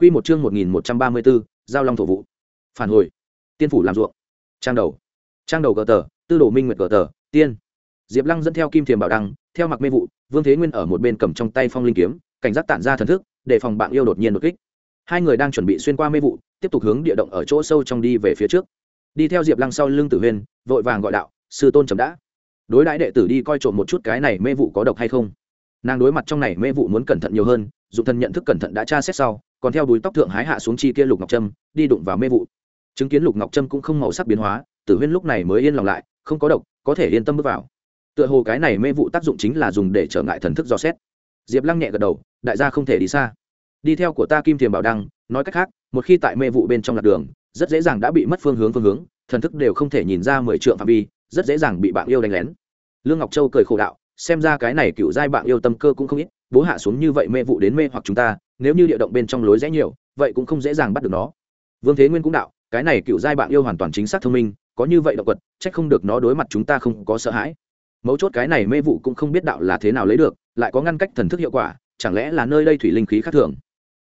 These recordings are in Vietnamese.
Quy một chương 1134, giao long thổ vụ. Phản hồi. Tiên phủ làm ruộng. Trang đầu. Trang đầu gờ tờ, tư đồ minh nguyệt gờ tờ, tiên. Diệp Lăng dẫn theo kim thiềm bảo đăng, theo mặc mê vụ, Vương Thế Nguyên ở một bên cầm trong tay phong linh kiếm, cảnh giác tản ra thần thức, để phòng bạn yêu đột nhiên đột kích. Hai người đang chuẩn bị xuyên qua mê vụ, tiếp tục hướng địa động ở chỗ sâu trong đi về phía trước. Đi theo Diệp Lăng sau lưng Tử Huyền, vội vàng gọi đạo, sư tôn chấm đã. Đối đãi đệ tử đi coi trộm một chút cái này mê vụ có độc hay không. Nàng đối mặt trong này mê vụ muốn cẩn thận nhiều hơn, dụng thân nhận thức cẩn thận đã tra xét sau, còn theo đuôi tóc thượng hái hạ xuống chi kia lục ngọc trâm, đi đụng vào mê vụ. Chứng kiến lục ngọc trâm cũng không màu sắc biến hóa, tử huyên lúc này mới yên lòng lại, không có độc, có thể yên tâm bước vào. Tựa hồ cái này mê vụ tác dụng chính là dùng để trở ngại thần thức do xét. Diệp lăng nhẹ gật đầu, đại gia không thể đi xa. Đi theo của ta kim thiềm bảo đăng, nói cách khác, một khi tại mê vụ bên trong lạc đường, rất dễ dàng đã bị mất phương hướng phương hướng, thần thức đều không thể nhìn ra mười trượng phạm vi, rất dễ dàng bị bạn yêu đánh lén. Lương ngọc châu cười khổ đạo, xem ra cái này cựu giai bạn yêu tâm cơ cũng không ít, bố hạ xuống như vậy mê vụ đến mê hoặc chúng ta nếu như địa động bên trong lối rẽ nhiều, vậy cũng không dễ dàng bắt được nó. Vương thế nguyên cũng đạo, cái này cựu giai bạn yêu hoàn toàn chính xác thông minh, có như vậy động vật trách không được nó đối mặt chúng ta không có sợ hãi. Mấu chốt cái này mê vụ cũng không biết đạo là thế nào lấy được, lại có ngăn cách thần thức hiệu quả, chẳng lẽ là nơi đây thủy linh khí khác thường?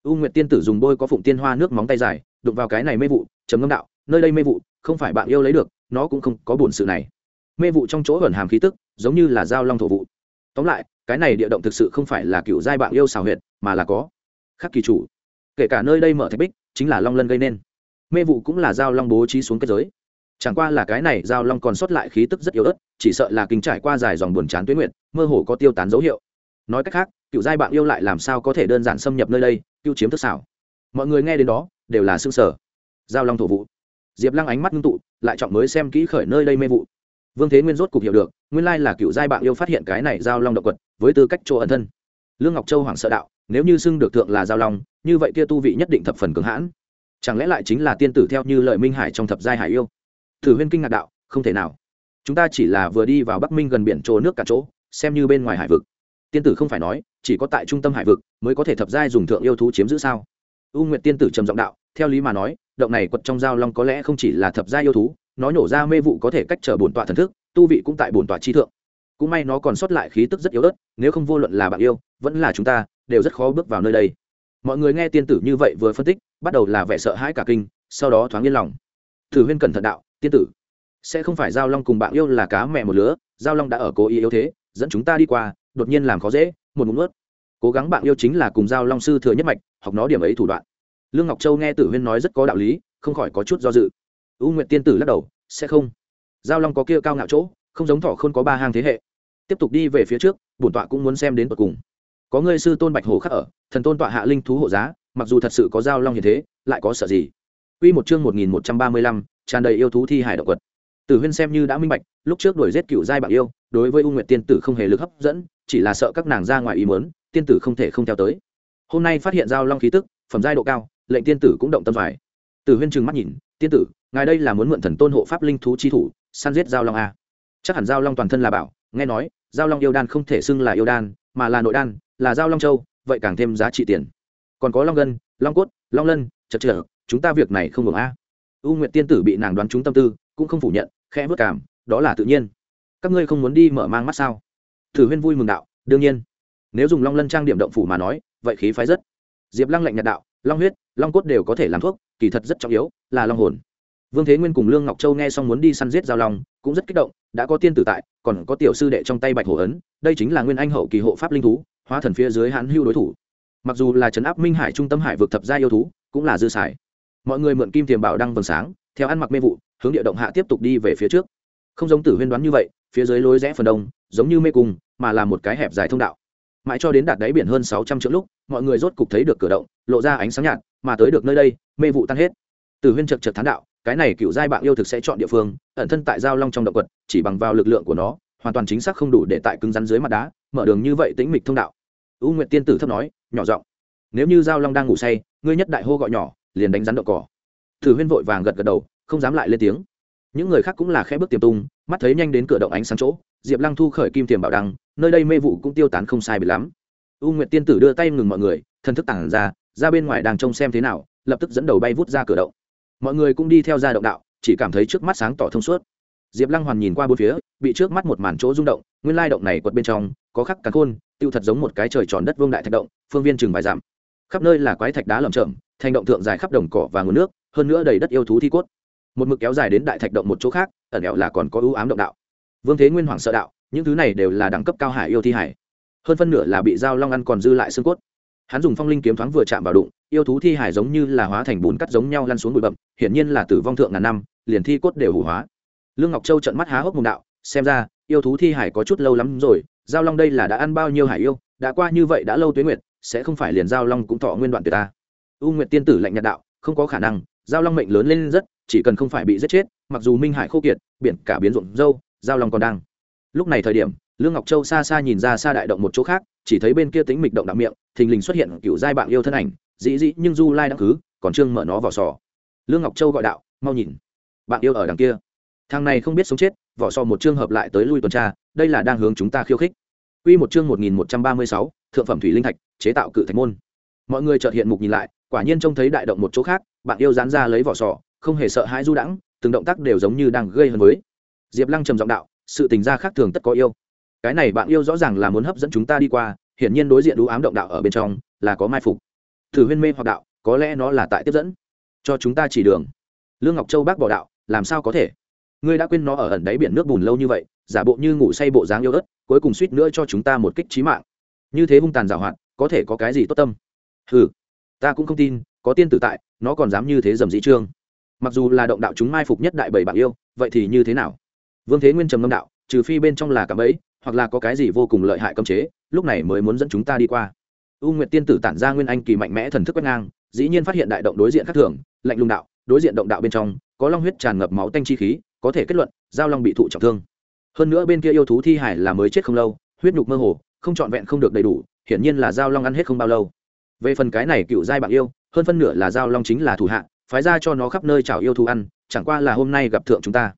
U nguyệt tiên tử dùng bôi có phụng tiên hoa nước móng tay dài, đụng vào cái này mê vụ chấm ngâm đạo, nơi đây mê vụ, không phải bạn yêu lấy được, nó cũng không có buồn sự này. Mê vụ trong chỗ ẩn hàm khí tức, giống như là dao long thổ vụ. Tóm lại, cái này địa động thực sự không phải là cựu giai bạn yêu xào huyệt, mà là có khắc kỳ chủ. Kể cả nơi đây mở thạch bích, chính là long lân gây nên. Mê vụ cũng là giao long bố trí xuống kết giới. Chẳng qua là cái này giao long còn sót lại khí tức rất yếu ớt, chỉ sợ là kinh trải qua dài dòng buồn chán tuyến nguyện mơ hồ có tiêu tán dấu hiệu. Nói cách khác, cựu giai bạn yêu lại làm sao có thể đơn giản xâm nhập nơi đây cựu chiếm thức xảo. Mọi người nghe đến đó, đều là xương sở giao long thổ vụ. Diệp lăng ánh mắt ngưng tụ, lại chọn mới xem kỹ khởi nơi đây mê vụ. Vương thế nguyên rốt cục hiểu được, nguyên lai là cựu giai bạn yêu phát hiện cái này giao long động quật, với tư cách chỗ ẩn thân. Lương ngọc châu hoảng sợ đạo nếu như xưng được thượng là giao long, như vậy kia tu vị nhất định thập phần cứng hãn. Chẳng lẽ lại chính là tiên tử theo như lời minh hải trong thập giai hải yêu? Thử huyên kinh ngạc đạo, không thể nào. Chúng ta chỉ là vừa đi vào bắc minh gần biển chỗ nước cả chỗ, xem như bên ngoài hải vực. Tiên tử không phải nói, chỉ có tại trung tâm hải vực mới có thể thập giai dùng thượng yêu thú chiếm giữ sao? U nguyệt tiên tử trầm giọng đạo, theo lý mà nói, động này quật trong giao long có lẽ không chỉ là thập giai yêu thú, nó nhổ ra mê vụ có thể cách trở bổn tọa thần thức, tu vị cũng tại bổn tọa chi thượng. Cũng may nó còn sót lại khí tức rất yếu ớt, nếu không vô luận là bạn yêu, vẫn là chúng ta đều rất khó bước vào nơi đây. Mọi người nghe tiên tử như vậy vừa phân tích, bắt đầu là vẻ sợ hãi cả kinh, sau đó thoáng yên lòng. Thử huyên cẩn thận đạo, tiên tử, sẽ không phải giao long cùng bạn yêu là cá mẹ một lứa, giao long đã ở cố ý yếu thế, dẫn chúng ta đi qua, đột nhiên làm khó dễ, một ngụm ướt cố gắng bạn yêu chính là cùng giao long sư thừa nhất mạch, học nó điểm ấy thủ đoạn. Lương ngọc châu nghe tử huyên nói rất có đạo lý, không khỏi có chút do dự. U nguyện tiên tử lắc đầu, sẽ không. Giao long có kia cao ngạo chỗ, không giống thỏ không có ba hang thế hệ. Tiếp tục đi về phía trước, bổn tọa cũng muốn xem đến tận cùng có ngươi sư tôn bạch hồ khắc ở thần tôn tọa hạ linh thú hộ giá mặc dù thật sự có giao long như thế lại có sợ gì Quy một chương 1135, tràn đầy yêu thú thi hải động quật Tử Huyên xem như đã minh bạch, lúc trước đuổi giết cựu giai bạc yêu, đối với U Nguyệt tiên tử không hề lực hấp dẫn, chỉ là sợ các nàng ra ngoài ý muốn, tiên tử không thể không theo tới. Hôm nay phát hiện giao long khí tức, phẩm giai độ cao, lệnh tiên tử cũng động tâm phải. Tử Huyên trừng mắt nhìn, tiên tử, ngài đây là muốn mượn thần tôn hộ pháp linh thú chi thủ, săn giết giao long a? Chắc hẳn giao long toàn thân là bảo, nghe nói, giao long yêu đan không thể xưng là yêu đan, mà là nội đan, là giao long châu, vậy càng thêm giá trị tiền. Còn có long gân, long cốt, long lân, chật chở, chúng ta việc này không ngừng a. U nguyện tiên tử bị nàng đoán trúng tâm tư, cũng không phủ nhận, khẽ vất cảm, đó là tự nhiên. Các ngươi không muốn đi mở mang mắt sao? Thử huyên vui mừng đạo, đương nhiên. Nếu dùng long lân trang điểm động phủ mà nói, vậy khí phái rất. Diệp lăng lạnh nhạt đạo, long huyết, long cốt đều có thể làm thuốc, kỳ thật rất trọng yếu, là long hồn. Vương thế nguyên cùng lương ngọc châu nghe xong muốn đi săn giết giao long, cũng rất kích động, đã có tiên tử tại, còn có tiểu sư đệ trong tay bạch hổ ấn, đây chính là nguyên anh hậu kỳ hộ pháp linh thú hóa thần phía dưới hãn hưu đối thủ. Mặc dù là trấn áp minh hải trung tâm hải vực thập gia yêu thú, cũng là dư xài. Mọi người mượn kim tiềm bảo đăng vầng sáng, theo ăn mặc mê vụ, hướng địa động hạ tiếp tục đi về phía trước. Không giống tử huyên đoán như vậy, phía dưới lối rẽ phần đông, giống như mê cung, mà là một cái hẹp dài thông đạo. Mãi cho đến đạt đáy biển hơn sáu trăm triệu lúc, mọi người rốt cục thấy được cửa động, lộ ra ánh sáng nhạt, mà tới được nơi đây, mê vụ tan hết. Tử huyên chật chật thán đạo, cái này cựu giai bạn yêu thực sẽ chọn địa phương, ẩn thân tại giao long trong động vật chỉ bằng vào lực lượng của nó, hoàn toàn chính xác không đủ để tại cứng rắn dưới mặt đá mở đường như vậy tĩnh mịch thông đạo. U nguyệt tiên tử thấp nói, nhỏ giọng, nếu như giao long đang ngủ say, ngươi nhất đại hô gọi nhỏ, liền đánh rắn đậu cỏ. Thử huyên vội vàng gật gật đầu, không dám lại lên tiếng. Những người khác cũng là khẽ bước tiềm tung, mắt thấy nhanh đến cửa động ánh sáng chỗ, diệp lăng thu khởi kim tiềm bảo đăng, nơi đây mê vụ cũng tiêu tán không sai bị lắm. U nguyệt tiên tử đưa tay ngừng mọi người thân thức tản ra ra bên ngoài đang trông xem thế nào, lập tức dẫn đầu bay vút ra cửa động. Mọi người cũng đi theo ra động đạo, chỉ cảm thấy trước mắt sáng tỏ thông suốt. Diệp lăng hoàn nhìn qua bốn phía, bị trước mắt một màn chỗ rung động, nguyên lai động này quật bên trong có khắc cả khôn, tiêu thật giống một cái trời tròn đất vương đại thạch động, phương viên chừng vài dặm. Khắp nơi là quái thạch đá lởm chởm, thành động thượng dài khắp đồng cỏ và nguồn nước, hơn nữa đầy đất yêu thú thi cốt. Một mực kéo dài đến đại thạch động một chỗ khác, ẩn đẹo là còn có ưu ám động đạo. Vương thế nguyên hoàng sợ đạo, những thứ này đều là đẳng cấp cao hải yêu thi hải. Hơn phân nửa là bị dao long ăn còn dư lại xương cốt. Hắn dùng phong linh kiếm thoáng vừa chạm vào đụng, yêu thú thi hải giống như là hóa thành bùn cắt giống nhau lăn xuống bụi bậm hiển nhiên là tử vong thượng ngàn năm, liền thi cốt đều hủ hóa. Lương ngọc châu trận mắt há hốc mồm đạo, xem ra, yêu thú thi hải có chút lâu lắm rồi giao long đây là đã ăn bao nhiêu hải yêu, đã qua như vậy đã lâu tuế nguyệt, sẽ không phải liền giao long cũng thọ nguyên đoạn tuyệt ta. U nguyệt tiên tử lạnh nhạt đạo, không có khả năng, giao long mệnh lớn lên rất, chỉ cần không phải bị giết chết, mặc dù minh hải khô kiệt, biển cả biến ruộng dâu, giao long còn đang. Lúc này thời điểm, lương ngọc châu xa xa nhìn ra xa đại động một chỗ khác, chỉ thấy bên kia tính mịch động đạo miệng, thình lình xuất hiện cựu giai bạn yêu thân ảnh, dĩ dĩ nhưng du lai đã cứ còn trương mở nó vào sò. Lương ngọc châu gọi đạo, mau nhìn bạn yêu ở đằng kia. Thằng này không biết sống chết, vỏ sò một trường hợp lại tới lui tuần tra đây là đang hướng chúng ta khiêu khích Quy một chương 1136, thượng phẩm thủy linh thạch, chế tạo cự thạch môn. Mọi người chợt hiện mục nhìn lại, quả nhiên trông thấy đại động một chỗ khác, bạn yêu dán ra lấy vỏ sò, không hề sợ hãi du đãng, từng động tác đều giống như đang gây hấn với. Diệp Lăng trầm giọng đạo, sự tình ra khác thường tất có yêu. Cái này bạn yêu rõ ràng là muốn hấp dẫn chúng ta đi qua, hiển nhiên đối diện đú ám động đạo ở bên trong, là có mai phục. Thử Huyên mê hoặc đạo, có lẽ nó là tại tiếp dẫn, cho chúng ta chỉ đường. Lương Ngọc Châu bác bỏ đạo, làm sao có thể? Ngươi đã quên nó ở ẩn đáy biển nước bùn lâu như vậy, giả bộ như ngủ say bộ dáng yêu ớt, cuối cùng suýt nữa cho chúng ta một kích trí mạng. Như thế hung tàn giảo hoạt có thể có cái gì tốt tâm? Ừ ta cũng không tin có tiên tử tại nó còn dám như thế dầm dĩ trương. Mặc dù là động đạo chúng mai phục nhất đại bảy bạn yêu vậy thì như thế nào? Vương thế nguyên trầm ngâm đạo trừ phi bên trong là cạm ấy hoặc là có cái gì vô cùng lợi hại cấm chế lúc này mới muốn dẫn chúng ta đi qua. U nguyệt tiên tử tản ra nguyên anh kỳ mạnh mẽ thần thức quét ngang dĩ nhiên phát hiện đại động đối diện khác thường lạnh lùng đạo đối diện động đạo bên trong có long huyết tràn ngập máu tanh chi khí có thể kết luận, giao long bị thụ trọng thương. Hơn nữa bên kia yêu thú thi hải là mới chết không lâu, huyết nhục mơ hồ, không trọn vẹn không được đầy đủ, hiển nhiên là giao long ăn hết không bao lâu. Về phần cái này cựu giai bạn yêu, hơn phân nửa là giao long chính là thủ hạ, phái ra cho nó khắp nơi chảo yêu thú ăn, chẳng qua là hôm nay gặp thượng chúng ta.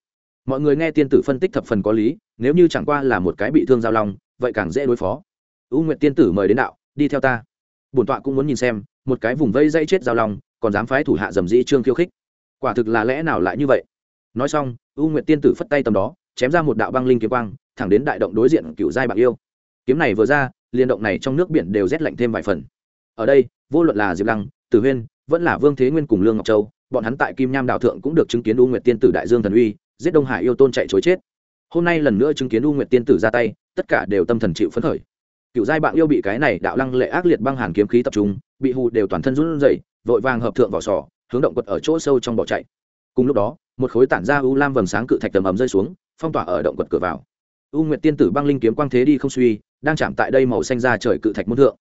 Mọi người nghe tiên tử phân tích thập phần có lý, nếu như chẳng qua là một cái bị thương giao long, vậy càng dễ đối phó. Ưu nguyện tiên tử mời đến đạo, đi theo ta. Bổn tọa cũng muốn nhìn xem, một cái vùng vây dây chết giao long, còn dám phái thủ hạ dầm dĩ trương khiêu khích. Quả thực là lẽ nào lại như vậy? Nói xong, U nguyện tiên tử phất tay tầm đó, chém ra một đạo băng linh kiếm quang, thẳng đến đại động đối diện cựu giai bạc yêu. Kiếm này vừa ra liên động này trong nước biển đều rét lạnh thêm vài phần. Ở đây, vô luận là diệp lăng, tử huyên, vẫn là vương thế nguyên cùng lương ngọc châu, bọn hắn tại kim nham đạo thượng cũng được chứng kiến u nguyệt tiên tử đại dương thần uy, giết đông hải yêu tôn chạy chối chết. Hôm nay lần nữa chứng kiến u nguyệt tiên tử ra tay, tất cả đều tâm thần chịu phấn khởi. Cựu giai bạn yêu bị cái này đạo lăng lệ ác liệt băng hàn kiếm khí tập trung, bị hù đều toàn thân run rẩy, vội vàng hợp thượng vỏ sò, hướng động quật ở chỗ sâu trong bỏ chạy cùng lúc đó, một khối tản ra u lam vầng sáng cự thạch tầm ầm rơi xuống, phong tỏa ở động quật cửa vào. U nguyệt tiên tử băng linh kiếm quang thế đi không suy, đang chạm tại đây màu xanh ra trời cự thạch môn thượng.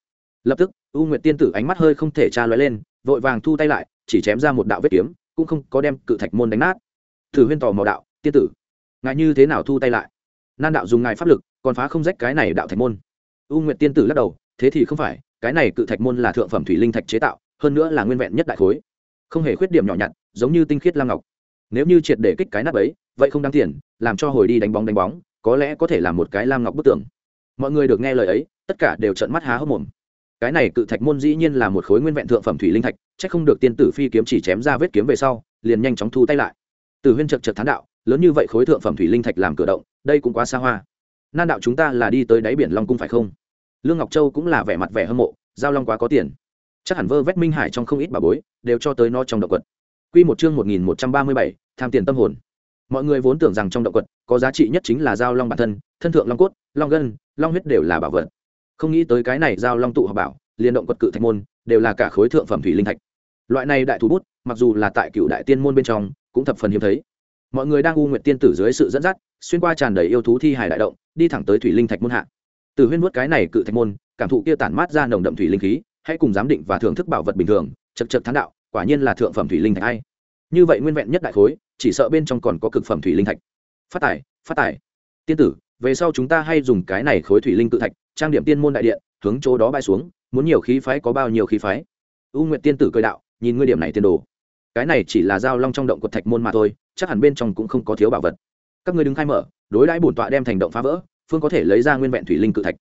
Lập tức, u nguyệt tiên tử ánh mắt hơi không thể tra lóe lên, vội vàng thu tay lại, chỉ chém ra một đạo vết kiếm, cũng không có đem cự thạch môn đánh nát. Thử huyên tò mò đạo, tiên tử, ngài như thế nào thu tay lại? Nan đạo dùng ngài pháp lực, còn phá không rách cái này đạo thạch môn. U nguyệt tiên tử lắc đầu, thế thì không phải, cái này cự thạch môn là thượng phẩm thủy linh thạch chế tạo, hơn nữa là nguyên vẹn nhất đại khối không hề khuyết điểm nhỏ nhặt, giống như tinh khiết lam ngọc. Nếu như triệt để kích cái nắp ấy, vậy không đáng tiền, làm cho hồi đi đánh bóng đánh bóng, có lẽ có thể là một cái lam ngọc bức tường. Mọi người được nghe lời ấy, tất cả đều trợn mắt há hốc mồm. Cái này cự thạch môn dĩ nhiên là một khối nguyên vẹn thượng phẩm thủy linh thạch c h ắ c không được tiên tử phi kiếm chỉ chém ra vết kiếm về sau, liền nhanh chóng thu tay lại. Từ huyên chật chật thán đạo, lớn như vậy khối thượng phẩm thủy linh thạch làm cửa động, đây cũng quá xa hoa. Nan đạo chúng ta là đi tới đáy biển long cung phải không? Lương ngọc châu cũng là vẻ mặt vẻ hâm mộ, giao long quá có tiền chắc hẳn vơ vét minh hải trong không ít bà bối, đều cho tới nó trong động quật. Q một chương một nghìn một trăm ba mươi bảy, tham tiền tâm hồn. Mọi người vốn tưởng rằng trong động quật, có giá trị nhất chính là giao long bản thân thân thượng long cốt, long gân, long huyết đều là bảo vật. Không nghĩ tới cái này giao long tụ hợp bảo liên động quật cự thạch môn, đều là cả khối thượng phẩm thủy linh thạch. Loại này đại thú bút, mặc dù là tại cựu đại tiên môn bên trong, cũng thập phần hiếm thấy. Mọi người đang u nguyện tiên tử dưới sự dẫn dắt, xuyên qua tràn đầy yêu thú thi hài đại động, đi thẳng tới thủy linh thạch môn hạ. Từ huyên vuốt cái này cự thạch môn, cảm thụ kia tản mát ra nồng đậm thủy linh khí hãy cùng giám định và thưởng thức bảo vật bình thường, chật chật thán đạo, quả nhiên là thượng phẩm thủy linh thạch ai. Như vậy nguyên vẹn nhất đại khối, chỉ sợ bên trong còn có cực phẩm thủy linh thạch. Phát tài phát tài. Tiên tử, về sau chúng ta hay dùng cái này khối thủy linh cự thạch, trang điểm tiên môn đại điện, hướng chỗ đó bay xuống, muốn nhiều khí phái có bao nhiêu khí phái? U nguyện tiên tử cười đạo, nhìn ngươi điểm này tiên đồ. Cái này chỉ là dao long trong động cột thạch môn mà thôi, chắc hẳn bên trong cũng không có thiếu bảo vật. Các ngươi đứng khai mở, đối đãi bổn tọa đem thành động phá vỡ, phương có thể lấy ra nguyên vẹn thủy linh cự thạch.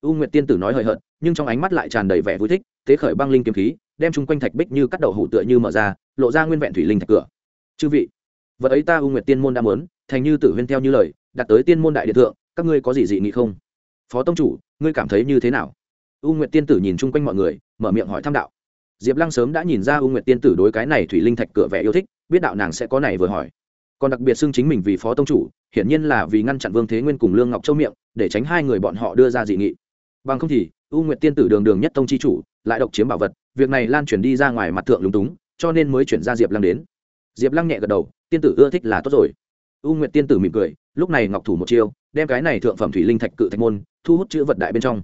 U nguyệt tiên tử nói hời hợt nhưng trong ánh mắt lại tràn đầy vẻ vui thích, tế khởi băng linh kiếm khí, đem chung quanh thạch bích như cắt đầu hủ tựa như mở ra, lộ ra nguyên vẹn thủy linh thạch cửa. Chư vị, vật ấy ta u nguyệt tiên môn đã muốn, thành như tử huyên theo như lời, đặt tới tiên môn đại điện thượng, các ngươi có gì dị nghị không? Phó tông chủ, ngươi cảm thấy như thế nào? U nguyệt tiên tử nhìn chung quanh mọi người, mở miệng hỏi thăm đạo. Diệp lăng sớm đã nhìn ra u nguyệt tiên tử đối cái này thủy linh thạch cửa vẻ yêu thích, biết đạo nàng sẽ có này vừa hỏi. Còn đặc biệt xưng chính mình vì phó tông chủ, hiển nhiên là vì ngăn chặn vương thế nguyên cùng lương ngọc châu miệng, để tránh hai người bọn họ đưa ra dị nghị. Bằng không thì u nguyệt tiên tử đường đường nhất tông chi chủ, lại độc chiếm bảo vật, việc này lan truyền đi ra ngoài mặt thượng lúng túng, cho nên mới chuyển ra diệp lăng đến. Diệp lăng nhẹ gật đầu, tiên tử ưa thích là tốt rồi. U nguyệt tiên tử mỉm cười, lúc này ngọc thủ một chiêu, đem cái này thượng phẩm thủy linh thạch cự thạch môn, thu hút chữ vật đại bên trong.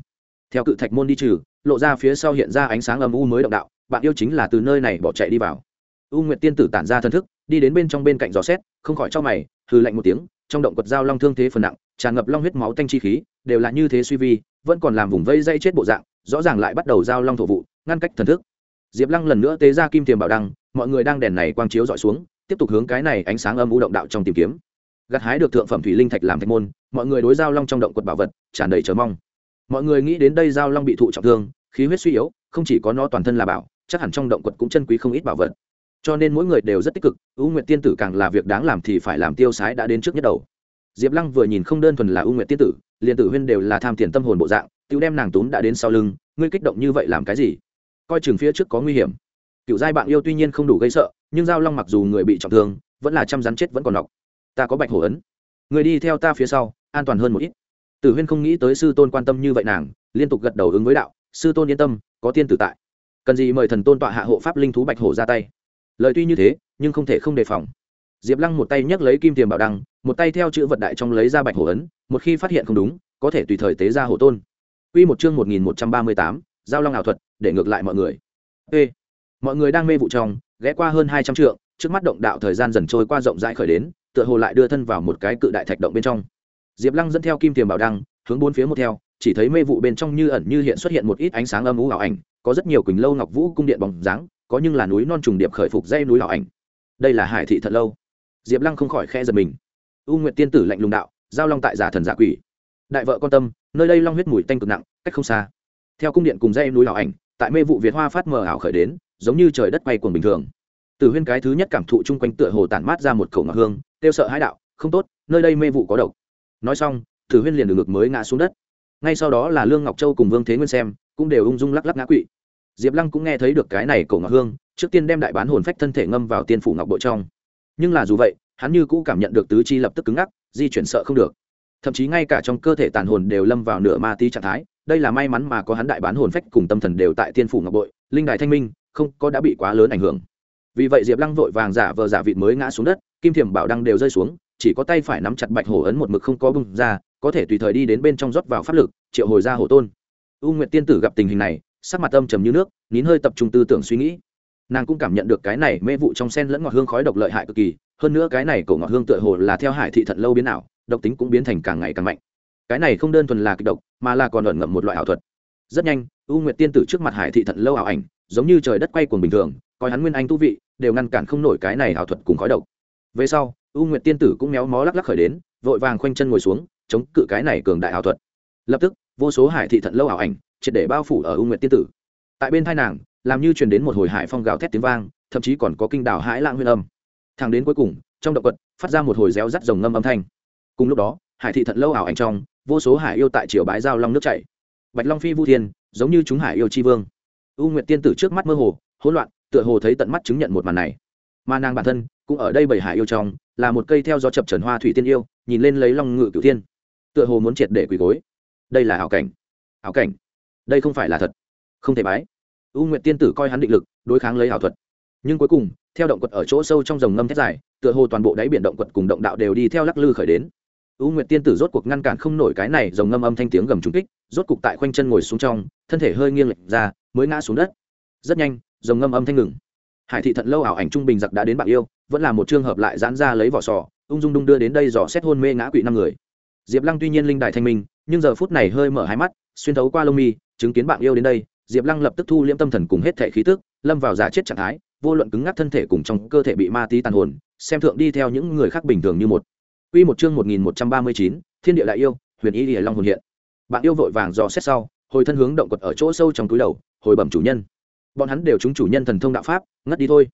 Theo cự thạch môn đi trừ, lộ ra phía sau hiện ra ánh sáng âm u mới động đạo, bạn yêu chính là từ nơi này bỏ chạy đi vào. U nguyệt tiên tử tản ra thân thức, đi đến bên trong bên cạnh gió xét không khỏi cho mày, hừ lạnh một tiếng, trong động quật dao long thương thế phần nặng, tràn ngập long huyết máu tanh chi khí, đều là như thế suy vi vẫn còn làm vùng vây dây chết bộ dạng, rõ ràng lại bắt đầu giao long thổ vụ, ngăn cách thần thức. Diệp lăng lần nữa tế ra kim tiềm bảo đăng, mọi người đang đèn này quang chiếu dọi xuống, tiếp tục hướng cái này ánh sáng âm u động đạo trong tìm kiếm. Gặt hái được thượng phẩm thủy linh thạch làm thạch môn, mọi người đối giao long trong động quật bảo vật, tràn đầy chờ mong. Mọi người nghĩ đến đây giao long bị thụ trọng thương, khí huyết suy yếu, không chỉ có nó toàn thân là bảo, chắc hẳn trong động quật cũng chân quý không ít bảo vật. Cho nên mỗi người đều rất tích cực ưu nguyện tiên tử càng là việc đáng làm thì phải làm tiêu sái đã đến trước nhất đầu diệp lăng vừa nhìn không đơn thuần là ưu nguyện tiên tử, liền tử huyên đều là tham tiền tâm hồn bộ dạng tự đem nàng túm đã đến sau lưng, ngươi kích động như vậy làm cái gì? Coi chừng phía trước có nguy hiểm. Cựu giai bạn yêu tuy nhiên không đủ gây sợ, nhưng giao long mặc dù người bị trọng thương, vẫn là chăm rắn chết vẫn còn độc. ta có bạch hổ ấn. Người đi theo ta phía sau, an toàn hơn một ít. Tử huyên không nghĩ tới sư tôn quan tâm như vậy nàng, liên tục gật đầu ứng với đạo, sư tôn yên tâm, có tiên tử tại. Cần gì mời thần tôn tọa hạ hộ pháp linh thú bạch hổ ra tay. Lời tuy như thế, nhưng không thể không đề phòng diệp lăng một tay nhấc lấy kim tiềm bảo đăng, một tay theo chữ vật đại trong lấy ra bạch hổ ấn, một khi phát hiện không đúng, có thể tùy thời tế ra hổ tôn. Quy một chương một nghìn một trăm ba mươi tám, giao long ảo thuật, để ngược lại mọi người. Ê mọi người đang mê vụ trong, ghé qua hơn hai trăm trượng, trước mắt động đạo thời gian dần trôi qua rộng rãi khởi đến, tựa hồ lại đưa thân vào một cái cự đại thạch động bên trong. Diệp lăng dẫn theo kim tiềm bảo đăng, hướng bốn phía một theo, chỉ thấy mê vụ bên trong như ẩn như hiện xuất hiện một ít ánh sáng âm u ảo ảnh, có rất nhiều quỳnh lâu ngọc vũ cung điện bóng dáng, có nhưng là núi non trùng điệp khởi phục dây núi ảo ảnh. Đây là hải thị thật lâu diệp lăng không khỏi khe giật mình. U nguyện tiên tử lạnh lùng đạo, giao long tại giả thần giả quỷ. Đại vợ con tâm, nơi đây long huyết mùi tanh cực nặng, cách không xa. Theo cung điện cùng dây núi ảo ảnh, tại mê vụ việt hoa phát mờ ảo khởi đến, giống như trời đất bay cuồng bình thường. Từ huyên cái thứ nhất cảm thụ chung quanh tựa hồ tản mát ra một khẩu ngọc hương tiêu sợ hãi đạo, không tốt, nơi đây mê vụ có độc. Nói xong, tử huyên liền được ngực mới ngã xuống đất. Ngay sau đó là lương ngọc châu cùng vương thế nguyên xem, cũng đều ung dung lắc lắc ngã quỵ. Diệp lăng cũng nghe thấy được cái này cổ ngọc hương, trước tiên đem đại bán hồn phách thân thể ngâm vào tiên phủ ngọc bội trong nhưng là dù vậy, hắn như cũ cảm nhận được tứ chi lập tức cứng ngắc, di chuyển sợ không được. Thậm chí ngay cả trong cơ thể tàn hồn đều lâm vào nửa ma tí trạng thái, đây là may mắn mà có hắn đại bán hồn phách cùng tâm thần đều tại tiên phủ ngọc bội, linh đài thanh minh, không có đã bị quá lớn ảnh hưởng. Vì vậy diệp lăng vội vàng giả vờ giả vịt mới ngã xuống đất, kim thiềm bảo đăng đều rơi xuống, chỉ có tay phải nắm chặt bạch hổ ấn một mực không có bưng ra, có thể tùy thời đi đến bên trong rót vào pháp lực, triệu hồi ra hổ tôn. U nguyện tiên tử gặp tình hình này, sắc mặt âm trầm như nước, nín hơi tập trung tư tưởng suy nghĩ nàng cũng cảm nhận được cái này mê vụ trong sen lẫn ngọt hương khói độc lợi hại cực kỳ, hơn nữa cái này cổ ngọt hương tựa hồ là theo hải thị thận lâu biến ảo, độc tính cũng biến thành càng ngày càng mạnh. Cái này không đơn thuần là kịch độc, mà là còn ẩn ngậm một loại ảo thuật. Rất nhanh, u nguyệt tiên tử trước mặt hải thị thận lâu ảo ảnh, giống như trời đất quay cuồng bình thường, coi hắn nguyên anh tu vị, đều ngăn cản không nổi cái này ảo thuật cùng khói độc. Về sau, u nguyệt tiên tử cũng méo mó lắc lắc khởi đến, vội vàng khoanh chân ngồi xuống, chống cự cái này cường đại ảo thuật. Lập tức, vô số hải thị thận lâu ảo ảnh, triệt để bao phủ ở u nguyệt tiên tử. Tại bên thai nàng làm như truyền đến một hồi hải phong gào thét tiếng vang, thậm chí còn có kinh đảo hãi lãng huyên âm. Thang đến cuối cùng, trong động quật, phát ra một hồi réo rắt rồng ngâm âm thanh. Cùng lúc đó, hải thị thận lâu ảo ảnh trong, vô số hải yêu tại triều bái giao long nước chảy. Bạch long phi vu thiên, giống như chúng hải yêu chi vương. U nguyệt tiên tử trước mắt mơ hồ, hỗn loạn, tựa hồ thấy tận mắt chứng nhận một màn này. Mà nàng bản thân, cũng ở đây bảy hải yêu trong, là một cây theo gió chập trần hoa thủy tiên yêu, nhìn lên lấy long ngự cửu thiên. Tựa hồ muốn triệt để quỳ gối. Đây là ảo cảnh. Ảo cảnh. Đây không phải là thật. Không thể bái u nguyệt tiên tử coi hắn định lực, đối kháng lấy ảo thuật. Nhưng cuối cùng, theo động quật ở chỗ sâu trong dòng ngâm thét dài, tựa hồ toàn bộ đáy biển động quật cùng động đạo đều đi theo lắc lư khởi đến. U nguyệt tiên tử rốt cuộc ngăn cản không nổi cái này dòng ngâm âm thanh tiếng gầm trúng kích, rốt cục tại khoanh chân ngồi xuống trong, thân thể hơi nghiêng lệch ra, mới ngã xuống đất. Rất nhanh dòng ngâm âm thanh ngừng. Hải thị thận lâu ảo ảnh trung bình giặc đã đến bạn yêu, vẫn là một trường hợp lại giãn ra lấy vỏ sò, ung dung đung đưa đến đây dò xét hôn mê ngã quỵ năm người. Diệp lăng tuy nhiên linh đài thanh minh, nhưng giờ phút này hơi mở hai mắt, xuyên thấu qua lông mi, chứng kiến bạn yêu đến đây diệp lăng lập tức thu liễm tâm thần cùng hết thể khí tức lâm vào giả chết trạng thái vô luận cứng ngắc thân thể cùng trong cơ thể bị ma tí tàn hồn xem thượng đi theo những người khác bình thường như một Quy một chương 1139, Thiên địa đại yêu, Huyền Y Liễu Long hồn hiện. Bạn yêu vội vàng dò xét sau, hồi thân hướng động quật ở chỗ sâu trong túi đầu, hồi bẩm chủ nhân. Bọn hắn đều chúng chủ nhân thần thông đạo pháp, ngất đi thôi.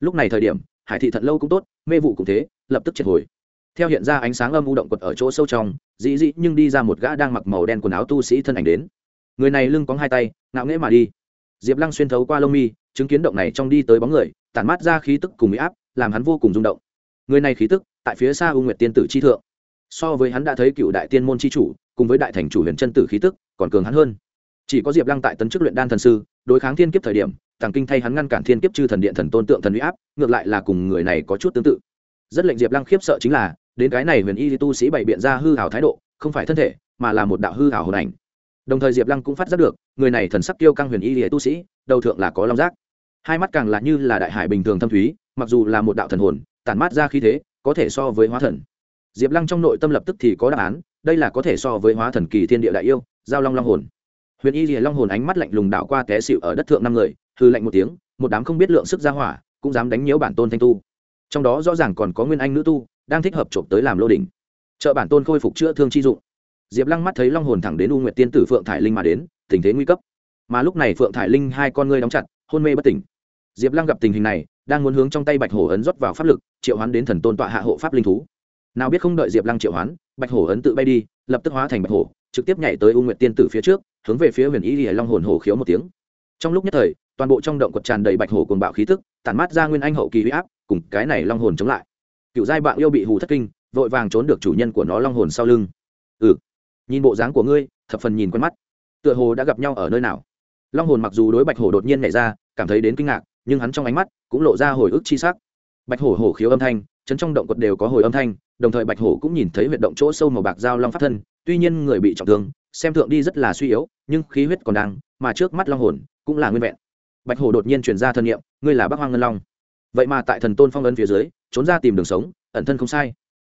Lúc này thời điểm, Hải thị thận lâu cũng tốt, mê vụ cũng thế, lập tức triệt hồi. Theo hiện ra ánh sáng âm u động quật ở chỗ sâu trong, dĩ dĩ nhưng đi ra một gã đang mặc màu đen quần áo tu sĩ thân ảnh đến. Người này lưng có hai tay, ngạo nghễ mà đi. diệp lăng xuyên thấu qua lông mi chứng kiến động này trong đi tới bóng người tản mát ra khí tức cùng bị áp làm hắn vô cùng rung động. Người này khí tức tại phía xa u nguyệt tiên tử chi thượng. So với hắn đã thấy cựu đại tiên môn chi chủ cùng với đại thành chủ huyền chân tử khí tức còn cường hắn hơn. Chỉ có diệp lăng tại tấn chức luyện đan thần sư đối kháng thiên kiếp thời điểm tàng kinh thay hắn ngăn cản thiên kiếp chư thần điện thần tôn tượng thần huy áp ngược lại là cùng người này có chút tương tự. Rất lệnh diệp lăng khiếp sợ chính là đến cái này huyền y tu sĩ bày biện ra hư hào thái độ không phải thân thể mà là một đạo hư hào hồn ảnh đồng thời diệp lăng cũng phát giác được người này thần sắc tiêu căng huyền y tu sĩ, đầu thượng là có long giác. Hai mắt càng là như là đại hải bình thường thâm thúy, mặc dù là một đạo thần hồn, tản mát ra khí thế, có thể so với hóa thần. Diệp lăng trong nội tâm lập tức thì có đáp án, đây là có thể so với hóa thần kỳ thiên địa đại yêu, giao long long hồn. Huyền y hệ long hồn ánh mắt lạnh lùng đạo qua té xịu ở đất thượng năm người hư lạnh một tiếng, một đám không biết lượng sức ra hỏa, cũng dám đánh nhiễu bản tôn thanh tu. Trong đó rõ ràng còn có nguyên anh nữ tu, đang thích hợp trộm tới làm lô đình trợ bản tôn khôi phục chữa thương chi dụng diệp lăng mắt thấy long hồn thẳng đến u nguyệt tiên tử phượng thải linh mà đến, tình thế nguy cấp. Mà lúc này phượng thải linh hai con ngươi đóng chặt, hôn mê bất tỉnh. Diệp lăng gặp tình hình này, đang muốn hướng trong tay bạch hổ ấn rót vào pháp lực, triệu hoán đến thần tôn tọa hạ hộ pháp linh thú. Nào biết không đợi diệp lăng triệu hoán, bạch hổ ấn tự bay đi, lập tức hóa thành bạch hổ, trực tiếp nhảy tới u nguyệt tiên tử phía trước, hướng về phía huyền ý lìa long hồn hổ khiếu một tiếng. Trong lúc nhất thời, toàn bộ trong động quật tràn đầy bạch hổ cuồng bạo khí tức, tản mát ra nguyên anh hậu kỳ huy áp, cùng cái này long hồn chống lại. Cựu giai bạn yêu bị hù thất kinh, vội vàng trốn được chủ nhân của nó long hồn sau lưng. Ừ nhìn bộ dáng của ngươi, thập phần nhìn quen mắt. Tựa hồ đã gặp nhau ở nơi nào. Long hồn mặc dù đối bạch hổ đột nhiên nhảy ra, cảm thấy đến kinh ngạc, nhưng hắn trong ánh mắt cũng lộ ra hồi ức chi sắc. Bạch hổ hổ khiếu âm thanh, chấn trong động quật đều có hồi âm thanh, đồng thời bạch hổ cũng nhìn thấy huyệt động chỗ sâu màu bạc dao long phát thân, tuy nhiên người bị trọng thương, xem thượng đi rất là suy yếu, nhưng khí huyết còn đang, mà trước mắt long hồn cũng là nguyên vẹn. Bạch hổ đột nhiên truyền ra thân nhiệm ngươi là bắc hoang ngân long. Vậy mà tại thần tôn phong ấn phía dưới, trốn ra tìm đường sống, ẩn thân không sai.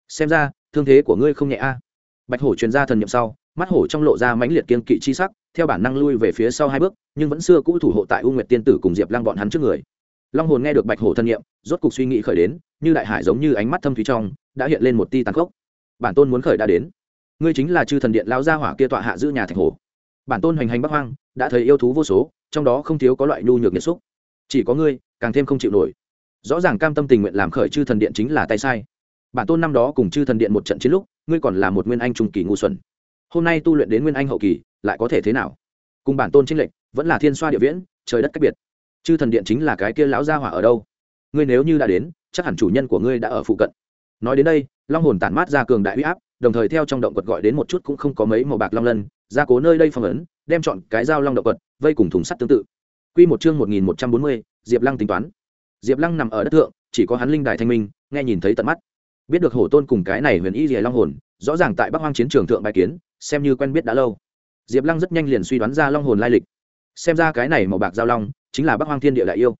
Xem ra, thương thế của ngươi không nhẹ a bạch hổ truyền ra thần nhiệm sau, mắt hổ trong lộ ra mãnh liệt kiên kỵ chi sắc, theo bản năng lui về phía sau hai bước, nhưng vẫn xưa cũ thủ hộ tại u nguyệt tiên tử cùng diệp lăng bọn hắn trước người. Long hồn nghe được bạch hổ thân nhiệm rốt cục suy nghĩ khởi đến, như đại hải giống như ánh mắt thâm thúy trong, đã hiện lên một ti tàn khốc. Bản tôn muốn khởi đã đến. Ngươi chính là chư thần điện lao gia hỏa kia tọa hạ giữ nhà thạch hổ. Bản tôn hoành hành bắc hoang, đã thấy yêu thú vô số, trong đó không thiếu có loại nhu nhược nhiệt xúc. Chỉ có ngươi, càng thêm không chịu nổi. Rõ ràng cam tâm tình nguyện làm khởi chư thần điện chính là tay sai bản tôn năm đó cùng chư thần điện một trận chiến lúc, ngươi còn là một nguyên anh trung kỳ ngu xuẩn. Hôm nay tu luyện đến nguyên anh hậu kỳ, lại có thể thế nào? Cùng bản tôn chính lệnh vẫn là thiên xoa địa viễn, trời đất cách biệt. Chư thần điện chính là cái kia lão gia hỏa ở đâu? Ngươi nếu như đã đến, chắc hẳn chủ nhân của ngươi đã ở phụ cận. Nói đến đây, long hồn tản mát ra cường đại huy áp, đồng thời theo trong động quật gọi đến một chút cũng không có mấy màu bạc long lân, gia cố nơi đây phong ấn, đem chọn cái dao long động quật vây cùng thùng sắt tương tự. Quy một chương một nghìn một trăm bốn mươi, diệp lăng tính toán. Diệp lăng nằm ở đất thượng, chỉ có hắn linh đài thanh minh, nghe nhìn thấy tận mắt biết được hổ tôn cùng cái này huyền y rìa long hồn, rõ ràng tại bắc hoang chiến trường thượng bài kiến, xem như quen biết đã lâu. Diệp lăng rất nhanh liền suy đoán ra long hồn lai lịch. Xem ra cái này màu bạc giao long, chính là bắc hoang thiên địa đại yêu.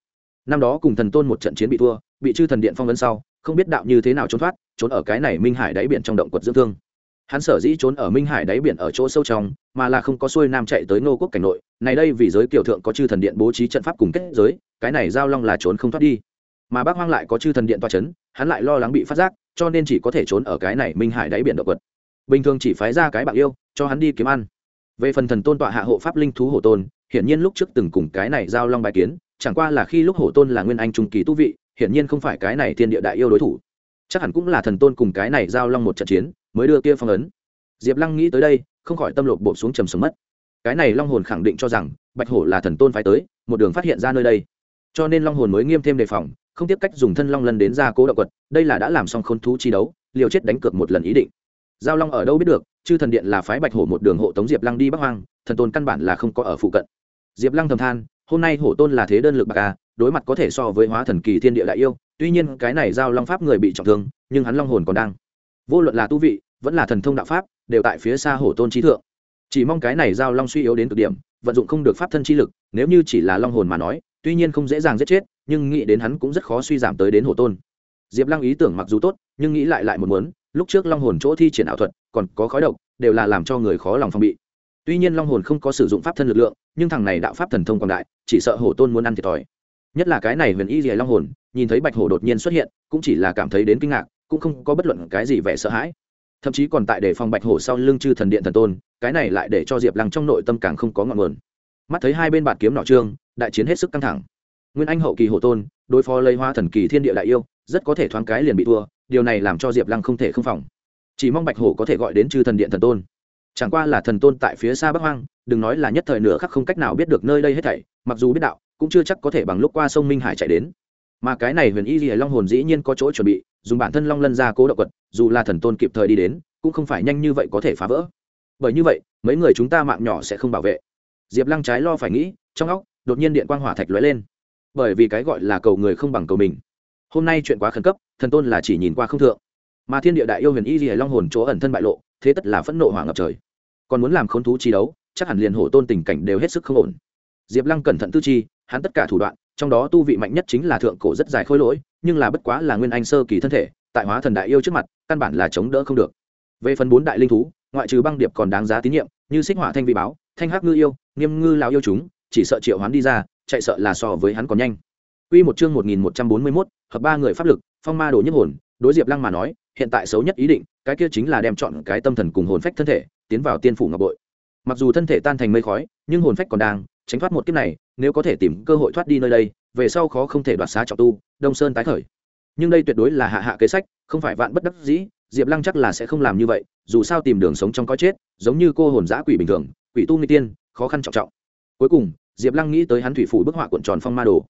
Năm đó cùng thần tôn một trận chiến bị thua, bị chư thần điện phong vấn sau, không biết đạo như thế nào trốn thoát, trốn ở cái này minh hải đáy biển trong động quật dưỡng thương. Hắn sở dĩ trốn ở minh hải đáy biển ở chỗ sâu trong, mà là không có xuôi nam chạy tới nô quốc cảnh nội, này đây vì giới kiểu thượng có chư thần điện bố trí trận pháp cùng kết giới, cái này giao long là trốn không thoát đi. Mà bác hoang lại có chư thần điện toa c h ấ n hắn lại lo lắng bị phát giác cho nên chỉ có thể trốn ở cái này minh hải đáy biển động vật bình thường chỉ phái ra cái bạc yêu, cho hắn đi kiếm ăn. Về phần thần tôn tọa hạ hộ pháp linh thú hổ tôn, hiển nhiên lúc trước từng cùng cái này giao long bài kiến, chẳng qua là khi lúc hổ tôn là nguyên anh trung kỳ tu vị, hiển nhiên không phải cái này thiên địa đại yêu đối thủ. Chắc hẳn cũng là thần tôn cùng cái này giao long một trận chiến, mới đưa kia phong ấn. Diệp lăng nghĩ tới đây, không khỏi tâm lột bộ xuống trầm sống mất. Cái này long hồn khẳng định cho rằng, bạch hổ là thần tôn phái tới, một đường phát hiện ra nơi đây. Cho nên long hồn mới nghiêm thêm đề phòng không tiếp cách dùng thân long lân đến ra cố động quật, đây là đã làm xong khôn thú chi đấu, liều chết đánh cược một lần ý định. Giao long ở đâu biết được, chư thần điện là phái bạch hổ một đường hộ tống diệp lăng đi bắc hoang, thần tôn căn bản là không có ở phụ cận. Diệp lăng thầm than, hôm nay hổ tôn là thế đơn lực bạc a đối mặt có thể so với hóa thần kỳ thiên địa đại yêu, tuy nhiên cái này giao long pháp người bị trọng thương, nhưng hắn long hồn còn đang. Vô luận là tu vị, vẫn là thần thông đạo pháp, đều tại phía xa hổ tôn trí thượng. Chỉ mong cái này giao long suy yếu đến cực điểm, vận dụng không được pháp thân chi lực, nếu như chỉ là long hồn mà nói, tuy nhiên không dễ dàng giết chết nhưng nghĩ đến hắn cũng rất khó suy giảm tới đến hồ tôn. Diệp lăng ý tưởng mặc dù tốt, nhưng nghĩ lại lại một muốn, lúc trước long hồn chỗ thi triển ảo thuật, còn có khói độc, đều là làm cho người khó lòng phòng bị. Tuy nhiên long hồn không có sử dụng pháp thân lực lượng, nhưng thằng này đạo pháp thần thông quảng đại, chỉ sợ hổ tôn muốn ăn thiệt thòi. Nhất là cái này huyền y dìa long hồn, nhìn thấy bạch hổ đột nhiên xuất hiện, cũng chỉ là cảm thấy đến kinh ngạc, cũng không có bất luận cái gì vẻ sợ hãi. Thậm chí còn tại để phòng bạch hổ sau lưng chư thần điện thần tôn, cái này lại để cho diệp lăng trong nội tâm càng không có ngọn nguồn. Mắt thấy hai bên bạt kiếm nọ trương, đại chiến hết sức căng thẳng nguyên anh hậu kỳ hộ tôn, đối phó lấy hoa thần kỳ thiên địa đại yêu, rất có thể thoáng cái liền bị thua, điều này làm cho diệp lăng không thể không phòng. Chỉ mong bạch hổ có thể gọi đến chư thần điện thần tôn. Chẳng qua là thần tôn tại phía xa bắc hoang, đừng nói là nhất thời nửa khắc không cách nào biết được nơi đây hết thảy, mặc dù biết đạo, cũng chưa chắc có thể bằng lúc qua sông minh hải chạy đến. Mà cái này huyền y lìa long hồn dĩ nhiên có chỗ chuẩn bị, dùng bản thân long lân ra cố động quật, dù là thần tôn kịp thời đi đến, cũng không phải nhanh như vậy có thể phá vỡ. Bởi như vậy, mấy người chúng ta mạng nhỏ sẽ không bảo vệ. Diệp lăng trái lo phải nghĩ, trong óc, đột nhiên điện quang hỏa thạch lóe lên bởi vì cái gọi là cầu người không bằng cầu mình. Hôm nay chuyện quá khẩn cấp, thần tôn là chỉ nhìn qua không thượng. Mà thiên địa đại yêu huyền y lìa long hồn chỗ ẩn thân bại lộ, thế tất là phẫn nộ hỏa ngập trời. Còn muốn làm khốn thú chi đấu, chắc hẳn liền hổ tôn tình cảnh đều hết sức không ổn. Diệp lăng cẩn thận tư chi, hắn tất cả thủ đoạn, trong đó tu vị mạnh nhất chính là thượng cổ rất dài khôi lỗi, nhưng là bất quá là nguyên anh sơ kỳ thân thể, tại hóa thần đại yêu trước mặt, căn bản là chống đỡ không được. Về phần bốn đại linh thú, ngoại trừ băng điệp còn đáng giá tín nhiệm, như xích hỏa thanh vị báo, thanh hắc ngư yêu, nghiêm ngư lão yêu chúng, chỉ sợ triệu hoán đi ra chạy sợ là so với hắn còn nhanh Quy một chương 1141, hợp ba người pháp lực, phong ma đồ nhất hồn, đối Diệp Lăng mà nói, hiện tại xấu nhất ý định, cái kia chính là đem chọn cái tâm thần cùng hồn phách thân thể, tiến vào tiên phủ ngọc bội. Mặc dù thân thể tan thành mây khói, nhưng hồn phách còn đang, tránh thoát một kiếp này, nếu có thể tìm cơ hội thoát đi nơi đây, về sau khó không thể đoạt xá trọng tu, Đông Sơn tái khởi. Nhưng đây tuyệt đối là hạ hạ kế sách, không phải vạn bất đắc dĩ, Diệp Lăng chắc là sẽ không làm như vậy, dù sao tìm đường sống trong có chết, giống như cô hồn dã quỷ bình thường, quỷ tu nguy tiên, khó khăn trọng trọng. Cuối cùng, Diệp Lăng nghĩ tới hắn thủy phủ bức họa cuộn tròn phong ma đồ.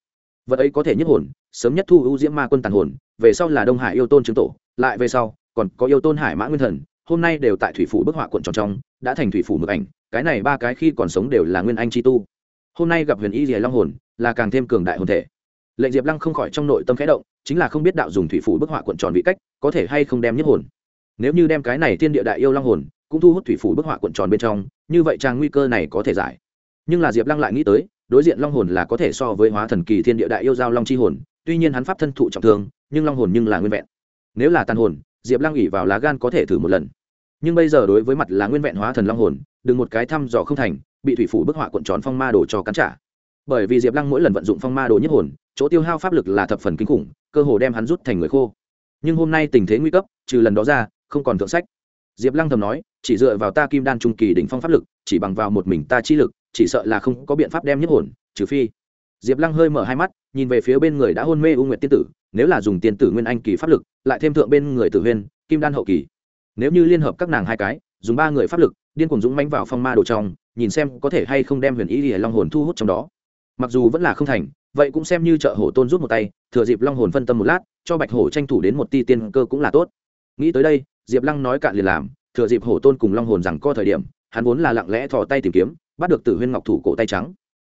Vật ấy có thể nhất hồn, sớm nhất thu ưu diễm ma quân tàn hồn, về sau là đông hải yêu tôn chứng tổ, lại về sau, còn có yêu tôn hải mã nguyên thần, hôm nay đều tại thủy phủ bức họa cuộn tròn trong, đã thành thủy phủ mực ảnh, cái này ba cái khi còn sống đều là nguyên anh chi tu. Hôm nay gặp huyền y dìa long hồn, là càng thêm cường đại hồn thể. Lệnh diệp lăng không khỏi trong nội tâm khẽ động, chính là không biết đạo dùng thủy phủ bức họa cuộn tròn vị cách, có thể hay không đem nhất hồn. Nếu như đem cái này thiên địa đại yêu long hồn, cũng thu hút thủy phủ bức họa cuộn tròn bên trong, như vậy trang nguy cơ này có thể giải nhưng là diệp lăng lại nghĩ tới, đối diện long hồn là có thể so với hóa thần kỳ thiên địa đại yêu giao long chi hồn, tuy nhiên hắn pháp thân thụ trọng thương, nhưng long hồn nhưng là nguyên vẹn. Nếu là tàn hồn, diệp lăng ủy vào lá gan có thể thử một lần. Nhưng bây giờ đối với mặt là nguyên vẹn hóa thần long hồn, đừng một cái thăm dò không thành, bị thủy phủ bức họa cuộn tròn phong ma đồ cho cắn trả. Bởi vì diệp lăng mỗi lần vận dụng phong ma đồ nhất hồn, chỗ tiêu hao pháp lực là thập phần kinh khủng, cơ hồ đem hắn rút thành người khô. Nhưng hôm nay tình thế nguy cấp, trừ lần đó ra, không còn thượng sách. Diệp lăng thầm nói, chỉ dựa vào ta kim đan trung kỳ đỉnh phong pháp lực, chỉ bằng vào một mình ta chi lực chỉ sợ là không có biện pháp đem nhiếp hồn, trừ phi. Diệp lăng hơi mở hai mắt, nhìn về phía bên người đã hôn mê u nguyệt tiên tử, nếu là dùng tiên tử nguyên anh kỳ pháp lực, lại thêm thượng bên người tử huyên kim đan hậu kỳ. Nếu như liên hợp các nàng hai cái, dùng ba người pháp lực, điên cuồng dũng mánh vào phong ma đồ trong, nhìn xem có thể hay không đem huyền ý ỉa long hồn thu hút trong đó. Mặc dù vẫn là không thành, vậy cũng xem như trợ hổ tôn rút một tay, thừa dịp long hồn phân tâm một lát, cho bạch hổ tranh thủ đến một ti tiên cơ cũng là tốt. Nghĩ tới đây, diệp lăng nói cạn liền làm, thừa dịp hổ tôn cùng long hồn rằng co thời điểm, hắn vốn là lặng lẽ thò tay tìm kiếm bắt được tử huyên ngọc thủ cổ tay trắng.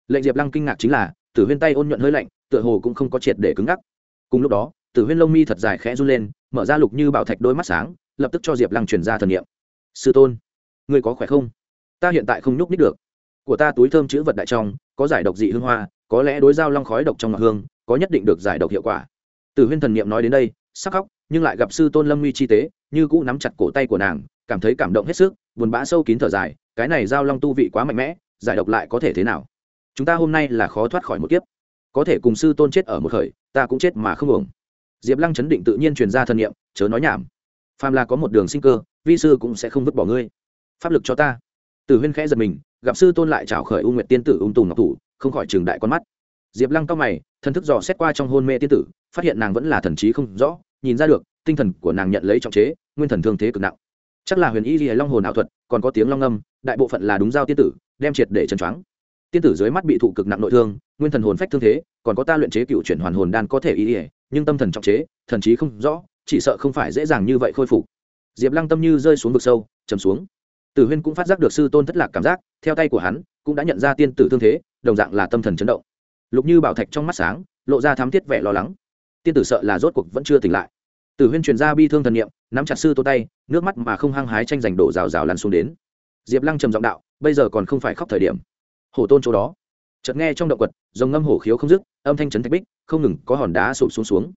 Lệnh diệp lăng kinh ngạc chính là, tử huyên tay ôn nhuận hơi lạnh, tựa hồ cũng không có triệt để cứng ngắc. Cùng lúc đó, tử huyên lông mi thật dài khẽ run lên, mở ra lục như bảo thạch đôi mắt sáng, lập tức cho diệp lăng truyền ra thần nghiệm sư tôn người có khỏe không? Ta hiện tại không nhúc nít được. Của ta túi thơm chữ vật đại trong, có giải độc dị hương hoa, có lẽ đối giao long khói độc trong ngọc hương, có nhất định được giải độc hiệu quả. Tử huyên thần nghiệm nói đến đây, sắc khóc, nhưng lại gặp sư tôn lâm nguy chi tế, như cũ nắm chặt cổ tay của nàng, cảm thấy cảm động hết sức buồn bã sâu kín thở dài, cái này giao long tu vị quá mạnh mẽ, giải độc lại có thể thế nào? Chúng ta hôm nay là khó thoát khỏi một kiếp. Có thể cùng sư tôn chết ở một khởi, ta cũng chết mà không uổng. diệp lăng chấn định tự nhiên truyền ra thân nhiệm chớ nói nhảm. Phàm là có một đường sinh cơ, vi sư cũng sẽ không vứt bỏ ngươi. Pháp lực cho ta. Từ huyên khẽ giật mình, gặp sư tôn lại trào khởi u nguyệt tiên tử ung tùng ngọc thủ, không khỏi trường đại con mắt. Diệp lăng cao mày thân thức dò xét qua trong hôn mê tiên tử, phát hiện nàng vẫn là thần trí không rõ, nhìn ra được, tinh thần của nàng nhận lấy trọng chế, nguyên thần thương thế cực nặng chắc là huyền y lìa long hồn ảo thuật, còn có tiếng long âm, đại bộ phận là đúng giao tiên tử, đem triệt để trần choáng. Tiên tử dưới mắt bị thụ cực nặng nội thương, nguyên thần hồn phách thương thế, còn có ta luyện chế cựu chuyển hoàn hồn đan có thể y lìa, nhưng tâm thần trọng chế, thần trí không rõ, chỉ sợ không phải dễ dàng như vậy khôi phục. Diệp lăng tâm như rơi xuống vực sâu chầm xuống. Tử huyên cũng phát giác được sư tôn thất lạc cảm giác, theo tay của hắn, cũng đã nhận ra tiên tử thương thế, đồng dạng là tâm thần chấn động. Lục như bảo thạch trong mắt sáng, lộ ra thám thiết vẻ lo lắng. Tiên tử sợ là rốt cuộc vẫn chưa tỉnh lại tử huyên truyền ra bi thương thần niệm, nắm chặt sư tô tay, nước mắt mà không hăng hái tranh giành đổ rào rào lăn xuống đến. Diệp lăng trầm giọng đạo, bây giờ còn không phải khóc thời điểm. Hổ tôn chỗ đó. Chợt nghe trong động quật dòng ngâm hổ khiếu không dứt, âm thanh chấn thạch bích, không ngừng có hòn đá sụp xuống xuống.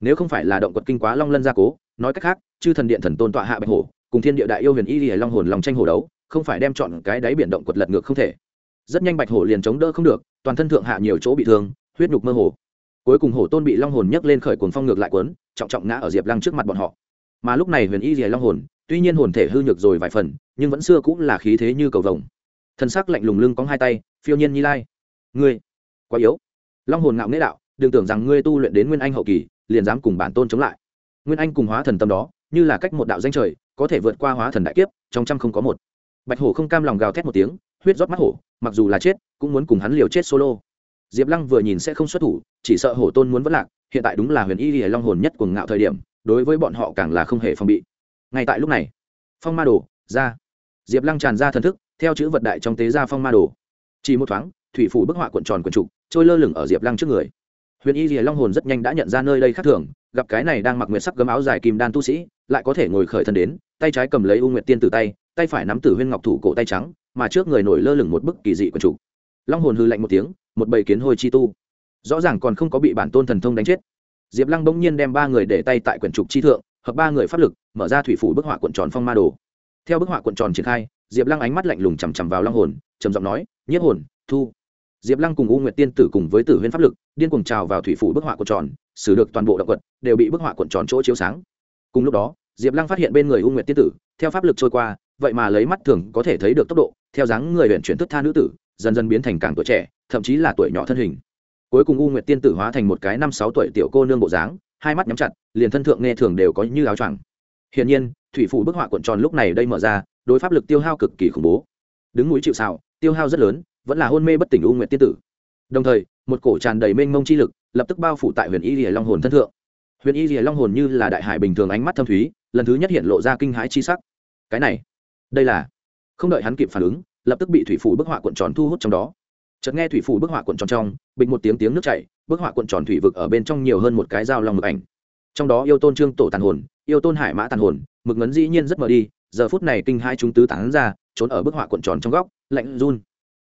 Nếu không phải là động quật kinh quá long lân gia cố, nói cách khác, chư thần điện thần tôn tọa hạ bạch hổ, cùng thiên địa đại yêu huyền y lìa long hồn lòng tranh hổ đấu, không phải đem chọn cái đáy biển động quật lật ngược không thể. Rất nhanh bạch hổ liền chống đỡ không được, toàn thân thượng hạ nhiều chỗ bị thương, huyết nhục mơ hồ cuối cùng hổ tôn bị long hồn nhấc lên khởi cuồng phong ngược lại quấn trọng trọng ngã ở diệp lăng trước mặt bọn họ. Mà lúc này huyền y rìa long hồn, tuy nhiên hồn thể hư nhược rồi vài phần, nhưng vẫn xưa cũng là khí thế như cầu vồng. Thân sắc lạnh lùng lưng cóng hai tay, phiêu nhiên nhi lai. Ngươi, quá yếu. Long hồn ngạo nghễ đạo, đừng tưởng rằng ngươi tu luyện đến nguyên anh hậu kỳ, liền dám cùng bản tôn chống lại. Nguyên anh cùng hóa thần tâm đó, như là cách một đạo danh trời, có thể vượt qua hóa thần đại kiếp, trong trăm không có một. Bạch hổ không cam lòng gào thét một tiếng, huyết rót mắt hổ, mặc dù là chết, cũng muốn cùng hắn liều chết solo diệp lăng vừa nhìn sẽ không xuất thủ, chỉ sợ hổ tôn muốn vất lạc, hiện tại đúng là huyền y hề long hồn nhất cuồng ngạo thời điểm, đối với bọn họ càng là không hề phòng bị. Ngay tại lúc này, phong ma đồ, ra. Diệp lăng tràn ra thần thức, theo chữ vật đại trong tế ra phong ma đồ. Chỉ một thoáng, thủy phủ bức họa cuộn tròn cuộn trục, trôi lơ lửng ở diệp lăng trước người. Huyền y rìa long hồn rất nhanh đã nhận ra nơi đây khác thường, gặp cái này đang mặc nguyệt sắc gấm áo dài kim đan tu sĩ, lại có thể ngồi khởi thân đến, tay trái cầm lấy u nguyệt tiên từ tay tay phải nắm tử huyên ngọc thủ cổ tay trắng, mà trước người nổi lơ lửng một bức kỳ dị quần trục. Long hồn hư lạnh một tiếng một bầy kiến hôi chi tu. Rõ ràng còn không có bị bản tôn thần thông đánh chết. Diệp lăng bỗng nhiên đem ba người để tay tại quyển trục chi thượng, hợp ba người pháp lực, mở ra thủy phủ bức họa cuộn tròn phong ma đồ. Theo bức họa cuộn tròn triển khai, diệp lăng ánh mắt lạnh lùng chằm chằm vào long hồn, trầm giọng nói, nhiếp hồn, thu. Diệp lăng cùng u nguyệt tiên tử cùng với tử huyên pháp lực, điên cùng trào vào thủy phủ bức họa cuộn tròn, xử được toàn bộ động vật đều bị bức họa cuộn tròn chỗ chiếu sáng. Cùng lúc đó, diệp lăng phát hiện bên người u nguyệt tiên tử, theo pháp lực trôi qua, vậy mà lấy mắt thường có thể thấy được tốc độ, theo dáng người huyện chuyển thức tha nữ tử dần dần biến thành càng tuổi trẻ, thậm chí là tuổi nhỏ thân hình. Cuối cùng u nguyệt tiên tử hóa thành một cái năm sáu tuổi tiểu cô nương bộ dáng, hai mắt nhắm chặt, liền thân thượng nghe thường đều có như áo choàng. Hiển nhiên, thủy phủ bức họa cuộn tròn lúc này đây mở ra, đối pháp lực tiêu hao cực kỳ khủng bố. Đứng núi chịu xào tiêu hao rất lớn, vẫn là hôn mê bất tỉnh u nguyệt tiên tử. Đồng thời, một cổ tràn đầy mênh mông chi lực, lập tức bao phủ tại huyền y lìa long hồn thân thượng. Huyền y lìa long hồn như là đại hải bình thường ánh mắt thâm thúy, lần thứ nhất hiện lộ ra kinh hãi chi sắc. Cái này, đây là, không đợi hắn kịp phản ứng lập tức bị thủy phủ bức họa cuộn tròn thu hút trong đó. Chợt nghe thủy phủ bức họa cuộn tròn trong, bình một tiếng tiếng nước chảy, bức họa cuộn tròn thủy vực ở bên trong nhiều hơn một cái dao lòng mực ảnh. Trong đó yêu tôn trương tổ tàn hồn, yêu tôn hải mã tàn hồn, mực ngấn dĩ nhiên rất mờ đi, giờ phút này kinh hai chúng tứ tán ra, trốn ở bức họa cuộn tròn trong góc, lạnh run.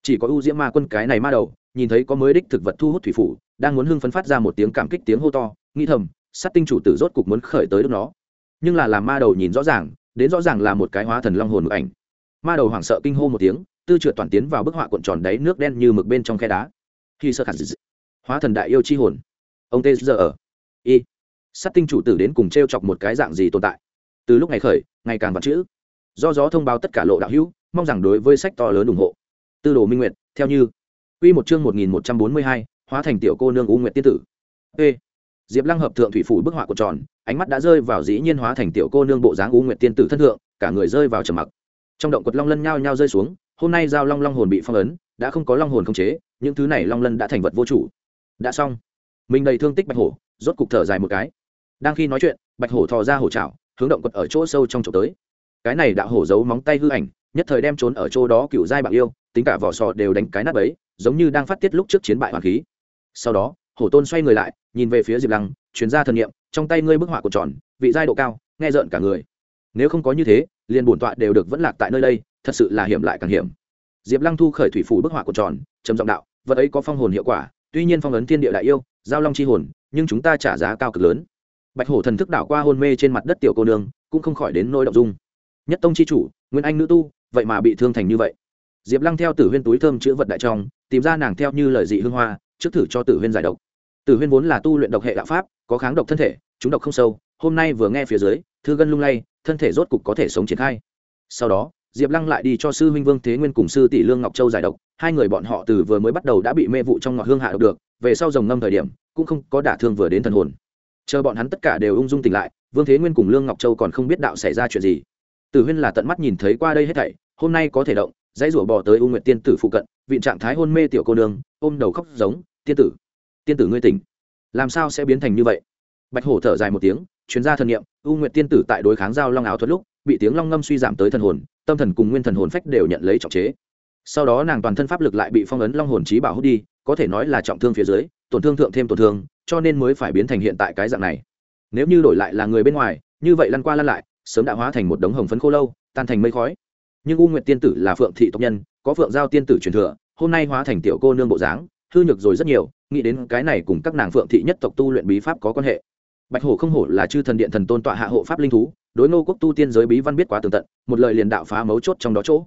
Chỉ có ưu diễm ma quân cái này ma đầu, nhìn thấy có mới đích thực vật thu hút thủy phủ, đang muốn hưng phấn phát ra một tiếng cảm kích tiếng hô to, nghĩ thầm, sát tinh chủ tử rốt cục muốn khởi tới được nó. Nhưng là làm ma đầu nhìn rõ ràng, đến rõ ràng là một cái hóa thần long hồn mực ảnh ma đầu hoảng sợ kinh hô một tiếng tư trượt toàn tiến vào bức họa cuộn tròn đáy nước đen như mực bên trong khe đá. Khi sơ khả hóa thần đại yêu chi hồn. Ông tê giờ ở. Y. Sát tinh chủ tử đến cùng t r e o chọc một cái dạng gì tồn tại? Từ lúc ngày khởi ngày càng vặt chữ. Do gió thông báo tất cả lộ đạo hữu mong rằng đối với sách to lớn ủng hộ. Tư đồ minh nguyệt theo như. Quy một chương 1142, hóa thành tiểu cô nương U Nguyệt tiên tử. p Diệp Lăng hợp thượng thủy phủ bức họa cuộn tròn, ánh mắt đã rơi vào dĩ nhiên hóa thành tiểu cô nương bộ dáng U Nguyệt tiên tử thân thượng, cả người rơi vào trầm mặc. Trong động quật long lân nhao nhao rơi xuống, hôm nay giao long long hồn bị phong ấn, đã không có long hồn khống chế, những thứ này long lân đã thành vật vô chủ. Đã xong. Mình đầy thương tích bạch hổ, rốt cục thở dài một cái. Đang khi nói chuyện, bạch hổ thò ra hổ trào hướng động quật ở chỗ sâu trong chỗ tới. Cái này đạo hổ giấu móng tay hư ảnh, nhất thời đem trốn ở chỗ đó cựu giai bạc yêu, tính cả vỏ sò đều đánh cái nát ấy giống như đang phát tiết lúc trước chiến bại hoàng khí sau đó hổ tôn xoay người lại nhìn về phía diệp lăng chuyên gia thần nghiệm trong tay ngươi bức họa của tròn vị giai độ cao nghe rợn cả người nếu không có như thế, liền bổn tọa đều được vẫn lạc tại nơi đây, thật sự là hiểm lại càng hiểm. Diệp lăng thu khởi thủy phủ bức họa của tròn, trầm giọng đạo, vật ấy có phong hồn hiệu quả, tuy nhiên phong ấn thiên địa đại yêu, giao long c h i hồn, nhưng chúng ta trả giá cao cực lớn. Bạch hổ thần thức đảo qua hôn mê trên mặt đất tiểu cô nương, cũng không khỏi đến nôi động dung. Nhất tông c h i chủ, nguyên anh nữ tu, vậy mà bị thương thành như vậy. Diệp lăng theo tử huyên túi thơm chữ vật đại trong, tìm ra nàng theo như lời dị hương hoa, trước thử cho tử huyên giải độc. Tử huyên vốn là tu luyện độc hệ đạo pháp, có kháng độc thân thể, chúng độc không sâu, hôm nay vừa nghe phía dưới thư gân lung lay, thân thể rốt cục có thể sống triển khai. Sau đó, diệp lăng lại đi cho sư huynh vương thế nguyên cùng sư tỷ lương ngọc châu giải độc. Hai người bọn họ từ vừa mới bắt đầu đã bị mê vụ trong ngọt hương hạ độc được, về sau dòng ngâm thời điểm, cũng không có đả thương vừa đến thần hồn. Chờ bọn hắn tất cả đều ung dung tỉnh lại, vương thế nguyên cùng lương ngọc châu còn không biết đạo xảy ra chuyện gì. Tử huyên là tận mắt nhìn thấy qua đây hết thảy, hôm nay có thể động, dãy rủa bỏ tới u nguyệt tiên tử phụ cận, vị trạng thái hôn mê tiểu cô nương, ôm đầu khóc giống, tiên tử tiên tử ngươi tỉnh, làm sao sẽ biến thành như vậy? Bạch hổ thở dài một tiếng chuyên gia thần nghiệm, u nguyệt tiên tử tại đối kháng giao long áo thuật lúc, bị tiếng long ngâm suy giảm tới thần hồn, tâm thần cùng nguyên thần hồn phách đều nhận lấy trọng chế. Sau đó nàng toàn thân pháp lực lại bị phong ấn long hồn trí bảo hút đi, có thể nói là trọng thương phía dưới, tổn thương thượng thêm tổn thương, cho nên mới phải biến thành hiện tại cái dạng này. Nếu như đổi lại là người bên ngoài, như vậy lăn qua lăn lại, sớm đã hóa thành một đống hồng phấn khô lâu, tan thành mây khói. Nhưng u nguyệt tiên tử là phượng thị tộc nhân, có phượng giao tiên tử truyền thừa, hôm nay hóa thành tiểu cô nương bộ dáng, hư nhược rồi rất nhiều, nghĩ đến cái này cùng các nàng phượng thị nhất tộc tu luyện bí pháp có quan hệ bạch hổ không hổ là chư thần điện thần tôn tọa hạ hộ pháp linh thú, đối nô quốc tu tiên giới bí văn biết quá tường tận, một lời liền đạo phá mấu chốt trong đó chỗ.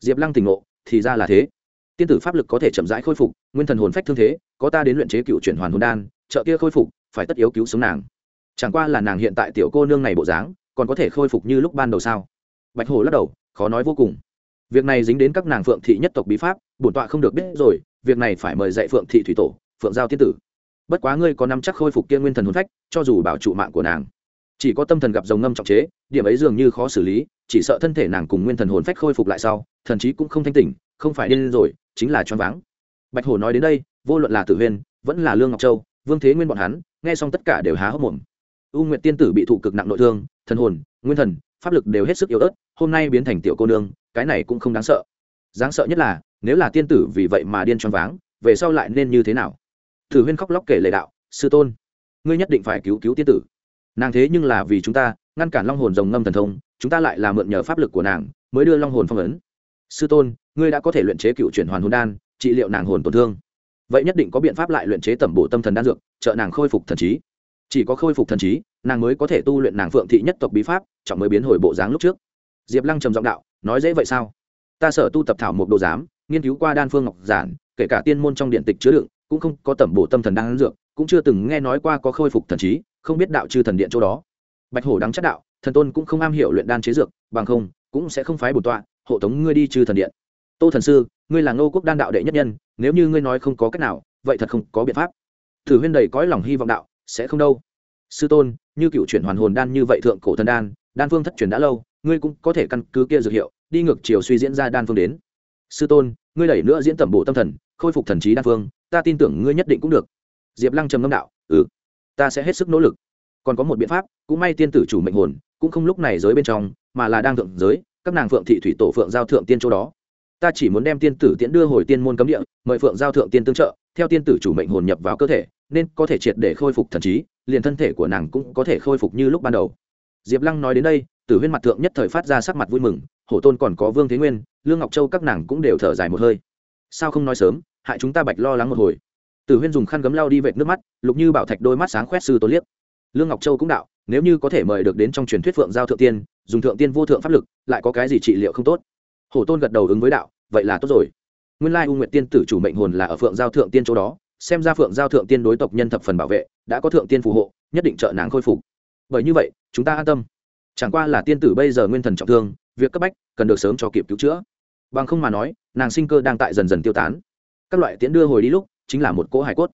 Diệp lăng tỉnh ngộ, thì ra là thế. Tiên tử pháp lực có thể chậm rãi khôi phục, nguyên thần hồn phách thương thế, có ta đến luyện chế cựu chuyển hoàn hồn đan chợ kia khôi phục, phải tất yếu cứu sống nàng. Chẳng qua là nàng hiện tại tiểu cô nương này bộ dáng, còn có thể khôi phục như lúc ban đầu sao? Bạch hổ lắc đầu, khó nói vô cùng. Việc này dính đến các nàng phượng thị nhất tộc bí pháp, bổn tọa không được biết rồi, việc này phải mời dạy phượng thị thủy tổ, phượng giao tiên tử bất quá ngươi có năm chắc khôi phục kia nguyên thần hồn phách, cho dù bảo trụ mạng của nàng. Chỉ có tâm thần gặp dòng ngâm trọng chế, điểm ấy dường như khó xử lý, chỉ sợ thân thể nàng cùng nguyên thần hồn phách khôi phục lại sau, thần chí cũng không thanh tỉnh, không phải điên rồi, chính là choáng váng. Bạch hổ nói đến đây, vô luận là tử huyên vẫn là lương ngọc châu, vương thế nguyên bọn hắn, nghe xong tất cả đều há hốc mồm. U nguyệt tiên tử bị thụ cực nặng nội thương, thần hồn, nguyên thần, pháp lực đều hết sức yếu ớt, hôm nay biến thành tiểu cô nương, cái này cũng không đáng sợ. Đáng sợ nhất là, nếu là tiên tử vì vậy mà điên choáng váng, về sau lại nên như thế nào? Thử huyên khóc lóc kể lệ đạo, sư tôn, ngươi nhất định phải cứu cứu tiên tử. Nàng thế nhưng là vì chúng ta, ngăn cản long hồn rồng ngâm thần thông, chúng ta lại là mượn nhờ pháp lực của nàng, mới đưa long hồn phong ấn. Sư tôn, ngươi đã có thể luyện chế cựu chuyển hoàn hồn đan, trị liệu nàng hồn tổn thương. Vậy nhất định có biện pháp lại luyện chế tẩm bổ tâm thần đan dược, trợ nàng khôi phục thần trí. Chỉ có khôi phục thần trí, nàng mới có thể tu luyện nàng phượng thị nhất tộc bí pháp, trọng mới biến hồi bộ dáng lúc trước. Diệp lăng trầm giọng đạo, nói dễ vậy sao? Ta sở tu tập thảo một đồ giám, nghiên cứu qua đan phương ngọc giản, kể cả tiên môn trong điện tịch chứa đựng cũng không có tẩm bổ tâm thần đan dược, cũng chưa từng nghe nói qua có khôi phục thần trí, không biết đạo chư thần điện chỗ đó. Bạch hổ đắng chắc đạo, thần tôn cũng không am hiểu luyện đan chế dược, bằng không, cũng sẽ không phái bổn tọa, hộ tống ngươi đi chư thần điện. Tô thần sư, ngươi là ngô quốc đan đạo đệ nhất nhân, nếu như ngươi nói không có cách nào, vậy thật không có biện pháp. Thử huyên đầy cõi lòng hy vọng đạo, sẽ không đâu. Sư tôn, như cựu chuyển hoàn hồn đan như vậy thượng cổ thần đan đan phương thất truyền đã lâu, ngươi cũng có thể căn cứ kia dược hiệu, đi ngược chiều suy diễn ra đan phương đến. Sư tôn, ngươi đẩy nữa diễn tẩm bộ tâm thần, khôi phục thần trí đan phương ta tin tưởng ngươi nhất định cũng được. Diệp lăng trầm ngâm đạo ừ ta sẽ hết sức nỗ lực. Còn có một biện pháp, cũng may tiên tử chủ mệnh hồn, cũng không lúc này giới bên trong, mà là đang thượng giới, các nàng phượng thị thủy tổ phượng giao thượng tiên chỗ đó. Ta chỉ muốn đem tiên tử tiễn đưa hồi tiên môn cấm địa, mời phượng giao thượng tiên tương trợ, theo tiên tử chủ mệnh hồn nhập vào cơ thể, nên có thể triệt để khôi phục thần trí, liền thân thể của nàng cũng có thể khôi phục như lúc ban đầu. Diệp lăng nói đến đây tử huyên mặt thượng nhất thời phát ra sắc mặt vui mừng, hổ tôn còn có vương thế nguyên, lương ngọc châu các nàng cũng đều thở dài một hơi. Sao không nói sớm? Hại chúng ta bạch lo lắng một hồi. Tử huyên dùng khăn gấm lau đi vệt nước mắt, lục như bảo thạch đôi mắt sáng khoét sư tôn liếc. Lương ngọc châu cũng đạo, nếu như có thể mời được đến trong truyền thuyết phượng giao thượng tiên, dùng thượng tiên vô thượng pháp lực, lại có cái gì trị liệu không tốt? Hổ tôn gật đầu ứng với đạo, vậy là tốt rồi. Nguyên lai u nguyệt tiên tử chủ mệnh hồn là ở phượng giao thượng tiên chỗ đó, xem ra phượng giao thượng tiên đối tộc nhân thập phần bảo vệ, đã có thượng tiên phù hộ, nhất định trợ nàng khôi phục. Bởi như vậy, chúng ta an tâm. Chẳng qua là tiên tử bây giờ nguyên thần trọng thương, việc cấp bách, cần được sớm cho kịp cứu chữa. Bằng không mà nói, nàng sinh cơ đang tại dần dần tiêu tán các loại tiễn đưa hồi đi lúc, chính là một cỗ hải cốt.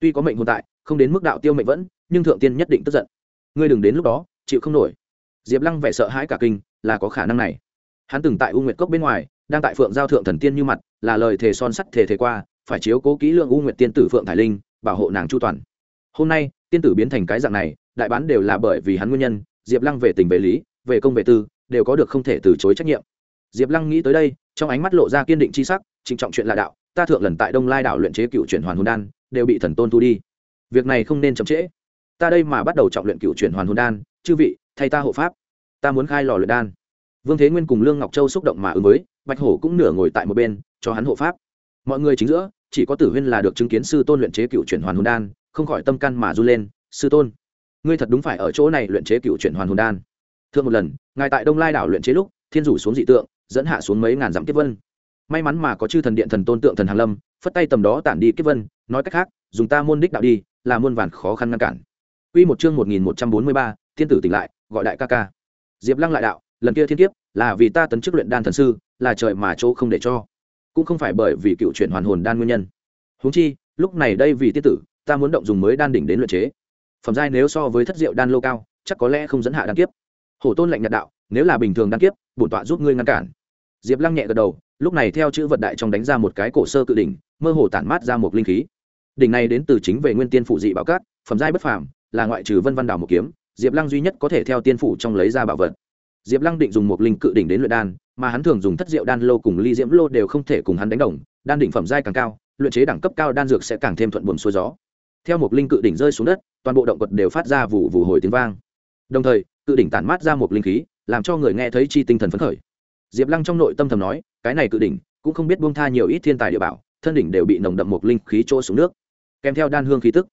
Tuy có mệnh hồn tại, không đến mức đạo tiêu mệnh vẫn, nhưng thượng tiên nhất định tức giận. Ngươi đừng đến lúc đó, chịu không nổi. Diệp lăng vẻ sợ hãi cả kinh, là có khả năng này. Hắn từng tại u nguyệt cốc bên ngoài, đang tại phượng giao thượng thần tiên như mặt, là lời thề son sắt thề thề qua, phải chiếu cố kỹ lượng u nguyệt tiên tử phượng thải linh, bảo hộ nàng chu toàn. Hôm nay, tiên tử biến thành cái dạng này, đại bán đều là bởi vì hắn nguyên nhân, diệp lăng về tình về lý, về công về tư, đều có được không thể từ chối trách nhiệm. Diệp lăng nghĩ tới đây, trong ánh mắt lộ ra kiên định c h i sắc, trịnh trọng chuyện lạ đạo ta thượng lần tại đông lai đảo luyện chế cựu chuyển hoàn hồn đan, đều bị thần tôn thu đi. Việc này không nên chậm trễ. Ta đây mà bắt đầu trọng luyện cựu chuyển hoàn hồn đan, chư vị, thay ta hộ pháp. Ta muốn khai lò luyện đan. Vương thế nguyên cùng lương ngọc châu xúc động mà ứng với, bạch hổ cũng nửa ngồi tại một bên, cho hắn hộ pháp. Mọi người chính giữa, chỉ có tử huyên là được chứng kiến sư tôn luyện chế cựu chuyển hoàn hồn đan, không khỏi tâm căn mà r u lên, sư tôn, ngươi thật đúng phải ở chỗ này luyện chế cựu chuyển hoàn hồn đan. Thưa một lần, ngài tại đông lai đảo luyện chế lúc, thiên rủ xuống dị tượng, dẫn hạ xuống mấy ngàn dặm tiếp vân may mắn mà có chư thần điện thần tôn tượng thần hàn lâm phất tay tầm đó tản đi kiếp vân nói cách khác dùng ta môn đích đạo đi là muôn vàn khó khăn ngăn cản Quy một chương 1143, thiên tử tỉnh lại, gọi đại ca ca. Diệp Lăng lại đạo, lần kia thiên kiếp là vì ta tấn chức luyện đan thần sư, là trời mà chỗ không để cho, cũng không phải bởi vì cựu chuyển hoàn hồn đan nguyên nhân. Huống chi, lúc này đây vì tiên tử, ta muốn động dùng mới đan đỉnh đến luyện chế. Phẩm giai nếu so với thất diệu đan lô cao, chắc có lẽ không dẫn hạ đan kiếp. Hổ Tôn lạnh nhạt đạo, nếu là bình thường đan kiếp, bổn tọa giúp ngươi ngăn cản. Diệp Lăng nhẹ gật đầu, lúc này theo chữ vật đại trong đánh ra một cái cổ sơ cự đỉnh, mơ hồ tản mát ra một linh khí. Đỉnh này đến từ chính về nguyên tiên phụ dị bảo cát, phẩm giai bất phàm, là ngoại trừ vân văn đảo một kiếm diệp lăng duy nhất có thể theo tiên phủ trong lấy ra bảo vật. Diệp lăng định dùng một linh cự đỉnh đến luyện đan mà hắn thường dùng thất diệu đan lô cùng ly diễm lô đều không thể cùng hắn đánh đồng đan đỉnh phẩm giai càng cao luyện chế đẳng cấp cao đan dược sẽ càng thêm thuận buồm xuôi gió. Theo một linh cự đỉnh rơi xuống đất toàn bộ động vật đều phát ra vụ vụ hồi tiếng vang. Đồng thời cự đỉnh tản mát ra một linh khí làm cho người nghe thấy chi tinh thần phấn khởi diệp lăng trong nội tâm thầm nói, cái này cự đỉnh, cũng không biết buông tha nhiều ít thiên tài địa bảo, thân đỉnh đều bị nồng đậm một linh khí trôi xuống nước. Kèm theo đan hương khí tức,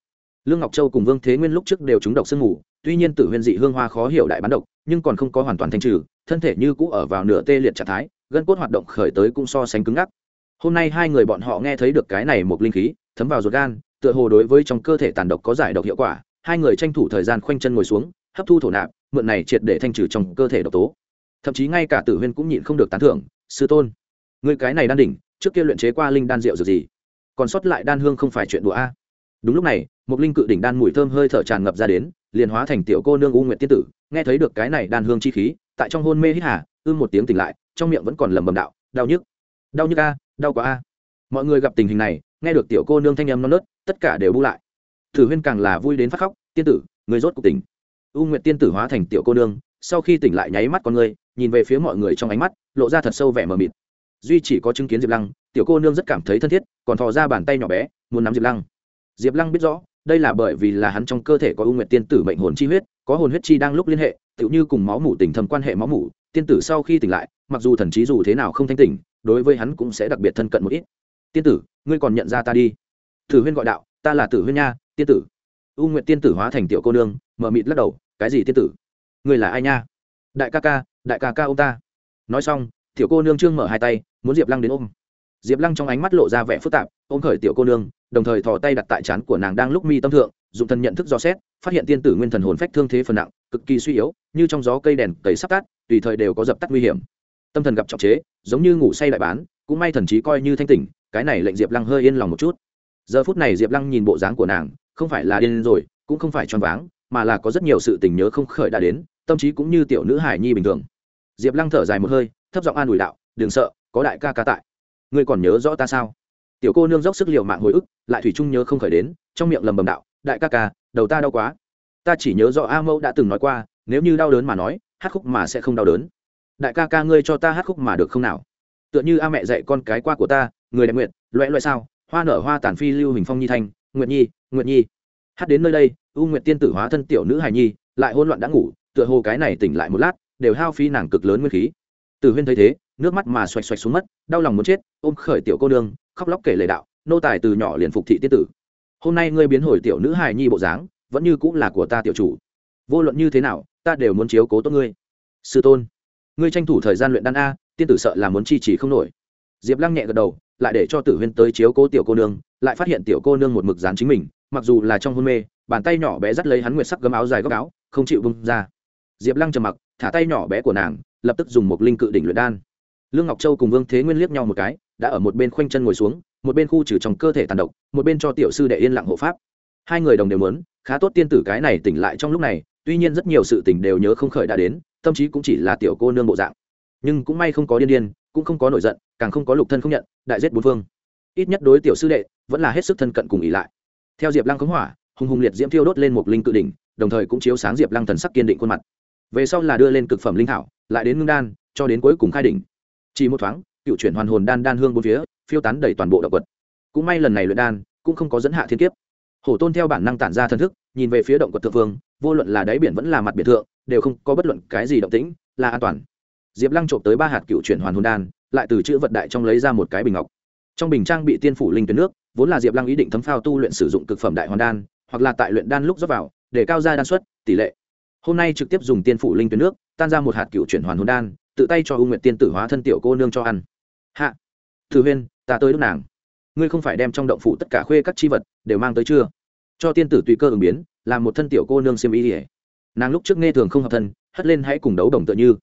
lương ngọc châu cùng vương thế nguyên lúc trước đều trúng độc sương mù, tuy nhiên tử huyền dị hương hoa khó hiểu đại bán độc, nhưng còn không có hoàn toàn thanh trừ, thân thể như cũ ở vào nửa tê liệt trạng thái, gân cốt hoạt động khởi tới cũng so sánh cứng ngắc. Hôm nay hai người bọn họ nghe thấy được cái này một linh khí, thấm vào ruột gan, tựa hồ đối với trong cơ thể tàn độc có giải độc hiệu quả, hai người tranh thủ thời gian khoanh chân ngồi xuống, hấp thu thổ nạp, mượn này triệt để thanh trừ trong cơ thể độc tố thậm chí ngay cả tử huyên cũng nhịn không được tán thưởng, sư tôn người cái này đan đỉnh, trước kia luyện chế qua linh đan rượu dược gì? Còn sót lại đan hương không phải chuyện đùa a? Đúng lúc này, một linh cự đỉnh đan mùi thơm hơi thở tràn ngập ra đến, liền hóa thành tiểu cô nương u Nguyệt tiên tử, nghe thấy được cái này đan hương chi khí, tại trong hôn mê hít hà, ư một tiếng tỉnh lại, trong miệng vẫn còn lầm bầm đạo, đau nhức đau nhức a, đau quá a. Mọi người gặp tình hình này, nghe được tiểu cô nương thanh âm non nớt, tất cả đều bu lại. Thử huyên càng là vui đến phát khóc, tiên tử người rốt cuộc tỉnh. U nguyệt tiên tử hóa thành tiểu cô nương sau khi tỉnh lại nháy mắt con người, nhìn về phía mọi người trong ánh mắt, lộ ra thật sâu vẻ mờ mịt. Duy chỉ có chứng kiến diệp lăng, tiểu cô nương rất cảm thấy thân thiết, còn thò ra bàn tay nhỏ bé, muốn nắm diệp lăng. Diệp lăng biết rõ, đây là bởi vì là hắn trong cơ thể có ưu nguyệt tiên tử mệnh hồn chi huyết, có hồn huyết chi đang lúc liên hệ, tựu như cùng máu mủ tình thầm quan hệ máu mủ, tiên tử sau khi tỉnh lại, mặc dù thần trí dù thế nào không thanh tỉnh, đối với hắn cũng sẽ đặc biệt thân cận một ít. Tiên tử, ngươi còn nhận ra ta đi. Tử huyên gọi đạo, ta là tử huyên nha, tiên tử. U nguyện tiên tử hóa thành tiểu cô nương mở mịt lắc đầu, cái gì tiên tử? Ngươi là ai nha? Đại ca ca, đại ca ca ô ta. Nói xong, tiểu cô nương trương mở hai tay, muốn diệp lăng đến ôm. Diệp lăng trong ánh mắt lộ ra vẻ phức tạp, ôm khởi tiểu cô nương, đồng thời thò tay đặt tại chán của nàng đang lúc mi tâm thượng dụng thần nhận thức do xét, phát hiện tiên tử nguyên thần hồn phách thương thế phần nặng, cực kỳ suy yếu, như trong gió cây đèn cầy sắp tắt, tùy thời đều có dập tắt nguy hiểm. Tâm thần gặp trọng chế, giống như ngủ say đại bán, cũng may thần trí coi như thanh tỉnh, cái này lệnh diệp lăng hơi yên lòng một chút. Giờ phút này diệp lăng nhìn bộ dáng của nàng, không phải là điên rồi, cũng không phải choáng váng, mà là có rất nhiều sự tình nhớ không khởi đã đến tâm trí cũng như tiểu nữ hải nhi bình thường. Diệp lăng thở dài một hơi, thấp giọng an ủi đạo, đừng sợ, có đại ca ca tại. Ngươi còn nhớ rõ ta sao? Tiểu cô nương dốc sức liều mạng hồi ức, lại thủy trung nhớ không khởi đến, trong miệng lầm bầm đạo, đại ca ca, đầu ta đau quá. Ta chỉ nhớ rõ a mẫu đã từng nói qua, nếu như đau đớn mà nói, hát khúc mà sẽ không đau đớn. Đại ca ca ngươi cho ta hát khúc mà được không nào? Tựa như a mẹ dạy con cái qua của ta, người đẹp nguyện, loẹ loẹ sao, hoa nở hoa tàn phi lưu hình phong nhi thanh nguyện nhi nguyện nhi. Hát đến nơi đây, u nguyện tiên tử hóa thân tiểu nữ hài nhi, lại hôn loạn đã ngủ tựa hồ cái này tỉnh lại một lát, đều hao phí nàng cực lớn nguyên khí. Tử huyên thấy thế, nước mắt mà xoạch xoạch xuống mất, đau lòng muốn chết, ôm khởi tiểu cô nương, khóc lóc kể lệ đạo, nô tài từ nhỏ liền phục thị tiên tử. Hôm nay ngươi biến hồi tiểu nữ hài nhi bộ dáng, vẫn như cũng là của ta tiểu chủ. Vô luận như thế nào, ta đều muốn chiếu cố tốt ngươi. Sư tôn, ngươi tranh thủ thời gian luyện đan a tiên tử sợ là muốn chi trì không nổi. Diệp lăng nhẹ gật đầu, lại để cho tử huyên tới chiếu cố tiểu cô nương, lại phát hiện tiểu cô nương một mực dán chính mình, mặc dù là trong hôn mê, bàn tay nhỏ bé dắt lấy hắn nguyệt sắc gấm áo dài góc áo, không chịu bung ra diệp lăng trầm mặc, thả tay nhỏ bé của nàng, lập tức dùng một linh cự đỉnh luyện đan. Lương ngọc châu cùng vương thế nguyên liếc nhau một cái, đã ở một bên khoanh chân ngồi xuống, một bên khu trừ trong cơ thể tàn độc, một bên cho tiểu sư đệ yên lặng hộ pháp. Hai người đồng đều muốn, khá tốt tiên tử cái này tỉnh lại trong lúc này, tuy nhiên rất nhiều sự tình đều nhớ không khởi đã đến, tâm trí cũng chỉ là tiểu cô nương bộ dạng. Nhưng cũng may không có điên điên, cũng không có nổi giận, càng không có lục thân không nhận, đại giết bốn phương. Ít nhất đối tiểu sư đệ, vẫn là hết sức thân cận cùng ỉ lại. Theo diệp lăng khống hỏa, hùng hùng liệt diễm thiêu đốt lên một linh cự đỉnh, đồng thời cũng chiếu sáng diệp lăng thần sắc kiên định khuôn mặt về sau là đưa lên cực phẩm linh thảo, lại đến ngưng đan, cho đến cuối cùng khai đỉnh. Chỉ một thoáng, cựu chuyển hoàn hồn đan đan hương bốn phía, phiêu tán đầy toàn bộ động vật. Cũng may lần này luyện đan, cũng không có dẫn hạ thiên kiếp. Hổ tôn theo bản năng tản ra thân thức, nhìn về phía động quật thượng phương vô luận là đáy biển vẫn là mặt biển thượng, đều không có bất luận cái gì động tĩnh, là an toàn. Diệp lăng trộm tới ba hạt cựu chuyển hoàn hồn đan, lại từ chữ vật đại trong lấy ra một cái bình ngọc. Trong bình trang bị tiên phủ linh tuyến nước, vốn là diệp lăng ý định thấm phao tu luyện sử dụng cực phẩm đại hoàn đan, hoặc là tại luyện đan lúc dốc vào, để cao ra đan suất, tỷ lệ hôm nay trực tiếp dùng tiên phủ linh tuyến nước, tan ra một hạt cựu chuyển hoàn hồn đan, tự tay cho u nguyện tiên tử hóa thân tiểu cô nương cho ăn. Hạ, thử huyên, ta tới lúc nàng. Ngươi không phải đem trong động phủ tất cả khuê các chi vật đều mang tới chưa? Cho tiên tử tùy cơ ứng biến, làm một thân tiểu cô nương xiêm ý ỉa nàng lúc trước nghe thường không hợp thân, hất lên hãy cùng đấu đồng tựa như.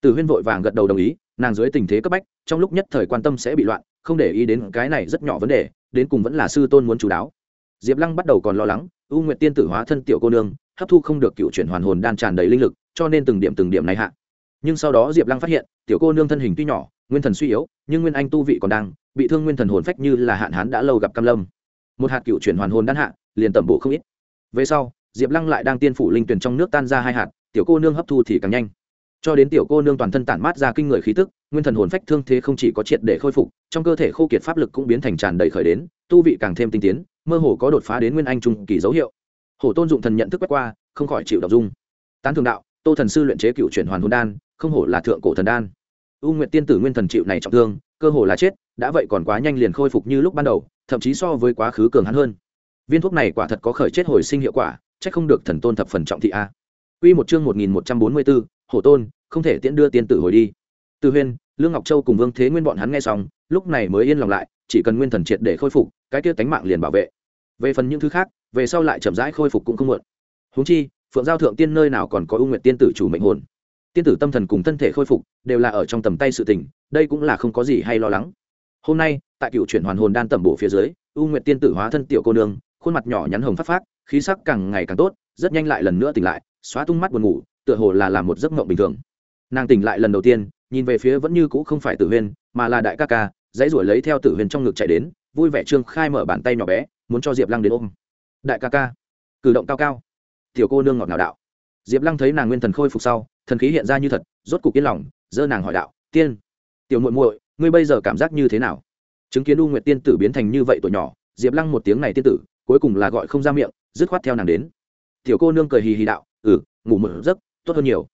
Tử huyên vội vàng gật đầu đồng ý, nàng dưới tình thế cấp bách, trong lúc nhất thời quan tâm sẽ bị loạn, không để ý đến cái này rất nhỏ vấn đề, đến cùng vẫn là sư tôn muốn chú đáo diệp lăng bắt đầu còn lo lắng, u nguyện tiên tử hóa thân tiểu cô nương, hấp thu không được cựu chuyển hoàn hồn đan tràn đầy linh lực, cho nên từng điểm từng điểm này hạ. Nhưng sau đó diệp lăng phát hiện, tiểu cô nương thân hình tuy nhỏ, nguyên thần suy yếu, nhưng nguyên anh tu vị còn đang, bị thương nguyên thần hồn phách như là hạn hán đã lâu gặp cam lâm. Một hạt cựu chuyển hoàn hồn đan hạ, liền tẩm bộ không ít. Về sau, diệp lăng lại đang tiên phủ linh tuyển trong nước tan ra hai hạt, tiểu cô nương hấp thu thì càng nhanh. Cho đến tiểu cô nương toàn thân tản mát ra kinh người khí tức, nguyên thần hồn phách thương thế không chỉ có triệt để khôi phục, trong cơ thể khô kiệt pháp lực cũng biến thành tràn đầy khởi đến, tu vị càng thêm tinh tiến mơ hồ có đột phá đến nguyên anh trung kỳ dấu hiệu. Hổ tôn dụng thần nhận thức quét qua không khỏi chịu đọc dung. Tán thường đạo tô thần sư luyện chế cựu chuyển hoàn hồn đan không hổ là thượng cổ thần đan. U nguyện tiên tử nguyên thần chịu này trọng thương cơ hồ là chết đã vậy còn quá nhanh liền khôi phục như lúc ban đầu thậm chí so với quá khứ cường hắn hơn. Viên thuốc này quả thật có khởi chết hồi sinh hiệu quả chắc không được thần tôn thập phần trọng thị a. Quy một chương 1144, Hổ Tôn, không thể tiễn đưa tiên tử hồi đi. Từ Huyên, Lương Ngọc Châu cùng Vương Thế Nguyên bọn hắn nghe xong, lúc này mới yên lòng lại, chỉ cần nguyên thần triệt để khôi phục, cái kia tánh mạng liền bảo vệ. Về phần những thứ khác, về sau lại chậm rãi khôi phục cũng không muộn. húng chi, Phượng Giao thượng tiên nơi nào còn có ưu nguyện tiên tử chủ mệnh hồn. Tiên tử tâm thần cùng thân thể khôi phục, đều là ở trong tầm tay sự tình, đây cũng là không có gì hay lo lắng. Hôm nay, tại cựu chuyển hoàn hồn đan tẩm bổ phía dưới, ưu nguyệt tiên tử hóa thân tiểu cô nương, khuôn mặt nhỏ nhắn hồng phát phát, khí sắc càng ngày càng tốt, rất nhanh lại lần nữa tỉnh lại, xóa tung mắt buồn ngủ tựa hồ là làm một giấc mộng bình thường nàng tỉnh lại lần đầu tiên nhìn về phía vẫn như cũ không phải tử huyên mà là đại ca ca dãy ruổi lấy theo tử huyền trong ngực chạy đến vui vẻ trương khai mở bàn tay nhỏ bé, muốn cho diệp lăng đến ôm. Đại ca ca, cử động cao cao. Tiểu cô nương ngọt ngào đạo. Diệp lăng thấy nàng nguyên thần khôi phục sau, thần khí hiện ra như thật, rốt cục yên lòng dơ nàng hỏi đạo, tiên, tiểu muội muội, ngươi bây giờ cảm giác như thế nào? Chứng kiến u nguyệt tiên tử biến thành như vậy tuổi nhỏ, diệp lăng một tiếng này tiên tử, cuối cùng là gọi không ra miệng, dứt khoát theo nàng đến. Tiểu cô nương cười hì hì đạo ừ ngủ mở giấc, tốt hơn nhiều.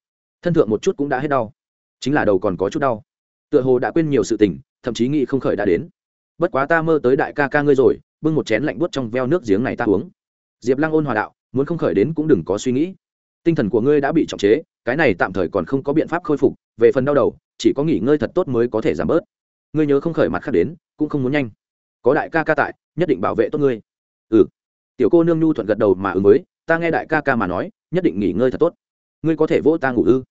Thân thượng một chút cũng đã hết đau. Chính là đầu còn có chút đau. Tựa hồ đã quên nhiều sự tình, thậm chí nghĩ không khởi đã đến bất quá ta mơ tới đại ca ca ngươi rồi, bưng một chén lạnh buốt trong veo nước giếng này ta uống. Diệp lăng ôn hòa đạo, muốn không khởi đến cũng đừng có suy nghĩ. Tinh thần của ngươi đã bị trọng chế, cái này tạm thời còn không có biện pháp khôi phục, về phần đau đầu, chỉ có nghỉ ngơi thật tốt mới có thể giảm bớt. Ngươi nhớ không khởi mặt khác đến, cũng không muốn nhanh. Có đại ca ca tại, nhất định bảo vệ tốt ngươi. Ừ. Tiểu cô nương nhu thuận gật đầu mà ứng với, ta nghe đại ca ca mà nói, nhất định nghỉ ngơi thật tốt. Ngươi có thể vỗ ta ngủ ư?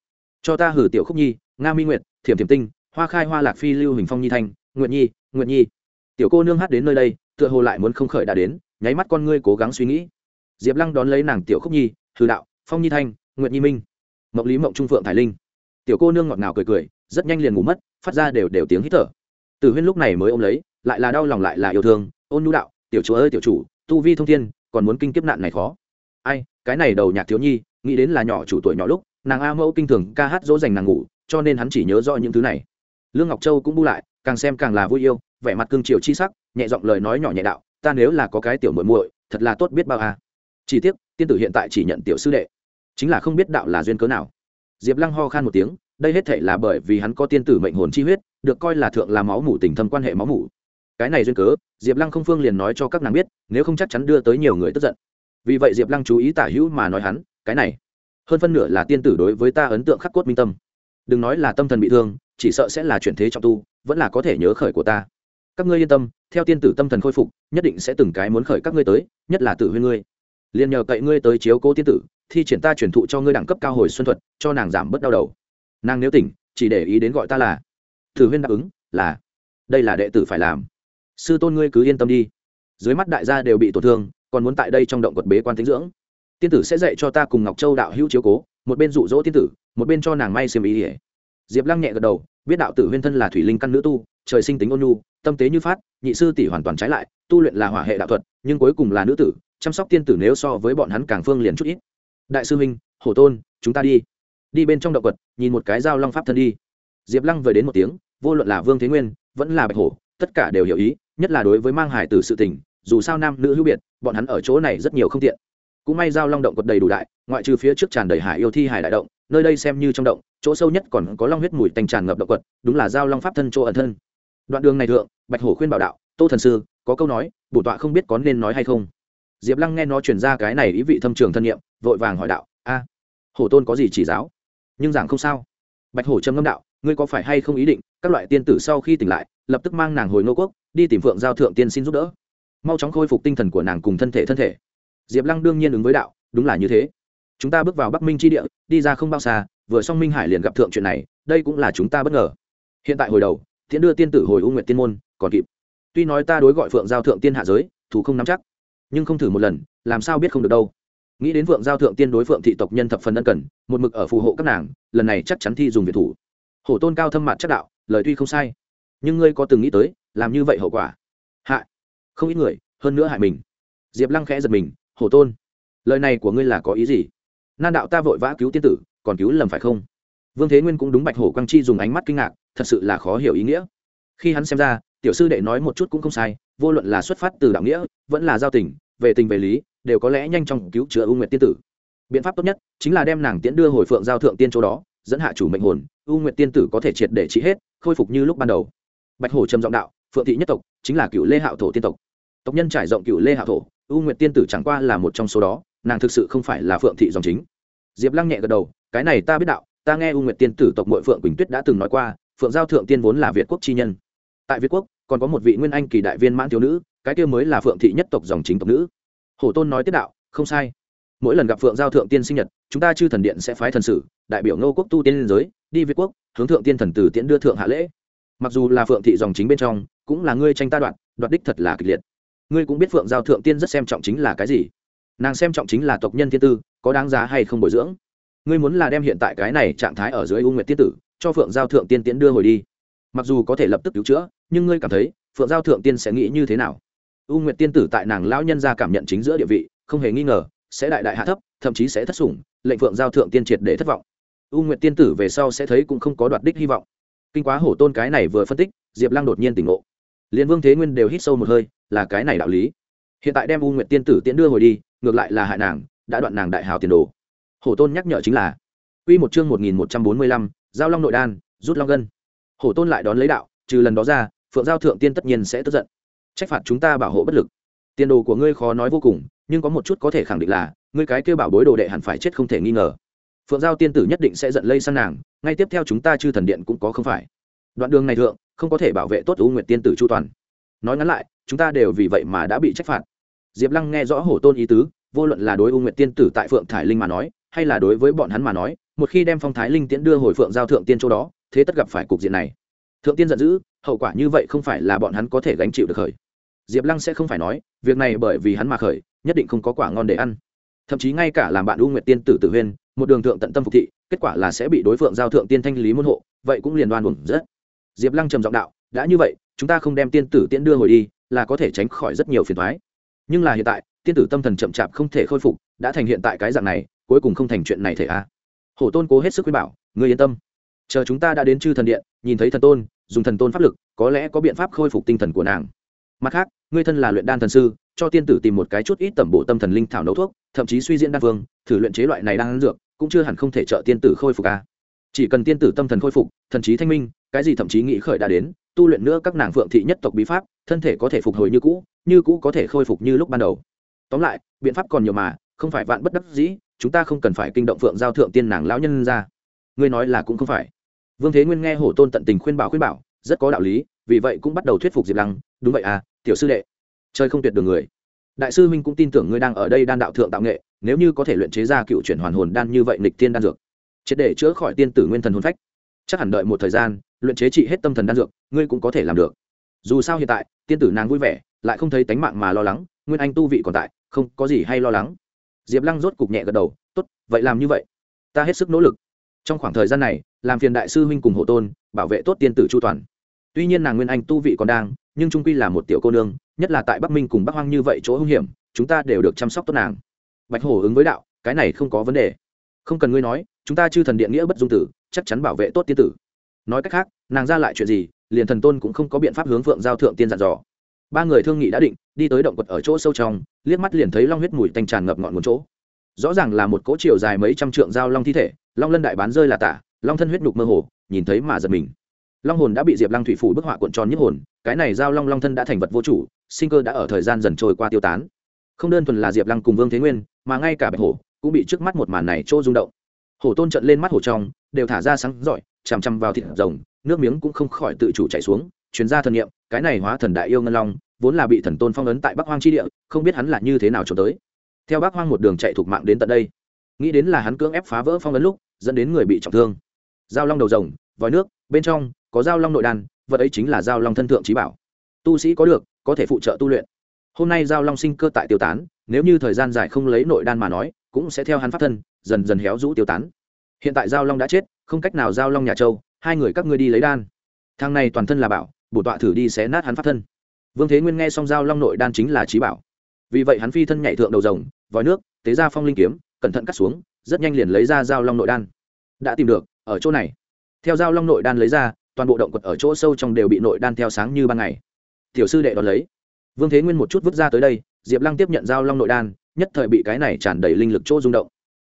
Cho ta hử tiểu khúc nhi, nga mi nguyệt, thiểm thiểm tinh, hoa khai hoa lạc phi lưu hình phong nhi thanh nguyện nhi nguyện nhi tiểu cô nương hát đến nơi đây, tựa hồ lại muốn không khởi đã đến, nháy mắt con ngươi cố gắng suy nghĩ. Diệp lăng đón lấy nàng tiểu khúc nhi hư đạo, phong nhi thanh nguyện nhi minh, mộng lý, mộng trung phượng thái linh. Tiểu cô nương ngọt ngào cười cười, rất nhanh liền ngủ mất, phát ra đều đều tiếng hít thở. Từ huyên lúc này mới ôm lấy, lại là đau lòng lại là yêu thương, ôn nhu đạo, tiểu chủ ơi, tiểu chủ, tu vi thông thiên, còn muốn kinh kiếp nạn này khó? Ai, cái này đầu nhạc thiếu nhi, nghĩ đến là nhỏ chủ tuổi nhỏ lúc, nàng a mẫu kinh thường ca hát dỗ dành nàng ngủ, cho nên hắn chỉ nhớ rõ những thứ này. Lương ngọc châu cũng bu lại, càng xem càng là vui yêu vẻ mặt cương triều chi sắc, nhẹ giọng lời nói nhỏ nhẹ đạo, ta nếu là có cái tiểu muội muội, thật là tốt biết bao a. Chỉ tiếc, tiên tử hiện tại chỉ nhận tiểu sư đệ, chính là không biết đạo là duyên cớ nào. Diệp lăng ho khan một tiếng, đây hết thể là bởi vì hắn có tiên tử mệnh hồn chi huyết, được coi là thượng là máu mủ tình thâm quan hệ máu mủ. Cái này duyên cớ, diệp lăng không phương liền nói cho các nàng biết, nếu không chắc chắn đưa tới nhiều người tức giận. Vì vậy diệp lăng chú ý tả hữu mà nói hắn, cái này, hơn phân nửa là tiên tử đối với ta ấn tượng khắc cốt minh tâm. Đừng nói là tâm thần bị thương, chỉ sợ sẽ là chuyển thế trọng tu, vẫn là có thể nhớ khởi của ta các ngươi yên tâm, theo tiên tử tâm thần khôi phục, nhất định sẽ từng cái muốn khởi các ngươi tới, nhất là tự huyên ngươi. Liền nhờ cậy ngươi tới chiếu cố tiên tử, thi triển ta truyền thụ cho ngươi đẳng cấp cao hồi xuân thuật, cho nàng giảm bớt đau đầu. Nàng nếu tỉnh, chỉ để ý đến gọi ta là. Thử huyên đáp ứng, là. Đây là đệ tử phải làm. Sư tôn ngươi cứ yên tâm đi. Dưới mắt đại gia đều bị tổn thương, còn muốn tại đây trong động quật bế quan tính dưỡng. Tiên tử sẽ dạy cho ta cùng ngọc châu đạo hữu chiếu cố, một bên dụ dỗ tiên tử, một bên cho nàng may xiêm ý ỉa diệp lăng nhẹ gật đầu biết đạo tử huyên thân là thủy linh căn nữ tu, trời sinh tính ôn nhu, tâm tế như phát, nhị sư tỷ hoàn toàn trái lại, tu luyện là hỏa hệ đạo thuật, nhưng cuối cùng là nữ tử, chăm sóc tiên tử nếu so với bọn hắn càng phương liền chút ít. Đại sư huynh, hổ tôn, chúng ta đi. Đi bên trong động quật, nhìn một cái dao long pháp thân đi. Diệp lăng vừa đến một tiếng, vô luận là vương thế nguyên, vẫn là bạch hổ, tất cả đều hiểu ý, nhất là đối với mang hải tử sự tình, dù sao nam nữ hữu biệt, bọn hắn ở chỗ này rất nhiều không tiện cũng may giao long động quật đầy đủ đại, ngoại trừ phía trước tràn đầy hải yêu thi hải đại động, nơi đây xem như trong động, chỗ sâu nhất còn có long huyết mùi tành tràn ngập động quật, đúng là giao long pháp thân chỗ ẩn thân. Đoạn đường này thượng, bạch hổ khuyên bảo đạo, tô thần sư, có câu nói, bổ tọa không biết có nên nói hay không? Diệp lăng nghe nó truyền ra cái này ý vị thâm trường thân nhiệm vội vàng hỏi đạo, a, hổ tôn có gì chỉ giáo? Nhưng giảng không sao. Bạch hổ trầm ngâm đạo, ngươi có phải hay không ý định, các loại tiên tử sau khi tỉnh lại, lập tức mang nàng hồi ngô quốc, đi tìm phượng giao thượng tiên xin giúp đỡ. Mau chóng khôi phục tinh thần của nàng cùng thân thể thân thể diệp lăng đương nhiên ứng với đạo, đúng là như thế. Chúng ta bước vào bắc minh tri địa, đi ra không bao xa, vừa xong minh hải liền gặp thượng chuyện này, đây cũng là chúng ta bất ngờ. Hiện tại hồi đầu thiện đưa tiên tử hồi u nguyện tiên môn, còn kịp. Tuy nói ta đối gọi phượng giao thượng tiên hạ giới, thủ không nắm chắc, nhưng không thử một lần, làm sao biết không được đâu. Nghĩ đến phượng giao thượng tiên đối phượng thị tộc nhân thập phần ân cần, một mực ở phù hộ các nàng, lần này chắc chắn thi dùng việt thủ. Hổ tôn cao thâm mặt chắc đạo, lời tuy không sai, nhưng ngươi có từng nghĩ tới, làm như vậy hậu quả? Hại. Không ít người, hơn nữa hại mình. Diệp lăng khẽ giật mình hổ tôn, lời này của ngươi là có ý gì? Nan đạo ta vội vã cứu tiên tử, còn cứu lầm phải không? Vương thế nguyên cũng đúng bạch hổ quang chi dùng ánh mắt kinh ngạc, thật sự là khó hiểu ý nghĩa. Khi hắn xem ra, tiểu sư đệ nói một chút cũng không sai, vô luận là xuất phát từ đạo nghĩa, vẫn là giao tình, về tình về lý, đều có lẽ nhanh chóng cứu chữa u nguyệt tiên tử. Biện pháp tốt nhất chính là đem nàng tiễn đưa hồi phượng giao thượng tiên chỗ đó, dẫn hạ chủ mệnh hồn, u nguyệt tiên tử có thể triệt để trị hết, khôi phục như lúc ban đầu. Bạch hổ trầm giọng đạo, phượng thị nhất tộc chính là cựu lê hạo thổ tiên tộc. Tộc nhân trải rộng cựu lê hạo thổ u nguyệt tiên tử chẳng qua là một trong số đó, nàng thực sự không phải là phượng thị dòng chính. Diệp lăng nhẹ gật đầu, cái này ta biết đạo, ta nghe u nguyệt tiên tử tộc mội phượng quỳnh tuyết đã từng nói qua, phượng giao thượng tiên vốn là việt quốc chi nhân. Tại việt quốc, còn có một vị nguyên anh kỳ đại viên mãn thiếu nữ, cái kia mới là phượng thị nhất tộc dòng chính tộc nữ. Hổ tôn nói tiết đạo, không sai. Mỗi lần gặp phượng giao thượng tiên sinh nhật, chúng ta chư thần điện sẽ phái thần sử, đại biểu ngô quốc tu tiên liên giới, đi việt quốc, hướng thượng tiên thần tử tiễn đưa thượng hạ lễ. Mặc dù là phượng thị dòng chính bên trong, cũng là ngươi tranh ta đoạn đoạt đích thật là kịch liệt ngươi cũng biết phượng giao thượng tiên rất xem trọng chính là cái gì nàng xem trọng chính là tộc nhân thiên tư có đáng giá hay không bồi dưỡng ngươi muốn là đem hiện tại cái này trạng thái ở dưới u nguyệt tiên tử cho phượng giao thượng tiên tiến đưa hồi đi mặc dù có thể lập tức cứu chữa nhưng ngươi cảm thấy phượng giao thượng tiên sẽ nghĩ như thế nào u nguyệt tiên tử tại nàng lão nhân ra cảm nhận chính giữa địa vị không hề nghi ngờ sẽ đại đại hạ thấp thậm chí sẽ thất sủng lệnh phượng giao thượng tiên triệt để thất vọng u nguyệt tiên tử về sau sẽ thấy cũng không có đoạt đích hy vọng kinh quá hổ tôn cái này vừa phân tích diệp lăng đột nhiên tỉnh ngộ liên vương thế nguyên đều hít sâu một hơi là cái này đạo lý hiện tại đem u nguyệt tiên tử tiễn đưa hồi đi ngược lại là hại nàng đã đoạn nàng đại hào tiền đồ hổ tôn nhắc nhở chính là Quy một chương 1145, giao long nội đan, rút long gân. Hổ tôn lại đón lấy đạo, trừ lần đó ra, Phượng giao thượng tiên tất nhiên sẽ tức giận. Trách phạt chúng ta bảo hộ bất lực. Tiền đồ của ngươi khó nói vô cùng, nhưng có một chút có thể khẳng định là, ngươi cái kia bảo bối đồ đệ hẳn phải chết không thể nghi ngờ. Phượng giao tiên tử nhất định sẽ giận lây sang nàng, ngay tiếp theo chúng ta chư thần điện cũng có không phải. Đoạn đường này thượng, không có thể bảo vệ tốt U Nguyệt tiên tử chu toàn. Nói ngắn lại, chúng ta đều vì vậy mà đã bị trách phạt. Diệp Lăng nghe rõ hổ tôn ý tứ, vô luận là đối U Nguyệt tiên tử tại Phượng Thải Linh mà nói, hay là đối với bọn hắn mà nói, một khi đem phong thái linh tiễn đưa hồi phượng giao thượng tiên chỗ đó thế tất gặp phải cục diện này. Thượng tiên giận dữ hậu quả như vậy không phải là bọn hắn có thể gánh chịu được khởi. Diệp lăng sẽ không phải nói việc này bởi vì hắn mà khởi nhất định không có quả ngon để ăn. Thậm chí ngay cả làm bạn u nguyệt tiên tử tử huyên một đường thượng tận tâm phục thị kết quả là sẽ bị đối phượng giao thượng tiên thanh lý môn hộ vậy cũng liền đoan buồn rất. Diệp lăng trầm giọng đạo đã như vậy chúng ta không đem tiên tử tiễn đưa hồi đi, là có thể tránh khỏi rất nhiều phiền thoái nhưng là hiện tại, tiên tử tâm thần chậm chạp không thể khôi phục, đã thành hiện tại cái dạng này, cuối cùng không thành chuyện này thể a. Hổ tôn cố hết sức khuyên bảo, ngươi yên tâm. Chờ chúng ta đã đến chư thần điện, nhìn thấy thần tôn, dùng thần tôn pháp lực, có lẽ có biện pháp khôi phục tinh thần của nàng. Mặt khác, ngươi thân là luyện đan thần sư, cho tiên tử tìm một cái chút ít tẩm bộ tâm thần linh thảo nấu thuốc, thậm chí suy diễn đan phương, thử luyện chế loại này đang ăn dược, cũng chưa hẳn không thể trợ tiên tử khôi phục ca chỉ cần tiên tử tâm thần khôi phục, thần trí thanh minh, cái gì thậm chí nghĩ khởi đã đến tu luyện nữa các nàng phượng thị nhất tộc bí pháp, thân thể có thể phục hồi như cũ như cũ có thể khôi phục như lúc ban đầu. Tóm lại, biện pháp còn nhiều mà, không phải vạn bất đắc dĩ, chúng ta không cần phải kinh động phượng giao thượng tiên nàng lão nhân ra. Ngươi nói là cũng không phải. Vương thế nguyên nghe hổ tôn tận tình khuyên bảo khuyên bảo, rất có đạo lý, vì vậy cũng bắt đầu thuyết phục diệp lăng, đúng vậy à tiểu sư đệ, chơi không tuyệt đường người. Đại sư minh cũng tin tưởng ngươi đang ở đây đan đạo thượng tạo nghệ, nếu như có thể luyện chế ra cựu chuyển hoàn hồn đan như vậy nịch tiên đan dược, triệt để chữa khỏi tiên tử nguyên thần hồn phách. Chắc hẳn đợi một thời gian luyện chế trị hết tâm thần đan dược, ngươi cũng có thể làm được. Dù sao hiện tại, tiên tử nàng vui vẻ, lại không thấy tánh mạng mà lo lắng, nguyên anh tu vị còn tại, không có gì hay lo lắng. Diệp lăng rốt cục nhẹ gật đầu, tốt, vậy làm như vậy. Ta hết sức nỗ lực. Trong khoảng thời gian này, làm phiền đại sư huynh cùng hộ tôn, bảo vệ tốt tiên tử chu toàn. Tuy nhiên nàng nguyên anh tu vị còn đang, nhưng trung quy là một tiểu cô nương, nhất là tại bắc minh cùng bắc hoang như vậy chỗ hung hiểm, chúng ta đều được chăm sóc tốt nàng. Bạch hổ ứng với đạo, cái này không có vấn đề. Không cần ngươi nói, chúng ta chư thần điện nghĩa bất dung tử, chắc chắn bảo vệ tốt tiên tử. Nói cách khác nàng ra lại chuyện gì, liền thần tôn cũng không có biện pháp hướng phượng giao thượng tiên dặn dò. Ba người thương nghị đã định, đi tới động quật ở chỗ sâu trong, liếc mắt liền thấy long huyết mùi tanh tràn ngập ngọn nguồn chỗ. Rõ ràng là một cỗ chiều dài mấy trăm trượng dao long thi thể, long lân đại bán rơi là tả, long thân huyết nhục mơ hồ, nhìn thấy mà giật mình. Long hồn đã bị diệp lăng thủy phủ bức họa cuộn tròn nhất hồn, cái này giao long long thân đã thành vật vô chủ, sinh cơ đã ở thời gian dần trôi qua tiêu tán. Không đơn thuần là diệp lăng cùng vương thế nguyên, mà ngay cả bạch hổ cũng bị trước mắt một màn này trô rung động. Hổ tôn trận lên mắt hổ trong, đều thả ra sáng giỏi chằm chằm vào thịt rồng, nước miếng cũng không khỏi tự chủ chảy xuống, chuyên ra thần nghiệm cái này hóa thần đại yêu ngân long, vốn là bị thần tôn phong ấn tại bắc hoang tri địa, không biết hắn là như thế nào trốn tới. Theo bắc hoang một đường chạy thuộc mạng đến tận đây, nghĩ đến là hắn cưỡng ép phá vỡ phong ấn lúc, dẫn đến người bị trọng thương. Giao long đầu rồng, vòi nước, bên trong có giao long nội đan, vật ấy chính là giao long thân thượng trí bảo. Tu sĩ có được, có thể phụ trợ tu luyện. Hôm nay giao long sinh cơ tại tiêu tán, nếu như thời gian dài không lấy nội đan mà nói, cũng sẽ theo hắn phát thân, dần dần héo rũ tiêu tán hiện tại giao long đã chết, không cách nào giao long nhà châu, hai người các ngươi đi lấy đan. Thang này toàn thân là bảo, bổ tọa thử đi xé nát hắn pháp thân. Vương thế nguyên nghe xong giao long nội đan chính là trí bảo. Vì vậy hắn phi thân nhảy thượng đầu rồng, vòi nước, tế ra phong linh kiếm, cẩn thận cắt xuống, rất nhanh liền lấy ra giao long nội đan. Đã tìm được, ở chỗ này. Theo giao long nội đan lấy ra, toàn bộ động quật ở chỗ sâu trong đều bị nội đan theo sáng như ban ngày. Tiểu sư đệ đón lấy. Vương thế nguyên một chút vứt ra tới đây, diệp lăng tiếp nhận giao long nội đan, nhất thời bị cái này tràn đầy linh lực chỗ rung động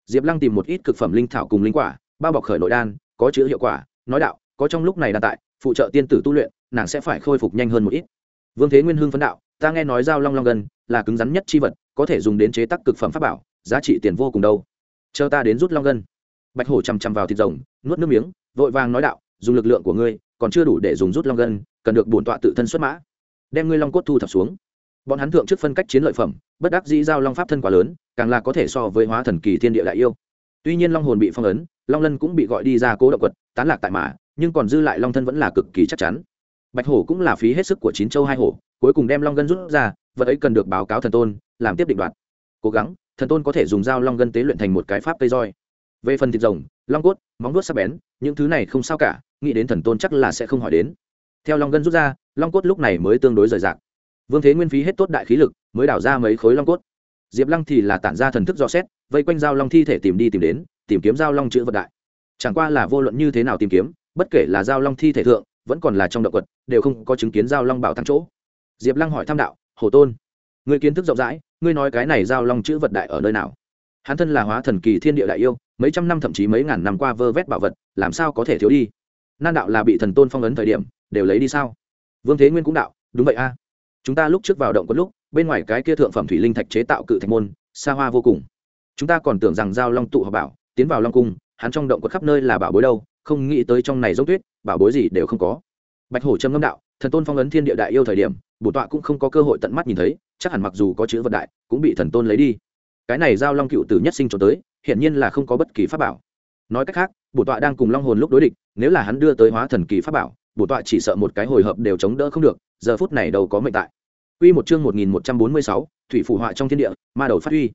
diệp lăng tìm một ít cực phẩm linh thảo cùng linh quả, bao bọc khởi nội đan, có chữ hiệu quả, nói đạo, có trong lúc này đan tại, phụ trợ tiên tử tu luyện, nàng sẽ phải khôi phục nhanh hơn một ít. Vương thế nguyên hưng phấn đạo, ta nghe nói dao long long gần là cứng rắn nhất chi vật, có thể dùng đến chế tác cực phẩm pháp bảo, giá trị tiền vô cùng đâu. Chờ ta đến rút long gân bạch hổ chằm chằm vào thịt rồng, nuốt nước miếng, vội vàng nói đạo, dùng lực lượng của ngươi, còn chưa đủ để dùng rút long gân cần được bổn tọa tự thân xuất mã. Đem ngươi long cốt thu thập xuống bọn hắn thượng trước phân cách chiến lợi phẩm, bất đắc dĩ giao long pháp thân quá lớn, càng là có thể so với hóa thần kỳ thiên địa đại yêu. Tuy nhiên long hồn bị phong ấn, long lân cũng bị gọi đi ra cố động quật, tán lạc tại mã nhưng còn dư lại long thân vẫn là cực kỳ chắc chắn. Bạch hổ cũng là phí hết sức của chín châu hai hổ, cuối cùng đem long gân rút ra, vật ấy cần được báo cáo thần tôn, làm tiếp định đoạt. Cố gắng, thần tôn có thể dùng dao long gân tế luyện thành một cái pháp cây roi. Về phần thịt rồng, long cốt, móng vuốt sắc bén, những thứ này không sao cả, nghĩ đến thần tôn chắc là sẽ không hỏi đến. Theo long gân rút ra, long cốt lúc này mới tương đối rời rạc vương thế nguyên phí hết tốt đại khí lực, mới đảo ra mấy khối long cốt. Diệp lăng thì là tản ra thần thức dò xét, vây quanh giao long thi thể tìm đi tìm đến, tìm kiếm giao long chữ vật đại. Chẳng qua là vô luận như thế nào tìm kiếm, bất kể là giao long thi thể thượng, vẫn còn là trong động vật đều không có chứng kiến giao long bảo thăng chỗ. Diệp lăng hỏi tham đạo hồ tôn người kiến thức rộng rãi, ngươi nói cái này giao long chữ vật đại ở nơi nào? Hắn thân là hóa thần kỳ thiên địa đại yêu, mấy trăm năm thậm chí mấy ngàn năm qua vơ vét bảo vật, làm sao có thể thiếu đi? Nan đạo là bị thần tôn phong ấn thời điểm, đều lấy đi sao? Vương thế nguyên cũng đạo, đúng vậy a chúng ta lúc trước vào động có lúc, bên ngoài cái kia thượng phẩm thủy linh thạch chế tạo cự thạch môn, xa hoa vô cùng. Chúng ta còn tưởng rằng giao long tụ hợp bảo, tiến vào long cung, hắn trong động quật khắp nơi là bảo bối đâu, không nghĩ tới trong này giống tuyết, bảo bối gì đều không có. Bạch hổ trâm ngâm đạo, thần tôn phong ấn thiên địa đại yêu thời điểm, bổ tọa cũng không có cơ hội tận mắt nhìn thấy, chắc hẳn mặc dù có chữ vật đại, cũng bị thần tôn lấy đi. Cái này giao long cựu tử nhất sinh cho tới, hiển nhiên là không có bất kỳ pháp bảo. Nói cách khác, bổ tọa đang cùng long hồn lúc đối địch, nếu là hắn đưa tới hóa thần kỳ pháp bảo bổ tọa chỉ sợ một cái hồi hợp đều chống đỡ không được giờ phút này đâu có mệnh tại Quy một chương 1146, thủy phủ họa trong thiên địa, ma đầu phát huy.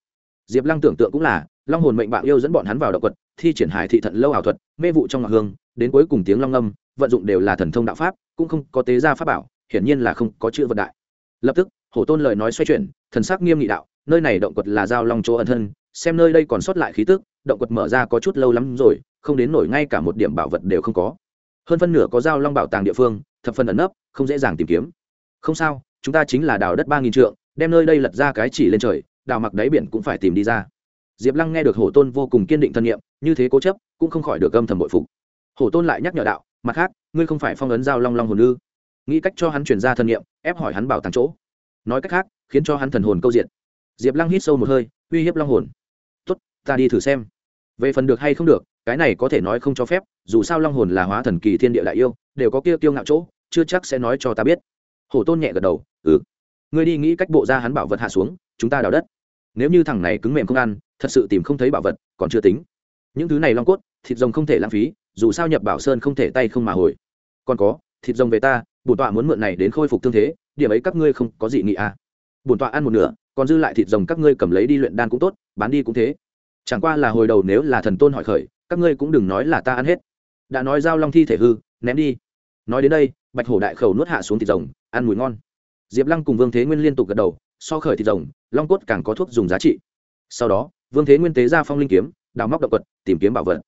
Diệp Lăng tưởng tượng cũng là, long hồn mệnh bạn yêu dẫn bọn hắn vào động quật, thi triển hải thị thận lâu ảo thuật, mê vụ trong ngọc hương, đến cuối cùng tiếng long âm, vận dụng đều là thần thông đạo pháp, cũng không có tế gia pháp bảo, hiển nhiên là không có chữ vật đại. Lập tức, Hổ Tôn lời nói xoay chuyển, thần sắc nghiêm nghị đạo, nơi này động quật là giao long chỗ ẩn thân, xem nơi đây còn sót lại khí tức, động quật mở ra có chút lâu lắm rồi, không đến nổi ngay cả một điểm bảo vật đều không có. Hơn phân nửa có giao long bảo tàng địa phương, thập phần ẩn nấp, không dễ dàng tìm kiếm. Không sao, chúng ta chính là đào đất ba nghìn trượng đem nơi đây lật ra cái chỉ lên trời đào mặc đáy biển cũng phải tìm đi ra. Diệp lăng nghe được hổ tôn vô cùng kiên định thân nhiệm như thế cố chấp cũng không khỏi được âm thầm bội phục. Hổ tôn lại nhắc nhở đạo mặt khác ngươi không phải phong ấn giao long long hồn ư? Nghĩ cách cho hắn chuyển ra thân nhiệm ép hỏi hắn bảo tàng chỗ. Nói cách khác khiến cho hắn thần hồn câu diện diệp lăng hít sâu một hơi uy hiếp long hồn. Tốt ta đi thử xem. Về phần được hay không được cái này có thể nói không cho phép, dù sao long hồn là hóa thần kỳ thiên địa đại yêu, đều có kia tiêu ngạo chỗ, chưa chắc sẽ nói cho ta biết. Hổ tôn nhẹ gật đầu ừ. Ngươi đi nghĩ cách bộ ra hắn bảo vật hạ xuống, chúng ta đào đất. Nếu như thằng này cứng mềm không ăn, thật sự tìm không thấy bảo vật, còn chưa tính. Những thứ này long cốt, thịt rồng không thể lãng phí, dù sao nhập bảo sơn không thể tay không mà hồi. Còn có, thịt rồng về ta, bổn tọa muốn mượn này đến khôi phục thương thế, điểm ấy các ngươi không có gì nghị à. Bổn tọa ăn một nửa, còn dư lại thịt rồng các ngươi cầm lấy đi luyện đan cũng tốt, bán đi cũng thế. Chẳng qua là hồi đầu nếu là thần tôn hỏi khởi các ngươi cũng đừng nói là ta ăn hết. Đã nói giao long thi thể hư ném đi. Nói đến đây bạch hổ đại khẩu nuốt hạ xuống thịt rồng ăn mùi ngon. Diệp lăng cùng vương thế nguyên liên tục gật đầu so khởi thịt rồng long cốt càng có thuốc dùng giá trị. Sau đó vương thế nguyên tế ra phong linh kiếm đào móc động vật, tìm kiếm bảo vật.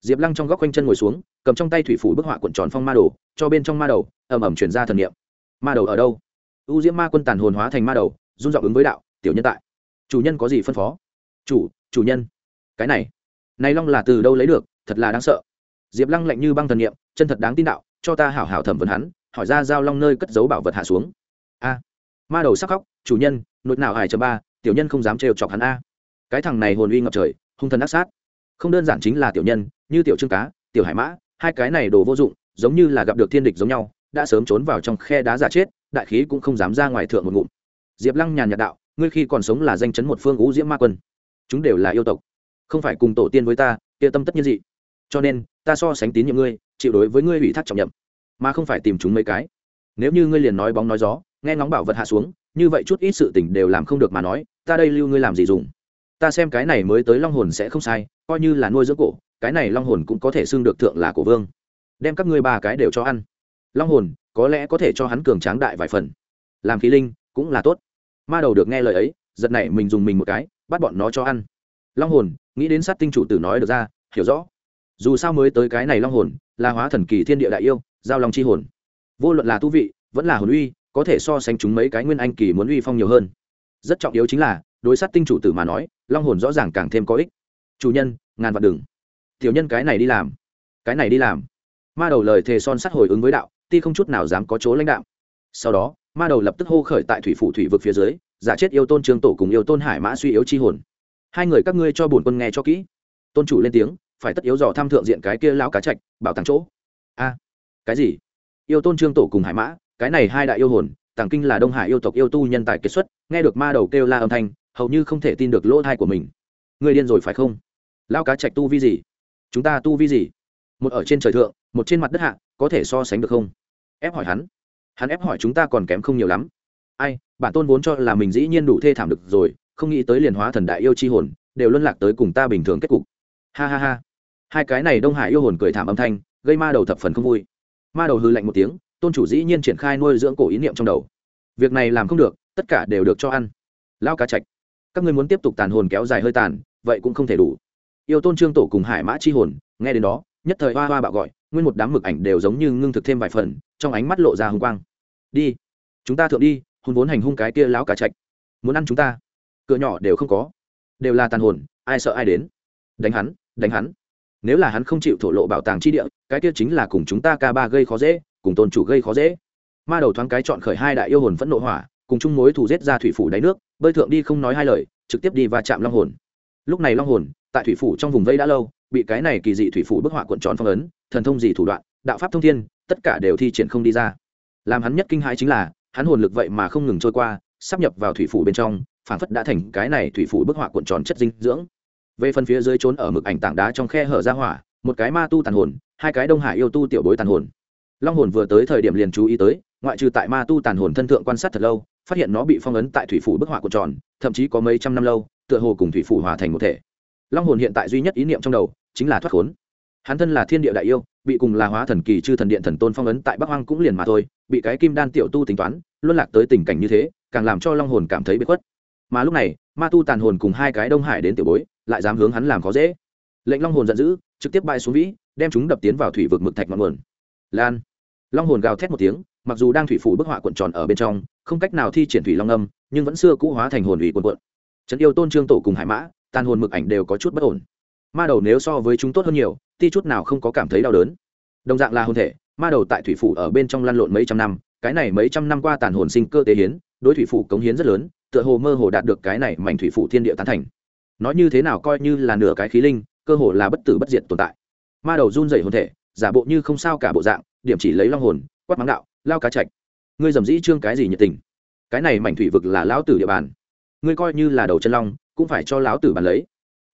Diệp lăng trong góc quanh chân ngồi xuống cầm trong tay thủy phủ bức họa cuộn tròn phong ma đồ cho bên trong ma đầu ẩm ẩm chuyển ra thần niệm. Ma đầu ở đâu? U diễm ma quân tàn hồn hóa thành ma đầu run dọc ứng với đạo tiểu nhân tại chủ nhân có gì phân phó? Chủ chủ nhân. Cái này này long là từ đâu lấy được, thật là đáng sợ. Diệp lăng lạnh như băng thần niệm, chân thật đáng tin đạo, cho ta hảo hảo thẩm vấn hắn, hỏi ra giao long nơi cất giấu bảo vật hạ xuống. A, ma đầu sắc khóc, chủ nhân nội nào hải chấm ba, tiểu nhân không dám trêu chọc hắn a. Cái thằng này hồn uy ngập trời, hung thần ác sát. Không đơn giản chính là tiểu nhân, như tiểu trương cá, tiểu hải mã, hai cái này đồ vô dụng, giống như là gặp được thiên địch giống nhau, đã sớm trốn vào trong khe đá giả chết, đại khí cũng không dám ra ngoài thượng một ngụm. Diệp lăng nhàn nhạt đạo, ngươi khi còn sống là danh chấn một phương ngũ diễm ma quân. Chúng đều là yêu tộc không phải cùng tổ tiên với ta, kia tâm tất nhiên dị. Cho nên, ta so sánh tín nhiệm ngươi, chịu đối với ngươi ủy thác trọng nhậm mà không phải tìm chúng mấy cái. Nếu như ngươi liền nói bóng nói gió, nghe ngóng bảo vật hạ xuống, như vậy chút ít sự tình đều làm không được mà nói, ta đây lưu ngươi làm gì dùng? Ta xem cái này mới tới long hồn sẽ không sai, coi như là nuôi dưỡng cổ, cái này long hồn cũng có thể xưng được thượng là cổ vương. Đem các ngươi ba cái đều cho ăn. Long hồn, có lẽ có thể cho hắn cường tráng đại vài phần. Làm khí linh, cũng là tốt. Ma đầu được nghe lời ấy, giật này mình dùng mình một cái, bắt bọn nó cho ăn long hồn, nghĩ đến sát tinh chủ tử nói được ra, hiểu rõ. Dù sao mới tới cái này long hồn, là hóa thần kỳ thiên địa đại yêu, giao long chi hồn. Vô luận là tu vị, vẫn là hồn uy, có thể so sánh chúng mấy cái nguyên anh kỳ muốn uy phong nhiều hơn. Rất trọng yếu chính là, đối sát tinh chủ tử mà nói, long hồn rõ ràng càng thêm có ích. Chủ nhân, ngàn vạn đừng. Tiểu nhân cái này đi làm. Cái này đi làm. Ma đầu lời thề son sắt hồi ứng với đạo, ti không chút nào dám có chỗ lãnh đạo. Sau đó, ma đầu lập tức hô khởi tại thủy phủ thủy vực phía dưới, giả chết yêu tôn trương tổ cùng yêu tôn hải mã suy yếu chi hồn hai người các ngươi cho bổn quân nghe cho kỹ. Tôn chủ lên tiếng, phải tất yếu dò tham thượng diện cái kia lão cá trạch, bảo tàng chỗ. A, cái gì? Yêu tôn trương tổ cùng hải mã, cái này hai đại yêu hồn, tàng kinh là đông hải yêu tộc yêu tu nhân tài kết xuất, nghe được ma đầu kêu la âm thanh, hầu như không thể tin được lỗ thai của mình. Người điên rồi phải không? Lao cá trạch tu vi gì? Chúng ta tu vi gì? Một ở trên trời thượng, một trên mặt đất hạ, có thể so sánh được không? Ép hỏi hắn. Hắn ép hỏi chúng ta còn kém không nhiều lắm. Ai, bản tôn vốn cho là mình dĩ nhiên đủ thê thảm được rồi không nghĩ tới liền hóa thần đại yêu chi hồn, đều luân lạc tới cùng ta bình thường kết cục. Ha ha ha. Hai cái này đông hải yêu hồn cười thảm âm thanh, gây ma đầu thập phần không vui. Ma đầu hư lạnh một tiếng, tôn chủ dĩ nhiên triển khai nuôi dưỡng cổ ý niệm trong đầu. Việc này làm không được, tất cả đều được cho ăn. Lao cá chạch, các ngươi muốn tiếp tục tàn hồn kéo dài hơi tàn, vậy cũng không thể đủ. Yêu tôn trương tổ cùng hải mã chi hồn, nghe đến đó, nhất thời hoa hoa bạo gọi, nguyên một đám mực ảnh đều giống như ngưng thực thêm vài phần, trong ánh mắt lộ ra hung quang. Đi, chúng ta thượng đi hôn vốn hành hung cái kia lão cá chạch. Muốn ăn chúng ta cửa nhỏ đều không có. Đều là tàn hồn, ai sợ ai đến? Đánh hắn đánh hắn. Nếu là hắn không chịu thổ lộ bảo tàng chi địa, cái kia chính là cùng chúng ta ca ba gây khó dễ, cùng tôn chủ gây khó dễ. Ma đầu thoáng cái chọn khởi hai đại yêu hồn phẫn nộ hỏa, cùng chung mối thủ giết ra thủy phủ đáy nước, bơi thượng đi không nói hai lời, trực tiếp đi và chạm long hồn. Lúc này long hồn, tại thủy phủ trong vùng vây đã lâu, bị cái này kỳ dị thủy phủ bức họa cuộn tròn phong ấn, thần thông gì thủ đoạn, đạo pháp thông thiên, tất cả đều thi triển không đi ra. Làm hắn nhất kinh hãi chính là, hắn hồn lực vậy mà không ngừng trôi qua, sắp nhập vào thủy phủ bên trong phản phất đã thành cái này thủy phủ bức họa cuộn tròn chất dinh dưỡng. Về phần phía dưới trốn ở mực ảnh tảng đá trong khe hở ra hỏa, một cái ma tu tàn hồn, hai cái đông hải yêu tu tiểu bối tàn hồn. Long hồn vừa tới thời điểm liền chú ý tới, ngoại trừ tại ma tu tàn hồn thân thượng quan sát thật lâu, phát hiện nó bị phong ấn tại thủy phủ bức họa cuộn tròn, thậm chí có mấy trăm năm lâu, tựa hồ cùng thủy phủ hòa thành một thể. Long hồn hiện tại duy nhất ý niệm trong đầu, chính là thoát khốn. Hắn thân là thiên địa đại yêu, bị cùng là hóa thần kỳ chư thần điện thần tôn phong ấn tại bắc hoang cũng liền mà thôi, bị cái kim đan tiểu tu tính toán, luân lạc tới tình cảnh như thế, càng làm cho long hồn cảm thấy bế khuất mà lúc này, ma tu tàn hồn cùng hai cái đông hải đến tiểu bối, lại dám hướng hắn làm khó dễ. Lệnh long hồn giận dữ, trực tiếp bay xuống vĩ, đem chúng đập tiến vào thủy vực mực thạch ngọn nguồn. Lan. Long hồn gào thét một tiếng, mặc dù đang thủy phủ bức họa cuộn tròn ở bên trong, không cách nào thi triển thủy long âm, nhưng vẫn xưa cũ hóa thành hồn ủy cuộn cuộn. Trấn yêu tôn trương tổ cùng hải mã, tàn hồn mực ảnh đều có chút bất ổn. Ma đầu nếu so với chúng tốt hơn nhiều, ti chút nào không có cảm thấy đau đớn. Đồng dạng là hồn thể, ma đầu tại thủy phủ ở bên trong lăn lộn mấy trăm năm, cái này mấy trăm năm qua tàn hồn sinh cơ tế hiến, đối thủy phủ cống hiến rất lớn tựa hồ mơ hồ đạt được cái này mảnh thủy phủ thiên địa tán thành. Nói như thế nào coi như là nửa cái khí linh cơ hồ là bất tử bất diệt tồn tại. Ma đầu run rẩy hồn thể giả bộ như không sao cả bộ dạng điểm chỉ lấy long hồn quát mắng đạo lao cá trạch ngươi dầm dĩ trương cái gì nhiệt tình? Cái này mảnh thủy vực là lão tử địa bàn. Ngươi coi như là đầu chân long cũng phải cho lão tử bàn lấy.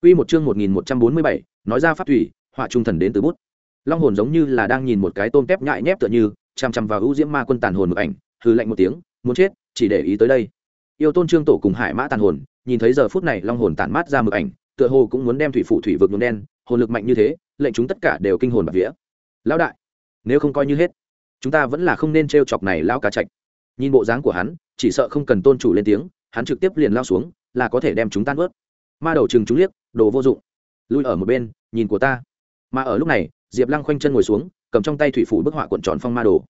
Quy một chương 1147, nói ra pháp thủy, họa trung thần đến từ bút. Long hồn giống như là đang nhìn một cái tôm tép nhại nhép tựa như, chằm chằm vào ưu diễm ma quân tàn hồn mực ảnh, hừ lạnh một tiếng, muốn chết, chỉ để ý tới đây. Yêu tôn trương tổ cùng Hải Mã tàn hồn, nhìn thấy giờ phút này long hồn tàn mát ra mực ảnh, tựa hồ cũng muốn đem thủy phủ thủy vực nhuộm đen, hồn lực mạnh như thế, lệnh chúng tất cả đều kinh hồn bạc vía. Lão đại, nếu không coi như hết, chúng ta vẫn là không nên trêu chọc này lão cá trạch. Nhìn bộ dáng của hắn, chỉ sợ không cần tôn chủ lên tiếng, hắn trực tiếp liền lao xuống, là có thể đem chúng tan vớt ma đầu chừng chúng liếc đồ vô dụng lui ở một bên nhìn của ta mà ở lúc này diệp lăng khoanh chân ngồi xuống cầm trong tay thủy phủ bức họa cuộn tròn phong ma đồ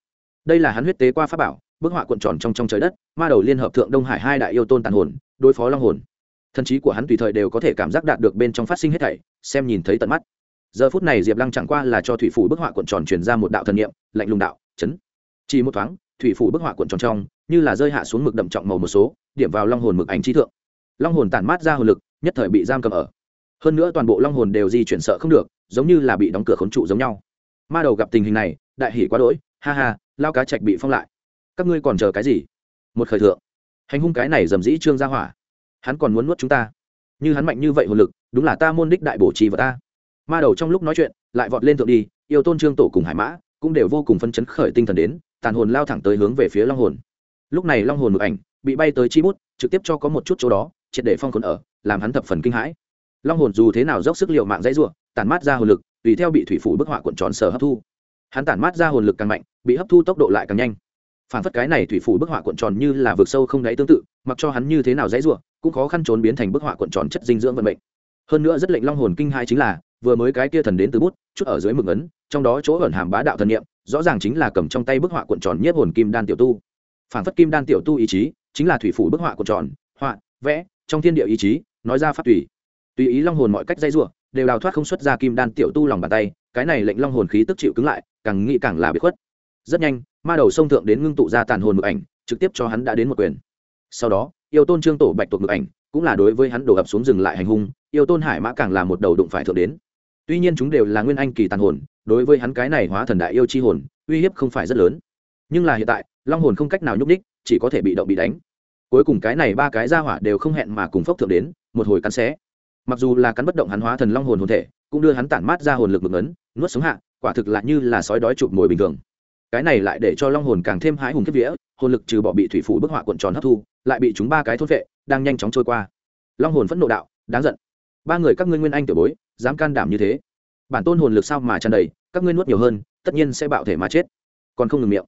đây là hắn huyết tế qua pháp bảo, bức họa cuộn tròn trong trong trời đất, ma đầu liên hợp thượng đông hải hai đại yêu tôn tàn hồn, đối phó long hồn. Thần trí của hắn tùy thời đều có thể cảm giác đạt được bên trong phát sinh hết thảy, xem nhìn thấy tận mắt. Giờ phút này diệp lăng chẳng qua là cho thủy phủ bức họa cuộn tròn truyền ra một đạo thần niệm, lạnh lùng đạo, chấn. Chỉ một thoáng, thủy phủ bức họa cuộn tròn trong, như là rơi hạ xuống mực đậm trọng màu một số, điểm vào long hồn mực ảnh trí thượng. Long hồn tản mát ra hồn lực, nhất thời bị giam cầm ở. Hơn nữa toàn bộ long hồn đều di chuyển sợ không được, giống như là bị đóng cửa khốn trụ giống nhau. Ma đầu gặp tình hình này, đại hỉ quá đỗi, ha ha lao cá trạch bị phong lại. Các ngươi còn chờ cái gì? Một khởi thượng. Hành hung cái này dầm dĩ trương gia hỏa. Hắn còn muốn nuốt chúng ta. Như hắn mạnh như vậy hồn lực, đúng là ta môn đích đại bổ trì vào ta. Ma đầu trong lúc nói chuyện, lại vọt lên thượng đi, yêu tôn trương tổ cùng hải mã cũng đều vô cùng phân chấn khởi tinh thần đến, tàn hồn lao thẳng tới hướng về phía long hồn. Lúc này long hồn mực ảnh bị bay tới chi bút, trực tiếp cho có một chút chỗ đó, triệt để phong khốn ở, làm hắn thập phần kinh hãi. Long hồn dù thế nào dốc sức liệu mạng dãy ruộng tàn mát ra hồn lực, tùy theo bị thủy phủ bức họa cuộn tròn sở hấp thu hắn tản mát ra hồn lực càng mạnh, bị hấp thu tốc độ lại càng nhanh. Phản phất cái này thủy phủ bức họa cuộn tròn như là vực sâu không đáy tương tự, mặc cho hắn như thế nào dãy ruộng cũng khó khăn trốn biến thành bức họa cuộn tròn chất dinh dưỡng vận mệnh. Hơn nữa rất lệnh long hồn kinh hai chính là, vừa mới cái kia thần đến từ bút, chút ở dưới mực ấn, trong đó chỗ ẩn hàm bá đạo thần niệm, rõ ràng chính là cầm trong tay bức họa cuộn tròn nhiếp hồn kim đan tiểu tu. Phản phất kim đan tiểu tu ý chí, chính là thủy phủ bức họa cuộn tròn, họa, vẽ, trong thiên địa ý chí, nói ra phát tùy. Tùy ý long hồn mọi cách dây rủa, đều đào thoát không xuất ra kim đan tiểu tu lòng bàn tay cái này lệnh long hồn khí tức chịu cứng lại, càng nghĩ càng là bị khuất. Rất nhanh, ma đầu sông thượng đến ngưng tụ ra tàn hồn mực ảnh, trực tiếp cho hắn đã đến một quyền. Sau đó, yêu tôn trương tổ bạch tuộc mực ảnh, cũng là đối với hắn đổ ập xuống dừng lại hành hung, yêu tôn hải mã càng là một đầu đụng phải thượng đến. Tuy nhiên chúng đều là nguyên anh kỳ tàn hồn, đối với hắn cái này hóa thần đại yêu chi hồn, uy hiếp không phải rất lớn. Nhưng là hiện tại, long hồn không cách nào nhúc ních chỉ có thể bị động bị đánh. Cuối cùng cái này ba cái ra hỏa đều không hẹn mà cùng phốc thượng đến, một hồi cắn xé. Mặc dù là cắn bất động hắn hóa thần long hồn hồn thể cũng đưa hắn tản mát ra hồn lực ngực ấn, nuốt xuống hạ, quả thực lại như là sói đói chụp mồi bình thường. Cái này lại để cho long hồn càng thêm hái hùng kiếp vía, hồn lực trừ bỏ bị thủy phủ bức họa cuộn tròn hấp thu, lại bị chúng ba cái thốt vệ, đang nhanh chóng trôi qua. Long hồn phẫn nộ đạo, đáng giận. Ba người các ngươi nguyên anh tiểu bối, dám can đảm như thế? Bản tôn hồn lực sao mà tràn đầy, các ngươi nuốt nhiều hơn, tất nhiên sẽ bạo thể mà chết. Còn không ngừng miệng.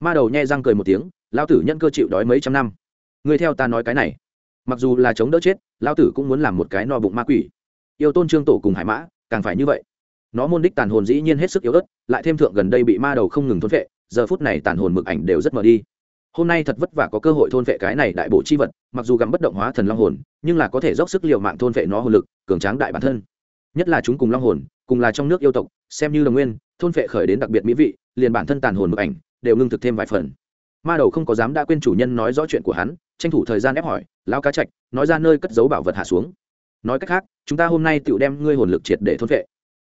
Ma đầu nhẹ răng cười một tiếng lao tử nhân cơ chịu đói mấy trăm năm. Người theo ta nói cái này. Mặc dù là chống đỡ chết lao tử cũng muốn làm một cái no bụng ma quỷ. Yêu tôn trương tổ cùng hải mã càng phải như vậy. Nó môn đích tàn hồn dĩ nhiên hết sức yếu ớt, lại thêm thượng gần đây bị ma đầu không ngừng thôn vệ giờ phút này tàn hồn mực ảnh đều rất mờ đi. Hôm nay thật vất vả có cơ hội thôn vệ cái này đại bộ chi vật, mặc dù gắm bất động hóa thần long hồn, nhưng là có thể dốc sức l i ề u mạng thôn vệ nó hồn lực, cường tráng đại bản thân. Nhất là chúng cùng long hồn, cùng là trong nước yêu tộc, xem như đồng nguyên, thôn vệ khởi đến đặc biệt mỹ vị, liền bản thân tàn hồn mực ảnh đều ngưng thực thêm vài phần. Ma đầu không có dám đã quên chủ nhân nói rõ chuyện của hắn, tranh thủ thời gian ép hỏi, lão cá trạch, nói ra nơi cất giấu bảo vật hạ xuống nói cách khác, chúng ta hôm nay tự đem ngươi hồn lực triệt để thôn vệ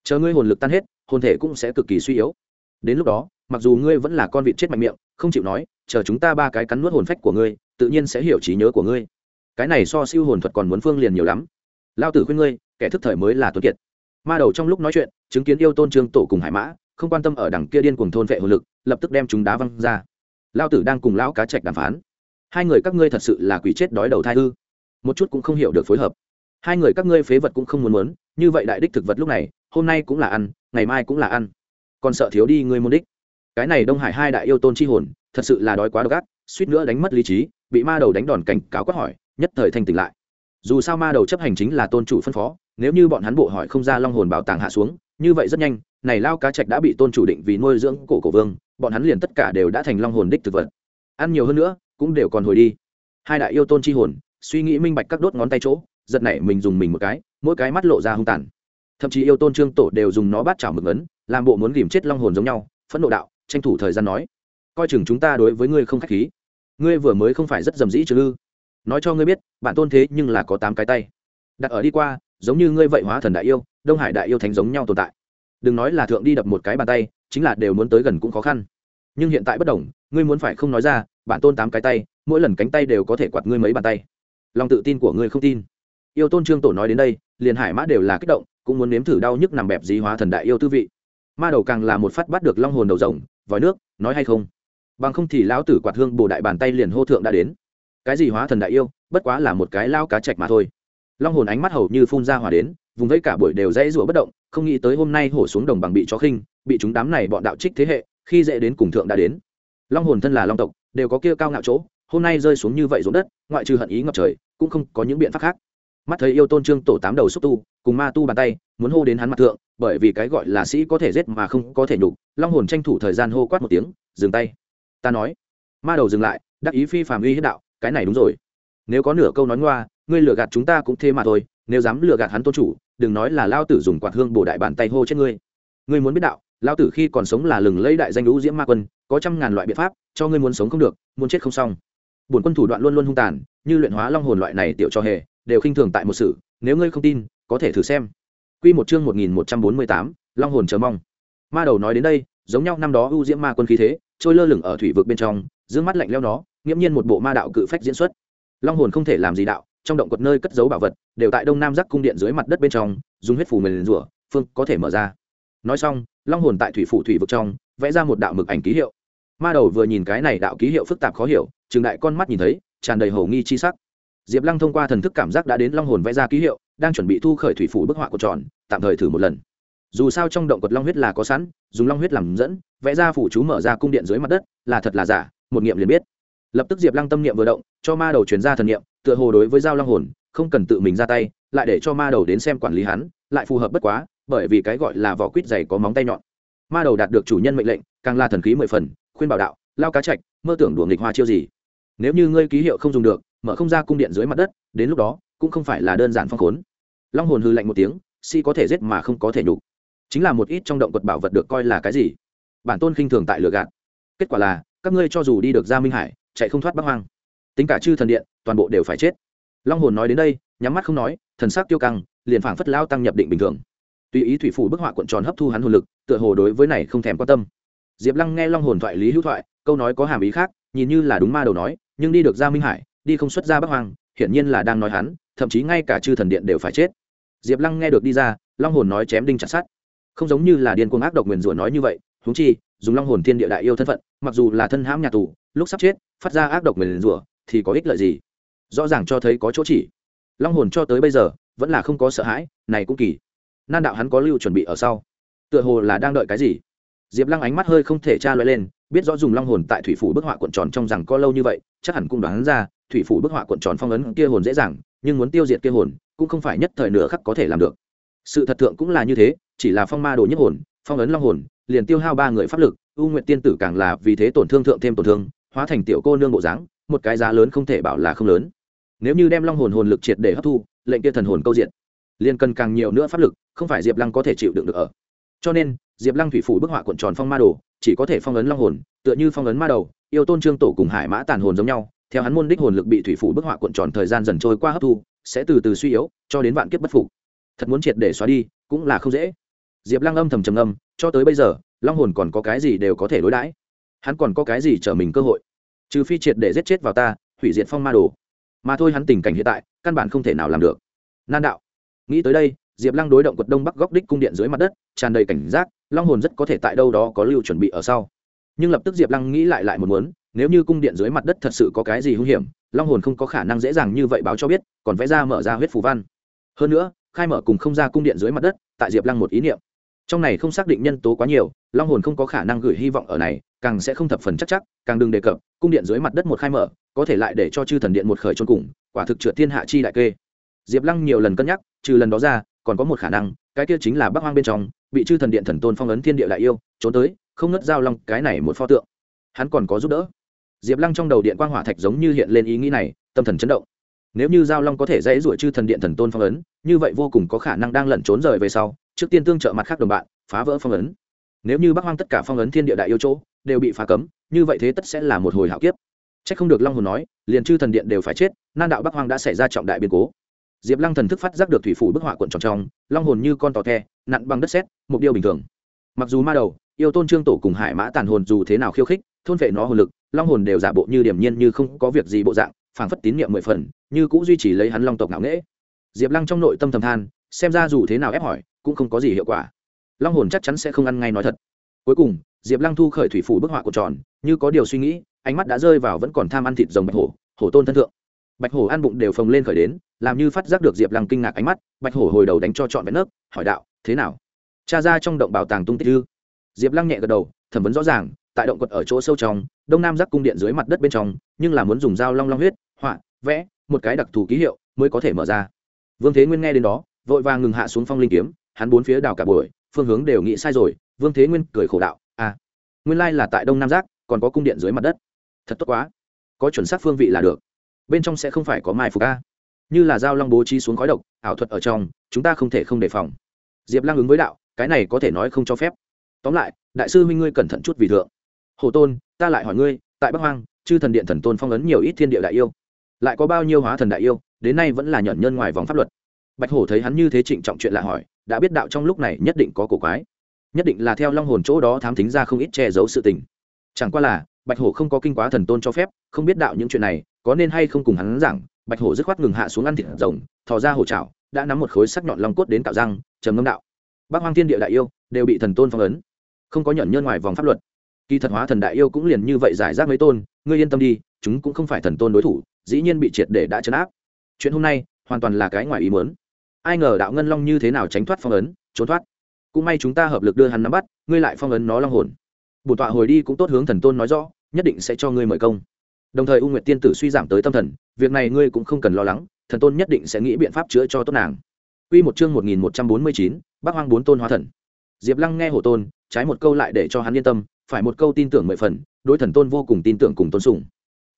chờ ngươi hồn lực tan hết, hồn thể cũng sẽ cực kỳ suy yếu. Đến lúc đó, mặc dù ngươi vẫn là con vịt chết mạnh miệng, không chịu nói, chờ chúng ta ba cái cắn nuốt hồn phách của ngươi, tự nhiên sẽ hiểu trí nhớ của ngươi. Cái này so siêu hồn thuật còn muốn phương liền nhiều lắm. Lao tử khuyên ngươi, kẻ thức thời mới là tuấn kiệt. Ma đầu trong lúc nói chuyện, chứng kiến yêu tôn trương tổ cùng hải mã, không quan tâm ở đằng kia điên cùng thôn vệ hồn lực, lập tức đem chúng đá văng ra. Lao tử đang cùng lão cá trạch đàm phán. Hai người các ngươi thật sự là quỷ chết đói đầu thai hư một chút cũng không hiểu được phối hợp hai người các ngươi phế vật cũng không muốn muốn, như vậy đại đích thực vật lúc này, hôm nay cũng là ăn, ngày mai cũng là ăn. Còn sợ thiếu đi ngươi môn đích. Cái này đông hải hai đại yêu tôn chi hồn, thật sự là đói quá độc ác, suýt nữa đánh mất lý trí, bị ma đầu đánh đòn cảnh cáo quát hỏi, nhất thời thanh tỉnh lại. Dù sao ma đầu chấp hành chính là tôn chủ phân phó, nếu như bọn hắn bộ hỏi không ra long hồn bảo tàng hạ xuống, như vậy rất nhanh, này lao cá trạch đã bị tôn chủ định vì nuôi dưỡng cổ cổ vương, bọn hắn liền tất cả đều đã thành long hồn đích thực vật. Ăn nhiều hơn nữa, cũng đều còn hồi đi. Hai đại yêu tôn chi hồn, suy nghĩ minh bạch các đốt ngón tay chỗ giật nảy mình dùng mình một cái, mỗi cái mắt lộ ra hung tàn. Thậm chí yêu tôn trương tổ đều dùng nó bắt chảo mực ấn, làm bộ muốn ghìm chết long hồn giống nhau, phẫn nộ đạo, tranh thủ thời gian nói, coi chừng chúng ta đối với ngươi không khách khí. Ngươi vừa mới không phải rất dầm dĩ chứ ư? Nói cho ngươi biết bạn tôn thế nhưng là có tám cái tay. Đặt ở đi qua, giống như ngươi vậy hóa thần đại yêu, đông hải đại yêu thánh giống nhau tồn tại. Đừng nói là thượng đi đập một cái bàn tay, chính là đều muốn tới gần cũng khó khăn. Nhưng hiện tại bất đồng, ngươi muốn phải không nói ra, bản tôn tám cái tay, mỗi lần cánh tay đều có thể quạt ngươi mấy bàn tay. Lòng tự tin của ngươi không tin yêu tôn trương tổ nói đến đây, liền hải mã đều là kích động, cũng muốn nếm thử đau nhức nằm bẹp dí hóa thần đại yêu tư vị. Ma đầu càng là một phát bắt được long hồn đầu rồng, vòi nước, nói hay không? Bằng không thì lão tử quạt hương bồ đại bàn tay liền hô thượng đã đến. Cái gì hóa thần đại yêu, bất quá là một cái lao cá chạch mà thôi. Long hồn ánh mắt hầu như phun ra hỏa đến, vùng vẫy cả buổi đều dãy rủa bất động, không nghĩ tới hôm nay hổ xuống đồng bằng bị chó khinh, bị chúng đám này bọn đạo trích thế hệ, khi dễ đến cùng thượng đã đến. Long hồn thân là long tộc, đều có kia cao ngạo chỗ, hôm nay rơi xuống như vậy xuống đất, ngoại trừ hận ý ngập trời, cũng không có những biện pháp khác mắt thấy yêu tôn trương tổ tám đầu xúc tu, cùng ma tu bàn tay, muốn hô đến hắn mặt thượng, bởi vì cái gọi là sĩ có thể giết mà không có thể nhục, long hồn tranh thủ thời gian hô quát một tiếng, dừng tay. Ta nói. Ma đầu dừng lại, đắc ý phi phàm uy hết đạo, cái này đúng rồi. Nếu có nửa câu nói ngoa, ngươi lừa gạt chúng ta cũng thế mà thôi, nếu dám lừa gạt hắn tôn chủ, đừng nói là lao tử dùng quạt hương bổ đại bàn tay hô chết ngươi. Ngươi muốn biết đạo, lao tử khi còn sống là lừng lấy đại danh lũ diễm ma quân, có trăm ngàn loại biện pháp, cho ngươi muốn sống không được, muốn chết không xong. Bổn quân thủ đoạn luôn luôn hung tàn, như luyện hóa long hồn loại này tiểu cho hề đều khinh thường tại một sự, nếu ngươi không tin, có thể thử xem. Quy một chương một nghìn một trăm bốn mươi tám, long hồn chờ mong. Ma đầu nói đến đây, giống nhau năm đó ưu diễm ma quân khí thế, trôi lơ lửng ở thủy vực bên trong d mắt lạnh leo nó, nghiễm nhiên một bộ ma đạo cự phách diễn xuất. Long hồn không thể làm gì đạo, trong động quật nơi cất giấu bảo vật, đều tại đông nam giác cung điện dưới mặt đất bên trong, dùng huyết phù mềm rủa, phương có thể mở ra. Nói xong, long hồn tại thủy phủ thủy vực trong, vẽ ra một đạo mực ảnh ký hiệu. Ma đầu vừa nhìn cái này đạo ký hiệu phức tạp khó hiểu trường đại con mắt nhìn thấy, tràn đầy hầu nghi chi sắc diệp lăng thông qua thần thức cảm giác đã đến long hồn vẽ ra ký hiệu, đang chuẩn bị thu khởi thủy phủ bức họa của tròn, tạm thời thử một lần. Dù sao trong động quật long huyết là có sẵn, dùng long huyết làm dẫn, vẽ ra phủ chú mở ra cung điện dưới mặt đất, là thật là giả, một nghiệm liền biết. Lập tức diệp lăng tâm niệm vừa động, cho ma đầu chuyển ra thần niệm, tựa hồ đối với giao long hồn, không cần tự mình ra tay, lại để cho ma đầu đến xem quản lý hắn, lại phù hợp bất quá, bởi vì cái gọi là vỏ quýt dày có móng tay nhọn. Ma đầu đạt được chủ nhân mệnh lệnh, càng là thần khí mười phần, khuyên bảo đạo, lao cá trạch, mơ tưởng đùa nghịch hoa chiêu gì? Nếu như ngươi ký hiệu không dùng được mở không ra cung điện dưới mặt đất, đến lúc đó, cũng không phải là đơn giản phong khốn. Long hồn hư lạnh một tiếng, si có thể giết mà không có thể nhục. Chính là một ít trong động vật bảo vật được coi là cái gì? Bản tôn khinh thường tại lừa gạt. Kết quả là, các ngươi cho dù đi được ra minh hải, chạy không thoát bắc hoang. Tính cả chư thần điện, toàn bộ đều phải chết. Long hồn nói đến đây, nhắm mắt không nói, thần sắc tiêu căng, liền phảng phất lao tăng nhập định bình thường. Tùy ý thủy phủ bức họa cuộn tròn hấp thu hắn hồn lực, tựa hồ đối với này không thèm quan tâm. Diệp lăng nghe long hồn thoại lý hữu thoại, câu nói có hàm ý khác, nhìn như là đúng ma đầu nói, nhưng đi được ra minh hải đi không xuất ra bắc hoang, hiển nhiên là đang nói hắn, thậm chí ngay cả chư thần điện đều phải chết. Diệp lăng nghe được đi ra, long hồn nói chém đinh chặt sát không giống như là điên cuồng ác độc nguyền rủa nói như vậy húng chi, dùng long hồn thiên địa đại yêu thân phận, mặc dù là thân hãm nhà tù, lúc sắp chết, phát ra ác độc nguyền rủa thì có ích lợi gì? Rõ ràng cho thấy có chỗ chỉ. Long hồn cho tới bây giờ, vẫn là không có sợ hãi, này cũng kỳ. Nan đạo hắn có lưu chuẩn bị ở sau. Tựa hồ là đang đợi cái gì? Diệp lăng ánh mắt hơi không thể tra loại lên biết rõ dùng long hồn tại thủy phủ bức họa cuộn tròn trong rằng có lâu như vậy, chắc hẳn cũng đoán ra, thủy phủ bức họa cuộn tròn phong ấn kia hồn dễ dàng, nhưng muốn tiêu diệt kia hồn, cũng không phải nhất thời nửa khắc có thể làm được. Sự thật thượng cũng là như thế, chỉ là phong ma đồ nhất hồn, phong ấn long hồn, liền tiêu hao ba người pháp lực, u nguyện tiên tử càng là vì thế tổn thương thượng thêm tổn thương, hóa thành tiểu cô nương bộ dáng, một cái giá lớn không thể bảo là không lớn. Nếu như đem long hồn hồn lực triệt để hấp thu, lệnh kia thần hồn câu diện, liền cần càng nhiều nữa pháp lực, không phải diệp lăng có thể chịu đựng được ở. Cho nên, diệp lăng thủy phủ bức họa cuộn tròn phong ma đồ chỉ có thể phong ấn long hồn, tựa như phong ấn ma đầu, yêu tôn trương tổ cùng hải mã tàn hồn giống nhau. Theo hắn môn đích hồn lực bị thủy phủ bức họa cuộn tròn thời gian dần trôi qua hấp thu, sẽ từ từ suy yếu, cho đến vạn kiếp bất phục. Thật muốn triệt để xóa đi, cũng là không dễ. Diệp lăng âm thầm trầm âm cho tới bây giờ, long hồn còn có cái gì đều có thể đối đãi. Hắn còn có cái gì trở mình cơ hội? Trừ phi triệt để giết chết vào ta, hủy diệt phong ma đồ. Mà thôi hắn tình cảnh hiện tại, căn bản không thể nào làm được. Nan đạo. Nghĩ tới đây, diệp lăng đối động quật đông bắc góc đích cung điện dưới mặt đất, tràn đầy cảnh giác long hồn rất có thể tại đâu đó có lưu chuẩn bị ở sau. Nhưng lập tức diệp lăng nghĩ lại lại một muốn, nếu như cung điện dưới mặt đất thật sự có cái gì hung hiểm, long hồn không có khả năng dễ dàng như vậy báo cho biết, còn vẽ ra mở ra huyết phù văn. Hơn nữa, khai mở cùng không ra cung điện dưới mặt đất, tại diệp lăng một ý niệm. Trong này không xác định nhân tố quá nhiều, long hồn không có khả năng gửi hy vọng ở này, càng sẽ không thập phần chắc chắc, càng đừng đề cập, cung điện dưới mặt đất một khai mở, có thể lại để cho chư thần điện một khởi trôn cùng, quả thực trượt thiên hạ chi đại kê. Diệp lăng nhiều lần cân nhắc, trừ lần đó ra, còn có một khả năng, cái kia chính là bắc hoang bên trong bị chư thần điện thần tôn phong ấn thiên địa đại yêu, trốn tới, không ngất giao long cái này một pho tượng. Hắn còn có giúp đỡ. Diệp lăng trong đầu điện quang hỏa thạch giống như hiện lên ý nghĩ này, tâm thần chấn động. Nếu như giao long có thể dãy ruổi chư thần điện thần tôn phong ấn, như vậy vô cùng có khả năng đang lẩn trốn rời về sau, trước tiên tương trợ mặt khác đồng bạn, phá vỡ phong ấn. Nếu như bắc hoang tất cả phong ấn thiên địa đại yêu chỗ đều bị phá cấm, như vậy thế tất sẽ là một hồi hạo kiếp. C h ắ c không được long hồn nói, liền chư thần điện đều phải chết, nan đạo bắc hoang đã xảy ra trọng đại biến cố diệp lăng thần thức phát giác được thủy phủ bức họa cuộn tròn trong, long hồn như con tò the, nặn bằng đất sét, mục điêu bình thường. Mặc dù ma đầu, yêu tôn trương tổ cùng hải mã tàn hồn dù thế nào khiêu khích, thôn vệ nó hồn lực, long hồn đều giả bộ như điểm nhiên như không có việc gì bộ dạng, phảng phất tín nhiệm mười phần, như cũng duy trì lấy hắn long tộc ngạo nghễ. Diệp lăng trong nội tâm thầm than, xem ra dù thế nào ép hỏi, cũng không có gì hiệu quả. Long hồn chắc chắn sẽ không ăn ngay nói thật. Cuối cùng, diệp lăng thu khởi thủy phủ bức họa của tròn, như có điều suy nghĩ, ánh mắt đã rơi vào vẫn còn tham ăn thịt rồng bạch hổ hổ tôn thân thượng. Bạch hổ ăn bụng đều phồng lên khởi đến làm như phát giác được diệp lăng kinh ngạc ánh mắt bạch hổ hồi đầu đánh cho trọn vẹn nấc hỏi đạo thế nào cha ra trong động bảo tàng tung tích ư? diệp lăng nhẹ gật đầu thẩm vấn rõ ràng tại động quật ở chỗ sâu trong đông nam giác cung điện dưới mặt đất bên trong nhưng là muốn dùng dao long long huyết họa vẽ một cái đặc thù ký hiệu mới có thể mở ra vương thế nguyên nghe đến đó vội vàng ngừng hạ xuống phong linh kiếm hắn bốn phía đào cả buổi phương hướng đều nghĩ sai rồi vương thế nguyên cười khổ đạo à nguyên lai là tại đông nam giác còn có cung điện dưới mặt đất thật tốt quá có chuẩn xác phương vị là được bên trong sẽ không phải có mai phục a như là dao long bố trí xuống khói độc, ảo thuật ở trong, chúng ta không thể không đề phòng. Diệp lăng ứng với đạo, cái này có thể nói không cho phép. Tóm lại, đại sư huynh ngươi cẩn thận chút vì thượng. Hồ tôn, ta lại hỏi ngươi, tại bắc hoang, chư thần điện thần tôn phong ấn nhiều ít thiên địa đại yêu. Lại có bao nhiêu hóa thần đại yêu, đến nay vẫn là nhận nhân ngoài vòng pháp luật. Bạch hổ thấy hắn như thế trịnh trọng chuyện lạ hỏi, đã biết đạo trong lúc này nhất định có cổ quái. Nhất định là theo long hồn chỗ đó thám thính ra không ít che giấu sự tình. Chẳng qua là, bạch hổ không có kinh quá thần tôn cho phép, không biết đạo những chuyện này, có nên hay không cùng hắn giảng bạch hổ dứt khoát ngừng hạ xuống ăn thịt rồng, thò ra hổ trào đã nắm một khối sắc nhọn long cốt đến cạo răng, trầm ngâm đạo. Bác hoang thiên địa đại yêu đều bị thần tôn phong ấn. Không có nhận nhơn ngoài vòng pháp luật. Kỳ thật hóa thần đại yêu cũng liền như vậy giải rác mấy tôn, ngươi yên tâm đi, chúng cũng không phải thần tôn đối thủ, dĩ nhiên bị triệt để đã chấn áp. Chuyện hôm nay hoàn toàn là cái ngoài ý muốn. Ai ngờ đạo ngân long như thế nào tránh thoát phong ấn, trốn thoát. Cũng may chúng ta hợp lực đưa hắn nắm bắt, ngươi lại phong ấn nó long hồn. Bổn tọa hồi đi cũng tốt hướng thần tôn nói rõ, nhất định sẽ cho ngươi mời công đồng thời u nguyệt tiên tử suy giảm tới tâm thần việc này ngươi cũng không cần lo lắng thần tôn nhất định sẽ nghĩ biện pháp chữa cho tốt nàng Quy một chương 1149, Bắc Hoang bốn tôn hóa thần. Diệp Lăng nghe Hổ Tôn, trái một câu lại để cho hắn yên tâm, phải một câu tin tưởng mười phần, đối thần tôn vô cùng tin tưởng cùng tôn sùng.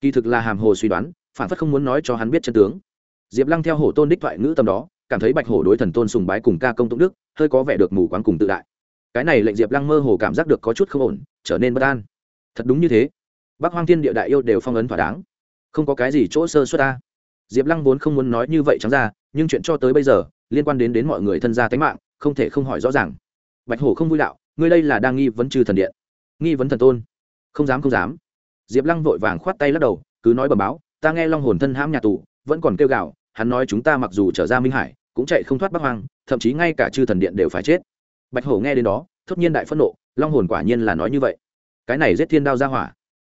Kỳ thực là hàm hồ suy đoán, phản phất không muốn nói cho hắn biết chân tướng. Diệp Lăng theo Hổ Tôn đích thoại ngữ tâm đó, cảm thấy Bạch Hổ đối thần tôn sùng bái cùng ca công tụng đức, hơi có vẻ được mù quáng cùng tự đại. Cái này lệnh Diệp Lăng mơ hồ cảm giác được có chút không ổn, trở nên bất an. Thật đúng như thế, Bắc Hoang Thiên Địa Đại yêu đều phong ấn thỏa đáng, không có cái gì chỗ sơ xuất ta. Diệp Lăng vốn không muốn nói như vậy trắng ra, nhưng chuyện cho tới bây giờ, liên quan đến đến mọi người thân gia tánh mạng, không thể không hỏi rõ ràng. Bạch Hổ không vui đạo, ngươi đây là đang nghi vấn trừ thần điện, nghi vấn thần tôn? Không dám không dám. Diệp Lăng vội vàng khoát tay lắc đầu, cứ nói bẩm báo, ta nghe Long hồn thân hãm nhà tù, vẫn còn kêu gào, hắn nói chúng ta mặc dù trở ra Minh Hải, cũng chạy không thoát Bắc Hoang, thậm chí ngay cả chư thần điện đều phải chết. Bạch Hổ nghe đến đó, thốt nhiên đại phẫn nộ, Long hồn quả nhiên là nói như vậy. Cái này giết thiên đao ra hỏa.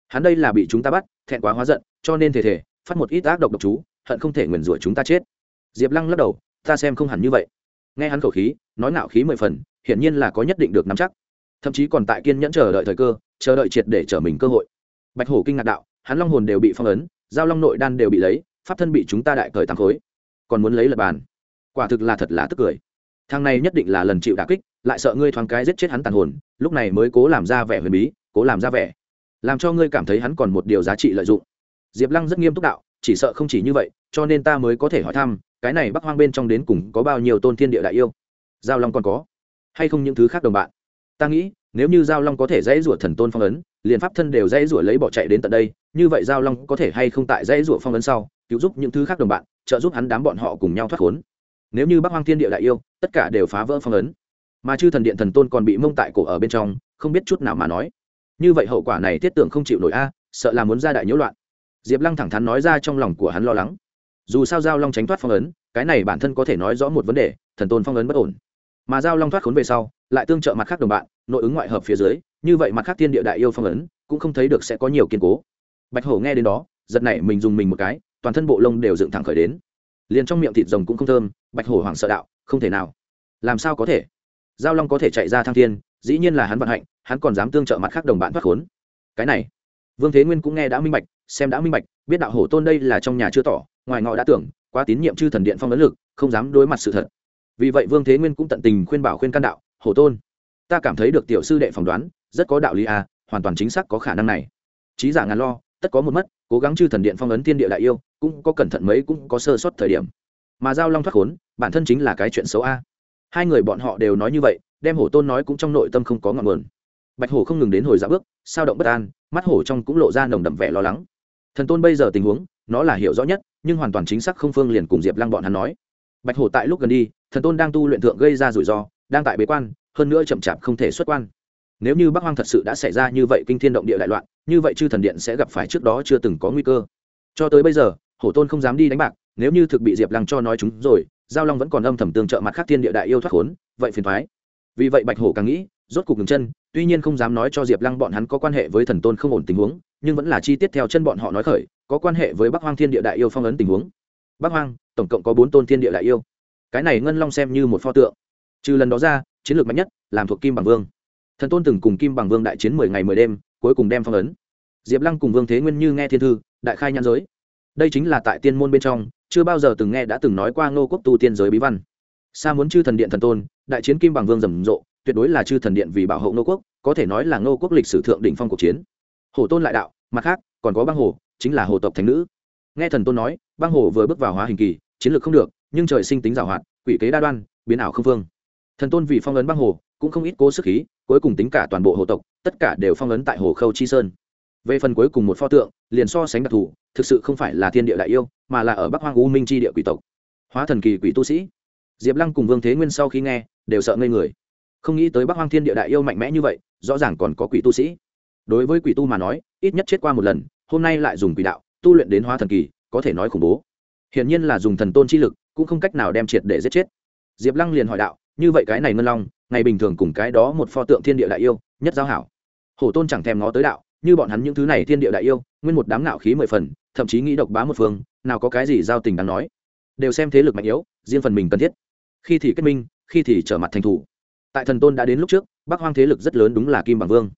Hắn đây là bị chúng ta bắt, thẹn quá hóa giận, cho nên thể thể phát một ít ác độc độc chú, hận không thể nguyền rủa chúng ta chết. Diệp lăng lắc đầu ta xem không hẳn như vậy. Nghe hắn khẩu khí nói ngạo khí mười phần hiển nhiên là có nhất định được nắm chắc. Thậm chí còn tại kiên nhẫn chờ đợi thời cơ chờ đợi triệt để trở mình cơ hội. Bạch hổ kinh ngạc đạo hắn long hồn đều bị phong ấn giao long nội đan đều bị lấy pháp thân bị chúng ta đại cởi tám khối. Còn muốn lấy lập bàn. Quả thực là thật là tức cười. Thằng này nhất định là lần chịu đà kích lại sợ ngươi thoáng cái giết chết hắn tàn hồn lúc này mới cố làm ra vẻ huyền bí cố làm ra vẻ làm cho ngươi cảm thấy hắn còn một điều giá trị lợi dụng. Diệp lăng rất nghiêm túc đạo, chỉ sợ không chỉ như vậy, cho nên ta mới có thể hỏi thăm, cái này bắc hoang bên trong đến cùng có bao nhiêu tôn thiên địa đại yêu? Giao long còn có, hay không những thứ khác đồng bạn? Ta nghĩ, nếu như giao long có thể dãy rủa thần tôn phong ấn, liền pháp thân đều dãy rủa lấy bỏ chạy đến tận đây, như vậy giao long có thể hay không tại dãy rủa phong ấn sau, cứu giúp những thứ khác đồng bạn, trợ giúp hắn đám bọn họ cùng nhau thoát khốn? Nếu như bắc hoang thiên địa đại yêu, tất cả đều phá vỡ phong ấn, mà chư thần điện thần tôn còn bị mông tại cổ ở bên trong, không biết chút nào mà nói như vậy hậu quả này thiết tưởng không chịu nổi a, sợ là muốn ra đại nhiễu loạn. Diệp lăng thẳng thắn nói ra trong lòng của hắn lo lắng. Dù sao giao long tránh thoát phong ấn, cái này bản thân có thể nói rõ một vấn đề, thần tôn phong ấn bất ổn. Mà giao long thoát khốn về sau, lại tương trợ mặt khác đồng bạn, nội ứng ngoại hợp phía dưới, như vậy mặt khác thiên địa đại yêu phong ấn, cũng không thấy được sẽ có nhiều kiên cố. Bạch hổ nghe đến đó, giật này mình dùng mình một cái, toàn thân bộ lông đều dựng thẳng khởi đến. Liền trong miệng thịt rồng cũng không thơm, bạch hổ hoảng sợ đạo, không thể nào. Làm sao có thể? Giao long có thể chạy ra thăng thiên dĩ nhiên là hắn vận hạnh, hắn còn dám tương trợ mặt khác đồng bạn thoát khốn. Cái này, vương thế nguyên cũng nghe đã minh bạch, xem đã minh bạch, biết đạo hổ tôn đây là trong nhà chưa tỏ, ngoài ngọ đã tưởng, quá tín nhiệm chư thần điện phong ấn lực, không dám đối mặt sự thật. Vì vậy vương thế nguyên cũng tận tình khuyên bảo khuyên can đạo, hổ tôn, ta cảm thấy được tiểu sư đệ phỏng đoán, rất có đạo lý à hoàn toàn chính xác có khả năng này. Trí giả ngàn lo, tất có một mất, cố gắng chư thần điện phong ấn thiên địa đại yêu, cũng có cẩn thận mấy, cũng có sơ suất thời điểm. Mà giao long thoát khốn, bản thân chính là cái chuyện xấu a. Hai người bọn họ đều nói như vậy đem hổ tôn nói cũng trong nội tâm không có ngọn nguồn. Bạch hổ không ngừng đến hồi dạ bước, sao động bất an, mắt hổ trong cũng lộ ra nồng đậm vẻ lo lắng. Thần tôn bây giờ tình huống, nó là hiểu rõ nhất, nhưng hoàn toàn chính xác không phương liền cùng diệp lăng bọn hắn nói. Bạch hổ tại lúc gần đi, thần tôn đang tu luyện thượng gây ra rủi ro, đang tại bế quan, hơn nữa chậm chạp không thể xuất quan. Nếu như bắc hoang thật sự đã xảy ra như vậy kinh thiên động địa đại loạn, như vậy chư thần điện sẽ gặp phải trước đó chưa từng có nguy cơ. Cho tới bây giờ, hổ tôn không dám đi đánh bạc, nếu như thực bị diệp lăng cho nói chúng rồi, giao long vẫn còn âm thầm tương trợ mặt khác thiên địa đại yêu thoát khốn, vậy phiền thoái vì vậy bạch hổ càng nghĩ, rốt cục ngừng chân, tuy nhiên không dám nói cho diệp lăng bọn hắn có quan hệ với thần tôn không ổn tình huống, nhưng vẫn là chi tiết theo chân bọn họ nói khởi, có quan hệ với bắc hoang thiên địa đại yêu phong ấn tình huống. Bắc hoang, tổng cộng có bốn tôn thiên địa đại yêu. Cái này ngân long xem như một pho tượng. Trừ lần đó ra, chiến lược mạnh nhất làm thuộc kim bằng vương. Thần tôn từng cùng kim bằng vương đại chiến mười ngày mười đêm, cuối cùng đem phong ấn. Diệp lăng cùng vương thế nguyên như nghe thiên thư, đại khai nhãn giới. Đây chính là tại tiên môn bên trong, chưa bao giờ từng nghe đã từng nói qua ngô quốc tu tiên giới bí văn. Xa muốn chư thần điện thần tôn đại chiến kim bằng vương rầm rộ, tuyệt đối là chư thần điện vì bảo hộ ngô quốc, có thể nói là ngô quốc lịch sử thượng đỉnh phong cuộc chiến. Hổ tôn lại đạo, mặt khác, còn có băng hồ, chính là hồ tộc thánh nữ. Nghe thần tôn nói, băng hồ vừa bước vào hóa hình kỳ, chiến lược không được, nhưng trời sinh tính giảo hoạt, quỷ kế đa đoan, biến ảo không phương. Thần tôn vì phong ấn băng hồ, cũng không ít cố sức khí, cuối cùng tính cả toàn bộ hồ tộc, tất cả đều phong ấn tại hồ khâu chi sơn. Về phần cuối cùng một pho tượng, liền so sánh đặc thù, thực sự không phải là thiên địa đại yêu, mà là ở bắc hoang u minh tri địa quỷ tộc. Hóa thần kỳ quỷ tu sĩ diệp lăng cùng vương thế nguyên sau khi nghe, đều sợ ngây người. Không nghĩ tới bắc hoang thiên địa đại yêu mạnh mẽ như vậy, rõ ràng còn có quỷ tu sĩ. Đối với quỷ tu mà nói, ít nhất chết qua một lần, hôm nay lại dùng quỷ đạo, tu luyện đến hóa thần kỳ, có thể nói khủng bố. Hiển nhiên là dùng thần tôn chi lực, cũng không cách nào đem triệt để giết chết. Diệp lăng liền hỏi đạo, như vậy cái này ngân long, ngày bình thường cùng cái đó một pho tượng thiên địa đại yêu, nhất giao hảo? Hổ tôn chẳng thèm ngó tới đạo, như bọn hắn những thứ này thiên địa đại yêu, nguyên một đám nạo khí mười phần, thậm chí nghĩ độc bá một phương, nào có cái gì giao tình đáng nói? Đều xem thế lực mạnh yếu, riêng phần mình cần thiết khi thì kết minh, khi thì trở mặt thành thủ. Tại thần tôn đã đến lúc trước, bắc hoang thế lực rất lớn đúng là kim bằng vương.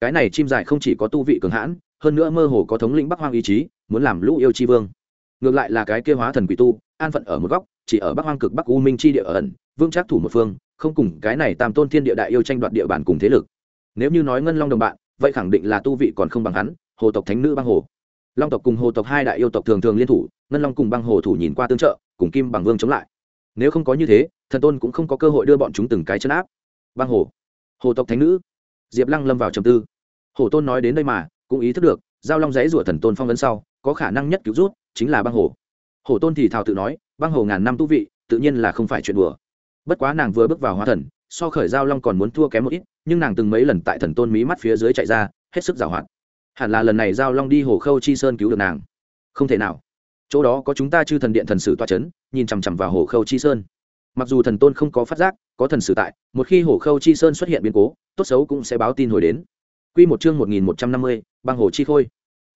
Cái này chim dài không chỉ có tu vị cường hãn, hơn nữa mơ hồ có thống lĩnh bắc hoang ý chí, muốn làm lũ yêu chi vương. Ngược lại là cái kia hóa thần quỷ tu, an phận ở một góc, chỉ ở bắc hoang cực bắc u minh chi địa ẩn, vương trác thủ một phương, không cùng cái này tam tôn thiên địa đại yêu tranh đoạt địa bàn cùng thế lực. Nếu như nói ngân long đồng bạn, vậy khẳng định là tu vị còn không bằng hắn, hồ tộc thánh nữ băng hồ. Long tộc cùng hồ tộc hai đại yêu tộc thường thường liên thủ, ngân long cùng băng hồ thủ nhìn qua tương trợ, cùng kim bằng vương chống lại nếu không có như thế, thần tôn cũng không có cơ hội đưa bọn chúng từng cái chân áp. Băng hồ. Hồ tộc thánh nữ. Diệp lăng lâm vào trầm tư. Hồ tôn nói đến đây mà, cũng ý thức được, giao long dãy rủa thần tôn phong vấn sau, có khả năng nhất cứu rút, chính là băng hồ. Hồ tôn thì thào tự nói băng hồ ngàn năm tu vị, tự nhiên là không phải chuyện đùa. Bất quá nàng vừa bước vào hóa thần, so khởi giao long còn muốn thua kém một ít, nhưng nàng từng mấy lần tại thần tôn mí mắt phía dưới chạy ra, hết sức giảo hoạt. Hẳn là lần này giao long đi hồ khâu chi sơn cứu được nàng. Không thể nào chỗ đó có chúng ta chư thần điện thần sử toa c h ấ n nhìn chằm chằm vào hồ khâu chi sơn. Mặc dù thần tôn không có phát giác, có thần sử tại, một khi hồ khâu chi sơn xuất hiện biến cố, tốt xấu cũng sẽ báo tin hồi đến. Q một chương một nghìn một trăm năm mươi, băng hồ chi khôi.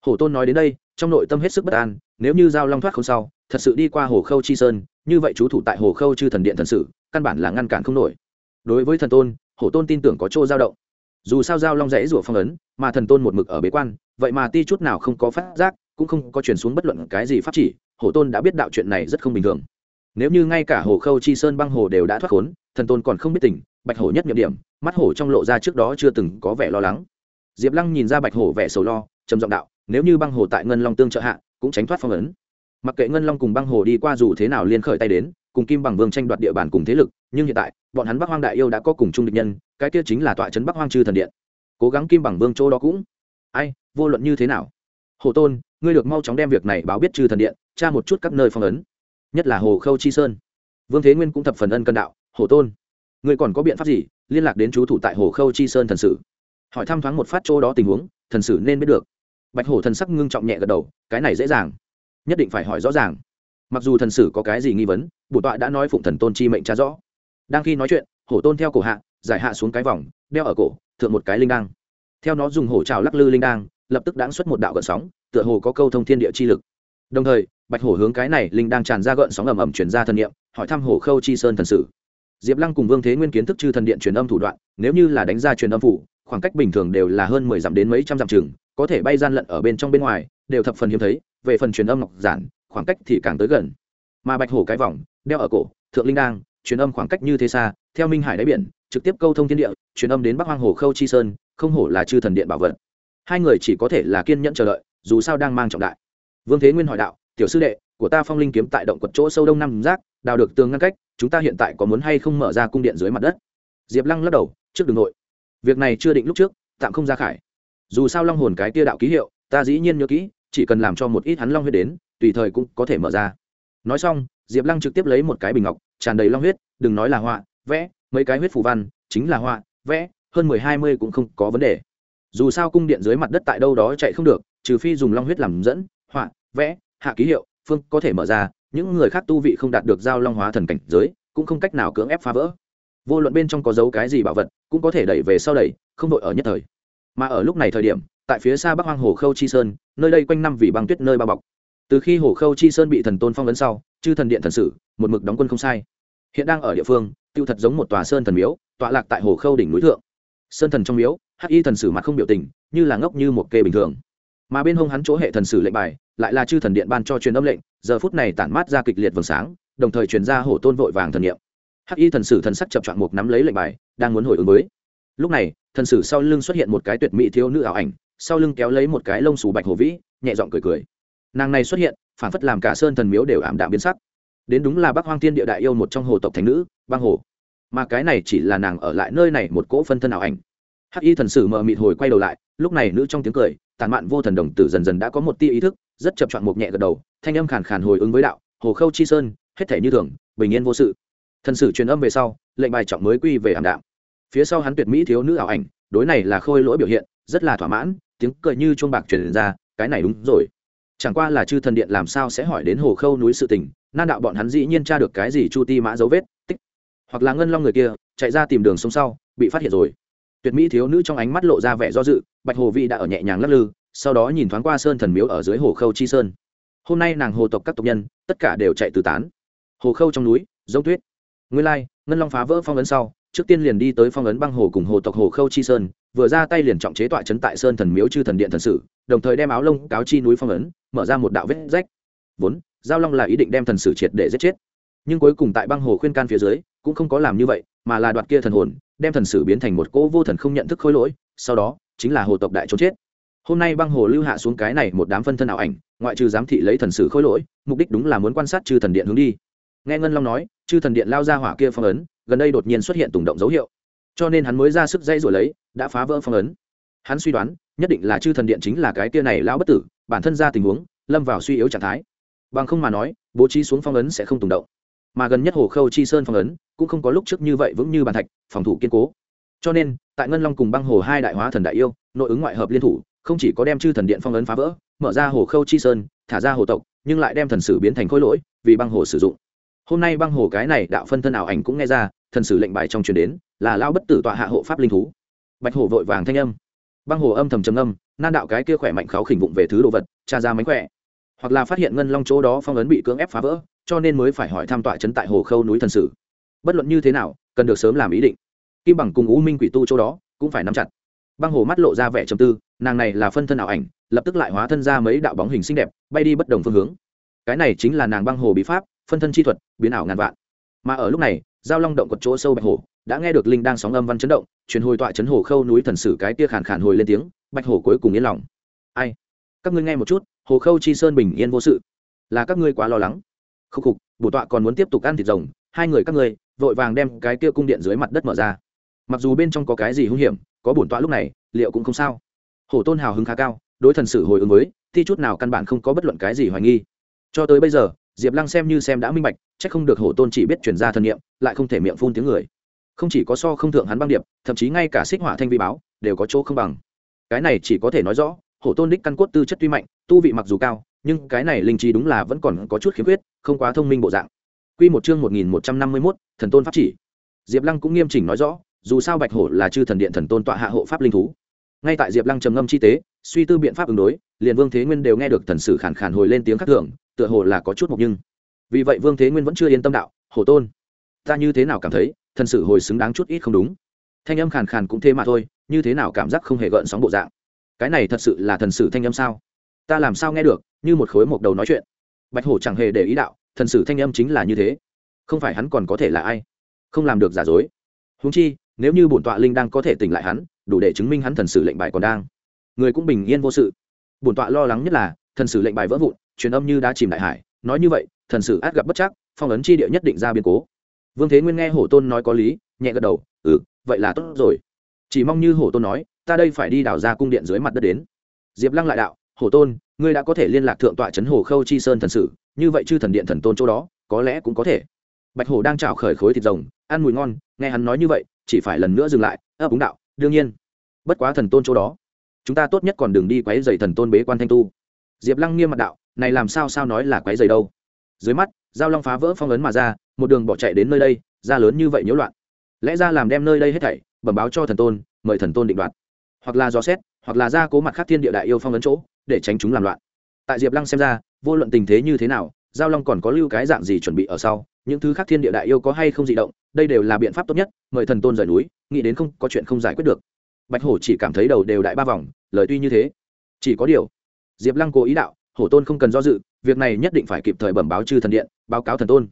Hồ tôn nói đến đây, trong nội tâm hết sức bất an, nếu như giao long thoát không sau, thật sự đi qua hồ khâu chi sơn, như vậy chú thủ tại hồ khâu chư thần điện thần sử, căn bản là ngăn cản không nổi. Đối với thần tôn hổ tôn tin tưởng có chỗ dao động. Dù sao giao long rẽ rủa phong ấn, mà thần tôn một mực ở bế quan, vậy mà ti chút nào không có phát giác cũng không có chuyển xuống bất luận cái gì pháp chỉ hổ tôn đã biết đạo chuyện này rất không bình thường. Nếu như ngay cả hồ khâu chi sơn băng hồ đều đã thoát khốn, thần tôn còn không biết tình, bạch hổ nhất nhập điểm, mắt hổ trong lộ ra trước đó chưa từng có vẻ lo lắng. Diệp lăng nhìn ra bạch hổ vẻ sầu lo, trầm giọng đạo, nếu như băng hồ tại ngân long tương trợ hạ, cũng tránh thoát phong ấn. Mặc kệ ngân long cùng băng hồ đi qua dù thế nào liên khởi tay đến, cùng kim bằng vương tranh đoạt địa bàn cùng thế lực, nhưng hiện tại, bọn hắn bắc hoang đại yêu đã có cùng chung địch nhân, cái kia chính là tọa trấn bắc hoang chư thần điện. Cố gắng kim bằng vương chỗ đó cũng. Ai, vô luận như thế nào? Hồ tôn, ngươi được mau chóng đem việc này báo biết chư thần điện, tra một chút các nơi phong ấn. Nhất là hồ khâu chi sơn. Vương thế nguyên cũng thập phần ân cân đạo, hồ tôn, ngươi còn có biện pháp gì? Liên lạc đến chú thủ tại hồ khâu chi sơn thần sử. Hỏi thăm thoáng một phát chỗ đó tình huống, thần sử nên biết được. Bạch hổ thần sắc ngưng trọng nhẹ gật đầu, cái này dễ dàng, nhất định phải hỏi rõ ràng. Mặc dù thần sử có cái gì nghi vấn, bổ tọa đã nói phụng thần tôn chi mệnh tra rõ. Đang khi nói chuyện, hổ tôn theo cổ hạ, giải hạ xuống cái vòng, đeo ở cổ, thượng một cái linh đăng. Theo nó dùng hổ trào lắc lư linh đăng lập tức đáng xuất một đạo gợn sóng, tựa hồ có câu thông thiên địa chi lực. Đồng thời, bạch hổ hướng cái này linh đang tràn ra gợn sóng ầm ầm chuyển ra thần niệm, hỏi thăm hổ khâu chi sơn thần sử. Diệp lăng cùng vương thế nguyên kiến thức chư thần điện truyền âm thủ đoạn, nếu như là đánh ra truyền âm phủ, khoảng cách bình thường đều là hơn mười dặm đến mấy trăm dặm chừng, có thể bay gian lận ở bên trong bên ngoài, đều thập phần hiếm thấy, về phần truyền âm ngọc giản, khoảng cách thì càng tới gần. Mà bạch hổ cái vòng, đeo ở cổ, thượng linh đang, truyền âm khoảng cách như thế xa, theo minh hải đáy biển, trực tiếp câu thông thiên địa, truyền âm đến bắc hoang hồ khâu chi sơn, không hổ là chư thần điện bảo vật hai người chỉ có thể là kiên nhẫn chờ đợi, dù sao đang mang trọng đại. Vương thế nguyên hỏi đạo, tiểu sư đệ, của ta phong linh kiếm tại động quật chỗ sâu đông nam giác, đào được tường ngăn cách, chúng ta hiện tại có muốn hay không mở ra cung điện dưới mặt đất? Diệp lăng lắc đầu, trước đường nội. Việc này chưa định lúc trước, tạm không ra khải. Dù sao long hồn cái tia đạo ký hiệu, ta dĩ nhiên nhớ kỹ, chỉ cần làm cho một ít hắn long huyết đến, tùy thời cũng có thể mở ra. Nói xong, diệp lăng trực tiếp lấy một cái bình ngọc, tràn đầy long huyết, đừng nói là họa, vẽ, mấy cái huyết phù văn, chính là họa, vẽ, hơn mười hai mươi cũng không có vấn đề dù sao cung điện dưới mặt đất tại đâu đó chạy không được, trừ phi dùng long huyết làm dẫn, họa, vẽ, hạ ký hiệu, phương có thể mở ra, những người khác tu vị không đạt được giao long hóa thần cảnh giới, cũng không cách nào cưỡng ép phá vỡ. Vô luận bên trong có dấu cái gì bảo vật, cũng có thể đẩy về sau đẩy, không đội ở nhất thời. Mà ở lúc này thời điểm, tại phía xa bắc hoang hồ khâu chi sơn, nơi đây quanh năm vì băng tuyết nơi bao bọc. Từ khi hồ khâu chi sơn bị thần tôn phong ấn sau, chư thần điện thần sử, một mực đóng quân không sai. Hiện đang ở địa phương, tiêu thật giống một tòa sơn thần miếu, tọa lạc tại hồ khâu đỉnh núi thượng sơn thần trong miếu, hắc y thần sử mặt không biểu tình, như là ngốc như một kê bình thường. Mà bên hông hắn chỗ hệ thần sử lệnh bài, lại là chư thần điện ban cho truyền âm lệnh, giờ phút này tản mát ra kịch liệt vầng sáng, đồng thời truyền ra hổ tôn vội vàng thần niệm. Hắc y thần sử thần sắc chập chọn một nắm lấy lệnh bài, đang muốn hồi ứng với. Lúc này, thần sử sau lưng xuất hiện một cái tuyệt mỹ thiếu nữ ảo ảnh, sau lưng kéo lấy một cái lông xù bạch hổ vĩ, nhẹ giọng cười cười. Nàng này xuất hiện, phản phất làm cả sơn thần miếu đều ảm đạm biến sắc. Đến đúng là bắc hoang thiên địa đại yêu một trong hồ tộc thành nữ băng hồ mà cái này chỉ là nàng ở lại nơi này một cỗ phân thân ảo ảnh. Hắc y thần sử mờ mịt hồi quay đầu lại, lúc này nữ trong tiếng cười, tàn mạn vô thần đồng tử dần dần đã có một tia ý thức, rất chập chọn một nhẹ gật đầu, thanh âm khàn khàn hồi ứng với đạo, hồ khâu chi sơn, hết thể như thường, bình yên vô sự. Thần sử truyền âm về sau, lệnh bài trọng mới quy về ảm đạm. Phía sau hắn tuyệt mỹ thiếu nữ ảo ảnh, đối này là khôi lỗi biểu hiện, rất là thỏa mãn, tiếng cười như chuông bạc truyền ra, cái này đúng rồi. Chẳng qua là chư thần điện làm sao sẽ hỏi đến hồ khâu núi sự tình, nan đạo bọn hắn dĩ nhiên tra được cái gì chu ti mã dấu vết hoặc là ngân long người kia, chạy ra tìm đường sống sau, bị phát hiện rồi. Tuyệt mỹ thiếu nữ trong ánh mắt lộ ra vẻ do dự, bạch hồ vi đã ở nhẹ nhàng lắc lư, sau đó nhìn thoáng qua sơn thần miếu ở dưới hồ khâu chi sơn. Hôm nay nàng hồ tộc các tộc nhân, tất cả đều chạy từ tán. Hồ khâu trong núi, giống tuyết. Nguyên lai, ngân long phá vỡ phong ấn sau, trước tiên liền đi tới phong ấn băng hồ cùng hồ tộc hồ khâu chi sơn, vừa ra tay liền trọng chế tọa chấn tại sơn thần miếu chư thần điện thần sử, đồng thời đem áo lông cáo chi núi phong ấn, mở ra một đạo vết rách. Vốn, giao long là ý định đem thần sử triệt để giết chết. Nhưng cuối cùng tại băng hồ khuyên can phía dưới cũng không có làm như vậy, mà là đoạt kia thần hồn, đem thần sử biến thành một cỗ vô thần không nhận thức khối lỗi, sau đó, chính là hồ tộc đại trốn chết. Hôm nay băng hồ lưu hạ xuống cái này một đám phân thân ảo ảnh, ngoại trừ giám thị lấy thần sử khối lỗi, mục đích đúng là muốn quan sát chư thần điện hướng đi. Nghe ngân long nói, chư thần điện lao ra hỏa kia phong ấn, gần đây đột nhiên xuất hiện tùng động dấu hiệu. Cho nên hắn mới ra sức dây rồi lấy, đã phá vỡ phong ấn. Hắn suy đoán, nhất định là chư thần điện chính là cái kia này lao bất tử, bản thân ra tình huống, lâm vào suy yếu trạng thái. Bằng không mà nói, bố trí xuống phong ấn sẽ không tùng động mà gần nhất hồ khâu chi sơn phong ấn cũng không có lúc trước như vậy vững như bàn thạch, phòng thủ kiên cố. Cho nên, tại ngân long cùng băng hồ hai đại hóa thần đại yêu, nội ứng ngoại hợp liên thủ, không chỉ có đem chư thần điện phong ấn phá vỡ, mở ra hồ khâu chi sơn, thả ra hồ tộc, nhưng lại đem thần sử biến thành khối lỗi, vì băng hồ sử dụng. Hôm nay băng hồ cái này đạo phân thân ảo ảnh cũng nghe ra, thần sử lệnh bài trong truyền đến, là lao bất tử tọa hạ hộ pháp linh thú. Bạch hồ vội vàng thanh âm. Băng hồ âm thầm trầm âm nan đạo cái kia khỏe mạnh kháo khỉnh vụng về thứ đồ vật, tra ra mánh khỏe hoặc là phát hiện ngân long chỗ đó phong ấn bị cưỡng ép phá vỡ, cho nên mới phải hỏi tham tọa chấn tại hồ khâu núi thần sử. Bất luận như thế nào, cần được sớm làm ý định. Kim bằng cùng u minh quỷ tu chỗ đó cũng phải nắm chặt. Băng hồ mắt lộ ra vẻ trầm tư, nàng này là phân thân ảo ảnh, lập tức lại hóa thân ra mấy đạo bóng hình xinh đẹp, bay đi bất đồng phương hướng. Cái này chính là nàng băng hồ bí pháp, phân thân chi thuật, biến ảo ngàn vạn. Mà ở lúc này, giao long động cột chỗ sâu bạch hồ đã nghe được linh đang sóng âm văn chấn động, truyền hồi tọa chấn hồ khâu núi thần sử cái tia khàn khàn hồi lên tiếng, bạch hồ cuối cùng yên lòng. Ai? Các ngươi nghe một chút hồ khâu chi sơn bình yên vô sự. Là các ngươi quá lo lắng. Khúc khục, bổ tọa còn muốn tiếp tục ăn thịt rồng, hai người các ngươi, vội vàng đem cái kia cung điện dưới mặt đất mở ra. Mặc dù bên trong có cái gì hung hiểm, có bổn tọa lúc này, liệu cũng không sao. Hổ tôn hào hứng khá cao, đối thần sử hồi ứng với, thi chút nào căn bản không có bất luận cái gì hoài nghi. Cho tới bây giờ, diệp lăng xem như xem đã minh bạch c h ắ c không được hổ tôn chỉ biết chuyển ra thần nghiệm lại không thể miệng phun tiếng người. Không chỉ có so không thượng hắn băng điệp, thậm chí ngay cả xích hỏa thanh vi báo, đều có chỗ không bằng. Cái này chỉ có thể nói rõ hổ tôn đích căn cốt tư chất tuy mạnh tu vị mặc dù cao nhưng cái này linh trí đúng là vẫn còn có chút khiếm khuyết không quá thông minh bộ dạng. Q một chương một nghìn một trăm năm mươi mốt thần tôn pháp chỉ. Diệp lăng cũng nghiêm chỉnh nói rõ dù sao bạch hổ là chư thần điện thần tôn tọa hạ hộ pháp linh thú. Ngay tại diệp lăng trầm ngâm chi tế suy tư biện pháp ứng đối liền vương thế nguyên đều nghe được thần sử khản khản hồi lên tiếng khắc thưởng, tựa hồ là có chút mộc nhưng. Vì vậy vương thế nguyên vẫn chưa yên tâm đạo hổ tôn ta như thế nào cảm thấy thần sử hồi xứng đáng chút ít không đúng? Thanh âm khàn khàn cũng thế mà thôi như thế nào cảm giác không hề gợn sóng bộ dạng cái này thật sự là thần sử thanh âm sao? Ta làm sao nghe được, như một khối mộc đầu nói chuyện. Bạch hổ chẳng hề để ý đạo, thần sử thanh âm chính là như thế. Không phải hắn còn có thể là ai? Không làm được giả dối. Húng chi, nếu như bổn tọa linh đang có thể tỉnh lại hắn, đủ để chứng minh hắn thần sử lệnh bài còn đang. Người cũng bình yên vô sự. Bổn tọa lo lắng nhất là, thần sử lệnh bài vỡ vụn, truyền âm như đã chìm đại hải. Nói như vậy, thần sử át gặp bất chắc, phong ấn chi địa nhất định ra biến cố. Vương thế nguyên nghe hổ tôn nói có lý, nhẹ gật đầu ừ vậy là tốt rồi. Chỉ mong như hổ tôn nói ta đây phải đi đào ra cung điện dưới mặt đất đến. Diệp lăng lại đạo, hổ tôn, ngươi đã có thể liên lạc thượng tọa trấn hồ khâu chi sơn thần sử, như vậy chư thần điện thần tôn chỗ đó, có lẽ cũng có thể. Bạch hổ đang trào khởi khối thịt rồng, ăn mùi ngon, nghe hắn nói như vậy, chỉ phải lần nữa dừng lại ấp úng đạo, đương nhiên. Bất quá thần tôn chỗ đó, chúng ta tốt nhất còn đường đi quấy dày thần tôn bế quan thanh tu. Diệp lăng nghiêm mặt đạo, này làm sao sao nói là quấy dày đâu? Dưới mắt, giao long phá vỡ phong ấn mà ra, một đường bỏ chạy đến nơi đây, ra lớn như vậy nhiễu loạn. Lẽ ra làm đem nơi đây hết thảy, bẩm báo cho thần tôn, mời thần tôn định đoạt hoặc là dò xét, hoặc là ra cố mặt khác thiên địa đại yêu phong ấn chỗ, để tránh chúng làm loạn. Tại diệp lăng xem ra, vô luận tình thế như thế nào, giao long còn có lưu cái dạng gì chuẩn bị ở sau, những thứ khác thiên địa đại yêu có hay không di động, đây đều là biện pháp tốt nhất, mời thần tôn rời núi, nghĩ đến không có chuyện không giải quyết được. Bạch hổ chỉ cảm thấy đầu đều đại ba vòng, lời tuy như thế, chỉ có điều, diệp lăng cố ý đạo, hổ tôn không cần do dự, việc này nhất định phải kịp thời bẩm báo chư thần điện, báo cáo thần tôn.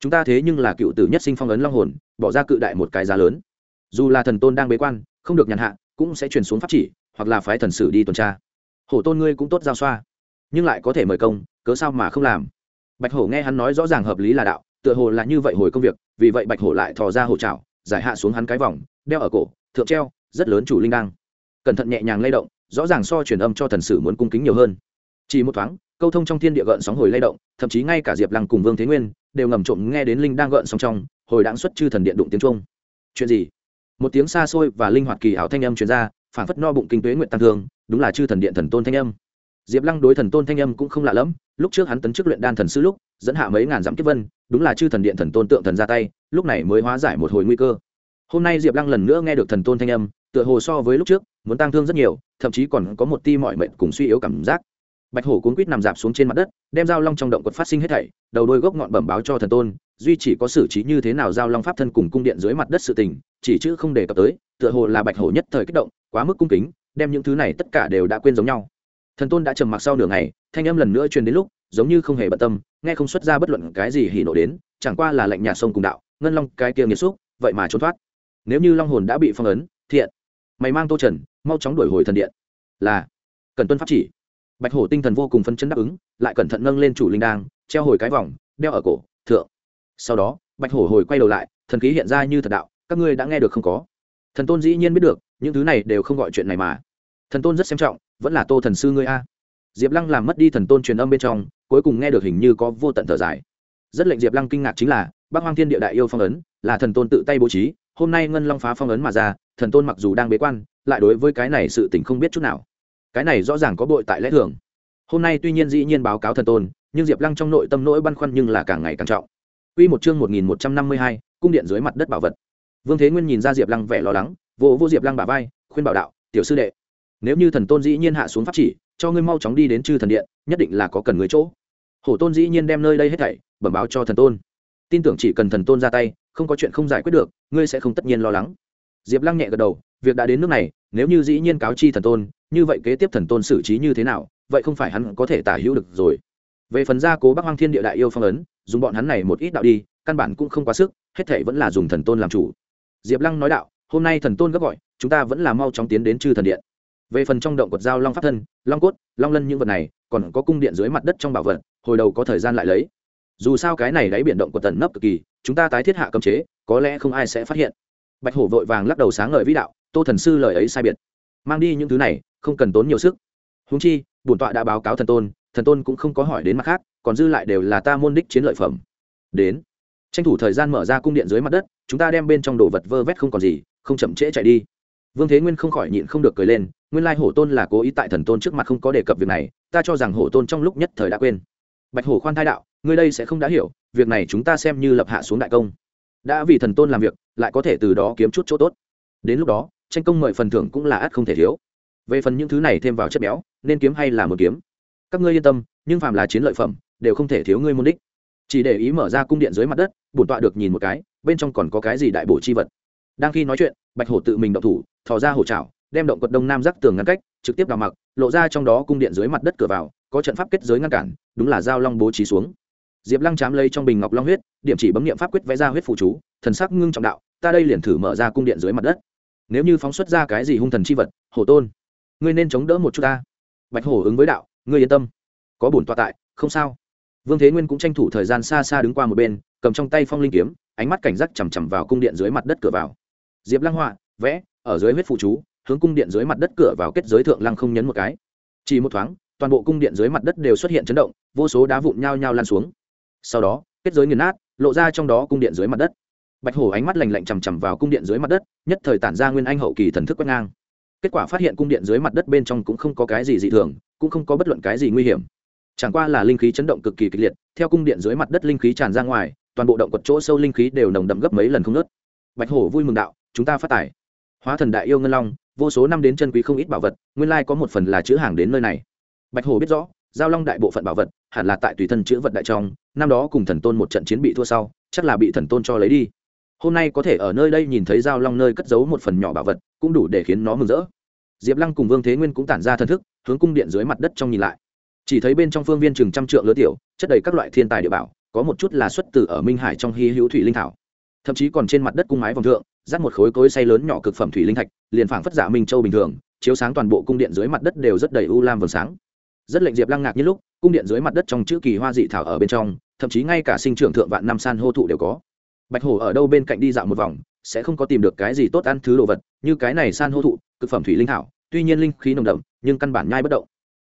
Chúng ta thế nhưng là cựu tử nhất sinh phong ấn long hồn, bỏ ra cự đại một cái giá lớn. Dù là thần tôn đang bế quan, không được nhàn hạ cũng sẽ truyền xuống pháp chỉ, hoặc là phái thần sử đi tuần tra. Hổ tôn ngươi cũng tốt giao xoa. Nhưng lại có thể mời công, cớ sao mà không làm? Bạch hổ nghe hắn nói rõ ràng hợp lý là đạo, tựa hồ là như vậy hồi công việc, vì vậy bạch hổ lại thò ra hổ trào giải hạ xuống hắn cái vòng, đeo ở cổ, thượng treo, rất lớn chủ linh đăng. Cẩn thận nhẹ nhàng lay động, rõ ràng so truyền âm cho thần sử muốn cung kính nhiều hơn. Chỉ một thoáng, câu thông trong thiên địa gợn sóng hồi lay động, thậm chí ngay cả diệp lăng cùng vương thế nguyên, đều ngầm trộm nghe đến linh đang gợn sóng trong, hồi đáng xuất chư thần điện đụng tiếng trung chuyện gì? Một tiếng xa xôi và linh hoạt kỳ ảo thanh âm truyền ra phản phất no bụng kinh tuế nguyện tăng thương, đúng là chư thần điện thần tôn thanh âm. Diệp lăng đối thần tôn thanh âm cũng không lạ lẫm, lúc trước hắn tấn chức luyện đan thần sư lúc, dẫn hạ mấy ngàn dặm kiếp vân, đúng là chư thần điện thần tôn tượng thần ra tay, lúc này mới hóa giải một hồi nguy cơ. Hôm nay diệp lăng lần nữa nghe được thần tôn thanh âm, tựa hồ so với lúc trước, muốn tăng thương rất nhiều, thậm chí còn có một ti mọi mệnh cùng suy yếu cảm giác. Bạch hổ cuốn quýt nằm dạp xuống trên mặt đất, đem dao long trong động quật phát sinh hết thảy, đầu đôi gốc ngọn bẩm báo cho thần tôn duy chỉ có xử trí như thế nào giao long pháp thân cùng cung điện dưới mặt đất sự tình, chỉ chữ không đề cập tới, tựa hồ là bạch hổ nhất thời kích động, quá mức cung kính, đem những thứ này tất cả đều đã quên giống nhau. Thần tôn đã trầm mặc sau nửa ngày, thanh âm lần nữa truyền đến lúc, giống như không hề bận tâm, nghe không xuất ra bất luận cái gì hỉ nộ đến, chẳng qua là lệnh nhà sông cùng đạo, ngân long cái kia nghiệt xúc, vậy mà trốn thoát. Nếu như long hồn đã bị phong ấn, thiện. Mày mang tô trần, mau chóng đuổi hồi thần điện. Là, cần tuân pháp chỉ. Bạch hổ tinh thần vô cùng phân chân đáp ứng, lại cẩn thận nâng lên chủ linh đang treo hồi cái vòng, đeo ở cổ, thượng sau đó, bạch hổ hồi quay đầu lại, thần khí hiện ra như thật đạo, các ngươi đã nghe được không có? Thần tôn dĩ nhiên biết được, những thứ này đều không gọi chuyện này mà. Thần tôn rất xem trọng, vẫn là tô thần sư ngươi a. Diệp lăng làm mất đi thần tôn truyền âm bên trong, cuối cùng nghe được hình như có vô tận thở dài. Rất lệnh diệp lăng kinh ngạc chính là bác hoang thiên địa đại yêu phong ấn, là thần tôn tự tay bố trí, hôm nay ngân long phá phong ấn mà ra, thần tôn mặc dù đang bế quan, lại đối với cái này sự tình không biết chút nào. Cái này rõ ràng có bội tại lẽ thường. Hôm nay tuy nhiên dĩ nhiên báo cáo thần tôn, nhưng diệp lăng trong nội tâm nỗi băn khoăn nhưng là càng ngày càng trọng. Quy một chương một nghìn một trăm năm mươi hai, cung điện dưới mặt đất bảo vật. Vương Thế Nguyên nhìn ra Diệp Lăng vẻ lo lắng, vỗ vỗ Diệp Lăng bả vai, khuyên bảo đạo: "Tiểu sư đệ, nếu như thần tôn dĩ nhiên hạ xuống pháp chỉ, cho ngươi mau chóng đi đến chư thần điện nhất định là có cần người chỗ. Hổ tôn dĩ nhiên đem nơi đây hết thảy bẩm báo cho thần tôn. Tin tưởng chỉ cần thần tôn ra tay không có chuyện không giải quyết được ngươi sẽ không tất nhiên lo lắng. Diệp lăng nhẹ gật đầu việc đã đến nước này nếu như dĩ nhiên cáo chi thần tôn như vậy kế tiếp thần tôn xử trí như thế nào vậy không phải hắn có thể tả hữu được rồi. Về phần gia cố bắc hoang thiên địa đại yêu phong ấn dùng bọn hắn này một ít đạo đi, căn bản cũng không quá sức, hết thể vẫn là dùng thần tôn làm chủ. Diệp lăng nói đạo, hôm nay thần tôn gấp gọi, chúng ta vẫn là mau chóng tiến đến chư thần điện. Về phần trong động quật dao long pháp thân, long cốt, long lân những vật này, còn có cung điện dưới mặt đất trong bảo vật, hồi đầu có thời gian lại lấy. Dù sao cái này đáy biển động của tần nấp cực kỳ, chúng ta tái thiết hạ cấm chế, có lẽ không ai sẽ phát hiện. Bạch hổ vội vàng lắc đầu sáng ngời vĩ đạo, tô thần sư lời ấy sai biệt. Mang đi những thứ này, không cần tốn nhiều sức. Húng chi, bổn tọa đã báo cáo thần tôn thần tôn cũng không có hỏi đến mặt khác, còn dư lại đều là ta môn đích chiến lợi phẩm. Đến. Tranh thủ thời gian mở ra cung điện dưới mặt đất, chúng ta đem bên trong đồ vật vơ vét không còn gì, không chậm trễ chạy đi. Vương thế nguyên không khỏi nhịn không được cười lên, nguyên lai hổ tôn là cố ý tại thần tôn trước mặt không có đề cập việc này, ta cho rằng hổ tôn trong lúc nhất thời đã quên. Bạch hổ khoan thai đạo, ngươi đây sẽ không đã hiểu, việc này chúng ta xem như lập hạ xuống đại công. Đã vì thần tôn làm việc, lại có thể từ đó kiếm chút chỗ tốt. Đến lúc đó, tranh công mời phần thưởng cũng là ắt không thể thiếu. Về phần những thứ này thêm vào chất béo, nên kiếm hay là một kiếm? Các ngươi yên tâm, nhưng phàm là chiến lợi phẩm, đều không thể thiếu ngươi môn đích. Chỉ để ý mở ra cung điện dưới mặt đất, bổn tọa được nhìn một cái, bên trong còn có cái gì đại bổ chi vật. Đang khi nói chuyện, bạch hổ tự mình động thủ, thò ra hổ trào đem động quật đông nam giác tường ngăn cách, trực tiếp đào mặc, lộ ra trong đó cung điện dưới mặt đất cửa vào, có trận pháp kết giới ngăn cản, đúng là giao long bố trí xuống. Diệp lăng chám lấy trong bình ngọc long huyết, điểm chỉ bấm nghiệm pháp quyết vẽ ra huyết phụ chú, thần sắc ngưng trọng đạo, ta đây liền thử mở ra cung điện dưới mặt đất. Nếu như phóng xuất ra cái gì hung thần chi vật, hổ tôn, ngươi nên chống đỡ một chút ta. Bạch hổ ứng với đạo ngươi yên tâm. Có bổn tọa tại, không sao. Vương thế nguyên cũng tranh thủ thời gian xa xa đứng qua một bên, cầm trong tay phong linh kiếm, ánh mắt cảnh giác chằm chằm vào cung điện dưới mặt đất cửa vào. Diệp lăng họa vẽ, ở dưới huyết phụ chú, hướng cung điện dưới mặt đất cửa vào kết giới thượng lăng không nhấn một cái. Chỉ một thoáng, toàn bộ cung điện dưới mặt đất đều xuất hiện chấn động, vô số đá vụn nhao nhao lan xuống. Sau đó, kết giới nghiền nát, lộ ra trong đó cung điện dưới mặt đất. Bạch hổ ánh mắt lành lạnh chằm chằm vào cung điện dưới mặt đất, nhất thời tản ra nguyên anh hậu kỳ thần thức quét ngang. Kết quả phát hiện cung điện dưới mặt đất bên trong cũng không có cái gì dị thường cũng không có bất luận cái gì nguy hiểm. Chẳng qua là linh khí chấn động cực kỳ kịch liệt, theo cung điện dưới mặt đất linh khí tràn ra ngoài, toàn bộ động quật chỗ sâu linh khí đều nồng đậm gấp mấy lần không nớt bạch hổ vui mừng đạo, chúng ta phát tài. Hóa thần đại yêu ngân long, vô số năm đến chân quý không ít bảo vật, nguyên lai có một phần là chữ hàng đến nơi này. Bạch hổ biết rõ, giao long đại bộ phận bảo vật, hẳn là tại tùy thân chữ vật đại trong, năm đó cùng thần tôn một trận chiến bị thua sau, chắc là bị thần tôn cho lấy đi. Hôm nay có thể ở nơi đây nhìn thấy giao long nơi cất giấu một phần nhỏ bảo vật, cũng đủ để khiến nó mừng rỡ diệp lăng cùng vương thế nguyên cũng tản ra thần thức, hướng cung điện dưới mặt đất trong nhìn lại. Chỉ thấy bên trong phương viên chừng trăm trượng lứa tiểu, chất đầy các loại thiên tài địa bảo, có một chút là xuất từ ở minh hải trong hy hữu thủy linh thảo. Thậm chí còn trên mặt đất cung mái vòng thượng dắt một khối cối say lớn nhỏ cực phẩm thủy linh thạch, liền phảng phất giả minh châu bình thường, chiếu sáng toàn bộ cung điện dưới mặt đất đều rất đầy u lam vầng sáng. Rất lệnh diệp lăng ngạc như lúc, cung điện dưới mặt đất trong chữ kỳ hoa dị thảo ở bên trong, thậm chí ngay cả sinh trưởng thượng vạn năm san hô thụ đều có. Bạch hổ ở đâu bên cạnh đi dạo một vòng, sẽ không có tìm được cái gì tốt ăn thứ đồ vật, như cái này san hô thụ cực phẩm thủy linh thảo tuy nhiên linh khí nồng đậm nhưng căn bản nhai bất động.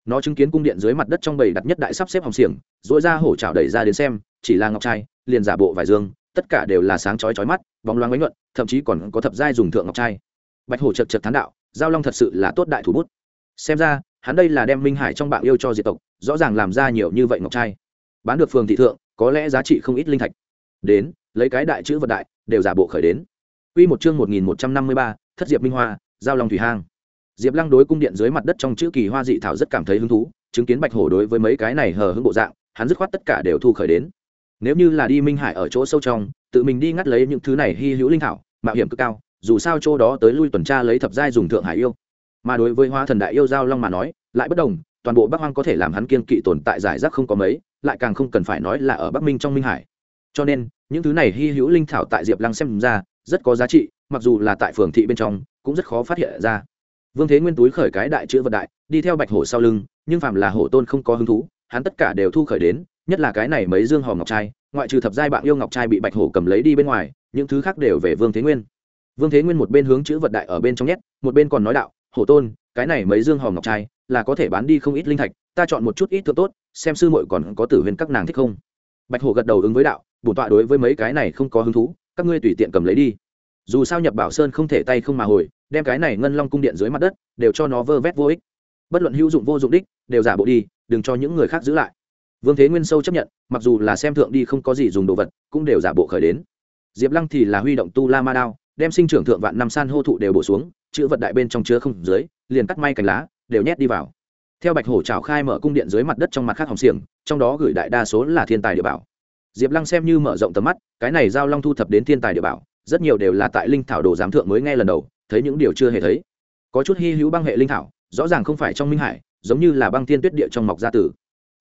Nó chứng kiến cung điện dưới mặt đất trong bầy đặt nhất đại sắp xếp hòng xiềng dỗi ra hổ trào đẩy ra đến xem chỉ là ngọc trai liền giả bộ vải dương tất cả đều là sáng chói chói mắt bóng loáng bánh nhuận thậm chí còn có thập giai dùng thượng ngọc trai. Bạch hổ chật chật thán đạo giao long thật sự là tốt đại thủ bút. Xem ra hắn đây là đem minh hải trong bạn yêu cho diệt tộc rõ ràng làm ra nhiều như vậy ngọc trai. Bán được phường thị thượng có lẽ giá trị không ít linh thạch. Đến lấy cái đại chữ vật đại đều giả bộ khởi đến. Quy một chương 1153, Thất Diệp Minh Hoa, Giao Long Thủy Hang. Diệp Lăng đối cung điện dưới mặt đất trong chữ kỳ hoa dị thảo rất cảm thấy hứng thú, chứng kiến Bạch Hổ đối với mấy cái này hờ hững bộ dạng, hắn dứt khoát tất cả đều thu khởi đến. Nếu như là đi Minh Hải ở chỗ sâu trong, tự mình đi ngắt lấy những thứ này hy hữu linh thảo, mạo hiểm cực cao, dù sao chỗ đó tới lui tuần tra lấy thập giai dùng thượng hải yêu. Mà đối với Hoa Thần đại yêu giao long mà nói, lại bất đồng, toàn bộ Bắc Hoang có thể làm hắn kiên kỵ tồn tại giải rác không có mấy, lại càng không cần phải nói là ở Bắc Minh trong Minh Hải. Cho nên, những thứ này hy hữu linh thảo tại Diệp Lăng xem ra, rất có giá trị, mặc dù là tại phường thị bên trong, cũng rất khó phát hiện ra. Vương Thế Nguyên túi khởi cái đại chữ vật đại, đi theo Bạch Hổ sau lưng, nhưng phàm là hổ tôn không có hứng thú, hắn tất cả đều thu khởi đến, nhất là cái này mấy dương hòm ngọc trai, ngoại trừ thập giai bạn yêu ngọc trai bị Bạch Hổ cầm lấy đi bên ngoài, những thứ khác đều về Vương Thế Nguyên. Vương Thế Nguyên một bên hướng chữ vật đại ở bên trong nhét, một bên còn nói đạo, "Hổ tôn, cái này mấy dương hòm ngọc trai, là có thể bán đi không ít linh thạch, ta chọn một chút ít thượng tốt, xem sư muội còn có tử huyền các nàng thích không?" Bạch Hổ gật đầu ứng với đạo, bổn tọa đối với mấy cái này không có hứng thú, các ngươi tùy tiện cầm lấy đi. Dù sao nhập Bảo Sơn không thể tay không mà hồi, đem cái này ngân long cung điện dưới mặt đất đều cho nó vơ vét vô ích. Bất luận hữu dụng vô dụng đích đều giả bộ đi đừng cho những người khác giữ lại. Vương thế nguyên sâu chấp nhận mặc dù là xem thượng đi không có gì dùng đồ vật cũng đều giả bộ khởi đến. Diệp lăng thì là huy động tu la ma đao đem sinh trưởng thượng vạn năm san hô thụ đều bổ xuống chữ vật đại bên trong chứa không dưới liền cắt may cành lá đều nhét đi vào. Theo bạch hổ trào khai mở cung điện dưới mặt đất trong mặt khác hòng xiềng trong đó gửi đại đa số là thiên tài địa bảo. Diệp lăng xem như mở rộng tầm mắt cái này giao long thu thập đến thiên tài địa bảo rất nhiều đều là tại linh thảo đồ giám thượng mới nghe lần đầu, thấy những điều chưa hề thấy. Có chút hy hữu băng hệ linh thảo, rõ ràng không phải trong minh hải, giống như là băng thiên tuyết địa trong mọc gia tử.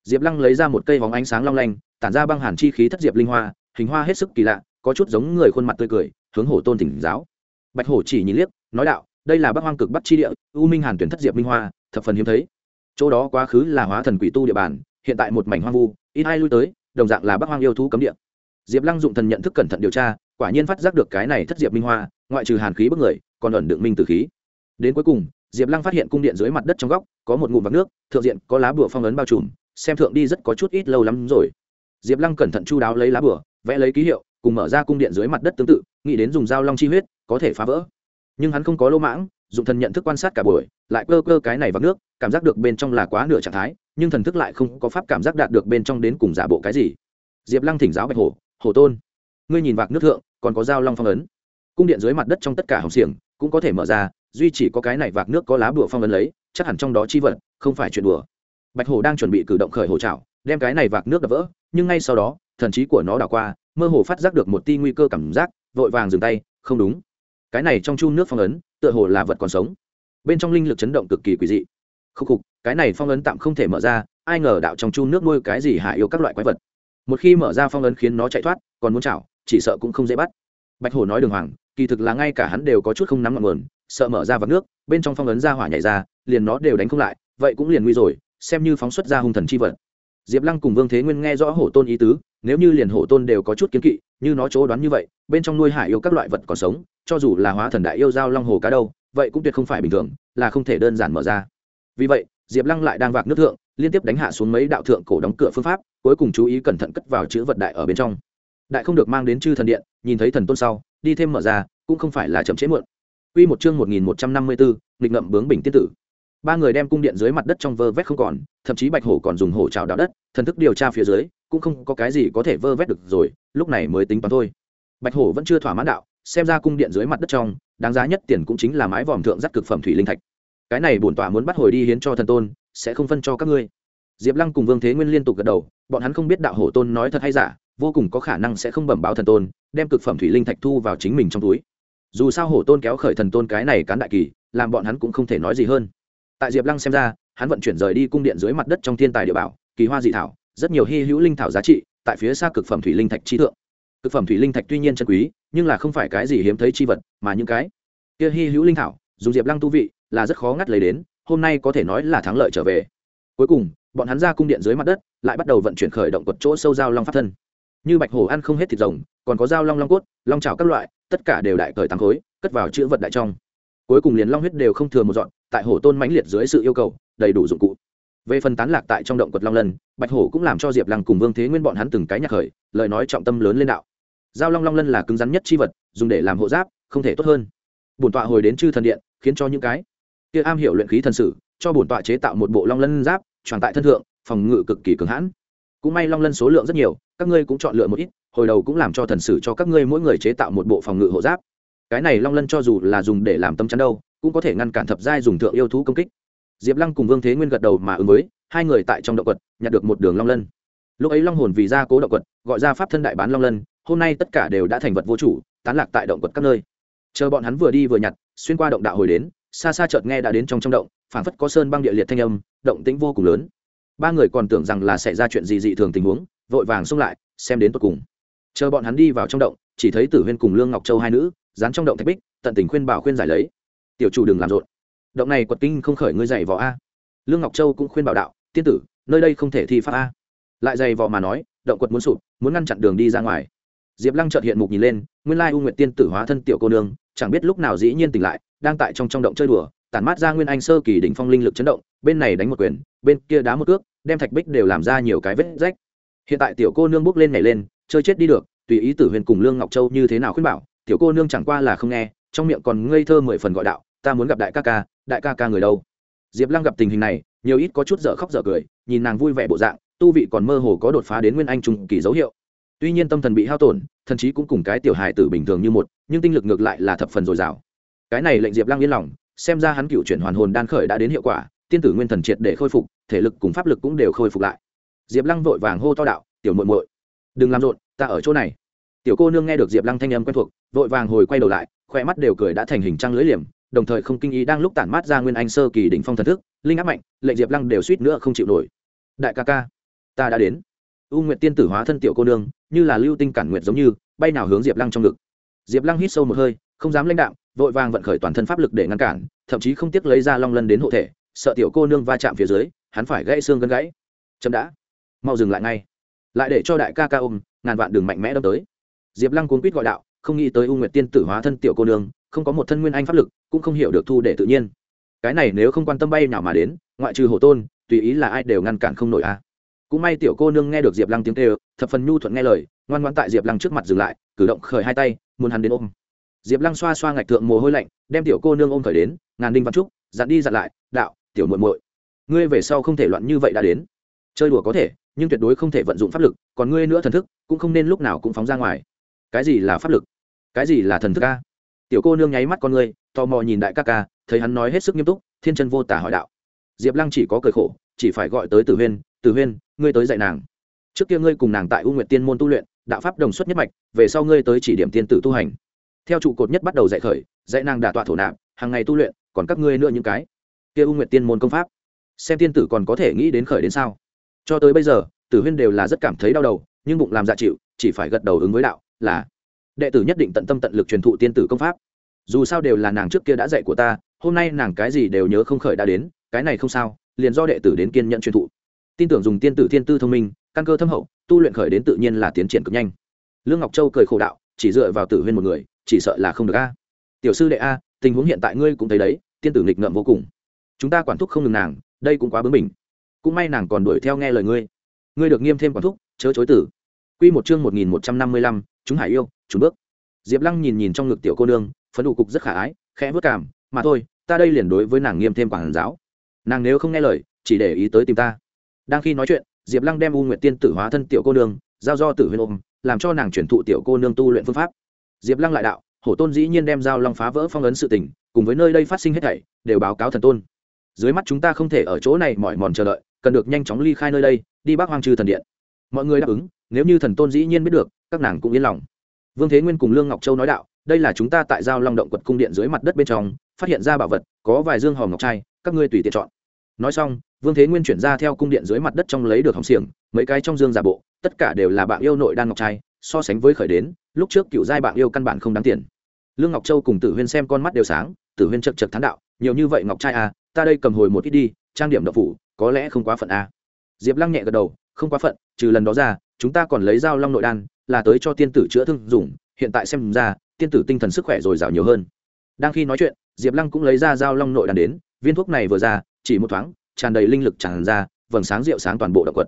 Diệp lăng lấy ra một cây vòng ánh sáng long lanh, tản ra băng hàn chi khí thất diệp linh hoa, hình hoa hết sức kỳ lạ, có chút giống người khuôn mặt tươi cười, hướng hổ tôn tỉnh giáo. Bạch hổ chỉ nhìn liếc, nói đạo, đây là bắc hoang cực bắc chi địa, u minh hàn tuyển thất diệp minh hoa, thập phần hiếm thấy. Chỗ đó quá khứ là hóa thần quỷ tu địa bàn, hiện tại một mảnh hoang vu, ít ai lui tới, đồng dạng là bắc hoang yêu thú cấm địa. Diệp lăng dụng thần nhận thức cẩn thận điều tra quả nhiên phát giác được cái này thất diệp minh hoa, ngoại trừ hàn khí bức người, còn ẩn đựng minh từ khí. Đến cuối cùng, diệp lăng phát hiện cung điện dưới mặt đất trong góc có một ngụm vạc nước, thượng diện có lá bùa phong ấn bao trùm, xem thượng đi rất có chút ít lâu lắm rồi. Diệp lăng cẩn thận chu đáo lấy lá bùa, vẽ lấy ký hiệu, cùng mở ra cung điện dưới mặt đất tương tự, nghĩ đến dùng dao long chi huyết, có thể phá vỡ. Nhưng hắn không có lô mãng, dùng thần nhận thức quan sát cả buổi, lại cơ cơ cái này vạc nước, cảm giác được bên trong là quá nửa trạng thái, nhưng thần thức lại không có pháp cảm giác đạt được bên trong đến cùng giả bộ cái gì. Diệp lăng thỉnh giáo bạch hổ hổ tôn, ngươi nhìn vạc nước thượng còn có dao long phong ấn. Cung điện dưới mặt đất trong tất cả hồng xiềng cũng có thể mở ra, duy chỉ có cái này vạc nước có lá bùa phong ấn lấy, chắc hẳn trong đó chi vật, không phải chuyện đùa. Bạch hổ đang chuẩn bị cử động khởi hổ trào đem cái này vạc nước đập vỡ, nhưng ngay sau đó, thần trí của nó đảo qua, mơ hồ phát giác được một ti nguy cơ cảm giác, vội vàng dừng tay, không đúng. Cái này trong chu nước phong ấn, tựa hồ là vật còn sống. Bên trong linh lực chấn động cực kỳ quỷ dị. Khúc khục, cái này phong ấn tạm không thể mở ra, ai ngờ đạo trong chu nước nuôi cái gì hạ yêu các loại quái vật. Một khi mở ra phong ấn khiến nó chạy thoát, còn muốn chảo chỉ sợ cũng không dễ bắt. Bạch hổ nói đường hoàng, kỳ thực là ngay cả hắn đều có chút không nắm ngọn nguồn, sợ mở ra vạc nước, bên trong phong ấn ra hỏa nhảy ra, liền nó đều đánh không lại, vậy cũng liền nguy rồi, xem như phóng xuất ra hung thần chi vật. Diệp lăng cùng vương thế nguyên nghe rõ hổ tôn ý tứ, nếu như liền hổ tôn đều có chút kiến kỵ, như nó chỗ đoán như vậy, bên trong nuôi hải yêu các loại vật còn sống, cho dù là hóa thần đại yêu giao long hồ cá đâu, vậy cũng tuyệt không phải bình thường, là không thể đơn giản mở ra. Vì vậy, diệp lăng lại đang vạc nước thượng, liên tiếp đánh hạ xuống mấy đạo thượng cổ đóng cửa phương pháp, cuối cùng chú ý cẩn thận cất vào chữ vật đại ở bên trong đại không được mang đến chư thần điện nhìn thấy thần tôn sau đi thêm mở ra cũng không phải là chậm chế muộn Quy một chương 1154, nghịch ngậm bướng bình tiên tử. Ba người đem cung điện dưới mặt đất trong vơ vét không còn, thậm chí Bạch Hổ còn dùng hổ trào đào đất, thần thức điều tra phía dưới, cũng không có cái gì có thể vơ vét được rồi, lúc này mới tính toán thôi. Bạch Hổ vẫn chưa thỏa mãn đạo, xem ra cung điện dưới mặt đất trong, đáng giá nhất tiền cũng chính là mái vòm thượng rất cực phẩm thủy linh thạch. Cái này bổn tọa muốn bắt hồi đi hiến cho thần tôn, sẽ không phân cho các ngươi. Diệp Lăng cùng Vương Thế Nguyên liên tục gật đầu, bọn hắn không biết đạo hổ tôn nói thật hay giả, vô cùng có khả năng sẽ không bẩm báo thần tôn, đem cực phẩm thủy linh thạch thu vào chính mình trong túi. Dù sao hổ tôn kéo khởi thần tôn cái này cán đại kỳ làm bọn hắn cũng không thể nói gì hơn. Tại diệp lăng xem ra hắn vận chuyển rời đi cung điện dưới mặt đất trong thiên tài địa bảo kỳ hoa dị thảo rất nhiều hy hữu linh thảo giá trị tại phía xa cực phẩm thủy linh thạch trí thượng. Cực phẩm thủy linh thạch tuy nhiên chân quý nhưng là không phải cái gì hiếm thấy chi vật mà những cái kia hy hữu linh thảo dùng diệp lăng tu vị là rất khó ngắt lấy đến hôm nay có thể nói là thắng lợi trở về. Cuối cùng bọn hắn ra cung điện dưới mặt đất lại bắt đầu vận chuyển khởi động quật chỗ sâu giao long pháp thân như bạch hổ ăn không hết thịt rồng, còn có dao long long cốt, long trào các loại, tất cả đều đại cởi tăng khối, cất vào chữ vật đại trong. Cuối cùng liền long huyết đều không thừa một dọn, tại hổ tôn mãnh liệt dưới sự yêu cầu, đầy đủ dụng cụ. Về phần tán lạc tại trong động quật long lân, bạch hổ cũng làm cho diệp lăng cùng vương thế nguyên bọn hắn từng cái nhạc khởi, lời nói trọng tâm lớn lên đạo. Giao long long lân là cứng rắn nhất chi vật, dùng để làm hộ giáp, không thể tốt hơn. Bổn tọa hồi đến chư thần điện, khiến cho những cái kia am hiểu luyện khí thần sử, cho bổn tọa chế tạo một bộ long lân giáp tròn tại thân thượng, phòng ngự cực kỳ cường hãn cũng may long lân số lượng rất nhiều, các ngươi cũng chọn lựa một ít, hồi đầu cũng làm cho thần sử cho các ngươi mỗi người chế tạo một bộ phòng ngự hộ giáp. Cái này long lân cho dù là dùng để làm tâm chắn đâu, cũng có thể ngăn cản thập giai dùng thượng yêu thú công kích. Diệp lăng cùng vương thế nguyên gật đầu mà ứng với, hai người tại trong động quật, nhặt được một đường long lân. Lúc ấy long hồn vì ra cố động quật, gọi ra pháp thân đại bán long lân, hôm nay tất cả đều đã thành vật vô chủ, tán lạc tại động quật các nơi. Chờ bọn hắn vừa đi vừa nhặt, xuyên qua động đạo hồi đến, xa xa chợt nghe đã đến trong trong động, phảng phất có sơn băng địa liệt thanh âm, động tĩnh vô cùng lớn ba người còn tưởng rằng là xảy ra chuyện gì dị thường tình huống, vội vàng xông lại, xem đến tột cùng. Chờ bọn hắn đi vào trong động, chỉ thấy tử huyên cùng lương ngọc châu hai nữ, dán trong động thạch bích, tận tình khuyên bảo khuyên giải lấy. Tiểu chủ đừng làm rộn. Động này quật kinh không khởi ngươi dày võ a. Lương ngọc châu cũng khuyên bảo đạo, tiên tử, nơi đây không thể thi pháp a. Lại dày vò mà nói, động quật muốn sụp, muốn ngăn chặn đường đi ra ngoài. Diệp lăng trợt hiện mục nhìn lên, nguyên lai u nguyệt tiên tử hóa thân tiểu cô nương, chẳng biết lúc nào dĩ nhiên tỉnh lại, đang tại trong trong động chơi đùa tản mát ra nguyên anh sơ kỳ đỉnh phong linh lực chấn động, bên này đánh một quyền, bên kia đá một cước, đem thạch bích đều làm ra nhiều cái vết rách. Hiện tại tiểu cô nương bước lên nhảy lên, chơi chết đi được, tùy ý tử huyền cùng lương ngọc châu như thế nào khuyên bảo, tiểu cô nương chẳng qua là không nghe, trong miệng còn ngây thơ mười phần gọi đạo, ta muốn gặp đại ca ca, đại ca ca người đâu? Diệp lăng gặp tình hình này, nhiều ít có chút dở khóc dở cười, nhìn nàng vui vẻ bộ dạng, tu vị còn mơ hồ có đột phá đến nguyên anh trùng kỳ dấu hiệu. Tuy nhiên tâm thần bị hao tổn, thần trí cũng cùng cái tiểu hài tử bình thường như một, nhưng tinh lực ngược lại là thập phần dồi dào. Cái này lệnh diệp lăng yên lòng xem ra hắn cựu chuyển hoàn hồn đan khởi đã đến hiệu quả, tiên tử nguyên thần triệt để khôi phục, thể lực cùng pháp lực cũng đều khôi phục lại. Diệp lăng vội vàng hô to đạo, tiểu muội muội, đừng làm rộn, ta ở chỗ này. Tiểu cô nương nghe được diệp lăng thanh âm quen thuộc, vội vàng hồi quay đầu lại khoe mắt đều cười đã thành hình trăng lưỡi liềm, đồng thời không kinh ý đang lúc tản mát ra nguyên anh sơ kỳ đỉnh phong thần thức, linh áp mạnh, lệnh diệp lăng đều suýt nữa không chịu nổi. Đại ca ca, ta đã đến. U nguyện tiên tử hóa thân tiểu cô nương, như là lưu tinh cản nguyện giống như, bay nào hướng diệp lăng trong ngực. Diệp lăng hít sâu một hơi, không dám lãnh đạo vội vàng vận khởi toàn thân pháp lực để ngăn cản, thậm chí không tiếc lấy ra long lân đến hộ thể, sợ tiểu cô nương va chạm phía dưới, hắn phải gãy xương gân gãy. Chậm đã. Mau dừng lại ngay. Lại để cho đại ca ca ôm, ngàn vạn đường mạnh mẽ đâm tới. Diệp lăng cuốn quýt gọi đạo, không nghĩ tới u nguyệt tiên tử hóa thân tiểu cô nương, không có một thân nguyên anh pháp lực, cũng không hiểu được thu để tự nhiên. Cái này nếu không quan tâm bay nào mà đến, ngoại trừ hồ tôn, tùy ý là ai đều ngăn cản không nổi a à. cũng may tiểu cô nương nghe được diệp lăng tiếng kêu, thập phần nhu thuận nghe lời, ngoan ngoan tại diệp lăng trước mặt dừng lại, cử động khởi hai tay, muốn hắn đến ôm diệp lăng xoa xoa ngạch thượng mồ hôi lạnh, đem tiểu cô nương ôm khởi đến, ngàn đinh văn trúc, dặn đi dặn lại, đạo, tiểu muội muội, ngươi về sau không thể loạn như vậy đã đến. Chơi đùa có thể, nhưng tuyệt đối không thể vận dụng pháp lực, còn ngươi nữa thần thức, cũng không nên lúc nào cũng phóng ra ngoài. Cái gì là pháp lực? Cái gì là thần thức ca tiểu cô nương nháy mắt con ngươi, tò mò nhìn đại ca ca, thấy hắn nói hết sức nghiêm túc, thiên chân vô tả hỏi đạo. Diệp lăng chỉ có cười khổ, chỉ phải gọi tới tử huyên tử huyên, ngươi tới dạy nàng. Trước kia ngươi cùng nàng tại u Nguyệt tiên môn tu luyện, đạo pháp đồng xuất nhất mạch, về sau ngươi tới chỉ điểm tiên tử tu hành theo trụ cột nhất bắt đầu dạy khởi, dạy nàng đả tọa thổ nạp, hàng ngày tu luyện, còn các ngươi nữa những cái. Kia u nguyện tiên môn công pháp. Xem tiên tử còn có thể nghĩ đến khởi đến sao? Cho tới bây giờ, tử huyên đều là rất cảm thấy đau đầu, nhưng bụng làm dạ chịu, chỉ phải gật đầu ứng với đạo, là đệ tử nhất định tận tâm tận lực truyền thụ tiên tử công pháp. Dù sao đều là nàng trước kia đã dạy của ta, hôm nay nàng cái gì đều nhớ không khởi đã đến, cái này không sao, liền do đệ tử đến kiên nhận truyền thụ. Tin tưởng dùng tiên tử thiên tư thông minh, căn cơ thâm hậu, tu luyện khởi đến tự nhiên là tiến triển cực nhanh. Lương ngọc châu cười khổ đạo, chỉ dựa vào tử huyên một người chỉ sợ là không được a. Tiểu sư đệ a, tình huống hiện tại ngươi cũng thấy đấy, tiên tử nghịch ngợm vô cùng. Chúng ta quản thúc không ngừng nàng, đây cũng quá bướng mình cũng may nàng còn đuổi theo nghe lời ngươi. Ngươi được nghiêm thêm quản thúc, chớ chối tử Quy một chương một nghìn một trăm năm mươi lăm, chúng hải yêu chúng bước. Diệp lăng nhìn nhìn trong ngực tiểu cô nương, phấn đủ cục rất khả ái, khẽ vất cảm mà thôi, ta đây liền đối với nàng nghiêm thêm quản giáo. Nàng nếu không nghe lời, chỉ để ý tới tìm ta. Đang khi nói chuyện, diệp lăng đem u nguyện tiên tử hóa thân tiểu cô nương, giao do tử huyên ôm, làm cho nàng chuyển thụ tiểu cô nương tu luyện phương pháp diệp lăng lại đạo, hổ tôn dĩ nhiên đem giao long phá vỡ phong ấn sự tình, cùng với nơi đây phát sinh hết thảy, đều báo cáo thần tôn. Dưới mắt chúng ta không thể ở chỗ này mỏi mòn chờ đợi, cần được nhanh chóng ly khai nơi đây, đi bắc hoang trừ thần điện. Mọi người đáp ứng, nếu như thần tôn dĩ nhiên biết được, các nàng cũng yên lòng. Vương thế nguyên cùng lương ngọc châu nói đạo, đây là chúng ta tại giao long động quật cung điện dưới mặt đất bên trong, phát hiện ra bảo vật, có vài dương hòm ngọc trai, các ngươi tùy tiện chọn. Nói xong, vương thế nguyên chuyển ra theo cung điện dưới mặt đất trong lấy được hồng xiềng, mấy cái trong dương giả bộ, tất cả đều là bạn yêu nội đan ngọc trai, so sánh với khởi đến lúc trước cựu giai bạn yêu căn bản không đáng tiền. Lương ngọc châu cùng tử huyên xem con mắt đều sáng, tử huyên chật chật thán đạo, nhiều như vậy ngọc trai à ta đây cầm hồi một ít đi, trang điểm đậu phủ, có lẽ không quá phận à. diệp lăng nhẹ gật đầu, không quá phận, trừ lần đó ra, chúng ta còn lấy dao long nội đan, là tới cho tiên tử chữa thương dùng, hiện tại xem ra, tiên tử tinh thần sức khỏe dồi dào nhiều hơn. Đang khi nói chuyện, diệp lăng cũng lấy ra dao long nội đan đến, viên thuốc này vừa ra, chỉ một thoáng, tràn đầy linh lực tràn ra, vầng sáng rượu sáng toàn bộ động quật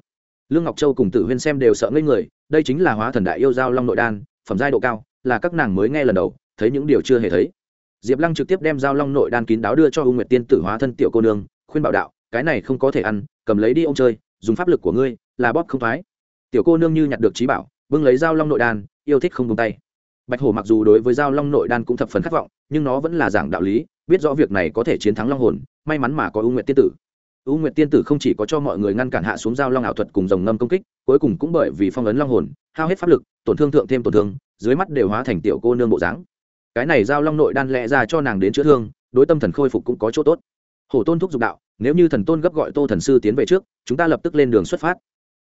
lương ngọc châu cùng tử huyên xem đều sợ ngây người, đây chính là hóa thần đại yêu dao long nội đan phẩm giai độ cao, là các nàng mới nghe lần đầu, thấy những điều chưa hề thấy. Diệp lăng trực tiếp đem dao long nội đan kín đáo đưa cho u nguyệt tiên tử hóa thân tiểu cô nương, khuyên bảo đạo, cái này không có thể ăn, cầm lấy đi ông chơi, dùng pháp lực của ngươi, là bóp không thoái. Tiểu cô nương như nhặt được trí bảo, bưng lấy dao long nội đan, yêu thích không tung tay. Bạch hổ mặc dù đối với dao long nội đan cũng thập phần khát vọng, nhưng nó vẫn là giảng đạo lý, biết rõ việc này có thể chiến thắng long hồn, may mắn mà có u nguyện tiên tử. U Nguyệt tiên tử không chỉ có cho mọi người ngăn cản hạ xuống Giao long ảo thuật cùng rồng ngâm công kích, cuối cùng cũng bởi vì phong ấn long hồn, hao hết pháp lực, tổn thương thượng thêm tổn thương, dưới mắt đều hóa thành tiểu cô nương bộ dáng. Cái này Giao long nội đan lẽ ra cho nàng đến chữa thương, đối tâm thần khôi phục cũng có chỗ tốt. Hổ tôn thúc giục đạo, nếu như thần tôn gấp gọi tô thần sư tiến về trước, chúng ta lập tức lên đường xuất phát.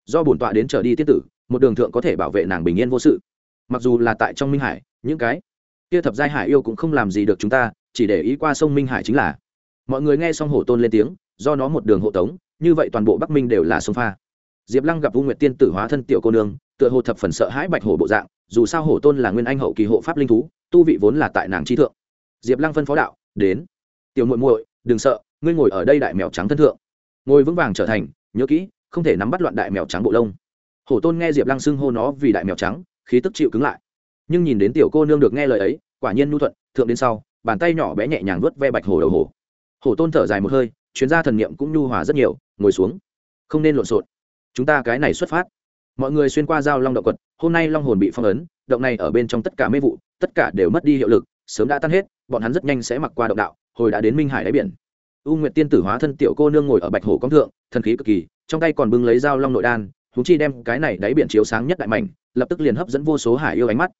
Do bổn tọa đến trở đi tiên tử, một đường thượng có thể bảo vệ nàng bình yên vô sự. Mặc dù là tại trong minh hải, những cái kia thập giai hải yêu cũng không làm gì được chúng ta, chỉ để ý qua sông minh hải chính là. Mọi người nghe xong hổ tôn lên tiếng do nó một đường hộ tống, như vậy toàn bộ bắc minh đều là sông pha. Diệp lăng gặp u nguyệt tiên tử hóa thân tiểu cô nương, tựa hồ thập phần sợ hãi bạch hổ bộ dạng, dù sao hổ tôn là nguyên anh hậu kỳ hộ pháp linh thú, tu vị vốn là tại nàng trí thượng. Diệp lăng phân phó đạo, đến. Tiểu muội muội, đừng sợ, ngươi ngồi ở đây đại mèo trắng thân thượng. Ngồi vững vàng trở thành, nhớ kỹ, không thể nắm bắt loạn đại mèo trắng bộ lông. Hổ tôn nghe diệp lăng xưng hô nó vì đại mèo trắng, khí tức chịu cứng lại. Nhưng nhìn đến tiểu cô nương được nghe lời ấy, quả nhiên nhu thuận, thượng đến sau, bàn tay nhỏ bé nhẹ nhàng vớt ve bạch hổ đầu hổ. Hổ tôn thở dài một hơi chuyến gia thần niệm cũng nhu hòa rất nhiều, ngồi xuống. Không nên lộn xộn. Chúng ta cái này xuất phát. Mọi người xuyên qua giao long động quật, hôm nay long hồn bị phong ấn, động này ở bên trong tất cả mê vụ, tất cả đều mất đi hiệu lực, sớm đã tan hết, bọn hắn rất nhanh sẽ mặc qua động đạo, hồi đã đến minh hải đáy biển. U nguyệt tiên tử hóa thân tiểu cô nương ngồi ở bạch hồ công thượng, thần khí cực kỳ, trong tay còn bưng lấy dao long nội đan húng chi đem cái này đáy biển chiếu sáng nhất đại mảnh, lập tức liền hấp dẫn vô số hải yêu ánh mắt.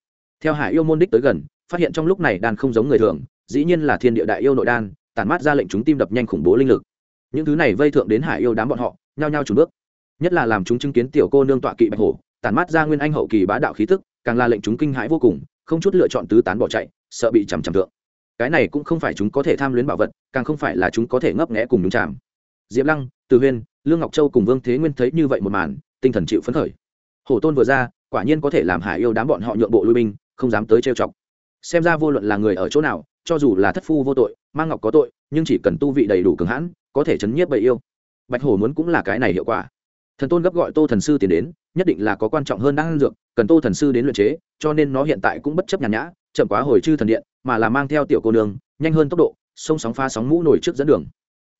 Theo hải yêu môn đích tới gần, phát hiện trong lúc này đan không giống người thường, dĩ nhiên là thiên địa đại yêu nội đan tản mát ra lệnh chúng tim đập nhanh khủng bố linh lực. Những thứ này vây thượng đến hải yêu đám bọn họ, nhao nhao trùn bước. Nhất là làm chúng chứng kiến tiểu cô nương tọa kỵ bạch hổ, tản mát ra nguyên anh hậu kỳ bá đạo khí tức, càng là lệnh chúng kinh hãi vô cùng, không chút lựa chọn tứ tán bỏ chạy, sợ bị chằm chằm thượng. Cái này cũng không phải chúng có thể tham luyến bảo vật, càng không phải là chúng có thể ngấp nghẽ cùng nhúng chạm diệp lăng, từ huyên, lương ngọc châu cùng vương thế nguyên thấy như vậy một màn, tinh thần chịu phấn khởi. Hổ tôn vừa ra, quả nhiên có thể làm hải yêu đám bọn họ nhượng bộ lui binh, không dám tới trêu chọc. Xem ra vô luận là người ở chỗ nào cho dù là thất phu vô tội, mang ngọc có tội, nhưng chỉ cần tu vị đầy đủ cường hãn, có thể chấn nhiếp bầy yêu. Bạch hổ muốn cũng là cái này hiệu quả. Thần tôn gấp gọi tô thần sư tiến đến, nhất định là có quan trọng hơn đang dược, cần tô thần sư đến luyện chế, cho nên nó hiện tại cũng bất chấp nhàn nhã, chậm quá hồi chư thần điện, mà là mang theo tiểu cô nương, nhanh hơn tốc độ, sông sóng pha sóng mũ nổi trước dẫn đường.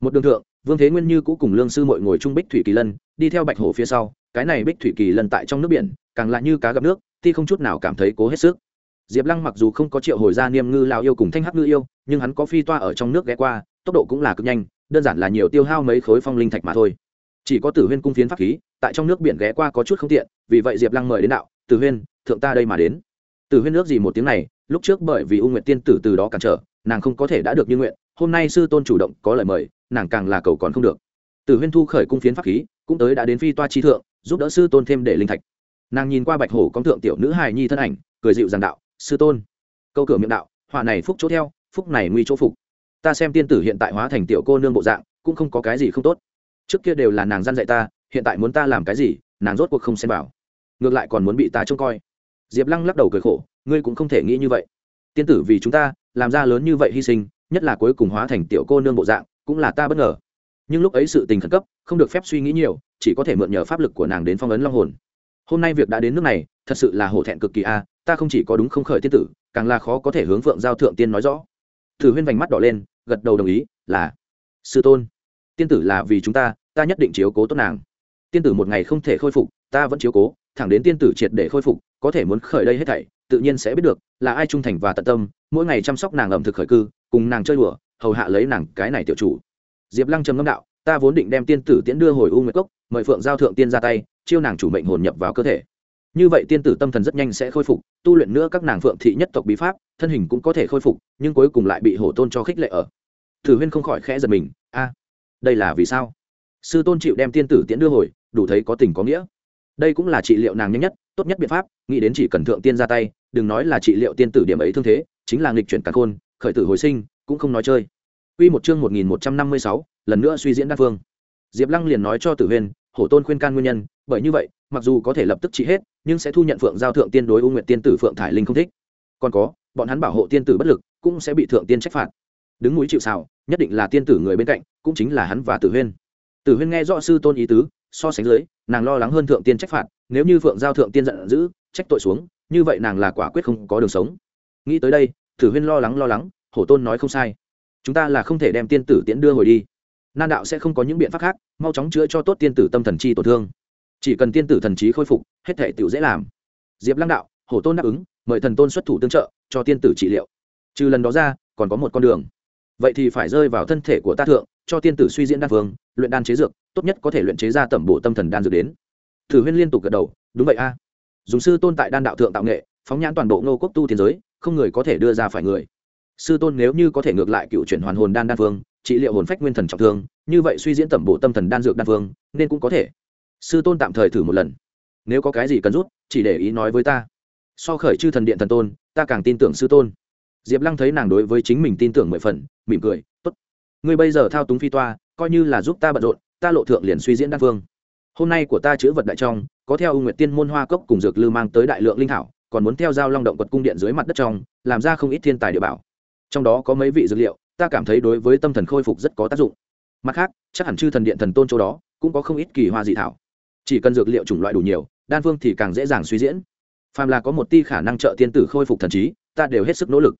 Một đường thượng, vương thế nguyên như cũ cùng lương sư mội ngồi chung bích thủy kỳ lân, đi theo bạch hổ phía sau, cái này bích thủy kỳ lân tại trong nước biển, càng lại như cá gặp nước thì không chút nào cảm thấy cố hết sức diệp lăng mặc dù không có triệu hồi ra niêm ngư lao yêu cùng thanh hắc ngư yêu, nhưng hắn có phi toa ở trong nước ghé qua, tốc độ cũng là cực nhanh, đơn giản là nhiều tiêu hao mấy khối phong linh thạch mà thôi. Chỉ có tử huyên cung phiến pháp khí, tại trong nước biển ghé qua có chút không tiện, vì vậy diệp lăng mời đến đạo, tử huyên, thượng ta đây mà đến. Tử huyên nước gì một tiếng này, lúc trước bởi vì u nguyện tiên tử từ đó cản trở, nàng không có thể đã được như nguyện, hôm nay sư tôn chủ động có lời mời, nàng càng là cầu còn không được. Tử huyên thu khởi cung phiến pháp khí, cũng tới đã đến phi toa chi thượng, giúp đỡ sư tôn thêm để linh thạch. Nàng nhìn qua bạch hổ công thượng tiểu nữ hài nhi thân ảnh, cười dịu dàng đạo sư tôn. Câu cửa miệng đạo, họa này phúc chỗ theo, phúc này nguy chỗ phục. Ta xem tiên tử hiện tại hóa thành tiểu cô nương bộ dạng, cũng không có cái gì không tốt. Trước kia đều là nàng gian dạy ta, hiện tại muốn ta làm cái gì, nàng rốt cuộc không xem bảo ngược lại còn muốn bị ta trông coi. Diệp lăng lắc đầu cười khổ, ngươi cũng không thể nghĩ như vậy. Tiên tử vì chúng ta, làm ra lớn như vậy hy sinh, nhất là cuối cùng hóa thành tiểu cô nương bộ dạng, cũng là ta bất ngờ. Nhưng lúc ấy sự tình khẩn cấp, không được phép suy nghĩ nhiều, chỉ có thể mượn nhờ pháp lực của nàng đến phong ấn long hồn. Hôm nay việc đã đến nước này, thật sự là hổ thẹn cực kỳ a ta không chỉ có đúng không khởi tiên tử, càng là khó có thể hướng phượng giao thượng tiên nói rõ. Thử huyên vành mắt đỏ lên, gật đầu đồng ý, là, sư tôn. Tiên tử là vì chúng ta ta nhất định chiếu cố tốt nàng. Tiên tử một ngày không thể khôi phục, ta vẫn chiếu cố, thẳng đến tiên tử triệt để khôi phục, có thể muốn khởi đây hết thảy, tự nhiên sẽ biết được, là ai trung thành và tận tâm, mỗi ngày chăm sóc nàng ẩm thực khởi cư, cùng nàng chơi đùa, hầu hạ lấy nàng cái này tiểu chủ. Diệp lăng trầm ngâm đạo, ta vốn định đem tiên tử tiễn đưa hồi u nguyệt cốc, mời phượng giao thượng tiên ra tay, chiêu nàng chủ mệnh hồn nhập vào cơ thể như vậy tiên tử tâm thần rất nhanh sẽ khôi phục tu luyện nữa các nàng phượng thị nhất tộc bí pháp thân hình cũng có thể khôi phục nhưng cuối cùng lại bị hổ tôn cho khích lệ ở. Thử huyên không khỏi khẽ giật mình a đây là vì sao? Sư tôn chịu đem tiên tử tiễn đưa hồi đủ thấy có tình có nghĩa. Đây cũng là trị liệu nàng nhanh nhất tốt nhất biện pháp nghĩ đến chỉ cần thượng tiên ra tay đừng nói là trị liệu tiên tử điểm ấy thương thế chính là nghịch chuyển càn khôn khởi tử hồi sinh cũng không nói chơi. Quy một chương 1156, lần nữa suy diễn đa phương. Diệp Lăng liền nói cho Tử Huyên, Hổ Tôn khuyên can nguyên nhân, bởi như vậy, mặc dù có thể lập tức trị hết, nhưng sẽ thu nhận Phượng giao thượng tiên đối U nguyện tiên tử Phượng thải linh không thích. Còn có, bọn hắn bảo hộ tiên tử bất lực, cũng sẽ bị thượng tiên trách phạt. Đứng núi chịu sào, nhất định là tiên tử người bên cạnh, cũng chính là hắn và Tử Huyên. Tử Huyên nghe rõ sư tôn ý tứ, so sánh dưới, nàng lo lắng hơn thượng tiên trách phạt, nếu như Phượng giao thượng tiên giận dữ, trách tội xuống, như vậy nàng là quả quyết không có đường sống. Nghĩ tới đây, Tử Huyên lo lắng lo lắng, Hổ Tôn nói không sai chúng ta là không thể đem tiên tử tiễn đưa hồi đi nan đạo sẽ không có những biện pháp khác mau chóng chữa cho tốt tiên tử tâm thần chi tổn thương chỉ cần tiên tử thần trí khôi phục, hết thể tựu dễ làm. Diệp lăng đạo, hổ tôn đáp ứng, mời thần tôn xuất thủ tương trợ, cho tiên tử trị liệu. Trừ lần đó ra, còn có một con đường. Vậy thì phải rơi vào thân thể của ta thượng, cho tiên tử suy diễn đan phương, luyện đan chế dược, tốt nhất có thể luyện chế ra tẩm bổ tâm thần đan dược đến. Thử huyên liên tục gật đầu, đúng vậy a. Dùng sư tôn tại đan đạo thượng tạo nghệ, phóng nhãn toàn bộ ngô quốc tu thiên giới, không người có thể đưa ra phải người. Sư tôn nếu như có thể ngược lại cựu chuyển hoàn hồn đan đan phương, trị liệu hồn phách nguyên thần trọng thương, như vậy suy diễn tẩm bổ tâm thần đan dược đan phương, nên cũng có thể sư tôn tạm thời thử một lần. Nếu có cái gì cần rút, chỉ để ý nói với ta. So khởi chư thần điện thần tôn, ta càng tin tưởng sư tôn. Diệp lăng thấy nàng đối với chính mình tin tưởng mười phần, mỉm cười t ố t ngươi bây giờ thao túng phi toa, coi như là giúp ta bận rộn, ta lộ thượng liền suy diễn đan phương hôm nay của ta chữ vật đại trong, có theo ưu nguyệt tiên môn hoa cốc cùng dược lư mang tới đại lượng linh thảo, còn muốn theo giao long động quật cung điện dưới mặt đất trong, làm ra không ít thiên tài địa bảo. Trong đó có mấy vị dược liệu, ta cảm thấy đối với tâm thần khôi phục rất có tác dụng. Mặt khác, chắc hẳn chư thần điện thần tôn chỗ đó, cũng có không ít kỳ hoa dị thảo chỉ cần dược liệu chủng loại đủ nhiều, đan phương thì càng dễ dàng suy diễn. Phàm là có một ti khả năng trợ tiên tử khôi phục thần trí, ta đều hết sức nỗ lực.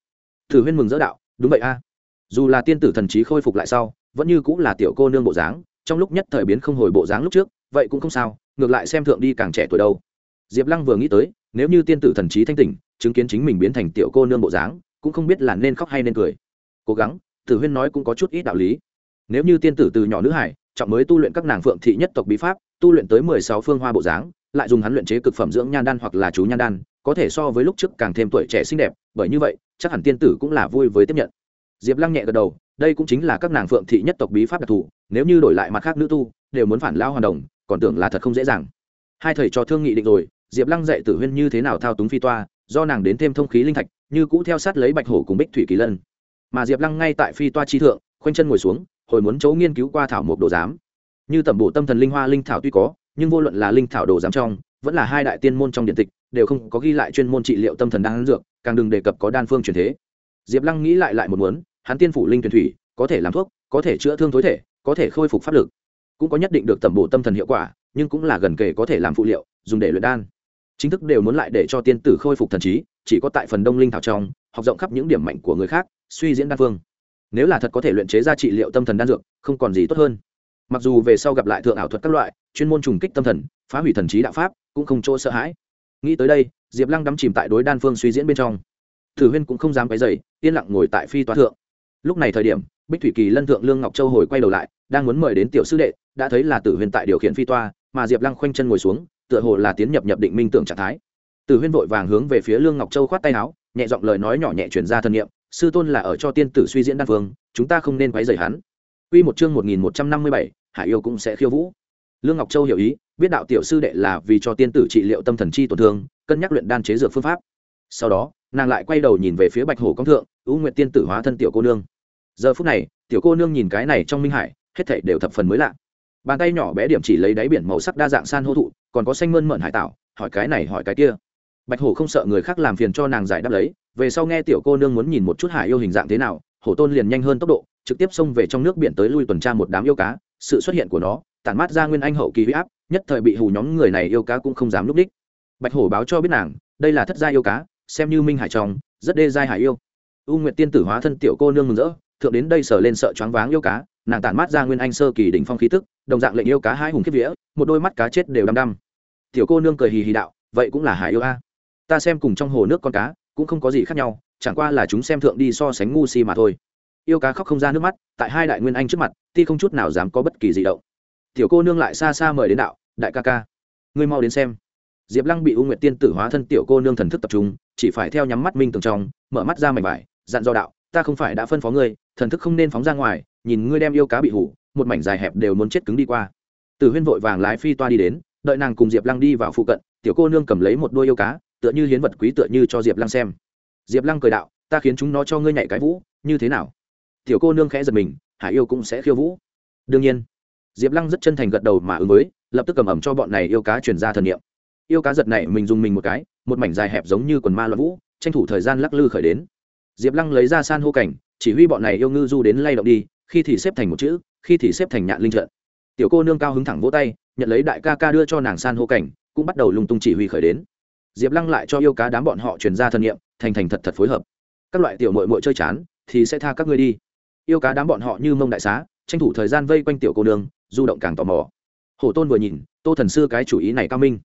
Thử huyên mừng dỡ đạo, đúng vậy a. Dù là tiên tử thần trí khôi phục lại sau, vẫn như cũng là tiểu cô nương bộ dáng, trong lúc nhất thời biến không hồi bộ dáng lúc trước, vậy cũng không sao, ngược lại xem thượng đi càng trẻ tuổi đâu. Diệp lăng vừa nghĩ tới, nếu như tiên tử thần trí thanh tỉnh, chứng kiến chính mình biến thành tiểu cô nương bộ dáng, cũng không biết là nên khóc hay nên cười. Cố gắng tử huyên nói cũng có chút ít đạo lý. Nếu như tiên tử từ nhỏ nữ hải, trọng mới tu luyện các nàng phượng thị nhất tộc bí pháp tu luyện tới mười sáu phương hoa bộ dáng, lại dùng hắn luyện chế cực phẩm dưỡng nhan đan hoặc là chú nhan đan, có thể so với lúc trước càng thêm tuổi trẻ xinh đẹp, bởi như vậy, chắc hẳn tiên tử cũng là vui với tiếp nhận. Diệp lăng nhẹ gật đầu, đây cũng chính là các nàng phượng thị nhất tộc bí pháp đặc thù, nếu như đổi lại mặt khác nữ tu, đều muốn phản lao hoàn đồng, còn tưởng là thật không dễ dàng. Hai thầy trò thương nghị định rồi, diệp lăng dạy tử huyên như thế nào thao túng phi toa, do nàng đến thêm thông khí linh thạch, như cũ theo sát lấy bạch hổ cùng bích thủy kỳ lân. Mà diệp lăng ngay tại phi toa chi thượng, khoanh chân ngồi xuống, hồi muốn chấu nghiên cứu qua thảo mộc đồ giám như tẩm bộ tâm thần linh hoa linh thảo tuy có, nhưng vô luận là linh thảo đồ giám trong, vẫn là hai đại tiên môn trong điện tịch, đều không có ghi lại chuyên môn trị liệu tâm thần đan dược, càng đừng đề cập có đan phương truyền thế. Diệp lăng nghĩ lại lại một muốn, hắn tiên phủ linh tuyển thủy, có thể làm thuốc, có thể chữa thương thối thể, có thể khôi phục pháp lực, cũng có nhất định được tẩm bổ tâm thần hiệu quả, nhưng cũng là gần kề có thể làm phụ liệu, dùng để luyện đan. Chính thức đều muốn lại để cho tiên tử khôi phục thần trí, chỉ có tại phần đông linh thảo trong, học rộng khắp những điểm mạnh của người khác, suy diễn đan phương. Nếu là thật có thể luyện chế ra trị liệu tâm thần đan dược, không còn gì tốt hơn mặc dù về sau gặp lại thượng ảo thuật các loại chuyên môn trùng kích tâm thần phá hủy thần trí đạo pháp cũng không chỗ sợ hãi. Nghĩ tới đây diệp lăng đắm chìm tại đối đan phương suy diễn bên trong. Thử huyên cũng không dám cái dày yên lặng ngồi tại phi toa thượng. Lúc này thời điểm bích thủy kỳ lân thượng lương ngọc châu hồi quay đầu lại đang muốn mời đến tiểu sư đệ đã thấy là tử huyên tại điều khiển phi toa mà diệp lăng khoanh chân ngồi xuống tựa hồ là tiến nhập nhập định minh tưởng trạng thái. Tử huyên vội vàng hướng về phía lương ngọc châu khoát tay áo nhẹ giọng lời nói nhỏ nhẹ chuyển ra thân nhiệm sư tôn là ở cho tiên tử suy diễn đan phương chúng ta không nên quấy dày hắn. Quy một chương 1157, Hải yêu cũng sẽ khiêu vũ. Lương Ngọc Châu hiểu ý, biết đạo tiểu sư đệ là vì cho tiên tử trị liệu tâm thần chi tổn thương, cân nhắc luyện đan chế dược phương pháp. Sau đó, nàng lại quay đầu nhìn về phía Bạch Hổ công thượng, ưu nguyện tiên tử hóa thân tiểu cô nương. Giờ phút này, tiểu cô nương nhìn cái này trong minh hải, hết thảy đều thập phần mới lạ. Bàn tay nhỏ bé điểm chỉ lấy đáy biển màu sắc đa dạng san hô thụ, còn có xanh mơn mởn hải tảo, hỏi cái này hỏi cái kia. Bạch Hổ không sợ người khác làm phiền cho nàng giải đáp lấy, về sau nghe tiểu cô nương muốn nhìn một chút hải yêu hình dạng thế nào, hổ tôn liền nhanh hơn tốc độ trực tiếp xông về trong nước biển tới lui tuần tra một đám yêu cá sự xuất hiện của nó, tản mát ra nguyên anh hậu kỳ huy áp, nhất thời bị hù nhóm người này yêu cá cũng không dám lúc đích. Bạch hổ báo cho biết nàng, đây là thất gia yêu cá, xem như minh hải trong, rất đê giai hải yêu. U nguyệt tiên tử hóa thân tiểu cô nương mừng rỡ, thượng đến đây sờ lên sợ choáng váng yêu cá, nàng tản mát ra nguyên anh sơ kỳ đỉnh phong khí tức, đồng dạng lệnh yêu cá hai hùng kiếp vía, một đôi mắt cá chết đều đăm đăm. Tiểu cô nương cười hì hì đạo, vậy cũng là hải yêu a. Ta xem cùng trong hồ nước con cá, cũng không có gì khác nhau, chẳng qua là chúng xem thượng đi so sánh ngu si mà thôi yêu cá khóc không ra nước mắt, tại hai đại nguyên anh trước mặt, ti không chút nào dám có bất kỳ gì động. Tiểu cô nương lại xa xa mời đến đạo, đại ca ca, ngươi mau đến xem. Diệp lăng bị u nguyệt tiên tử hóa thân tiểu cô nương thần thức tập trung, chỉ phải theo nhắm mắt minh tường trong, mở mắt ra mảnh vải, dặn do đạo, ta không phải đã phân phó ngươi, thần thức không nên phóng ra ngoài, nhìn ngươi đem yêu cá bị hủ, một mảnh dài hẹp đều muốn chết cứng đi qua. Từ huyên vội vàng lái phi toa đi đến, đợi nàng cùng diệp lăng đi vào phụ cận, tiểu cô nương cầm lấy một đôi yêu cá, tựa như hiến vật quý tựa như cho diệp lăng xem. Diệp lăng cười đạo, ta khiến chúng nó cho ngươi nhảy cái vũ, như thế nào? Tiểu cô nương khẽ giật mình, hải yêu cũng sẽ khiêu vũ. Đương nhiên, diệp lăng rất chân thành gật đầu mà ứng với, lập tức cầm ẩm cho bọn này yêu cá chuyển ra thần nghiệm yêu cá giật này mình dùng mình một cái, một mảnh dài hẹp giống như quần ma loạn vũ, tranh thủ thời gian lắc lư khởi đến. Diệp lăng lấy ra san hô cảnh, chỉ huy bọn này yêu ngư du đến lay động đi, khi thì xếp thành một chữ, khi thì xếp thành nhạn linh trận. Tiểu cô nương cao hứng thẳng vỗ tay, nhận lấy đại ca ca đưa cho nàng san hô cảnh, cũng bắt đầu lung tung chỉ huy khởi đến. Diệp lăng lại cho yêu cá đám bọn họ truyền ra thân nhiệm thành thành thật thật phối hợp. Các loại tiểu mội mội chơi chán, thì sẽ tha các ngươi đi yêu cá đám bọn họ như mông đại xá, tranh thủ thời gian vây quanh tiểu cô đường du động càng tò mò. Hổ tôn vừa nhìn, tô thần sư cái chủ ý này cao minh.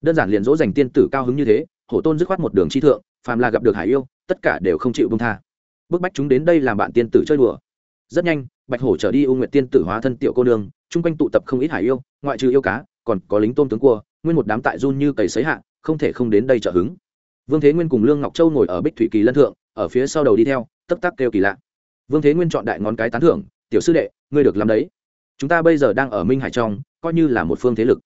Đơn giản liền dỗ dành tiên tử cao hứng như thế, hổ tôn dứt khoát một đường chi thượng, phàm là gặp được hải yêu, tất cả đều không chịu bông tha. Bức bách chúng đến đây làm bạn tiên tử chơi đùa. Rất nhanh, bạch hổ trở đi ưu nguyện tiên tử hóa thân tiểu cô nương, chung quanh tụ tập không ít hải yêu, ngoại trừ yêu cá, còn có lính tôm tướng cua, nguyên một đám tại run như cầy sấy hạ, không thể không đến đây trợ hứng. Vương thế nguyên cùng lương ngọc châu ngồi ở bích thủy kỳ lân thượng, ở phía sau đầu đi theo, tấp tắc kêu kỳ lạ vương thế nguyên chọn đại ngón cái tán thưởng, tiểu sư đệ, ngươi được làm đấy. Chúng ta bây giờ đang ở minh hải trong, coi như là một phương thế lực.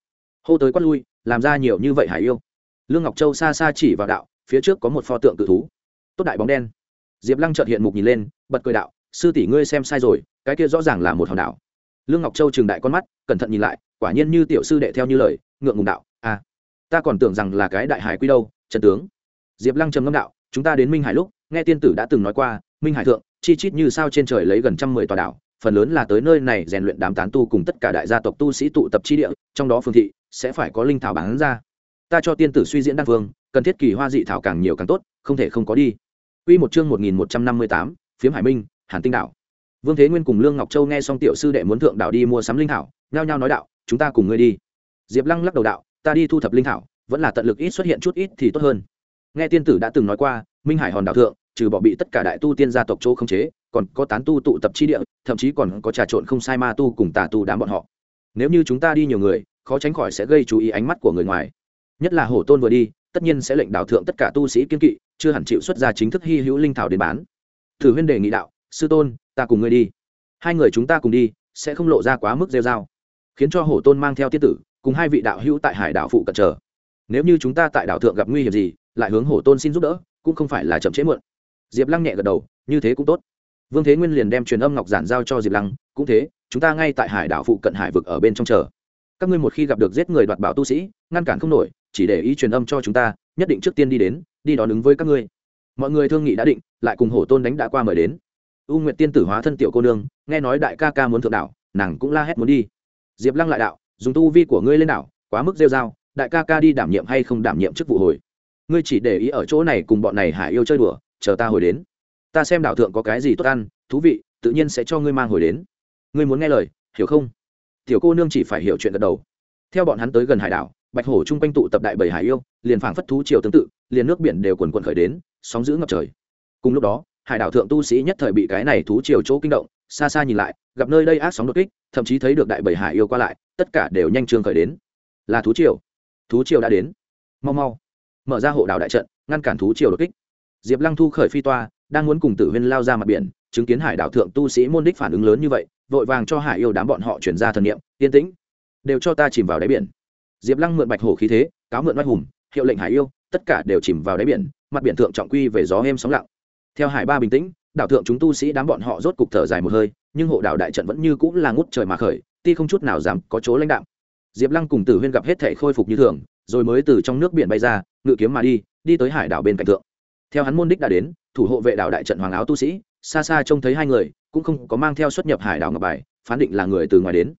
Hô tới quát lui, làm ra nhiều như vậy hải yêu. Lương ngọc châu xa xa chỉ vào đạo, phía trước có một pho tượng cự thú. Tốt đại bóng đen. Diệp lăng trợt hiện mục nhìn lên, bật cười đạo, sư tỷ ngươi xem sai rồi, cái kia rõ ràng là một hòn đảo. Lương ngọc châu trừng đại con mắt, cẩn thận nhìn lại, quả nhiên như tiểu sư đệ theo như lời, ngượng ngùng đạo à ta còn tưởng rằng là cái đại hải quy đâu trần tướng. Diệp lăng trầm ngâm đạo, chúng ta đến minh hải lúc, nghe tiên tử đã từng nói qua minh hải thượng chi chít như sao trên trời lấy gần trăm mười tòa đảo phần lớn là tới nơi này rèn luyện đám tán tu cùng tất cả đại gia tộc tu sĩ tụ tập chi địa trong đó phương thị sẽ phải có linh thảo bán ra ta cho tiên tử suy diễn đan phương cần thiết kỳ hoa dị thảo càng nhiều càng tốt không thể không có đi Quy một chương một nghìn một trăm năm mươi tám, phiếm Hải Minh, Hàn Tinh Đảo. Vương Thế Nguyên cùng Lương Ngọc Châu nghe xong tiểu sư đệ muốn thượng đảo đi mua sắm linh thảo, nhao nhao nói đạo, chúng ta cùng ngươi đi. Diệp Lăng lắc đầu đạo, ta đi thu thập linh thảo, vẫn là tận lực ít xuất hiện chút ít thì tốt hơn. Nghe tiên tử đã từng nói qua, Minh Hải hòn đảo thượng, trừ bỏ bị tất cả đại tu tiên gia tộc chỗ không chế, còn có tán tu tụ tập chi địa, thậm chí còn có trà trộn không sai ma tu cùng tà tu đám bọn họ. Nếu như chúng ta đi nhiều người, khó tránh khỏi sẽ gây chú ý ánh mắt của người ngoài. Nhất là hổ tôn vừa đi, tất nhiên sẽ lệnh đạo thượng tất cả tu sĩ kiên kỵ, chưa hẳn chịu xuất ra chính thức hy hữu linh thảo đến bán. Thử huyên đề nghị đạo, sư tôn, ta cùng ngươi đi. Hai người chúng ta cùng đi, sẽ không lộ ra quá mức rêu dao khiến cho hổ tôn mang theo tiết tử, cùng hai vị đạo hữu tại hải đảo phụ cận chờ. Nếu như chúng ta tại đảo thượng gặp nguy hiểm gì, lại hướng hổ tôn xin giúp đỡ, cũng không phải là chậm chế muộn diệp lăng nhẹ gật đầu, như thế cũng tốt. Vương thế nguyên liền đem truyền âm ngọc giản giao cho diệp lăng, cũng thế, chúng ta ngay tại hải đảo phụ cận hải vực ở bên trong chờ. Các ngươi một khi gặp được giết người đoạt bảo tu sĩ, ngăn cản không nổi, chỉ để ý truyền âm cho chúng ta, nhất định trước tiên đi đến, đi đón ứng với các ngươi. Mọi người thương nghị đã định, lại cùng hổ tôn đánh đã qua mời đến. U nguyệt tiên tử hóa thân tiểu cô nương, nghe nói đại ca ca muốn thượng đảo, nàng cũng la hét muốn đi. Diệp lăng lại đạo, dùng tu vi của ngươi lên đảo, quá mức rêu r a o đại ca ca đi đảm nhiệm hay không đảm nhiệm chức vụ hồi? Ngươi chỉ để ý ở chỗ này cùng bọn này hải yêu chơi đùa chờ ta hồi đến. Ta xem đảo thượng có cái gì tốt ăn, thú vị, tự nhiên sẽ cho ngươi mang hồi đến. Ngươi muốn nghe lời, hiểu không? Tiểu cô nương chỉ phải hiểu chuyện gật đầu. Theo bọn hắn tới gần hải đảo, bạch hổ chung quanh tụ tập đại bảy hải yêu, liền phảng phất thú triều tương tự, liền nước biển đều quần quần khởi đến, sóng giữ ngập trời. Cùng lúc đó, hải đảo thượng tu sĩ nhất thời bị cái này thú triều chỗ kinh động, xa xa nhìn lại, gặp nơi đây ác sóng đột kích, thậm chí thấy được đại bảy hải yêu qua lại, tất cả đều nhanh trương khởi đến. Là thú triều. Thú triều đã đến. Mau mau. Mở ra hộ đảo đại trận, ngăn cản thú triều đột kích diệp lăng thu khởi phi toa, đang muốn cùng tử huyên lao ra mặt biển, chứng kiến hải đảo thượng tu sĩ môn đích phản ứng lớn như vậy, vội vàng cho hải yêu đám bọn họ chuyển ra thần niệm, yên tĩnh, đều cho ta chìm vào đáy biển. Diệp lăng mượn bạch hổ khí thế, cáo mượn oai hùng, hiệu lệnh hải yêu, tất cả đều chìm vào đáy biển, mặt biển thượng trọng quy về gió êm sóng lặng. Theo hải ba bình tĩnh, đảo thượng chúng tu sĩ đám bọn họ rốt cục thở dài một hơi, nhưng hộ đảo đại trận vẫn như cũng là ngút trời mà khởi, ti không chút nào dám có chỗ lãnh đạo diệp lăng cùng tử huyên gặp hết thể khôi phục như thường, rồi mới từ trong nước biển bay ra, ngự kiếm mà đi đi tới hải đảo bên cạnh thượng theo hắn môn đích đã đến, thủ hộ vệ đảo đại trận hoàng áo tu sĩ, xa xa trông thấy hai người, cũng không có mang theo xuất nhập hải đảo ngọc bài, phán định là người từ ngoài đến.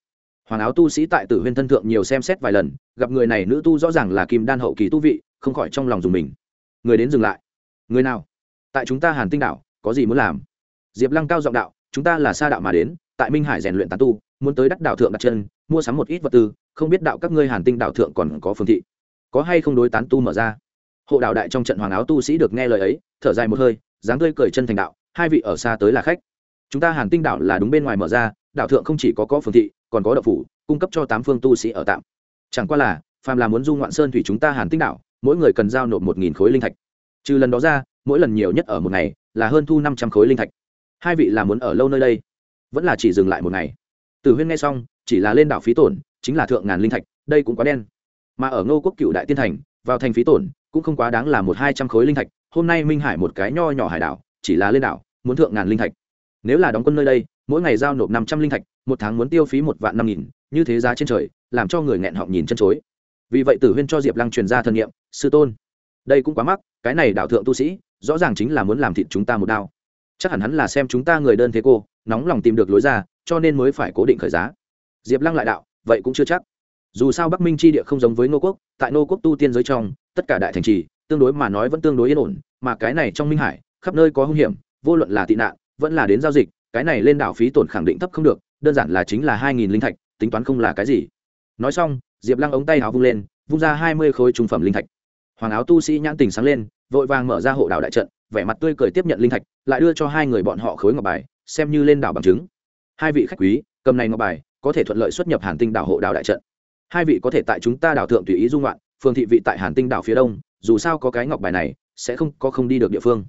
Hoàng áo tu sĩ tại tử huyên thân thượng nhiều xem xét vài lần, gặp người này nữ tu rõ ràng là kim đan hậu kỳ tu vị, không khỏi trong lòng dùng mình. Người đến dừng lại. Người nào? Tại chúng ta hàn tinh đảo, có gì muốn làm? Diệp lăng cao giọng đạo, chúng ta là xa đạo mà đến, tại minh hải rèn luyện tán tu, muốn tới đắc đạo thượng đặt chân, mua sắm một ít vật tư, không biết đạo các ngươi hàn tinh đạo thượng còn có phương thị. Có hay không đối tán tu mở ra? Hộ đạo đại trong trận hoàng áo tu sĩ được nghe lời ấy, thở dài một hơi, dáng tươi cười chân thành đạo, hai vị ở xa tới là khách. Chúng ta hàn tinh đạo là đúng bên ngoài mở ra, đạo thượng không chỉ có có phương thị, còn có đậu phủ, cung cấp cho tám phương tu sĩ ở tạm. Chẳng qua là, phàm là muốn du ngoạn sơn thủy chúng ta hàn tinh đạo mỗi người cần giao nộp một nghìn khối linh thạch. Trừ lần đó ra, mỗi lần nhiều nhất ở một ngày, là hơn thu năm trăm khối linh thạch. Hai vị là muốn ở lâu nơi đây? Vẫn là chỉ dừng lại một ngày. Từ huyên nghe xong, chỉ là lên đảo phí tổn, chính là thượng ngàn linh thạch, đây cũng quá đen. Mà ở ngô quốc cựu đại tiên thành, vào thành phí tổn cũng không quá đáng là một hai trăm khối linh thạch, hôm nay minh hải một cái nho nhỏ hải đảo, chỉ là lên đảo, muốn thượng ngàn linh thạch. Nếu là đóng quân nơi đây, mỗi ngày giao nộp năm trăm linh thạch, một tháng muốn tiêu phí một vạn năm nghìn, như thế giá trên trời, làm cho người nghẹn họng nhìn chân chối. Vì vậy tử huyên cho diệp lăng truyền ra thân nhiệm sư tôn, đây cũng quá mắc, cái này đạo thượng tu sĩ, rõ ràng chính là muốn làm thịt chúng ta một đao. Chắc hẳn hắn là xem chúng ta người đơn thế cô, nóng lòng tìm được lối ra, cho nên mới phải cố định khởi giá. Diệp lăng lại đạo, vậy cũng chưa chắc. Dù sao bắc minh c h i địa không giống với nô quốc, tại nô quốc tu tiên giới trong tất cả đại thành trì, tương đối mà nói vẫn tương đối yên ổn, mà cái này trong minh hải, khắp nơi có hung hiểm, vô luận là tị nạn, vẫn là đến giao dịch, cái này lên đảo phí tổn khẳng định thấp không được, đơn giản là chính là hai nghìn linh thạch, tính toán không là cái gì. Nói xong, diệp lăng ống tay áo vung lên, vung ra hai mươi khối trung phẩm linh thạch. Hoàng áo tu sĩ nhãn tình sáng lên, vội vàng mở ra hộ đảo đại trận, vẻ mặt tươi cười tiếp nhận linh thạch, lại đưa cho hai người bọn họ khối ngọc bài, xem như lên đảo bằng chứng. Hai vị khách quý, cầm này ngọc bài, có thể thuận lợi xuất nhập hàn tinh đảo hộ đảo đại trận. Hai vị có thể tại chúng ta đảo thượng tùy ý dung loạn phường thị vị tại hàn tinh đảo phía đông, dù sao có cái ngọc bài này, sẽ không, có không đi được địa phương.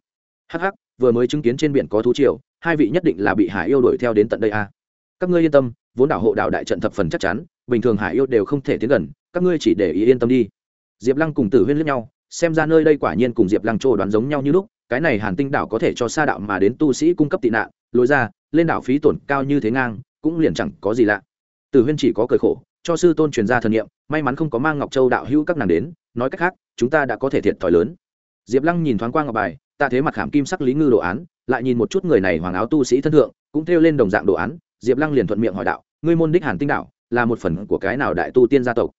Hh vừa mới chứng kiến trên biển có thú triều, hai vị nhất định là bị hải yêu đuổi theo đến tận đây a à. các ngươi yên tâm, vốn đảo hộ đảo đại trận thập phần chắc chắn, bình thường hải yêu đều không thể tiến gần, các ngươi chỉ để ý yên tâm đi. Diệp lăng cùng tử huyên lướt nhau, xem ra nơi đây quả nhiên cùng diệp lăng trô đoán giống nhau như lúc, cái này hàn tinh đảo có thể cho sa đạo mà đến tu sĩ cung cấp tị nạn, lối ra, lên đảo phí tổn cao như thế ngang, cũng liền chẳng có gì lạ. Tử huyên chỉ có cười khổ cho sư tôn truyền ra thần nghiệm may mắn không có mang ngọc châu đạo hữu các nàng đến, nói cách khác, chúng ta đã có thể thiệt thòi lớn. Diệp lăng nhìn thoáng qua ngọc bài, ta thế mặt khảm kim sắc lý ngư đồ án, lại nhìn một chút người này hoàng áo tu sĩ thân thượng, cũng thêu lên đồng dạng đồ án, diệp lăng liền thuận miệng hỏi đạo, ngươi môn đích hàn tinh đạo là một phần của cái nào đại tu tiên gia tộc?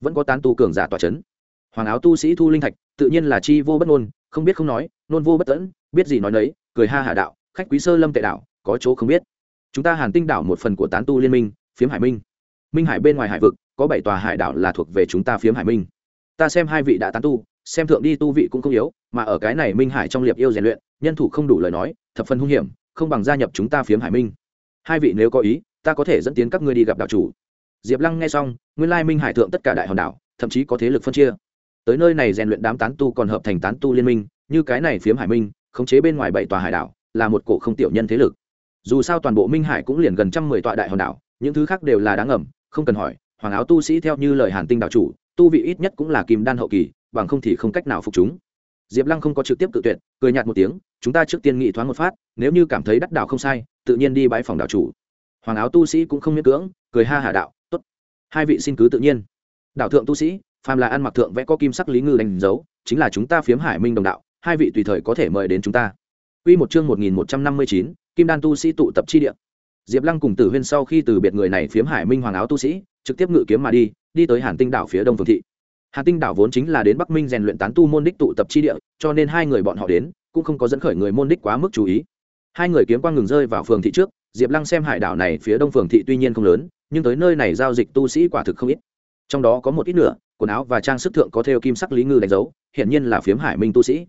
Vẫn có tán tu cường giả tòa c h ấ n hoàng áo tu sĩ thu linh thạch, tự nhiên là chi vô bất ngôn, không biết không nói, nôn vô bất tẫn, biết gì nói nấy, cười ha hà đạo, khách quý sơ lâm tệ đạo có chỗ không biết. Chúng ta hàn tinh đảo một phần của tán tu liên minh, phiếm hải minh minh hải bên ngoài hải vực, có bảy tòa hải đảo là thuộc về chúng ta phiếm hải minh. Ta xem hai vị đã tán tu, xem thượng đi tu vị cũng không yếu, mà ở cái này minh hải trong liệp yêu rèn luyện, nhân thủ không đủ lời nói, thập phần hung hiểm, không bằng gia nhập chúng ta phiếm hải minh. Hai vị nếu có ý, ta có thể dẫn tiến các ngươi đi gặp đạo chủ. Diệp lăng nghe xong, nguyên lai minh hải thượng tất cả đại hòn đảo, thậm chí có thế lực phân chia. Tới nơi này rèn luyện đám tán tu còn hợp thành tán tu liên minh, như cái này phiếm hải minh, khống chế bên ngoài bảy tòa hải đảo, là một cổ không tiểu nhân thế lực. Dù sao toàn bộ minh hải cũng liền gần trăm mười tọa đại hòn đảo, những thứ khác đều là đáng ẩm không cần hỏi, hoàng áo tu sĩ theo như lời hàn tinh đạo chủ, tu vị ít nhất cũng là kim đan hậu kỳ, bằng không thì không cách nào phục chúng. Diệp lăng không có trực tiếp tự tuyệt, cười nhạt một tiếng, chúng ta trước tiên nghị thoáng một phát, nếu như cảm thấy đắc đạo không sai, tự nhiên đi bãi phòng đạo chủ. Hoàng áo tu sĩ cũng không miễn cưỡng, cười ha hà đạo t ố t hai vị xin cứ tự nhiên. Đạo thượng tu sĩ, phàm là ăn mặc thượng vẽ có kim sắc lý ngư đánh dấu, chính là chúng ta phiếm hải minh đồng đạo, hai vị tùy thời có thể mời đến chúng ta. Quy một chương một nghìn một trăm năm mươi chín, kim đan tu sĩ tụ tập chi địa diệp lăng cùng tử huyên sau khi từ biệt người này phiếm hải minh hoàng áo tu sĩ, trực tiếp ngự kiếm mà đi đi tới hàn tinh đảo phía đông phương thị. Hàn tinh đảo vốn chính là đến bắc minh rèn luyện tán tu môn đích tụ tập chi địa, cho nên hai người bọn họ đến, cũng không có dẫn khởi người môn đích quá mức chú ý. Hai người kiếm quang ngừng rơi vào phường thị trước, diệp lăng xem hải đảo này phía đông phường thị tuy nhiên không lớn, nhưng tới nơi này giao dịch tu sĩ quả thực không ít. Trong đó có một ít nửa, quần áo và trang sức thượng có theo kim sắc lý ngư đánh dấu hiện nhiên là phiếm hải minh tu sĩ.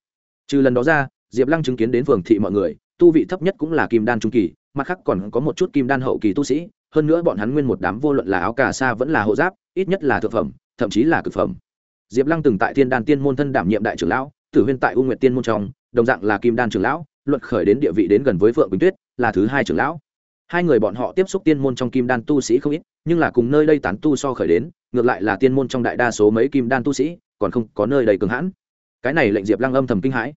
Trừ lần đó ra, diệp lăng chứng kiến đến phường thị mọi người, tu vị thấp nhất cũng là kim đan trung kỳ mặt khác còn có một chút kim đan hậu kỳ tu sĩ, hơn nữa bọn hắn nguyên một đám vô luận là áo cà sa vẫn là hộ giáp, ít nhất là thực phẩm, thậm chí là cực phẩm. Diệp lăng từng tại thiên đan tiên môn thân đảm nhiệm đại trưởng lão, tử huyên tại u nguyện tiên môn trong, đồng dạng là kim đan trưởng lão, luận khởi đến địa vị đến gần với phượng bình tuyết, là thứ hai trưởng lão. Hai người bọn họ tiếp xúc tiên môn trong kim đan tu sĩ không ít, nhưng là cùng nơi đây tán tu so khởi đến, ngược lại là tiên môn trong đại đa số mấy kim đan tu sĩ, còn không có nơi đầy cường hãn. Cái này lệnh diệp lăng âm thầm kinh hãi.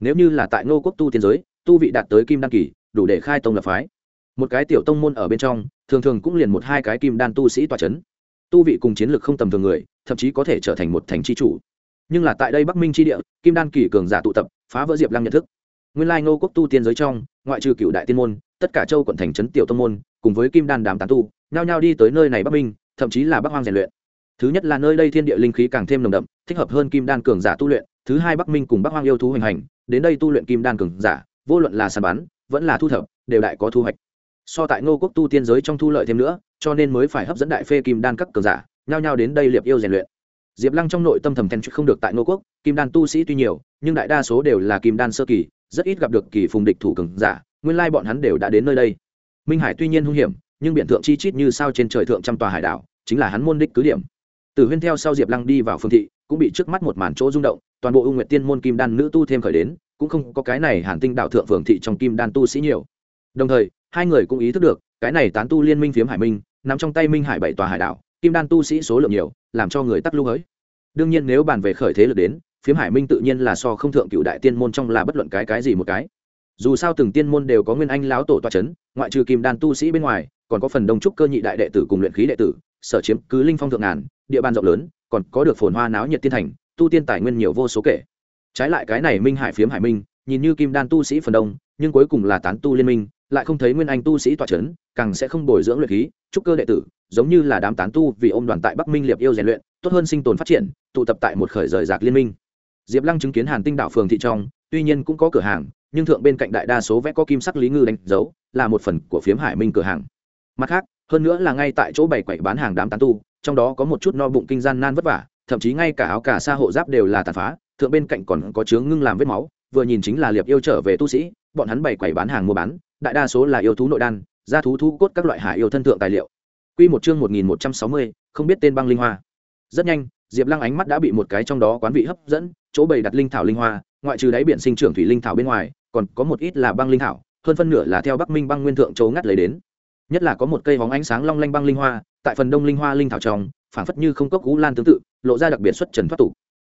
Nếu như là tại ngô quốc tu tiên giới, tu vị đạt tới kim đan kỳ đủ để khai tông lập phái. Một cái tiểu tông môn ở bên trong, thường thường cũng liền một hai cái kim đan tu sĩ tòa c h ấ n tu vị cùng chiến lược không tầm thường người, thậm chí có thể trở thành một thành c h i chủ. Nhưng là tại đây bắc minh c địa, kim đan kỳ cường giả tụ tập, phá vỡ diệp lăng nhận thức. Nguyên lai ngô quốc tu tiên giới trong, ngoại trừ cựu đại tiên môn, tất cả châu quận thành trấn tiểu tông môn, cùng với kim đan đàm tán tu, nhao nhao đi tới nơi này bắc minh, thậm chí là bắc hoang rèn luyện. Thứ nhất là nơi đây thiên địa linh khí càng thêm nồng đậm, thích hợp hơn kim đan cường giả tu luyện. Thứ hai bắc minh cùng bắc hoang yêu thú hoành hành, đến đây tu luyện kim đan cường giả, vô luận là sàn bắn vẫn là thu thập, đều đại có thu hoạch. So tại ngô quốc tu tiên giới trong thu lợi thêm nữa, cho nên mới phải hấp dẫn đại phê kim đan các cường giả, nhao nhao đến đây liệp yêu rèn luyện. Diệp lăng trong nội tâm thầm then không được tại ngô quốc, kim đan tu sĩ tuy nhiều, nhưng đại đa số đều là kim đan sơ kỳ, rất ít gặp được kỳ phùng địch thủ cường giả, nguyên lai bọn hắn đều đã đến nơi đây. Minh hải tuy nhiên hung hiểm, nhưng biện thượng chi chít như sao trên trời thượng trăm tòa hải đảo, chính là hắn môn đích cứ điểm. Từ huyên theo sau diệp lăng đi vào phương thị, cũng bị trước mắt một màn chỗ rung động, toàn bộ ưu nguyện tiên môn kim đan nữ tu thêm khởi đến cũng không có cái này hàn tinh đạo thượng phường thị trong kim đan tu sĩ nhiều. Đồng thời, hai người cũng ý thức được, cái này tán tu liên minh phiếm hải minh, nằm trong tay minh hải bảy tòa hải đảo, kim đan tu sĩ số lượng nhiều, làm cho người tắc lưu hới. Đương nhiên nếu bàn về khởi thế lực đến, phiếm hải minh tự nhiên là so không thượng cựu đại tiên môn trong là bất luận cái cái gì một cái. Dù sao từng tiên môn đều có nguyên anh láo tổ toa c h ấ n ngoại trừ kim đan tu sĩ bên ngoài, còn có phần đông trúc cơ nhị đại đệ tử cùng luyện khí đệ tử, sở chiếm cứ linh phong thượng ngàn, địa bàn rộng lớn, còn có được phồn hoa náo nhiệt tiên thành, tu tiên tài nguyên nhiều vô số kể trái lại cái này minh hải phiếm hải minh, nhìn như kim đan tu sĩ phần đông, nhưng cuối cùng là tán tu liên minh, lại không thấy nguyên anh tu sĩ tọa c h ấ n càng sẽ không bồi dưỡng luyện khí, trúc cơ đệ tử, giống như là đám tán tu vì ô m đoàn tại bắc minh liệp yêu rèn luyện, tốt hơn sinh tồn phát triển, tụ tập tại một khởi rời rạc liên minh. Diệp lăng chứng kiến hàn tinh đạo phường thị trong, tuy nhiên cũng có cửa hàng, nhưng thượng bên cạnh đại đa số vẽ có kim sắc lý ngư đánh dấu, là một phần của phiếm hải minh cửa hàng. Mặt khác, hơn nữa là ngay tại chỗ bày quậy bán hàng đám tán tu, trong đó có một chút no bụng kinh gian nan vất vả, thậm chí ngay cả áo cả xa hộ giáp đều là tàn phá thượng bên cạnh còn có chướng ngưng làm vết máu, vừa nhìn chính là liệp yêu trở về tu sĩ, bọn hắn bày quầy bán hàng mua bán, đại đa số là yêu thú nội đan, gia thú thú cốt các loại hải yêu thân thượng tài liệu. Quy một chương một nghìn một trăm sáu mươi, không biết tên băng linh hoa. Rất nhanh, diệp lăng ánh mắt đã bị một cái trong đó quán vị hấp dẫn, chỗ bày đặt linh thảo linh hoa, ngoại trừ đáy biển sinh trưởng thủy linh thảo bên ngoài, còn có một ít là băng linh thảo, hơn phân nửa là theo bắc minh băng nguyên thượng chỗ ngắt lấy đến. Nhất là có một cây hóng ánh sáng long lanh băng linh hoa, tại phần đông linh hoa linh thảo trong, phảng phất như không cốc cú lan tương tự, lộ ra đặc biệt xuất trần thoát tục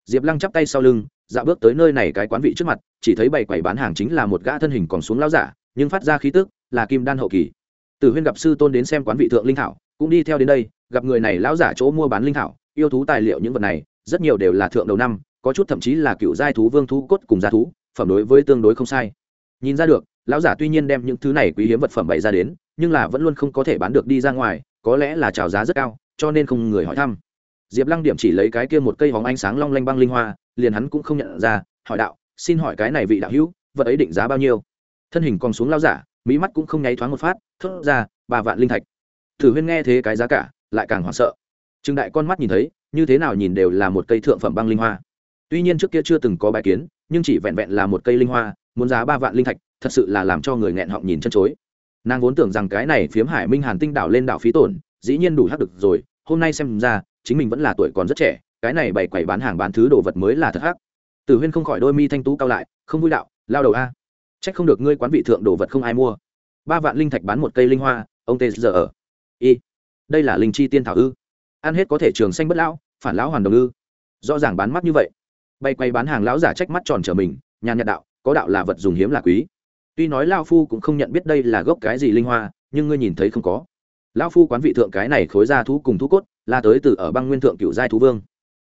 diệp lăng chắp tay sau lưng, dạo bước tới nơi này cái quán vị trước mặt, chỉ thấy bảy quầy bán hàng chính là một gã thân hình còn xuống lao giả, nhưng phát ra khí tức là kim đan hậu kỳ. Tử huyên gặp sư tôn đến xem quán vị thượng linh thảo, cũng đi theo đến đây, gặp người này lão giả chỗ mua bán linh thảo, yêu thú tài liệu những vật này, rất nhiều đều là thượng đầu năm, có chút thậm chí là cựu giai thú vương thú cốt cùng gia thú, phẩm đối với tương đối không sai. Nhìn ra được, lão giả tuy nhiên đem những thứ này quý hiếm vật phẩm bày ra đến, nhưng là vẫn luôn không có thể bán được đi ra ngoài, có lẽ là trào giá rất cao, cho nên không người hỏi thăm diệp lăng điểm chỉ lấy cái kia một cây hóng ánh sáng long lanh băng linh hoa, liền hắn cũng không nhận ra, hỏi đạo, xin hỏi cái này vị đạo hữu, vật ấy định giá bao nhiêu? Thân hình còn xuống lao giả, mỹ mắt cũng không nháy thoáng một phát, thốt ra, ba vạn linh thạch. Thử huyên nghe thế cái giá cả, lại càng hoảng sợ. Trừng đại con mắt nhìn thấy, như thế nào nhìn đều là một cây thượng phẩm băng linh hoa. Tuy nhiên trước kia chưa từng có bài kiến, nhưng chỉ vẹn vẹn là một cây linh hoa, muốn giá ba vạn linh thạch, thật sự là làm cho người nghẹn họng nhìn chân chối. Nàng vốn tưởng rằng cái này phiếm hải minh hàn tinh đảo lên đảo phí tổn, dĩ nhiên đủ hát được rồi, hôm nay xem ra chính mình vẫn là tuổi còn rất trẻ, cái này bày quầy bán hàng bán thứ đồ vật mới là thật hắc. Tử huyên không khỏi đôi mi thanh tú cao lại, không vui đạo, lao đầu a. Trách không được ngươi quán vị thượng đồ vật không ai mua. Ba vạn linh thạch bán một cây linh hoa, ông tê giờ ở. Y. Đây là linh chi tiên thảo ư. Ăn hết có thể trường xanh bất lão, phản lão hoàn đồng ư. Rõ ràng bán mắt như vậy. Bay quay bán hàng lão giả trách mắt tròn trở mình, nhàn nhạt đạo, có đạo là vật dùng hiếm là quý. Tuy nói lao phu cũng không nhận biết đây là gốc cái gì linh hoa, nhưng ngươi nhìn thấy không có. Lão phu quán vị thượng cái này khối ra thú cùng thú cốt là tới từ ở băng nguyên thượng cựu giai thú vương.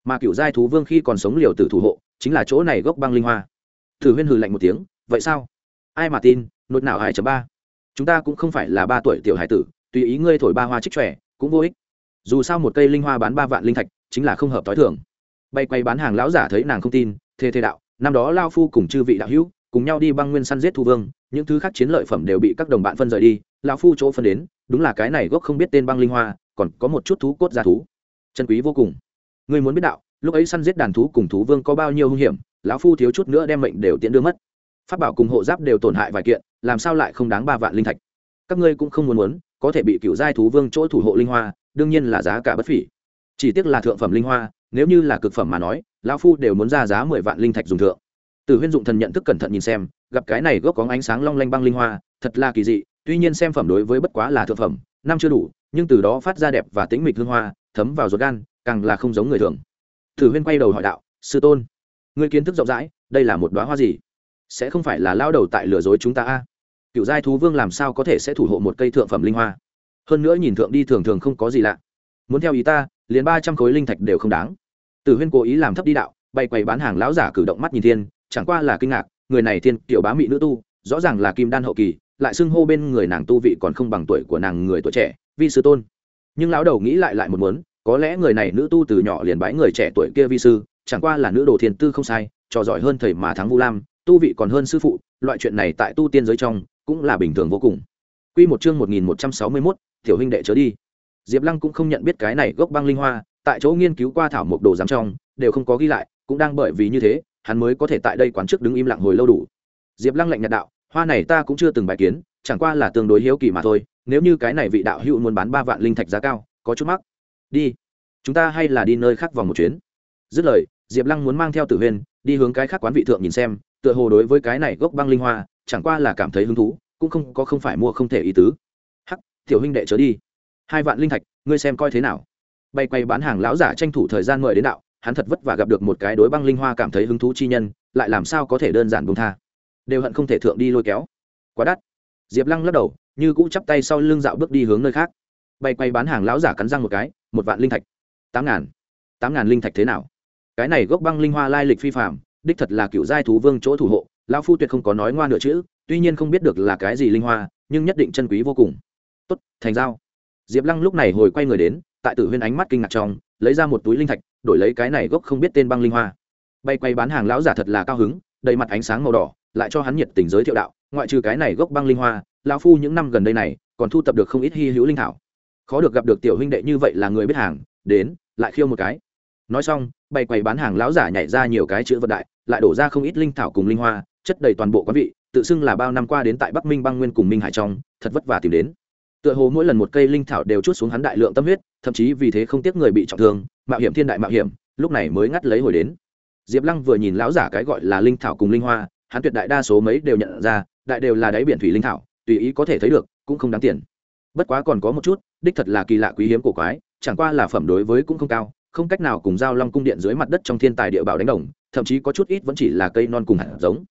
Mà cựu giai thú vương khi còn sống liều tử thủ hộ, chính là chỗ này gốc băng linh hoa. Thử huyên hừ lạnh một tiếng, vậy sao? Ai mà tin nốt nào hải chấm ba. Chúng ta cũng không phải là ba tuổi tiểu hải tử, tùy ý ngươi thổi ba hoa trích trẻ cũng vô ích. Dù sao một cây linh hoa bán ba vạn linh thạch, chính là không hợp t h i thường. Bay quay bán hàng lão giả thấy nàng không tin thê thê đạo, năm đó lao phu cùng chư vị đạo hữu, cùng nhau đi băng nguyên săn giết thu vương, những thứ khác chiến lợi phẩm đều bị các đồng bạn phân rời đi, lao phu chỗ phân đến, đúng là cái này gốc không biết tên băng linh hoa còn có một chút thú cốt gia thú. Chân quý vô cùng. Người muốn biết đạo, lúc ấy săn giết đàn thú cùng thú vương có bao nhiêu hung hiểm, lão phu thiếu chút nữa đem mệnh đều tiễn đưa mất. Phát bảo cùng hộ giáp đều tổn hại vài kiện, làm sao lại không đáng ba vạn linh thạch? Các ngươi cũng không muốn muốn, có thể bị cựu giai thú vương chỗ thủ hộ linh hoa, đương nhiên là giá cả bất phỉ. Chỉ tiếc là thượng phẩm linh hoa, nếu như là cực phẩm mà nói, lão phu đều muốn ra giá mười vạn linh thạch dùng thượng. Từ huyên dụng thần nhận thức cẩn thận nhìn xem, gặp cái này gốc có ánh sáng long lanh băng linh hoa, thật là kỳ dị, tuy nhiên xem phẩm đối với bất quá là thượng phẩm, năm chưa đủ nhưng từ đó phát ra đẹp và tĩnh mịch hương hoa, thấm vào ruột gan, càng là không giống người thường. Thử huyên quay đầu hỏi đạo, sư tôn người kiến thức rộng rãi, đây là một đoá hoa gì? Sẽ không phải là lao đầu tại lừa dối chúng ta a? Cựu giai thú vương làm sao có thể sẽ thủ hộ một cây thượng phẩm linh hoa? Hơn nữa nhìn thượng đi thường thường không có gì lạ. Muốn theo ý ta, liền ba trăm khối linh thạch đều không đáng. Tử huyên cố ý làm thấp đi đạo, bay quầy bán hàng lão giả cử động mắt nhìn thiên, chẳng qua là kinh ngạc, người này thiên, tiểu bá mị nữ tu, rõ ràng là kim đan hậu kỳ, lại xưng hô bên người nàng tu vị còn không bằng tuổi của nàng người tuổi trẻ vi sư tôn nhưng lão đầu nghĩ lại lại một muốn có lẽ người này nữ tu từ nhỏ liền bái người trẻ tuổi kia vi sư chẳng qua là nữ đồ thiền tư không sai trò giỏi hơn thầy mà thắng vu lam tu vị còn hơn sư phụ loại chuyện này tại tu tiên giới trong cũng là bình thường vô cùng Quy một chương 1161, tiểu huynh đệ chớ đi. Diệp Lăng cũng không nhận biết cái này gốc băng linh hoa, tại chỗ nghiên cứu qua thảo mộc đồ giám trong, đều không có ghi lại, cũng đang bởi vì như thế, hắn mới có thể tại đây quán trước đứng im lặng hồi lâu đủ. Diệp Lăng lạnh nhạt đạo, hoa này ta cũng chưa từng bài kiến, chẳng qua là tương đối hiếu kỳ mà thôi, nếu như cái này vị đạo hữu muốn bán ba vạn linh thạch giá cao, có chút mắc. Đi, chúng ta hay là đi nơi khác vòng một chuyến. Dứt lời, Diệp Lăng muốn mang theo Tử Huyên, đi hướng cái khác quán vị thượng nhìn xem, tựa hồ đối với cái này gốc băng linh hoa, chẳng qua là cảm thấy hứng thú, cũng không có không phải mua không thể ý tứ. Hắc tiểu huynh đệ chớ đi. Hai vạn linh thạch ngươi xem coi thế nào. Bay quay bán hàng lão giả tranh thủ thời gian mời đến đạo hắn thật vất vả gặp được một cái đối băng linh hoa cảm thấy hứng thú chi nhân lại làm sao có thể đơn giản buông tha. Đều hận không thể thượng đi lôi kéo. Quá đắt. Diệp lăng lắc đầu như cũ chắp tay sau lưng dạo bước đi hướng nơi khác. Bay quay bán hàng lão giả cắn răng một cái, một vạn linh thạch. Tám ngàn. Tám ngàn linh thạch thế nào? Cái này gốc băng linh hoa lai lịch phi phạm đích thật là cựu giai thú vương chỗ thủ hộ, lão phu tuyệt không có nói ngoa nửa chữ, tuy nhiên không biết được là cái gì linh hoa, nhưng nhất định chân quý vô cùng. Tốt, thành giao. Diệp lăng lúc này hồi quay người đến, tại tử huyên ánh mắt kinh ngạc trong, lấy ra một túi linh thạch, đổi lấy cái này gốc không biết tên băng linh hoa. Bay quay bán hàng lão giả thật là cao hứng, đầy mặt ánh sáng màu đỏ, lại cho hắn nhiệt tình giới thiệu đạo, ngoại trừ cái này gốc băng linh hoa lão phu những năm gần đây này, còn thu tập được không ít hy hữu linh thảo. Khó được gặp được tiểu huynh đệ như vậy là người biết hàng, đến, lại khiêu một cái. Nói xong bay quầy bán hàng lão giả nhảy ra nhiều cái chữ vật đại, lại đổ ra không ít linh thảo cùng linh hoa, chất đầy toàn bộ quán vị, tự xưng là bao năm qua đến tại bắc minh băng nguyên cùng minh hải trong, thật vất vả tìm đến. Tựa hồ mỗi lần một cây linh thảo đều chút xuống hắn đại lượng tâm huyết, thậm chí vì thế không tiếc người bị trọng thương, mạo hiểm thiên đại mạo hiểm, lúc này mới ngắt lấy hồi đến. Diệp lăng vừa nhìn lão giả cái gọi là linh thảo cùng linh hoa, hắn tuyệt đại đa số mấy đều nhận ra, đại đều là đáy biển thủy linh thảo tùy ý có thể thấy được, cũng không đáng tiền bất quá còn có một chút, đích thật là kỳ lạ quý hiếm cổ quái, chẳng qua là phẩm đối với cũng không cao, không cách nào cùng giao long cung điện dưới mặt đất trong thiên tài địa bảo đánh đồng, thậm chí có chút ít vẫn chỉ là cây non cùng hạt giống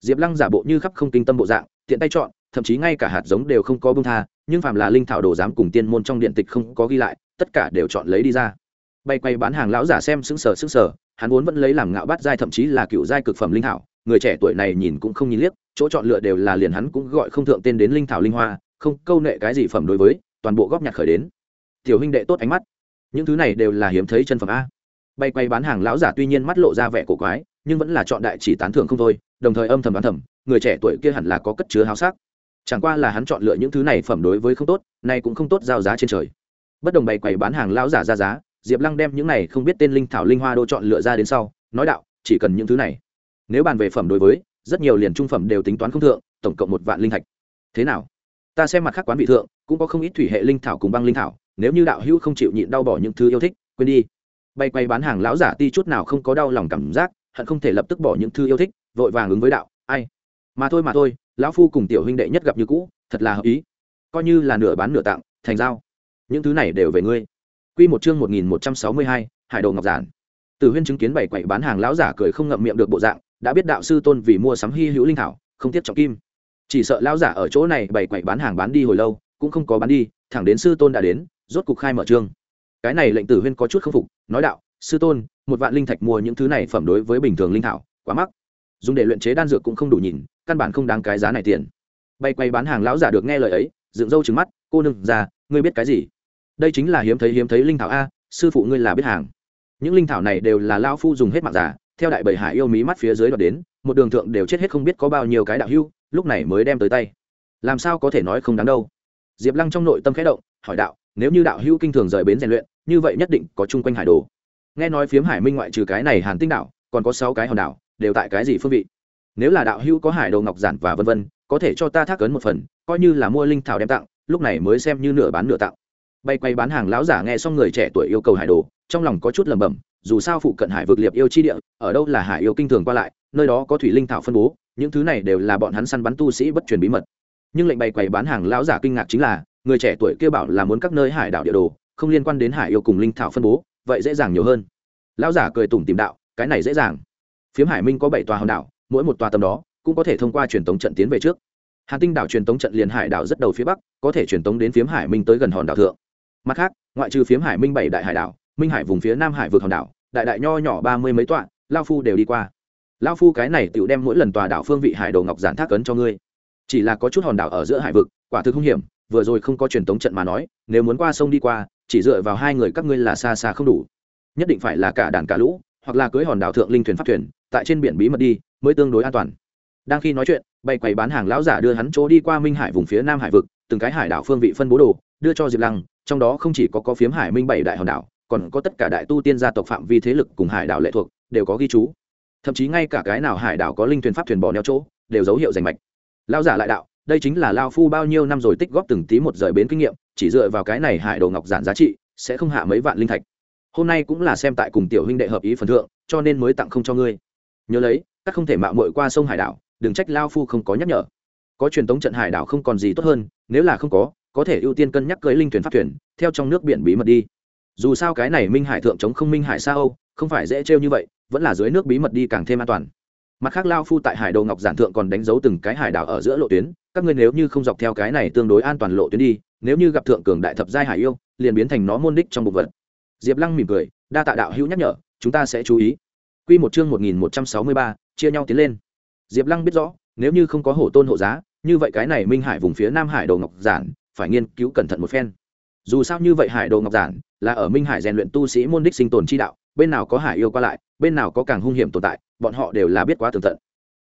diệp lăng giả bộ như khắp không kinh tâm bộ dạng, tiện tay chọn, thậm chí ngay cả hạt giống đều không có bông tha, nhưng phàm là linh thảo đồ giám cùng tiên môn trong điện tịch không có ghi lại, tất cả đều chọn lấy đi ra bay quay bán hàng lão giả xem sững sờ sững sờ. hắn vốn vẫn lấy làm ngạo bát giai thậm chí là cựu giai cực phẩm linh thảo, người trẻ tuổi này nhìn cũng không nhìn liếc chỗ chọn lựa đều là liền hắn cũng gọi không thượng tên đến linh thảo linh hoa, không câu nệ cái gì phẩm đối với, toàn bộ góp nhặt khởi đến. Tiểu huynh đệ tốt ánh mắt. Những thứ này đều là hiếm thấy chân phẩm a. Bay quay bán hàng lão giả tuy nhiên mắt lộ ra vẻ cổ quái, nhưng vẫn là chọn đại chỉ tán thưởng không thôi, đồng thời âm thầm đoán thầm, người trẻ tuổi kia hẳn là có cất chứa háo sắc. Chẳng qua là hắn chọn lựa những thứ này phẩm đối với không tốt, nay cũng không tốt giao giá trên trời. Bất đồng bày quầy bán hàng lão giả ra giá, diệp lăng đem những này không biết tên linh thảo linh hoa đô chọn lựa ra đến sau, nói đạo, chỉ cần những thứ này. Nếu bàn về phẩm đối với rất nhiều liền trung phẩm đều tính toán không thượng, tổng cộng một vạn linh thạch. Thế nào? Ta xem mặt khác quán vị thượng, cũng có không ít thủy hệ linh thảo cùng băng linh thảo, nếu như đạo hữu không chịu nhịn đau bỏ những thứ yêu thích, quên đi. Bay quay bán hàng lão giả ti chút nào không có đau lòng cảm giác, hận không thể lập tức bỏ những thứ yêu thích, vội vàng ứng với đạo, ai? Mà thôi mà thôi, lão phu cùng tiểu huynh đệ nhất gặp như cũ, thật là hợp ý. Coi như là nửa bán nửa tặng, thành giao. Những thứ này đều về ngươi. Quy một chương một nghìn một trăm sáu mươi hai, hải đồ ngọc giản. Từ huyên chứng kiến bảy quầy bán hàng lão giả cười không ngậm miệng được bộ dạng đã biết đạo sư tôn vì mua sắm hy hữu linh thảo, không tiếp trọng kim. Chỉ sợ lão giả ở chỗ này bày quậy bán hàng bán đi hồi lâu, cũng không có bán đi, thẳng đến sư tôn đã đến, rốt cục khai mở trương. Cái này lệnh tử huyên có chút k phục, nói đạo, sư tôn, một vạn linh thạch mua những thứ này phẩm đối với bình thường linh thảo, quá mắc. Dùng để luyện chế đan dược cũng không đủ nhìn, căn bản không đáng cái giá này tiền. Bay quay bán hàng lão giả được nghe lời ấy, dựng râu trừng mắt, cô nương già, ngươi biết cái gì? Đây chính là hiếm thấy hiếm thấy linh thảo a, sư phụ ngươi là biết hàng. Những linh thảo này đều là lao phu dùng hết mạng giả theo đại bầy hải yêu mí mắt phía dưới đoạt đến, một đường thượng đều chết hết không biết có bao nhiêu cái đạo hưu, lúc này mới đem tới tay. Làm sao có thể nói không đáng đâu? Diệp lăng trong nội tâm khẽ động, hỏi đạo, nếu như đạo hưu kinh thường rời bến rèn luyện, như vậy nhất định có chung quanh hải đồ. Nghe nói phiếm hải minh ngoại trừ cái này hàn tinh đảo, còn có sáu cái hòn đảo, đều tại cái gì phương vị? Nếu là đạo hưu có hải đồ ngọc giản và vân vân, có thể cho ta thác ấn một phần, coi như là mua linh thảo đem tặng, lúc này mới xem như nửa bán nửa tặng. Bay quay bán hàng lão giả nghe xong người trẻ tuổi yêu cầu hải đồ trong lòng có chút lẩm bẩm, dù sao phụ cận hải vực liệp yêu chi địa, ở đâu là hải yêu kinh thường qua lại, nơi đó có thủy linh thảo phân bố, những thứ này đều là bọn hắn săn bắn tu sĩ bất truyền bí mật. Nhưng lệnh bày quầy bán hàng lão giả kinh ngạc chính là, người trẻ tuổi kia bảo là muốn các nơi hải đảo địa đồ, không liên quan đến hải yêu cùng linh thảo phân bố, vậy dễ dàng nhiều hơn. Lão giả cười tủm tìm đạo, cái này dễ dàng. Phiếm hải minh có bảy tòa hòn đảo, mỗi một tòa tầm đó, cũng có thể thông qua truyền tống trận tiến về trước. Hàn tinh đảo truyền tống trận liền hải đảo rất đầu phía bắc, có thể truyền tống đến phiếm hải minh tới gần hòn đảo thượng. Mặt khác, ngoại trừ phiếm hải minh bảy đại hải đảo minh hải vùng phía nam hải vượt hòn đảo, đại đại nho nhỏ ba mươi mấy tọa, lao phu đều đi qua. Lao phu cái này tự đem mỗi lần tòa đảo phương vị hải đồ ngọc giản thác ấn cho ngươi. Chỉ là có chút hòn đảo ở giữa hải vực, quả thực không hiểm, vừa rồi không có truyền tống trận mà nói, nếu muốn qua sông đi qua, chỉ dựa vào hai người các ngươi là xa xa không đủ. Nhất định phải là cả đàn cả lũ, hoặc là cưới hòn đảo thượng linh thuyền phát thuyền, tại trên biển bí mật đi, mới tương đối an toàn. Đang khi nói chuyện, bay quầy bán hàng lão giả đưa hắn chỗ đi qua minh hải vùng phía nam hải vực, từng cái hải đảo phương vị phân bố đồ, đưa cho diệp lăng, trong đó không chỉ có có phiếm hải minh bảy đại hòn đảo còn có tất cả đại tu tiên gia tộc phạm vi thế lực cùng hải đảo lệ thuộc, đều có ghi chú. Thậm chí ngay cả cái nào hải đảo có linh thuyền pháp thuyền bỏ neo chỗ, đều dấu hiệu rành mạch. Lao giả lại đạo, đây chính là lao phu bao nhiêu năm rồi tích góp từng tí một rời bến kinh nghiệm, chỉ dựa vào cái này hải đồ ngọc giản giá trị, sẽ không hạ mấy vạn linh thạch. Hôm nay cũng là xem tại cùng tiểu huynh đệ hợp ý phần thượng, cho nên mới tặng không cho ngươi. Nhớ lấy, các không thể mạo muội qua sông hải đảo, đừng trách lao phu không có nhắc nhở. Có truyền thống trận hải đảo không còn gì tốt hơn, nếu là không có có thể ưu tiên cân nhắc cưới linh thuyền pháp thuyền, theo trong nước biển bí mật đi dù sao cái này minh hải thượng chống không minh hải xa âu, không phải dễ trêu như vậy, vẫn là dưới nước bí mật đi càng thêm an toàn. Mặt khác lao phu tại hải đồ ngọc giản thượng còn đánh dấu từng cái hải đảo ở giữa lộ tuyến, các ngươi nếu như không dọc theo cái này tương đối an toàn lộ tuyến đi, nếu như gặp thượng cường đại thập giai hải yêu, liền biến thành nó môn đích trong bục vật. Diệp lăng mỉm cười, đa tạ đạo hữu nhắc nhở, chúng ta sẽ chú ý. Q một chương một nghìn một trăm sáu mươi ba, chia nhau tiến lên. Diệp lăng biết rõ, nếu như không có hổ tôn hộ giá, như vậy cái này minh hải vùng phía nam hải đồ ngọc giản, phải nghiên cứu cẩn thận một phen dù sao như vậy hải đồ ngọc giản là ở minh hải rèn luyện tu sĩ môn đích sinh tồn chi đạo, bên nào có hải yêu qua lại, bên nào có càng hung hiểm tồn tại, bọn họ đều là biết quá tường tận.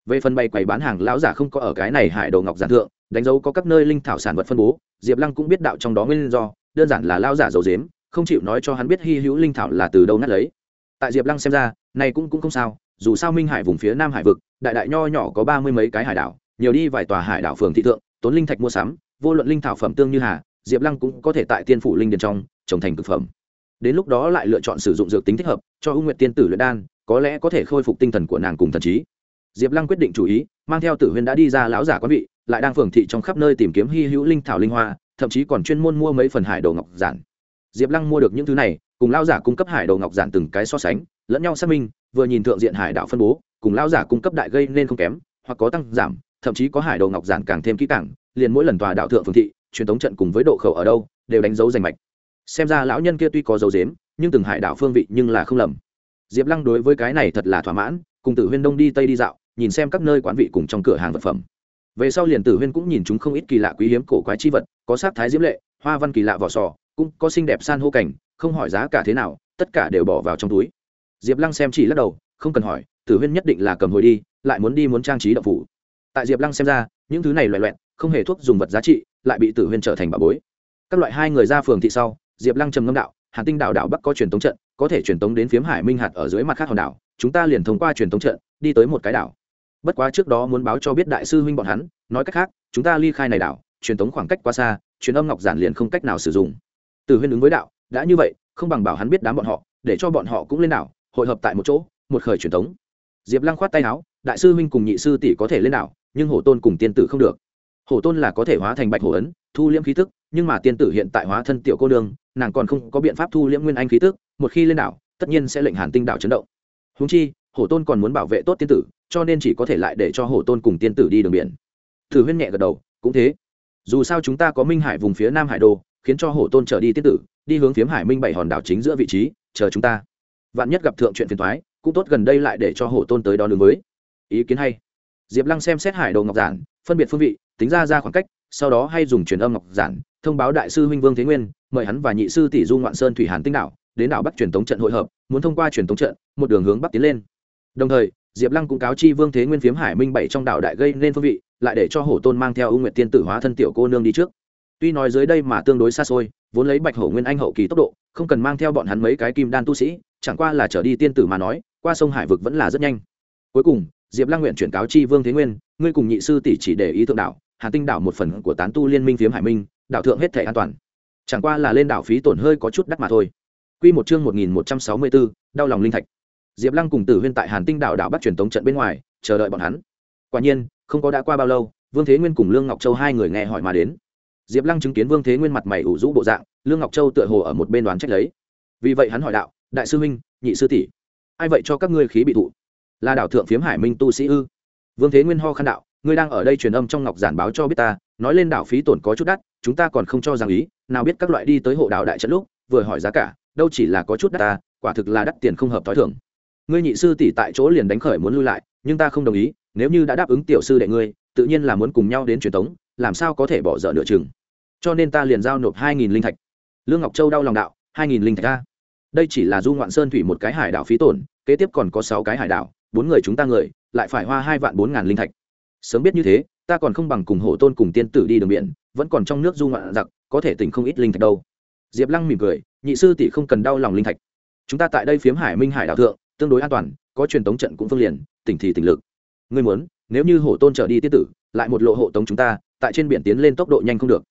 Về phần bay quầy bán hàng, lão giả không có ở cái này hải đồ ngọc giản thượng, đánh dấu có các nơi linh thảo sản vật phân bố, diệp lăng cũng biết đạo trong đó nguyên do, đơn giản là lão giả dầu dếm không chịu nói cho hắn biết hy hữu linh thảo là từ đâu ngắt lấy. Tại diệp lăng xem ra, này cũng cũng không sao, dù sao minh hải vùng phía nam hải vực, đại đại nho nhỏ có ba mươi mấy cái hải đảo, nhiều đi vài tòa hải đảo phường thị thượng, tốn linh thạch mua sắm, vô luận linh thảo phẩm tương như hà diệp lăng cũng có thể tại tiên phủ linh điền trong trồng thành thực phẩm. Đến lúc đó lại lựa chọn sử dụng dược tính thích hợp cho ưu nguyệt tiên tử luyện đan, có lẽ có thể khôi phục tinh thần của nàng cùng thần trí. Diệp lăng quyết định chủ ý, mang theo tử huyên đã đi ra lão giả quán vị, lại đang phường thị trong khắp nơi tìm kiếm hy hữu linh thảo linh hoa, thậm chí còn chuyên môn mua mấy phần hải đồ ngọc giản. Diệp lăng mua được những thứ này, cùng lão giả cung cấp hải đồ ngọc giản từng cái so sánh, lẫn nhau xác minh, vừa nhìn thượng diện hải đạo phân bố, cùng lão giả cung cấp đại gây nên không kém, hoặc có tăng giảm, thậm chí có hải đồ ngọc giản càng thêm kỹ càng, liền mỗi lần tòa đạo thượng phường thị truyền thống trận cùng với độ khẩu ở đâu, đều đánh dấu danh mạch. Xem ra lão nhân kia tuy có dấu dếm nhưng từng hải đảo phương vị nhưng là không lầm. Diệp lăng đối với cái này thật là thỏa mãn, cùng tử huyên đông đi tây đi dạo, nhìn xem các nơi quán vị cùng trong cửa hàng vật phẩm. Về sau liền tử huyên cũng nhìn chúng không ít kỳ lạ quý hiếm cổ quái chi vật, có sát thái diễm lệ, hoa văn kỳ lạ vỏ sò, cũng có xinh đẹp san hô cảnh, không hỏi giá cả thế nào, tất cả đều bỏ vào trong túi. Diệp lăng xem chỉ lắc đầu, không cần hỏi, tử huyên nhất định là cầm hồi đi, lại muốn đi muốn trang trí đậu phủ. Tại diệp lăng xem ra, những thứ này loại loẹn không hề thuốc dùng vật giá trị lại bị tử huyên trở thành bà bối. Các loại hai người ra phường thị sau, diệp lăng trầm ngâm đạo, hàn tinh đảo đảo bắc có truyền tống trận, có thể truyền tống đến phiếm hải minh hạt ở dưới mặt khác hòn đảo, chúng ta liền thông qua truyền tống trận, đi tới một cái đảo. Bất quá trước đó muốn báo cho biết đại sư huynh bọn hắn, nói cách khác, chúng ta ly khai này đảo, truyền tống khoảng cách quá xa, truyền âm ngọc giản liền không cách nào sử dụng. Từ huyên ứng với đạo, đã như vậy, không bằng bảo hắn biết đám bọn họ, để cho bọn họ cũng lên đảo, hội hợp tại một chỗ, một khởi truyền tống. Diệp lăng khoát tay áo, đại sư huynh cùng nhị sư tỷ có thể lên đảo, nhưng hổ tôn cùng tiên tử không được hổ tôn là có thể hóa thành bạch hổ ấn thu liễm khí tức nhưng mà tiên tử hiện tại hóa thân tiểu cô đường, nàng còn không có biện pháp thu liễm nguyên anh khí tức một khi lên đảo tất nhiên sẽ lệnh hàn tinh đảo chấn động. Húng chi hổ tôn còn muốn bảo vệ tốt tiên tử cho nên chỉ có thể lại để cho hổ tôn cùng tiên tử đi đường biển. Thử huyên nhẹ gật đầu cũng thế. Dù sao chúng ta có minh hải vùng phía nam hải đồ, khiến cho hổ tôn trở đi tiên tử đi hướng phiếm hải minh bảy hòn đảo chính giữa vị trí chờ chúng ta. Vạn nhất gặp thượng chuyện phiền thoái cũng tốt gần đây lại để cho hổ tôn tới đó đường mới ý kiến hay. Diệp lăng xem xét hải đồ ngọc giản phân biệt phương vị tính ra ra khoảng cách, sau đó hay dùng truyền âm ngọc giản, thông báo đại sư huynh vương thế nguyên, mời hắn và nhị sư tỷ du ngoạn sơn thủy hàn tinh đảo, đến đảo bắc truyền tống trận hội hợp, muốn thông qua truyền tống trận, một đường hướng bắc tiến lên. Đồng thời, diệp lăng cũng cáo chi vương thế nguyên phiếm hải minh bảy trong đảo đại gây nên phương vị, lại để cho hổ tôn mang theo ưu nguyện tiên tử hóa thân tiểu cô nương đi trước. Tuy nói dưới đây mà tương đối xa xôi, vốn lấy bạch hổ nguyên anh hậu kỳ tốc độ, không cần mang theo bọn hắn mấy cái kim đan tu sĩ, chẳng qua là trở đi tiên tử mà nói, qua sông hải vực vẫn là rất nhanh. Cuối cùng, diệp lăng nguyện chuyển cáo chi vương thế nguyên, ngươi cùng nhị sư tỷ chỉ để ý thượng đảo hà tinh đảo một phần của tán tu liên minh phiếm hải minh, đảo thượng hết thể an toàn. Chẳng qua là lên đảo phí tổn hơi có chút đắt mà thôi. Quy một chương một nghìn một trăm sáu mươi bốn đau lòng linh thạch. Diệp lăng cùng tử huyên tại hàn tinh đảo đảo bắt truyền tống trận bên ngoài, chờ đợi bọn hắn. Quả nhiên, không có đã qua bao lâu, vương thế nguyên cùng lương ngọc châu hai người nghe hỏi mà đến. Diệp lăng chứng kiến vương thế nguyên mặt mày ủ rũ bộ dạng, lương ngọc châu tựa hồ ở một bên đoán trách lấy. Vì vậy hắn hỏi đạo, đại sư huynh, nhị sư tỷ, ai vậy cho các ngươi khí bị thụ? Là đảo thượng phiếm hải minh tu sĩ ư? Vương thế nguyên ho khăn đạo, ngươi đang ở đây truyền âm trong ngọc giản báo cho biết ta, nói lên đảo phí tổn có chút đắt, chúng ta còn không cho rằng ý, nào biết các loại đi tới hộ đảo đại trận lúc, vừa hỏi giá cả, đâu chỉ là có chút đắt ta, quả thực là đắt tiền không hợp t h o i ngươi nhị sư tỷ tại chỗ liền đánh khởi muốn lui lại, nhưng ta không đồng ý, nếu như đã đáp ứng tiểu sư đệ ngươi, tự nhiên là muốn cùng nhau đến truyền tống, làm sao có thể bỏ dở nửa chừng. Cho nên ta liền giao nộp hai nghìn linh thạch. Lương ngọc châu đau lòng đạo, hai nghìn linh thạch ta đây chỉ là du ngoạn sơn thủy một cái hải đảo phí tổn, kế tiếp còn có sáu cái hải đảo bốn người chúng ta người, lại phải hoa hai vạn bốn ngàn linh thạch. Sớm biết như thế, ta còn không bằng cùng hổ tôn cùng tiên tử đi đường biển, vẫn còn trong nước du ngoạn giặc, có thể tỉnh không ít linh thạch đâu. Diệp lăng mỉm cười, nhị sư tỷ không cần đau lòng linh thạch. Chúng ta tại đây phiếm hải minh hải đảo thượng, tương đối an toàn, có truyền tống trận cũng phương liền, tỉnh thì tỉnh lực. Ngươi muốn, nếu như hổ tôn trở đi tiết tử, lại một lộ hộ tống chúng ta, tại trên biển tiến lên tốc độ nhanh không được.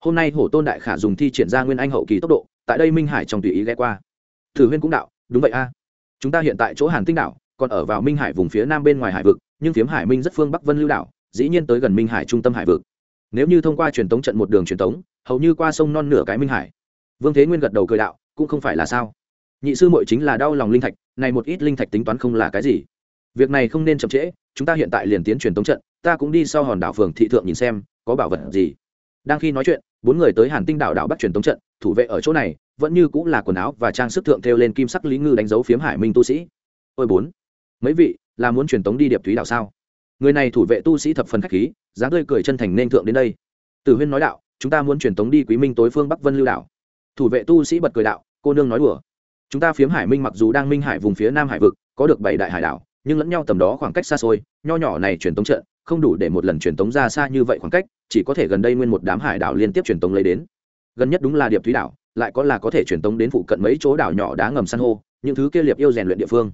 Hôm nay hổ tôn đại khả dùng thi triển ra nguyên anh hậu kỳ tốc độ, tại đây minh hải trong tùy ý ghé qua. Thử huyên cũng đạo, đúng vậy a. Chúng ta hiện tại chỗ hàn tinh đảo còn ở vào minh hải vùng phía nam bên ngoài hải vực, nhưng phiếm hải minh rất phương bắc vân lưu đảo, dĩ nhiên tới gần minh hải trung tâm hải vực. Nếu như thông qua truyền tống trận một đường truyền tống, hầu như qua sông non nửa cái minh hải. Vương thế nguyên gật đầu cười đạo, cũng không phải là sao. Nhị sư muội chính là đau lòng linh thạch, này một ít linh thạch tính toán không là cái gì. Việc này không nên chậm trễ, chúng ta hiện tại liền tiến truyền tống trận, ta cũng đi sau hòn đảo phường thị thượng nhìn xem, có bảo vật gì. Đang khi nói chuyện, bốn người tới hàn tinh đảo đảo bắt truyền tống trận, thủ vệ ở chỗ này, vẫn như cũng là quần áo và trang sức thượng theo lên kim sắc lý ngư đánh dấu phiếm hải minh tu sĩ. Ôi bốn mấy vị, là muốn truyền tống đi điệp thúy đảo sao? Người này thủ vệ tu sĩ thập phần khách khí, dáng tươi cười chân thành nên thượng đến đây. Tử huyên nói đạo, chúng ta muốn truyền tống đi quý minh tối phương bắc vân lưu đảo. Thủ vệ tu sĩ bật cười đạo, cô nương nói đùa. Chúng ta phiếm hải minh mặc dù đang minh hải vùng phía nam hải vực, có được bảy đại hải đảo, nhưng lẫn nhau tầm đó khoảng cách xa xôi, nho nhỏ này truyền tống trận, không đủ để một lần truyền tống ra xa như vậy khoảng cách, chỉ có thể gần đây nguyên một đám hải đảo liên tiếp truyền tống lấy đến. Gần nhất đúng là điệp thúy đảo, lại có là có thể truyền tống đến phụ cận mấy chỗ đảo nhỏ đá ngầm san hô, những thứ kia liệp yêu rèn luyện địa phương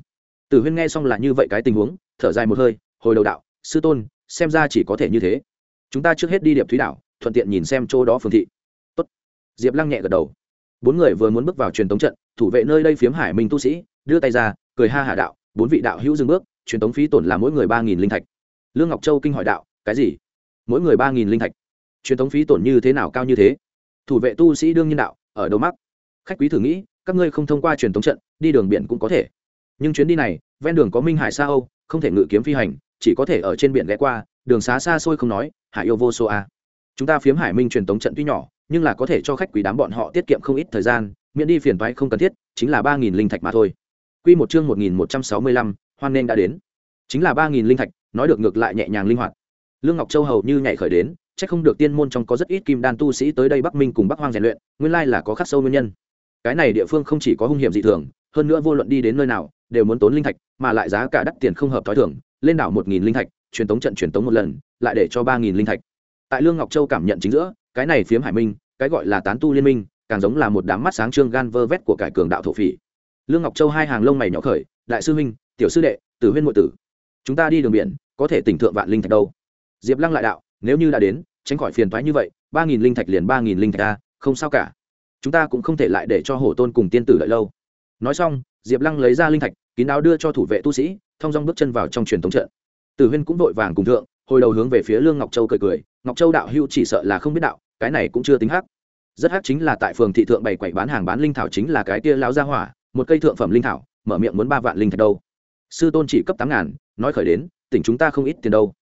tử huyên nghe xong là như vậy cái tình huống, thở dài một hơi, hồi đầu đạo, sư tôn, xem ra chỉ có thể như thế. Chúng ta trước hết đi điệp thúy đảo, thuận tiện nhìn xem chỗ đó phương thị. Tốt. diệp lăng nhẹ gật đầu. Bốn người vừa muốn bước vào truyền tống trận, thủ vệ nơi đây phiếm hải minh tu sĩ, đưa tay ra, cười ha hà đạo, bốn vị đạo hữu dừng bước, truyền tống phí tổn là mỗi người ba nghìn linh thạch. Lương ngọc châu kinh hỏi đạo, cái gì? Mỗi người ba nghìn linh thạch. Truyền tống phí tổn như thế nào cao như thế? Thủ vệ tu sĩ đương nhiên đạo, ở đâu mắc? Khách quý thử nghĩ, các ngươi không thông qua truyền tống trận, đi đường biển cũng có thể nhưng chuyến đi này, ven đường có minh hải xa âu, không thể ngự kiếm phi hành, chỉ có thể ở trên biển ghé qua, đường xá xa xôi không nói, hải yêu vô số a. Chúng ta phiếm hải minh truyền tống trận tuy nhỏ, nhưng là có thể cho khách quý đám bọn họ tiết kiệm không ít thời gian, miễn đi phiền toái không cần thiết, chính là ba nghìn linh thạch mà thôi. Quy một chương một nghìn một trăm sáu mươi lăm, hoan nên đã đến. Chính là ba nghìn linh thạch, nói được ngược lại nhẹ nhàng linh hoạt. Lương ngọc châu hầu như nhảy khởi đến c h ắ c không được tiên môn trong có rất ít kim đan tu sĩ tới đây bắc minh cùng bắc hoang rèn luyện, nguyên lai là có khắc sâu nguyên nhân. Cái này địa phương không chỉ có hung hiểm dị thường, hơn nữa vô luận đi đến nơi nào đều muốn tốn linh thạch, mà lại giá cả đắt tiền không hợp t h ó i thưởng lên đảo một nghìn linh thạch, truyền tống trận truyền tống một lần, lại để cho ba nghìn linh thạch. Tại lương ngọc châu cảm nhận chính giữa, cái này phiếm hải minh, cái gọi là tán tu liên minh, càng giống là một đám mắt sáng trương gan vơ vét của cải cường đạo thổ phỉ. Lương ngọc châu hai hàng lông mày nhỏ khởi, đại sư huynh, tiểu sư đệ, tử huyên ngụy tử, chúng ta đi đường biển, có thể tỉnh thượng vạn linh thạch đâu. Diệp lăng lại đạo, nếu như đã đến, tránh khỏi phiền thoái như vậy, ba nghìn linh thạch liền ba nghìn linh thạch a, không sao cả. Chúng ta cũng không thể lại để cho hổ tôn cùng tiên tử đợi lâu. Nói xong, diệp lăng lấy ra linh thạch kín đáo đưa cho thủ vệ tu sĩ, thong dong bước chân vào trong truyền thống trận. Tử huyên cũng vội vàng cùng thượng, hồi đầu hướng về phía lương ngọc châu cười cười, ngọc châu đạo hưu chỉ sợ là không biết đạo, cái này cũng chưa tính hắc. Rất hắc chính là tại phường thị thượng bày quẩy bán hàng bán linh thảo chính là cái kia lão gia hỏa, một cây thượng phẩm linh thảo, mở miệng muốn ba vạn linh thạch đâu. Sư tôn chỉ cấp tám ngàn, nói khởi đến, tỉnh chúng ta không ít tiền đâu.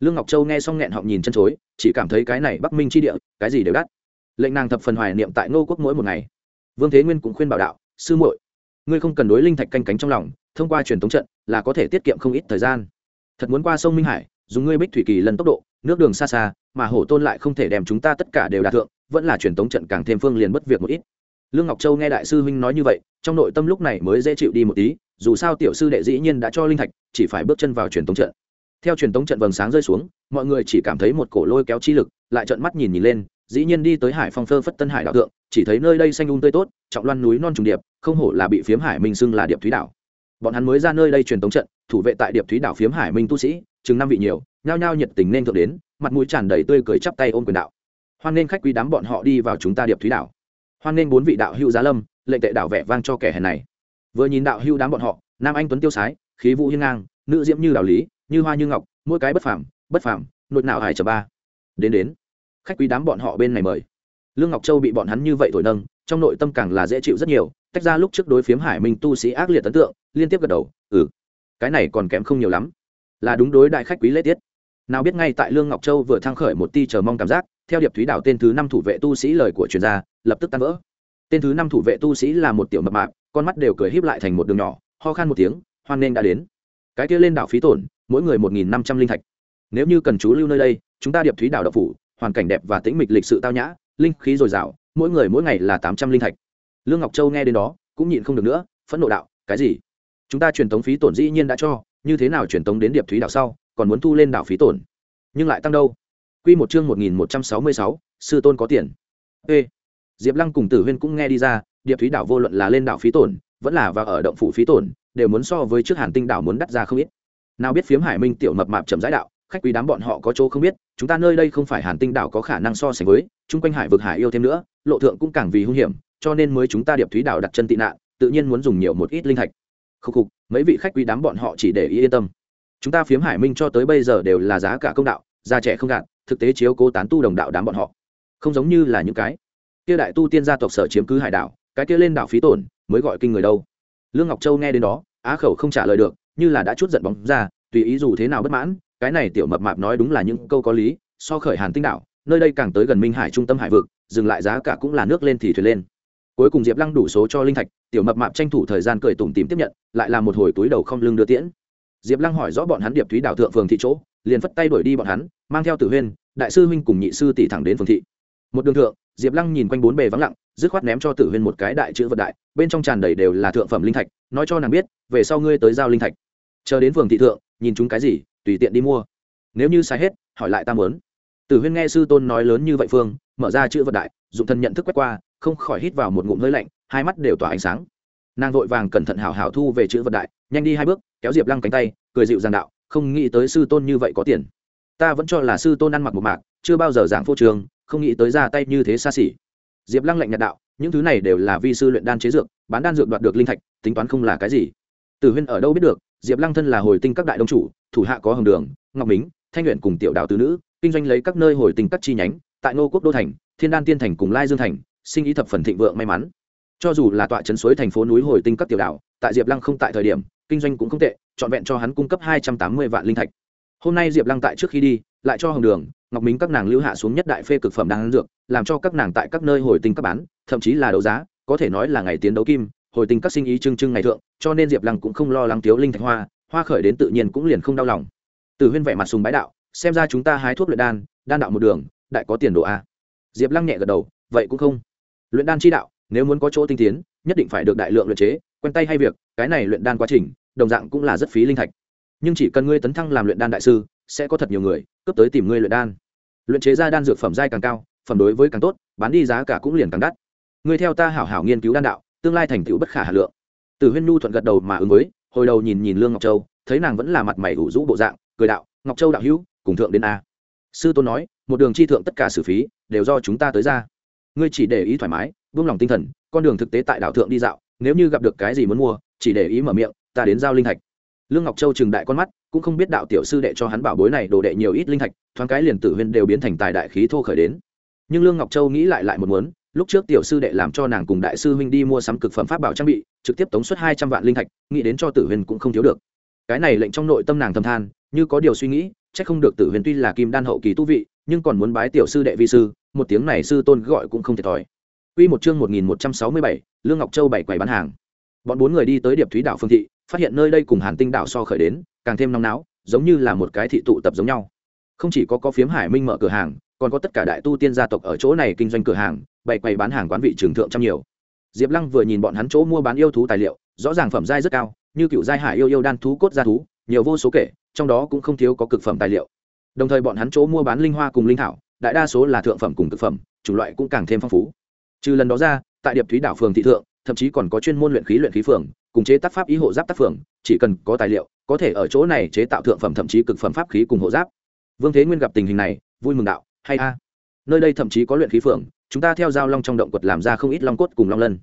Lương ngọc châu nghe xong nghẹn họng nhìn chân chối, chỉ cảm thấy cái này bắc minh chi địa, cái gì đều đắt. Lệnh nàng thập phần hoài niệm tại ngô quốc mỗi một ngày. Vương thế nguyên cũng khuyên bảo đạo, sư muội ngươi không cần đối linh thạch canh cánh trong lòng, thông qua truyền thống trận là có thể tiết kiệm không ít thời gian. Thật muốn qua sông minh hải, dùng ngươi bích thủy kỳ lần tốc độ, nước đường xa xa, mà hổ tôn lại không thể đem chúng ta tất cả đều đạt thượng, vẫn là truyền thống trận càng thêm phương liền bất việc một ít. Lương ngọc châu nghe đại sư huynh nói như vậy, trong nội tâm lúc này mới dễ chịu đi một tí, dù sao tiểu sư đệ dĩ nhiên đã cho linh thạch, chỉ phải bước chân vào truyền thống trận. Theo truyền thống trận vầng sáng rơi xuống, mọi người chỉ cảm thấy một cổ lôi kéo chi lực, lại trợn mắt nhìn nhìn lên, dĩ nhiên đi tới hải phong phơ phất tân hải đạo tượng chỉ thấy nơi đây xanh un um tươi tốt, trọng loan núi non trùng điệp không hổ là bị phiếm hải minh xưng là điệp thúy đảo. Bọn hắn mới ra nơi đây truyền tống trận, thủ vệ tại điệp thúy đảo phiếm hải minh tu sĩ, chừng năm vị nhiều, nhao nhao nhiệt tình nên thượng đến, mặt mũi tràn đầy tươi cười chắp tay ôm quyền đạo. Hoan nên khách quý đám bọn họ đi vào chúng ta điệp thúy đảo. Hoan nên bốn vị đạo hữu giá lâm, lệnh tệ đảo vẻ vang cho kẻ hèn này. Vừa nhìn đạo hữu đám bọn họ, nam anh tuấn tiêu sái, khí vũ hiên ngang, nữ diễm như đạo lý, như hoa như ngọc, mỗi cái bất phàm bất phàm, nội nào hải trở ba. Đến đến. Khách quý đám bọn họ bên này mời. Lương ngọc châu bị bọn hắn như vậy thổi nâng, trong nội tâm càng là dễ chịu rất nhiều tách ra lúc trước đối phiếm hải minh tu sĩ ác liệt ấn tượng, liên tiếp gật đầu ừ cái này còn kém không nhiều lắm. Là đúng đối đại khách quý lễ tiết. Nào biết ngay tại lương ngọc châu vừa thăng khởi một ti chờ mong cảm giác, theo điệp thúy đảo tên thứ năm thủ vệ tu sĩ lời của chuyên gia, lập tức tan vỡ. Tên thứ năm thủ vệ tu sĩ là một tiểu mập mạp, con mắt đều cười híp lại thành một đường nhỏ, ho khan một tiếng, hoan nên đã đến. Cái kia lên đảo phí tổn, mỗi người một nghìn năm trăm linh thạch. Nếu như cần chú lưu nơi đây, chúng ta điệp thúy đảo đậu phủ, hoàn cảnh đẹp và tĩnh mịch lịch sự tao nhã, linh khí dồi dào, mỗi người mỗi ngày là tám trăm linh thạch lương ngọc châu nghe đến đó, cũng nhịn không được nữa, phẫn nộ đạo, cái gì? Chúng ta truyền tống phí tổn dĩ nhiên đã cho, như thế nào truyền tống đến điệp thúy đảo sau, còn muốn thu lên đảo phí tổn? Nhưng lại tăng đâu? Quy một chương một nghìn một trăm sáu mươi sáu, sư tôn có tiền. Ê. Diệp lăng cùng tử huyên cũng nghe đi ra, điệp thúy đảo vô luận là lên đảo phí tổn, vẫn là và ở động phủ phí tổn, đều muốn so với trước hàn tinh đảo muốn đắt ra không ít. Nào biết phiếm hải minh tiểu mập mạp chậm rãi đạo, khách quý đám bọn họ có chỗ không biết, chúng ta nơi đây không phải hàn tinh đảo có khả năng so sánh với, chung quanh hải vực hải yêu thêm nữa, lộ thượng cũng càng vì hung hiểm cho nên mới chúng ta điệp thúy đảo đặt chân tị nạn, tự nhiên muốn dùng nhiều một ít linh thạch. Khúc khục, mấy vị khách quý đám bọn họ chỉ để ý yên tâm. Chúng ta phiếm hải minh cho tới bây giờ đều là giá cả công đạo già trẻ không gạt, thực tế chiếu cố tán tu đồng đạo đám bọn họ. Không giống như là những cái kia đại tu tiên gia tộc sở chiếm cứ hải đảo, cái kia lên đảo phí tổn, mới gọi kinh người đâu. Lương ngọc châu nghe đến đó, á khẩu không trả lời được, như là đã chút giận bóng ra, tùy ý dù thế nào bất mãn, cái này tiểu mập mạp nói đúng là những câu có lý, so khởi hàn tinh đảo, nơi đây càng tới gần minh hải trung tâm hải vực, dừng lại giá cả cũng là nước lên thì thuyền lên cuối cùng diệp lăng đủ số cho linh thạch, tiểu mập mạp tranh thủ thời gian cười tủm tìm tiếp nhận, lại là một hồi túi đầu không lưng đưa tiễn. Diệp lăng hỏi rõ bọn hắn điệp thúy đảo thượng phường thị chỗ, liền phất tay đuổi đi bọn hắn, mang theo tử huyên, đại sư huynh cùng nhị sư tỷ thẳng đến phường thị. Một đường thượng, diệp lăng nhìn quanh bốn bề vắng lặng, dứt khoát ném cho tử huyên một cái đại chữ vật đại, bên trong tràn đầy đều là thượng phẩm linh thạch, nói cho nàng biết, về sau ngươi tới giao linh thạch. Chờ đến phường thị thượng, nhìn chúng cái gì, tùy tiện đi mua. Nếu như sai hết, hỏi lại ta mớn tử huyên nghe sư tôn nói lớn như vậy phương, mở ra chữ vật đại, dụng thân nhận thức quét qua không khỏi hít vào một ngụm hơi lạnh, hai mắt đều tỏa ánh sáng. Nàng vội vàng cẩn thận hảo hảo thu về chữ vật đại, nhanh đi hai bước, kéo diệp lăng cánh tay, cười dịu giàn đạo, không nghĩ tới sư tôn như vậy có tiền. Ta vẫn cho là sư tôn ăn mặc một mạc, chưa bao giờ giảng phô trường, không nghĩ tới ra tay như thế xa xỉ. Diệp lăng lạnh nhạt đạo, những thứ này đều là vi sư luyện đan chế dược, bán đan dược đoạt được linh thạch, tính toán không là cái gì. Tử huyên ở đâu biết được, diệp lăng thân là hồi tinh các đại đông chủ, thủ hạ có hồng đường, ngọc mính, thanh luyện cùng tiểu đạo tứ nữ, kinh doanh lấy các nơi hồi tinh các chi nhánh, tại ngô quốc đô thành, thiên đan tiên thành cùng lai dương thành sinh ý thập phần thịnh vượng may mắn. Cho dù là tọa trấn suối thành phố núi hồi tinh các tiểu đảo, tại diệp lăng không tại thời điểm kinh doanh cũng không tệ trọn vẹn cho hắn cung cấp hai trăm tám mươi vạn linh thạch. Hôm nay diệp lăng tại trước khi đi lại cho hồng đường ngọc Minh các nàng lưu hạ xuống nhất đại phê cực phẩm đang dược làm cho các nàng tại các nơi hồi tinh các bán thậm chí là đấu giá có thể nói là ngày tiến đấu kim hồi tinh các sinh ý trưng trưng ngày thượng cho nên diệp lăng cũng không lo lắng thiếu linh thạch hoa hoa khởi đến tự nhiên cũng liền không đau lòng. Từ huyên vẻ mặt sùng bái đạo xem ra chúng ta hái thuốc luyện đan đan đạo một đường đại có tiền đồ a. Diệp lăng nhẹ gật đầu vậy cũng không luyện đan chi đạo, nếu muốn có chỗ tinh tiến, nhất định phải được đại lượng luyện chế, quen tay hay việc, cái này luyện đan quá trình, đồng dạng cũng là rất phí linh thạch. Nhưng chỉ cần ngươi tấn thăng làm luyện đan đại sư, sẽ có thật nhiều người cấp tới tìm ngươi luyện đan. Luyện chế ra đan dược phẩm giai càng cao, phẩm đối với càng tốt, bán đi giá cả cũng liền càng đắt. Ngươi theo ta hảo hảo nghiên cứu đan đạo, tương lai thành tựu bất khả hà lượng. Từ huyên nhu thuận gật đầu mà ứng với, hồi đầu nhìn nhìn lương ngọc châu, thấy nàng vẫn là mặt mày ủ rũ bộ dạng, cười đạo, ngọc châu đạo hữu, cùng thượng đến a. Sư tôn nói, một đường chi thượng tất cả sử phí, đều do chúng ta tới ra ngươi chỉ để ý thoải mái buông lòng tinh thần, con đường thực tế tại đảo thượng đi dạo, nếu như gặp được cái gì muốn mua, chỉ để ý mở miệng, ta đến giao linh thạch. Lương ngọc châu trừng đại con mắt, cũng không biết đạo tiểu sư đệ cho hắn bảo bối này đồ đệ nhiều ít linh thạch, thoáng cái liền tử huyên đều biến thành tài đại khí thô khởi đến. Nhưng lương ngọc châu nghĩ lại lại một muốn, lúc trước tiểu sư đệ làm cho nàng cùng đại sư huynh đi mua sắm cực phẩm pháp bảo trang bị, trực tiếp tống suất hai trăm vạn linh thạch, nghĩ đến cho tử huyên cũng không thiếu được. Cái này lệnh trong nội tâm nàng thầm than, như có điều suy nghĩ c h ắ c không được tử huyền tuy là kim đan hậu kỳ tu vị nhưng còn muốn bái tiểu sư đệ vi sư, một tiếng này sư tôn gọi cũng không thiệt thòi. Quy một chương một nghìn một trăm sáu mươi bảy, lương ngọc châu bảy quầy bán hàng. Bọn bốn người đi tới điệp thúy đảo phương thị, phát hiện nơi đây cùng hàn tinh đảo so khởi đến, càng thêm nóng náo, giống như là một cái thị tụ tập giống nhau. Không chỉ có có phiếm hải minh mở cửa hàng, còn có tất cả đại tu tiên gia tộc ở chỗ này kinh doanh cửa hàng, bảy quầy bán hàng quán vị trường thượng trăm nhiều. Diệp lăng vừa nhìn bọn hắn chỗ mua bán yêu thú tài liệu, rõ ràng phẩm giai rất cao, như cựu giai hải yêu yêu đan thú, cốt gia thú, nhiều vô số kể, trong đó cũng không thiếu có cực phẩm tài liệu đồng thời bọn hắn chỗ mua bán linh hoa cùng linh thảo, đại đa số là thượng phẩm cùng cực phẩm, chủng loại cũng càng thêm phong phú. Trừ lần đó ra, tại điệp thúy đảo phường thị thượng, thậm chí còn có chuyên môn luyện khí luyện khí phường, cùng chế tác pháp ý hộ giáp tác phường, chỉ cần có tài liệu, có thể ở chỗ này chế tạo thượng phẩm thậm chí cực phẩm pháp khí cùng hộ giáp. Vương thế nguyên gặp tình hình này, vui mừng đạo, hay a, nơi đây thậm chí có luyện khí phường, chúng ta theo giao long trong động quật làm ra không ít long cốt cùng long lân.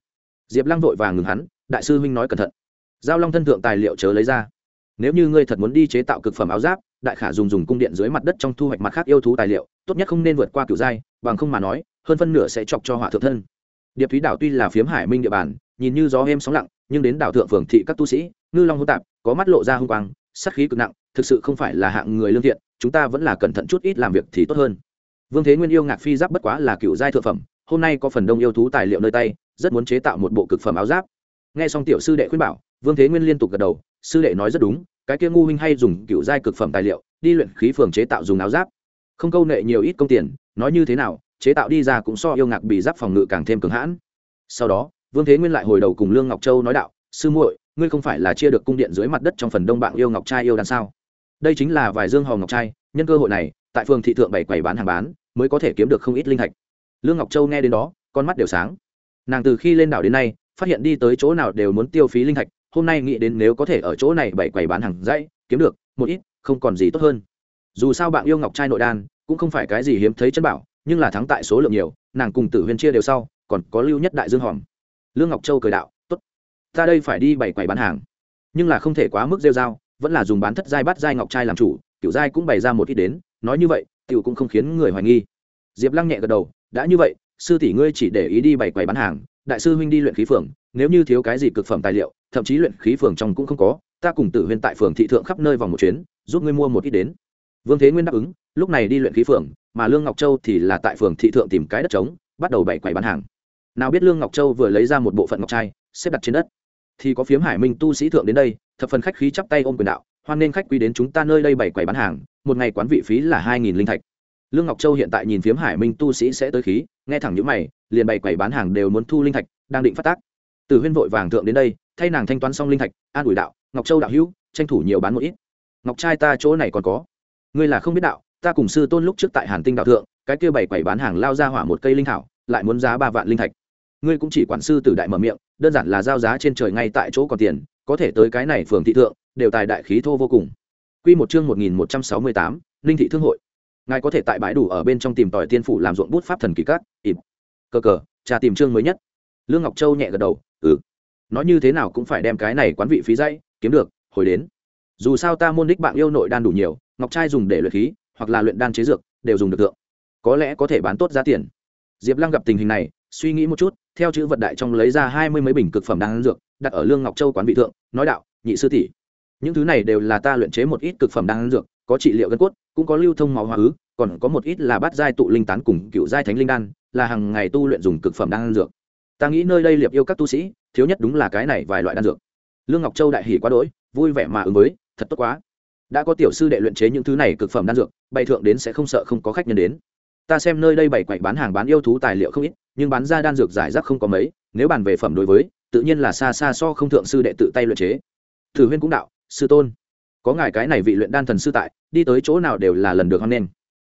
Diệp lăng vội vàng ngừng hắn, đại sư huynh nói cẩn thận. Giao long thân thượng tài liệu chớ lấy ra. Nếu như ngươi thật muốn đi chế tạo cực phẩm áo giáp đại khả dùng dùng cung điện dưới mặt đất trong thu hoạch mặt khác yêu thú tài liệu, tốt nhất không nên vượt qua kiểu giai bằng không mà nói, hơn phân nửa sẽ chọc cho hỏa thượng thân. Điệp thúy đảo tuy là phiếm hải minh địa bàn, nhìn như gió êm sóng lặng, nhưng đến đảo thượng phường thị các tu sĩ, ngư long hô tạp, có mắt lộ ra hung quang, sát khí cực nặng, thực sự không phải là hạng người lương thiện, chúng ta vẫn là cẩn thận chút ít làm việc thì tốt hơn. Vương thế nguyên yêu ngạc phi giáp bất quá là cựu giai thượng phẩm, hôm nay có phần đông yêu thú tài liệu nơi tay, rất muốn chế tạo một bộ cực phẩm áo giáp. Nghe xong tiểu sư đệ khuyên bảo, vương thế nguyên liên tục gật đầu, sư đệ nói rất đúng cái kia ngu huynh hay dùng cựu giai cực phẩm tài liệu, đi luyện khí phường chế tạo dùng áo giáp. Không câu nệ nhiều ít công tiền, nói như thế nào, chế tạo đi ra cũng so yêu ngạc bị giáp phòng ngự càng thêm cứng hãn. Sau đó, vương thế nguyên lại hồi đầu cùng lương ngọc châu nói đạo, sư muội, ngươi không phải là chia được cung điện dưới mặt đất trong phần đông bạn yêu ngọc trai yêu đan sao? Đây chính là vài dương hò ngọc trai, nhân cơ hội này, tại phường thị thượng bảy quầy bán hàng bán, mới có thể kiếm được không ít linh thạch. Lương ngọc châu nghe đến đó, con mắt đều sáng. Nàng từ khi lên đảo đến nay, phát hiện đi tới chỗ nào đều muốn tiêu phí linh thạch hôm nay nghĩ đến nếu có thể ở chỗ này bảy quầy bán hàng dãy, kiếm được, một ít, không còn gì tốt hơn. Dù sao bạn yêu ngọc trai nội đan, cũng không phải cái gì hiếm thấy chân bảo, nhưng là thắng tại số lượng nhiều, nàng cùng tử huyên chia đều sau, còn có lưu nhất đại dương hòm. Lương ngọc châu cười đạo, tốt, ta đây phải đi bảy quầy bán hàng. Nhưng là không thể quá mức rêu dao vẫn là dùng bán thất giai bắt giai ngọc trai làm chủ, kiểu giai cũng bày ra một ít đến, nói như vậy, tiểu cũng không khiến người hoài nghi. Diệp lăng nhẹ gật đầu, đã như vậy, sư tỷ ngươi chỉ để ý đi bảy quầy bán hàng, đại sư huynh đi luyện khí phường, nếu như thiếu cái gì cực phẩm tài liệu thậm chí luyện khí phường trong cũng không có, ta cùng tử huyên tại phường thị thượng khắp nơi vòng một chuyến, giúp ngươi mua một ít đến. Vương thế nguyên đáp ứng, lúc này đi luyện khí phường, mà lương ngọc châu thì là tại phường thị thượng tìm cái đất trống, bắt đầu bày quầy bán hàng. Nào biết lương ngọc châu vừa lấy ra một bộ phận ngọc trai, xếp đặt trên đất. Thì có phiếm hải minh tu sĩ thượng đến đây, thập phần khách khí chắp tay ôm quyền đạo, hoan nên khách quý đến chúng ta nơi đây bày quầy bán hàng, một ngày quán vị phí là hai nghìn linh thạch. Lương ngọc châu hiện tại nhìn phiếm hải minh tu sĩ sẽ tới khí, nghe thẳng những mày, liền bày quầy bán hàng đều muốn thu linh thạch, đang định phát tác từ huyên vội vàng thượng đến đây, thay nàng thanh toán xong linh thạch, an ủi đạo, ngọc châu đạo hữu, tranh thủ nhiều bán một ít. Ngọc trai ta chỗ này còn có. Ngươi là không biết đạo, ta cùng sư tôn lúc trước tại hàn tinh đạo thượng, cái kia bảy quẩy bán hàng lao ra hỏa một cây linh thảo, lại muốn giá ba vạn linh thạch. Ngươi cũng chỉ quản sư tử đại mở miệng, đơn giản là giao giá trên trời ngay tại chỗ còn tiền, có thể tới cái này phường thị thượng, đều tài đại khí thô vô cùng. Quy một chương một nghìn một trăm sáu mươi tám linh thị thương hội. Ngài có thể tại bãi đủ ở bên trong tìm tòi tiên phủ làm ruộng bút pháp thần kỳ cát ịp. Cờ cờ trà tìm chương mới nhất lương ngọc châu nhẹ gật đầu ừ nói như thế nào cũng phải đem cái này quán vị phí dãy kiếm được, hồi đến. Dù sao ta môn đích bạn yêu nội đan đủ nhiều, ngọc trai dùng để luyện khí, hoặc là luyện đan chế dược, đều dùng được tượng có lẽ có thể bán tốt giá tiền. Diệp lăng gặp tình hình này, suy nghĩ một chút, theo chữ vật đại trong lấy ra hai mươi mấy bình cực phẩm đan dược, đặt ở lương ngọc châu quán vị thượng, nói đạo, nhị sư tỷ, những thứ này đều là ta luyện chế một ít cực phẩm đan dược, có trị liệu gân cốt, cũng có lưu thông máu hóa ứ, còn có một ít là bát giai tụ linh tán cùng cựu giai thánh linh đan, là hàng ngày tu luyện dùng cực phẩm đan dược ta nghĩ nơi đây liệp yêu các tu sĩ, thiếu nhất đúng là cái này vài loại đan dược. Lương ngọc châu đại hỉ quá đỗi, vui vẻ mà ứng với, thật tốt quá. Đã có tiểu sư đệ luyện chế những thứ này cực phẩm đan dược, bày thượng đến sẽ không sợ không có khách nhân đến. Ta xem nơi đây bày quậy bán hàng bán yêu thú tài liệu không ít, nhưng bán ra đan dược giải rác không có mấy, nếu bàn về phẩm đối với, tự nhiên là xa xa so không thượng sư đệ tự tay luyện chế. Thử huyên cũng đạo, sư tôn, có ngài cái này vị luyện đan thần sư tại, đi tới chỗ nào đều là lần được hoan nghênh.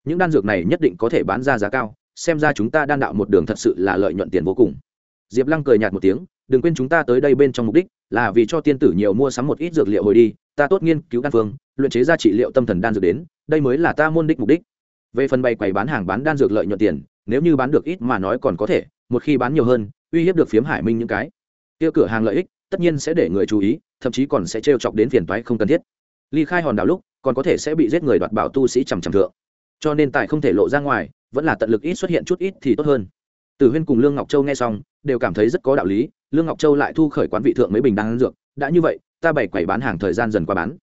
Những đan dược này nhất định có thể bán ra giá cao, xem ra chúng ta đan đạo một đường thật sự là lợi nhuận tiền vô cùng diệp lăng cười nhạt một tiếng, đừng quên chúng ta tới đây bên trong mục đích, là vì cho tiên tử nhiều mua sắm một ít dược liệu hồi đi, ta tốt nghiên cứu đan phương, luyện chế ra trị liệu tâm thần đan dược đến, đây mới là ta môn đích mục đích. Về phần bày quầy bán hàng bán đan dược lợi nhuận tiền, nếu như bán được ít mà nói còn có thể, một khi bán nhiều hơn, uy hiếp được phiếm hải minh những cái. Kia cửa hàng lợi ích, tất nhiên sẽ để người chú ý, thậm chí còn sẽ trêu chọc đến phiền toái không cần thiết. Ly khai hòn đảo lúc, còn có thể sẽ bị giết người đoạt bảo tu sĩ trầm trầm thượng. Cho nên tại không thể lộ ra ngoài, vẫn là tận lực ít xuất hiện chút ít thì tốt hơn. Tử huyên cùng lương ngọc châu nghe xong đều cảm thấy rất có đạo lý, lương ngọc châu lại thu khởi quán vị thượng mấy bình đan dược, đã như vậy, ta bày quầy bán hàng thời gian dần qua bán.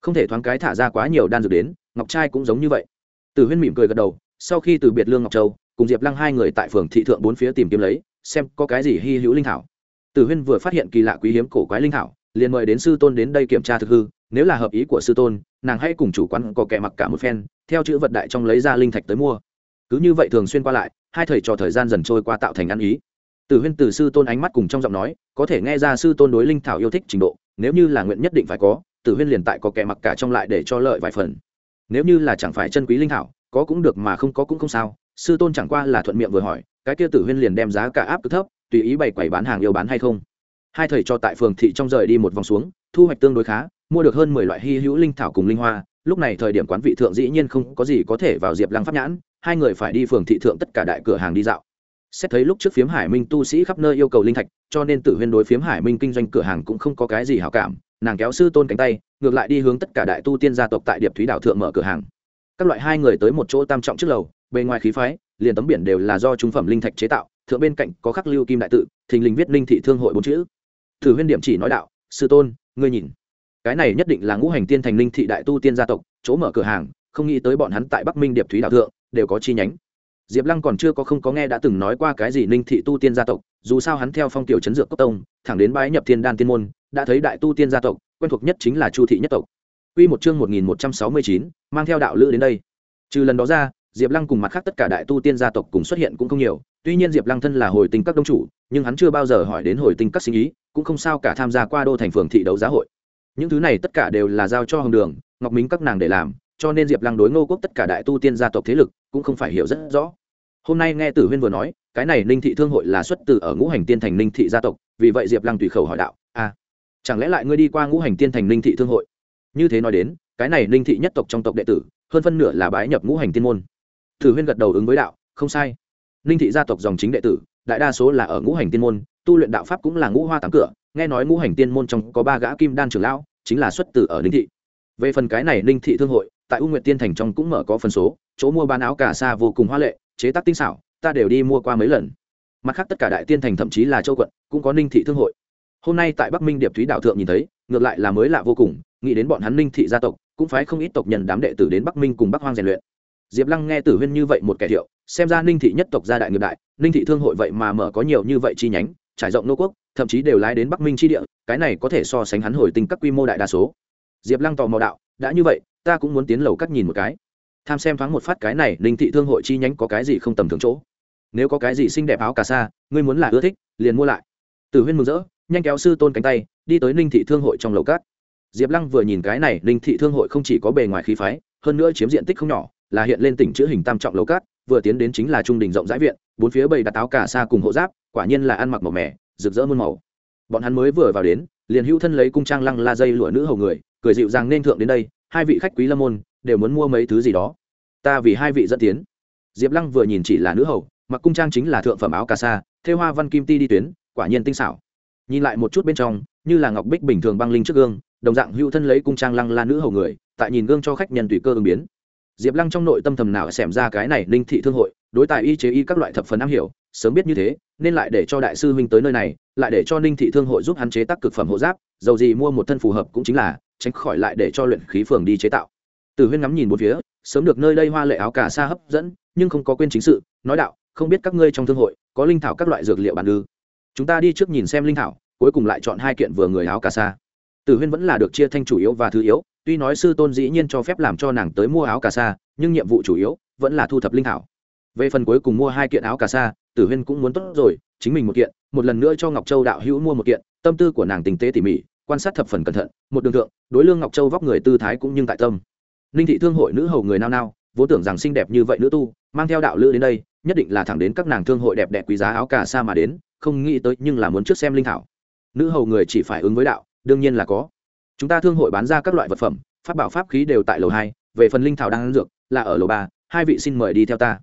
Không thể thoáng cái thả ra quá nhiều đan dược đến, ngọc trai cũng giống như vậy. Tử huyên mỉm cười gật đầu, sau khi từ biệt lương ngọc châu, cùng diệp lăng hai người tại phường thị thượng bốn phía tìm kiếm lấy, xem có cái gì hy hữu linh thảo. Tử huyên vừa phát hiện kỳ lạ quý hiếm cổ quái linh thảo, liền mời đến sư tôn đến đây kiểm tra thực hư, nếu là hợp ý của sư tôn, nàng hãy cùng chủ quán có kẻ mặc cả một phen, theo chữ vật đại trong lấy ra linh thạch tới mua. Cứ như vậy thường xuyên qua lại, hai thầy trò thời gian dần trôi qua tạo thành ăn ý. Tử huyên từ sư tôn ánh mắt cùng trong giọng nói, có thể nghe ra sư tôn đối linh thảo yêu thích trình độ, nếu như là nguyện nhất định phải có tử huyên liền tại có kẻ mặc cả trong lại để cho lợi vài phần. Nếu như là chẳng phải chân quý linh thảo, có cũng được mà không có cũng không sao, sư tôn chẳng qua là thuận miệng vừa hỏi, cái kia tử huyên liền đem giá cả áp cực thấp, tùy ý bày quầy bán hàng yêu bán hay không. Hai thầy cho tại phường thị trong rời đi một vòng xuống, thu hoạch tương đối khá, mua được hơn mười loại hy hữu linh thảo cùng linh hoa, lúc này thời điểm quán vị thượng dĩ nhiên không có gì có thể vào diệp lăng pháp nhãn, hai người phải đi phường thị thượng tất cả đại cửa hàng đi dạo xét thấy lúc trước phiếm hải minh tu sĩ khắp nơi yêu cầu linh thạch, cho nên tử huyên đối phiếm hải minh kinh doanh cửa hàng cũng không có cái gì hảo cảm, nàng kéo sư tôn cánh tay, ngược lại đi hướng tất cả đại tu tiên gia tộc tại điệp thúy đảo thượng mở cửa hàng. Các loại hai người tới một chỗ tam trọng trước lầu, bề ngoài khí phái, liền tấm biển đều là do trung phẩm linh thạch chế tạo, thượng bên cạnh có khắc lưu kim đại tự, thình lình viết linh thị thương hội bốn chữ. Thử huyên điểm chỉ nói đạo, sư tôn, ngươi nhìn. Cái này nhất định là ngũ hành tiên thành linh thị đại tu tiên gia tộc, chỗ mở cửa hàng, không nghĩ tới bọn hắn tại bắc minh điệp thúy Đảo thượng, đều có chi nhánh diệp lăng còn chưa có không có nghe đã từng nói qua cái gì Ninh thị tu tiên gia tộc dù sao hắn theo phong tiểu chấn dược cốc tông thẳng đến bái nhập thiên đan tiên môn đã thấy đại tu tiên gia tộc quen thuộc nhất chính là chu thị nhất tộc Quy một chương 1169, mang theo đạo lữ đến đây. Trừ lần đó ra, Diệp Lăng cùng mặt khác tất cả đại tu tiên gia tộc cùng xuất hiện cũng không nhiều, tuy nhiên Diệp Lăng thân là hồi tinh các đông chủ, nhưng hắn chưa bao giờ hỏi đến hồi tinh các sinh ý, cũng không sao cả tham gia qua đô thành phường thị đấu giá hội. Những thứ này tất cả đều là giao cho Hồng Đường, Ngọc Minh các nàng để làm, cho nên Diệp Lăng đối Ngô Quốc tất cả đại tu tiên gia tộc thế lực cũng không phải hiểu rất rõ. Hôm nay nghe Tử Huyên vừa nói, cái này Ninh thị thương hội là xuất từ ở Ngũ Hành Tiên thành Ninh thị gia tộc, vì vậy Diệp Lăng tùy khẩu hỏi đạo: "A, à, chẳng lẽ lại ngươi đi qua Ngũ Hành Tiên thành Ninh thị thương hội?" Như thế nói đến, cái này Ninh thị nhất tộc trong tộc đệ tử, hơn phân nửa là bái nhập Ngũ Hành Tiên môn. Tử Huyên gật đầu ứng với đạo: "Không sai." Ninh thị gia tộc dòng chính đệ tử, đại đa số là ở Ngũ Hành Tiên môn, tu luyện đạo pháp cũng là ngũ hoa tám cửa, nghe nói Ngũ Hành Tiên môn trong có ba gã kim đan trưởng lão, chính là xuất từ ở Ninh thị. Về phần cái này Ninh thị thương hội, tại U Nguyệt Tiên thành trong cũng mở có phần số, chỗ mua bán áo cà sa vô cùng hoa lệ, chế tác tinh xảo, ta đều đi mua qua mấy lần. Mặt khác tất cả đại tiên thành thậm chí là châu quận cũng có ninh thị thương hội. Hôm nay tại bắc minh điệp thúy đạo thượng nhìn thấy ngược lại là mới lạ vô cùng nghĩ đến bọn hắn ninh thị gia tộc cũng phải không ít tộc nhân đám đệ tử đến bắc minh cùng bắc hoang rèn luyện. Diệp lăng nghe tử huyên như vậy một kẻ thiệu xem ra ninh thị nhất tộc gia đại nghiệp đại ninh thị thương hội vậy mà mở có nhiều như vậy chi nhánh trải rộng nô quốc thậm chí đều lái đến bắc minh chi địa cái này có thể so sánh hắn hồi tinh các quy mô đại đa số. Diệp lăng tò mò đạo đã như vậy ta cũng muốn tiến lầu cắt nhìn một cái tham xem thoáng một phát cái này, ninh thị thương hội chi nhánh có cái gì không tầm thường chỗ? Nếu có cái gì xinh đẹp áo cà sa, ngươi muốn là ưa thích, liền mua lại. Tử huyên mừng rỡ, nhanh kéo sư tôn cánh tay, đi tới ninh thị thương hội trong lầu cát. Diệp lăng vừa nhìn cái này, ninh thị thương hội không chỉ có bề ngoài khí phái, hơn nữa chiếm diện tích không nhỏ, là hiện lên tỉnh chữ hình tam trọng lầu cát, vừa tiến đến chính là trung đình rộng rãi viện, bốn phía bầy đặt áo cà sa cùng hộ giáp, quả nhiên là ăn mặc màu mẻ rực rỡ muôn màu. Bọn hắn mới vừa vào đến, liền hữu thân lấy cung trang lăng la dây lụa nữ hầu người, cười dịu rằng nên thượng đến đây, hai vị khách quý lâm môn đều muốn mua mấy thứ gì đó. Ta vì hai vị dẫn tiến. Diệp lăng vừa nhìn chỉ là nữ hầu, mặc cung trang chính là thượng phẩm áo cà sa, thêu hoa văn kim ti đi tuyến, quả nhiên tinh xảo. Nhìn lại một chút bên trong, như là ngọc bích bình thường băng linh trước gương, đồng dạng hữu thân lấy cung trang lăng la nữ hầu người, tại nhìn gương cho khách nhân tùy cơ ứng biến. Diệp lăng trong nội tâm thầm nào xẻm ra cái này linh thị thương hội, đối tài y chế y các loại thập phần am hiểu, sớm biết như thế, nên lại để cho đại sư huynh tới nơi này, lại để cho ninh thị thương hội giúp hắn chế tác cực phẩm hộ giáp, dầu gì mua một thân phù hợp cũng chính là, tránh khỏi lại để cho luyện khí phường đi chế tạo. Tử huyên ngắm nhìn một phía, sớm được nơi đây hoa lệ áo cà sa hấp dẫn, nhưng không có quên chính sự, nói đạo, không biết các ngươi trong thương hội, có linh thảo các loại dược liệu bản ư? Chúng ta đi trước nhìn xem linh thảo, cuối cùng lại chọn hai kiện vừa người áo cà sa. Tử huyên vẫn là được chia thanh chủ yếu và thứ yếu, tuy nói sư tôn dĩ nhiên cho phép làm cho nàng tới mua áo cà sa, nhưng nhiệm vụ chủ yếu vẫn là thu thập linh thảo. Về phần cuối cùng mua hai kiện áo cà sa tử huyên cũng muốn tốt rồi, chính mình một kiện, một lần nữa cho ngọc châu đạo hữu mua một kiện, tâm tư của nàng tình tế tỉ mỉ, quan sát thập phần cẩn thận, một đường thượng, đối lương ngọc châu vóc người tư thái cũng nhưng tại tâm ninh thị thương hội nữ hầu người nao nao, vốn tưởng rằng xinh đẹp như vậy nữ tu, mang theo đạo lữ đến đây, nhất định là thẳng đến các nàng thương hội đẹp đẹp quý giá áo cà sa mà đến, không nghĩ tới nhưng là muốn trước xem linh thảo. Nữ hầu người chỉ phải ứng với đạo, đương nhiên là có. Chúng ta thương hội bán ra các loại vật phẩm, pháp bảo pháp khí đều tại lầu hai, về phần linh thảo đang ăn dược, là ở lầu ba, hai vị xin mời đi theo ta.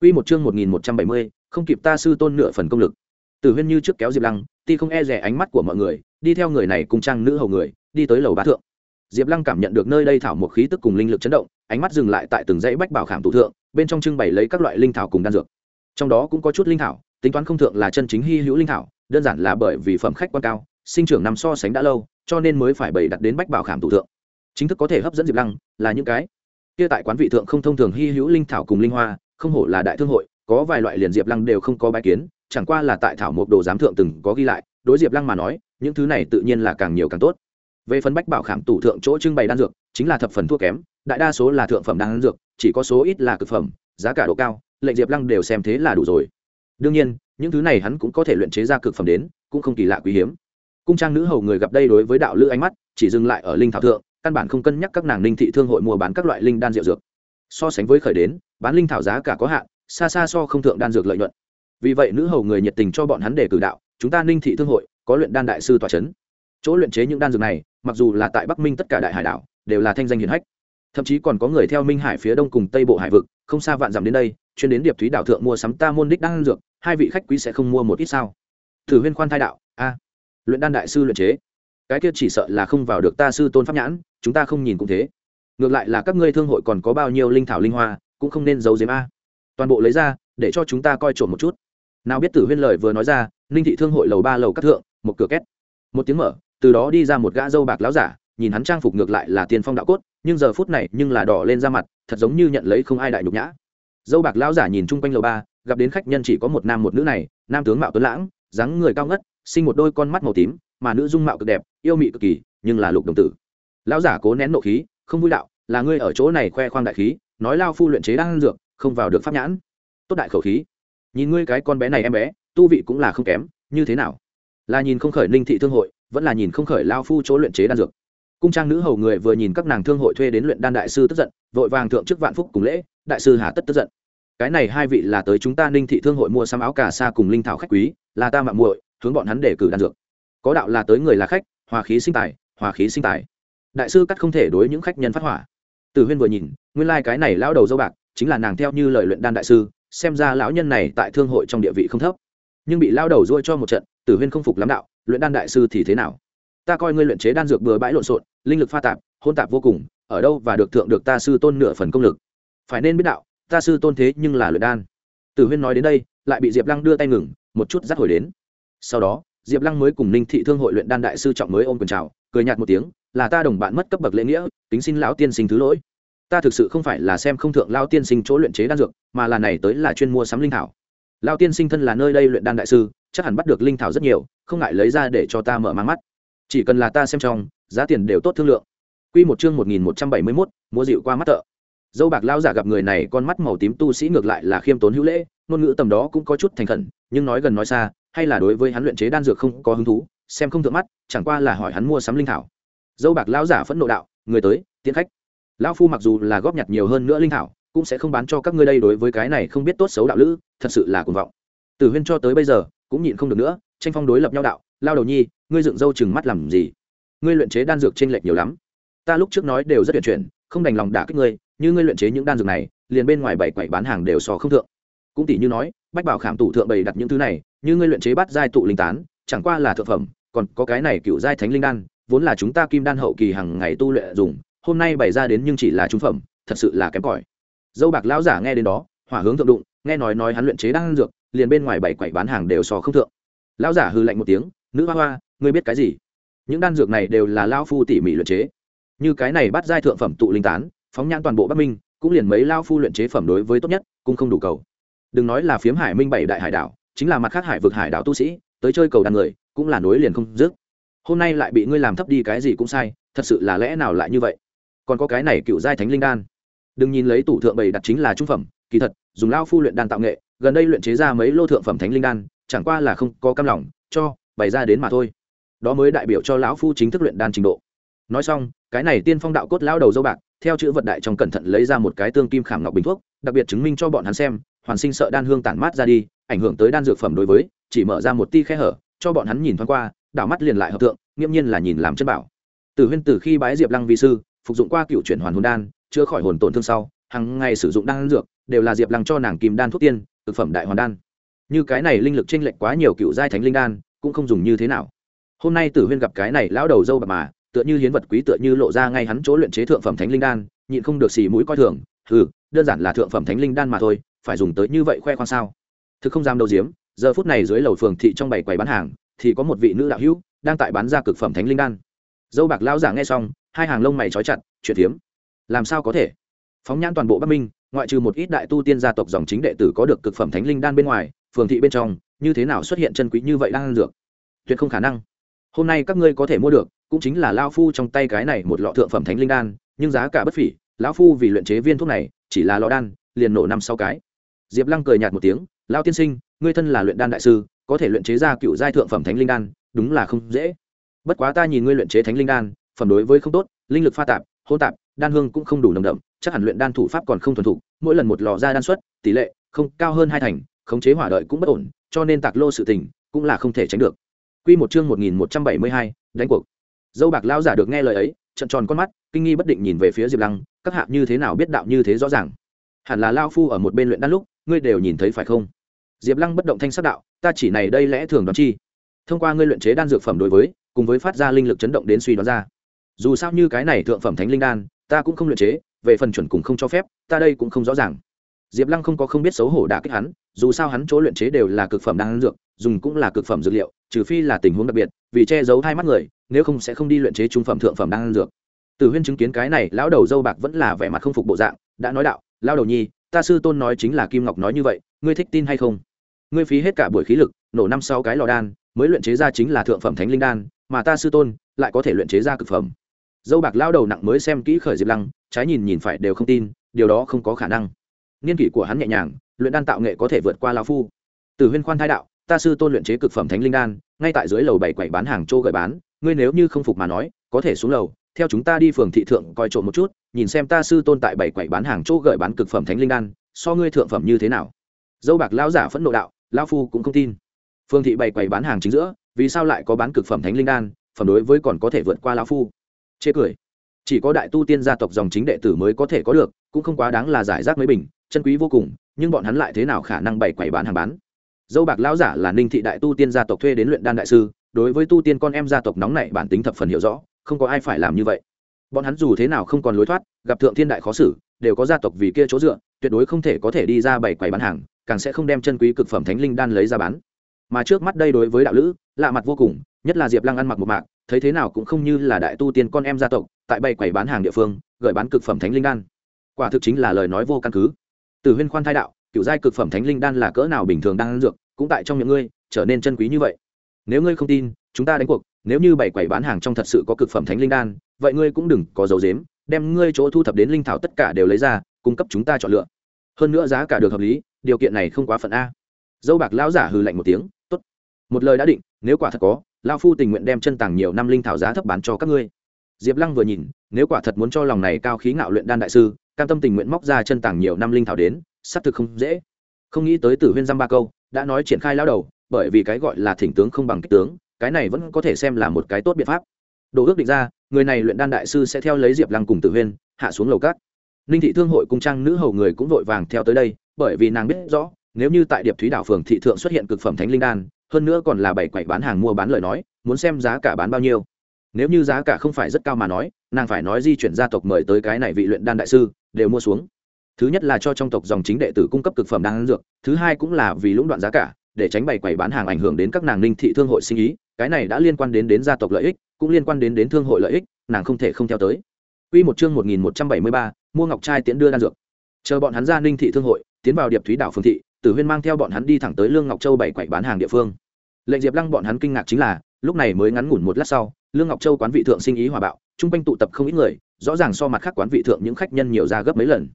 Quy một chương một nghìn một trăm bảy mươi, không kịp ta sư tôn nửa phần công lực. Tử huyên như trước kéo diệp lăng, ti không e rẻ ánh mắt của mọi người, đi theo người này cùng trang nữ hầu người, đi tới lầu bá thượng diệp lăng cảm nhận được nơi đây thảo một khí tức cùng linh lực chấn động, ánh mắt dừng lại tại từng dãy bách bảo khảm tụ thượng, bên trong trưng bày lấy các loại linh thảo cùng đan dược. Trong đó cũng có chút linh thảo, tính toán không thượng là chân chính hy hữu linh thảo, đơn giản là bởi vì phẩm khách quan cao, sinh trưởng nằm so sánh đã lâu, cho nên mới phải bày đặt đến bách bảo khảm tụ thượng. Chính thức có thể hấp dẫn diệp lăng, là những cái kia tại quán vị thượng không thông thường hy hữu linh thảo cùng linh hoa, không hổ là đại thương hội, có vài loại liền diệp lăng đều không có bái kiến, chẳng qua là tại thảo mộc đồ giám thượng từng có ghi lại, đối diệp lăng mà nói, những thứ này tự nhiên là càng nhiều càng tốt về phần bách bảo khảm tủ thượng chỗ trưng bày đan dược, chính là thập phần thua kém, đại đa số là thượng phẩm đan dược, chỉ có số ít là cực phẩm, giá cả độ cao, lệnh diệp lăng đều xem thế là đủ rồi. Đương nhiên, những thứ này hắn cũng có thể luyện chế ra cực phẩm đến, cũng không kỳ lạ quý hiếm. Cung trang nữ hầu người gặp đây đối với đạo lữ ánh mắt, chỉ dừng lại ở linh thảo thượng, căn bản không cân nhắc các nàng linh thị thương hội mua bán các loại linh đan rượu dược. So sánh với khởi đến, bán linh thảo giá cả có hạn, xa xa so không thượng đan dược lợi nhuận. Vì vậy nữ hầu người nhiệt tình cho bọn hắn để cử đạo, chúng ta ninh thị thương hội có luyện đan đại sư tòa c h ấ n chỗ luyện chế những đan dược này mặc dù là tại bắc minh tất cả đại hải đảo, đều là thanh danh hiển hách. Thậm chí còn có người theo minh hải phía đông cùng tây bộ hải vực, không xa vạn dặm đến đây, chuyên đến điệp thúy đảo thượng mua sắm ta môn đích đan dược, hai vị khách quý sẽ không mua một ít sao? Thử huyên khoan thai đạo, a, luyện đan đại sư luyện chế. Cái kia chỉ sợ là không vào được ta sư tôn pháp nhãn, chúng ta không nhìn cũng thế. Ngược lại là các ngươi thương hội còn có bao nhiêu linh thảo linh hoa, cũng không nên giấu giếm a. Toàn bộ lấy ra, để cho chúng ta coi trộm một chút. Nào biết tử huyên lời vừa nói ra, ninh thị thương hội lầu ba lầu các thượng, một cửa két. Một tiếng mở từ đó đi ra một gã dâu bạc láo giả, nhìn hắn trang phục ngược lại là tiền phong đạo cốt, nhưng giờ phút này nhưng là đỏ lên ra mặt, thật giống như nhận lấy không ai đại nhục nhã. Dâu bạc lão giả nhìn chung quanh lầu ba, gặp đến khách nhân chỉ có một nam một nữ này, nam tướng mạo tuấn lãng, dáng người cao ngất, sinh một đôi con mắt màu tím, mà nữ dung mạo cực đẹp, yêu mị cực kỳ, nhưng là lục đồng tử. Lão giả cố nén nộ khí, không vui đạo, là ngươi ở chỗ này khoe khoang đại khí, nói lao phu luyện chế đang dược, không vào được pháp nhãn. Tốt đại khẩu khí. Nhìn ngươi cái con bé này em bé, tu vị cũng là không kém, như thế nào? Là nhìn không khởi ninh thị thương hội vẫn là nhìn không khởi lao phu chỗ luyện chế đan dược. Cung trang nữ hầu người vừa nhìn các nàng thương hội thuê đến luyện đan đại sư tức giận, vội vàng thượng chức vạn phúc cùng lễ, đại sư hà tất tức giận. Cái này hai vị là tới chúng ta ninh thị thương hội mua xăm áo cà sa cùng linh thảo khách quý, là ta mạng muội, hướng bọn hắn để cử đan dược. Có đạo là tới người là khách, hòa khí sinh tài, hòa khí sinh tài. Đại sư cắt không thể đối những khách nhân phát hỏa. Từ huyên vừa nhìn, nguyên lai、like、cái này lão đầu dâu bạc, chính là nàng theo như lời luyện đan đại sư, xem ra lão nhân này tại thương hội trong địa vị không thấp. Nhưng bị lao đầu ruôi cho một trận tử huyên không phục lắm đạo, luyện đan đại sư thì thế nào? Ta coi ngươi luyện chế đan dược bừa bãi lộn xộn, linh lực pha tạp hôn tạp vô cùng, ở đâu và được thượng được ta sư tôn nửa phần công lực. Phải nên biết đạo, ta sư tôn thế nhưng là luyện đan. Tử huyên nói đến đây, lại bị diệp lăng đưa tay ngừng, một chút dắt hồi đến. Sau đó, diệp lăng mới cùng ninh thị thương hội luyện đan đại sư trọng mới ôm quần trào cười nhạt một tiếng, là ta đồng bạn mất cấp bậc lễ nghĩa tính xin lão tiên sinh thứ lỗi. Ta thực sự không phải là xem không thượng lao tiên sinh chỗ luyện chế đan dược, mà là này tới là chuyên mua sắm linh thảo. Lao tiên sinh thân là nơi đây luyện đan đại sư chắc hẳn bắt được linh thảo rất nhiều, không ngại lấy ra để cho ta mở mang mắt. Chỉ cần là ta xem trong, giá tiền đều tốt thương lượng. Quy một chương một nghìn một trăm bảy mươi mốt mua dịu qua mắt tợ dâu bạc lao giả gặp người này con mắt màu tím tu sĩ ngược lại là khiêm tốn hữu lễ, ngôn ngữ tầm đó cũng có chút thành khẩn, nhưng nói gần nói xa, hay là đối với hắn luyện chế đan dược không có hứng thú, xem không thượng mắt, chẳng qua là hỏi hắn mua sắm linh thảo. Dâu bạc lao giả phẫn nộ đạo, người tới tiến khách. Lão phu mặc dù là góp nhặt nhiều hơn nữa linh thảo, cũng sẽ không bán cho các ngươi đây đối với cái này không biết tốt xấu đạo lữ, thật sự là cuồng vọng. Từ huyên cho tới bây giờ cũng nhịn không được nữa, tranh phong đối lập nhau đạo, lao đầu nhi, ngươi dựng râu chừng mắt làm gì? Ngươi luyện chế đan dược trên lệch nhiều lắm. Ta lúc trước nói đều rất tuyển chuyển, không đành lòng đả kích ngươi, như ngươi luyện chế những đan dược này, liền bên ngoài bảy quậy bán hàng đều sò không thượng. Cũng tỷ như nói, bách bảo khảm tủ thượng bày đặt những thứ này, như ngươi luyện chế bát giai tụ linh tán, chẳng qua là thượng phẩm, còn có cái này cựu giai thánh linh đan, vốn là chúng ta kim đan hậu kỳ hàng ngày tu luyện dùng, hôm nay bày ra đến nhưng chỉ là trung phẩm, thật sự là kém cỏi. Dâu bạc lão giả nghe đến đó, hỏa hướng thượng đụng, nghe nói nói hắn luyện chế đan dược liền bên ngoài bảy quậy bán hàng đều sò không thượng. Lão giả hư lạnh một tiếng, nữ hoa hoa, ngươi biết cái gì? Những đan dược này đều là lao phu tỉ mỉ luyện chế. Như cái này bắt giai thượng phẩm tụ linh tán, phóng nhãn toàn bộ bắc minh, cũng liền mấy lao phu luyện chế phẩm đối với tốt nhất, cũng không đủ cầu. Đừng nói là phiếm hải minh bảy đại hải đảo, chính là mặt khác hải vực hải đảo tu sĩ, tới chơi cầu đàn người, cũng là nối liền không dứt. Hôm nay lại bị ngươi làm thấp đi cái gì cũng sai, thật sự là lẽ nào lại như vậy? Còn có cái này cựu giai thánh linh đan. Đừng nhìn lấy tủ thượng bày đặt chính là trung phẩm, kỳ thật, dùng lao phu luyện đan tạo nghệ gần đây luyện chế ra mấy lô thượng phẩm thánh linh đan, chẳng qua là không có cam lòng, cho, bày ra đến mà thôi. Đó mới đại biểu cho lão phu chính thức luyện đan trình độ. Nói xong, cái này tiên phong đạo cốt lão đầu dâu bạc, theo chữ vật đại trong cẩn thận lấy ra một cái tương kim khảm ngọc bình thuốc, đặc biệt chứng minh cho bọn hắn xem, hoàn sinh sợ đan hương tản mát ra đi, ảnh hưởng tới đan dược phẩm đối với, chỉ mở ra một ti khe hở, cho bọn hắn nhìn thoáng qua, đảo mắt liền lại hợp tượng nghiễm nhiên là nhìn làm chất bảo. Từ huyên từ khi bái diệp lăng vi sư, phục dụng qua cựu chuyển hoàn hồn đan, chữa khỏi hồn tổn thương sau hàng ngày sử dụng đan dược, đều là diệp lăng cho nàng kim đan thuốc tiên thực phẩm đại hoàn đan. Như cái này linh lực chênh lệch quá nhiều cựu giai thánh linh đan, cũng không dùng như thế nào. Hôm nay tử huyên gặp cái này lão đầu dâu bạc mà, tựa như hiến vật quý tựa như lộ ra ngay hắn chỗ luyện chế thượng phẩm thánh linh đan, nhịn không được xì mũi coi thường ừ đơn giản là thượng phẩm thánh linh đan mà thôi, phải dùng tới như vậy khoe khoang sao? Thực không dám đầu diếm, giờ phút này dưới lầu phường thị trong bảy quầy bán hàng, thì có một vị nữ đạo hữu đang tại bán ra cực phẩm thánh linh đan. Dâu bạc lão giả nghe xong, hai hàng lông mày trói chặt, chuyện tiếm làm sao có thể? Phóng nhãn toàn bộ bắc minh ngoại trừ một ít đại tu tiên gia tộc dòng chính đệ tử có được cực phẩm thánh linh đan bên ngoài, phường thị bên trong, như thế nào xuất hiện chân quý như vậy đang ăn dược? Tuyệt không khả năng. Hôm nay các ngươi có thể mua được, cũng chính là lao phu trong tay cái này một lọ thượng phẩm thánh linh đan, nhưng giá cả bất phỉ, lão phu vì luyện chế viên thuốc này, chỉ là lọ đan, liền nổ năm sáu cái. Diệp lăng cười nhạt một tiếng lao tiên sinh, ngươi thân là luyện đan đại sư, có thể luyện chế ra cựu giai thượng phẩm thánh linh đan, đúng là không dễ. Bất quá ta nhìn ngươi luyện chế thánh linh đan, phẩm đối với không tốt, linh lực pha tạp hô tạp, đan hương cũng không đủ nồng đậm chắc hẳn luyện đan thủ pháp còn không thuần thục mỗi lần một lò ra đan xuất tỷ lệ không cao hơn hai thành khống chế hỏa đợi cũng bất ổn cho nên tạc lô sự tình cũng là không thể tránh được Quy một chương một nghìn một trăm bảy mươi hai, đánh cuộc. Dâu bạc lão giả được nghe lời ấy, trợn tròn con mắt, kinh nghi bất định nhìn về phía Diệp Lăng, các hạ như thế nào biết đạo như thế rõ ràng? Hẳn là lão phu ở một bên luyện đan lúc, ngươi đều nhìn thấy phải không? Diệp Lăng bất động thanh sắc đạo, ta chỉ này đây lẽ thường đoán chi. Thông qua ngươi luyện chế đan dược phẩm đối với, cùng với phát ra linh lực chấn động đến suy đoán ra. Dù sao như cái này thượng phẩm thánh linh đan, ta cũng không luyện chế, về phần chuẩn cùng không cho phép, ta đây cũng không rõ ràng. Diệp lăng không có không biết xấu hổ đã kích hắn dù sao hắn chỗ luyện chế đều là cực phẩm đan dược dùng cũng là cực phẩm dược liệu trừ phi là tình huống đặc biệt vì che giấu hai mắt người nếu không sẽ không đi luyện chế trung phẩm thượng phẩm đan dược. Từ huyên chứng kiến cái này lão đầu dâu bạc vẫn là vẻ mặt không phục bộ dạng đã nói đạo lão đầu nhi ta sư tôn nói chính là kim ngọc nói như vậy ngươi thích tin hay không? Ngươi phí hết cả buổi khí lực nổ năm sáu cái lò đan mới luyện chế ra chính là thượng phẩm thánh linh đan mà ta sư tôn lại có thể luyện chế ra cực phẩm dâu bạc lao đầu nặng mới xem kỹ khởi diệp lăng, trái nhìn nhìn phải đều không tin, điều đó không có khả năng. Niên kỷ của hắn nhẹ nhàng, luyện đan tạo nghệ có thể vượt qua lao phu. Từ huyên khoan thái đạo, ta sư tôn luyện chế cực phẩm thánh linh đan, ngay tại dưới lầu bảy quầy bán hàng châu gợi bán, ngươi nếu như không phục mà nói, có thể xuống lầu, theo chúng ta đi phường thị thượng coi trộm một chút, nhìn xem ta sư tôn tại bảy quầy bán hàng chỗ gợi bán cực phẩm thánh linh đan, so ngươi thượng phẩm như thế nào. Dâu bạc lao giả phẫn nộ đạo lao phu cũng không tin. Phường thị bảy quầy bán hàng chính giữa, vì sao lại có bán cực phẩm thánh linh đan, phẩm đối với còn có thể vượt qua lao phu? Chê cười. Chỉ có đại tu tiên gia tộc dòng chính đệ tử mới có thể có được, cũng không quá đáng là giải rác mấy bình, chân quý vô cùng, nhưng bọn hắn lại thế nào khả năng bày quầy bán hàng bán? Dâu bạc lão giả là ninh thị đại tu tiên gia tộc thuê đến luyện đan đại sư, đối với tu tiên con em gia tộc nóng này bản tính thập phần hiểu rõ, không có ai phải làm như vậy. Bọn hắn dù thế nào không còn lối thoát, gặp thượng thiên đại khó xử, đều có gia tộc vì kia chỗ dựa, tuyệt đối không thể có thể đi ra bày quầy bán hàng, càng sẽ không đem chân quý cực phẩm thánh linh đan lấy ra bán. Mà trước mắt đây đối với đạo lữ, lạ mặt vô cùng, nhất là diệp lăng ăn mặc một mạc thấy thế nào cũng không như là đại tu tiên con em gia tộc, tại bày quầy bán hàng địa phương, gửi bán cực phẩm thánh linh đan. Quả thực chính là lời nói vô căn cứ. Từ huyên khoan thai đạo kiểu giai cực phẩm thánh linh đan là cỡ nào bình thường đang ăn dược, cũng tại trong những ngươi, trở nên chân quý như vậy. Nếu ngươi không tin, chúng ta đánh cuộc, nếu như bảy quầy bán hàng trong thật sự có cực phẩm thánh linh đan, vậy ngươi cũng đừng có dấu dếm đem ngươi chỗ thu thập đến linh thảo tất cả đều lấy ra, cung cấp chúng ta chọn lựa. Hơn nữa giá cả được hợp lý, điều kiện này không quá phận a. Dâu bạc lão giả hừ lạnh một tiếng t ố t một lời đã định, nếu quả thật có lao phu tình nguyện đem chân tàng nhiều năm linh thảo giá thấp bán cho các ngươi. Diệp lăng vừa nhìn, nếu quả thật muốn cho lòng này cao khí ngạo luyện đan đại sư, cam tâm tình nguyện móc ra chân tàng nhiều năm linh thảo đến, xác thực không dễ. Không nghĩ tới tử huyên dăm ba câu đã nói triển khai lao đầu, bởi vì cái gọi là thỉnh tướng không bằng kích tướng, cái này vẫn có thể xem là một cái tốt biện pháp. Đồ ước định ra, người này luyện đan đại sư sẽ theo lấy diệp lăng cùng tử huyên, hạ xuống lầu cát ninh thị thương hội cung trang nữ hầu người cũng vội vàng theo tới đây, bởi vì nàng biết rõ, nếu như tại điệp thúy đảo phường thị thượng xuất hiện cực phẩm thánh linh đan hơn nữa còn là bảy quậy bán hàng mua bán lời nói muốn xem giá cả bán bao nhiêu. Nếu như giá cả không phải rất cao mà nói nàng phải nói di chuyển gia tộc mời tới cái này vị luyện đan đại sư đều mua xuống. Thứ nhất là cho trong tộc dòng chính đệ tử cung cấp thực phẩm đan dược thứ hai cũng là vì lũng đoạn giá cả để tránh bày quầy bán hàng ảnh hưởng đến các nàng ninh thị thương hội sinh ý cái này đã liên quan đến đến gia tộc lợi ích cũng liên quan đến đến thương hội lợi ích nàng không thể không theo tới. Quy một chương 1173, mua ngọc trai tiễn đưa đan dược. Chờ bọn hắn ra Ninh thị thương hội, tiến vào Điệp Thúy đảo phương thị, Tử Huyên mang theo bọn hắn đi thẳng tới Lương Ngọc Châu bảy quầy bán hàng địa phương. Lệnh Diệp Lăng bọn hắn kinh ngạc chính là, lúc này mới ngắn ngủn một lát sau, Lương Ngọc Châu quán vị thượng sinh ý hòa bạo, trung quanh tụ tập không ít người, rõ ràng so mặt khác quán vị thượng những khách nhân nhiều ra gấp mấy lần.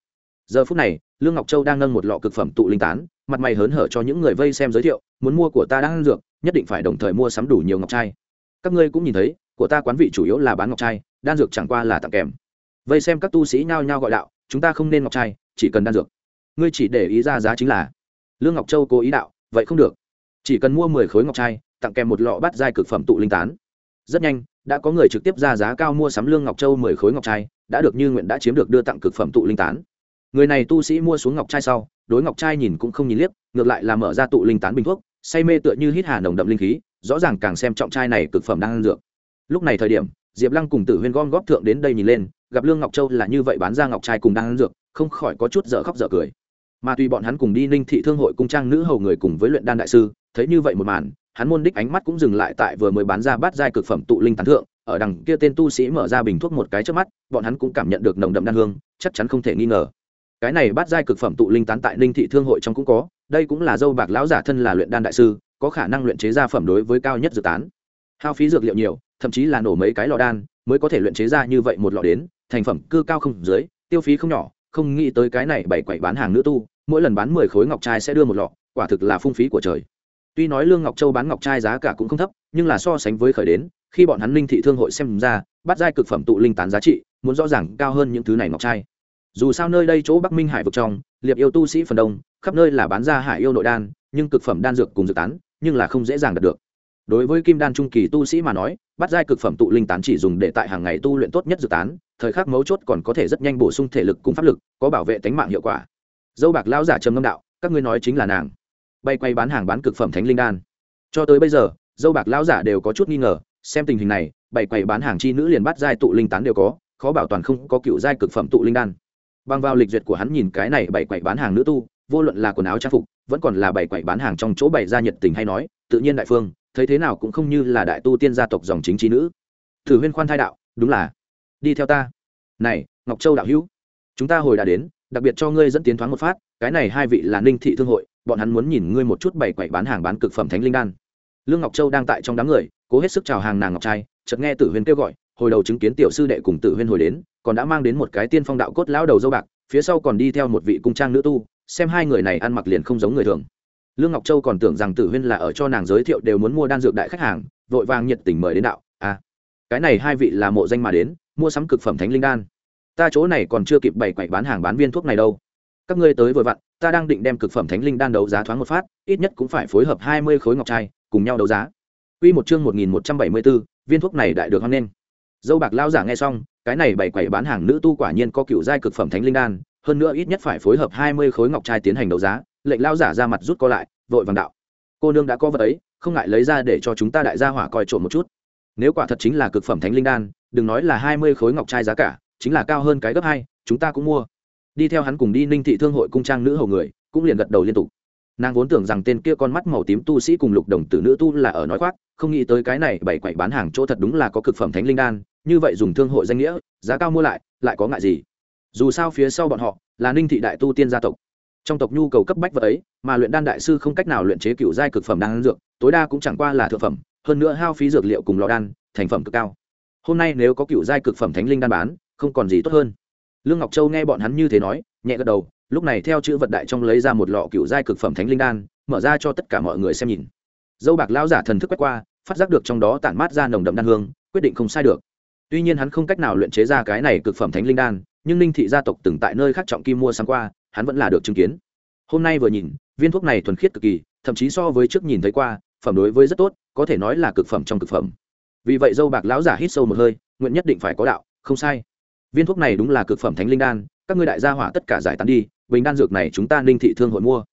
Giờ phút này lương ngọc châu đang nâng một lọ cực phẩm tụ linh tán mặt mày hớn hở cho những người vây xem giới thiệu muốn mua của ta đang ăn dược nhất định phải đồng thời mua sắm đủ nhiều ngọc trai. Các ngươi cũng nhìn thấy của ta quán vị chủ yếu là bán ngọc trai đan dược chẳng qua là tặng kèm. Vây xem các tu sĩ nhao nhao gọi đạo chúng ta không nên ngọc trai chỉ cần đan dược. Ngươi chỉ để ý ra giá chính là lương ngọc châu cố ý đạo, vậy không được. Chỉ cần mua mười khối ngọc trai, tặng kèm một lọ bát giai cực phẩm tụ linh tán. Rất nhanh, đã có người trực tiếp ra giá cao mua sắm lương ngọc châu mười khối ngọc trai, đã được như nguyện đã chiếm được đưa tặng cực phẩm tụ linh tán. Người này tu sĩ mua xuống ngọc trai sau, đối ngọc trai nhìn cũng không nhìn liếc, ngược lại là mở ra tụ linh tán bình thuốc, say mê tựa như hít hà nồng đậm linh khí, rõ ràng càng xem trọng trai này cực phẩm đang ăn dược. Lúc này thời điểm, diệp lăng cùng tử huyên gom góp thượng đến đây nhìn lên, gặp lương ngọc châu là như vậy bán ra ngọc trai cùng đang ăn dược, không khỏi có chút dở khóc dở cười mà tùy bọn hắn cùng đi ninh thị thương hội cung trang nữ hầu người cùng với luyện đan đại sư, thấy như vậy một màn, hắn môn đích ánh mắt cũng dừng lại tại vừa mới bán ra bát giai cực phẩm tụ linh tán thượng, ở đằng kia tên tu sĩ mở ra bình thuốc một cái trước mắt, bọn hắn cũng cảm nhận được nồng đậm đan hương, chắc chắn không thể nghi ngờ. Cái này bát giai cực phẩm tụ linh tán tại ninh thị thương hội trong cũng có, đây cũng là dâu bạc lão giả thân là luyện đan đại sư, có khả năng luyện chế ra phẩm đối với cao nhất dự tán. Hao phí dược liệu nhiều, thậm chí là nổ mấy cái lò đan, mới có thể luyện chế ra như vậy một lọ đến, thành phẩm cư cao không dưới, tiêu phí không nhỏ, không nghĩ tới cái này bảy quậy bán hàng nữ tu mỗi lần bán mười khối ngọc trai sẽ đưa một lọ, quả thực là phung phí của trời. Tuy nói lương ngọc châu bán ngọc trai giá cả cũng không thấp, nhưng là so sánh với khởi đến, khi bọn hắn linh thị thương hội xem ra, bắt giai cực phẩm tụ linh tán giá trị, muốn rõ ràng cao hơn những thứ này ngọc trai. Dù sao nơi đây chỗ bắc minh hải vực trong, liệp yêu tu sĩ phần đông, khắp nơi là bán ra hải yêu nội đan, nhưng cực phẩm đan dược cùng dược tán, nhưng là không dễ dàng đạt được. Đối với kim đan trung kỳ tu sĩ mà nói, bắt giai cực phẩm tụ linh tán chỉ dùng để tại hàng ngày tu luyện tốt nhất dược tán, thời khắc mấu chốt còn có thể rất nhanh bổ sung thể lực cùng pháp lực, có bảo vệ tính mạng hiệu quả dâu bạc lão giả trầm ngâm đạo, các ngươi nói chính là nàng. Bay quay bán hàng bán cực phẩm thánh linh đan. Cho tới bây giờ, dâu bạc lão giả đều có chút nghi ngờ, xem tình hình này, bảy quầy bán hàng chi nữ liền bắt giai tụ linh tán đều có, khó bảo toàn không có cựu giai cực phẩm tụ linh đan. Bằng vào lịch duyệt của hắn nhìn cái này bảy quầy bán hàng nữ tu, vô luận là quần áo trang phục, vẫn còn là bảy quầy bán hàng trong chỗ bày ra nhiệt tình hay nói, tự nhiên đại phương, thấy thế nào cũng không như là đại tu tiên gia tộc dòng chính chi nữ. Thử huyên khoan thai đạo, đúng là, đi theo ta. Này, ngọc châu đạo hữu, chúng ta hồi đã đến đặc biệt cho ngươi dẫn tiến thoáng một phát, cái này hai vị là ninh thị thương hội, bọn hắn muốn nhìn ngươi một chút bày quậy bán hàng bán cực phẩm thánh linh đan. Lương ngọc châu đang tại trong đám người, cố hết sức chào hàng nàng ngọc trai, chợt nghe tử huyên kêu gọi, hồi đầu chứng kiến tiểu sư đệ cùng tử huyên hồi đến, còn đã mang đến một cái tiên phong đạo cốt lão đầu dâu bạc, phía sau còn đi theo một vị cung trang nữ tu, xem hai người này ăn mặc liền không giống người thường. Lương ngọc châu còn tưởng rằng tử huyên là ở cho nàng giới thiệu đều muốn mua đan dược đại khách hàng, vội vàng nhiệt tình mời đến đạo à cái này hai vị là mộ danh mà đến, mua sắm cực phẩm thánh linh đan ta chỗ này còn chưa kịp bày quậy bán hàng bán viên thuốc này đâu các ngươi tới vội vặn ta đang định đem cực phẩm thánh linh đan đấu giá thoáng một phát ít nhất cũng phải phối hợp hai mươi khối ngọc trai cùng nhau đấu giá Quy một chương một nghìn một trăm bảy mươi 1174, viên thuốc này đại được hoan nghênh. Dâu bạc lao giả nghe xong, cái này bày quầy bán hàng nữ tu quả nhiên có cựu giai cực phẩm thánh linh đan, hơn nữa ít nhất phải phối hợp hai mươi khối ngọc trai tiến hành đấu giá, lệnh lao giả ra mặt rút co lại, vội vàng đạo: "Cô nương đã có vật ấy, không ngại lấy ra để cho chúng ta đại gia hỏa coi trộm một chút. Nếu quả thật chính là cực phẩm thánh linh đan, đừng nói là hai mươi khối ngọc trai giá cả, chính là cao hơn cái gấp hai, chúng ta cũng mua." Đi theo hắn cùng đi Ninh thị thương hội cung trang nữ hầu người, cũng liền gật đầu liên tục. Nàng vốn tưởng rằng tên kia con mắt màu tím tu sĩ cùng lục đồng tử nữ tu là ở nói khoác không nghĩ tới cái này bảy quậy bán hàng chỗ thật đúng là có cực phẩm thánh linh đan như vậy dùng thương hội danh nghĩa giá cao mua lại lại có ngại gì? Dù sao phía sau bọn họ là ninh thị đại tu tiên gia tộc. Trong tộc nhu cầu cấp bách vật ấy mà luyện đan đại sư không cách nào luyện chế cựu giai cực phẩm đan dược tối đa cũng chẳng qua là thượng phẩm hơn nữa hao phí dược liệu cùng lò đan thành phẩm cực cao. Hôm nay nếu có cựu giai cực phẩm thánh linh đan bán không còn gì tốt hơn. Lương ngọc châu nghe bọn hắn như thế nói, nhẹ gật đầu, lúc này theo chữ vật đại trong lấy ra một lọ cựu giai cực phẩm thánh linh đan, mở ra cho tất cả mọi người xem nhìn. Dâu bạc lao giả thần thức quét qua, phát giác được trong đó tản mát ra nồng đậm đan hương, quyết định không sai được. Tuy nhiên hắn không cách nào luyện chế ra cái này cực phẩm thánh linh đan, nhưng ninh thị gia tộc từng tại nơi khác trọng kim mua sáng qua, hắn vẫn là được chứng kiến. Hôm nay vừa nhìn, viên thuốc này thuần khiết cực kỳ, thậm chí so với trước nhìn thấy qua, phẩm đối với rất tốt, có thể nói là cực phẩm trong cực phẩm. Vì vậy dâu bạc lão giả hít sâu một hơi, nguyện nhất định phải có đạo, không sai viên thuốc này đúng là cực phẩm thánh linh đan, các ngươi đại gia hỏa tất cả giải tán đi, bình đan dược này chúng ta ninh thị thương hội mua.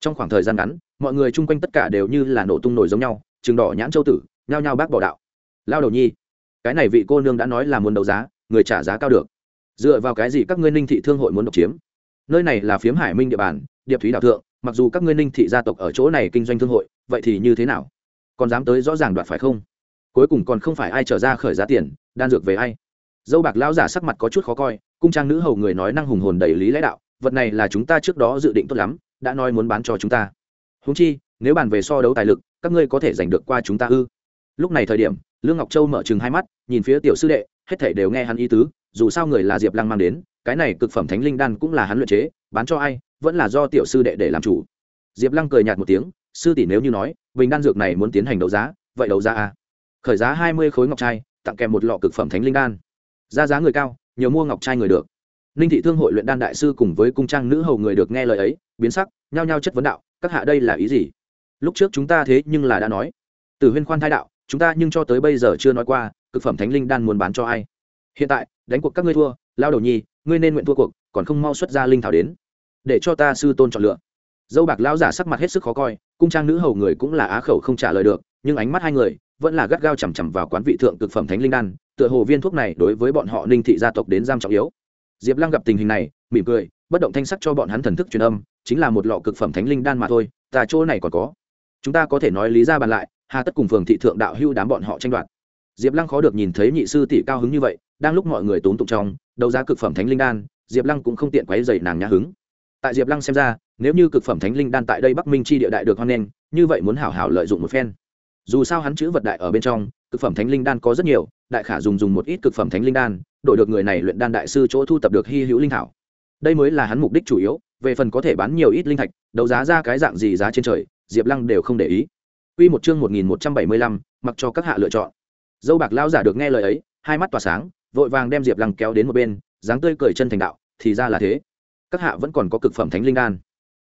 Trong khoảng thời gian ngắn, mọi người chung quanh tất cả đều như là nổ tung nổi giống nhau chừng đỏ nhãn châu tử, nhao nhao bác bỏ đạo. Lao đầu nhi, cái này vị cô nương đã nói là muốn đấu giá, người trả giá cao được. Dựa vào cái gì các ngươi ninh thị thương hội muốn độc chiếm? Nơi này là phiếm hải minh địa bàn, điệp thúy đạo thượng, mặc dù các ngươi ninh thị gia tộc ở chỗ này kinh doanh thương hội, vậy thì như thế nào? Còn dám tới rõ ràng đoạt phải không? Cuối cùng còn không phải ai trở ra khởi giá tiền, đan dược về ai? Dâu bạc lão giả sắc mặt có chút khó coi, cung trang nữ hầu người nói năng hùng hồn đầy lý lẽ đạo, vật này là chúng ta trước đó dự định tốt lắm, đã nói muốn bán cho chúng ta. Húng chi, nếu bàn về so đấu tài lực, các ngươi có thể giành được qua chúng ta ư? Lúc này thời điểm, lương ngọc châu mở chừng hai mắt, nhìn phía tiểu sư đệ, hết thể đều nghe hắn ý tứ, dù sao người là diệp lăng mang đến, cái này cực phẩm thánh linh đan cũng là hắn luyện chế, bán cho ai, vẫn là do tiểu sư đệ để làm chủ. Diệp lăng cười nhạt một tiếng, sư tỷ nếu như nói, bình đan dược này muốn tiến hành đấu giá, vậy đấu giá a khởi giá hai mươi khối ngọc trai, tặng kèm một lọ cực phẩm thánh linh đan ra giá người cao, nhiều mua ngọc trai người được. Ninh thị thương hội luyện đan đại sư cùng với cung trang nữ hầu người được nghe lời ấy, biến sắc, nhao nhao chất vấn đạo, các hạ đây là ý gì? Lúc trước chúng ta thế nhưng là đã nói. Từ huyên khoan thai đạo, chúng ta nhưng cho tới bây giờ chưa nói qua, cực phẩm thánh linh đan muốn bán cho ai? Hiện tại, đánh cuộc các ngươi thua, lao đầu nhi, ngươi nên nguyện thua cuộc, còn không mau xuất ra linh thảo đến, để cho ta sư tôn chọn lựa. Dâu bạc lão giả sắc mặt hết sức khó coi, cung trang nữ hầu người cũng là á khẩu không trả lời được, nhưng ánh mắt hai người vẫn là gắt gao chằm chằm vào quán vị thượng cực phẩm thánh linh đan, tựa hồ viên thuốc này đối với bọn họ ninh thị gia tộc đến giam trọng yếu. Diệp lăng gặp tình hình này, mỉm cười, bất động thanh sắc cho bọn hắn thần thức truyền âm, chính là một lọ cực phẩm thánh linh đan mà thôi, ta chỗ này còn có. Chúng ta có thể nói lý ra bàn lại, hà tất cùng phường thị thượng đạo hưu đám bọn họ tranh đoạt. Diệp lăng khó được nhìn thấy nhị sư tỷ cao hứng như vậy, đang lúc mọi người tốn tụng trong, đấu giá cực phẩm thánh linh đan, diệp lăng cũng không tiện quấy dày nàng nhã hứng. Tại diệp lăng xem ra, nếu như cực phẩm thánh linh đan tại đây bắc minh chi địa đại được hoan nghênh, như vậy muốn hảo hảo lợi dụng một phen dù sao hắn chữ vật đại ở bên trong cực phẩm thánh linh đan có rất nhiều đại khả dùng dùng một ít cực phẩm thánh linh đan đổi được người này luyện đan đại sư chỗ thu tập được hy hữu linh thảo đây mới là hắn mục đích chủ yếu về phần có thể bán nhiều ít linh thạch đấu giá ra cái dạng gì giá trên trời diệp lăng đều không để ý Quy một chương 1175, mặc cho các hạ lựa chọn. Dâu bạc lão giả được nghe lời ấy, hai mắt tỏa sáng, vội vàng đem Diệp Lăng kéo đến một bên, dáng tươi cười chân thành đạo, thì ra là thế. Các hạ vẫn còn có cực phẩm thánh linh đan.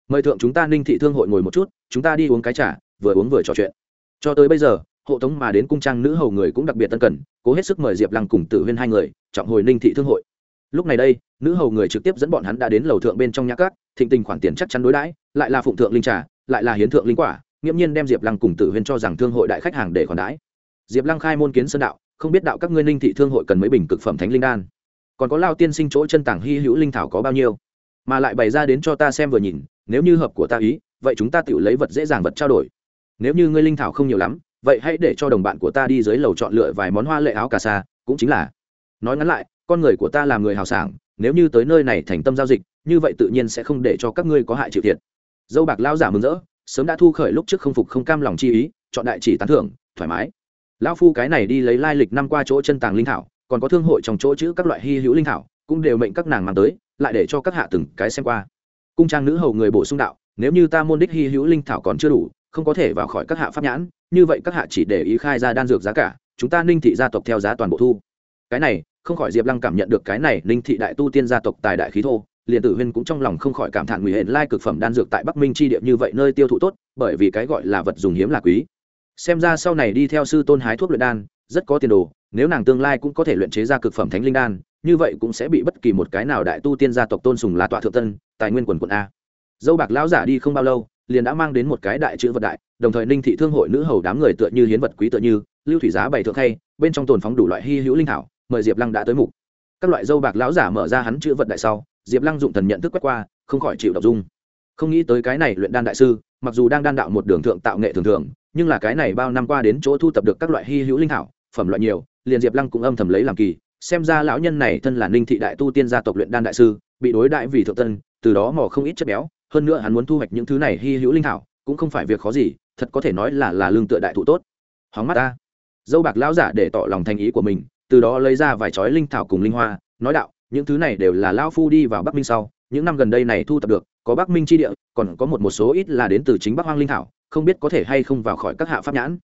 Mời thượng chúng ta Ninh thị thương hội ngồi một chút, chúng ta đi uống cái trà, vừa uống vừa trò chuyện. Cho tới bây giờ, hộ tống mà đến cung trang nữ hầu người cũng đặc biệt tân cẩn, cố hết sức mời Diệp Lăng cùng Tử Huyên hai người, trọng hồi Ninh thị thương hội. Lúc này đây, nữ hầu người trực tiếp dẫn bọn hắn đã đến lầu thượng bên trong nhã cát, thịnh tình khoản tiền chắc chắn đối đãi, lại là phụng thượng linh trà, lại là hiến thượng linh quả, nghiễm nhiên đem diệp lăng cùng tử huyên cho rằng thương hội đại khách hàng để khoản đãi. Diệp lăng khai môn kiến sơn đạo không biết đạo các ngươi ninh thị thương hội cần mấy bình cực phẩm thánh linh đan. Còn có lao tiên sinh chỗ chân tảng hy hữu linh thảo có bao nhiêu? Mà lại bày ra đến cho ta xem vừa nhìn nếu như hợp của ta ý vậy chúng ta tự lấy vật dễ dàng vật trao đổi nếu như ngươi linh thảo không nhiều lắm, vậy hãy để cho đồng bạn của ta đi dưới lầu chọn lựa vài món hoa lệ áo cà sa, cũng chính là. Nói ngắn lại, con người của ta là người hào sảng, nếu như tới nơi này thành tâm giao dịch, như vậy tự nhiên sẽ không để cho các ngươi có hại chịu thiệt. Dâu bạc lao giả mừng rỡ, sớm đã thu khởi lúc trước không phục không cam lòng chi ý, chọn đại chỉ tán thưởng, thoải mái. Lão phu cái này đi lấy lai lịch năm qua chỗ chân tàng linh thảo, còn có thương hội trong chỗ chữ các loại hy hữu linh thảo, cũng đều mệnh các nàng mang tới, lại để cho các hạ từng cái xem qua. Cung trang nữ hầu người bổ sung đạo, nếu như ta môn đích hy hữu linh thảo còn chưa đủ không có thể vào khỏi các hạ pháp nhãn, như vậy các hạ chỉ để ý khai ra đan dược giá cả, chúng ta ninh thị gia tộc theo giá toàn bộ thu. Cái này, không khỏi diệp lăng cảm nhận được cái này ninh thị đại tu tiên gia tộc tài đại khí thô, liền tử huyên cũng trong lòng không khỏi cảm thán nguy hệ lai cực phẩm đan dược tại bắc minh chi địa như vậy nơi tiêu thụ tốt, bởi vì cái gọi là vật dùng hiếm là quý. Xem ra sau này đi theo sư tôn hái thuốc luyện đan, rất có tiền đồ, nếu nàng tương lai cũng có thể luyện chế ra cực phẩm thánh linh đan, như vậy cũng sẽ bị bất kỳ một cái nào đại tu tiên gia tộc tôn sùng là tọa thượng tân tài nguyên quần quận a. Dâu bạc lão giả đi không bao lâu liền đã mang đến một cái đại chữ vật đại đồng thời ninh thị thương hội nữ hầu đám người tựa như hiến vật quý tựa như lưu thủy giá bày thượng thay, bên trong tồn phóng đủ loại hy hữu linh thảo mời diệp lăng đã tới mục. Các loại dâu bạc lão giả mở ra hắn chữ vật đại sau diệp lăng dụng thần nhận thức quét qua không khỏi chịu đọc dung. Không nghĩ tới cái này luyện đan đại sư mặc dù đang đan đạo một đường thượng tạo nghệ thường thường nhưng là cái này bao năm qua đến chỗ thu tập được các loại hy hữu linh thảo phẩm loại nhiều liền diệp lăng cũng âm thầm lấy làm kỳ xem ra lão nhân này thân là ninh thị đại tu tiên gia tộc luyện đan đại sư bị đối đại vì thượng tân từ đó mò không ít chất béo hơn nữa hắn muốn thu hoạch những thứ này hy hữu linh thảo, cũng không phải việc khó gì, thật có thể nói là là lương tựa đại thụ tốt. Hóng mắt ta. Dâu bạc lão giả để tỏ lòng thành ý của mình, từ đó lấy ra vài chói linh thảo cùng linh hoa, nói đạo, những thứ này đều là lao phu đi vào bắc minh sau, những năm gần đây này thu tập được, có bắc minh tri địa, còn có một một số ít là đến từ chính bắc hoang linh thảo, không biết có thể hay không vào khỏi các hạ pháp nhãn.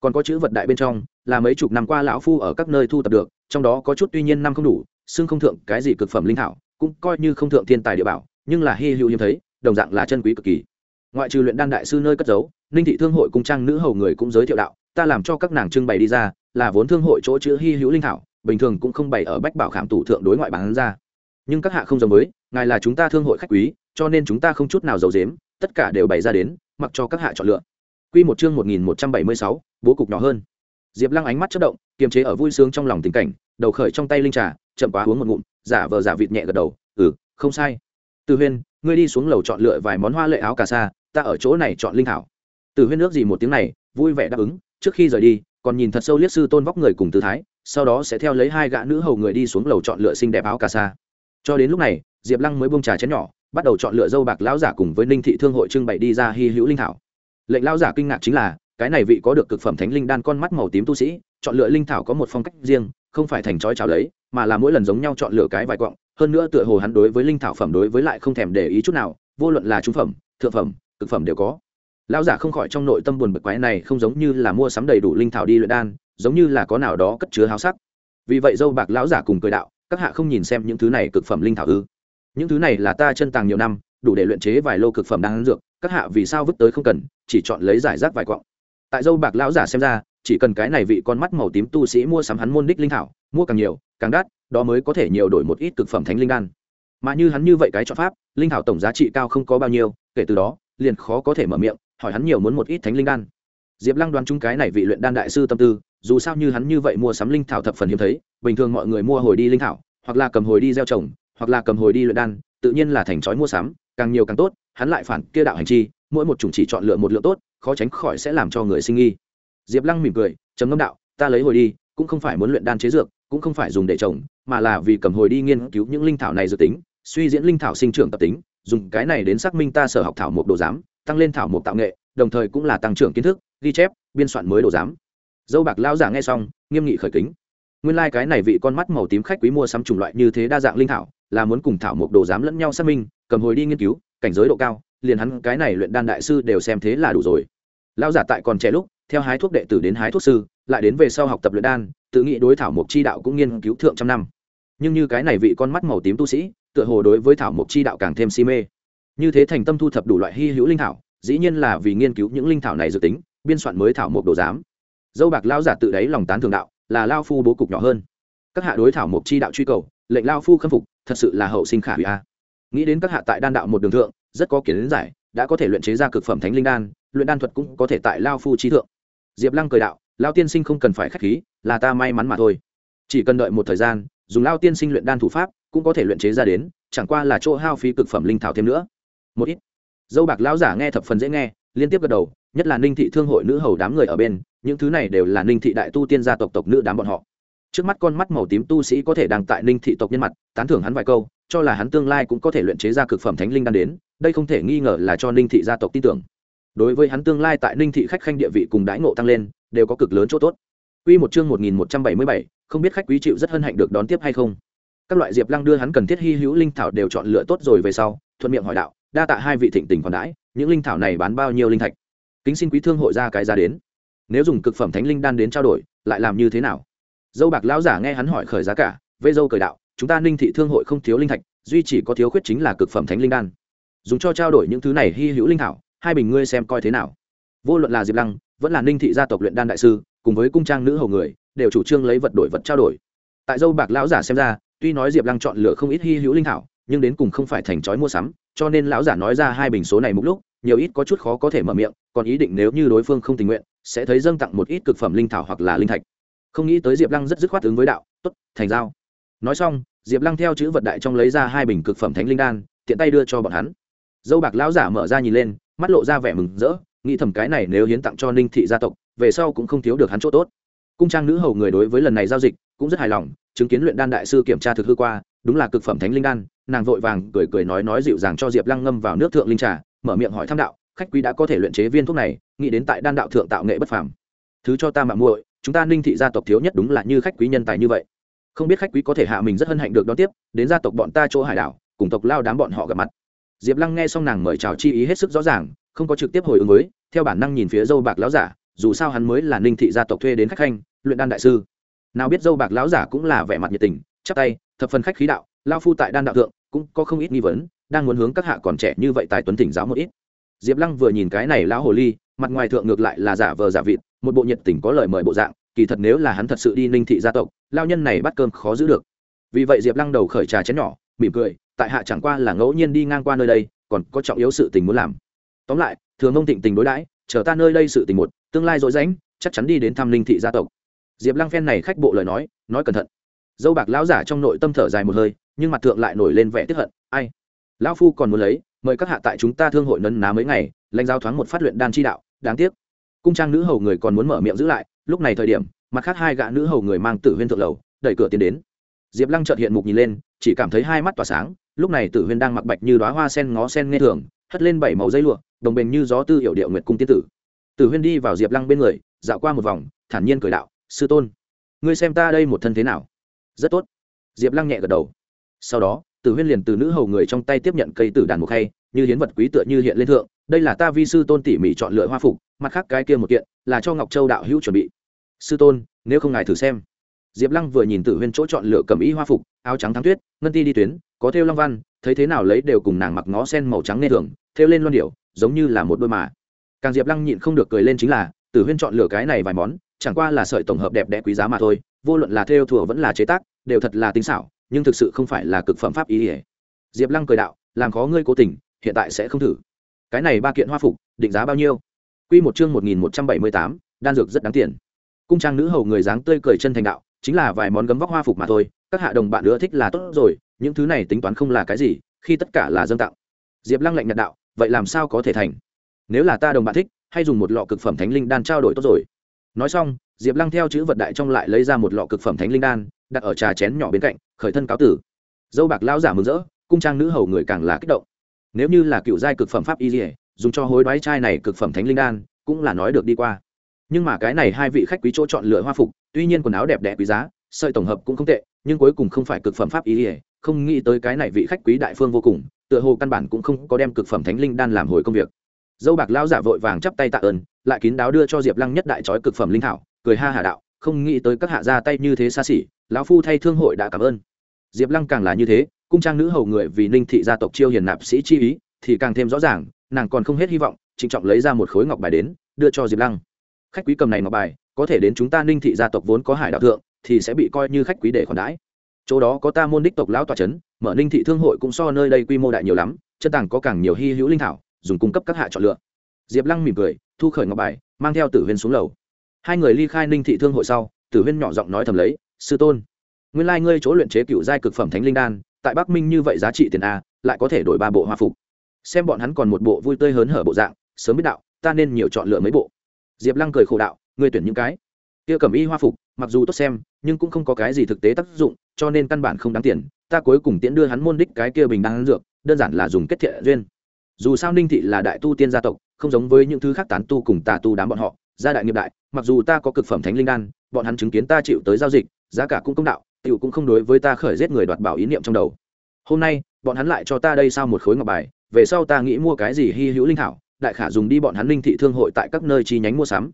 Còn có chữ vật đại bên trong, là mấy chục năm qua lão phu ở các nơi thu tập được, trong đó có chút tuy nhiên năm không đủ, xưng không thượng cái gì cực phẩm linh thảo, cũng coi như không thượng thiên tài địa bảo, nhưng là hy hữu hiếm thấy đồng dạng là chân quý cực kỳ. Ngoại trừ luyện đan đại sư nơi cất giấu, ninh thị thương hội cung trang nữ hầu người cũng giới thiệu đạo, ta làm cho các nàng trưng bày đi ra, là vốn thương hội chỗ chữ hy hữu linh thảo, bình thường cũng không bày ở bách bảo khảm tủ thượng đối ngoại bán ra. Nhưng các hạ không giống với, ngài là chúng ta thương hội khách quý, cho nên chúng ta không chút nào giấu dếm tất cả đều bày ra đến, mặc cho các hạ chọn lựa. Quy một chương một nghìn một trăm bảy mươi sáu, bố cục nhỏ hơn. Diệp lăng ánh mắt chớp động, kiềm chế ở vui sướng trong lòng tình cảnh, đầu khởi trong tay linh trà, chậm quá uống một ngụm, giả vờ giả vịt nhẹ gật đầu ừ không sai. Từ huyên ngươi đi xuống lầu chọn lựa vài món hoa lệ áo cà sa, ta ở chỗ này chọn linh thảo từ huyên nước gì một tiếng này, vui vẻ đáp ứng, trước khi rời đi, còn nhìn thật sâu liếc sư tôn vóc người cùng tư thái, sau đó sẽ theo lấy hai gã nữ hầu người đi xuống lầu chọn lựa xinh đẹp áo cà sa cho đến lúc này, diệp lăng mới bông trà chén nhỏ, bắt đầu chọn lựa dâu bạc lão giả cùng với ninh thị thương hội trưng bày đi ra hy hữu linh thảo lệnh lão giả kinh ngạc chính là, cái này vị có được cực phẩm thánh linh đan con mắt màu tím tu sĩ, chọn lựa linh thảo có một phong cách riêng, không phải thành chói chào lấy, mà là mỗi lần giống nhau chọn lựa cái vài quặng hơn nữa tựa hồ hắn đối với linh thảo phẩm đối với lại không thèm để ý chút nào, vô luận là trung phẩm, thượng phẩm, cực phẩm đều có. Lão giả không khỏi trong nội tâm buồn bực quái này không giống như là mua sắm đầy đủ linh thảo đi luyện đan, giống như là có nào đó cất chứa háo sắc. Vì vậy dâu bạc lão giả cùng cười đạo, các hạ không nhìn xem những thứ này cực phẩm linh thảo ư? Những thứ này là ta chân tàng nhiều năm, đủ để luyện chế vài lô cực phẩm đan dược, các hạ vì sao vứt tới không cần, chỉ chọn lấy giải rác vài quọng tại dâu bạc lão giả xem ra, chỉ cần cái này vị con mắt màu tím tu sĩ mua sắm hắn môn đích linh thảo, mua càng nhiều, càng đắt đó mới có thể nhiều đổi một ít cực phẩm thánh linh đan. Mà như hắn như vậy cái chọn pháp, linh thảo tổng giá trị cao không có bao nhiêu, kể từ đó, liền khó có thể mở miệng, hỏi hắn nhiều muốn một ít thánh linh đan. Diệp lăng đoán chung cái này vị luyện đan đại sư tâm tư, dù sao như hắn như vậy mua sắm linh thảo thập phần hiếm thấy, bình thường mọi người mua hồi đi linh thảo, hoặc là cầm hồi đi gieo trồng, hoặc là cầm hồi đi luyện đan, tự nhiên là thành chói mua sắm, càng nhiều càng tốt, hắn lại phản kia đạo hành chi, mỗi một chủng chỉ chọn lựa một lượng tốt, khó tránh khỏi sẽ làm cho người sinh nghi. Diệp lăng mỉm cười chấm ngâm đạo, ta lấy hồi đi, cũng không phải muốn luyện đan chế dược cũng không phải dùng để trồng, mà là vì cầm hồi đi nghiên cứu những linh thảo này dự tính, suy diễn linh thảo sinh trưởng tập tính, dùng cái này đến xác minh ta sở học thảo mộc đồ giám, tăng lên thảo mộc tạo nghệ, đồng thời cũng là tăng trưởng kiến thức, ghi chép, biên soạn mới đồ giám. Dâu bạc lao giả nghe xong, nghiêm nghị khởi kính. Nguyên lai、like、cái này vị con mắt màu tím khách quý mua sắm chủng loại như thế đa dạng linh thảo, là muốn cùng thảo mộc đồ giám lẫn nhau xác minh, cầm hồi đi nghiên cứu, cảnh giới độ cao, liền hắn cái này luyện đan đại sư đều xem thế là đủ rồi. Lao giả tại còn trẻ lúc theo hái thuốc đệ tử đến hái thuốc sư, lại đến về sau học tập luyện đan, tự nghĩ đối thảo mộc chi đạo cũng nghiên cứu thượng trăm năm. Nhưng như cái này vị con mắt màu tím tu sĩ, tựa hồ đối với thảo mộc chi đạo càng thêm si mê. Như thế thành tâm thu thập đủ loại hy hữu linh thảo, dĩ nhiên là vì nghiên cứu những linh thảo này dự tính, biên soạn mới thảo mộc đồ giám. Dâu bạc lao giả tự đáy lòng tán thường đạo, là lao phu bố cục nhỏ hơn. Các hạ đối thảo mộc chi đạo truy cầu, lệnh lao phu khâm phục, thật sự là hậu sinh khả hủy a. Nghĩ đến các hạ tại đan đạo một đường thượng, rất có kiến giải, đã có thể luyện chế ra cực phẩm thánh linh đan, luyện đan thuật cũng có thể tại lao phu trí thượng diệp lăng cười đạo lao tiên sinh không cần phải k h á c h khí, là ta may mắn mà thôi. Chỉ cần đợi một thời gian, dùng lao tiên sinh luyện đan thủ pháp, cũng có thể luyện chế ra đến, chẳng qua là chỗ hao phí cực phẩm linh thảo thêm nữa. Một ít. Dâu bạc lão giả nghe thập phần dễ nghe, liên tiếp gật đầu, nhất là ninh thị thương hội nữ hầu đám người ở bên, những thứ này đều là ninh thị đại tu tiên gia tộc tộc nữ đám bọn họ. Trước mắt con mắt màu tím tu sĩ có thể đang tại ninh thị tộc nhân mặt, tán thưởng hắn vài câu, cho là hắn tương lai cũng có thể luyện chế ra cực phẩm thánh linh đan đến, đây không thể nghi ngờ là cho ninh thị gia tộc tin tưởng đối với hắn tương lai tại ninh thị khách khanh địa vị cùng đãi ngộ tăng lên đều có cực lớn chỗ tốt Quy một chương 1177, không biết khách quý chịu rất hân hạnh được đón tiếp hay không. Các loại diệp lăng đưa hắn cần thiết hi hữu linh thảo đều chọn lựa tốt rồi về sau, thuận miệng hỏi đạo, đa tạ hai vị thịnh tình còn đãi, những linh thảo này bán bao nhiêu linh thạch? Kính xin quý thương hội ra cái giá đến. Nếu dùng cực phẩm thánh linh đan đến trao đổi, lại làm như thế nào? Dâu bạc lão giả nghe hắn hỏi khởi giá cả, vây dâu cười đạo, chúng ta Ninh thị thương hội không thiếu linh thạch, duy chỉ có thiếu khuyết chính là cực phẩm thánh linh đan. Dùng cho trao đổi những thứ này hi hữu linh thảo, hai bình ngươi xem coi thế nào. Vô luận là diệp lăng, vẫn là ninh thị gia tộc luyện đan đại sư, cùng với cung trang nữ hầu người, đều chủ trương lấy vật đổi vật trao đổi. Tại dâu bạc lão giả xem ra, tuy nói diệp lăng chọn lựa không ít hy hữu linh thảo, nhưng đến cùng không phải thành trói mua sắm, cho nên lão giả nói ra hai bình số này mục lúc, nhiều ít có chút khó có thể mở miệng, còn ý định nếu như đối phương không tình nguyện, sẽ thấy dâng tặng một ít cực phẩm linh thảo hoặc là linh thạch. Không nghĩ tới diệp lăng rất dứt khoát ứng với đạo t ố t thành giao. Nói xong, diệp lăng theo chữ vật đại trong lấy ra hai bình cực phẩm thánh linh đan, tiện tay đưa cho bọn hắn. Dâu bạc lão giả mở ra nhìn lên mắt lộ ra vẻ mừng rỡ, nghĩ thầm cái này nếu hiến tặng cho ninh thị gia tộc, về sau cũng không thiếu được hắn chỗ tốt. Cung trang nữ hầu người đối với lần này giao dịch cũng rất hài lòng, chứng kiến luyện đan đại sư kiểm tra thực hư qua, đúng là cực phẩm thánh linh đan, nàng vội vàng cười cười nói nói dịu dàng cho diệp lăng ngâm vào nước thượng linh trà, mở miệng hỏi thăm đạo, khách quý đã có thể luyện chế viên thuốc này, nghĩ đến tại đan đạo thượng tạo nghệ bất phàm. Thứ cho ta mạng muội, chúng ta ninh thị gia tộc thiếu nhất đúng là như khách quý nhân tài như vậy. Không biết khách quý có thể hạ mình rất hân hạnh được đón tiếp, đến gia tộc bọn ta chỗ hải đảo, cùng tộc lao đám bọn họ gặp mặt diệp lăng nghe xong nàng mời chào chi ý hết sức rõ ràng, không có trực tiếp hồi ứng với, theo bản năng nhìn phía dâu bạc lão giả, dù sao hắn mới là ninh thị gia tộc thuê đến khách khanh, luyện đan đại sư. Nào biết dâu bạc lão giả cũng là vẻ mặt nhiệt tình, chắp tay, thập phần khách khí đạo lao phu tại đan đạo thượng, cũng có không ít nghi vấn, đang muốn hướng các hạ còn trẻ như vậy tài tuấn thỉnh giáo một ít. Diệp lăng vừa nhìn cái này lão hồ ly, mặt ngoài thượng ngược lại là giả vờ giả vịt, một bộ nhiệt tình có lời mời bộ dạng, kỳ thật nếu là hắn thật sự đi ninh thị gia tộc lao nhân này bắt cơm khó giữ được. Vì vậy diệp lăng đầu khởi trà chén nhỏ, mỉm cười tại hạ chẳng qua là ngẫu nhiên đi ngang qua nơi đây, còn có trọng yếu sự tình muốn làm. Tóm lại thường ông thịnh tình đối đãi, chờ ta nơi đây sự tình một, tương lai rỗi rãnh, chắc chắn đi đến thăm linh thị gia tộc. Diệp lăng phen này khách bộ lời nói nói cẩn thận. Dâu bạc lão giả trong nội tâm thở dài một hơi, nhưng mặt thượng lại nổi lên vẻ tiếp hận, ai? Lão phu còn muốn lấy, mời các hạ tại chúng ta thương hội nấn ná mấy ngày, lãnh giao thoáng một phát luyện đan chi đạo, đáng tiếc. Cung trang nữ hầu người còn muốn mở miệng giữ lại, lúc này thời điểm, mặt khác hai gã nữ hầu người mang tử huyên thượng lầu, đẩy cửa tiến đến. Diệp lăng trợt hiện mục nhìn lên, chỉ cảm thấy hai mắt tỏa sáng lúc này tử huyên đang mặc bạch như đoá hoa sen ngó sen nghe thường, hất lên bảy màu dây lụa, đồng bền như gió tư hiểu điệu nguyệt cung tiên tử. Tử huyên đi vào diệp lăng bên người, dạo qua một vòng, thản nhiên cười đạo, sư tôn, ngươi xem ta đây một thân thế nào? Rất tốt. Diệp lăng nhẹ gật đầu. Sau đó, tử huyên liền từ nữ hầu người trong tay tiếp nhận cây tử đàn một hay như hiến vật quý tựa như hiện lên thượng, đây là ta vi sư tôn tỉ mỉ chọn lựa hoa phục, mặt khác cái kia một kiện là cho ngọc châu đạo hữu chuẩn bị. Sư tôn, nếu không ngài thử xem diệp lăng vừa nhìn tử huyên chỗ chọn lựa cầm ý hoa phục, áo trắng thắng tuyết, ngân ti đi tuyến, có thêu long văn, thấy thế nào lấy đều cùng nàng mặc ngó sen màu trắng nên thường, thêu lên loan điệu, giống như là một đôi mà. Càng diệp lăng nhịn không được cười lên chính là, tử huyên chọn lựa cái này vài món, chẳng qua là sợi tổng hợp đẹp đẽ quý giá mà thôi, vô luận là thêu thùa vẫn là chế tác, đều thật là tinh xảo, nhưng thực sự không phải là cực phẩm pháp ý ỉa diệp lăng cười đạo, làm khó ngươi cố tình, hiện tại sẽ không thử. Cái này ba kiện hoa phục, định giá bao nhiêu? Q một chương một nghìn một trăm bảy mươi tám, đan dược rất đáng tiền. Cung trang nữ hầu người dáng tươi cười chân thành đạo chính là vài món gấm vóc hoa phục mà thôi, các hạ đồng bạn nữa thích là tốt rồi, những thứ này tính toán không là cái gì, khi tất cả là dâng tặng. Diệp lăng lạnh nhạt đạo, vậy làm sao có thể thành? Nếu là ta đồng bạn thích, hay dùng một lọ cực phẩm thánh linh đan trao đổi tốt rồi. Nói xong, diệp lăng theo chữ vật đại trong lại lấy ra một lọ cực phẩm thánh linh đan, đặt ở trà chén nhỏ bên cạnh, khởi thân cáo tử. Dâu bạc lao giả mừng rỡ, cung trang nữ hầu người càng là kích động. Nếu như là cựu giai cực phẩm pháp y dỉa dùng cho hối đoái chai này cực phẩm thánh linh đan, cũng là nói được đi qua nhưng mà cái này hai vị khách quý chỗ chọn lựa hoa phục, tuy nhiên quần áo đẹp đẽ quý giá, sợi tổng hợp cũng không tệ, nhưng cuối cùng không phải cực phẩm pháp ý ỉa không nghĩ tới cái này vị khách quý đại phương vô cùng, tựa hồ căn bản cũng không có đem cực phẩm thánh linh đan làm hồi công việc. Dâu bạc lao giả vội vàng chắp tay tạ ơn, lại kín đáo đưa cho diệp lăng nhất đại trói cực phẩm linh thảo, cười ha hà đạo, không nghĩ tới các hạ ra tay như thế xa xỉ, lão phu thay thương hội đã cảm ơn. Diệp lăng càng là như thế, cung trang nữ hầu người vì ninh thị gia tộc chiêu hiền nạp sĩ chi ý, thì càng thêm rõ ràng, nàng còn không hết hy vọng, trịnh trọng lấy ra một khối ngọc bài đến, đưa cho diệp lăng khách quý cầm này ngọc bài, có thể đến chúng ta ninh thị gia tộc vốn có hải đạo thượng, thì sẽ bị coi như khách quý để khoản đãi. Chỗ đó có ta môn đích tộc lão tòa c h ấ n mở ninh thị thương hội cũng so nơi đây quy mô đại nhiều lắm, chân tàng có càng nhiều hy hữu linh thảo, dùng cung cấp các hạ chọn lựa. Diệp lăng mỉm cười, thu khởi ngọc bài, mang theo tử huyên xuống lầu. Hai người ly khai ninh thị thương hội sau, tử huyên nhỏ giọng nói thầm lấy, sư tôn, nguyên lai ngươi chỗ luyện chế cựu giai cực phẩm thánh linh đan, tại bắc minh như vậy giá trị tiền a, lại có thể đổi ba bộ hoa phục. Xem bọn hắn còn một bộ vui tươi hớn hở bộ dạng, sớm biết đạo, ta nên nhiều chọn lựa mấy bộ diệp lăng cười khổ đạo, ngươi tuyển những cái kia cầm y hoa phục, mặc dù tốt xem, nhưng cũng không có cái gì thực tế tác dụng, cho nên căn bản không đáng tiền. Ta cuối cùng tiễn đưa hắn môn đích cái kia bình đan dược, đơn giản là dùng kết thiện duyên. Dù sao ninh thị là đại tu tiên gia tộc, không giống với những thứ khác tán tu cùng tà tu đám bọn họ, gia đại nghiệp đại, mặc dù ta có cực phẩm thánh linh đan, bọn hắn chứng kiến ta chịu tới giao dịch, giá cả cũng công đạo, tiểu cũng không đối với ta khởi giết người đoạt bảo ý niệm trong đầu. Hôm nay, bọn hắn lại cho ta đây sao một khối ngọc bài, về sau ta nghĩ mua cái gì hy hữu linh thảo đại khả dùng đi bọn hắn linh thị thương hội tại các nơi chi nhánh mua sắm.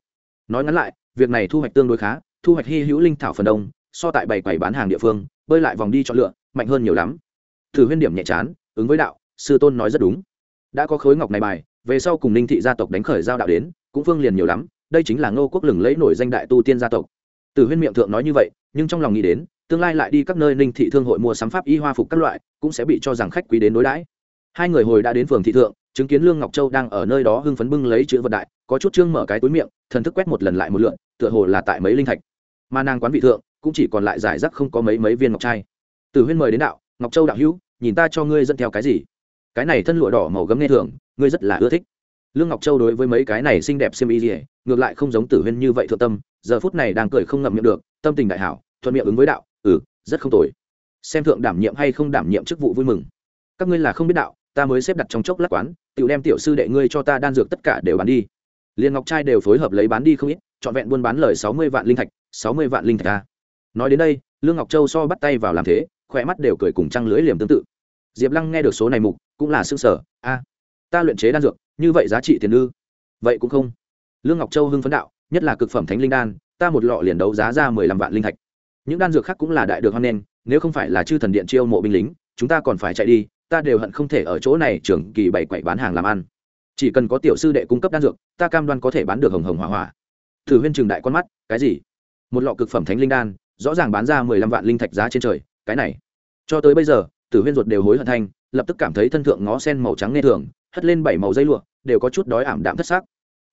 Nói ngắn lại, việc này thu hoạch tương đối khá, thu hoạch hy hữu linh thảo phần đông, so tại bảy quầy bán hàng địa phương, bơi lại vòng đi chọn lựa, mạnh hơn nhiều lắm. Thử huyên điểm nhẹ chán, ứng với đạo, sư tôn nói rất đúng. Đã có khối ngọc này bài, về sau cùng ninh thị gia tộc đánh khởi giao đạo đến, cũng phương liền nhiều lắm, đây chính là ngô quốc lừng lẫy nổi danh đại tu tiên gia tộc. Từ huyên miệng thượng nói như vậy, nhưng trong lòng nghĩ đến, tương lai lại đi các nơi ninh thị thương hội mua sắm pháp y hoa phục các loại, cũng sẽ bị cho rằng khách quý đến đối đãi. Hai người hồi đã đến phường thị thượng chứng kiến lương ngọc châu đang ở nơi đó hưng phấn bưng lấy chữ vật đại, có chút trương mở cái túi miệng, thần thức quét một lần lại một lượn, tựa hồ là tại mấy linh thạch. Mà nàng quán vị thượng, cũng chỉ còn lại giải rác không có mấy mấy viên ngọc trai. Từ huyên mời đến đạo, ngọc châu đạo hữu, nhìn ta cho ngươi dẫn theo cái gì? Cái này thân lụa đỏ màu gấm nghe thường, ngươi rất là ưa thích. Lương ngọc châu đối với mấy cái này xinh đẹp xem y gì ngược lại không giống tử huyên như vậy thượng tâm, giờ phút này đang cười không ngậm miệng được, tâm tình đại hảo, thuận miệng ứng với đạo ừ rất không tồi. Xem thượng đảm nhiệm hay không đảm nhiệm chức vụ vui mừng. Các ngươi là không biết đạo, ta mới xếp đặt trong chốc lát quán tiểu đem tiểu sư đệ ngươi cho ta đan dược tất cả đều bán đi. Liền ngọc trai đều phối hợp lấy bán đi không ít, trọn vẹn buôn bán lời sáu mươi vạn linh thạch, sáu mươi vạn linh thạch a. Nói đến đây, lương ngọc châu so bắt tay vào làm thế, khỏe mắt đều cười cùng trăng lưới liềm tương tự. Diệp lăng nghe được số này mục, cũng là xương sở a, ta luyện chế đan dược, như vậy giá trị tiền ư? Vậy cũng không. Lương ngọc châu hưng phấn đạo, nhất là cực phẩm thánh linh đan, ta một lọ liền đấu giá ra mười lăm vạn linh thạch. Những đan dược khác cũng là đại được hoan nghênh, nếu không phải là chư thần điện chiêu mộ binh lính, chúng ta còn phải chạy đi ta đều hận không thể ở chỗ này trưởng kỳ bảy quậy bán hàng làm ăn. Chỉ cần có tiểu sư đệ cung cấp đan dược, ta cam đoan có thể bán được hồng hồng hỏa hỏa. Thử huyên trường đại con mắt, cái gì? Một lọ cực phẩm thánh linh đan, rõ ràng bán ra mười lăm vạn linh thạch giá trên trời, cái này. Cho tới bây giờ, tử huyên ruột đều hối hận thanh, lập tức cảm thấy thân thượng ngó sen màu trắng nghe thường, hất lên bảy màu dây lụa, đều có chút đói ảm đạm thất xác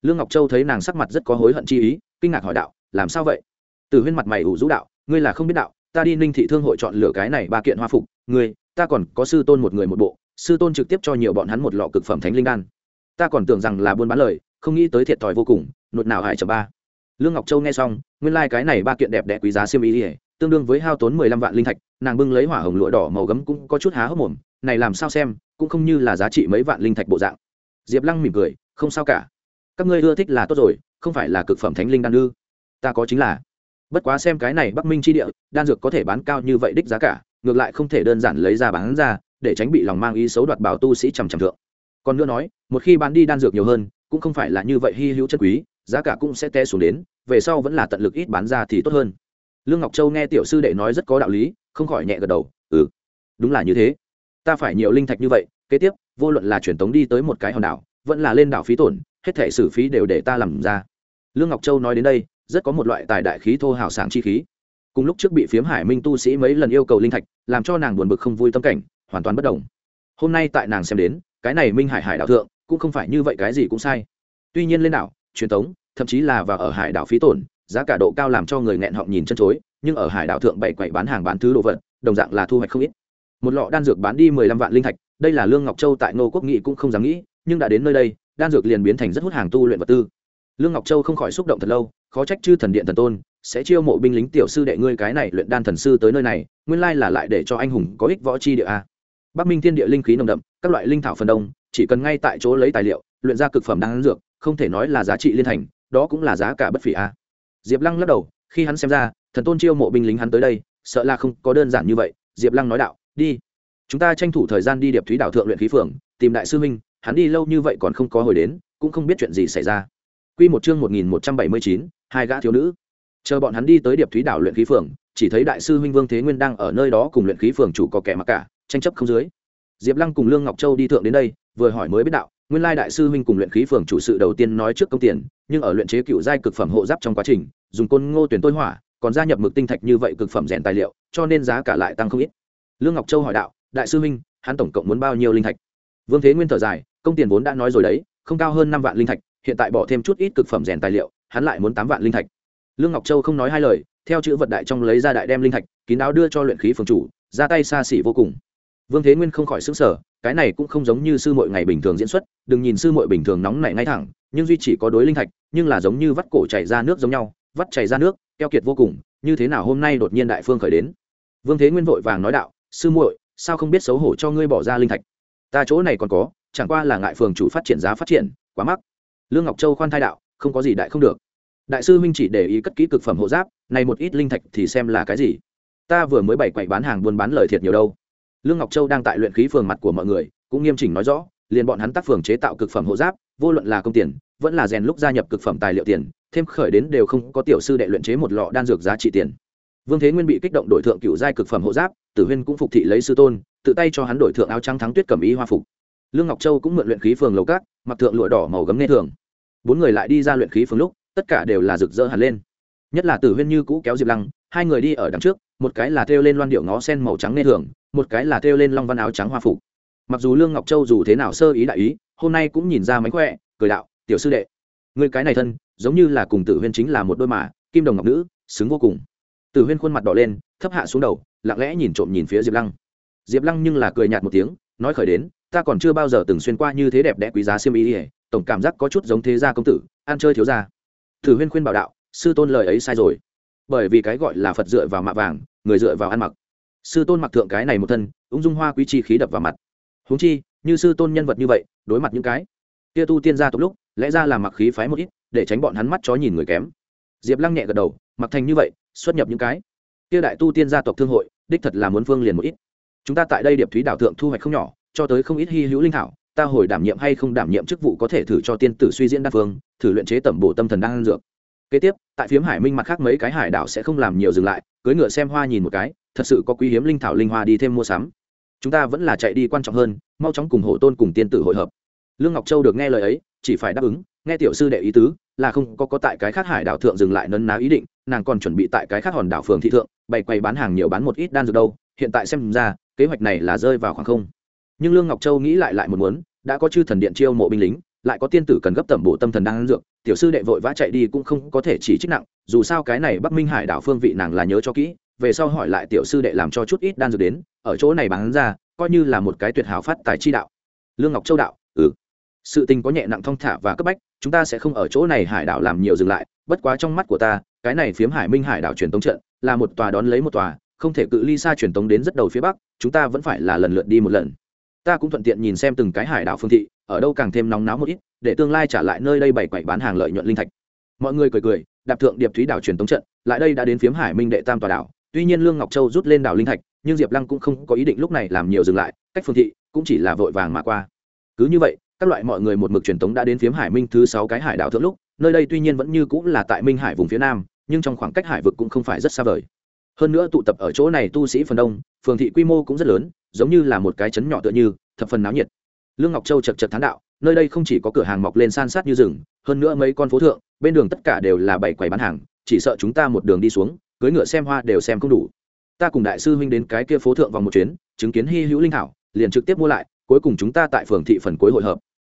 lương ngọc châu thấy nàng sắc mặt rất có hối hận chi ý, kinh ngạc hỏi đạo, làm sao vậy? Tử huyên mặt mày ủ rũ đạo, ngươi là không biết đạo, ta đi ninh thị thương hội chọn lựa cái này ba kiện hoa phục, ngươi ta còn có sư tôn một người một bộ, sư tôn trực tiếp cho nhiều bọn hắn một lọ cực phẩm thánh linh đan. Ta còn tưởng rằng là buôn bán lời, không nghĩ tới thiệt thòi vô cùng, nột nào hại chậm ba. Lương ngọc châu nghe xong, nguyên lai、like、cái này ba kiện đẹp đẽ quý giá siêm ý ỉa tương đương với hao tốn mười lăm vạn linh thạch, nàng bưng lấy hỏa hồng lụa đỏ màu gấm cũng có chút há hốc mồm, này làm sao xem, cũng không như là giá trị mấy vạn linh thạch bộ dạng. Diệp lăng mỉm cười, không sao cả. Các ngươi ưa thích là tốt rồi, không phải là cực phẩm thánh linh đan ư? Ta có chính là. Bất quá xem cái này bắc minh chi địa, đan dược có thể bán cao như vậy đích giá cả ngược lại không thể đơn giản lấy ra bán ra, để tránh bị lòng mang ý xấu đoạt bảo tu sĩ trầm trầm thượng. Còn nữa nói, một khi bán đi đan dược nhiều hơn, cũng không phải là như vậy hy hữu chất quý, giá cả cũng sẽ té xuống đến, về sau vẫn là tận lực ít bán ra thì tốt hơn. Lương ngọc châu nghe tiểu sư đệ nói rất có đạo lý, không khỏi nhẹ gật đầu ừ đúng là như thế. Ta phải nhiều linh thạch như vậy, kế tiếp, vô luận là truyền tống đi tới một cái hòn đảo, vẫn là lên đảo phí tổn, hết thể xử phí đều để ta làm ra. Lương ngọc châu nói đến đây, rất có một loại tài đại khí thô hào sảng chi khí cùng lúc trước bị phiếm hải minh tu sĩ mấy lần yêu cầu linh thạch, làm cho nàng buồn bực không vui tâm cảnh, hoàn toàn bất đồng hôm nay tại nàng xem đến, cái này minh hải hải đảo thượng, cũng không phải như vậy cái gì cũng sai. Tuy nhiên lên đảo, truyền thống thậm chí là vào ở hải đảo phí tổn, giá cả độ cao làm cho người nghẹn họng nhìn chân chối, nhưng ở hải đảo thượng bảy quậy bán hàng bán thứ đồ vật, đồng dạng là thu hoạch không ít. Một lọ đan dược bán đi mười lăm vạn linh thạch, đây là lương ngọc châu tại ngô quốc nghị cũng không dám nghĩ, nhưng đã đến nơi đây, đan dược liền biến thành rất hút hàng tu luyện vật tư. Lương ngọc châu không khỏi xúc động thật lâu, khó trách chư thần điện thần tôn sẽ chiêu mộ binh lính tiểu sư đệ ngươi cái này luyện đan thần sư tới nơi này nguyên lai là lại để cho anh hùng có ích võ chi địa a. Bắc minh thiên địa linh khí nồng đậm các loại linh thảo phần đông chỉ cần ngay tại chỗ lấy tài liệu luyện ra cực phẩm đan dược không thể nói là giá trị liên thành đó cũng là giá cả bất phỉ a. Diệp lăng lắc đầu khi hắn xem ra thần tôn chiêu mộ binh lính hắn tới đây sợ là không có đơn giản như vậy diệp lăng nói đạo đi chúng ta tranh thủ thời gian đi điệp thúy đảo thượng luyện khí phường tìm đại sư Minh, hắn đi lâu như vậy còn không có hồi đến cũng không biết chuyện gì xảy ra. Quy một chương một nghìn một trăm bảy mươi chín hai gã thiếu nữ chờ bọn hắn đi tới điệp thúy đảo luyện khí phường, chỉ thấy đại sư huynh vương thế nguyên đang ở nơi đó cùng luyện khí phường chủ có kẻ mặc cả, tranh chấp không dưới. Diệp lăng cùng lương ngọc châu đi thượng đến đây, vừa hỏi mới biết đạo, nguyên lai đại sư huynh cùng luyện khí phường chủ sự đầu tiên nói trước công tiền, nhưng ở luyện chế cựu giai cực phẩm hộ giáp trong quá trình, dùng côn ngô tuyển tôi hỏa, còn gia nhập mực tinh thạch như vậy cực phẩm rèn tài liệu, cho nên giá cả lại tăng không ít. Lương ngọc châu hỏi đạo, đại sư huynh, hắn tổng cộng muốn bao nhiêu linh thạch? Vương thế nguyên thở dài, công tiền vốn đã nói rồi đấy, không cao hơn năm vạn linh thạch, hiện tại bỏ thêm chút ít cực phẩm rèn tài liệu, hắn lại muốn tám vạn linh thạch lương ngọc châu không nói hai lời, theo chữ vật đại trong lấy ra đại đem linh thạch, kín đáo đưa cho luyện khí phường chủ, ra tay xa xỉ vô cùng. Vương thế nguyên không khỏi xứng sở cái này cũng không giống như sư mội ngày bình thường diễn xuất, đừng nhìn sư mội bình thường nóng nảy ngay thẳng, nhưng duy chỉ có đối linh thạch, nhưng là giống như vắt cổ chảy ra nước giống nhau, vắt chảy ra nước, keo kiệt vô cùng, như thế nào hôm nay đột nhiên đại phương khởi đến? Vương thế nguyên vội vàng nói đạo, sư muội, sao không biết xấu hổ cho ngươi bỏ ra linh thạch? Ta chỗ này còn có, chẳng qua là ngại phường chủ phát triển giá phát triển, quá mắc. Lương ngọc châu khoan thai đạo, không có gì đại không được đại sư huynh chỉ để ý cất kỹ cực phẩm hộ giáp, này một ít linh thạch thì xem là cái gì? Ta vừa mới bày quậy bán hàng buôn bán lời thiệt nhiều đâu. Lương ngọc châu đang tại luyện khí phường mặt của mọi người, cũng nghiêm chỉnh nói rõ, liền bọn hắn tác phường chế tạo cực phẩm hộ giáp, vô luận là công tiền, vẫn là rèn lúc gia nhập cực phẩm tài liệu tiền, thêm khởi đến đều không có tiểu sư đệ luyện chế một lọ đan dược giá trị tiền. Vương thế nguyên bị kích động đổi thượng cựu giai cực phẩm hộ giáp, tử huyên cũng phục thị lấy sư tôn, tự tay cho hắn đổi thượng áo trắng thắng tuyết cầm ý hoa phục. Lương ngọc châu cũng mượn luyện khí phường lầu cát mặc thượng lụa đỏ màu gấm nghe thường. Bốn người lại đi ra luyện khí phường lúc tất cả đều là rực rỡ hẳn lên. Nhất là tử huyên như cũ kéo diệp lăng, hai người đi ở đằng trước, một cái là thêu lên loan điệu ngó sen màu trắng nên thường, một cái là thêu lên long văn áo trắng hoa phục. Mặc dù lương ngọc châu dù thế nào sơ ý đại ý, hôm nay cũng nhìn ra mánh khỏe, cười đạo, tiểu sư đệ người cái này thân, giống như là cùng tử huyên chính là một đôi mà, kim đồng ngọc nữ, xứng vô cùng. Tử huyên khuôn mặt đỏ lên, thấp hạ xuống đầu, lặng lẽ nhìn trộm nhìn phía diệp lăng. Diệp lăng nhưng là cười nhạt một tiếng, nói khởi đến, ta còn chưa bao giờ từng xuyên qua như thế đẹp đẽ quý giá xiêm y ỉa tổng cảm giác có chút giống thế gia công tử, ăn chơi thiếu gia thử huyên khuyên bảo đạo, sư tôn lời ấy sai rồi. Bởi vì cái gọi là phật dựa vào mạ vàng, người dựa vào ăn mặc. Sư tôn mặc thượng cái này một thân, ung dung hoa quý chi khí đập vào mặt. Huống chi, như sư tôn nhân vật như vậy, đối mặt những cái kia tu tiên gia tộc lúc, lẽ ra là mặc khí phái một ít, để tránh bọn hắn mắt chó nhìn người kém. Diệp lăng nhẹ gật đầu, mặc thành như vậy, xuất nhập những cái kia đại tu tiên gia tộc thương hội, đích thật là muốn phương liền một ít. Chúng ta tại đây điệp thúy đảo thượng thu hoạch không nhỏ, cho tới không ít hy hữu linh thảo ta hồi đảm nhiệm hay không đảm nhiệm chức vụ có thể thử cho tiên tử suy diễn đa phương, thử luyện chế tẩm bổ tâm thần đan dược. Kế tiếp, tại phiếm hải minh mặt khác mấy cái hải đảo sẽ không làm nhiều dừng lại cưới ngựa xem hoa nhìn một cái, thật sự có quý hiếm linh thảo linh hoa đi thêm mua sắm. Chúng ta vẫn là chạy đi quan trọng hơn, mau chóng cùng hộ tôn cùng tiên tử hội hợp. Lương ngọc châu được nghe lời ấy, chỉ phải đáp ứng, nghe tiểu sư đệ ý tứ, là không có có tại cái khác hải đảo thượng dừng lại nấn ná ý định, nàng còn chuẩn bị tại cái khác hòn đảo phường thị thượng, bày quay bán hàng nhiều bán một ít đan dược đâu, hiện tại xem ra, kế hoạch này là rơi vào khoảng không nhưng lương ngọc châu nghĩ lại lại một muốn, đã có chư thần điện chiêu mộ binh lính, lại có tiên tử cần gấp tẩm bổ tâm thần đan dược, tiểu sư đệ vội vã chạy đi cũng không có thể chỉ trích nặng, dù sao cái này bắc minh hải đảo phương vị nàng là nhớ cho kỹ, về sau hỏi lại tiểu sư đệ làm cho chút ít đan dược đến, ở chỗ này bán ra, coi như là một cái tuyệt hảo phát tài chi đạo. Lương ngọc châu đạo ừ. Sự tình có nhẹ nặng thong thả và cấp bách, chúng ta sẽ không ở chỗ này hải đảo làm nhiều dừng lại, bất quá trong mắt của ta, cái này phiếm hải minh hải đảo truyền tống trận, là một tòa đón lấy một tòa, không thể cự ly xa truyền tống đến rất đầu phía bắc, chúng ta vẫn phải là lần lượt đi một lần ta cũng thuận tiện nhìn xem từng cái hải đảo phương thị, ở đâu càng thêm nóng náo một ít, để tương lai trả lại nơi đây bảy quậy bán hàng lợi nhuận linh thạch. Mọi người cười cười, đạp thượng điệp thúy đảo truyền tống trận, lại đây đã đến phiếm hải minh đệ tam tòa đảo. Tuy nhiên lương ngọc châu rút lên đảo linh thạch, nhưng diệp lăng cũng không có ý định lúc này làm nhiều dừng lại, cách phương thị cũng chỉ là vội vàng mà qua. Cứ như vậy, các loại mọi người một mực truyền tống đã đến phiếm hải minh thứ sáu cái hải đảo thượng lúc, nơi đây tuy nhiên vẫn như cũng là tại minh hải vùng phía nam, nhưng trong khoảng cách hải vực cũng không phải rất xa vời. Hơn nữa tụ tập ở chỗ này tu sĩ phần đông, phường thị quy mô cũng rất lớn giống như là một cái chấn nhỏ tựa như thập phần náo nhiệt. Lương ngọc châu chật chật thán đạo nơi đây không chỉ có cửa hàng mọc lên san sát như rừng hơn nữa mấy con phố thượng bên đường tất cả đều là bảy quầy bán hàng chỉ sợ chúng ta một đường đi xuống cưới ngựa xem hoa đều xem không đủ. Ta cùng đại sư huynh đến cái kia phố thượng vòng một chuyến chứng kiến hy hữu linh thảo liền trực tiếp mua lại cuối cùng chúng ta tại phường thị phần cuối hội hợp.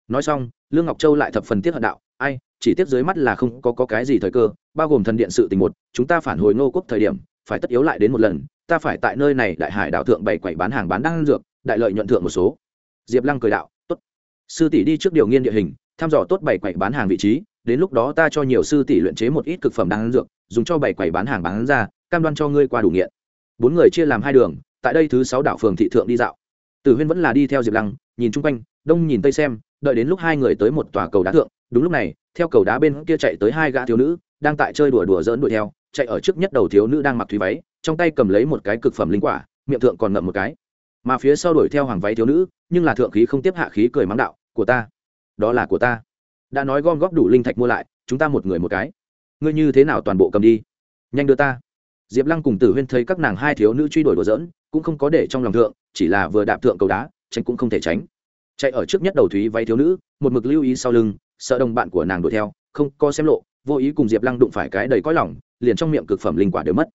Nói xong lương ngọc châu lại thập phần tiết hận đạo ai chỉ tiếp dưới mắt là không có, có cái gì thời cơ bao gồm thần điện sự tình một chúng ta phản hồi ngô quốc thời điểm phải tất yếu lại đến một lần ta phải tại nơi này đại hải đạo thượng bảy quậy bán hàng bán đan dược, đại lợi nhuận thượng một số. Diệp lăng cười đạo, tốt. Sư tỷ đi trước điều nghiên địa hình, thăm dò tốt bảy quậy bán hàng vị trí, đến lúc đó ta cho nhiều sư tỷ luyện chế một ít cực phẩm đan dược, dùng cho bảy quẩy bán hàng bán ra, cam đoan cho ngươi qua đủ nghiện. Bốn người chia làm hai đường, tại đây thứ sáu đảo phường thị thượng đi dạo. Tử huyên vẫn là đi theo diệp lăng, nhìn chung quanh, đông nhìn tây xem, đợi đến lúc hai người tới một tòa cầu đá thượng, đúng lúc này, theo cầu đá bên kia chạy tới hai gã thiếu nữ, đang tại chơi đùa đùa dỡn đuổi theo, chạy ở trước nhất đầu thiếu nữ đang mặc thúy váy trong tay cầm lấy một cái cực phẩm linh quả, miệng thượng còn ngậm một cái. Mà phía sau đuổi theo hoàng váy thiếu nữ, nhưng là thượng khí không tiếp hạ khí cười mắng đạo, của ta, đó là của ta. Đã nói gom góp đủ linh thạch mua lại, chúng ta một người một cái. Ngươi như thế nào toàn bộ cầm đi? Nhanh đưa ta. Diệp lăng cùng tử huyên thấy các nàng hai thiếu nữ truy đuổi đùa dỡn cũng không có để trong lòng thượng, chỉ là vừa đạp thượng cầu đá, tránh cũng không thể tránh. Chạy ở trước nhất đầu thúy váy thiếu nữ, một mực lưu ý sau lưng, sợ đồng bạn của nàng đuổi theo, không có xem lộ, vô ý cùng diệp lăng đụng phải cái đầy cõi lỏng liền trong miệng cực phẩm linh quả đều mất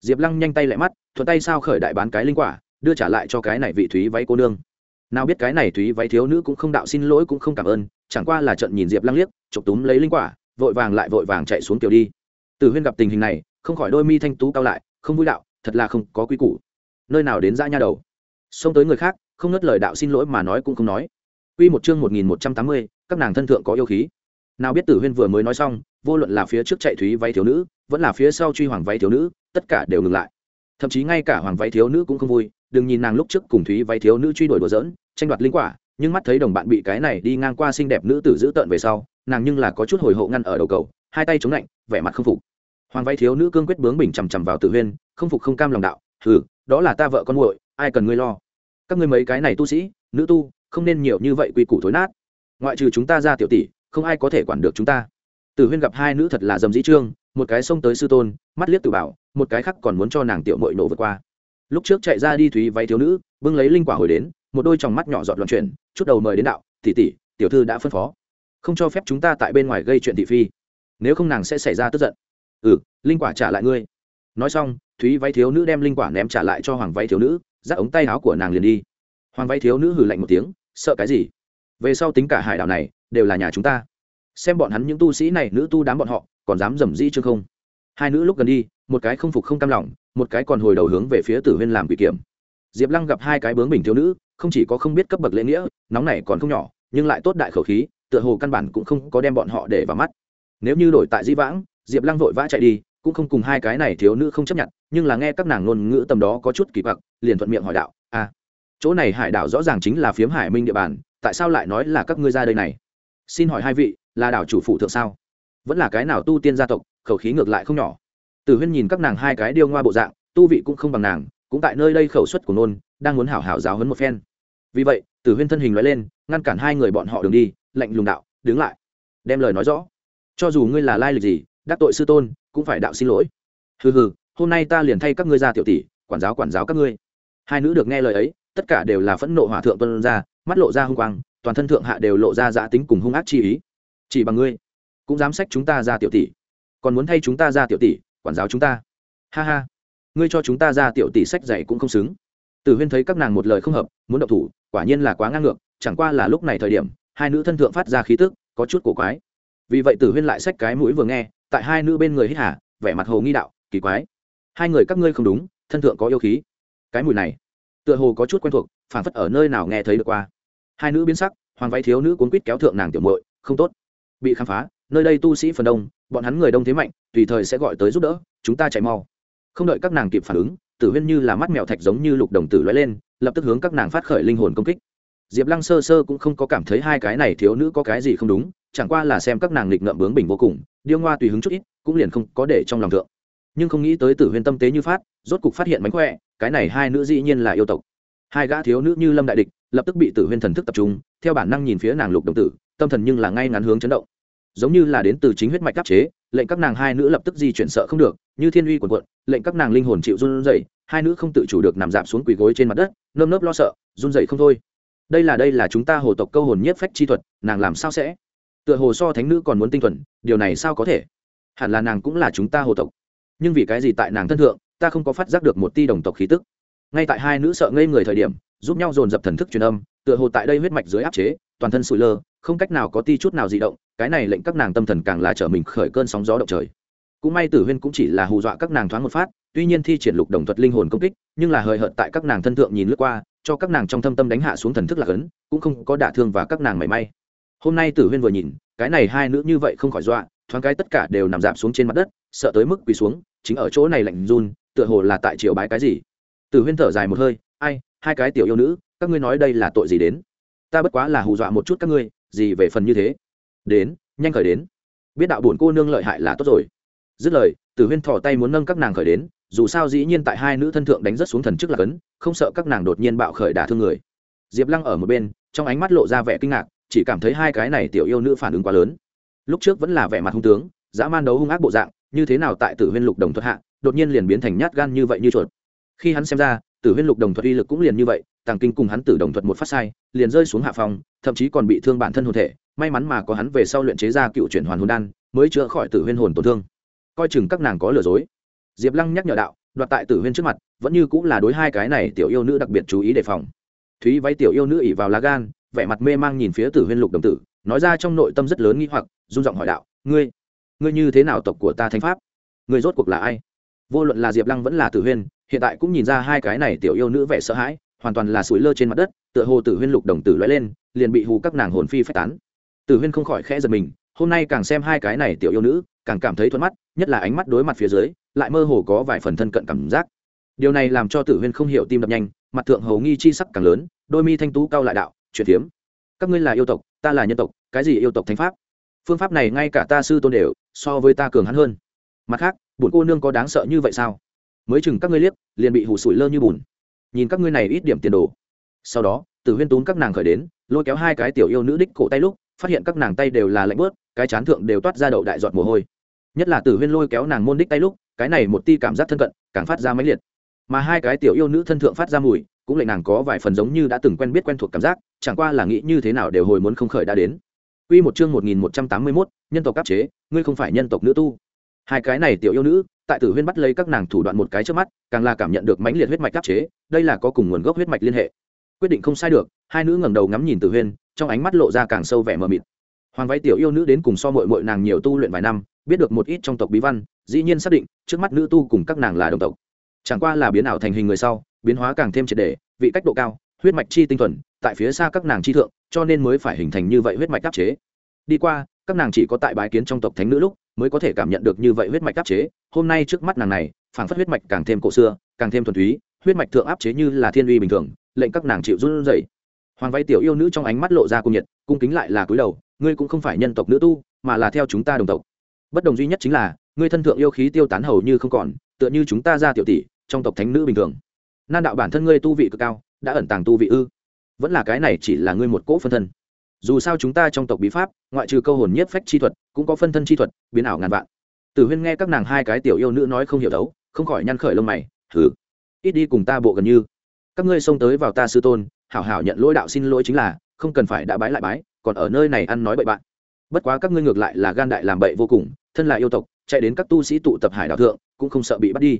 diệp lăng nhanh tay lại mắt thuận tay sao khởi đại bán cái linh quả đưa trả lại cho cái này vị thúy váy cô nương. Nào biết cái này thúy váy thiếu nữ cũng không đạo xin lỗi cũng không cảm ơn chẳng qua là trận nhìn diệp lăng liếc chụp túm lấy linh quả vội vàng lại vội vàng chạy xuống kiểu đi. Từ huyên gặp tình hình này không khỏi đôi mi thanh tú cao lại không vui đạo thật là không có quy củ. Nơi nào đến ra nha đầu. Xông tới người khác không ngất lời đạo xin lỗi mà nói cũng không nói. Quy một chương một nghìn một trăm tám mươi, các nàng thân thượng có yêu khí. Nào biết Tử Huyên vừa mới nói xong, vô luận là phía trước chạy thúy váy thiếu nữ, vẫn là phía sau truy hoàng váy thiếu nữ, tất cả đều ngừng lại. Thậm chí ngay cả hoàng váy thiếu nữ cũng không vui, đừng nhìn nàng lúc trước cùng thúy váy thiếu nữ truy đuổi đùa giỡn, tranh đoạt linh quả, nhưng mắt thấy đồng bạn bị cái này đi ngang qua xinh đẹp nữ tử giữ tợn về sau, nàng nhưng là có chút hồi hộp ngăn ở đầu cầu, hai tay chống lạnh, vẻ mặt không phục. Hoàng váy thiếu nữ cương quyết bướng bỉnh chằm chằm vào Tử Huyên, không phục không cam lòng đạo, "Hừ, đó là ta vợ con muội, ai cần ngươi lo. Các ngươi mấy cái này tu sĩ, nữ tu, không nên nhiều như vậy quy củ thối nát ngoại trừ chúng ta ra tiểu tỷ không ai có thể quản được chúng ta tử huyên gặp hai nữ thật là dầm dĩ trương một cái xông tới sư tôn, mắt liếc tự bảo, một cái khác còn muốn cho nàng tiểu mội nổ vượt qua. Lúc trước chạy ra đi thúy váy thiếu nữ, bưng lấy linh quả hồi đến, một đôi tròng mắt nhỏ giọt loạn chuyển, chút đầu mời đến đạo, tỷ tỷ, tiểu thư đã phân phó. Không cho phép chúng ta tại bên ngoài gây chuyện thị phi. Nếu không nàng sẽ xảy ra tức giận. Ừ linh quả trả lại ngươi. Nói xong, thúy váy thiếu nữ đem linh quả ném trả lại cho hoàng váy thiếu nữ, dắt ống tay áo của nàng liền đi. Hoàng váy thiếu nữ hừ lạnh một tiếng, sợ cái gì? Về sau tính cả hải đảo này đều là nhà chúng ta. Xem bọn hắn những tu sĩ này, nữ tu đám bọn họ còn dám dầm dĩ chưa không? Hai nữ lúc gần đi, một cái không phục không cam lòng, một cái còn hồi đầu hướng về phía tử huyên làm quỷ kiểm. Diệp lăng gặp hai cái bướng bình thiếu nữ, không chỉ có không biết cấp bậc lễ nghĩa, nóng này còn không nhỏ, nhưng lại tốt đại khẩu khí, tựa hồ căn bản cũng không có đem bọn họ để vào mắt. Nếu như đổi tại di vãng, diệp lăng vội vã chạy đi, cũng không cùng hai cái này thiếu nữ không chấp nhận, nhưng là nghe các nàng ngôn ngữ tầm đó có chút kỳ quặc, liền thuận miệng hỏi đạo à chỗ này hải đảo rõ ràng chính là phiếm hải minh địa bàn, tại sao lại nói là các ngươi ra đây này? Xin hỏi hai vị, là đảo chủ phụ thượng sao? Vẫn là cái nào tu tiên gia tộc, khẩu khí ngược lại không nhỏ. Tử huyên nhìn các nàng hai cái điêu ngoa bộ dạng, tu vị cũng không bằng nàng, cũng tại nơi đây khẩu suất của nôn, đang muốn hảo hảo giáo hấn một phen. Vì vậy tử huyên thân hình nói lên, ngăn cản hai người bọn họ đường đi, lạnh lùng đạo, đứng lại. Đem lời nói rõ. Cho dù ngươi là lai lịch gì, đắc tội sư tôn, cũng phải đạo xin lỗi. Hừ hừ, hôm nay ta liền thay các ngươi ra tiểu tỷ, quản giáo quản giáo các ngươi. Hai nữ được nghe lời ấy, tất cả đều là phẫn nộ hỏa thượng tuân ra, mắt lộ ra hung quang, toàn thân thượng hạ đều lộ ra giã tính cùng hung ác chi ý. Chỉ bằng ngươi cũng dám sách chúng ta ra tiểu tỷ. Còn muốn thay chúng ta ra tiểu tỷ, quản giáo chúng ta. Ha ha. Ngươi cho chúng ta ra tiểu tỷ sách dạy cũng không xứng. Tử huyên thấy các nàng một lời không hợp, muốn động thủ, quả nhiên là quá ngang ngược, chẳng qua là lúc này thời điểm, hai nữ thân thượng phát ra khí tức, có chút cổ quái. Vì vậy tử huyên lại xách cái mũi vừa nghe, tại hai nữ bên người hít hả vẻ mặt hồ nghi đạo, kỳ quái. Hai người các ngươi không đúng, thân thượng có yêu khí. Cái mùi này, tựa hồ có chút quen thuộc, phản phất ở nơi nào nghe thấy được qua. Hai nữ biến sắc, hoàng váy thiếu nữ cuốn quýt kéo thượng nàng tiểu muội, không tốt. Bị khám phá nơi đây tu sĩ phần đông, bọn hắn người đông thế mạnh, tùy thời sẽ gọi tới giúp đỡ, chúng ta chạy mau. Không đợi các nàng kịp phản ứng, tử huyên như là mắt mèo thạch giống như lục đồng tử lóe lên, lập tức hướng các nàng phát khởi linh hồn công kích. Diệp lăng sơ sơ cũng không có cảm thấy hai cái này thiếu nữ có cái gì không đúng, chẳng qua là xem các nàng nghịch ngợm bướng bình vô cùng, điêu ngoa tùy hứng chút ít, cũng liền không có để trong lòng thượng. Nhưng không nghĩ tới tử huyên tâm tế như phát, rốt cục phát hiện mánh khỏe, cái này hai nữ dĩ nhiên là yêu tộc. Hai gã thiếu nữ như lâm đại địch, lập tức bị tử huyên thần thức tập trung, theo bản năng nhìn phía nàng lục đồng tử, tâm thần nhưng là ngay ngắn hướng chấn động giống như là đến từ chính huyết mạch đáp chế, lệnh các nàng hai nữ lập tức di chuyển sợ không được, như thiên uy quần quận lệnh các nàng linh hồn chịu run rẩy, hai nữ không tự chủ được nằm dạp xuống quỳ gối trên mặt đất, nơm nớp lo sợ, run rẩy không thôi. Đây là đây là chúng ta hồ tộc câu hồn nhất phách chi thuật, nàng làm sao sẽ? Tựa hồ so thánh nữ còn muốn tinh thuần, điều này sao có thể? Hẳn là nàng cũng là chúng ta hồ tộc. Nhưng vì cái gì tại nàng thân thượng, ta không có phát giác được một ti đồng tộc khí tức? Ngay tại hai nữ sợ ngây người thời điểm, giúp nhau dồn dập thần thức truyền âm tựa hồ tại đây huyết mạch dưới áp chế, toàn thân sụi lơ, không cách nào có ti chút nào di động, cái này lệnh các nàng tâm thần càng là trở mình khởi cơn sóng gió động trời. Cũng may tử huyên cũng chỉ là hù dọa các nàng thoáng một phát, tuy nhiên thi triển lục đồng thuật linh hồn công kích, nhưng là hời hợt tại các nàng thân thượng nhìn lướt qua, cho các nàng trong thâm tâm đánh hạ xuống thần thức lạc ấn cũng không có đả thương và các nàng mảy may. Hôm nay tử huyên vừa nhìn, cái này hai nữ như vậy không khỏi dọa, thoáng cái tất cả đều nằm dạp xuống trên mặt đất, sợ tới mức quỳ xuống, chính ở chỗ này lạnh run, tựa hồ là tại triều bái cái gì. Tử huyên thở dài một hơi, ai, hai cái tiểu yêu nữ các ngươi nói đây là tội gì đến? Ta bất quá là hù dọa một chút các ngươi, gì về phần như thế? Đến, nhanh khởi đến. Biết đạo bổn cô nương lợi hại là tốt rồi. Dứt lời, tử huyên thò tay muốn nâng các nàng khởi đến, dù sao dĩ nhiên tại hai nữ thân thượng đánh rất xuống thần chức là cấn, không sợ các nàng đột nhiên bạo khởi đả thương người. Diệp lăng ở một bên, trong ánh mắt lộ ra vẻ kinh ngạc, chỉ cảm thấy hai cái này tiểu yêu nữ phản ứng quá lớn. Lúc trước vẫn là vẻ mặt hung tướng, dã man đấu hung ác bộ dạng, như thế nào tại tử huyên lục đồng thuật hạ, đột nhiên liền biến thành nhát gan như vậy như chuột. Khi hắn xem ra, tử huyên lục đồng thuật uy lực cũng liền như vậy tàng kinh cùng hắn tử đồng thuật một phát sai, liền rơi xuống hạ phòng, thậm chí còn bị thương bản thân hồn thể. May mắn mà có hắn về sau luyện chế ra cựu chuyển hoàn hồn đan, mới chữa khỏi tử huyên hồn tổn thương. Coi chừng các nàng có lừa dối. Diệp lăng nhắc nhở đạo, đoạt tại tử huyên trước mặt, vẫn như cũng là đối hai cái này tiểu yêu nữ đặc biệt chú ý đề phòng. Thúy váy tiểu yêu nữ ỉ vào lá gan, vẻ mặt mê mang nhìn phía tử huyên lục đồng tử, nói ra trong nội tâm rất lớn nghi hoặc rung giọng hỏi đạo, ngươi ngươi như thế nào tộc của ta thanh pháp? Ngươi rốt cuộc là ai? Vô luận là diệp lăng vẫn là tử huyên, hiện tại cũng nhìn ra hai cái này tiểu yêu nữ vẻ sợ hãi hoàn toàn là sủi lơ trên mặt đất, tựa hồ tử huyên lục đồng tử lóe lên, liền bị hù các nàng hồn phi phách tán. Tử huyên không khỏi khẽ giật mình, hôm nay càng xem hai cái này tiểu yêu nữ, càng cảm thấy thuận mắt, nhất là ánh mắt đối mặt phía dưới, lại mơ hồ có vài phần thân cận cảm giác. Điều này làm cho tử huyên không hiểu tim đập nhanh, mặt thượng hầu nghi chi sắc càng lớn, đôi mi thanh tú cao lại đạo, chuyện tiếm các ngươi là yêu tộc, ta là nhân tộc, cái gì yêu tộc thánh pháp? Phương pháp này ngay cả ta sư tôn đều so với ta cường hắn hơn. Mặt khác, bổn cô nương có đáng sợ như vậy sao? Mới chừng các ngươi liếc, liền bị hủ sủi lơ như bùn nhìn các ngươi này ít điểm tiền đồ. Sau đó tử huyên túm các nàng khởi đến lôi kéo hai cái tiểu yêu nữ đích cổ tay lúc phát hiện các nàng tay đều là lạnh bớt cái chán thượng đều toát ra đậu đại giọt mồ hôi. Nhất là tử huyên lôi kéo nàng môn đích tay lúc cái này một ti cảm giác thân cận càng phát ra máy liệt. Mà hai cái tiểu yêu nữ thân thượng phát ra mùi cũng lệnh nàng có vài phần giống như đã từng quen biết quen thuộc cảm giác chẳng qua là nghĩ như thế nào đều hồi muốn không khởi đã đến. Quy một chương 1181, nhân tộc cấp chế, ngươi không phải nhân tộc nữ tu. Hai cái này tiểu yêu nữ, tại Tử Huyên bắt lấy các nàng thủ đoạn một cái trước mắt, càng là cảm nhận được mãnh liệt huyết mạch cấp chế, đây là có cùng nguồn gốc huyết mạch liên hệ. Quyết định không sai được, hai nữ ngẩng đầu ngắm nhìn Tử Huyên, trong ánh mắt lộ ra càng sâu vẻ mờ mịt. Hoàng váy tiểu yêu nữ đến cùng so mội mội nàng nhiều tu luyện vài năm, biết được một ít trong tộc bí văn, dĩ nhiên xác định, trước mắt nữ tu cùng các nàng là đồng tộc. Chẳng qua là biến ảo thành hình người sau, biến hóa càng thêm triệt đề vị cách độ cao, huyết mạch chi tinh thuần, tại phía xa các nàng chi thượng, cho nên mới phải hình thành như vậy huyết mạch áp chế đi qua các nàng chỉ có tại bái kiến trong tộc thánh nữ lúc mới có thể cảm nhận được như vậy huyết mạch áp chế. Hôm nay trước mắt nàng này, phảng phất huyết mạch càng thêm cổ xưa, càng thêm thuần túy, huyết mạch thượng áp chế như là thiên uy bình thường, lệnh các nàng chịu run rẩy. Hoàng vay tiểu yêu nữ trong ánh mắt lộ ra cung nhiệt, cung kính lại là cúi đầu, ngươi cũng không phải nhân tộc nữ tu, mà là theo chúng ta đồng tộc. Bất đồng duy nhất chính là, ngươi thân thượng yêu khí tiêu tán hầu như không còn, tựa như chúng ta ra tiểu tỷ, trong tộc thánh nữ bình thường. Nan đạo bản thân ngươi tu vị cực cao, đã ẩn tàng tu vị ư? Vẫn là cái này chỉ là ngươi một cỗ phân thân dù sao chúng ta trong tộc bí pháp, ngoại trừ câu hồn nhất phách chi thuật, cũng có phân thân chi thuật, biến ảo ngàn vạn. Tử huyên nghe các nàng hai cái tiểu yêu nữ nói không hiểu đấu, không khỏi nhăn khởi lông mày thử ít đi cùng ta bộ gần như. Các ngươi xông tới vào ta sư tôn, hảo hảo nhận lỗi đạo xin lỗi chính là, không cần phải đã bái lại bái, còn ở nơi này ăn nói bậy bạn. Bất quá các ngươi ngược lại là gan đại làm bậy vô cùng, thân là yêu tộc, chạy đến các tu sĩ tụ tập hải đạo thượng, cũng không sợ bị bắt đi.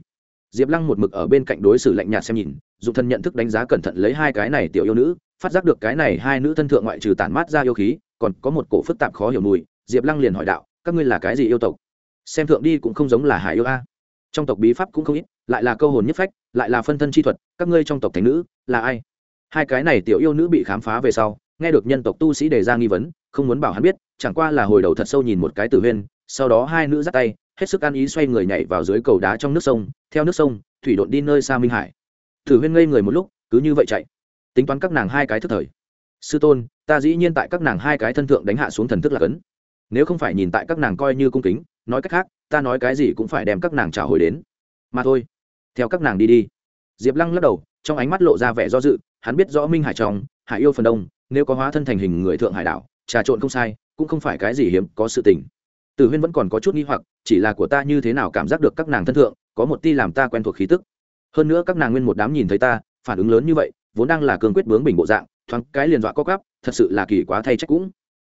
Diệp lăng một mực ở bên cạnh đối xử lạnh nhạt xem nhìn, dùng thân nhận thức đánh giá cẩn thận lấy hai cái này tiểu yêu nữ phát giác được cái này hai nữ thân thượng ngoại trừ tản mát ra yêu khí, còn có một cổ phức tạp khó hiểu mùi, diệp lăng liền hỏi đạo, các ngươi là cái gì yêu tộc? Xem thượng đi cũng không giống là hải yêu a. Trong tộc bí pháp cũng không ít, lại là câu hồn nhất phách, lại là phân thân chi thuật, các ngươi trong tộc thành nữ là ai? Hai cái này tiểu yêu nữ bị khám phá về sau, nghe được nhân tộc tu sĩ đề ra nghi vấn, không muốn bảo hắn biết, chẳng qua là hồi đầu thật sâu nhìn một cái tử huyên, sau đó hai nữ dắt tay, hết sức ăn ý xoay người nhảy vào dưới cầu đá trong nước sông, theo nước sông, thủy đột đi nơi xa minh hải. Tử huyên ngây người một lúc, cứ như vậy chạy tính toán các nàng hai cái thức thời. Sư tôn, ta dĩ nhiên tại các nàng hai cái thân thượng đánh hạ xuống thần thức là cấn. Nếu không phải nhìn tại các nàng coi như cung kính, nói cách khác, ta nói cái gì cũng phải đem các nàng trả hồi đến. Mà thôi, theo các nàng đi đi. Diệp lăng lắc đầu, trong ánh mắt lộ ra vẻ do dự, hắn biết rõ minh hải trong, hải yêu phần đông, nếu có hóa thân thành hình người thượng hải đảo, trà trộn không sai, cũng không phải cái gì hiếm có sự tình. Tử huyên vẫn còn có chút nghi hoặc, chỉ là của ta như thế nào cảm giác được các nàng thân thượng, có một ti làm ta quen thuộc khí tức. Hơn nữa các nàng nguyên một đám nhìn thấy ta, phản ứng lớn như vậy vốn đang là cương quyết bướng bình bộ dạng thoáng cái liền dọa co cắp thật sự là kỳ quá thay trách cũng.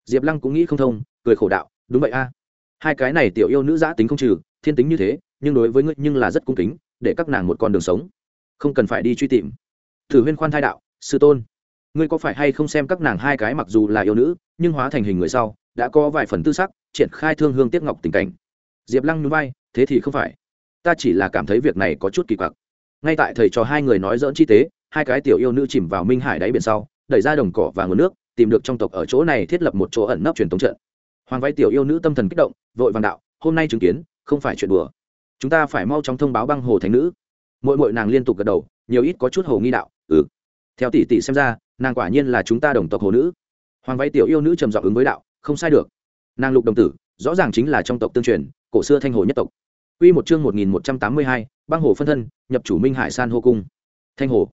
Diệp lăng cũng nghĩ không thông cười khổ đạo đúng vậy a. Hai cái này tiểu yêu nữ giã tính không trừ thiên tính như thế nhưng đối với ngươi nhưng là rất cung kính để các nàng một con đường sống. Không cần phải đi truy tìm. Thử huyên khoan thai đạo sư tôn ngươi có phải hay không xem các nàng hai cái mặc dù là yêu nữ nhưng hóa thành hình người sau đã có vài phần tư sắc triển khai thương hương tiếc ngọc tình cảnh? Diệp lăng núi bay, thế thì không phải. Ta chỉ là cảm thấy việc này có chút kỳ quặc. Ngay tại thầy trò hai người nói dỡn chi tế hai cái tiểu yêu nữ chìm vào minh hải đáy biển sau đẩy ra đồng cỏ và nguồn nước tìm được trong tộc ở chỗ này thiết lập một chỗ ẩn nấp truyền thống trận. Hoàng váy tiểu yêu nữ tâm thần kích động vội vàng đạo hôm nay chứng kiến không phải chuyện đùa. Chúng ta phải mau chóng thông báo băng hồ thánh nữ. Mỗi mỗi nàng liên tục gật đầu nhiều ít có chút hồ nghi đạo ừ. Theo tỷ tỷ xem ra nàng quả nhiên là chúng ta đồng tộc hồ nữ. Hoàng váy tiểu yêu nữ trầm giọng ứng với đạo không sai được. Nàng lục đồng tử rõ ràng chính là trong tộc tương truyền cổ xưa thanh hồ nhất tộc. Quy một chương 1182, băng hồ phân thân, nhập chủ Minh Hải San hô cung. Thanh hồ.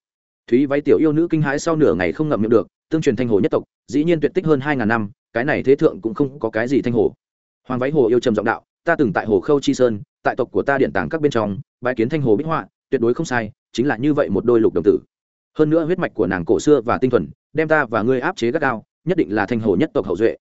Thúy váy tiểu yêu nữ kinh hãi sau nửa ngày không ngậm miệng được, tương truyền thanh hồ nhất tộc, dĩ nhiên tuyệt tích hơn hai ngàn năm, cái này thế thượng cũng không có cái gì thanh hồ. Hoàng váy hồ yêu trầm giọng đạo, ta từng tại hồ Khâu Chi Sơn, tại tộc của ta điện tàng các bên trong, bãi kiến thanh hồ bích họa, tuyệt đối không sai, chính là như vậy một đôi lục đồng tử. Hơn nữa huyết mạch của nàng cổ xưa và tinh thuần, đem ta và ngươi áp chế gắt gao, nhất định là thanh hồ nhất tộc hậu duệ.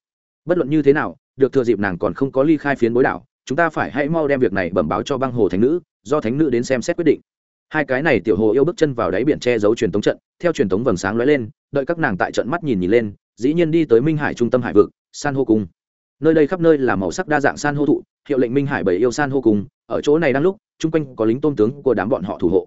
Bất luận như thế nào, được thừa dịp nàng còn không có ly khai phiến bối đảo, chúng ta phải hãy mau đem việc này bẩm báo cho băng hồ thánh nữ do thánh nữ đến xem xét quyết định hai cái này tiểu hồ yêu bước chân vào đáy biển che giấu truyền tống trận, theo truyền tống vầng sáng lóe lên, đợi các nàng tại trận mắt nhìn nhìn lên, dĩ nhiên đi tới minh hải trung tâm hải vực, san hô cung. Nơi đây khắp nơi là màu sắc đa dạng san hô thụ, hiệu lệnh minh hải bảy yêu san hô cung, ở chỗ này đang lúc, chung quanh có lính tôn tướng của đám bọn họ thủ hộ.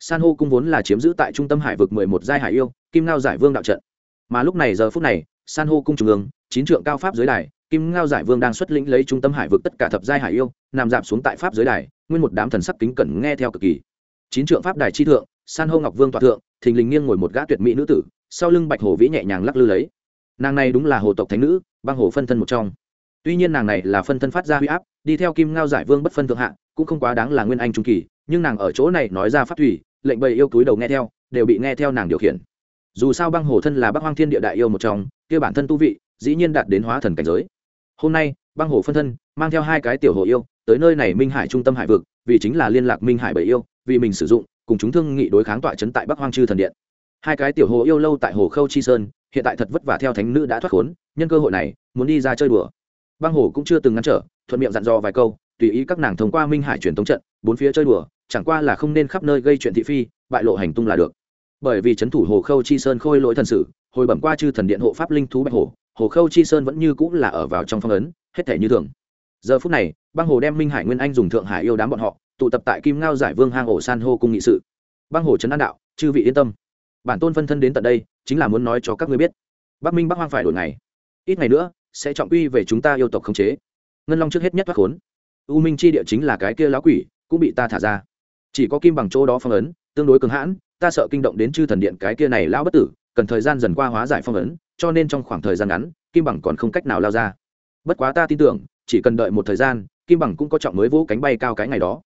San hô cung vốn là chiếm giữ tại trung tâm hải vực mười một giai hải yêu, kim ngao giải vương đạo trận. Mà lúc này giờ phút này, san hô cung trung ương, chín trượng cao pháp dưới đài, kim ngao giải vương đang xuất lĩnh lấy trung tâm hải vực tất cả thập giai hải yêu, nằm dạp xuống tại pháp dưới đài, nguyên một đám thần sắc kính cẩn nghe theo cực kỳ chín trượng pháp đài chi thượng, san hô ngọc vương tọa thượng, thình lình nghiêng ngồi một gã tuyệt mỹ nữ tử, sau lưng bạch hồ vĩ nhẹ nhàng lắc lư lấy. Nàng này đúng là hồ tộc thánh nữ, băng hồ phân thân một trong. Tuy nhiên nàng này là phân thân phát ra huy áp, đi theo kim ngao giải vương bất phân thượng hạ, cũng không quá đáng là nguyên anh trung kỳ, nhưng nàng ở chỗ này nói ra pháp thủy, lệnh bầy yêu túi đầu nghe theo, đều bị nghe theo nàng điều khiển. Dù sao băng hồ thân là bắc hoang thiên địa đại yêu một trong, kia bản thân tu vị, dĩ nhiên đạt đến hóa thần cảnh giới. Hôm nay, băng hồ phân thân, mang theo hai cái tiểu hồ yêu, tới nơi này minh hải trung tâm hải vực, vì chính là liên lạc minh hải bảy yêu vì mình sử dụng, cùng chúng thương nghị đối kháng tọa chấn tại bắc hoang chư thần điện. Hai cái tiểu hồ yêu lâu tại hồ khâu chi sơn, hiện tại thật vất vả theo thánh nữ đã thoát khốn, nhân cơ hội này, muốn đi ra chơi đùa. Băng hồ cũng chưa từng ngăn trở, thuận miệng dặn dò vài câu, tùy ý các nàng thông qua minh hải truyền tống trận, bốn phía chơi đùa, chẳng qua là không nên khắp nơi gây chuyện thị phi, bại lộ hành tung là được. Bởi vì trấn thủ hồ khâu chi sơn khôi lỗi thần sử, hồi bẩm qua chư thần điện hộ pháp linh thú bạch hồ hồ khâu chi sơn vẫn như cũng là ở vào trong phong ấn, hết thể như thường. Giờ phút này băng hồ đem minh hải nguyên anh dùng thượng hải yêu đám bọn họ tụ tập tại kim ngao giải vương hang ổ san hô cung nghị sự. Băng hồ trấn an đạo, chư vị yên tâm. Bản tôn phân thân đến tận đây, chính là muốn nói cho các ngươi biết. Bắc minh bắc hoang phải đổi ngày. Ít ngày nữa, sẽ trọng uy về chúng ta yêu tộc khống chế. Ngân long trước hết nhất thoát khốn. U minh chi địa chính là cái kia lão quỷ, cũng bị ta thả ra. Chỉ có kim bằng chỗ đó phong ấn, tương đối cứng hãn, ta sợ kinh động đến chư thần điện cái kia này lão bất tử, cần thời gian dần qua hóa giải phong ấn, cho nên trong khoảng thời gian ngắn, kim bằng còn không cách nào lao ra. Bất quá ta tin tưởng, chỉ cần đợi một thời gian, kim bằng cũng có trọng mới vỗ cánh bay cao cái ngày đó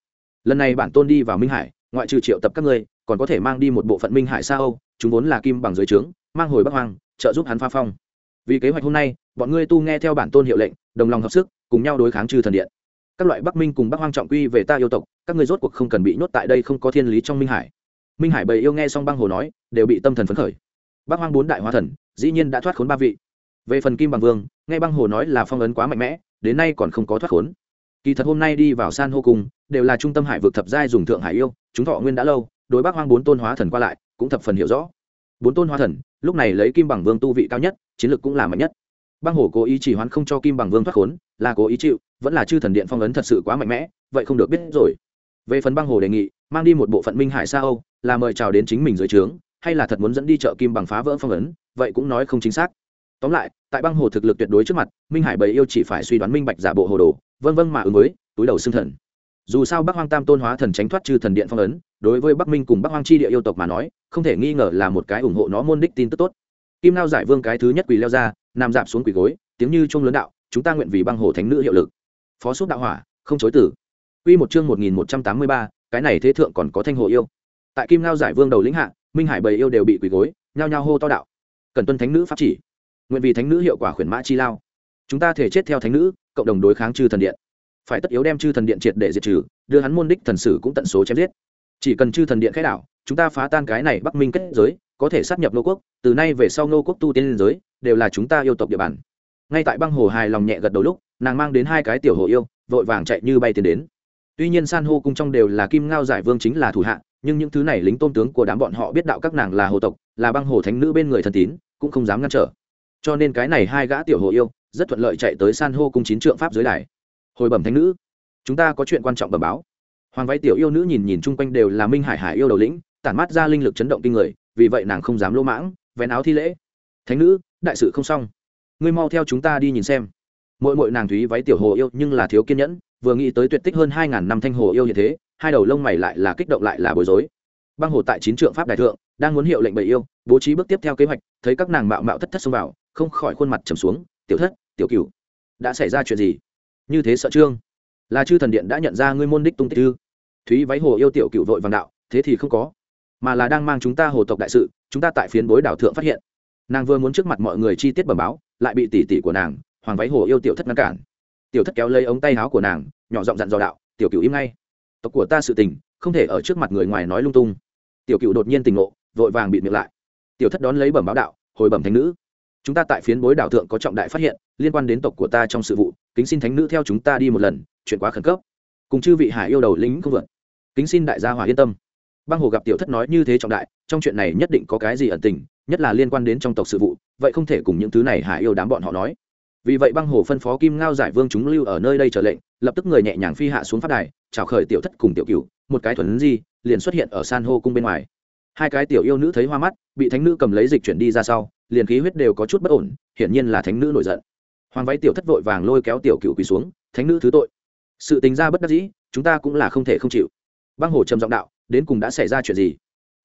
lần này bản tôn đi vào minh hải, ngoại trừ triệu tập các ngươi, còn có thể mang đi một bộ phận minh hải xa âu, chúng vốn là kim bằng dưới trướng, mang hồi bắc hoang, trợ giúp hắn pha phong. Vì kế hoạch hôm nay, bọn ngươi tu nghe theo bản tôn hiệu lệnh, đồng lòng hợp sức, cùng nhau đối kháng trừ thần điện. Các loại bắc minh cùng bắc hoang trọng quy về ta yêu tộc, các ngươi rốt cuộc không cần bị nhốt tại đây không có thiên lý trong minh hải. Minh hải bầy yêu nghe xong băng hồ nói, đều bị tâm thần phấn khởi. Bắc hoang bốn đại hóa thần, dĩ nhiên đã thoát khốn ba vị. Về phần kim bằng vương, nghe băng hồ nói là phong ấn quá mạnh mẽ, đến nay còn không có thoát khốn. Kỳ thật hôm nay đi vào san hô cung đều là trung tâm hải vực thập giai dùng thượng hải yêu, chúng thọ nguyên đã lâu, đối bắc hoang bốn tôn hóa thần qua lại, cũng thập phần hiểu rõ. Bốn tôn hóa thần, lúc này lấy kim bằng vương tu vị cao nhất, chiến lược cũng là mạnh nhất. Băng hồ cố ý chỉ hoán không cho kim bằng vương thoát khốn, là cố ý chịu, vẫn là chư thần điện phong ấn thật sự quá mạnh mẽ, vậy không được biết rồi. Về phần băng hồ đề nghị, mang đi một bộ phận minh hải xa âu, là mời chào đến chính mình dưới trướng, hay là thật muốn dẫn đi chợ kim bằng phá vỡ phong ấn, vậy cũng nói không chính xác. Tóm lại, tại băng hồ thực lực tuyệt đối trước mặt, minh hải bầy yêu chỉ phải suy đoán minh bạch giả bộ hồ đồ, vân vân mà ứng với, túi đầu xương thần dù sao bắc hoang tam tôn hóa thần tránh thoát trừ thần điện phong ấn đối với bắc minh cùng bắc hoang chi địa yêu tộc mà nói không thể nghi ngờ là một cái ủng hộ nó môn đích tin tức tốt kim lao giải vương cái thứ nhất quỳ leo ra nằm dạp xuống quỳ gối tiếng như trung lớn đạo chúng ta nguyện vì băng hồ thánh nữ hiệu lực phó xúc đạo hỏa không chối tử Quy một chương một nghìn một trăm tám mươi ba, cái này thế thượng còn có thanh hồ yêu. Tại Kim Ngao giải vương đầu lĩnh hạ, Minh Hải bầy yêu đều bị quỳ gối, nhao nhao hô to đạo. Cần tuân thánh nữ pháp chỉ nguyện vì thánh nữ hiệu quả khuyển mã chi lao chúng ta thể chết theo thánh nữ cộng đồng đối kháng trừ thần điện phải tất yếu đem chư thần điện triệt để diệt trừ, đưa hắn môn đích thần sử cũng tận số chém giết. Chỉ cần chư thần điện khai đảo, chúng ta phá tan cái này bắc minh kết giới, có thể sát nhập nô quốc, từ nay về sau nô quốc tu tiên liên giới, đều là chúng ta yêu tộc địa bàn. Ngay tại băng hồ hài lòng nhẹ gật đầu lúc, nàng mang đến hai cái tiểu hồ yêu, vội vàng chạy như bay tiến đến. Tuy nhiên san hô cung trong đều là kim ngao giải vương chính là thủ hạ, nhưng những thứ này lính tôn tướng của đám bọn họ biết đạo các nàng là hồ tộc, là băng hồ thánh nữ bên người thần tín, cũng không dám ngăn trở. Cho nên cái này hai gã tiểu hồ yêu, rất thuận lợi chạy tới san hô cung chín trượng pháp dưới đài hồi bẩm thánh nữ, chúng ta có chuyện quan trọng bẩm báo. Hoàng váy tiểu yêu nữ nhìn nhìn chung quanh đều là minh hải hải yêu đầu lĩnh, tản mát ra linh lực chấn động kinh người, vì vậy nàng không dám lỗ mãng, vén áo thi lễ. Thánh nữ, đại sự không xong. Ngươi mau theo chúng ta đi nhìn xem. Mỗi mỗi nàng thúy váy tiểu hồ yêu nhưng là thiếu kiên nhẫn, vừa nghĩ tới tuyệt tích hơn hai ngàn năm thanh hồ yêu như thế, hai đầu lông mày lại là kích động lại là bối rối. Băng hồ tại chín trượng pháp đại thượng, đang muốn hiệu lệnh bầy yêu, bố trí bước tiếp theo kế hoạch, thấy các nàng mạo mạo thất thất xông vào, không khỏi khuôn mặt trầm xuống, tiểu thất, tiểu cửu, đã xảy ra chuyện gì? Như thế sợ trương. Là chư thần điện đã nhận ra ngươi môn đích tung tích ư? Thúy váy hồ yêu tiểu cửu vội vàng đạo, thế thì không có. Mà là đang mang chúng ta hồ tộc đại sự, chúng ta tại phiến bối đảo thượng phát hiện. Nàng vừa muốn trước mặt mọi người chi tiết bẩm báo, lại bị tỷ tỷ của nàng, hoàng váy hồ yêu tiểu thất ngăn cản. Tiểu thất kéo lấy ống tay áo của nàng, nhỏ giọng dặn dò đạo, tiểu cửu im ngay. Tộc của ta sự tình, không thể ở trước mặt người ngoài nói lung tung. Tiểu cựu đột nhiên tình ngộ, vội vàng bị miệng lại. Tiểu thất đón lấy bẩm báo đạo, hồi bẩm thánh nữ, chúng ta tại phiến bối đảo thượng có trọng đại phát hiện, liên quan đến tộc của ta trong sự vụ kính xin thánh nữ theo chúng ta đi một lần, chuyện quá khẩn cấp. Cùng chư vị hải yêu đầu lính không vượt. Kính xin đại gia hòa yên tâm. Băng hồ gặp tiểu thất nói như thế trọng đại, trong chuyện này nhất định có cái gì ẩn tình, nhất là liên quan đến trong tộc sự vụ, vậy không thể cùng những thứ này hải yêu đám bọn họ nói. Vì vậy băng hồ phân phó kim ngao giải vương chúng lưu ở nơi đây trở lệnh, lập tức người nhẹ nhàng phi hạ xuống phát đài, chào khởi tiểu thất cùng tiểu cửu, một cái thuần di, liền xuất hiện ở san hô cung bên ngoài. Hai cái tiểu yêu nữ thấy hoa mắt, bị thánh nữ cầm lấy dịch chuyển đi ra sau, liền khí huyết đều có chút bất ổn, hiển nhiên là thánh nữ nổi giận hoàng váy tiểu thất vội vàng lôi kéo tiểu cựu quỳ xuống, thánh nữ thứ tội. Sự tính ra bất đắc dĩ, chúng ta cũng là không thể không chịu. Băng hồ trầm giọng đạo, đến cùng đã xảy ra chuyện gì?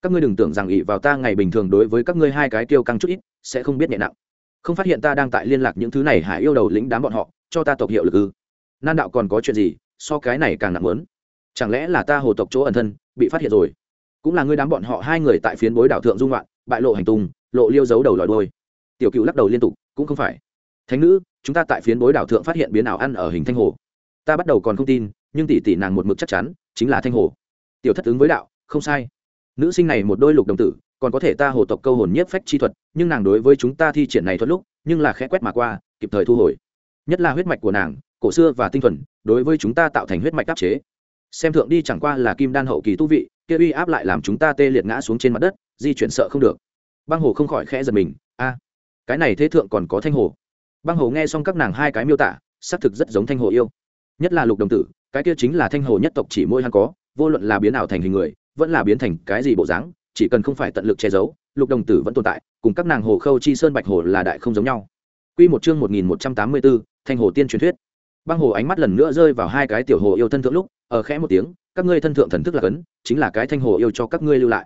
Các ngươi đừng tưởng rằng ỷ vào ta ngày bình thường đối với các ngươi hai cái tiêu căng chút ít, sẽ không biết nhẹ nặng. Không phát hiện ta đang tại liên lạc những thứ này hải yêu đầu lĩnh đám bọn họ, cho ta tộc hiệu lực ư? Nan đạo còn có chuyện gì? So cái này càng nặng lớn chẳng lẽ là ta hồ tộc chỗ ẩn thân, bị phát hiện rồi? Cũng là ngươi đám bọn họ hai người tại phiến bối đảo thượng dung loạn, bại lộ hành tung, lộ liêu giấu đầu lòi đôi tiểu cựu lắc đầu liên tục, cũng không phải. Thánh nữ chúng ta tại phiến bối đảo thượng phát hiện biến ảo ăn ở hình thanh hồ. Ta bắt đầu còn không tin, nhưng tỷ tỷ nàng một mực chắc chắn, chính là thanh hồ. Tiểu thất ứng với đạo, không sai. Nữ sinh này một đôi lục đồng tử, còn có thể ta hồ tộc câu hồn nhất phách chi thuật, nhưng nàng đối với chúng ta thi triển này thuật lúc, nhưng là khẽ quét mà qua, kịp thời thu hồi. Nhất là huyết mạch của nàng, cổ xưa và tinh thuần, đối với chúng ta tạo thành huyết mạch áp chế. Xem thượng đi chẳng qua là kim đan hậu kỳ tu vị, kia uy áp lại làm chúng ta tê liệt ngã xuống trên mặt đất, di chuyển sợ không được. Băng hồ không khỏi khẽ giật mình, a, cái này thế thượng còn có thanh hồ băng hồ nghe xong các nàng hai cái miêu tả xác thực rất giống thanh hồ yêu nhất là lục đồng tử cái kia chính là thanh hồ nhất tộc chỉ môi hắn có vô luận là biến ảo thành hình người vẫn là biến thành cái gì bộ dáng chỉ cần không phải tận lực che giấu lục đồng tử vẫn tồn tại cùng các nàng hồ khâu chi sơn bạch hồ là đại không giống nhau Quy một chương 1184, Thanh Hồ Tiên truyền thuyết. Băng Hồ ánh mắt lần nữa rơi vào hai cái tiểu hồ yêu thân thượng lúc, ở khẽ một tiếng, các ngươi thân thượng thần thức là cấn, chính là cái thanh hồ yêu cho các ngươi lưu lại.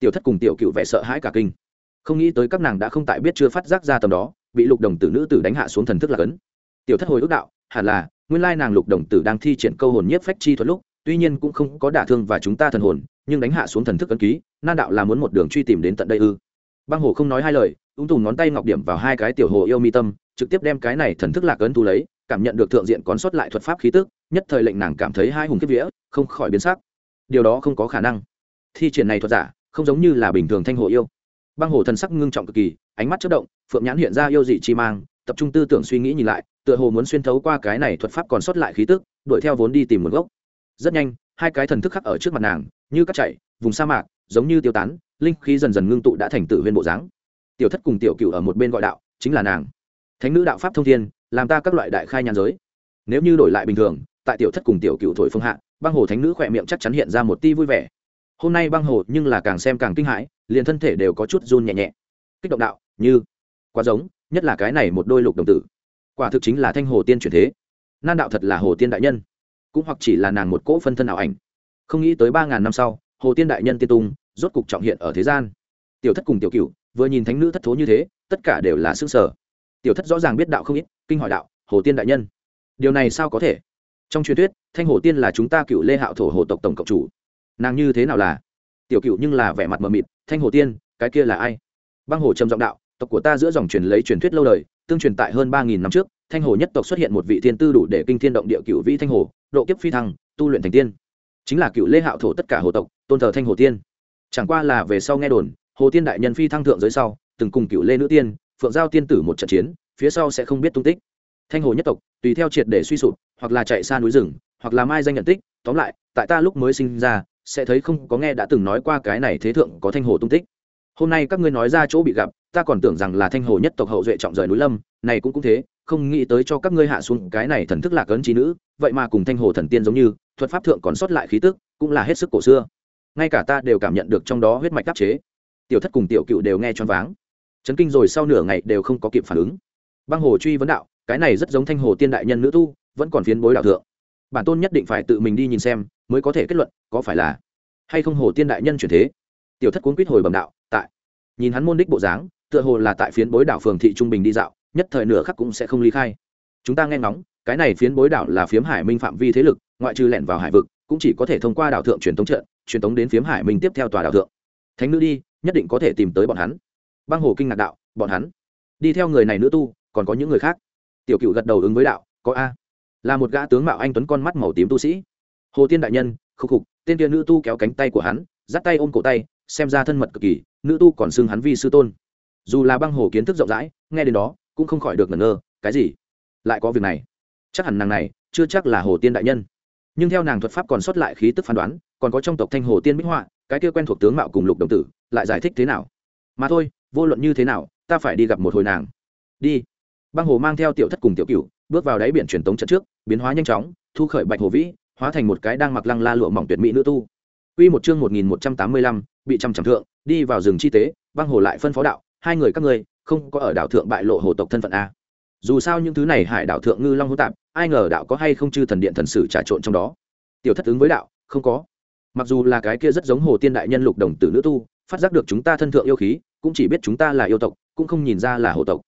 Tiểu Thất cùng tiểu Cựu vẻ sợ hãi cả kinh. Không nghĩ tới các nàng đã không tại biết chưa phát giác ra tầm đó, bị Lục Đồng tử nữ tử đánh hạ xuống thần thức là cấn. Tiểu Thất hồi ước đạo, hẳn là, nguyên lai nàng Lục Đồng tử đang thi triển câu hồn nhiếp phách chi thuật lúc, tuy nhiên cũng không có đả thương và chúng ta thần hồn, nhưng đánh hạ xuống thần thức ấn ký, nan đạo là muốn một đường truy tìm đến tận đây ư? Băng Hồ không nói hai lời, ung tùng ngón tay ngọc điểm vào hai cái tiểu hồ yêu mi tâm trực tiếp đem cái này thần thức lạc ấn thu lấy cảm nhận được thượng diện còn sót lại thuật pháp khí tức nhất thời lệnh nàng cảm thấy hai hùng kiếp vía không khỏi biến sắc điều đó không có khả năng thi triển này thuật giả không giống như là bình thường thanh hồ yêu băng hồ thần sắc ngưng trọng cực kỳ ánh mắt chất động, phượng nhãn hiện ra yêu dị chi mang, tập trung tư tưởng suy nghĩ nhìn lại, tựa hồ muốn xuyên thấu qua cái này thuật pháp còn sót lại khí tức, đuổi theo vốn đi tìm nguồn gốc. Rất nhanh, hai cái thần thức khắc ở trước mặt nàng, như cắt chạy vùng sa mạc, giống như tiêu tán, linh khí dần dần ngưng tụ đã thành tử huyên bộ dáng. Tiểu thất cùng tiểu cựu ở một bên gọi đạo, chính là nàng. Thánh nữ đạo pháp thông thiên, làm ta các loại đại khai nhàn giới. Nếu như đổi lại bình thường, tại tiểu thất cùng tiểu cựu thổi phương hạ, băng hồ thánh nữ khỏe miệng chắc chắn hiện ra một ti vui vẻ. Hôm nay băng hồ nhưng là càng xem càng kinh hãi, liền thân thể đều có chút run nhẹ nhẹ. Kích động đạo như quá giống, nhất là cái này một đôi lục đồng tử. Quả thực chính là thanh hồ tiên chuyển thế. Nan đạo thật là hồ tiên đại nhân. Cũng hoặc chỉ là nàng một cỗ phân thân ảo ảnh. Không nghĩ tới ba ngàn năm sau, hồ tiên đại nhân tiên tung, rốt cục trọng hiện ở thế gian. Tiểu thất cùng tiểu cựu vừa nhìn thánh nữ thất thố như thế, tất cả đều là xương sở tiểu thất rõ ràng biết đạo không ít, kinh hỏi đạo, hồ tiên đại nhân, điều này sao có thể? Trong truyền thuyết, thanh hồ tiên là chúng ta cựu lê hạo thổ hồ tộc tổng cộng chủ. Nàng như thế nào là? Tiểu cựu nhưng là vẻ mặt mờ mịt, thanh hồ tiên, cái kia là ai? Băng hồ trầm giọng đạo tộc của ta giữa dòng truyền lấy truyền thuyết lâu đời, tương truyền tại hơn ba nghìn năm trước, thanh hồ nhất tộc xuất hiện một vị Thiên tư đủ để kinh thiên động địa cựu vĩ thanh hồ, độ kiếp phi thăng, tu luyện thành tiên. Chính là cựu lê hạo thổ tất cả hồ tộc, tôn thờ thanh hồ tiên. Chẳng qua là về sau nghe đồn, hồ tiên đại nhân phi thăng thượng giới sau, từng cùng cựu lê nữ tiên, phượng giao tiên tử một trận chiến, phía sau sẽ không biết tung tích. Thanh hồ nhất tộc, tùy theo triệt để suy sụp, hoặc là chạy xa núi rừng, hoặc là mai danh nhận tích, tóm lại, tại ta lúc mới sinh ra, sẽ thấy không có nghe đã từng nói qua cái này thế thượng có thanh hồ tung tích. Hôm nay các ngươi nói ra chỗ bị gặp ta còn tưởng rằng là thanh hồ nhất tộc hậu duệ trọng rời núi lâm, này cũng cũng thế, không nghĩ tới cho các ngươi hạ xuống cái này thần thức lạc ấn trí nữ, vậy mà cùng thanh hồ thần tiên giống như, thuật pháp thượng còn sót lại khí tức, cũng là hết sức cổ xưa. Ngay cả ta đều cảm nhận được trong đó huyết mạch đắc chế. Tiểu thất cùng tiểu cựu đều nghe choáng váng. Chấn kinh rồi sau nửa ngày đều không có kịp phản ứng. Băng hồ truy vấn đạo, cái này rất giống thanh hồ tiên đại nhân nữ tu, vẫn còn phiến bối đạo thượng. Bản tôn nhất định phải tự mình đi nhìn xem, mới có thể kết luận, có phải là hay không hồ tiên đại nhân chuyển thế. Tiểu thất cuốn quýt hồi bẩm đạo, tại. Nhìn hắn môn đích bộ dáng tựa hồ là tại phiến bối đảo phường thị trung bình đi dạo, nhất thời nửa khắc cũng sẽ không ly khai. Chúng ta nghe ngóng, cái này phiến bối đảo là phiếm hải minh phạm vi thế lực, ngoại trừ lẻn vào hải vực, cũng chỉ có thể thông qua đảo thượng truyền tống trận, truyền tống đến phiếm hải minh tiếp theo tòa đảo thượng. Thánh nữ đi, nhất định có thể tìm tới bọn hắn. Băng hồ kinh ngạc đạo, bọn hắn? Đi theo người này nữ tu, còn có những người khác? Tiểu cựu gật đầu ứng với đạo, có a. Là một gã tướng mạo anh tuấn con mắt màu tím tu sĩ. Hồ tiên đại nhân khúc khục tên kia nữ tu kéo cánh tay của hắn, dắt tay ôm cổ tay, xem ra thân mật cực kỳ, nữ tu còn xưng hắn vi sư tôn dù là băng hồ kiến thức rộng rãi nghe đến đó cũng không khỏi được ngẩn ngơ cái gì? Lại có việc này. Chắc hẳn nàng này chưa chắc là hồ tiên đại nhân. Nhưng theo nàng thuật pháp còn sót lại khí tức phán đoán còn có trong tộc thanh hồ tiên minh họa cái kia quen thuộc tướng mạo cùng lục đồng tử lại giải thích thế nào? Mà thôi vô luận như thế nào ta phải đi gặp một hồi nàng. Đi. Băng hồ mang theo tiểu thất cùng tiểu cựu bước vào đáy biển truyền tống trận trước biến hóa nhanh chóng thu khởi bạch hồ vĩ hóa thành một cái đang mặc lăng la lụa mỏng tuyệt mỹ nữ tu. Quy một chương 1185, bị trăm trầm thượng, đi vào rừng chi tế, băng hồ lại phân phó đạo, hai người các ngươi không có ở đảo thượng bại lộ hồ tộc thân phận a. Dù sao những thứ này hải đảo thượng ngư long hỗn tạp, ai ngờ đạo có hay không chư thần điện thần sử trà trộn trong đó. Tiểu thất ứng với đạo, không có. Mặc dù là cái kia rất giống hồ tiên đại nhân lục đồng tử nữ tu, phát giác được chúng ta thân thượng yêu khí, cũng chỉ biết chúng ta là yêu tộc, cũng không nhìn ra là hồ tộc.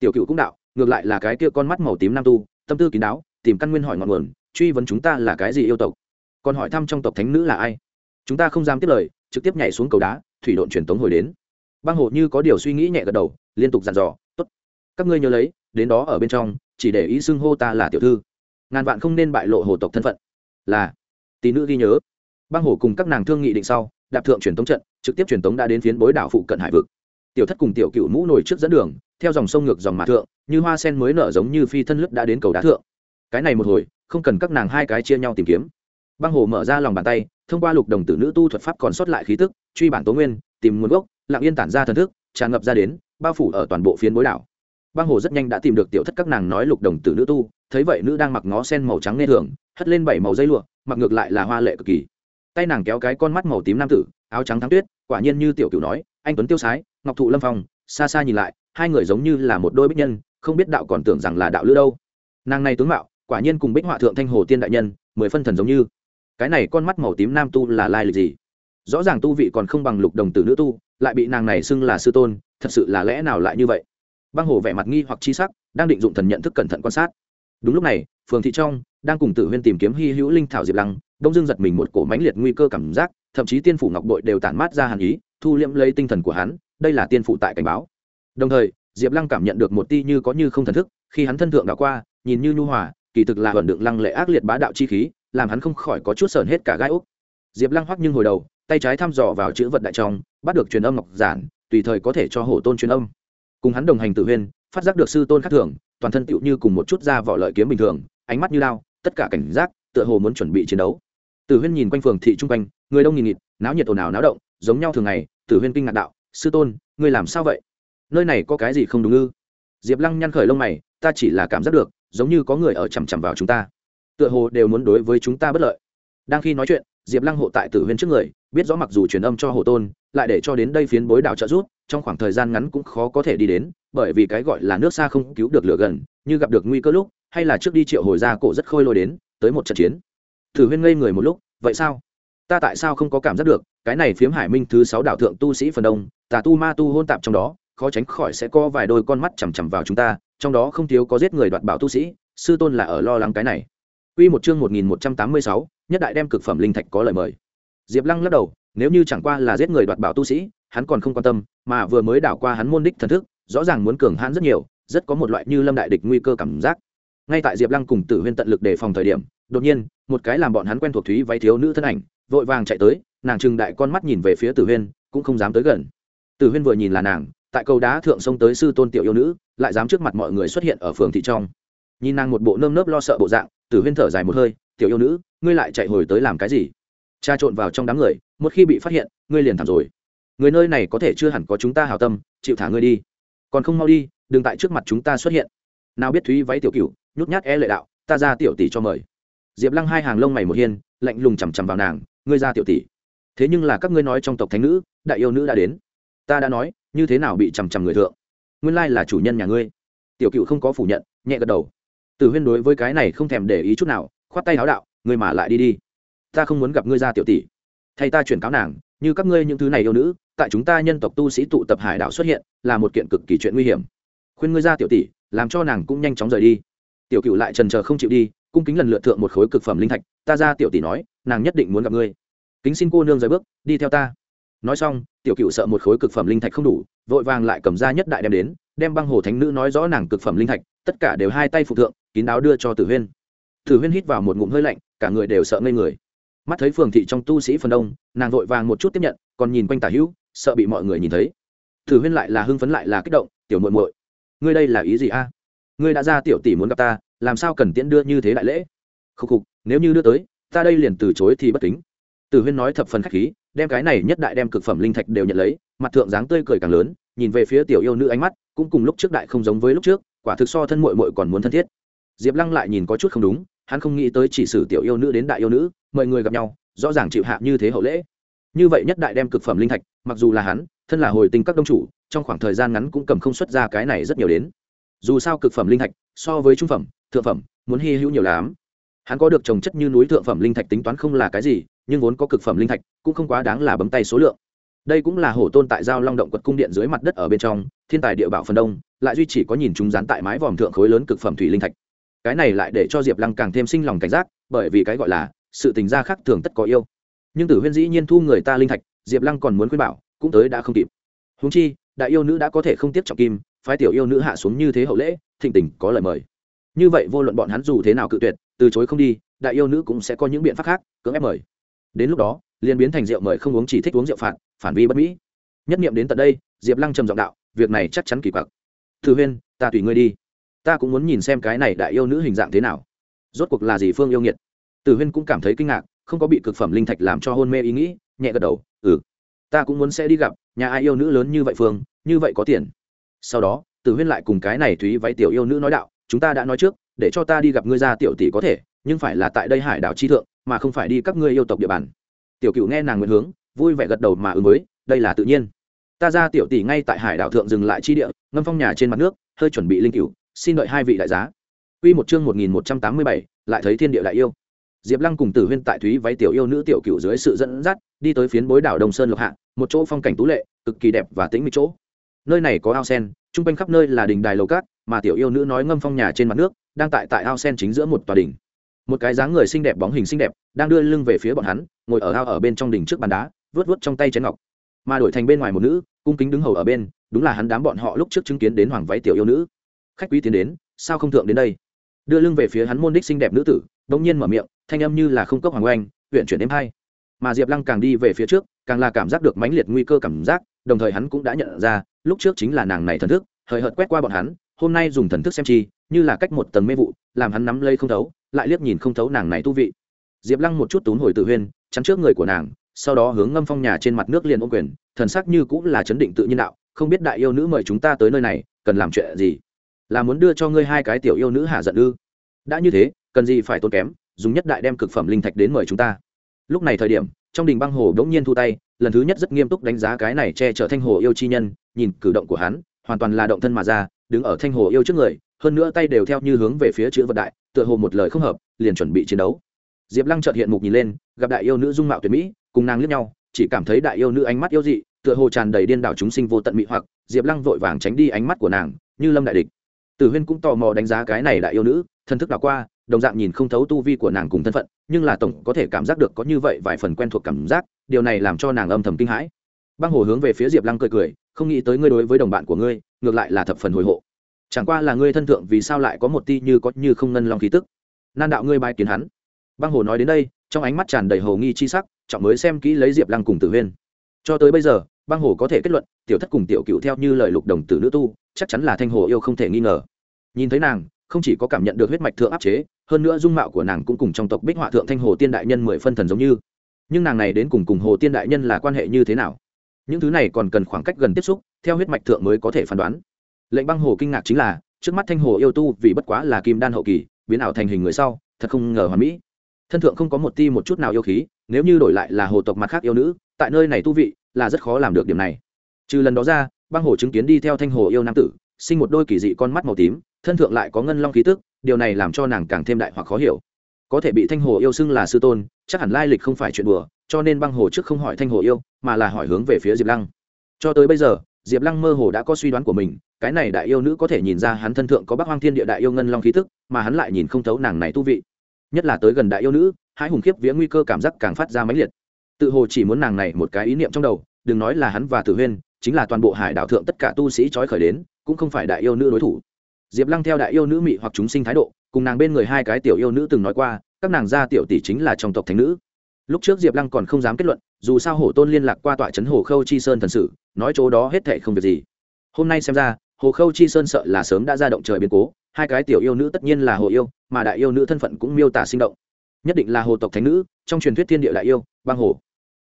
Tiểu Cựu cũng đạo, ngược lại là cái kia con mắt màu tím nam tu, tâm tư kín đáo, tìm căn nguyên hỏi ngọn nguồn, truy vấn chúng ta là cái gì yêu tộc. Còn hỏi thăm trong tộc thánh nữ là ai chúng ta không dám tiếp lời trực tiếp nhảy xuống cầu đá thủy độn truyền tống hồi đến băng hồ như có điều suy nghĩ nhẹ gật đầu, liên tục dặn dò, tốt, các ngươi nhớ lấy, đến đó ở bên trong, chỉ để ý xưng hô ta là tiểu thư. Ngàn vạn không nên bại lộ hồ tộc thân phận. Là, tỷ nữ ghi nhớ. Băng hồ cùng các nàng thương nghị định sau, đạp thượng truyền tống trận, trực tiếp truyền tống đã đến phiến bối đảo phụ cận hải vực. Tiểu thất cùng tiểu cựu mũ nổi trước dẫn đường, theo dòng sông ngược dòng mã thượng, như hoa sen mới nở giống như phi thân lướt đã đến cầu đá thượng. Cái này một hồi, không cần các nàng hai cái chia nhau tìm kiếm. Băng hồ mở ra lòng bàn tay, thông qua lục đồng tử nữ tu thuật pháp còn sót lại khí tức, truy bản tố nguyên, tìm nguồn gốc lặng yên tản ra thần thức, tràn ngập ra đến, bao phủ ở toàn bộ phiến bối đảo. Băng hồ rất nhanh đã tìm được tiểu thất các nàng nói lục đồng tử nữ tu, thấy vậy nữ đang mặc ngó sen màu trắng nghe thường, hất lên bảy màu dây lụa, mặc ngược lại là hoa lệ cực kỳ. Tay nàng kéo cái con mắt màu tím nam tử, áo trắng thắng tuyết, quả nhiên như tiểu cửu nói, anh tuấn tiêu sái, ngọc thụ lâm phong, xa xa nhìn lại, hai người giống như là một đôi bích nhân, không biết đạo còn tưởng rằng là đạo lữ đâu. Nàng này tướng mạo, quả nhiên cùng bích họa thượng thanh hồ tiên đại nhân, mười phân thần giống như. Cái này con mắt màu tím nam tu là lai lịch gì? Rõ ràng tu vị còn không bằng lục đồng tử nữ tu lại bị nàng này xưng là sư tôn, thật sự là lẽ nào lại như vậy? Băng hồ vẻ mặt nghi hoặc chi sắc, đang định dụng thần nhận thức cẩn thận quan sát. Đúng lúc này, phường thị trong đang cùng tử huyên tìm kiếm hy hữu linh thảo diệp lăng, đông dương giật mình một cổ mãnh liệt nguy cơ cảm giác, thậm chí tiên phủ ngọc bội đều tản mát ra hàn ý, thu liễm lấy tinh thần của hắn, đây là tiên phụ tại cảnh báo. Đồng thời, diệp lăng cảm nhận được một ti như có như không thần thức, khi hắn thân thượng đã qua, nhìn như nhu hòa, kỳ thực là vận đựng lăng lệ ác liệt bá đạo chi khí, làm hắn không khỏi có chút sờn hết cả gai úc. Diệp lăng hoắc nhưng hồi đầu tay trái thăm dò vào chữ vật đại trong, bắt được truyền âm ngọc giản, tùy thời có thể cho hổ tôn truyền âm. Cùng hắn đồng hành Tử huyên, phát giác được sư tôn khắc thường, toàn thân tựu như cùng một chút da vỏ lợi kiếm bình thường, ánh mắt như lao, tất cả cảnh giác, tựa hồ muốn chuẩn bị chiến đấu. Tử huyên nhìn quanh phường thị trung quanh, người đông nghìn nghịt, náo nhiệt ồn ào náo động, giống nhau thường ngày, tử huyên kinh ngạc đạo, sư tôn, ngươi làm sao vậy? Nơi này có cái gì không đúng ư? Diệp lăng nhăn khởi lông mày, ta chỉ là cảm giác được, giống như có người ở chằm chằm vào chúng ta. Tựa hồ đều muốn đối với chúng ta bất lợi. Đang khi nói chuyện diệp lăng hộ tại tử huyên trước người biết rõ mặc dù truyền âm cho hồ tôn lại để cho đến đây phiến bối đảo trợ rút trong khoảng thời gian ngắn cũng khó có thể đi đến bởi vì cái gọi là nước xa không cứu được lửa gần như gặp được nguy cơ lúc hay là trước đi triệu hồi ra cổ rất khôi lôi đến tới một trận chiến. Tử huyên ngây người một lúc vậy sao? Ta tại sao không có cảm giác được cái này phiếm hải minh thứ sáu đạo thượng tu sĩ phần đông tà tu ma tu hôn tạp trong đó khó tránh khỏi sẽ có vài đôi con mắt chằm chằm vào chúng ta trong đó không thiếu có giết người đoạt bảo tu sĩ sư tôn là ở lo lắng cái này. Quy một chương 1186, nhất đại đem cực phẩm linh thạch có lời mời. Diệp Lăng lắc đầu, nếu như chẳng qua là giết người đoạt bảo tu sĩ, hắn còn không quan tâm, mà vừa mới đảo qua hắn môn đích thần thức, rõ ràng muốn cường hãn rất nhiều, rất có một loại như lâm đại địch nguy cơ cảm giác. Ngay tại Diệp Lăng cùng Tử Huyên tận lực đề phòng thời điểm, đột nhiên, một cái làm bọn hắn quen thuộc thúy váy thiếu nữ thân ảnh, vội vàng chạy tới, nàng trừng đại con mắt nhìn về phía Tử Huyên, cũng không dám tới gần. Tử Huyên vừa nhìn là nàng, tại cầu đá thượng sông tới sư tôn tiểu yêu nữ, lại dám trước mặt mọi người xuất hiện ở phường thị trong. Nhìn nàng một bộ nơm nớp lo sợ bộ dạng, tử huyên thở dài một hơi tiểu yêu nữ, ngươi lại chạy hồi tới làm cái gì? Cha trộn vào trong đám người, một khi bị phát hiện, ngươi liền thảm rồi. Người nơi này có thể chưa hẳn có chúng ta hào tâm, chịu thả ngươi đi. Còn không mau đi, đừng tại trước mặt chúng ta xuất hiện. Nào biết thúy váy tiểu cựu nhút nhát e lệ đạo, ta ra tiểu tỷ cho mời. Diệp lăng hai hàng lông mày một hiên, lạnh lùng chằm chằm vào nàng, ngươi ra tiểu tỷ. Thế nhưng là các ngươi nói trong tộc thánh nữ, đại yêu nữ đã đến. Ta đã nói, như thế nào bị chằm chằm người thượng? Nguyên lai là chủ nhân nhà ngươi. Tiểu cựu không có phủ nhận, nhẹ gật đầu. Tử huyên đối với cái này không thèm để ý chút nào khoát tay háo đạo, ngươi mà lại đi đi. Ta không muốn gặp ngươi ra tiểu tỷ. Thay ta chuyển cáo nàng, như các ngươi những thứ này yêu nữ, tại chúng ta nhân tộc tu sĩ tụ tập hải đảo xuất hiện, là một kiện cực kỳ chuyện nguy hiểm. Khuyên ngươi ra tiểu tỷ, làm cho nàng cũng nhanh chóng rời đi. Tiểu cựu lại trần chờ không chịu đi, cung kính lần lượt thượng một khối cực phẩm linh thạch, ta ra tiểu tỷ nói, nàng nhất định muốn gặp ngươi. Kính xin cô nương rời bước, đi theo ta. Nói xong, tiểu cựu sợ một khối cực phẩm linh thạch không đủ, vội vàng lại cầm ra nhất đại đem đến, đem băng hồ thánh nữ nói rõ nàng cực phẩm linh thạch, tất cả đều hai tay phụ thượng, kín đáo đưa cho tử huyên. Thử huyên hít vào một ngụm hơi lạnh, cả người đều sợ ngây người. Mắt thấy phường thị trong tu sĩ phần đông, nàng vội vàng một chút tiếp nhận, còn nhìn quanh tả hữu, sợ bị mọi người nhìn thấy. Thử huyên lại là hưng phấn lại là kích động, tiểu muội muội, ngươi đây là ý gì a? Ngươi đã ra tiểu tỷ muốn gặp ta, làm sao cần tiễn đưa như thế đại lễ? Khúc khục, nếu như đưa tới, ta đây liền từ chối thì bất kính. Tử huyên nói thập phần khách khí, đem cái này nhất đại đem cực phẩm linh thạch đều nhận lấy, mặt thượng dáng tươi cười càng lớn, nhìn về phía tiểu yêu nữ ánh mắt, cũng cùng lúc trước đại không giống với lúc trước, quả thực so thân muội muội còn muốn thân thiết. Diệp lăng lại nhìn có chút không đúng hắn không nghĩ tới chỉ sử tiểu yêu nữ đến đại yêu nữ, mời người gặp nhau, rõ ràng chịu hạ như thế hậu lễ. Như vậy nhất đại đem cực phẩm linh thạch, mặc dù là hắn, thân là hồi tình các đông chủ, trong khoảng thời gian ngắn cũng cầm không xuất ra cái này rất nhiều đến. Dù sao cực phẩm linh thạch, so với trung phẩm, thượng phẩm, muốn hy hữu nhiều lắm. Hắn có được trồng chất như núi thượng phẩm linh thạch tính toán không là cái gì, nhưng vốn có cực phẩm linh thạch, cũng không quá đáng là bấm tay số lượng. Đây cũng là hổ tôn tại giao long động quật cung điện dưới mặt đất ở bên trong, thiên tài địa bảo phần đông, lại duy chỉ có nhìn chúng dán tại mái vòm thượng khối lớn cực phẩm thủy linh thạch cái này lại để cho diệp lăng càng thêm sinh lòng cảnh giác, bởi vì cái gọi là sự tình gia khác thường tất có yêu. Nhưng tử huyên dĩ nhiên thu người ta linh thạch, diệp lăng còn muốn khuyên bảo, cũng tới đã không kịp. Húng chi, đại yêu nữ đã có thể không tiếp trọng kim, phái tiểu yêu nữ hạ xuống như thế hậu lễ, thịnh tình, có lời mời. Như vậy vô luận bọn hắn dù thế nào cự tuyệt, từ chối không đi, đại yêu nữ cũng sẽ có những biện pháp khác, cưỡng ép mời. Đến lúc đó, liền biến thành rượu mời không uống chỉ thích uống rượu phạt, phản vi bất mỹ. Nhất nghiệm đến tận đây, diệp lăng trầm giọng đạo, việc này chắc chắn kỳ quặc. Thư huyên, ta tùy ngươi đi ta cũng muốn nhìn xem cái này đại yêu nữ hình dạng thế nào. Rốt cuộc là gì phương yêu nghiệt? Tử huyên cũng cảm thấy kinh ngạc, không có bị cực phẩm linh thạch làm cho hôn mê ý nghĩ, nhẹ gật đầu ừ ta cũng muốn sẽ đi gặp nhà ai yêu nữ lớn như vậy phương, như vậy có tiền. Sau đó tử huyên lại cùng cái này thúy váy tiểu yêu nữ nói đạo, chúng ta đã nói trước, để cho ta đi gặp ngươi ra tiểu tỷ có thể, nhưng phải là tại đây hải đảo chi thượng, mà không phải đi các ngươi yêu tộc địa bàn. Tiểu cựu nghe nàng nguyện hướng, vui vẻ gật đầu mà ứng mới đây là tự nhiên. Ta ra tiểu tỷ ngay tại hải đảo thượng dừng lại chi địa, ngâm phong nhà trên mặt nước, hơi chuẩn bị linh cựu xin đợi hai vị đại giá Quy một chương một nghìn một trăm tám mươi bảy, lại thấy thiên địa đại yêu. Diệp Lăng cùng Tử Huyên tại Thúy váy tiểu yêu nữ tiểu cửu dưới sự dẫn dắt, đi tới phiến bối đảo Đông Sơn Lục Hạ, một chỗ phong cảnh tú lệ, cực kỳ đẹp và tĩnh mịch chỗ. Nơi này có ao sen, trung quanh khắp nơi là đình đài lầu cát, mà tiểu yêu nữ nói ngâm phong nhà trên mặt nước, đang tại tại ao sen chính giữa một tòa đỉnh. Một cái dáng người xinh đẹp bóng hình xinh đẹp, đang đưa lưng về phía bọn hắn, ngồi ở ao ở bên trong đỉnh trước bàn đá, vớt vớt trong tay chén ngọc. Mà đổi thành bên ngoài một nữ, cung kính đứng hầu ở bên, đúng là hắn đám bọn họ lúc trước chứng kiến đến hoàng váy tiểu yêu nữ. Khách quý tiến đến, sao không thượng đến đây? đưa lưng về phía hắn môn đích xinh đẹp nữ tử đ nhiên mở miệng thanh âm như là không cốc hoàng oanh huyện chuyển đêm hai. Mà diệp lăng càng đi về phía trước càng là cảm giác được mãnh liệt nguy cơ cảm giác đồng thời hắn cũng đã nhận ra lúc trước chính là nàng này thần thức hời hợt quét qua bọn hắn hôm nay dùng thần thức xem chi như là cách một tầng mê vụ làm hắn nắm lây không thấu lại liếc nhìn không thấu nàng này tu vị. Diệp lăng một chút túm hồi tự huyên chắn trước người của nàng sau đó hướng ngâm phong nhà trên mặt nước liền ô quyền thần sắc như cũng là chấn định tự nhiên đạo không biết đại yêu nữ mời chúng ta tới nơi này cần làm chuyện gì? Là muốn đưa cho ngươi hai cái tiểu yêu nữ hạ giận ư. Đã như thế, cần gì phải tốn kém, dùng nhất đại đem cực phẩm linh thạch đến mời chúng ta. Lúc này thời điểm, trong đình băng hồ đ ố n g nhiên thu tay, lần thứ nhất rất nghiêm túc đánh giá cái này che chở thanh hồ yêu chi nhân, nhìn cử động của hắn, hoàn toàn là động thân mà ra, đứng ở thanh hồ yêu trước người, hơn nữa tay đều theo như hướng về phía chữ vật đại, tựa hồ một lời không hợp, liền chuẩn bị chiến đấu. Diệp lăng trợt hiện mục nhìn lên, gặp đại yêu nữ dung mạo tuyệt mỹ, cùng nàng lướt nhau, chỉ cảm thấy đại yêu nữ ánh mắt yêu dị, tựa hồ tràn đầy điên đảo chúng sinh vô tận mỹ hoặc, diệp lăng vội vàng tránh đi ánh mắt của nàng, như lâm đại địch tử huyên cũng tò mò đánh giá cái này đại yêu nữ, thân thức đảo qua, đồng dạng nhìn không thấu tu vi của nàng cùng thân phận, nhưng là tổng có thể cảm giác được có như vậy vài phần quen thuộc cảm giác, điều này làm cho nàng âm thầm kinh hãi. Băng hồ hướng về phía diệp lăng cười cười, không nghĩ tới ngươi đối với đồng bạn của ngươi, ngược lại là thập phần hồi hộ. Chẳng qua là ngươi thân thượng vì sao lại có một ti như có như không ngân lòng khí tức? Nan đạo ngươi bài kiến hắn. Băng hồ nói đến đây, trong ánh mắt tràn đầy hồ nghi chi sắc, trọng mới xem kỹ lấy diệp lăng cùng tử huyên. Cho tới bây giờ băng hồ có thể kết luận, tiểu thất cùng tiểu cựu theo như lời lục đồng tử nữ tu, chắc chắn là thanh hồ yêu không thể nghi ngờ. Nhìn thấy nàng, không chỉ có cảm nhận được huyết mạch thượng áp chế, hơn nữa dung mạo của nàng cũng cùng trong tộc bích họa thượng thanh hồ tiên đại nhân mười phân thần giống như. Nhưng nàng này đến cùng cùng hồ tiên đại nhân là quan hệ như thế nào? Những thứ này còn cần khoảng cách gần tiếp xúc, theo huyết mạch thượng mới có thể phán đoán. Lệnh băng hồ kinh ngạc chính là, trước mắt thanh hồ yêu tu vì bất quá là kim đan hậu kỳ, biến ảo thành hình người sau, thật không ngờ hoàn mỹ. Thân thượng không có một ti một chút nào yêu khí, nếu như đổi lại là hồ tộc mặt khác yêu nữ, tại nơi này tu vị là rất khó làm được điểm này. Trừ lần đó ra, băng hồ chứng kiến đi theo thanh hồ yêu nam tử, sinh một đôi kỳ dị con mắt màu tím, thân thượng lại có ngân long khí tức, điều này làm cho nàng càng thêm đại hoặc khó hiểu. Có thể bị thanh hồ yêu xưng là sư tôn, chắc hẳn lai lịch không phải chuyện đùa, cho nên băng hồ trước không hỏi thanh hồ yêu, mà là hỏi hướng về phía diệp lăng. Cho tới bây giờ, diệp lăng mơ hồ đã có suy đoán của mình, cái này đại yêu nữ có thể nhìn ra hắn thân thượng có bắc hoang thiên địa đại yêu ngân long khí tức, mà hắn lại nhìn không thấu nàng này tu vị. Nhất là tới gần đại yêu nữ, hai hùng khiếp vía nguy cơ cảm giác càng phát ra mãnh liệt tự hồ chỉ muốn nàng này một cái ý niệm trong đầu đừng nói là hắn và tử huyên chính là toàn bộ hải đảo thượng tất cả tu sĩ trói khởi đến cũng không phải đại yêu nữ đối thủ. Diệp lăng theo đại yêu nữ mị hoặc chúng sinh thái độ cùng nàng bên người hai cái tiểu yêu nữ từng nói qua các nàng gia tiểu tỷ chính là trong tộc thánh nữ. Lúc trước diệp lăng còn không dám kết luận dù sao hổ tôn liên lạc qua tọa trấn hồ khâu chi sơn thần sử, nói chỗ đó hết thệ không việc gì. Hôm nay xem ra hồ khâu chi sơn sợ là sớm đã ra động trời biến cố hai cái tiểu yêu nữ tất nhiên là hồ yêu mà đại yêu nữ thân phận cũng miêu tả sinh động. Nhất định là hồ tộc thánh nữ trong truyền thuyết thiên địa đại yêu băng hồ.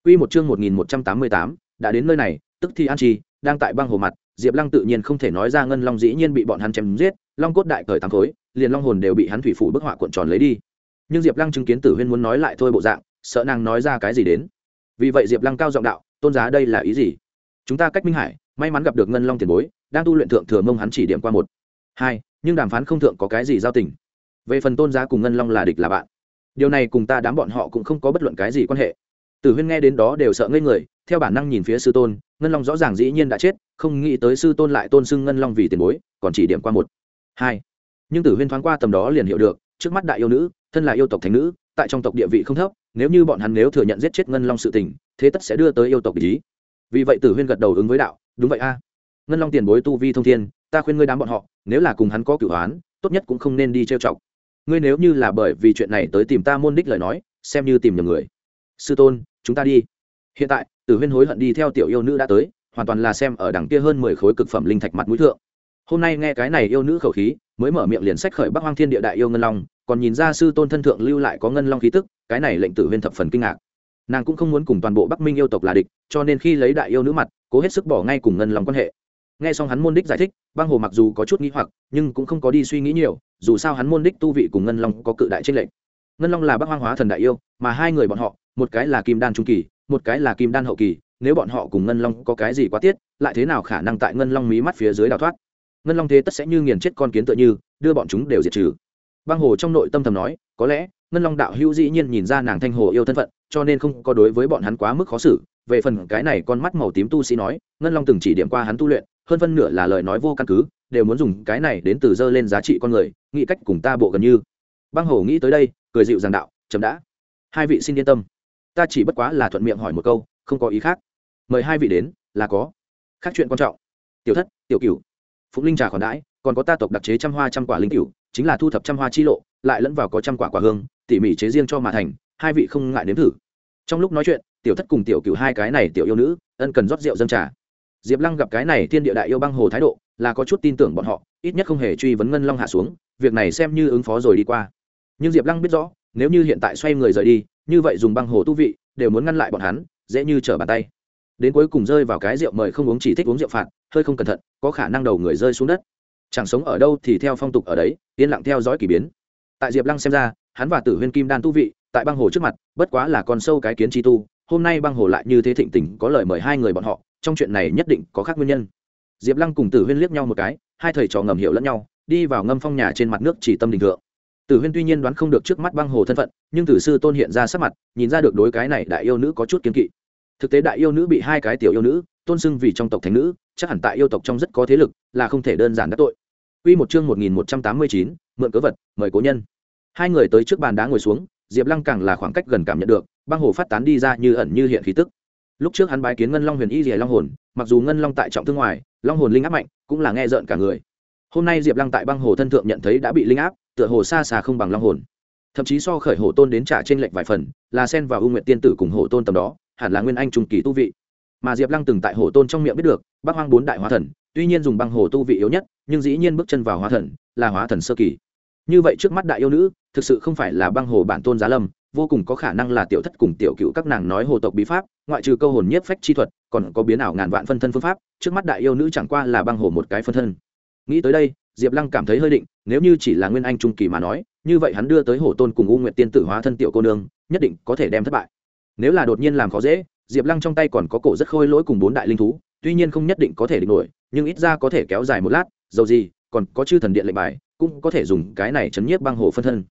Quy một chương một nghìn một trăm tám mươi tám, đã đến nơi này, tức thì an chi đang tại băng hồ mặt, diệp lăng tự nhiên không thể nói ra ngân long dĩ nhiên bị bọn hắn chém giết, long cốt đại cởi tám khối, liền long hồn đều bị hắn thủy phủ bức họa cuộn tròn lấy đi. Nhưng diệp lăng chứng kiến tử huyên muốn nói lại thôi bộ dạng, sợ nàng nói ra cái gì đến. Vì vậy diệp lăng cao giọng đạo, tôn giá đây là ý gì? Chúng ta cách minh hải, may mắn gặp được ngân long tiền bối, đang tu luyện thượng thừa mông hắn chỉ điểm qua một. Hai, nhưng đàm phán không thượng có cái gì giao tình. Về phần tôn giá cùng ngân long là địch là bạn. Điều này cùng ta đám bọn họ cũng không có bất luận cái gì quan hệ tử huyên nghe đến đó đều sợ ngây người, theo bản năng nhìn phía sư tôn, ngân long rõ ràng dĩ nhiên đã chết, không nghĩ tới sư tôn lại tôn xưng ngân long vì tiền bối, còn chỉ điểm qua một, hai. Nhưng tử huyên thoáng qua tầm đó liền hiểu được, trước mắt đại yêu nữ, thân là yêu tộc thành nữ, tại trong tộc địa vị không thấp, nếu như bọn hắn nếu thừa nhận giết chết ngân long sự tình, thế tất sẽ đưa tới yêu tộc ý. Vì vậy tử huyên gật đầu ứng với đạo, đúng vậy a. Ngân long tiền bối tu vi thông thiên, ta khuyên ngươi đám bọn họ, nếu là cùng hắn có cửu hoán tốt nhất cũng không nên đi trêu chọc. Ngươi nếu như là bởi vì chuyện này tới tìm ta môn đích lời nói, xem như tìm nhầm người sư tôn, chúng ta đi. Hiện tại, tử huyên hối hận đi theo tiểu yêu nữ đã tới, hoàn toàn là xem ở đằng kia hơn mười khối cực phẩm linh thạch mặt mũi thượng. Hôm nay nghe cái này yêu nữ khẩu khí, mới mở miệng liền sách khởi bắc hoang thiên địa đại yêu ngân long, còn nhìn ra sư tôn thân thượng lưu lại có ngân long khí tức, cái này lệnh tử huyên thập phần kinh ngạc. Nàng cũng không muốn cùng toàn bộ bắc minh yêu tộc là địch, cho nên khi lấy đại yêu nữ mặt, cố hết sức bỏ ngay cùng ngân long quan hệ. Nghe xong hắn môn đích giải thích băng hồ mặc dù có chút nghĩ hoặc, nhưng cũng không có đi suy nghĩ nhiều, dù sao hắn môn đích tu vị cùng ngân long có cự đại tranh lệch ngân long là bắc hoang hóa thần đại yêu, mà hai người bọn họ, một cái là kim đan trung kỳ, một cái là kim đan hậu kỳ, nếu bọn họ cùng ngân long có cái gì quá tiết, lại thế nào khả năng tại ngân long mí mắt phía dưới đào thoát? Ngân long thế tất sẽ như nghiền chết con kiến tựa như, đưa bọn chúng đều diệt trừ. Băng hồ trong nội tâm thầm nói, có lẽ, ngân long đạo hữu dĩ nhiên nhìn ra nàng thanh hồ yêu thân phận, cho nên không có đối với bọn hắn quá mức khó xử. Về phần cái này con mắt màu tím tu sĩ nói, ngân long từng chỉ điểm qua hắn tu luyện, hơn phân nửa là lời nói vô căn cứ, đều muốn dùng cái này đến từ dơ lên giá trị con người, nghĩ cách cùng ta bộ gần như. Băng hồ nghĩ tới đây cười dịu giảng đạo, chấm đã. Hai vị xin yên tâm. Ta chỉ bất quá là thuận miệng hỏi một câu, không có ý khác. Mời hai vị đến, là có. Khác chuyện quan trọng. Tiểu thất, tiểu cửu. Phụng linh trà khoản đãi, còn có ta tộc đặc chế trăm hoa trăm quả linh cửu, chính là thu thập trăm hoa chi lộ, lại lẫn vào có trăm quả quả hương, tỉ mỉ chế riêng cho mà thành, hai vị không ngại nếm thử. Trong lúc nói chuyện, tiểu thất cùng tiểu cửu hai cái này tiểu yêu nữ, ân cần rót rượu dân trà. Diệp lăng gặp cái này thiên địa đại yêu băng hồ thái độ, là có chút tin tưởng bọn họ, ít nhất không hề truy vấn ngân long hạ xuống, việc này xem như ứng phó rồi đi qua nhưng diệp lăng biết rõ, nếu như hiện tại xoay người rời đi, như vậy dùng băng hồ tu vị, đều muốn ngăn lại bọn hắn, dễ như trở bàn tay. Đến cuối cùng rơi vào cái rượu mời không uống chỉ thích uống rượu phạt, hơi không cẩn thận, có khả năng đầu người rơi xuống đất. Chẳng sống ở đâu thì theo phong tục ở đấy, yên lặng theo dõi k ỳ biến. Tại diệp lăng xem ra, hắn và tử huyên kim đan tu vị, tại băng hồ trước mặt, bất quá là con sâu cái kiến chi tu, hôm nay băng hồ lại như thế thịnh tình, có lời mời hai người bọn họ, trong chuyện này nhất định có khác nguyên nhân. Diệp lăng cùng tử huyên liếc nhau một cái, hai thầy trò ngầm hiểu lẫn nhau, đi vào ngâm phong nhà trên mặt nước chỉ tâm đình thượng tử huyên tuy nhiên đoán không được trước mắt băng hồ thân phận nhưng tử sư tôn hiện ra sắc mặt nhìn ra được đối cái này đại yêu nữ có chút kiên kỵ thực tế đại yêu nữ bị hai cái tiểu yêu nữ tôn xưng vì trong tộc thánh nữ chắc hẳn tại yêu tộc trong rất có thế lực là không thể đơn giản đắc tội Quy một chương 1189, mượn cớ vật, mời cố nhân. Hai người tới trước bàn đá ngồi xuống, Diệp Lăng càng là khoảng cách gần cảm nhận được, băng hồ phát tán đi ra như ẩn như hiện khí tức. Lúc trước hắn bái kiến Ngân Long Huyền Y Liễu Long hồn, mặc dù Ngân Long tại trọng thương ngoài, Long hồn linh áp mạnh, cũng là nghe rợn cả người. Hôm nay Diệp Lăng tại băng hồ thân thượng nhận thấy đã bị linh áp, tựa hồ xa xa không bằng Long hồn. Thậm chí so khởi hổ tôn đến trả trên lệnh vài phần, là sen vào ưu nguyện tiên tử cùng hổ tôn tầm đó, hẳn là nguyên anh trung kỳ tu vị. Mà diệp lăng từng tại hổ tôn trong miệng biết được bắc hoang bốn đại hóa thần tuy nhiên dùng băng hồ tu vị yếu nhất nhưng dĩ nhiên bước chân vào hóa thần là hóa thần sơ kỳ. Như vậy trước mắt đại yêu nữ thực sự không phải là băng hồ bản tôn giá lâm vô cùng có khả năng là tiểu thất cùng tiểu cựu các nàng nói hồ tộc bí pháp ngoại trừ câu hồn nhất phách chi thuật còn có biến ảo ngàn vạn phân thân phương pháp trước mắt đại yêu nữ chẳng qua là băng hồ một cái phân thân. Nghĩ tới đây diệp lăng cảm thấy hơi định, nếu như chỉ là nguyên anh trung kỳ mà nói, như vậy hắn đưa tới hổ tôn cùng u nguyện tiên tử hóa thân tiểu cô nương, nhất định có thể đem thất bại. Nếu là đột nhiên làm khó dễ, diệp lăng trong tay còn có cổ rất khôi lỗi cùng bốn đại linh thú, tuy nhiên không nhất định có thể địch nổi, nhưng ít ra có thể kéo dài một lát, dầu gì, còn có chư thần điện lệnh bài, cũng có thể dùng cái này chấn nhiếp băng hồ phân thân.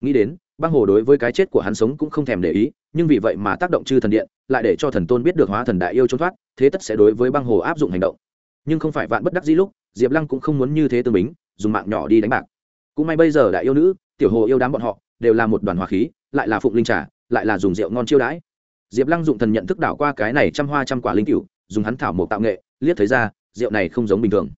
Nghĩ đến, băng hồ đối với cái chết của hắn sống cũng không thèm để ý, nhưng vì vậy mà tác động chư thần điện, lại để cho thần tôn biết được hóa thần đại yêu trốn thoát, thế tất sẽ đối với băng hồ áp dụng hành động. Nhưng không phải vạn bất đắc dĩ lúc diệp lăng cũng không muốn như thế tương bính, dùng mạng nhỏ đi đánh bạc. Cũng may bây giờ đại yêu nữ, tiểu hồ yêu đám bọn họ, đều là một đoàn hòa khí, lại là phụng linh trà, lại là dùng rượu ngon chiêu đãi. Diệp lăng dụng thần nhận thức đảo qua cái này trăm hoa trăm quả linh cựu dùng hắn thảo mộc tạo nghệ, liếc thấy ra, rượu này không giống bình thường.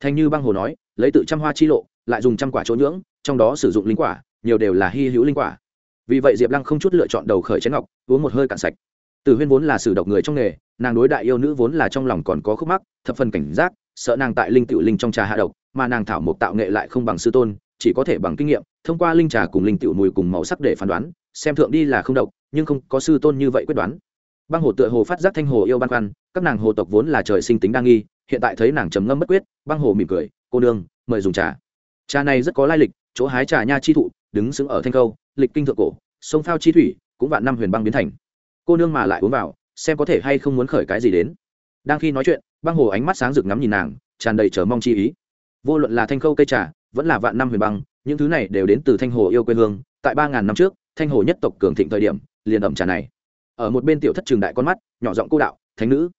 Thanh như băng hồ nói, lấy tự trăm hoa chi lộ, lại dùng trăm quả chỗ nhưỡng, trong đó sử dụng linh quả, nhiều đều là hy hữu linh quả. Vì vậy diệp lăng không chút lựa chọn đầu khởi chén ngọc, uống một hơi cạn sạch. Từ huyên vốn là sử độc người trong nghề, nàng đối đại yêu nữ vốn là trong lòng còn có khúc mắc, thập phần cảnh giác sợ nàng tại linh tiểu linh trong trà hạ độc mà nàng thảo mộc tạo nghệ lại không bằng sư tôn chỉ có thể bằng kinh nghiệm thông qua linh trà cùng linh tiểu mùi cùng màu sắc để phán đoán xem thượng đi là không độc nhưng không có sư tôn như vậy quyết đoán. Băng hồ tựa hồ phát giác thanh hồ yêu ban quan, các nàng hồ tộc vốn là trời sinh tính đa nghi hiện tại thấy nàng trầm ngâm bất quyết băng hồ mỉm cười cô nương mời dùng trà. Trà này rất có lai lịch chỗ hái trà nha chi thụ đứng sững ở thanh câu lịch kinh thượng cổ sông phao chi thủy cũng vạn năm huyền băng biến thành. Cô nương mà lại uống vào xem có thể hay không muốn khởi cái gì đến. Đang khi nói chuyện băng hồ ánh mắt sáng rực ngắm nhìn nàng, tràn đầy chờ mong chi ý. Vô luận là thanh khâu cây trà, vẫn là vạn năm huyền băng, những thứ này đều đến từ thanh hồ yêu quê hương. Tại ba ngàn năm trước, thanh hồ nhất tộc cường thịnh thời điểm, liền ẩm trà này. Ở một bên tiểu thất trường đại con mắt, nhỏ giọng cô đạo, thánh nữ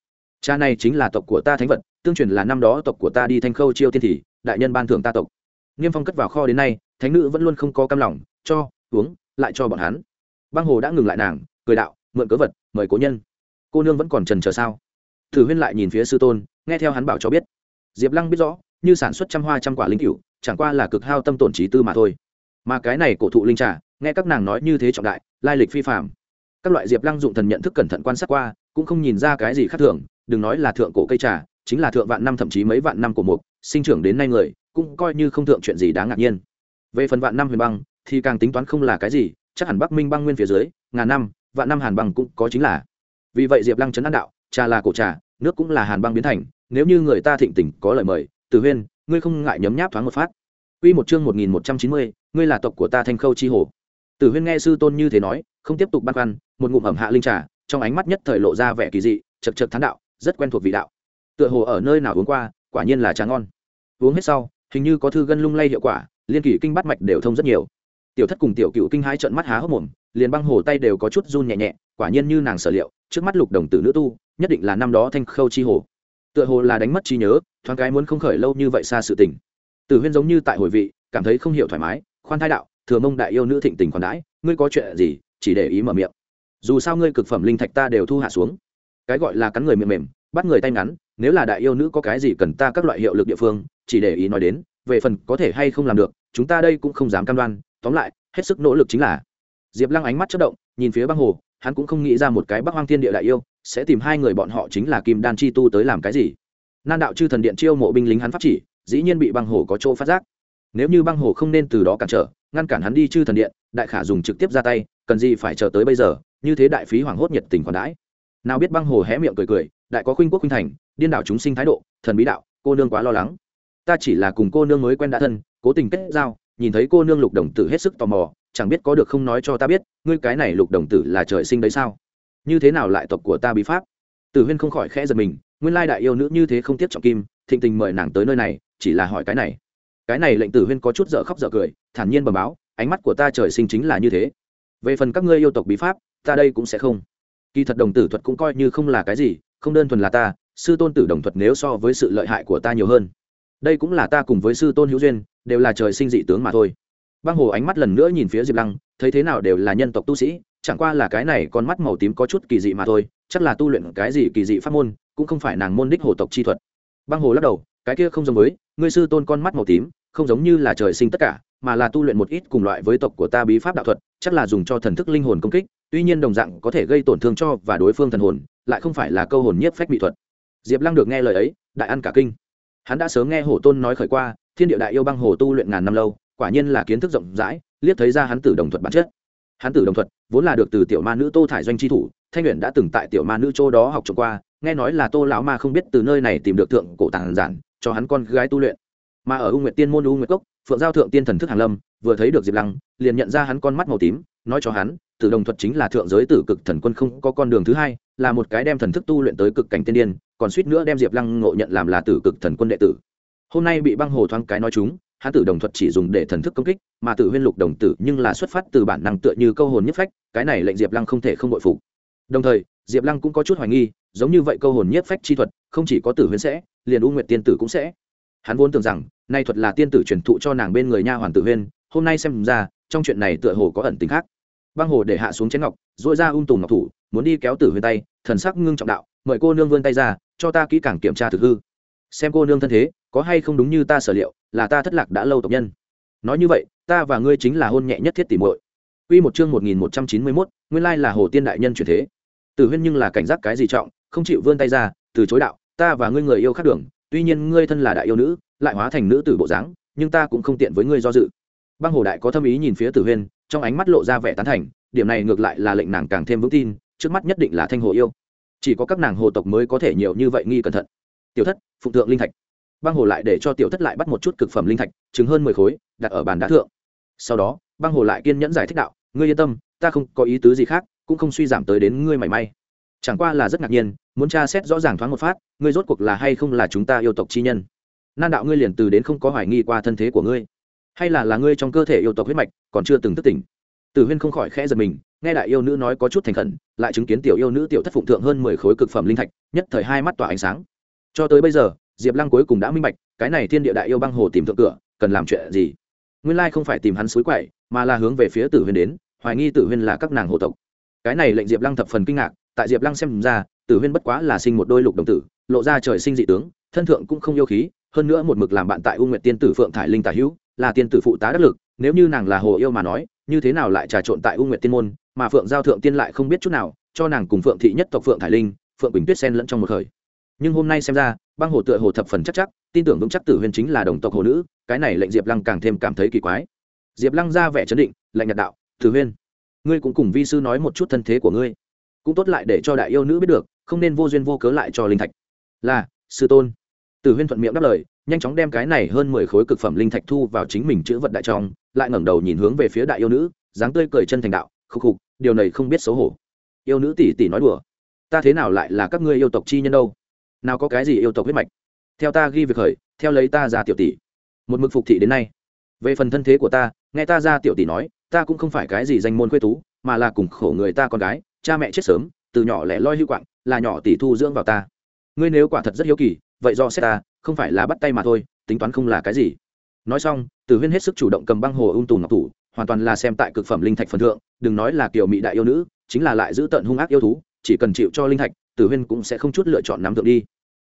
cha này chính là tộc của ta thánh vật, tương truyền là năm đó tộc của ta đi thanh khâu chiêu tiên thị đại nhân ban thưởng ta tộc. Niêm phong cất vào kho đến nay, thánh nữ vẫn luôn không có cam lòng, cho, uống, lại cho bọn hắn. Băng hồ đã ngừng lại nàng, cười đạo, mượn cớ vật, mời cố nhân. Cô nương vẫn còn trần chờ sao? Thử huyên lại nhìn phía sư tôn, nghe theo hắn bảo cho biết. Diệp lăng biết rõ, như sản xuất trăm hoa trăm quả linh cựu chẳng qua là cực hao tâm tổn trí tư mà thôi. Mà cái này cổ thụ linh trà, nghe các nàng nói như thế trọng đại, lai lịch phi phạm các loại diệp lăng dụng thần nhận thức cẩn thận quan sát qua, cũng không nhìn ra cái gì khác thường, đừng nói là thượng cổ cây trà, chính là thượng vạn năm thậm chí mấy vạn năm của mục, sinh trưởng đến nay người, cũng coi như không thượng chuyện gì đáng ngạc nhiên. Về phần vạn năm huyền băng, thì càng tính toán không là cái gì, chắc hẳn bắc minh băng nguyên phía dưới, ngàn năm, vạn năm hàn băng cũng có chính là. Vì vậy diệp lăng chấn an đạo trà là cổ trà nước cũng là hàn băng biến thành nếu như người ta thịnh tình có lời mời từ huyên ngươi không ngại nhấm nháp thoáng một phát Quy một chương một nghìn một trăm chín mươi, ngươi là tộc của ta Thanh Khâu chi hồ. Tử Huyên nghe sư tôn như thế nói, không tiếp tục băn khoăn, một ngụm ẩm hạ linh trà, trong ánh mắt nhất thời lộ ra vẻ kỳ dị, chật chật thán đạo, rất quen thuộc vị đạo. Tựa hồ ở nơi nào uống qua, quả nhiên là trà ngon. Uống hết sau, hình như có thư gân lung lay hiệu quả, liên kỳ kinh bắt mạch đều thông rất nhiều. Tiểu Thất cùng Tiểu Cựu kinh hãi trợn mắt há hốc mồm, liền băng hồ tay đều có chút run nhẹ nhẹ, quả nhiên như nàng sở liệu, trước mắt lục đồng tử nữ tu, nhất định là năm đó Thanh Khâu chi hồ. Tựa hồ là đánh mất trí nhớ, thoáng cái muốn không khởi lâu như vậy xa sự tình. Tử Huyên giống như tại hồi vị, cảm thấy không hiểu thoải mái khoan thai đạo thừa mông đại yêu nữ thịnh tình khoản đãi ngươi có chuyện gì chỉ để ý mở miệng dù sao ngươi cực phẩm linh thạch ta đều thu hạ xuống cái gọi là cắn người mềm mềm bắt người tay ngắn nếu là đại yêu nữ có cái gì cần ta các loại hiệu lực địa phương chỉ để ý nói đến về phần có thể hay không làm được chúng ta đây cũng không dám cam đoan tóm lại hết sức nỗ lực chính là diệp lăng ánh mắt chất động nhìn phía băng hồ hắn cũng không nghĩ ra một cái bắc hoang thiên địa đại yêu sẽ tìm hai người bọn họ chính là kim đan chi tu tới làm cái gì. Nan đạo chư thần điện chiêu mộ binh lính hắn pháp chỉ, dĩ nhiên bị băng hồ có chỗ phát giác. Nếu như băng hồ không nên từ đó cản trở, ngăn cản hắn đi chư thần điện, đại khả dùng trực tiếp ra tay, cần gì phải chờ tới bây giờ, như thế đại phí hoảng hốt nhiệt tình còn đãi. Nào biết băng hồ hé miệng cười cười, đại có khuynh quốc khuynh thành, điên đảo chúng sinh thái độ, thần bí đạo, cô nương quá lo lắng. Ta chỉ là cùng cô nương mới quen đã thân, cố tình kết giao, nhìn thấy cô nương lục đồng tử hết sức tò mò chẳng biết có được không nói cho ta biết, ngươi cái này lục đồng tử là trời sinh đấy sao? Như thế nào lại tộc của ta bí pháp? Tử huyên không khỏi khẽ giật mình, nguyên lai đại yêu nữ như thế không tiếc trọng kim, thịnh tình mời nàng tới nơi này, chỉ là hỏi cái này. Cái này lệnh tử huyên có chút dở khóc dở cười, thản nhiên bẩm báo, ánh mắt của ta trời sinh chính là như thế. Về phần các ngươi yêu tộc bí pháp, ta đây cũng sẽ không. Kỳ thật đồng tử thuật cũng coi như không là cái gì, không đơn thuần là ta, sư tôn tử đồng thuật nếu so với sự lợi hại của ta nhiều hơn. Đây cũng là ta cùng với sư tôn hữu duyên, đều là trời sinh dị tướng mà thôi băng hồ ánh mắt lần nữa nhìn phía diệp lăng, thấy thế nào đều là nhân tộc tu sĩ, chẳng qua là cái này con mắt màu tím có chút kỳ dị mà thôi, chắc là tu luyện cái gì kỳ dị pháp môn, cũng không phải nàng môn đích hồ tộc chi thuật. Băng hồ lắc đầu, cái kia không giống với, ngươi sư tôn con mắt màu tím, không giống như là trời sinh tất cả, mà là tu luyện một ít cùng loại với tộc của ta bí pháp đạo thuật, chắc là dùng cho thần thức linh hồn công kích, tuy nhiên đồng dạng có thể gây tổn thương cho và đối phương thần hồn, lại không phải là câu hồn nhiếp phách mỹ thuật. Diệp lăng được nghe lời ấy, đại ăn cả kinh. Hắn đã sớm nghe hổ tôn nói khởi qua, thiên địa đại yêu băng hồ tu luyện ngàn năm lâu quả nhiên là kiến thức rộng rãi, liếc thấy ra hắn tử đồng thuật bản chất. Hắn tử đồng thuật vốn là được từ tiểu ma nữ tô thải doanh tri thủ, thanh luyện đã từng tại tiểu ma nữ châu đó học trộm qua, nghe nói là tô lão ma không biết từ nơi này tìm được thượng cổ tàng giản, cho hắn con gái tu luyện. Mà ở u nguyệt tiên môn u nguyệt cốc, phượng giao thượng tiên thần thức hàng lâm, vừa thấy được diệp lăng, liền nhận ra hắn con mắt màu tím, nói cho hắn, tử đồng thuật chính là thượng giới tử cực thần quân không có con đường thứ hai, là một cái đem thần thức tu luyện tới cực cảnh tiên điên, còn suýt nữa đem diệp lăng ngộ nhận làm là tử cực thần quân đệ tử. Hôm nay bị băng hồ thoáng cái nói chúng hắn tử đồng thuật chỉ dùng để thần thức công kích, mà tử huyên lục đồng tử nhưng là xuất phát từ bản năng tựa như câu hồn nhất phách, cái này lệnh diệp lăng không thể không bội phục. Đồng thời, diệp lăng cũng có chút hoài nghi, giống như vậy câu hồn nhất phách chi thuật, không chỉ có tử huyên sẽ, liền u nguyệt tiên tử cũng sẽ. Hắn vốn tưởng rằng, nay thuật là tiên tử truyền thụ cho nàng bên người nha hoàn tử huyên, hôm nay xem ra, trong chuyện này tựa hồ có ẩn tính khác. Băng hồ để hạ xuống chén ngọc dội ra ung tùng ngọc thủ, muốn đi kéo tử huyên tay, thần sắc ngưng trọng đạo, mời cô nương vươn tay ra, cho ta kỹ càng kiểm tra thực hư. Xem cô nương thân thế, có hay không đúng như ta sở liệu là ta thất lạc đã lâu tộc nhân nói như vậy ta và ngươi chính là hôn nhẹ nhất thiết tỉ muội Quy một chương 1191, nguyên lai là Hồ Tiên đại nhân chuyển thế. Tử Huyên nhưng là cảnh giác cái gì trọng, không chịu vươn tay ra, từ chối đạo, ta và ngươi người yêu khác đường, tuy nhiên ngươi thân là đại yêu nữ, lại hóa thành nữ tử bộ dáng, nhưng ta cũng không tiện với ngươi do dự. Băng Hồ đại có thâm ý nhìn phía Tử Huyên, trong ánh mắt lộ ra vẻ tán thành, điểm này ngược lại là lệnh nàng càng thêm vững tin, trước mắt nhất định là thanh hồ yêu. Chỉ có các nàng hồ tộc mới có thể nhiều như vậy nghi cẩn thận. Tiểu thất, phụ thượng linh thạch băng hồ lại để cho tiểu thất lại bắt một chút cực phẩm linh thạch chứng hơn mười khối, đặt ở bàn đá thượng. Sau đó, băng hồ lại kiên nhẫn giải thích đạo, ngươi yên tâm, ta không có ý tứ gì khác, cũng không suy giảm tới đến ngươi mảy may. Chẳng qua là rất ngạc nhiên, muốn tra xét rõ ràng thoáng một phát, ngươi rốt cuộc là hay không là chúng ta yêu tộc chi nhân? Nan đạo ngươi liền từ đến không có hoài nghi qua thân thế của ngươi. Hay là là ngươi trong cơ thể yêu tộc huyết mạch còn chưa từng thức tỉnh? Tử huyên không khỏi khẽ giật mình, nghe đại yêu nữ nói có chút thành khẩn, lại chứng kiến tiểu yêu nữ tiểu thất phụng thượng hơn mười khối cực phẩm linh thạch, nhất thời hai mắt tỏa ánh sáng. Cho tới bây giờ diệp lăng cuối cùng đã minh bạch, cái này thiên địa đại yêu băng hồ tìm thượng cửa, cần làm chuyện gì? Nguyên lai không phải tìm hắn suối quậy, mà là hướng về phía tử huyên đến, hoài nghi tử huyên là các nàng hộ tộc. Cái này lệnh diệp lăng thập phần kinh ngạc, tại diệp lăng xem ra, tử huyên bất quá là sinh một đôi lục đồng tử, lộ ra trời sinh dị tướng, thân thượng cũng không yêu khí, hơn nữa một mực làm bạn tại u nguyệt tiên tử phượng thải linh tả hữu, là tiên tử phụ tá đắc lực, nếu như nàng là hồ yêu mà nói, như thế nào lại trà trộn tại u nguyệt tiên môn, mà phượng giao thượng tiên lại không biết chút nào, cho nàng cùng phượng thị nhất tộc phượng thải linh, phượng bình tuyết sen lẫn trong một khởi nhưng hôm nay xem ra, băng hồ tựa hồ thập phần chắc chắc, tin tưởng vững chắc tử huyên chính là đồng tộc hồ nữ, cái này lệnh diệp lăng càng thêm cảm thấy kỳ quái. Diệp lăng ra vẻ chấn định lệnh nhật đạo, tử huyên ngươi cũng cùng vi sư nói một chút thân thế của ngươi, cũng tốt lại để cho đại yêu nữ biết được, không nên vô duyên vô cớ lại cho linh thạch. Là, sư tôn. Tử huyên thuận miệng đáp lời, nhanh chóng đem cái này hơn mười khối cực phẩm linh thạch thu vào chính mình chữ vật đại trong lại ngẩng đầu nhìn hướng về phía đại yêu nữ, dáng tươi cười chân thành đạo khúc khục, điều này không biết xấu hổ. Yêu nữ tỷ tỷ nói đùa, ta thế nào lại là các ngươi yêu tộc chi nhân đâu? Nào có cái gì yêu tộc huyết mạch. Theo ta ghi việc khởi, theo lấy ta ra tiểu tỷ. Một mực phục thị đến nay. Về phần thân thế của ta, nghe ta ra tiểu tỷ nói, ta cũng không phải cái gì danh môn quê tú, mà là cùng khổ người ta con gái, cha mẹ chết sớm, từ nhỏ lẻ loi hưu quạng, là nhỏ tỷ thu dưỡng vào ta. Ngươi nếu quả thật rất hiếu kỳ, vậy do xét ta, không phải là bắt tay mà thôi, tính toán không là cái gì. Nói xong, từ huyên hết sức chủ động cầm băng hồ ung tù ngọc thủ, hoàn toàn là xem tại cực phẩm linh thạch phần thượng, đừng nói là kiểu mỹ đại yêu nữ, chính là lại giữ tận hung ác yêu thú, chỉ cần chịu cho linh thạch tử huyên cũng sẽ không chút lựa chọn nắm thượng đi.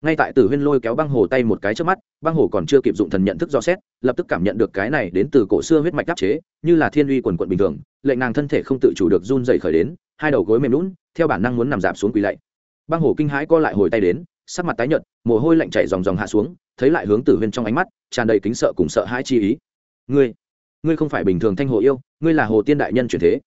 Ngay tại tử huyên lôi kéo băng hồ tay một cái trước mắt, băng hồ còn chưa kịp dụng thần nhận thức do xét, lập tức cảm nhận được cái này đến từ cổ xưa huyết mạch đắc chế, như là thiên uy quần quận bình thường, lệnh nàng thân thể không tự chủ được run dày khởi đến, hai đầu gối mềm lún theo bản năng muốn nằm giảm xuống quỳ lạy. Băng hồ kinh hãi co lại hồi tay đến, sắc mặt tái nhợt, mồ hôi lạnh chảy dòng dòng hạ xuống, thấy lại hướng tử huyên trong ánh mắt, tràn đầy kính sợ cùng sợ hãi chi ý. Ngươi ngươi không phải bình thường thanh hồ yêu, ngươi là hồ tiên đại nhân truyền thế.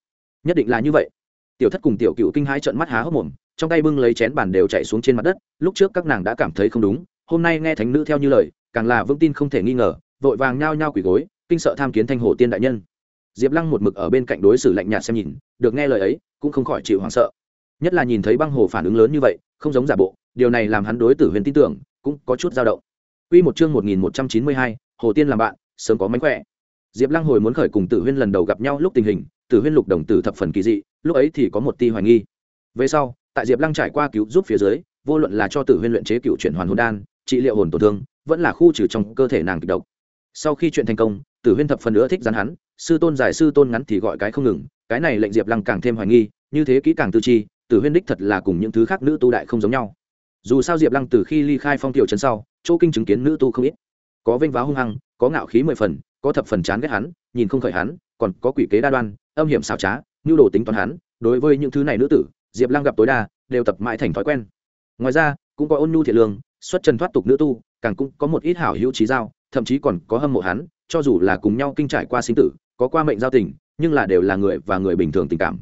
Nhất định là như vậy. Tiểu thất cùng tiểu cựu kinh hãi trợn mắt há hốc mồm trong tay bưng lấy chén bàn đều chạy xuống trên mặt đất lúc trước các nàng đã cảm thấy không đúng hôm nay nghe thánh nữ theo như lời càng là vững tin không thể nghi ngờ vội vàng nhao nhao quỳ gối kinh sợ tham kiến thanh hồ tiên đại nhân diệp lăng một mực ở bên cạnh đối xử lạnh nhạt xem nhìn được nghe lời ấy cũng không khỏi chịu hoảng sợ nhất là nhìn thấy băng hồ phản ứng lớn như vậy không giống giả bộ điều này làm hắn đối tử huyền tin tưởng cũng có chút dao động Quy một chương 1192, Hồ Tiên làm bạn, sớm có mánh khỏe. Diệp Lăng hồi muốn khởi cùng Tử Huyên lần đầu gặp nhau lúc tình hình, Tử Huyên lục đồng tử thập phần kỳ dị, lúc ấy thì có một tia hoài nghi. Về sau, tại diệp lăng trải qua cứu giúp phía dưới, vô luận là cho tử huyên luyện chế cựu chuyển hoàn hồn đan, trị liệu hồn tổn thương, vẫn là khu trừ trong cơ thể nàng kịch độc. Sau khi chuyện thành công, tử huyên thập phần nữa thích rắn hắn, sư tôn giải sư tôn ngắn thì gọi cái không ngừng, cái này lệnh diệp lăng càng thêm hoài nghi, như thế kỹ càng tư chi, tử huyên đích thật là cùng những thứ khác nữ tu đại không giống nhau. Dù sao diệp lăng từ khi ly khai phong tiểu trấn sau, chỗ kinh chứng kiến nữ tu không ít. Có vênh váo hung hăng, có ngạo khí mười phần, có thập phần chán ghét hắn, nhìn không khởi hắn, còn có quỷ kế đa đoan, âm hiểm xảo trá, nhu đồ tính toán hắn, đối với những thứ này nữ tử diệp lăng gặp tối đa, đều tập mãi thành thói quen. Ngoài ra, cũng có ôn nhu thiện lương, xuất trần thoát tục nữ tu, càng cũng có một ít hảo hữu trí giao, thậm chí còn có hâm mộ hắn, cho dù là cùng nhau kinh trải qua sinh tử, có qua mệnh giao tình, nhưng là đều là người và người bình thường tình cảm.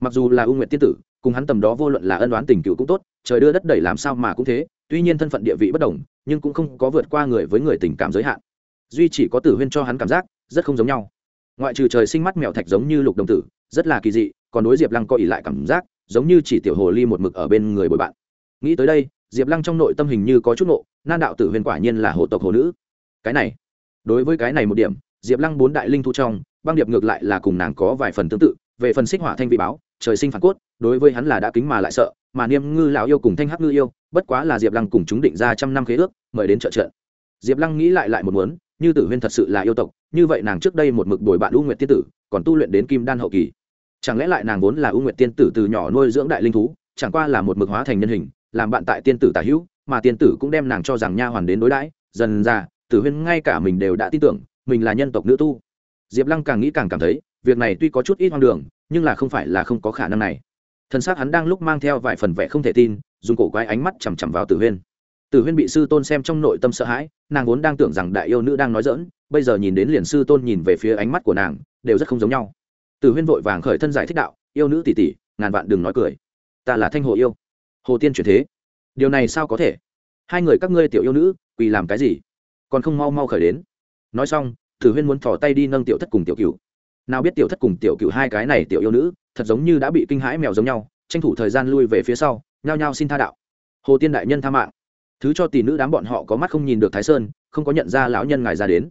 Mặc dù là ưu nguyện tiên tử, cùng hắn tầm đó vô luận là ân đoán tình cựu cũng tốt, trời đưa đất đẩy làm sao mà cũng thế, tuy nhiên thân phận địa vị bất đồng, nhưng cũng không có vượt qua người với người tình cảm giới hạn. Duy chỉ có tử huyên cho hắn cảm giác, rất không giống nhau. Ngoại trừ trời sinh mắt mèo thạch giống như lục đồng tử, rất là kỳ dị, còn đối diệp lăng có ỉ lại cảm giác giống như chỉ tiểu hồ ly một mực ở bên người bồi bạn. Nghĩ tới đây, diệp lăng trong nội tâm hình như có chút nộ nan đạo tử huyền quả nhiên là hộ tộc hồ nữ. Cái này, đối với cái này một điểm, diệp lăng bốn đại linh thu trong, băng điệp ngược lại là cùng nàng có vài phần tương tự, về phần xích hỏa thanh vị báo, trời sinh phản cốt, đối với hắn là đã kính mà lại sợ, mà niêm ngư lão yêu cùng thanh hắc ngư yêu, bất quá là diệp lăng cùng chúng định ra trăm năm khế ước, mời đến trợ trợ diệp lăng nghĩ lại lại một muốn, như tử huyên thật sự là yêu tộc, như vậy nàng trước đây một mực đổi bạn u nguyệt tiên tử, còn tu luyện đến kim đan hậu kỳ chẳng lẽ lại nàng vốn là ưu nguyệt tiên tử từ nhỏ nuôi dưỡng đại linh thú, chẳng qua là một mực hóa thành nhân hình, làm bạn tại tiên tử tả hữu, mà tiên tử cũng đem nàng cho rằng nha hoàn đến đối đãi, dần ra, tử huyên ngay cả mình đều đã tin tưởng, mình là nhân tộc nữ tu. Diệp lăng càng nghĩ càng cảm thấy, việc này tuy có chút ít hoang đường, nhưng là không phải là không có khả năng này. Thân xác hắn đang lúc mang theo vài phần vẻ không thể tin, dùng cổ quái ánh mắt chằm chằm vào tử huyên. Tử huyên bị sư tôn xem trong nội tâm sợ hãi, nàng vốn đang tưởng rằng đại yêu nữ đang nói dỡn bây giờ nhìn đến liền sư tôn nhìn về phía ánh mắt của nàng, đều rất không giống nhau tử huyên vội vàng khởi thân giải thích đạo, yêu nữ tỷ tỷ, ngàn vạn đừng nói cười. Ta là thanh hồ yêu. Hồ tiên chuyển thế. Điều này sao có thể? Hai người các ngươi tiểu yêu nữ, quỳ làm cái gì? Còn không mau mau khởi đến. Nói xong, tử huyên muốn thỏ tay đi nâng tiểu thất cùng tiểu cựu nào biết tiểu thất cùng tiểu cựu hai cái này tiểu yêu nữ, thật giống như đã bị kinh hãi mèo giống nhau, tranh thủ thời gian lui về phía sau, nhao nhao xin tha đạo. Hồ tiên đại nhân tha mạng. Thứ cho tỷ nữ đám bọn họ có mắt không nhìn được thái sơn, không có nhận ra lão nhân ngài ra đến.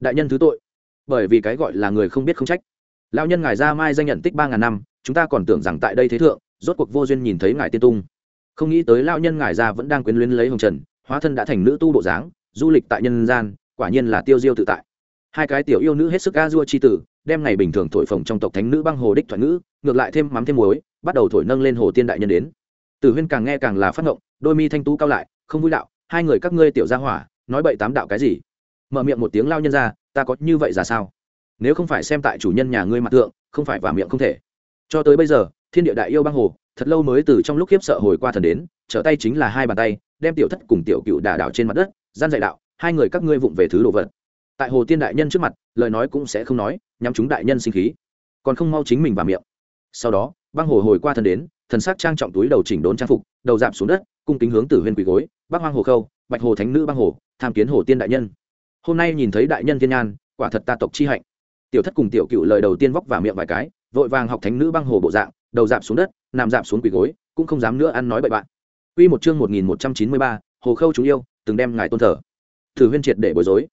Đại nhân thứ tội, bởi vì cái gọi là người không biết không trách lão nhân ngài ra mai danh nhận tích ba ngàn năm, chúng ta còn tưởng rằng tại đây thế thượng, rốt cuộc vô duyên nhìn thấy ngài tiên tung. Không nghĩ tới lão nhân ngài ra vẫn đang quyến luyến lấy hồng trần, hóa thân đã thành nữ tu bộ dáng, du lịch tại nhân gian, quả nhiên là tiêu diêu tự tại. Hai cái tiểu yêu nữ hết sức a dua chi tử, đem ngày bình thường thổi phồng trong tộc thánh nữ băng hồ đích thoại ngữ, ngược lại thêm mắm thêm muối, bắt đầu thổi nâng lên hồ tiên đại nhân đến. Tử huyên càng nghe càng là phát ngộng, đôi mi thanh tú cao lại, không vui đạo, hai người các ngươi tiểu gia hỏa, nói bậy tám đạo cái gì? Mở miệng một tiếng lao nhân ra, ta có như vậy ra sao? Nếu không phải xem tại chủ nhân nhà ngươi mặt tượng không phải vào miệng không thể. Cho tới bây giờ, thiên địa đại yêu băng hồ, thật lâu mới từ trong lúc khiếp sợ hồi qua thần đến, trở tay chính là hai bàn tay, đem tiểu thất cùng tiểu cựu đả đảo trên mặt đất, gian dạy đạo, hai người các ngươi vụng về thứ đồ vật. Tại hồ tiên đại nhân trước mặt, lời nói cũng sẽ không nói, nhắm chúng đại nhân sinh khí. Còn không mau chính mình vào miệng. Sau đó, băng hồ hồi qua thần đến, thần sắc trang trọng túi đầu chỉnh đốn trang phục, đầu dạp xuống đất, cung kính hướng tử huyên quỳ gối bắc hoang hồ khâu, bạch hồ thánh nữ băng hồ, tham kiến hồ tiên đại nhân. Hôm nay nhìn thấy đại nhân thiên nhan, quả thật ta tộc chi hạnh tiểu thất cùng tiểu cựu lời đầu tiên vóc vào miệng vài cái vội vàng học thánh nữ băng hồ bộ dạng đầu dạp xuống đất nằm dạp xuống quỳ gối cũng không dám nữa ăn nói bậy bạn Quy một chương một nghìn một trăm chín mươi ba, Hồ Khâu chúng yêu, từng đem ngài tôn thờ. Thử Huyên triệt để bối rối.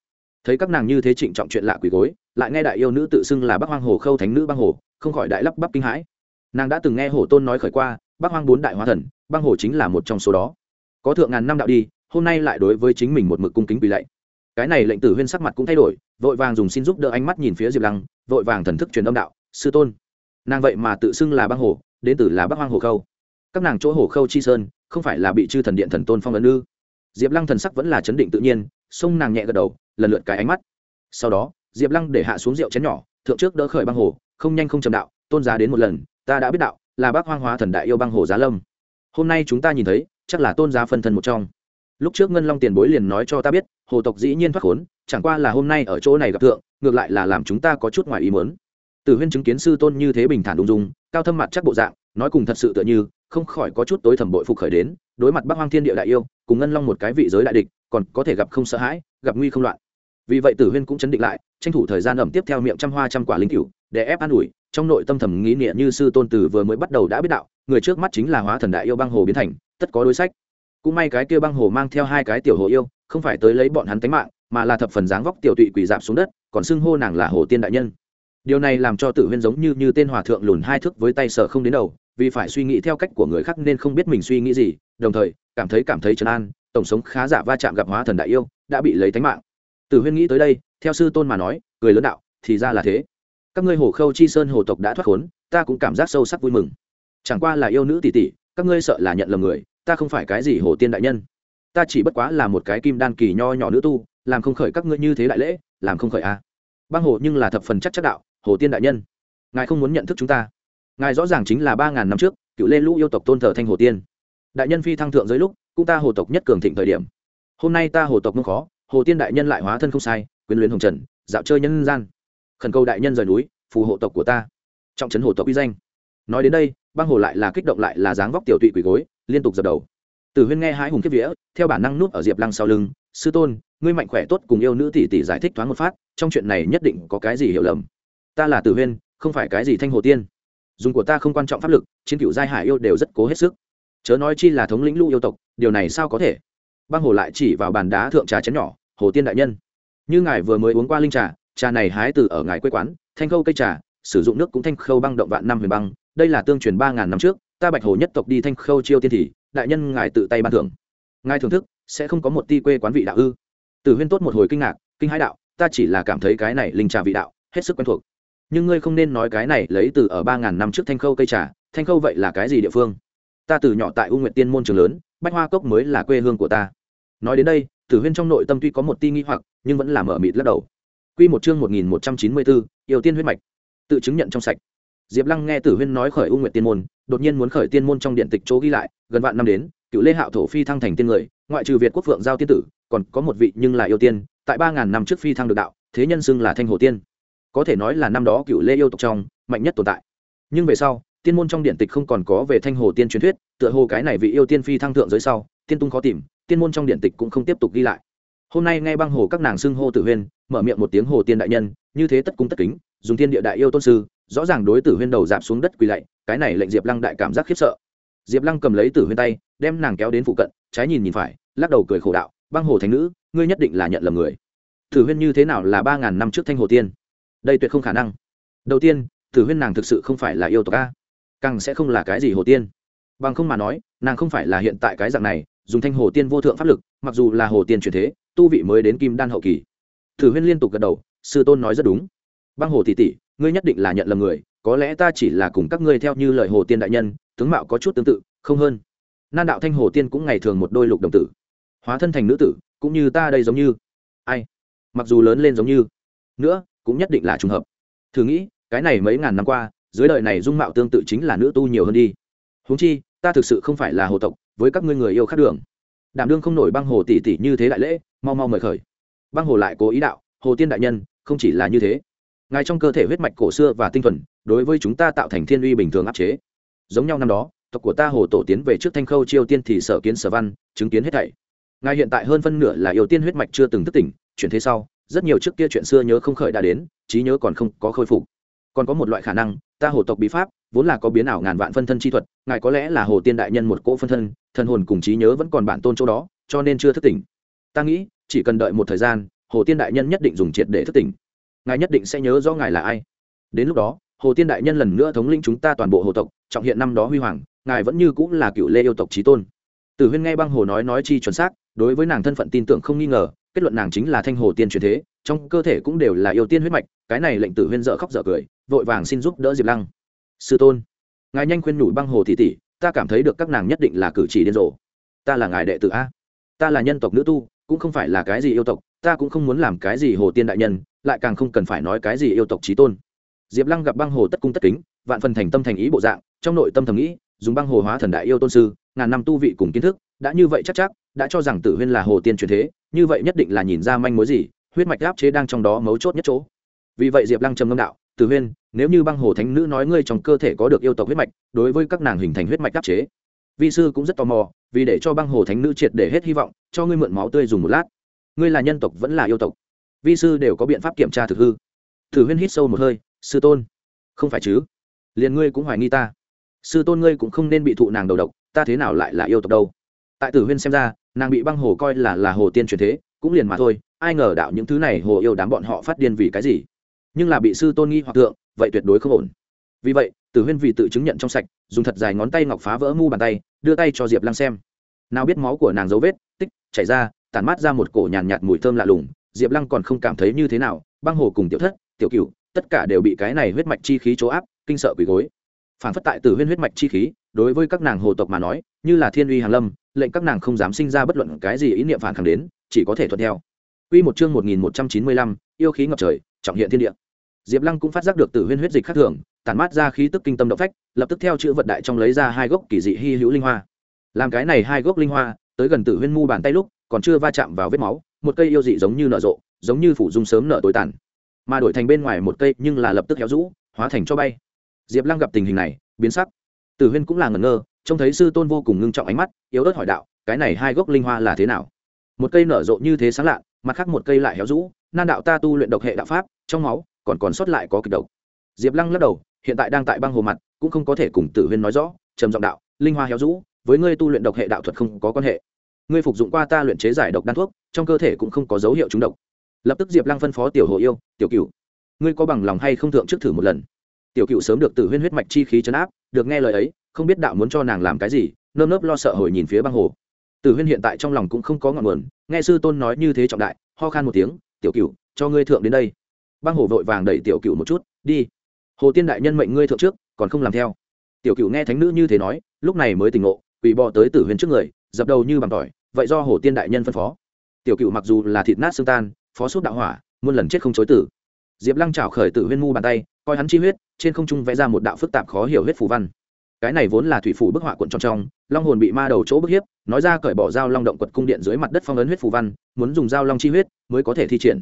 Thấy các nàng như thế trịnh trọng chuyện lạ quỳ gối, lại nghe đại yêu nữ tự xưng là Bắc Hoang Hồ Khâu thánh nữ băng hồ, không khỏi đại lắp bắp kinh hãi. Nàng đã từng nghe Hồ Tôn nói khởi qua, Bắc Hoang bốn đại hóa thần, băng hồ chính là một trong số đó. Có thượng ngàn năm đạo đi, hôm nay lại đối với chính mình một mực cung kính quỳ lạy. Cái này lệnh Tử Huyên sắc mặt cũng thay đổi, vội vàng dùng xin giúp đỡ ánh mắt nhìn phía Diệp Lăng, vội vàng thần thức truyền âm đạo, "Sư tôn." Nàng vậy mà tự xưng là băng hồ, đến từ là Bắc Hoang Hồ Khâu. Các nàng chỗ Hồ Khâu chi sơn, không phải là bị chư thần điện thần tôn phong ấn ư diệp lăng thần sắc vẫn là chấn định tự nhiên xông nàng nhẹ gật đầu lần lượt cái ánh mắt sau đó diệp lăng để hạ xuống rượu chén nhỏ thượng trước đỡ khởi băng hồ không nhanh không chầm đạo tôn giá đến một lần ta đã biết đạo là bác hoang hóa thần đại yêu băng hồ giá lâm hôm nay chúng ta nhìn thấy chắc là tôn giá phân thân một trong lúc trước ngân long tiền bối liền nói cho ta biết hồ tộc dĩ nhiên thoát khốn chẳng qua là hôm nay ở chỗ này gặp thượng, ngược lại là làm chúng ta có chút ngoài ý mớn Tử huyên chứng kiến sư tôn như thế bình thản ung dung, cao thâm mặt chắc bộ dạng, nói cùng thật sự tựa như, không khỏi có chút tối thầm bội phục khởi đến, đối mặt bắc hoang thiên địa đại yêu, cùng ngân long một cái vị giới đại địch, còn có thể gặp không sợ hãi, gặp nguy không loạn. Vì vậy tử huyên cũng chấn định lại, tranh thủ thời gian ẩm tiếp theo miệng trăm hoa trăm quả linh cửu, để ép an ủi, trong nội tâm thầm nghĩ niệm như sư tôn tử vừa mới bắt đầu đã biết đạo, người trước mắt chính là hóa thần đại yêu băng hồ biến thành, tất có đối sách cũng may cái kia băng hồ mang theo hai cái tiểu hồ yêu, không phải tới lấy bọn hắn tánh mạng, mà là thập phần dáng vóc tiểu tụy quỷ dạp xuống đất, còn xưng hô nàng là hồ tiên đại nhân. Điều này làm cho tử huyên giống như như tên hòa thượng lùn hai thước với tay sợ không đến đầu, vì phải suy nghĩ theo cách của người khác nên không biết mình suy nghĩ gì, đồng thời, cảm thấy cảm thấy trấn an, tổng sống khá giả va chạm gặp hóa thần đại yêu, đã bị lấy tánh mạng. Tử huyên nghĩ tới đây, theo sư tôn mà nói, cười lớn đạo, thì ra là thế. Các ngươi hồ khâu chi sơn hồ tộc đã thoát khốn, ta cũng cảm giác sâu sắc vui mừng. Chẳng qua là yêu nữ tỷ tỷ, các ngươi sợ là nhận lầm người ta không phải cái gì hồ tiên đại nhân. Ta chỉ bất quá là một cái kim đan kỳ nho nhỏ nữ tu, làm không khởi các ngươi như thế đại lễ, làm không khởi a à. băng hồ nhưng là thập phần chắc chắc đạo, hồ tiên đại nhân, ngài không muốn nhận thức chúng ta. Ngài rõ ràng chính là ba ngàn năm trước, cựu lê lũ yêu tộc tôn thờ thanh hồ tiên. Đại nhân phi thăng thượng dưới lúc, cũng ta hồ tộc nhất cường thịnh thời điểm. Hôm nay ta hồ tộc không khó, hồ tiên đại nhân lại hóa thân không sai quyền luyến hồng trần, dạo chơi nhân gian. Khẩn cầu đại nhân rời núi, phù hộ tộc của ta. Trọng trấn hồ tộc uy danh. Nói đến đây, băng hồ lại là kích động lại là dáng vóc tiểu tụy quỷ gối liên tục dập đầu. Tử huyên nghe hai hùng kiếp vía, theo bản năng núp ở diệp lăng sau lưng, sư tôn, ngươi mạnh khỏe tốt cùng yêu nữ tỷ tỷ giải thích thoáng một phát, trong chuyện này nhất định có cái gì hiểu lầm. Ta là tử huyên, không phải cái gì thanh hồ tiên. Dùng của ta không quan trọng pháp lực, chiến cựu giai hải yêu đều rất cố hết sức. Chớ nói chi là thống lĩnh lũ yêu tộc, điều này sao có thể? Băng hồ lại chỉ vào bàn đá thượng trà chén nhỏ, hồ tiên đại nhân, như ngài vừa mới uống qua linh trà trà này hái từ ở ngài quê quán, thanh khâu cây trà, sử dụng nước cũng thanh khâu băng động vạn năm huyền băng, đây là tương truyền ba ngàn năm trước ta bạch hồ nhất tộc đi thanh khâu chiêu tiên thì, đại nhân ngài tự tay ban thưởng. Ngài thưởng thức, sẽ không có một ti quê quán vị đạo ư? Tử huyên tốt một hồi kinh ngạc, kinh hãi đạo, ta chỉ là cảm thấy cái này linh trà vị đạo, hết sức quen thuộc. Nhưng ngươi không nên nói cái này lấy từ ở ba ngàn năm trước thanh khâu cây trà, thanh khâu vậy là cái gì địa phương? Ta từ nhỏ tại u nguyện tiên môn trường lớn, bách hoa cốc mới là quê hương của ta. Nói đến đây, tử huyên trong nội tâm tuy có một ti nghi hoặc, nhưng vẫn là mở mịt lắc đầu. Q một chương một nghìn một trăm chín mươi bốn, yêu tiên huyết mạch. Tự chứng nhận trong sạch diệp lăng nghe tử huyên nói khởi u nguyện tiên môn, đột nhiên muốn khởi tiên môn trong điện tịch chỗ ghi lại, gần vạn năm đến, cựu lê hạo thổ phi thăng thành tiên người, ngoại trừ việt quốc phượng giao tiên tử, còn có một vị nhưng là yêu tiên, tại ba ngàn năm trước phi thăng được đạo, thế nhân xưng là thanh hồ tiên. Có thể nói là năm đó cựu lê yêu tộc trong, mạnh nhất tồn tại. Nhưng về sau, tiên môn trong điện tịch không còn có về thanh hồ tiên truyền thuyết, tựa hồ cái này vị yêu tiên phi thăng thượng giới sau, tiên tung khó tìm, tiên môn trong điện tịch cũng không tiếp tục ghi lại. Hôm nay nghe băng hồ các nàng xưng hô tử huyên, mở miệng một tiếng hồ tiên đại nhân, như thế tất cung tất kính dùng thiên địa đại yêu tôn sư, rõ ràng đối tử huyên đầu dạp xuống đất quỳ lạy, cái này lệnh diệp lăng đại cảm giác khiếp sợ. Diệp lăng cầm lấy tử huyên tay, đem nàng kéo đến phụ cận, trái nhìn nhìn phải, lắc đầu cười khổ đạo, băng hồ thành nữ, ngươi nhất định là nhận lầm người. Tử huyên như thế nào là ba ngàn năm trước thanh hồ tiên? Đây tuyệt không khả năng. Đầu tiên, tử huyên nàng thực sự không phải là yêu tộc a, càng sẽ không là cái gì hồ tiên. Bằng không mà nói, nàng không phải là hiện tại cái dạng này, dùng thanh hồ tiên vô thượng pháp lực, mặc dù là hồ tiên truyền thế, tu vị mới đến kim đan hậu kỳ. Tử huyên liên tục gật đầu, sư tôn nói rất đúng băng hồ tỷ tỷ, ngươi nhất định là nhận lầm người, có lẽ ta chỉ là cùng các ngươi theo như lời hồ tiên đại nhân, tướng mạo có chút tương tự, không hơn. Nan đạo thanh hồ tiên cũng ngày thường một đôi lục đồng tử. Hóa thân thành nữ tử, cũng như ta đây giống như. Ai? Mặc dù lớn lên giống như. Nữa, cũng nhất định là trùng hợp. Thử nghĩ, cái này mấy ngàn năm qua, dưới đời này dung mạo tương tự chính là nữ tu nhiều hơn đi. Huống chi, ta thực sự không phải là hồ tộc, với các ngươi người yêu khác đường. Đảm đương không nổi băng hồ tỷ tỷ như thế đại lễ, mau mau mời khởi. Băng hồ lại cố ý đạo, hồ tiên đại nhân, không chỉ là như thế ngài trong cơ thể huyết mạch cổ xưa và tinh thuần, đối với chúng ta tạo thành thiên uy bình thường áp chế. Giống nhau năm đó, tộc của ta hồ tổ tiến về trước thanh khâu chiêu tiên thì sở kiến sở văn, chứng kiến hết thảy. Ngài hiện tại hơn phân nửa là yêu tiên huyết mạch chưa từng thức tỉnh, chuyển thế sau, rất nhiều trước kia chuyện xưa nhớ không khởi đã đến, trí nhớ còn không có khôi phục. Còn có một loại khả năng, ta hồ tộc bí pháp, vốn là có biến ảo ngàn vạn phân thân chi thuật, ngài có lẽ là hồ tiên đại nhân một cỗ phân thân, thần hồn cùng trí nhớ vẫn còn bản tôn chỗ đó, cho nên chưa thức tỉnh. Ta nghĩ, chỉ cần đợi một thời gian, hồ tiên đại nhân nhất định dùng triệt để thức tỉnh ngài nhất định sẽ nhớ rõ ngài là ai. Đến lúc đó, hồ tiên đại nhân lần nữa thống lĩnh chúng ta toàn bộ hồ tộc, trọng hiện năm đó huy hoàng, ngài vẫn như cũng là cựu lê yêu tộc trí tôn. Tử huyên nghe băng hồ nói nói chi chuẩn xác, đối với nàng thân phận tin tưởng không nghi ngờ, kết luận nàng chính là thanh hồ tiên truyền thế, trong cơ thể cũng đều là yêu tiên huyết mạch, cái này lệnh tử huyên dở khóc dở cười, vội vàng xin giúp đỡ diệp lăng. Sư tôn, ngài nhanh khuyên nhủ băng hồ tỷ tỷ, ta cảm thấy được các nàng nhất định là cử chỉ điên rồ. Ta là ngài đệ tử a. Ta là nhân tộc nữ tu, cũng không phải là cái gì yêu tộc, ta cũng không muốn làm cái gì hồ tiên đại nhân lại càng không cần phải nói cái gì yêu tộc trí tôn. Diệp lăng gặp băng hồ tất cung tất kính, vạn phần thành tâm thành ý bộ dạng, trong nội tâm thầm nghĩ, dùng băng hồ hóa thần đại yêu tôn sư, ngàn năm tu vị cùng kiến thức, đã như vậy chắc chắc, đã cho rằng tử huyên là hồ tiên truyền thế, như vậy nhất định là nhìn ra manh mối gì, huyết mạch áp chế đang trong đó mấu chốt nhất chỗ. Vì vậy diệp lăng trầm ngâm đạo, tử huyên, nếu như băng hồ thánh nữ nói ngươi trong cơ thể có được yêu tộc huyết mạch, đối với các nàng hình thành huyết mạch áp chế. Vi sư cũng rất tò mò, vì để cho băng hồ thánh nữ triệt để hết hy vọng, cho ngươi mượn máu tươi dùng một lát. Ngươi là nhân tộc vẫn là yêu tộc vi sư đều có biện pháp kiểm tra thực hư. Thử huyên hít sâu một hơi sư tôn. Không phải chứ? Liền ngươi cũng hoài nghi ta. Sư tôn ngươi cũng không nên bị thụ nàng đầu độc ta thế nào lại là yêu tộc đâu? Tại tử huyên xem ra nàng bị băng hồ coi là là hồ tiên truyền thế cũng liền mà thôi ai ngờ đạo những thứ này hồ yêu đám bọn họ phát điên vì cái gì? Nhưng là bị sư tôn nghi hoặc tượng vậy tuyệt đối không ổn. Vì vậy tử huyên vì tự chứng nhận trong sạch dùng thật dài ngón tay ngọc phá vỡ mu bàn tay đưa tay cho diệp lăng xem. Nào biết máu của nàng dấu vết tích chảy ra tản mát ra một cổ nhàn nhạt, nhạt mùi thơm lạ lùng diệp lăng còn không cảm thấy như thế nào băng hồ cùng tiểu thất tiểu cựu tất cả đều bị cái này huyết mạch chi khí chỗ áp kinh sợ quỳ gối phản phất tại từ huyên huyết mạch chi khí đối với các nàng hồ tộc mà nói như là thiên uy hàn lâm lệnh các nàng không dám sinh ra bất luận cái gì ý niệm phản kháng đến chỉ có thể thuận theo Quy một chương 1195, yêu khí ngập trời, trọng hiện thiên địa. Diệp Lăng cũng phát giác được Tử Huyên huyết dịch khác thường, tản mát ra khí tức kinh tâm động phách, lập tức theo chữ vật đại trong lấy ra hai gốc kỳ dị hi hữu linh hoa. Làm cái này hai gốc linh hoa, tới gần Tử Huyên mu bàn tay lúc, còn chưa va chạm vào vết máu, một cây yêu dị giống như nở rộ, giống như phủ dung sớm nở tối tàn. mà đổi thành bên ngoài một cây nhưng là lập tức héo rũ hóa thành cho bay. Diệp lăng gặp tình hình này biến sắc. Tử huyên cũng là ngẩn ngơ trông thấy sư tôn vô cùng ngưng trọng ánh mắt yếu ớt hỏi đạo cái này hai gốc linh hoa là thế nào? Một cây nở rộ như thế sáng lạ mặt khác một cây lại héo rũ nan đạo ta tu luyện độc hệ đạo pháp trong máu còn còn sót lại có kịch độc. Diệp lăng lắc đầu hiện tại đang tại băng hồ mặt cũng không có thể cùng tử huyên nói rõ trầm giọng đạo linh hoa héo rũ với ngươi tu luyện độc hệ đạo thuật không có quan hệ. Ngươi phục dụng qua ta luyện chế giải độc đan thuốc trong cơ thể cũng không có dấu hiệu trúng độc. Lập tức diệp lăng phân phó tiểu hồ yêu, tiểu cựu ngươi có bằng lòng hay không thượng trước thử một lần? Tiểu cựu sớm được tử huyên huyết mạch chi khí chấn áp, được nghe lời ấy, không biết đạo muốn cho nàng làm cái gì, nơm nớp lo sợ hồi nhìn phía băng hồ. Tử huyên hiện tại trong lòng cũng không có ngọn nguồn, nghe sư tôn nói như thế trọng đại, ho khan một tiếng, tiểu cựu cho ngươi thượng đến đây. Băng hồ vội vàng đẩy tiểu cựu một chút, đi. Hồ tiên đại nhân mệnh ngươi thượng trước, còn không làm theo. Tiểu cựu nghe thánh nữ như thế nói, lúc này mới tỉnh ngộ, quỳ bò tới tử huyên trước người, dập đầu như bằng tỏi, vậy do hồ tiên đại nhân phân phó tiểu cựu mặc dù là thịt nát xương tan, phó sốt đạo hỏa, muôn lần chết không chối tử. Diệp lăng trào khởi tử huyên mu bàn tay, coi hắn chi huyết, trên không trung vẽ ra một đạo phức tạp khó hiểu huyết phù văn. Cái này vốn là thủy phủ bức họa cuộn trong trong, long hồn bị ma đầu chỗ bức hiếp, nói ra cởi bỏ dao long động quật cung điện dưới mặt đất phong ấn huyết phù văn, muốn dùng dao long chi huyết mới có thể thi triển.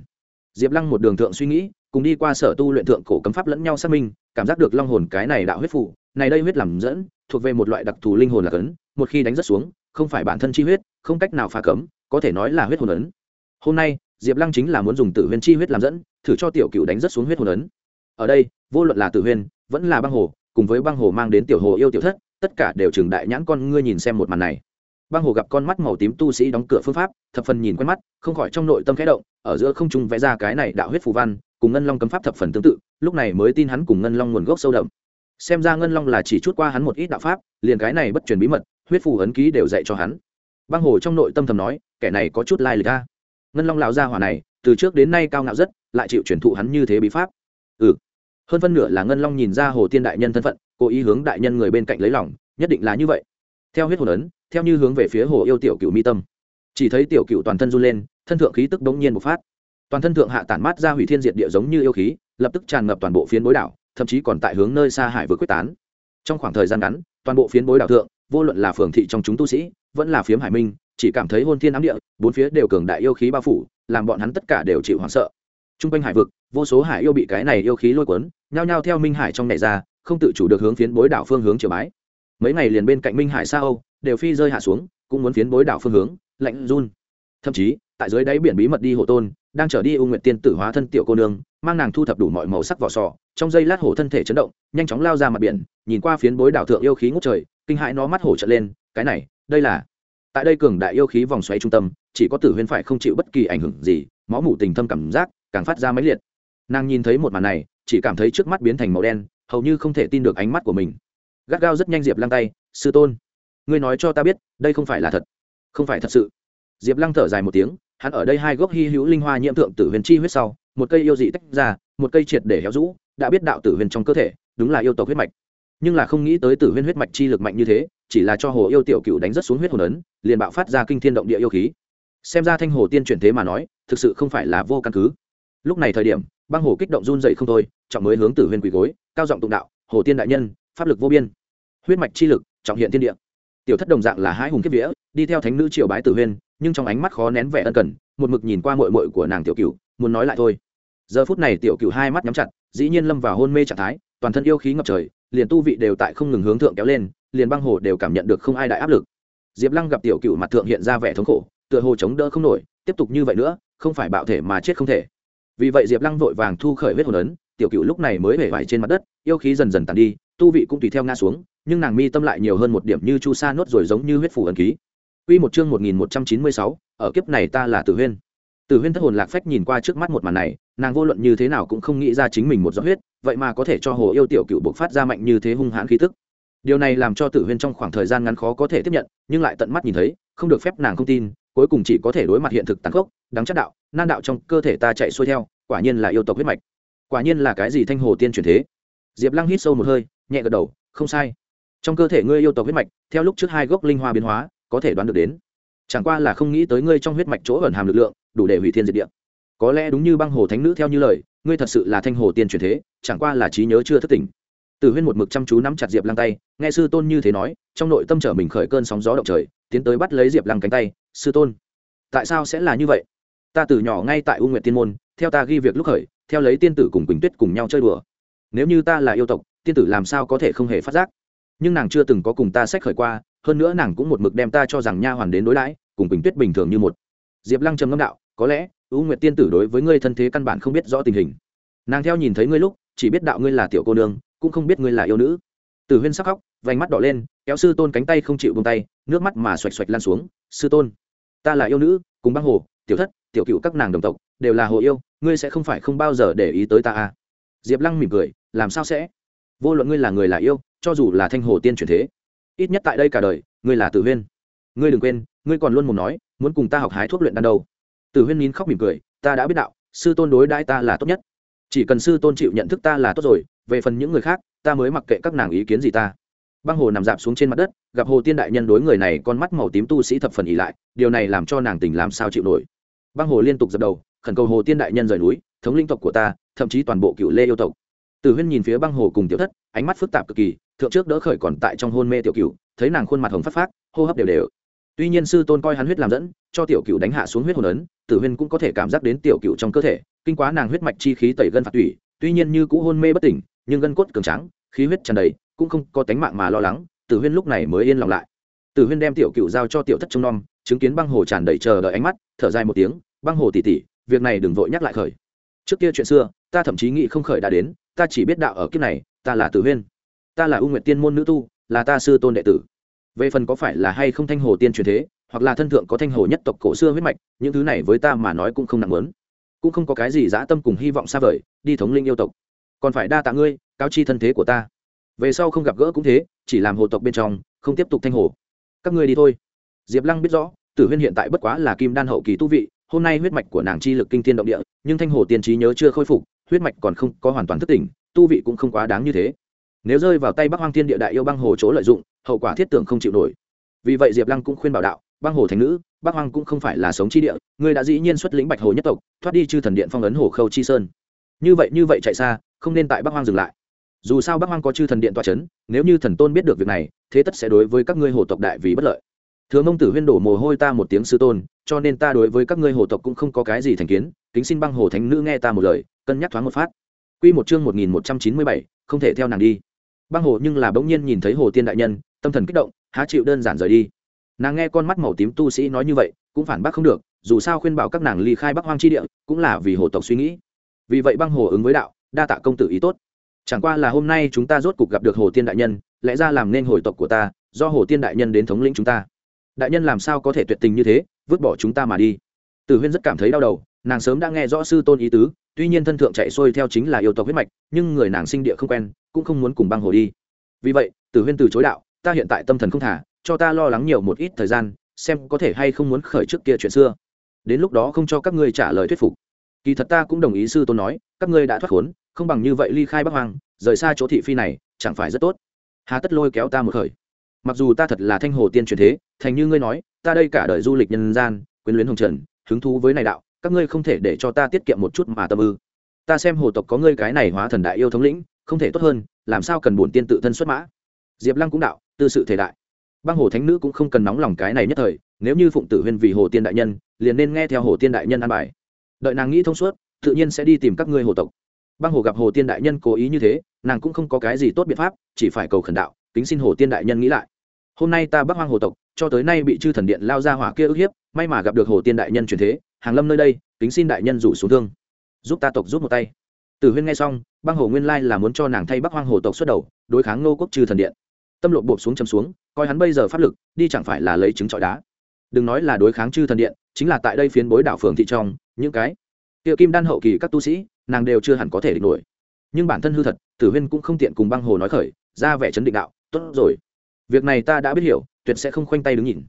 Diệp lăng một đường thượng suy nghĩ, cùng đi qua sở tu luyện thượng cổ cấm pháp lẫn nhau xác minh, cảm giác được long hồn cái này đạo huyết phủ này đây huyết làm dẫn, thuộc về một loại đặc thù linh hồn là cấn, một khi đánh rất xuống, không phải bản thân chi huyết, không cách nào phá cấm có thể nói là huyết hồn ấn. Hôm nay, diệp lăng chính là muốn dùng tử huyên chi huyết làm dẫn, thử cho tiểu cựu đánh rất xuống huyết hồn ấn. Ở đây, vô luận là tử huyên vẫn là băng hồ, cùng với băng hồ mang đến tiểu hồ yêu tiểu thất, tất cả đều chừng đại nhãn con ngươi nhìn xem một màn này. Băng hồ gặp con mắt màu tím tu sĩ đóng cửa phương pháp, thập phần nhìn quen mắt, không khỏi trong nội tâm khẽ động, ở giữa không trung vẽ ra cái này đạo huyết phù văn, cùng ngân long cấm pháp thập phần tương tự, lúc này mới tin hắn cùng ngân long nguồn gốc sâu đậm. Xem ra ngân long là chỉ chút qua hắn một ít đạo pháp, liền cái này bất truyền bí mật, huyết phù ấn ký đều dạy cho hắn. Băng hồ trong nội tâm thầm nói kẻ này có chút lai lịch ta. Ngân long lão gia hỏa này, từ trước đến nay cao ngạo rất, lại chịu truyền thụ hắn như thế bí pháp. Ừ. Hơn phân nửa là ngân long nhìn ra hồ tiên đại nhân thân phận, cố ý hướng đại nhân người bên cạnh lấy lòng, nhất định là như vậy. Theo huyết hồn ấn, theo như hướng về phía hồ yêu tiểu cựu mi tâm. Chỉ thấy tiểu cựu toàn thân run lên, thân thượng khí tức đống nhiên bộc phát. Toàn thân thượng hạ tản mát ra hủy thiên diệt địa giống như yêu khí, lập tức tràn ngập toàn bộ phiến bối đảo, thậm chí còn tại hướng nơi xa hải vừa quyết tán. Trong khoảng thời gian ngắn, toàn bộ phiến bối đảo thượng, vô luận là phường thị trong chúng tu sĩ, vẫn là phiếm hải minh chỉ cảm thấy hôn thiên ám địa, bốn phía đều cường đại yêu khí bao phủ, làm bọn hắn tất cả đều chịu hoảng sợ. T r u n g quanh hải vực, vô số hải yêu bị cái này yêu khí lôi cuốn, nhao nhao theo minh hải trong này ra, không tự chủ được hướng phiến bối đảo phương hướng chiều bái. Mấy ngày liền bên cạnh minh hải xa âu, đều phi rơi hạ xuống, cũng muốn phiến bối đảo phương hướng, lạnh run. Thậm chí, tại dưới đáy biển bí mật đi hộ tôn, đang trở đi u nguyện tiên tử hóa thân tiểu cô nương, mang nàng thu thập đủ mọi màu sắc vỏ sò, trong giây lát hổ thân thể chấn động, nhanh chóng lao ra mặt biển, nhìn qua phiến bối đảo thượng yêu khí ngút trời, kinh hãi nó mắt hổ trở lên, cái này, đây là tại đây cường đại yêu khí vòng xoáy trung tâm, chỉ có tử huyên phải không chịu bất kỳ ảnh hưởng gì, máu mủ tình thâm cảm giác càng phát ra máy liệt. Nàng nhìn thấy một màn này, chỉ cảm thấy trước mắt biến thành màu đen, hầu như không thể tin được ánh mắt của mình. Gắt gao rất nhanh diệp lăng tay, sư tôn, ngươi nói cho ta biết, đây không phải là thật. Không phải thật sự. Diệp lăng thở dài một tiếng, hắn ở đây hai gốc hy hữu linh hoa nhiễm thượng tử huyền chi huyết sau, một cây yêu dị tách ra, một cây triệt để héo rũ, đã biết đạo tử huyền trong cơ thể, đúng là yêu tộc huyết mạch. Nhưng là không nghĩ tới tử huyên huyết mạch chi lực mạnh như thế, chỉ là cho hồ yêu tiểu cựu đánh rất xuống huyết hồn ấn liền bạo phát ra kinh thiên động địa yêu khí. Xem ra thanh hồ tiên chuyển thế mà nói, thực sự không phải là vô căn cứ. Lúc này thời điểm, băng hồ kích động run dậy không thôi, trọng mới hướng tử huyên quỳ gối, cao giọng tụng đạo, hồ tiên đại nhân, pháp lực vô biên, huyết mạch chi lực, trọng hiện thiên địa. Tiểu thất đồng dạng là hai hùng kiếp vĩa đi theo thánh nữ triều bái tử huyên nhưng trong ánh mắt khó nén vẻ ân cần, một mực nhìn qua mội mội của nàng tiểu cựu muốn nói lại thôi. Giờ phút này tiểu cựu hai mắt nhắm chặt, dĩ nhiên lâm vào hôn mê trạng thái, toàn thân yêu khí ngập trời, liền tu vị đều tại không ngừng hướng thượng kéo lên, liền băng hồ đều cảm nhận được không ai đại áp lực diệp lăng gặp tiểu cựu mặt thượng hiện ra vẻ thống khổ tựa hồ chống đỡ không nổi tiếp tục như vậy nữa không phải bạo thể mà chết không thể. Vì vậy diệp lăng vội vàng thu khởi huyết hồn ấn tiểu cựu lúc này mới hể vải trên mặt đất yêu khí dần dần tàn đi tu vị cũng tùy theo nga xuống nhưng nàng mi tâm lại nhiều hơn một điểm như chu sa nốt rồi giống như huyết phủ ấn ký. Quy một chương 1196, ở kiếp này ta là Tử Huyên. Tử Huyên thất hồn lạc phách nhìn qua trước mắt một màn này, nàng vô luận như thế nào cũng không nghĩ ra chính mình một giọt huyết, vậy mà có thể cho Hồ Yêu tiểu cựu bộc phát ra mạnh như thế hung hãn khí tức điều này làm cho tử huyên trong khoảng thời gian ngắn khó có thể tiếp nhận, nhưng lại tận mắt nhìn thấy, không được phép nàng không tin, cuối cùng chỉ có thể đối mặt hiện thực tàn khốc đáng chắc đạo, nan đạo trong cơ thể ta chạy xuôi theo, quả nhiên là yêu tộc huyết mạch. Quả nhiên là cái gì thanh hồ tiên truyền thế? Diệp lăng hít sâu một hơi, nhẹ gật đầu, không sai. Trong cơ thể ngươi yêu tộc huyết mạch, theo lúc trước hai gốc linh hoa biến hóa, có thể đoán được đến. Chẳng qua là không nghĩ tới ngươi trong huyết mạch chỗ ẩn hàm lực lượng, đủ để hủy thiên diệt địa. Có lẽ đúng như băng hồ thánh nữ theo như lời, ngươi thật sự là thanh hồ tiên truyền thế, chẳng qua là trí nhớ chưa thất tỉnh. Tử Huyên một mực chăm chú nắm chặt Diệp Lăng tay, nghe sư tôn như thế nói, trong nội tâm trở mình khởi cơn sóng gió động trời, tiến tới bắt lấy Diệp Lăng cánh tay, "Sư tôn, tại sao sẽ là như vậy? Ta từ nhỏ ngay tại U Nguyệt Tiên môn, theo ta ghi việc lúc khởi, theo lấy tiên tử cùng quỳnh tuyết cùng nhau chơi đùa. Nếu như ta là yêu tộc tiên tử làm sao có thể không hề phát giác? Nhưng nàng chưa từng có cùng ta sách khởi qua hơn nữa nàng cũng một mực đem ta cho rằng nha hoàn đến đối đãi cùng quỳnh tuyết bình thường như một. Diệp lăng trầm ngâm đạo có lẽ u nguyệt tiên tử đối với ngươi thân thế căn bản không biết rõ tình hình. Nàng theo nhìn thấy ngươi lúc chỉ biết đạo ngươi là tiểu cô nương cũng không biết ngươi là yêu nữ. Tử huyên sắc khóc, vành mắt đỏ lên, kéo sư tôn cánh tay không chịu bông tay, nước mắt mà xoạch xoạch lan xuống. Sư tôn, ta là yêu nữ, cùng băng hồ, tiểu thất, tiểu cựu các nàng đồng tộc, đều là hồ yêu, ngươi sẽ không phải không bao giờ để ý tới ta à? Diệp lăng mỉm cười, làm sao sẽ? Vô luận ngươi là người là yêu, cho dù là thanh hồ tiên truyền thế, ít nhất tại đây cả đời, ngươi là tử huyên. Ngươi đừng quên, ngươi còn luôn muốn nói, muốn cùng ta học hái thuốc luyện đan đâu. Tử huyên nín khóc mỉm cười, ta đã biết đạo, sư tôn đối đãi ta là tốt nhất chỉ cần sư tôn chịu nhận thức ta là tốt rồi, về phần những người khác, ta mới mặc kệ các nàng ý kiến gì ta. Băng hồ nằm dạp xuống trên mặt đất, gặp hồ tiên đại nhân đối người này con mắt màu tím tu sĩ thập phần ỉ lại, điều này làm cho nàng tình làm sao chịu nổi. Băng hồ liên tục dập đầu, khẩn cầu hồ tiên đại nhân rời núi, thống linh tộc của ta, thậm chí toàn bộ cựu lê yêu tộc. Tử huyên nhìn phía băng hồ cùng tiểu thất, ánh mắt phức tạp cực kỳ, thượng trước đỡ khởi còn tại trong hôn mê tiểu cựu thấy nàng khuôn mặt hồng phát phát hô hấp đều đều. Tuy nhiên sư tôn coi hắn huyết làm dẫn, cho tiểu cựu đánh hạ xuống huyết hồn ấn tử huyên cũng có thể cảm giác đến tiểu cựu trong cơ thể kinh quá nàng huyết mạch chi khí tẩy gân phạt tủy, tuy nhiên như cũ hôn mê bất tỉnh, nhưng gân cốt cường tráng, khí huyết tràn đầy, cũng không có tánh mạng mà lo lắng, tử huyên lúc này mới yên lòng lại. Tử huyên đem tiểu cựu giao cho tiểu thất trông nom, chứng kiến băng hồ tràn đầy chờ đợi ánh mắt, thở dài một tiếng, băng hồ tỉ tỉ việc này đừng vội nhắc lại khởi. Trước kia chuyện xưa, ta thậm chí nghĩ không khởi đã đến, ta chỉ biết đạo ở kiếp này, ta là tử huyên. Ta là u nguyệt tiên môn nữ tu, là ta sư tôn đệ tử. Về phần có phải là hay không thanh hồ tiên truyền thế, hoặc là thân thượng có thanh hồ nhất tộc cổ xưa huyết mạch, những thứ này với ta mà nói cũng không nặng lớn cũng không có cái gì dã tâm cùng hy vọng xa vời, đi thống linh yêu tộc. Còn phải đa tạ ngươi cao chi thân thế của ta. Về sau không gặp gỡ cũng thế, chỉ làm hồ tộc bên trong, không tiếp tục thanh hồ. Các ngươi đi thôi. Diệp lăng biết rõ, tử huyên hiện tại bất quá là kim đan hậu kỳ tu vị, hôm nay huyết mạch của nàng chi lực kinh thiên động địa, nhưng thanh hồ tiên trí nhớ chưa khôi phục, huyết mạch còn không có hoàn toàn thức tỉnh, tu vị cũng không quá đáng như thế. Nếu rơi vào tay bắc hoang thiên địa đại yêu băng hồ chỗ lợi dụng, hậu quả thiết tưởng không chịu nổi. Vì vậy diệp lăng cũng khuyên bảo đạo, băng hồ thành nữ bắc hoang cũng không phải là sống chi địa, ngươi đã dĩ nhiên xuất lĩnh bạch hồ nhất tộc, thoát đi chư thần điện phong ấn hồ khâu chi sơn. Như vậy như vậy chạy xa, không nên tại bắc hoang dừng lại. Dù sao bắc hoang có chư thần điện toa c h ấ n nếu như thần tôn biết được việc này, thế tất sẽ đối với các ngươi hồ tộc đại vì bất lợi. Thừa mông tử huyên đổ mồ hôi ta một tiếng sư tôn, cho nên ta đối với các ngươi hồ tộc cũng không có cái gì thành kiến, kính xin băng hồ thánh nữ nghe ta một lời, cân nhắc thoáng một phát. Q một chương một nghìn một trăm chín mươi bảy, không thể theo nàng đi. Băng hồ nhưng là bỗng nhiên nhìn thấy hồ tiên đại nhân, tâm thần kích động, há chịu đơn giản rời đi nàng nghe con mắt màu tím tu sĩ nói như vậy, cũng phản bác không được, dù sao khuyên bảo các nàng ly khai bắc hoang chi địa, cũng là vì hồ tộc suy nghĩ. Vì vậy băng hồ ứng với đạo, đa tạ công tử ý tốt. Chẳng qua là hôm nay chúng ta rốt cuộc gặp được hồ tiên đại nhân, lẽ ra làm nên hồi tộc của ta, do hồ tiên đại nhân đến thống lĩnh chúng ta. Đại nhân làm sao có thể tuyệt tình như thế, vứt bỏ chúng ta mà đi. Tử huyên rất cảm thấy đau đầu, nàng sớm đã nghe rõ sư tôn ý tứ, tuy nhiên thân thượng chạy xuôi theo chính là yêu tộc huyết mạch, nhưng người nàng sinh địa không quen, cũng không muốn cùng băng hồ đi. Vì vậy, tử huyên từ chối đạo, ta hiện tại tâm thần không thả cho ta lo lắng nhiều một ít thời gian, xem có thể hay không muốn khởi trước kia chuyện xưa. Đến lúc đó không cho các ngươi trả lời thuyết phục. Kỳ thật ta cũng đồng ý sư tôn nói, các ngươi đã thoát khốn, không bằng như vậy ly khai bắc hoàng rời xa chỗ thị phi này, chẳng phải rất tốt. Hà tất lôi kéo ta một khởi. Mặc dù ta thật là thanh hồ tiên truyền thế, thành như ngươi nói, ta đây cả đời du lịch nhân gian, quyến luyến hồng trần, hứng thú với này đạo, các ngươi không thể để cho ta tiết kiệm một chút mà tâm ư. Ta xem hồ tộc có ngươi cái này hóa thần đại yêu thống lĩnh, không thể tốt hơn, làm sao cần bổn tiên tự thân xuất mã? Diệp lăng cũng đạo, tư sự thể đại băng hồ thánh nữ cũng không cần nóng lòng cái này nhất thời, nếu như phụng tử huyên vì hồ tiên đại nhân, liền nên nghe theo hồ tiên đại nhân an bài. Đợi nàng nghĩ thông suốt, tự nhiên sẽ đi tìm các ngươi hồ tộc. Băng hồ gặp hồ tiên đại nhân cố ý như thế, nàng cũng không có cái gì tốt biện pháp, chỉ phải cầu khẩn đạo, kính xin hồ tiên đại nhân nghĩ lại. Hôm nay ta bắc hoang hồ tộc, cho tới nay bị chư thần điện lao ra hỏa kia ức hiếp, may mà gặp được hồ tiên đại nhân truyền thế, hàng lâm nơi đây, kính xin đại nhân rủ xuống thương. Giúp ta tộc giúp một tay. Tử huyên nghe xong băng hồ nguyên lai là muốn cho nàng thay bắc hoang hồ tộc xuất đầu, đối kháng nô quốc chư thần điện tâm lộ bộp xuống chấm xuống, coi hắn bây giờ pháp lực, đi chẳng phải là lấy trứng trọi đá. Đừng nói là đối kháng chư thần điện, chính là tại đây phiến bối đảo phường thị trong, những cái hiệu kim đan hậu kỳ các tu sĩ, nàng đều chưa hẳn có thể địch nổi. Nhưng bản thân hư thật, tử huyên cũng không tiện cùng băng hồ nói khởi, ra vẻ chấn định đạo, tốt rồi. Việc này ta đã biết hiểu, tuyệt sẽ không khoanh tay đứng nhìn.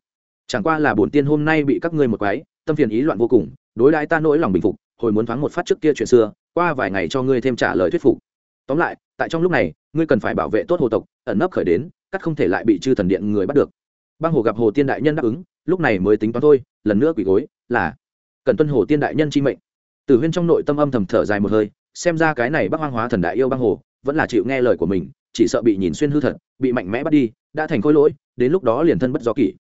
Chẳng qua là bổn tiên hôm nay bị các ngươi một quái, tâm phiền ý loạn vô cùng, đối đãi ta nỗi lòng bình phục, hồi muốn thoáng một phát trước kia chuyện xưa, qua vài ngày cho ngươi thêm trả lời thuyết phục. Tóm lại, tại trong lúc này, ngươi cần phải bảo vệ tốt hồ tộc, ẩn nấp khởi đến cắt không thể lại bị chư thần điện người bắt được. Băng hồ gặp hồ tiên đại nhân đáp ứng, lúc này mới tính toán thôi, lần nữa quỷ gối, là cần tuân hồ tiên đại nhân chi mệnh. Tử huyên trong nội tâm âm thầm thở dài một hơi, xem ra cái này bắc hoang hóa thần đại yêu băng hồ, vẫn là chịu nghe lời của mình, chỉ sợ bị nhìn xuyên hư thật, bị mạnh mẽ bắt đi, đã thành khối lỗi, đến lúc đó liền thân bất do kỷ.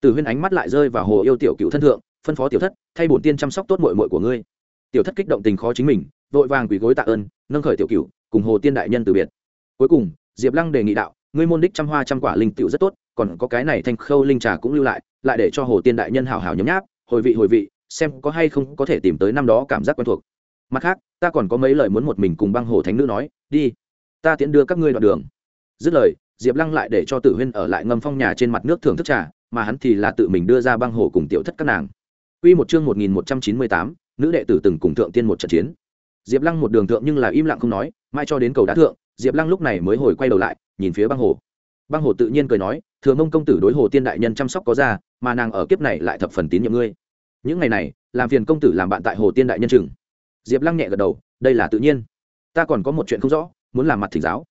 Tử huyên ánh mắt lại rơi vào hồ yêu tiểu cựu thân thượng, phân phó tiểu thất, thay bổn tiên chăm sóc tốt mội mội của ngươi. Tiểu thất kích động tình khó chính mình, vội vàng quỳ gối tạ ơn, nâng khởi tiểu cựu cùng hồ tiên đại nhân từ biệt. Cuối cùng, diệp lăng đề nghị đạo ngươi môn đích trăm hoa trăm quả linh tựu rất tốt còn có cái này thanh khâu linh trà cũng lưu lại lại để cho hồ tiên đại nhân hào hào nhấm nháp hồi vị hồi vị xem có hay không có thể tìm tới năm đó cảm giác quen thuộc. Mặt khác ta còn có mấy lời muốn một mình cùng băng hồ thánh nữ nói đi ta tiễn đưa các ngươi đoạn đường. Dứt lời diệp lăng lại để cho tử huyên ở lại ngâm phong nhà trên mặt nước thưởng thức trà mà hắn thì là tự mình đưa ra băng hồ cùng tiểu thất các nàng. Quy một chương một nghìn một trăm chín mươi tám, nữ đệ tử từng cùng thượng tiên một trận chiến. Diệp Lăng một đường thượng nhưng là im lặng không nói, mãi cho đến cầu đá thượng, Diệp Lăng lúc này mới hồi quay đầu lại, nhìn phía băng hồ. Băng hồ tự nhiên cười nói, "Thừa Mông công tử đối Hồ Tiên đại nhân chăm sóc có ra, mà nàng ở kiếp này lại thập phần tín nhiệm ngươi. Những ngày này, làm phiền công tử làm bạn tại Hồ Tiên đại nhân chừng." Diệp Lăng nhẹ gật đầu, "Đây là tự nhiên. Ta còn có một chuyện không rõ, muốn làm mặt thỉnh giáo."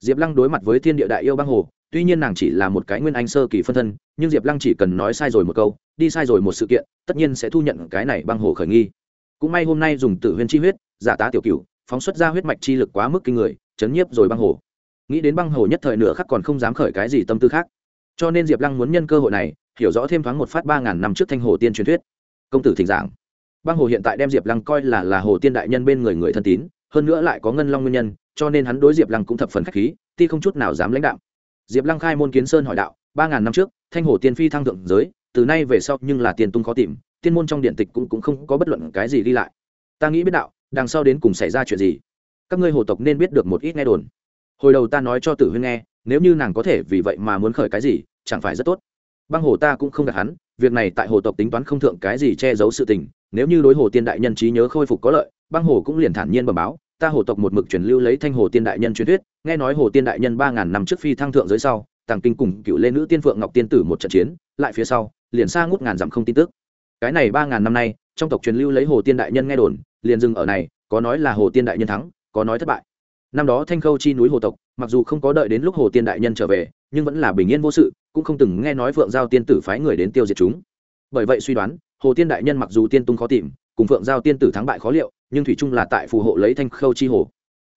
Diệp Lăng đối mặt với Thiên Địa đại yêu băng hồ, tuy nhiên nàng chỉ là một cái nguyên anh sơ kỳ phân thân nhưng diệp lăng chỉ cần nói sai rồi một câu đi sai rồi một sự kiện tất nhiên sẽ thu nhận cái này băng hồ khởi nghi cũng may hôm nay dùng tử huyên chi huyết giả tá tiểu cựu phóng xuất ra huyết mạch chi lực quá mức kinh người chấn nhiếp rồi băng hồ. Nghĩ đến băng hồ nhất thời nửa khắc còn không dám khởi cái gì tâm tư khác. Cho nên diệp lăng muốn nhân cơ hội này hiểu rõ thêm thoáng một phát ba ngàn năm trước thanh hồ tiên truyền thuyết. Công tử thỉnh giảng. Băng hồ hiện tại đem diệp lăng coi là là hồ tiên đại nhân bên người người thân tín hơn nữa lại có ngân long nguyên nhân cho nên hắn đối diệp lăng cũng thập phần k h á c h khí ti không chút nào dám lãnh đạo diệp lăng khai môn kiến sơn hỏi đạo ba ngàn năm trước thanh hồ tiên phi thăng thượng giới từ nay về sau nhưng là tiền tung khó tìm tiên môn trong điện tịch cũng, cũng không có bất luận cái gì ghi lại. Ta nghĩ biết đạo đằng sau đến cùng xảy ra chuyện gì? Các ngươi hồ tộc nên biết được một ít nghe đồn. Hồi đầu ta nói cho tử huyên nghe, nếu như nàng có thể vì vậy mà muốn khởi cái gì, chẳng phải rất tốt. Băng hồ ta cũng không gạt hắn, việc này tại hồ tộc tính toán không thượng cái gì che giấu sự tình, nếu như đối hồ tiên đại nhân trí nhớ khôi phục có lợi, băng hồ cũng liền thản nhiên bẩm báo, ta hồ tộc một mực truyền lưu lấy thanh hồ tiên đại nhân truyền thuyết, nghe nói hồ tiên đại nhân ba ngàn năm trước phi thăng thượng giới sau, tàng kinh cùng cựu lê nữ tiên phượng ngọc tiên tử một trận chiến, lại phía sau, liền xa ngút ngàn dặm không tin tức. Cái này ba ngàn năm nay, trong tộc truyền lưu lấy hồ tiên đại nhân nghe đồn liền dừng ở này, có nói là hồ tiên đại nhân thắng, có nói thất bại. Năm đó thanh khâu chi núi hồ tộc, mặc dù không có đợi đến lúc hồ tiên đại nhân trở về, nhưng vẫn là bình yên vô sự, cũng không từng nghe nói phượng giao tiên tử phái người đến tiêu diệt chúng. Bởi vậy suy đoán, hồ tiên đại nhân mặc dù tiên tung khó tìm, cùng phượng giao tiên tử thắng bại khó liệu, nhưng thủy trung là tại phù hộ lấy thanh khâu chi hồ.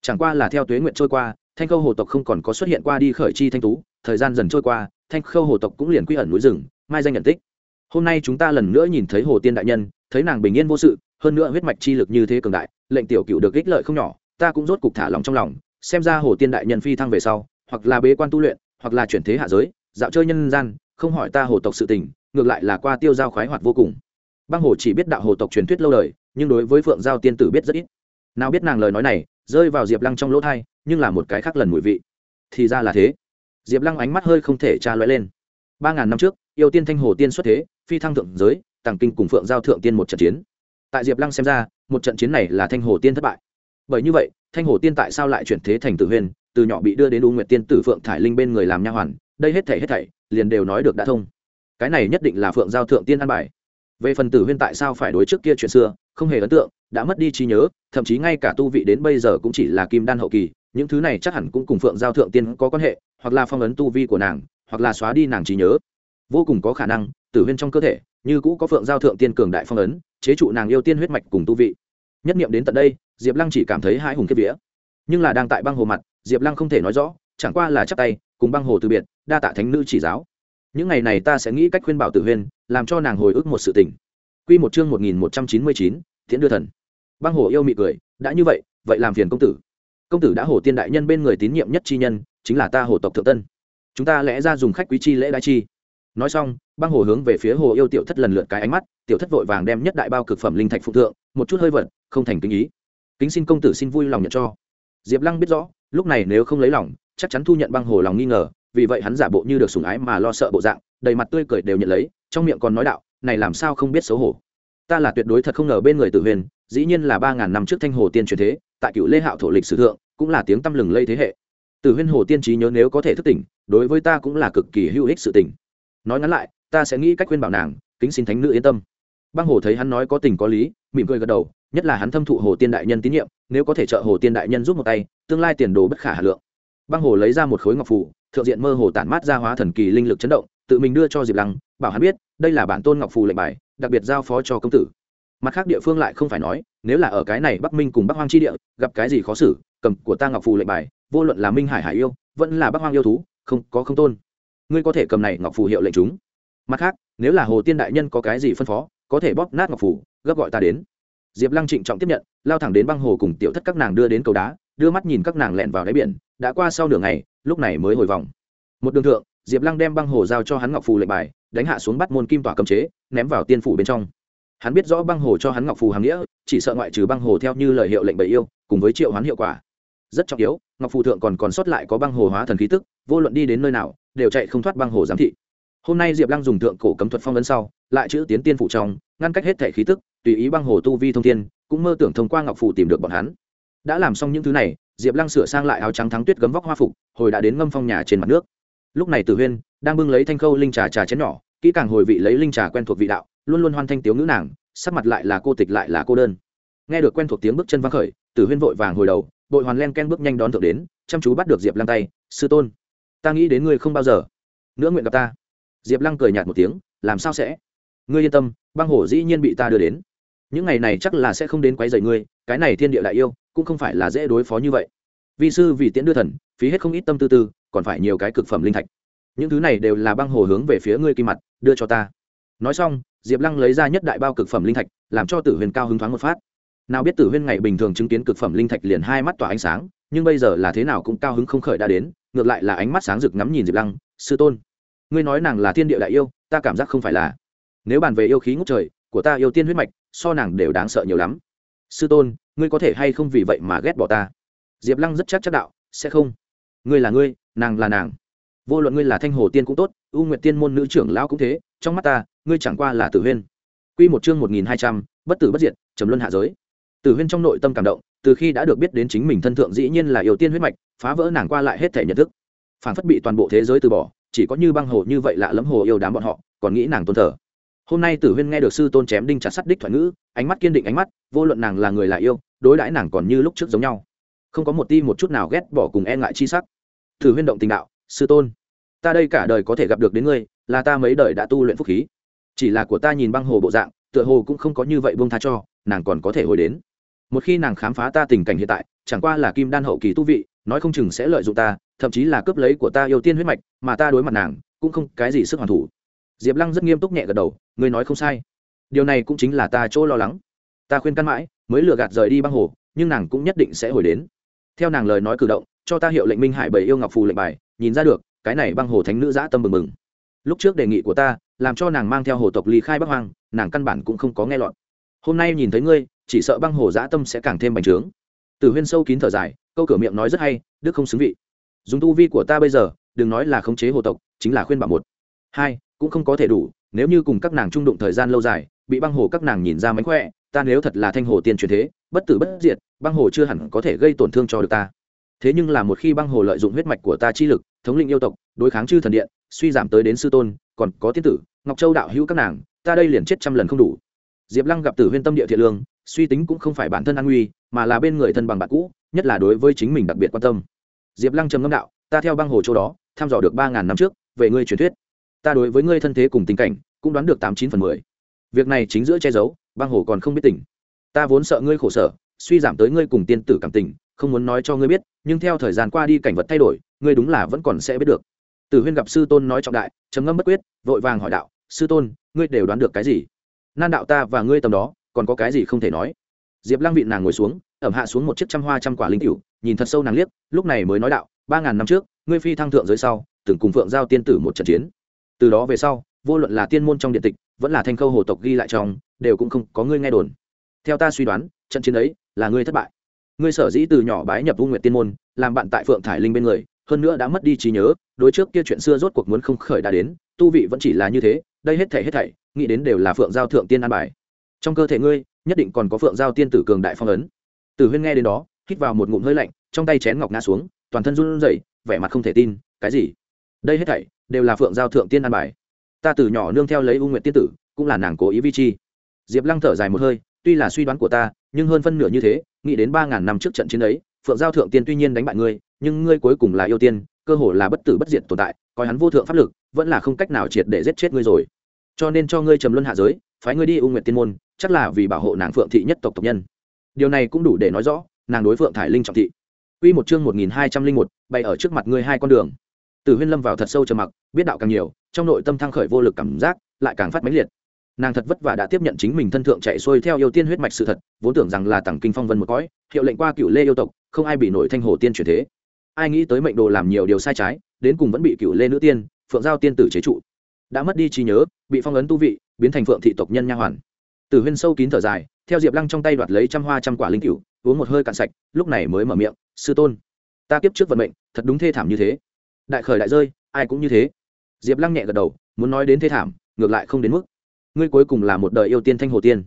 Chẳng qua là theo tuế nguyện trôi qua, thanh khâu hồ tộc không còn có xuất hiện qua đi khởi chi thanh tú, thời gian dần trôi qua, thanh khâu hồ tộc cũng liền quy ẩn núi rừng, mai danh nhận tích. Hôm nay chúng ta lần nữa nhìn thấy hồ tiên đại nhân, thấy nàng bình yên vô sự hơn nữa huyết mạch chi lực như thế cường đại, lệnh tiểu cựu được ích lợi không nhỏ, ta cũng rốt cục thả lòng trong lòng, xem ra hồ tiên đại nhân phi thăng về sau, hoặc là bế quan tu luyện, hoặc là chuyển thế hạ giới, dạo chơi nhân gian, không hỏi ta hồ tộc sự tình, ngược lại là qua tiêu giao khoái hoạt vô cùng. Băng hồ chỉ biết đạo hồ tộc truyền thuyết lâu đời, nhưng đối với phượng giao tiên tử biết rất ít. Nào biết nàng lời nói này, rơi vào diệp lăng trong lỗ thai nhưng là một cái khác lần mùi vị. Thì ra là thế. Diệp lăng ánh mắt hơi không thể tra loại lên. Ba ngàn năm trước, yêu tiên thanh hồ tiên xuất thế, phi thăng thượng giới, tàng kinh cùng phượng giao thượng tiên một trận chiến tại diệp lăng xem ra, một trận chiến này là thanh hồ tiên thất bại. Bởi như vậy, thanh hồ tiên tại sao lại chuyển thế thành tử huyền, từ nhỏ bị đưa đến u nguyệt tiên tử phượng thải linh bên người làm nha hoàn, đây hết thảy hết thảy, liền đều nói được đã thông. Cái này nhất định là phượng giao thượng tiên an bài. Về phần tử huyên tại sao phải đối trước kia chuyện xưa, không hề ấn tượng, đã mất đi trí nhớ, thậm chí ngay cả tu vị đến bây giờ cũng chỉ là kim đan hậu kỳ, những thứ này chắc hẳn cũng cùng phượng giao thượng tiên có quan hệ, hoặc là phong ấn tu vi của nàng, hoặc là xóa đi nàng trí nhớ. Vô cùng có khả năng, tử huyên trong cơ thể, như cũ có phượng giao thượng tiên cường đại phong ấn chế trụ nàng yêu tiên huyết mạch cùng tu vị. Nhất nghiệm đến tận đây, diệp lăng chỉ cảm thấy hai hùng kiếp vía. Nhưng là đang tại băng hồ mặt, diệp lăng không thể nói rõ, chẳng qua là chắc tay, cùng băng hồ từ biệt, đa tạ thánh nữ chỉ giáo. Những ngày này ta sẽ nghĩ cách khuyên bảo tử huyên làm cho nàng hồi ức một sự tình. Q một chương một nghìn một trăm chín mươi chín thiện đưa thần. Băng hồ yêu mị cười, đã như vậy vậy làm phiền công tử. Công tử đã hồ tiên đại nhân bên người tín nhiệm nhất chi nhân, chính là ta hồ tộc thượng tân. Chúng ta lẽ ra dùng khách quý chi lễ đại chi nói xong, băng hồ hướng về phía hồ yêu tiểu thất lần lượt cái ánh mắt, tiểu thất vội vàng đem nhất đại bao cực phẩm linh thạch phụ thượng, một chút hơi vật, không thành kính ý. Kính xin công tử xin vui lòng nhận cho. Diệp lăng biết rõ, lúc này nếu không lấy lòng, chắc chắn thu nhận băng hồ lòng nghi ngờ, vì vậy hắn giả bộ như được sủng ái mà lo sợ bộ dạng, đầy mặt tươi cười đều nhận lấy, trong miệng còn nói đạo, này làm sao không biết xấu hổ? Ta là tuyệt đối thật không ngờ bên người tử huyền, dĩ nhiên là ba ngàn năm trước thanh hồ tiên truyền thế, tại cựu lê hạo thổ lịch sử thượng, cũng là tiếng tăm lừng lây thế hệ. Tử huyên hồ tiên trí nhớ nếu có thể thức tỉnh, đối với ta cũng là cực kỳ hữu ích sự tỉnh nói ngắn lại, ta sẽ nghĩ cách khuyên bảo nàng, kính xin thánh nữ yên tâm. Băng hồ thấy hắn nói có tình có lý, mỉm cười gật đầu, nhất là hắn thâm thụ hồ tiên đại nhân tín nhiệm, nếu có thể trợ hồ tiên đại nhân giúp một tay, tương lai tiền đồ bất khả hà lượng. Băng hồ lấy ra một khối ngọc phủ thượng diện mơ hồ tản mát ra hóa thần kỳ linh lực chấn động, tự mình đưa cho diệp lăng, bảo hắn biết, đây là bản tôn ngọc phù lệnh bài, đặc biệt giao phó cho công tử. Mặt khác địa phương lại không phải nói, nếu là ở cái này bắc minh cùng bắc hoang chi địa, gặp cái gì khó xử, cầm của ta ngọc phù lệnh bài, vô luận là minh hải hải yêu, vẫn là bắc hoang yêu thú, không, có không tôn ngươi có thể cầm này ngọc phù hiệu lệnh chúng. Mặt khác, nếu là hồ tiên đại nhân có cái gì phân phó, có thể bóp nát ngọc phù, gấp gọi ta đến. Diệp lăng trịnh trọng tiếp nhận, lao thẳng đến băng hồ cùng tiểu thất các nàng đưa đến cầu đá, đưa mắt nhìn các nàng lẹn vào đáy biển, đã qua sau nửa ngày, lúc này mới hồi vòng. Một đường thượng, diệp lăng đem băng hồ giao cho hắn ngọc phù lệnh bài, đánh hạ xuống bắt môn kim tỏa cầm chế, ném vào tiên phủ bên trong. Hắn biết rõ băng hồ cho hắn ngọc phù hàm nghĩa, chỉ sợ ngoại trừ băng hồ theo như lời hiệu lệnh bày yêu, cùng với triệu hoán hiệu quả. Rất trọng yếu, ngọc phù thượng còn còn sót lại có băng hồ hóa thần khí tức vô luận đi đến nơi nào, đều chạy không thoát băng hồ giám thị. Hôm nay diệp lăng dùng thượng cổ cấm thuật phong ấn sau, lại chữ tiến tiên phụ trong, ngăn cách hết thẻ khí tức, tùy ý băng hồ tu vi thông thiên, cũng mơ tưởng thông qua ngọc phủ tìm được bọn hắn. Đã làm xong những thứ này, diệp lăng sửa sang lại áo trắng thắng tuyết gấm vóc hoa phục, hồi đã đến ngâm phong nhà trên mặt nước. Lúc này tử huyên đang bưng lấy thanh khâu linh trà trà chén nhỏ, kỹ càng hồi vị lấy linh trà quen thuộc vị đạo, luôn luôn hoan thanh tiếu ngữ nàng, sắc mặt lại là cô tịch lại là cô đơn. Nghe được quen thuộc tiếng bước chân văng khởi, tử huyên vội vàng hồi đầu bội hoàn len ken bước nhanh đón thượng đến, chăm chú bắt được diệp lăng tay, sư tôn ta nghĩ đến ngươi không bao giờ. Nữa nguyện gặp ta. Diệp lăng cười nhạt một tiếng, làm sao sẽ? Ngươi yên tâm, băng hổ dĩ nhiên bị ta đưa đến. Những ngày này chắc là sẽ không đến quấy rầy ngươi, cái này thiên địa đại yêu, cũng không phải là dễ đối phó như vậy. Vi sư vì tiễn đưa thần, phí hết không ít tâm tư tư, còn phải nhiều cái cực phẩm linh thạch. Những thứ này đều là băng hồ hướng về phía ngươi kim mặt, đưa cho ta. Nói xong, diệp lăng lấy ra nhất đại bao cực phẩm linh thạch, làm cho tử huyền cao hứng thoáng một phát. Nào biết tử huyên ngày bình thường chứng kiến cực phẩm linh thạch liền hai mắt tỏa ánh sáng, nhưng bây giờ là thế nào cũng cao hứng không khởi đã đến ngược lại là ánh mắt sáng rực ngắm nhìn diệp lăng, sư tôn, ngươi nói nàng là thiên địa đại yêu, ta cảm giác không phải là. Nếu bàn về yêu khí ngốc trời, của ta yêu tiên huyết mạch, so nàng đều đáng sợ nhiều lắm. Sư tôn, ngươi có thể hay không vì vậy mà ghét bỏ ta? Diệp lăng rất chắc chắc đạo, sẽ không. Ngươi là ngươi, nàng là nàng. Vô luận ngươi là thanh hồ tiên cũng tốt, u nguyệt tiên môn nữ trưởng lão cũng thế, trong mắt ta, ngươi chẳng qua là tử huyên. Q một chương một nghìn hai trăm, bất tử bất diệt, trầm luân hạ giới. Tử huyên trong nội tâm cảm động từ khi đã được biết đến chính mình thân thượng dĩ nhiên là yêu tiên huyết mạch, phá vỡ nàng qua lại hết thể nhận thức. Phản phất bị toàn bộ thế giới từ bỏ, chỉ có như băng hồ như vậy lạ lẫm hồ yêu đám bọn họ, còn nghĩ nàng tôn thờ. Hôm nay tử huyên nghe được sư tôn chém đinh chặt sắt đích thoại ngữ, ánh mắt kiên định ánh mắt, vô luận nàng là người là yêu, đối đãi nàng còn như lúc trước giống nhau. Không có một ti một chút nào ghét bỏ cùng e ngại chi sắc. Tử huyên động tình đạo, sư tôn, ta đây cả đời có thể gặp được đến ngươi, là ta mấy đời đã tu luyện phúc khí. Chỉ là của ta nhìn băng hồ bộ dạng, tựa hồ cũng không có như vậy buông tha cho, nàng còn có thể hồi đến một khi nàng khám phá ta tình cảnh hiện tại, chẳng qua là kim đan hậu kỳ tu vị, nói không chừng sẽ lợi dụng ta, thậm chí là cướp lấy của ta yêu tiên huyết mạch, mà ta đối mặt nàng, cũng không cái gì sức hoàn thủ. Diệp lăng rất nghiêm túc nhẹ gật đầu, ngươi nói không sai. Điều này cũng chính là ta chỗ lo lắng. Ta khuyên căn mãi, mới lừa gạt rời đi băng hồ, nhưng nàng cũng nhất định sẽ hồi đến. Theo nàng lời nói cử động, cho ta hiệu lệnh minh hải bảy yêu ngọc phù lệnh bài, nhìn ra được, cái này băng hồ thánh nữ giã tâm mừng mừng lúc trước đề nghị của ta, làm cho nàng mang theo hồ tộc ly khai bắc hoang, nàng căn bản cũng không có nghe lọt. Hôm nay nhìn thấy ngươi chỉ sợ băng hồ dã tâm sẽ càng thêm bành trướng. Từ huyên sâu kín thở dài, câu cửa miệng nói rất hay, đức không xứng vị. Dùng tu vi của ta bây giờ, đừng nói là khống chế hồ tộc, chính là khuyên bảo một. Hai, cũng không có thể đủ, nếu như cùng các nàng trung đụng thời gian lâu dài, bị băng hồ các nàng nhìn ra mánh khỏe, ta nếu thật là thanh hồ tiên truyền thế, bất tử bất diệt, băng hồ chưa hẳn có thể gây tổn thương cho được ta. Thế nhưng là một khi băng hồ lợi dụng huyết mạch của ta chi lực, thống lĩnh yêu tộc, đối kháng chư thần điện, suy giảm tới đến sư tôn, còn có tiên tử, ngọc châu đạo hữu các nàng, ta đây liền chết trăm lần không đủ. Diệp lăng gặp tử huyên tâm địa thiện lương suy tính cũng không phải bản thân an nguy, mà là bên người thân bằng bạn cũ, nhất là đối với chính mình đặc biệt quan tâm. Diệp lăng trầm ngâm đạo, ta theo băng hồ châu đó thăm dò được ba ngàn năm trước, về ngươi truyền thuyết. Ta đối với ngươi thân thế cùng tình cảnh, cũng đoán được tám chín phần mười. Việc này chính giữa che giấu, băng hồ còn không biết tỉnh. Ta vốn sợ ngươi khổ sở, suy giảm tới ngươi cùng tiên tử cảm tình, không muốn nói cho ngươi biết, nhưng theo thời gian qua đi cảnh vật thay đổi, ngươi đúng là vẫn còn sẽ biết được. Tử huyên gặp sư tôn nói trọng đại, trầm ngâm bất quyết, vội vàng hỏi đạo, sư tôn, ngươi đều đoán được cái gì? Nan đạo ta và ngươi tầm đó còn có cái gì không thể nói. Diệp lăng vịn nàng ngồi xuống, ẩm hạ xuống một chiếc trăm hoa trăm quả linh cựu nhìn thật sâu nàng liếc, lúc này mới nói đạo, ba ngàn năm trước, ngươi phi thăng thượng dưới sau, từng cùng phượng giao tiên tử một trận chiến. Từ đó về sau, vô luận là tiên môn trong điện tịch, vẫn là thanh khâu hồ tộc ghi lại trong, đều cũng không có ngươi nghe đồn. Theo ta suy đoán, trận chiến ấy là ngươi thất bại. Ngươi sở dĩ từ nhỏ bái nhập u nguyệt tiên môn, làm bạn tại phượng thải linh bên người, hơn nữa đã mất đi trí nhớ, đối trước kia chuyện xưa rốt cuộc muốn không khởi đã đến, tu vị vẫn chỉ là như thế, đây hết thảy hết thảy, nghĩ đến đều là phượng giao thượng tiên an bài trong cơ thể ngươi, nhất định còn có phượng giao tiên tử cường đại phong ấn. Tử huyên nghe đến đó, hít vào một ngụm hơi lạnh, trong tay chén ngọc ngã xuống, toàn thân run rẩy, vẻ mặt không thể tin, cái gì? Đây hết thảy đều là phượng giao thượng tiên an bài. Ta từ nhỏ nương theo lấy u nguyện tiên tử, cũng là nàng cố ý vi chi. Diệp lăng thở dài một hơi, tuy là suy đoán của ta, nhưng hơn phân nửa như thế, nghĩ đến ba ngàn năm trước trận chiến ấy, phượng giao thượng tiên tuy nhiên đánh bại ngươi, nhưng ngươi cuối cùng là yêu tiên, cơ hồ là bất tử bất diệt tồn tại, coi hắn vô thượng pháp lực, vẫn là không cách nào triệt để giết chết ngươi rồi. Cho nên cho ngươi trầm luân hạ giới, phái ngươi đi u nguyện tiên môn chắc là vì bảo hộ nàng phượng thị nhất tộc tộc nhân. Điều này cũng đủ để nói rõ nàng đối phượng thải linh trọng thị. Quy một chương một nghìn hai trăm linh một, bày ở trước mặt ngươi hai con đường. Từ Huyên lâm vào thật sâu trầm mặc, biết đạo càng nhiều, trong nội tâm thăng khởi vô lực cảm giác, lại càng phát mãnh liệt. nàng thật vất vả đã tiếp nhận chính mình thân thượng chạy xuôi theo yêu tiên huyết mạch sự thật vốn tưởng rằng là tặng kinh phong vân một cõi hiệu lệnh qua cựu lê yêu tộc không ai bị nổi thanh hồ tiên chuyển thế. Ai nghĩ tới mệnh đồ làm nhiều điều sai trái đến cùng vẫn bị cựu lê nữ tiên phượng giao tiên tử chế trụ. Đã mất đi trí nhớ bị phong ấn tu vị biến thành phượng thị tộc nhân nha hoàn từ huyên sâu kín thở dài, theo diệp lăng trong tay đoạt lấy trăm hoa trăm quả linh cựu uống một hơi cạn sạch, lúc này mới mở miệng, sư tôn, ta kiếp trước vận mệnh, thật đúng thê thảm như thế. Đại khởi đại rơi, ai cũng như thế. Diệp lăng nhẹ gật đầu, muốn nói đến thê thảm, ngược lại không đến mức. Ngươi cuối cùng là một đời yêu tiên thanh hồ tiên.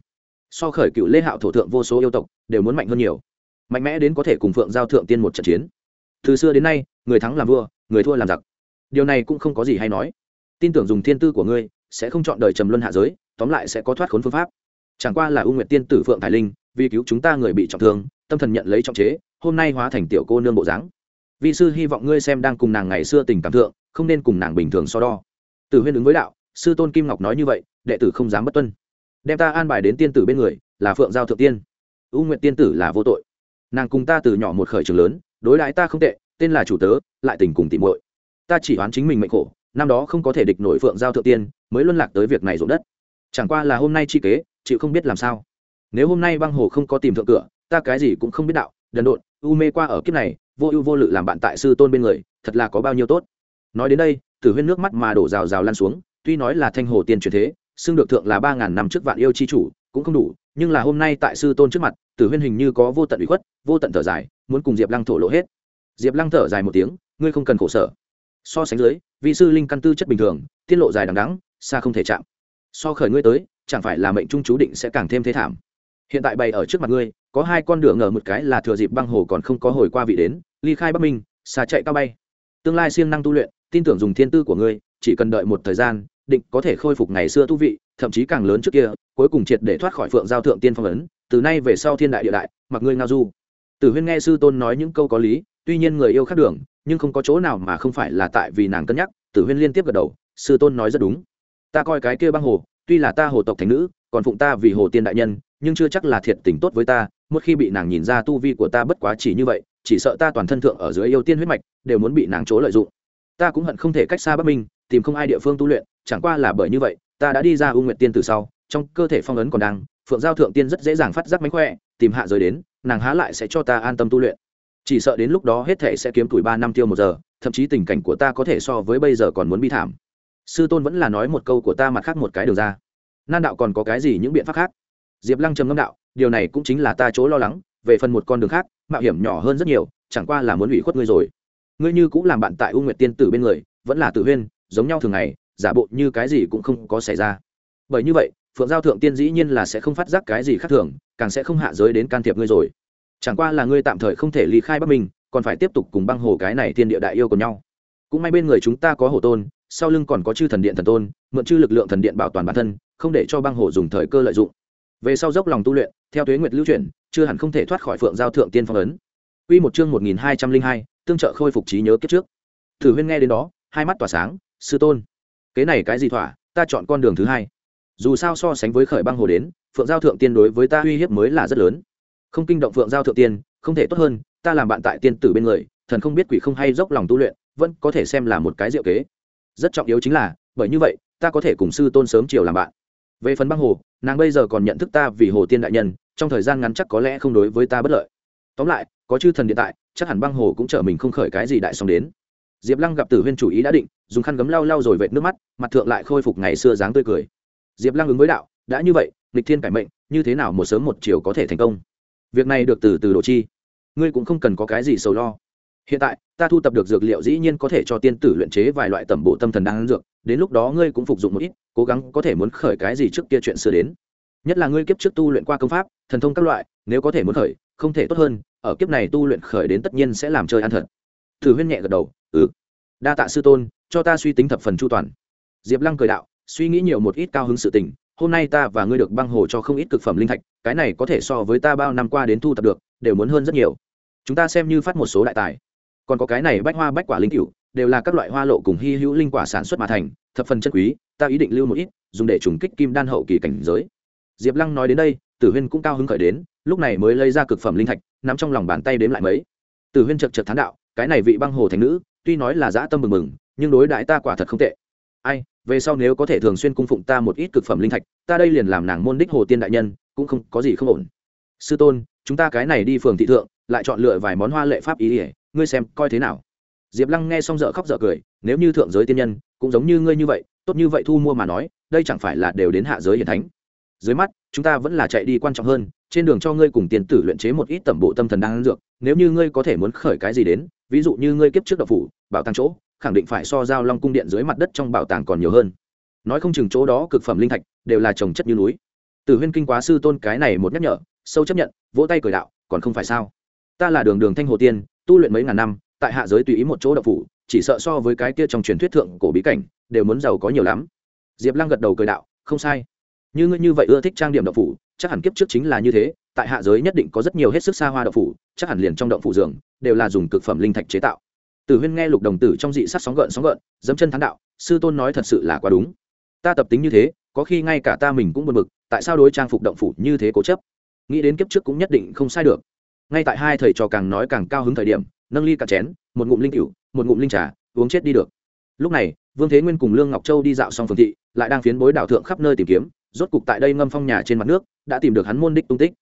So khởi cựu lê hạo thổ thượng vô số yêu tộc, đều muốn mạnh hơn nhiều. Mạnh mẽ đến có thể cùng phượng giao thượng tiên một trận chiến. Từ xưa đến nay, người thắng làm vua, người thua làm giặc. Điều này cũng không có gì hay nói. Tin tưởng dùng thiên tư của ngươi, sẽ không chọn đời trầm luân hạ giới, tóm lại sẽ có thoát khốn phương pháp chẳng qua là u nguyệt tiên tử phượng thái linh, vì cứu chúng ta người bị trọng thương, tâm thần nhận lấy trọng chế, hôm nay hóa thành tiểu cô nương bộ dáng. Vị sư hy vọng ngươi xem đang cùng nàng ngày xưa tình cảm thượng, không nên cùng nàng bình thường so đo. Từ huyên ứng với đạo, sư tôn kim ngọc nói như vậy, đệ tử không dám bất tuân. Đem ta an bài đến tiên tử bên người, là phượng giao thượng tiên. U Nguyệt tiên tử là vô tội. Nàng cùng ta từ nhỏ một khởi trường lớn, đối lại ta không tệ, tên là chủ tớ, lại tình cùng tìm muội. Ta chỉ oán chính mình mệnh khổ, năm đó không có thể địch nổi phượng giao thượng tiên, mới luân lạc tới việc này ruộng đất. Chẳng qua là hôm nay chi kế chịu không biết làm sao. Nếu hôm nay băng hồ không có tìm thượng cửa, ta cái gì cũng không biết đạo, đần độn, u mê qua ở kiếp này, vô ưu vô lự làm bạn tại sư tôn bên người, thật là có bao nhiêu tốt. Nói đến đây, tử huyên nước mắt mà đổ rào rào lan xuống, tuy nói là thanh hồ tiên truyền thế, xưng được thượng là ba ngàn năm trước vạn yêu chi chủ, cũng không đủ, nhưng là hôm nay tại sư tôn trước mặt, tử huyên hình như có vô tận ủy khuất, vô tận thở dài, muốn cùng diệp lăng thổ lộ hết. Diệp lăng thở dài một tiếng, ngươi không cần khổ sở. So sánh dưới vị sư linh căn tư chất bình thường, tiết lộ dài đằng đắng xa không thể chạm. So khởi ngươi tới chẳng phải là mệnh trung chú định sẽ càng thêm thế thảm. Hiện tại bày ở trước mặt ngươi, có hai con đường ngờ một cái là thừa dịp băng hồ còn không có hồi qua vị đến, ly khai bắc minh xa chạy cao bay. Tương lai siêng năng tu luyện, tin tưởng dùng thiên tư của ngươi, chỉ cần đợi một thời gian, định có thể khôi phục ngày xưa tu vị, thậm chí càng lớn trước kia, cuối cùng triệt để thoát khỏi phượng giao thượng tiên phong ấn, từ nay về sau thiên đại địa đại, mặc ngươi ngao du. Tử huyên nghe sư tôn nói những câu có lý, tuy nhiên người yêu khác đường, nhưng không có chỗ nào mà không phải là tại vì nàng cân nhắc, tử huyên liên tiếp gật đầu, sư tôn nói rất đúng. Ta coi cái kia băng hồ tuy là ta hồ tộc thành nữ, còn phụng ta vì hồ tiên đại nhân, nhưng chưa chắc là thiệt tình tốt với ta, một khi bị nàng nhìn ra tu vi của ta bất quá chỉ như vậy, chỉ sợ ta toàn thân thượng ở dưới yêu tiên huyết mạch, đều muốn bị nàng chỗ lợi dụng. Ta cũng hận không thể cách xa bắc minh, tìm không ai địa phương tu luyện, chẳng qua là bởi như vậy, ta đã đi ra ưu nguyện tiên từ sau, trong cơ thể phong ấn còn đang, phượng giao thượng tiên rất dễ dàng phát giác mánh khỏe, tìm hạ rồi đến, nàng há lại sẽ cho ta an tâm tu luyện. Chỉ sợ đến lúc đó hết thể sẽ kiếm tuổi ba năm tiêu một giờ, thậm chí tình cảnh của ta có thể so với bây giờ còn muốn bi thảm sư tôn vẫn là nói một câu của ta mặt khác một cái đường ra. Nan đạo còn có cái gì những biện pháp khác? Diệp lăng trầm ngâm đạo, điều này cũng chính là ta chỗ lo lắng, về phần một con đường khác, mạo hiểm nhỏ hơn rất nhiều, chẳng qua là muốn ủy khuất ngươi rồi. Ngươi như cũng làm bạn tại u nguyệt tiên tử bên người, vẫn là tự huyên, giống nhau thường ngày, giả bộ như cái gì cũng không có xảy ra. Bởi như vậy, phượng giao thượng tiên dĩ nhiên là sẽ không phát giác cái gì khác thường, càng sẽ không hạ giới đến can thiệp ngươi rồi. Chẳng qua là ngươi tạm thời không thể ly khai bắc minh, còn phải tiếp tục cùng băng hồ cái này thiên địa đại yêu của nhau cũng may bên người chúng ta có hổ tôn sau lưng còn có chư thần điện thần tôn mượn chư lực lượng thần điện bảo toàn bản thân không để cho băng hồ dùng thời cơ lợi dụng về sau dốc lòng tu luyện theo tuế nguyệt lưu chuyển chưa hẳn không thể thoát khỏi phượng giao thượng tiên phong ấn Quy một chương một nghìn hai trăm linh hai, tương trợ khôi phục trí nhớ kiếp trước. Thử Huyên nghe đến đó, hai mắt tỏa sáng, sư tôn, kế này cái gì thỏa, ta chọn con đường thứ hai. Dù sao so sánh với khởi băng hồ đến, Phượng Giao thượng tiên đối với ta uy hiếp mới là rất lớn. Không kinh động Phượng Giao thượng tiên, không thể tốt hơn, ta làm bạn tại tiên tử bên người, thần không biết quỷ không hay dốc lòng tu luyện, vẫn có thể xem là một cái diệu kế. Rất trọng yếu chính là, bởi như vậy, ta có thể cùng sư tôn sớm chiều làm bạn. Về phần băng hồ, nàng bây giờ còn nhận thức ta vì hồ tiên đại nhân, trong thời gian ngắn chắc có lẽ không đối với ta bất lợi. Tóm lại, có chư thần điện tại chắc hẳn băng hồ cũng chở mình không khởi cái gì đại xong đến diệp lăng gặp tử huyên chủ ý đã định dùng khăn gấm lau lau rồi vệt nước mắt mặt thượng lại khôi phục ngày xưa dáng tươi cười diệp lăng ứng với đạo đã như vậy lịch thiên cải mệnh như thế nào một sớm một chiều có thể thành công việc này được từ từ độ chi ngươi cũng không cần có cái gì sầu lo hiện tại, ta thu tập được dược liệu dĩ nhiên có thể cho tiên tử luyện chế vài loại tẩm bộ tâm thần đang dược, đến lúc đó ngươi cũng phục dụng một ít, cố gắng có thể muốn khởi cái gì trước kia chuyện xưa đến. Nhất là ngươi kiếp trước tu luyện qua công pháp, thần thông các loại, nếu có thể muốn khởi, không thể tốt hơn, ở kiếp này tu luyện khởi đến tất nhiên sẽ làm chơi ăn thật. Thử huyên nhẹ gật đầu ừ. Đa tạ sư tôn, cho ta suy tính thập phần chu toàn. Diệp lăng cười đạo, suy nghĩ nhiều một ít cao hứng sự tình, hôm nay ta và ngươi được băng hồ cho không ít cực phẩm linh thạch, cái này có thể so với ta bao năm qua đến thu tập được, đều muốn hơn rất nhiều. Chúng ta xem như phát một số đại tài còn có cái này bách hoa bách quả linh cựu đều là các loại hoa lộ cùng hy hữu linh quả sản xuất mà thành, thập phần chân quý, ta ý định lưu một ít, dùng để trùng kích kim đan hậu kỳ cảnh giới. Diệp lăng nói đến đây, tử huyên cũng cao hứng khởi đến, lúc này mới lấy ra cực phẩm linh thạch, nắm trong lòng bàn tay đếm lại mấy. Tử huyên chật chật thán đạo, cái này vị băng hồ thành nữ, tuy nói là dã tâm mừng mừng, nhưng đối đãi ta quả thật không tệ. Ai, về sau nếu có thể thường xuyên cung phụng ta một ít cực phẩm linh thạch, ta đây liền làm nàng môn đích hồ tiên đại nhân, cũng không có gì không ổn. Sư tôn, chúng ta cái này đi phường thị thượng, lại chọn lựa vài món hoa lệ pháp ý ỉa ngươi xem, coi thế nào? Diệp lăng nghe xong dở khóc dở cười, nếu như thượng giới tiên nhân, cũng giống như ngươi như vậy, tốt như vậy thu mua mà nói, đây chẳng phải là đều đến hạ giới hiền thánh. Dưới mắt, chúng ta vẫn là chạy đi quan trọng hơn, trên đường cho ngươi cùng tiền tử luyện chế một ít tẩm bộ tâm thần đang dược, nếu như ngươi có thể muốn khởi cái gì đến, ví dụ như ngươi kiếp trước độc phủ, bảo tàng chỗ, khẳng định phải so giao long cung điện dưới mặt đất trong bảo tàng còn nhiều hơn. Nói không chừng chỗ đó cực phẩm linh thạch, đều là trồng chất như núi. Tử huyên kinh quá sư tôn cái này một nhắc nhở, sâu chấp nhận, vỗ tay cười đạo, còn không phải sao? Ta là đường đường thanh hồ tiên tu luyện mấy ngàn năm, tại hạ giới tùy ý một chỗ đậu phủ, chỉ sợ so với cái kia trong truyền thuyết thượng cổ bí cảnh, đều muốn giàu có nhiều lắm. Diệp lăng gật đầu cười đạo, không sai. Như ngươi như vậy ưa thích trang điểm đậu phủ, chắc hẳn kiếp trước chính là như thế, tại hạ giới nhất định có rất nhiều hết sức xa hoa đậu phủ, chắc hẳn liền trong động phủ giường, đều là dùng cực phẩm linh thạch chế tạo. Tử huyên nghe lục đồng tử trong dị sát sóng gợn sóng gợn, dẫm chân thắng đạo, sư tôn nói thật sự là quá đúng. Ta tập tính như thế, có khi ngay cả ta mình cũng buồn bực, tại sao đối trang phục động phủ như thế cố chấp? Nghĩ đến kiếp trước cũng nhất định không sai được ngay tại hai thầy trò càng nói càng cao hứng thời điểm, nâng ly cạn chén, một ngụm linh cựu một ngụm linh trà, uống chết đi được. Lúc này, vương thế nguyên cùng lương ngọc châu đi dạo xong phường thị, lại đang phiến bối đảo thượng khắp nơi tìm kiếm, rốt cục tại đây ngâm phong nhà trên mặt nước, đã tìm được hắn môn đích tung tích.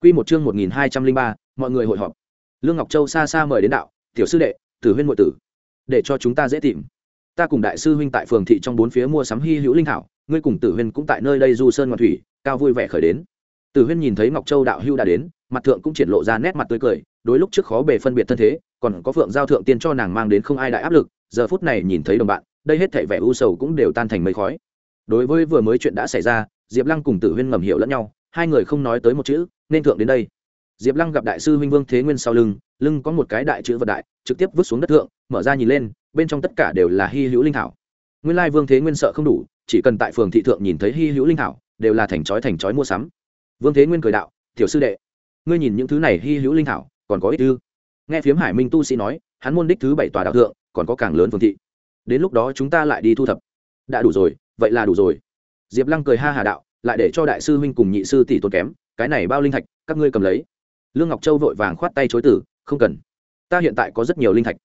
Q một chương một nghìn hai trăm linh ba, mọi người hội họp. Lương ngọc châu xa xa mời đến đạo, tiểu sư đệ, tử huyên ngụy tử, để cho chúng ta dễ tìm. Ta cùng đại sư huynh tại phường thị trong bốn phía mua sắm hy hữu linh thảo, ngươi cùng tử huyên cũng tại nơi đây du sơn ngoan thủy, cao vui vẻ khởi đến tử huyên nhìn thấy ngọc châu đạo hưu đã đến, mặt thượng cũng triển lộ ra nét mặt tươi cười, đối lúc trước khó bề phân biệt thân thế, còn có phượng giao thượng tiên cho nàng mang đến không ai đại áp lực, giờ phút này nhìn thấy đồng bạn, đây hết thảy vẻ u sầu cũng đều tan thành mây khói. Đối với vừa mới chuyện đã xảy ra, diệp lăng cùng tử huyên ngầm hiểu lẫn nhau, hai người không nói tới một chữ, nên thượng đến đây. Diệp lăng gặp đại sư huynh vương thế nguyên sau lưng lưng có một cái đại chữ vật đại, trực tiếp vứt xuống đất thượng, mở ra nhìn lên, bên trong tất cả đều là hy hữu linh thảo. Nguyên lai vương thế nguyên sợ không đủ, chỉ cần tại phường thị thượng nhìn thấy hy hữu linh thảo, đều là thành chói thành chói mua sắm vương thế nguyên cười đạo, tiểu sư đệ, ngươi nhìn những thứ này hy hữu linh thảo, còn có ít ư? Nghe phiếm hải minh tu sĩ nói, hắn môn đích thứ bảy tòa đạo thượng, còn có càng lớn phương thị. Đến lúc đó chúng ta lại đi thu thập. Đã đủ rồi, vậy là đủ rồi. Diệp lăng cười ha hà đạo, lại để cho đại sư huynh cùng nhị sư tỷ tốn kém, cái này bao linh thạch, các ngươi cầm lấy. Lương ngọc châu vội vàng khoát tay chối tử không cần. Ta hiện tại có rất nhiều linh thạch.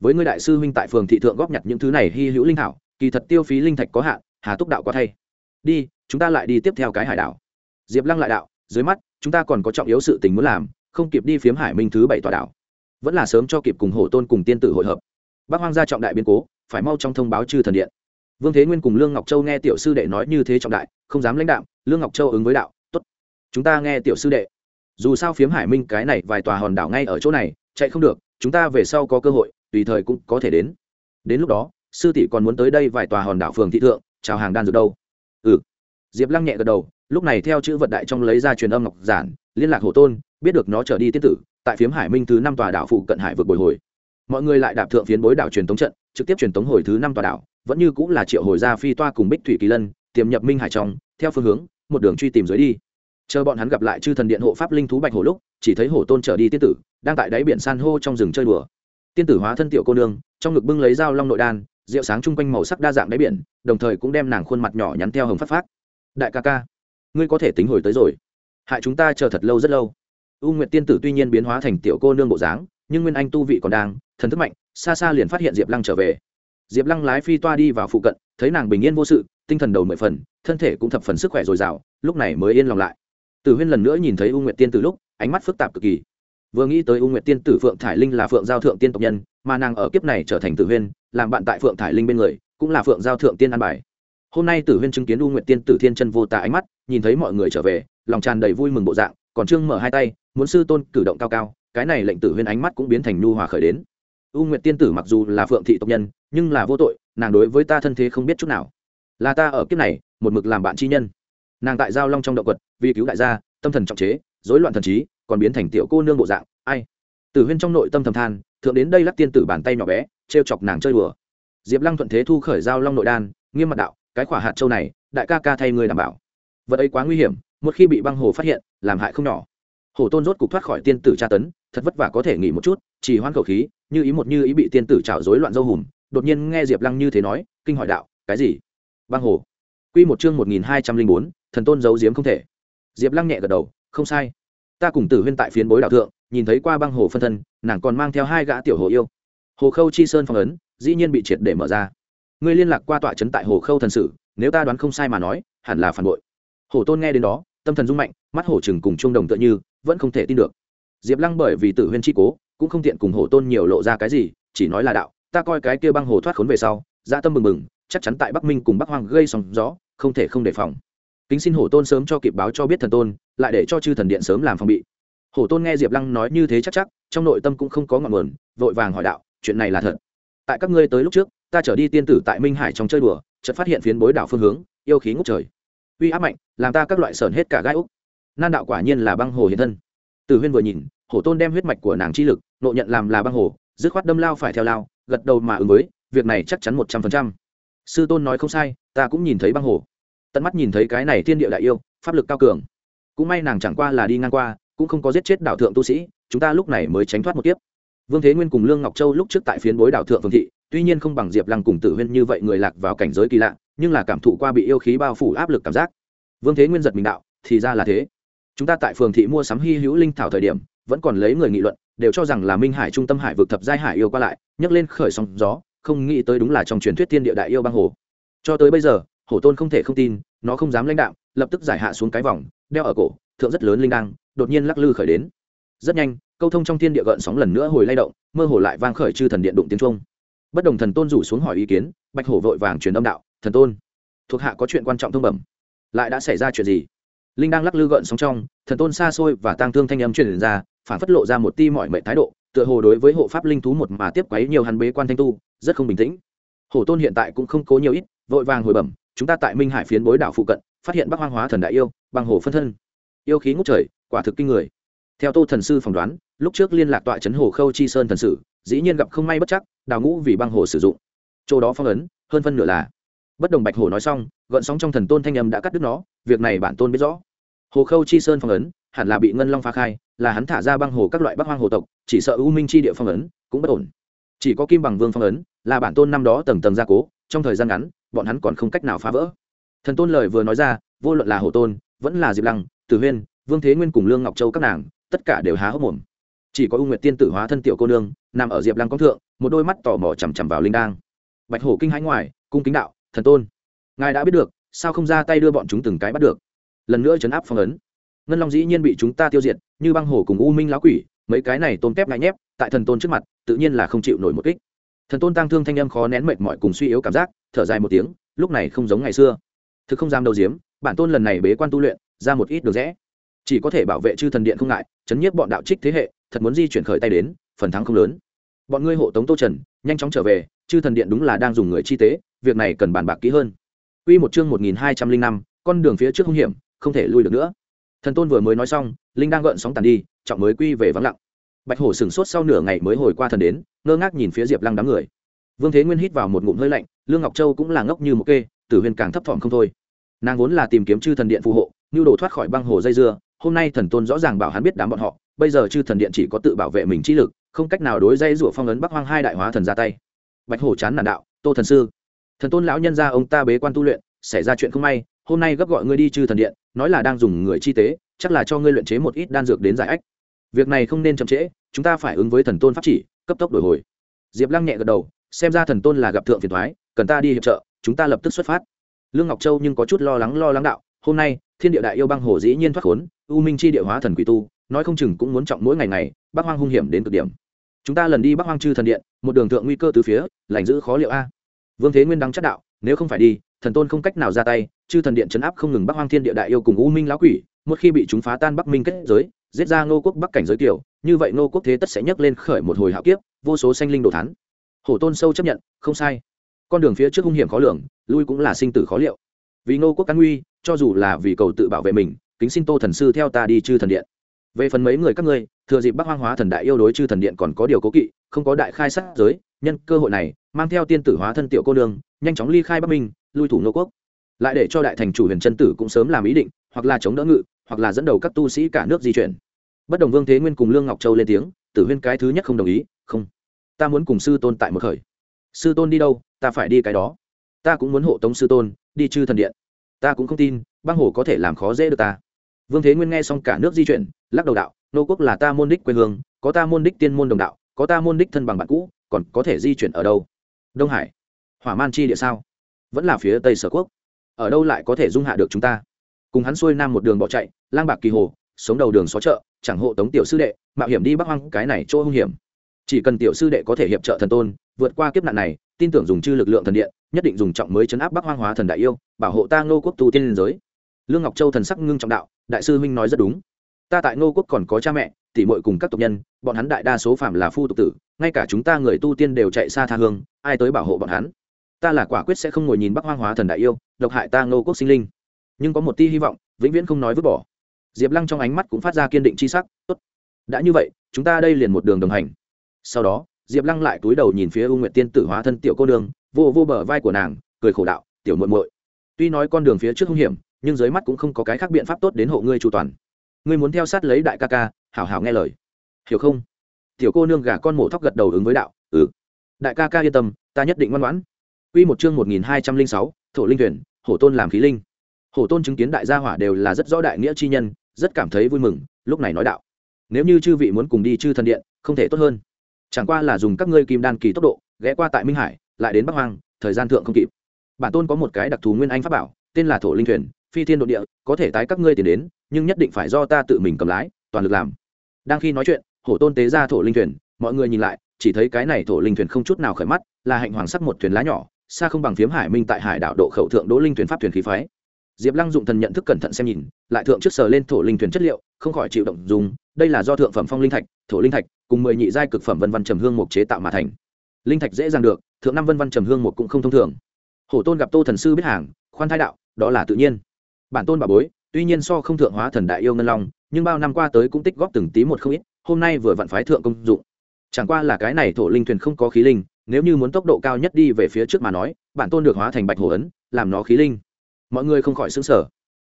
Với ngươi đại sư huynh tại phường thị thượng góp nhặt những thứ này hy hữu linh thảo, kỳ thật tiêu phí linh thạch có hạn, hà túc đạo quá thay. Đi, chúng ta lại đi tiếp theo cái hải đảo diệp lăng lại đạo, dưới mắt, chúng ta còn có trọng yếu sự tình muốn làm, không kịp đi phiếm hải minh thứ bảy tòa đảo. Vẫn là sớm cho kịp cùng hổ tôn cùng tiên tử hội hợp. Bác hoang gia trọng đại biến cố, phải mau trong thông báo chư thần điện. Vương thế nguyên cùng lương ngọc châu nghe tiểu sư đệ nói như thế trọng đại, không dám lãnh đạo lương ngọc châu ứng với đạo t ố t chúng ta nghe tiểu sư đệ. Dù sao phiếm hải minh cái này vài tòa hòn đảo ngay ở chỗ này, chạy không được, chúng ta về sau có cơ hội, tùy thời cũng có thể đến. Đến lúc đó, sư tỷ còn muốn tới đây vài tòa hòn đảo phường thị thượng, chào hàng đan dược đâu? Ừ. Diệp lăng nhẹ gật đầu lúc này theo chữ vật đại trong lấy ra truyền âm ngọc giản, liên lạc hồ tôn, biết được nó trở đi tiên tử, tại phiếm hải minh thứ năm tòa đảo phụ cận hải vực bồi hồi. Mọi người lại đạp thượng phiến bối đảo truyền tống trận, trực tiếp truyền tống hồi thứ năm tòa đảo, vẫn như cũng là triệu hồi ra phi toa cùng bích thủy kỳ lân, tiềm nhập minh hải trong, theo phương hướng, một đường truy tìm dưới đi. Chờ bọn hắn gặp lại chư thần điện hộ pháp linh thú bạch hổ lúc, chỉ thấy hồ tôn trở đi tiên tử, đang tại đáy biển san hô trong rừng chơi đùa. Tiên tử hóa thân tiểu cô nương, trong ngực bưng lấy dao long nội đan, rượu sáng chung quanh màu sắc đa dạng đáy biển, đồng thời cũng đem nàng khuôn mặt nhỏ nhắn theo hồng phát phát đại ca ca ngươi có thể tính hồi tới rồi. Hại chúng ta chờ thật lâu rất lâu. U nguyệt tiên tử tuy nhiên biến hóa thành tiểu cô nương bộ dáng, nhưng nguyên anh tu vị còn đang, thần thức mạnh, xa xa liền phát hiện diệp lăng trở về. Diệp lăng lái phi toa đi vào phụ cận, thấy nàng bình yên vô sự, tinh thần đầu mười phần, thân thể cũng thập phần sức khỏe dồi dào, lúc này mới yên lòng lại. Tử huyên lần nữa nhìn thấy u nguyệt tiên tử lúc, ánh mắt phức tạp cực kỳ. Vừa nghĩ tới u nguyệt tiên tử phượng thải linh là phượng giao thượng tiên tộc nhân, mà nàng ở kiếp này trở thành tử huyên, làm bạn tại phượng thải linh bên người, cũng là phượng giao thượng tiên an bài. Hôm nay tử huyên chứng kiến u nguyệt tiên tử thiên chân vô tả ánh mắt nhìn thấy mọi người trở về, lòng tràn đầy vui mừng bộ dạng, còn trương mở hai tay, muốn sư tôn cử động cao cao, cái này lệnh tử huyên ánh mắt cũng biến thành nhu hòa khởi đến. U nguyệt tiên tử mặc dù là phượng thị tộc nhân, nhưng là vô tội, nàng đối với ta thân thế không biết chút nào. Là ta ở kiếp này, một mực làm bạn chi nhân. Nàng tại giao long trong động quật, vì cứu đại gia, tâm thần trọng chế, rối loạn thần trí, còn biến thành tiểu cô nương bộ dạng, ai? Tử huyên trong nội tâm thầm than, thượng đến đây lắc tiên tử bàn tay nhỏ bé t chọc nàng chơi đùa. Diệp lăng thuận thế thu khởi giao long nội đan, nghiêm mặt đạo, cái khỏa hạt châu này, đại ca ca thay người đảm bảo vật ấy quá nguy hiểm, một khi bị băng hồ phát hiện, làm hại không nhỏ. Hồ tôn rốt cục thoát khỏi tiên tử tra tấn, thật vất vả có thể nghỉ một chút, chỉ hoan khẩu khí, như ý một như ý bị tiên tử trào rối loạn dâu hùm, đột nhiên nghe diệp lăng như thế nói, kinh hỏi đạo, cái gì? Băng hồ. Q một chương một nghìn hai trăm linh bốn, thần tôn giấu diếm không thể. Diệp lăng nhẹ gật đầu, không sai. Ta cùng tử huyên tại phiến bối đạo thượng, nhìn thấy qua băng hồ phân thân, nàng còn mang theo hai gã tiểu hồ yêu. Hồ khâu chi sơn phong ấn, dĩ nhiên bị triệt để mở ra. Ngươi liên lạc qua tọa trấn tại hồ khâu thần sử, nếu ta đoán không sai mà nói, hẳn là phản bội hổ tôn nghe đến đó, tâm thần rung mạnh, mắt hổ chừng cùng trung đồng tựa như, vẫn không thể tin được. Diệp lăng bởi vì tử huyên chi cố, cũng không tiện cùng hổ tôn nhiều lộ ra cái gì, chỉ nói là đạo, ta coi cái kia băng hồ thoát khốn về sau dã tâm mừng mừng chắc chắn tại bắc minh cùng bắc hoang gây sóng gió, không thể không đề phòng. Kính xin hổ tôn sớm cho kịp báo cho biết thần tôn, lại để cho chư thần điện sớm làm phòng bị. Hổ tôn nghe diệp lăng nói như thế chắc chắc, trong nội tâm cũng không có ngọn nguồn, vội vàng hỏi đạo, chuyện này là thật. Tại các ngươi tới lúc trước, ta trở đi tiên tử tại minh hải trong chơi đùa, chợt phát hiện phiến bối đảo phương hướng, yêu khí ngốc trời uy áp mạnh, làm ta các loại sởn hết cả gai úc. Nan đạo quả nhiên là băng hồ hiện thân. Từ huyên vừa nhìn, hổ tôn đem huyết mạch của nàng chi lực, nộ nhận làm là băng hồ, dứt khoát đâm lao phải theo lao, gật đầu mà ứng với, việc này chắc chắn một trăm phần trăm. Sư tôn nói không sai, ta cũng nhìn thấy băng hồ. Tận mắt nhìn thấy cái này thiên địa đại yêu, pháp lực cao cường. Cũng may nàng chẳng qua là đi ngang qua, cũng không có giết chết đạo thượng tu sĩ, chúng ta lúc này mới tránh thoát một tiếp vương thế nguyên cùng lương ngọc châu lúc trước tại phiến bối đạo thượng phương thị, tuy nhiên không bằng diệp lăng cùng tử huyên như vậy người lạc vào cảnh giới kỳ lạ nhưng là cảm thụ qua bị yêu khí bao phủ áp lực cảm giác. Vương thế nguyên giật mình đạo, thì ra là thế. Chúng ta tại phường thị mua sắm hy hữu linh thảo thời điểm, vẫn còn lấy người nghị luận, đều cho rằng là minh hải trung tâm hải vực thập giai hải yêu qua lại, nhấc lên khởi sóng gió, không nghĩ tới đúng là trong truyền thuyết thiên địa đại yêu băng hồ. Cho tới bây giờ, hổ tôn không thể không tin, nó không dám lãnh đạo, lập tức giải hạ xuống cái vòng, đeo ở cổ, thượng rất lớn linh đăng, đột nhiên lắc lư khởi đến. Rất nhanh, câu thông trong thiên địa gợn sóng lần nữa hồi lay động, mơ hồ lại vang khởi chư thần điện đụng tiếng trung bất đồng thần tôn rủ xuống hỏi ý kiến, bạch hổ vội vàng truyền âm đạo thần tôn. Thuộc hạ có chuyện quan trọng thông bẩm. Lại đã xảy ra chuyện gì? Linh đang lắc lư gợn sóng trong, thần tôn xa xôi và tang thương thanh âm truyền ra, phản phất lộ ra một ti mọi mệnh thái độ, tựa hồ đối với hộ pháp linh thú một mà tiếp quấy nhiều hắn bế quan thanh tu, rất không bình tĩnh. Hổ tôn hiện tại cũng không cố nhiều ít, vội vàng hồi bẩm, chúng ta tại minh hải phiến bối đảo phụ cận, phát hiện bắc hoang hóa thần đại yêu, bằng hồ phân thân. Yêu khí ngút trời, quả thực kinh người. Theo tô thần sư phỏng đoán, lúc trước liên lạc tọa trấn hồ khâu chi sơn thần sử, dĩ nhiên gặp không may bất chắc, đào ngũ vì băng hồ sử dụng. Chỗ đó phong ấn, hơn phân nửa là bất đồng bạch hồ nói xong, gợn sóng trong thần tôn thanh âm đã cắt đứt nó, việc này bản tôn biết rõ. Hồ khâu chi sơn phong ấn, hẳn là bị ngân long phá khai, là hắn thả ra băng hồ các loại bắc hoang hồ tộc, chỉ sợ u minh chi địa phong ấn cũng bất ổn. Chỉ có kim bằng vương phong ấn, là bản tôn năm đó tầng tầng gia cố, trong thời gian ngắn, bọn hắn còn không cách nào phá vỡ. Thần tôn lời vừa nói ra, vô luận là hồ tôn, vẫn là diệp lăng, tử huyên, vương thế nguyên cùng lương ngọc châu các nàng, tất cả đều há hốc mồm. Chỉ có u nguyệt tiên tử hóa thân tiểu cô nương, nằm ở diệp lăng công thượng, một đôi mắt tò mò chằm chằm vào linh đang bạch hổ kinh hãi ngoài, cung kính đạo thần tôn. Ngài đã biết được, sao không ra tay đưa bọn chúng từng cái bắt được? Lần nữa chấn áp phong ấn. Ngân long dĩ nhiên bị chúng ta tiêu diệt, như băng hổ cùng u minh lão quỷ, mấy cái này tôn kép ngại nhép, tại thần tôn trước mặt, tự nhiên là không chịu nổi một kích. Thần tôn tăng thương thanh âm khó nén mệt mỏi cùng suy yếu cảm giác, thở dài một tiếng, lúc này không giống ngày xưa. Thực không dám đầu diếm, bản tôn lần này bế quan tu luyện, ra một ít được rẽ. Chỉ có thể bảo vệ chư thần điện không ngại, chấn nhiếp bọn đạo trích thế hệ, thật muốn di chuyển khởi tay đến, phần thắng không lớn. Bọn ngươi hộ tống tô trần, nhanh chóng trở về, chư thần điện đúng là đang dùng người chi tế việc này cần bàn bạc kỹ hơn Quy một chương một nghìn hai trăm linh năm, con đường phía trước hung hiểm, không thể lui được nữa. Thần Tôn vừa mới nói xong, linh đang gợn sóng tàn đi, trọng mới quy về vắng lặng. Bạch Hổ sừng sốt sau nửa ngày mới hồi qua thần đến, ngơ ngác nhìn phía Diệp Lăng đám người. Vương Thế Nguyên hít vào một ngụm hơi lạnh, Lương Ngọc Châu cũng là ngốc như một kê, Tử Huyền càng thấp thỏm không thôi. Nàng vốn là tìm kiếm chư thần điện phù hộ, nhu đồ thoát khỏi băng hồ dây dưa, hôm nay thần tôn rõ ràng bảo hắn biết đám bọn họ, bây giờ chư thần điện chỉ có tự bảo vệ mình trí lực, không cách nào đối dây rủa phong ấn Bắc Hoang hai đại hóa thần ra tay. Bạch Hổ chán nản đạo, Tô thần sư, thần tôn lão nhân gia ông ta bế quan tu luyện, xảy ra chuyện không may hôm nay gấp gọi ngươi đi chư thần điện nói là đang dùng người chi tế chắc là cho ngươi luyện chế một ít đan dược đến giải ách. Việc này không nên chậm trễ chúng ta phải ứng với thần tôn pháp chỉ cấp tốc đổi hồi. Diệp lăng nhẹ gật đầu xem ra thần tôn là gặp thượng phiền thoái cần ta đi hiệp trợ chúng ta lập tức xuất phát. Lương ngọc châu nhưng có chút lo lắng lo lắng đạo hôm nay thiên địa đại yêu băng hồ dĩ nhiên thoát khốn u minh chi địa hóa thần quỷ tu nói không chừng cũng muốn trọng mỗi ngày này bắc hoang hung hiểm đến cực điểm. Chúng ta lần đi bắc hoang chư thần điện một đường thượng nguy cơ từ phía lành giữ khó liệu a vương thế nguyên đăng chất đạo, nếu không phải đi, thần tôn không cách nào ra tay, chư thần điện chấn áp không ngừng bắc hoang thiên địa đại yêu cùng u minh lão quỷ, một khi bị chúng phá tan bắc minh kết giới, giết ra ngô quốc bắc cảnh giới kiểu như vậy ngô quốc thế tất sẽ nhấc lên khởi một hồi hạo kiếp, vô số sanh linh đồ thắn hổ tôn sâu chấp nhận, không sai. Con đường phía trước hung hiểm khó lường, lui cũng là sinh tử khó liệu. Vì ngô quốc cán nguy, cho dù là vì cầu tự bảo vệ mình, kính xin tô thần sư theo ta đi chư thần điện về phần mấy người các ngươi thừa dịp bắc hoang hóa thần đại yêu đối chư thần điện còn có điều cố kỵ không có đại khai sát giới nhân cơ hội này mang theo tiên tử hóa thân tiểu cô đường, nhanh chóng ly khai bắc minh lui thủ nô quốc. Lại để cho đại thành chủ huyền trân tử cũng sớm làm ý định hoặc là chống đỡ ngự hoặc là dẫn đầu các tu sĩ cả nước di chuyển. Bất đồng vương thế nguyên cùng lương ngọc châu lên tiếng tử huyên cái thứ nhất không đồng ý không. Ta muốn cùng sư tôn tại một khởi. Sư tôn đi đâu? Ta phải đi cái đó. Ta cũng muốn hộ tống sư tôn đi chư thần điện. Ta cũng không tin băng hồ có thể làm khó dễ được ta vương thế nguyên nghe xong cả nước di chuyển, lắc đầu đạo, nô quốc là ta môn đích quê hương, có ta môn đích tiên môn đồng đạo, có ta môn đích thân bằng bạn cũ, còn có thể di chuyển ở đâu? Đông hải, hỏa man chi địa sao? Vẫn là phía tây sở quốc. Ở đâu lại có thể dung hạ được chúng ta? Cùng hắn xuôi nam một đường bỏ chạy, lang bạc kỳ hồ, sống đầu đường xó chợ, chẳng hộ tống tiểu sư đệ, mạo hiểm đi bắc hoang, cái này chỗ hung hiểm. Chỉ cần tiểu sư đệ có thể hiệp trợ thần tôn, vượt qua kiếp nạn này, tin tưởng dùng chư lực lượng thần điện, nhất định dùng trọng mới chấn áp bắc hoang hóa thần đại yêu, bảo hộ ta ngô quốc tu tiên liên giới lương ngọc châu thần sắc ngưng trọng đạo, đại sư huynh nói rất đúng. Ta tại ngô quốc còn có cha mẹ, tỷ muội cùng các tộc nhân, bọn hắn đại đa số phạm là phu tục tử, ngay cả chúng ta người tu tiên đều chạy xa tha hương, ai tới bảo hộ bọn hắn? Ta là quả quyết sẽ không ngồi nhìn bắc hoang hóa thần đại yêu, độc hại ta ngô quốc sinh linh. Nhưng có một tia hy vọng, vĩnh viễn không nói vứt bỏ. Diệp lăng trong ánh mắt cũng phát ra kiên định c h i sắc, tốt, đã như vậy, chúng ta đây liền một đường đồng hành. Sau đó, diệp lăng lại túi đầu nhìn phía u nguyện tiên tử hóa thân tiểu cô đường vô vô bờ vai của nàng, cười khổ đạo, tiểu muội muội, tuy nói con đường phía trước hung hiểm nhưng dưới mắt cũng không có cái khác biện pháp tốt đến hộ ngươi chu toàn. Ngươi muốn theo sát lấy đại ca ca, hảo hảo nghe lời. Hiểu không? Tiểu cô nương gà con mổ thóc gật đầu ứng với đạo ừ. Đại ca ca yên tâm, ta nhất định ngoan ngoãn. Quy một chương một nghìn hai trăm linh sáu, thổ linh thuyền, hổ tôn làm khí linh. Hổ tôn chứng kiến đại gia hỏa đều là rất rõ đại nghĩa chi nhân, rất cảm thấy vui mừng, lúc này nói đạo. Nếu như chư vị muốn cùng đi chư thần điện, không thể tốt hơn. Chẳng qua là dùng các ngươi kim đan kỳ tốc độ, ghé qua tại minh hải, lại đến bắc hoang, thời gian thượng không kịp. Bản tôn có một cái đặc thù nguyên anh pháp bảo, tên là thổ linh thuyền phi thiên đ ộ địa, có thể tái các ngươi tiền đến, nhưng nhất định phải do ta tự mình cầm lái, toàn lực làm. Đang khi nói chuyện, hổ tôn tế ra thổ linh thuyền, mọi người nhìn lại, chỉ thấy cái này thổ linh thuyền không chút nào khởi mắt, là hạnh hoàng sắc một thuyền lá nhỏ, xa không bằng phiếm hải minh tại hải đảo độ khẩu thượng đỗ linh thuyền pháp thuyền khí phái. Diệp lăng dụng thần nhận thức cẩn thận xem nhìn, lại thượng trước sờ lên thổ linh thuyền chất liệu, không khỏi chịu động dùng, đây là do thượng phẩm phong linh thạch, thổ linh thạch, cùng mười nhị giai cực phẩm vân văn trầm hương mục chế tạo mà thành. Linh thạch dễ dàng được, thượng năm vân văn trầm hương mục cũng không thông thường. Hổ tôn gặp tô thần sư biết hàng, khoan thai đạo, đó là tự nhiên bản tôn bà bối, tuy nhiên so không thượng hóa thần đại yêu ngân long, nhưng bao năm qua tới cũng tích góp từng tí một không ít, hôm nay vừa vặn phái thượng công dụng. Chẳng qua là cái này thổ linh thuyền không có khí linh, nếu như muốn tốc độ cao nhất đi về phía trước mà nói, bản tôn được hóa thành bạch hổ ấn, làm nó khí linh. Mọi người không khỏi xứng sở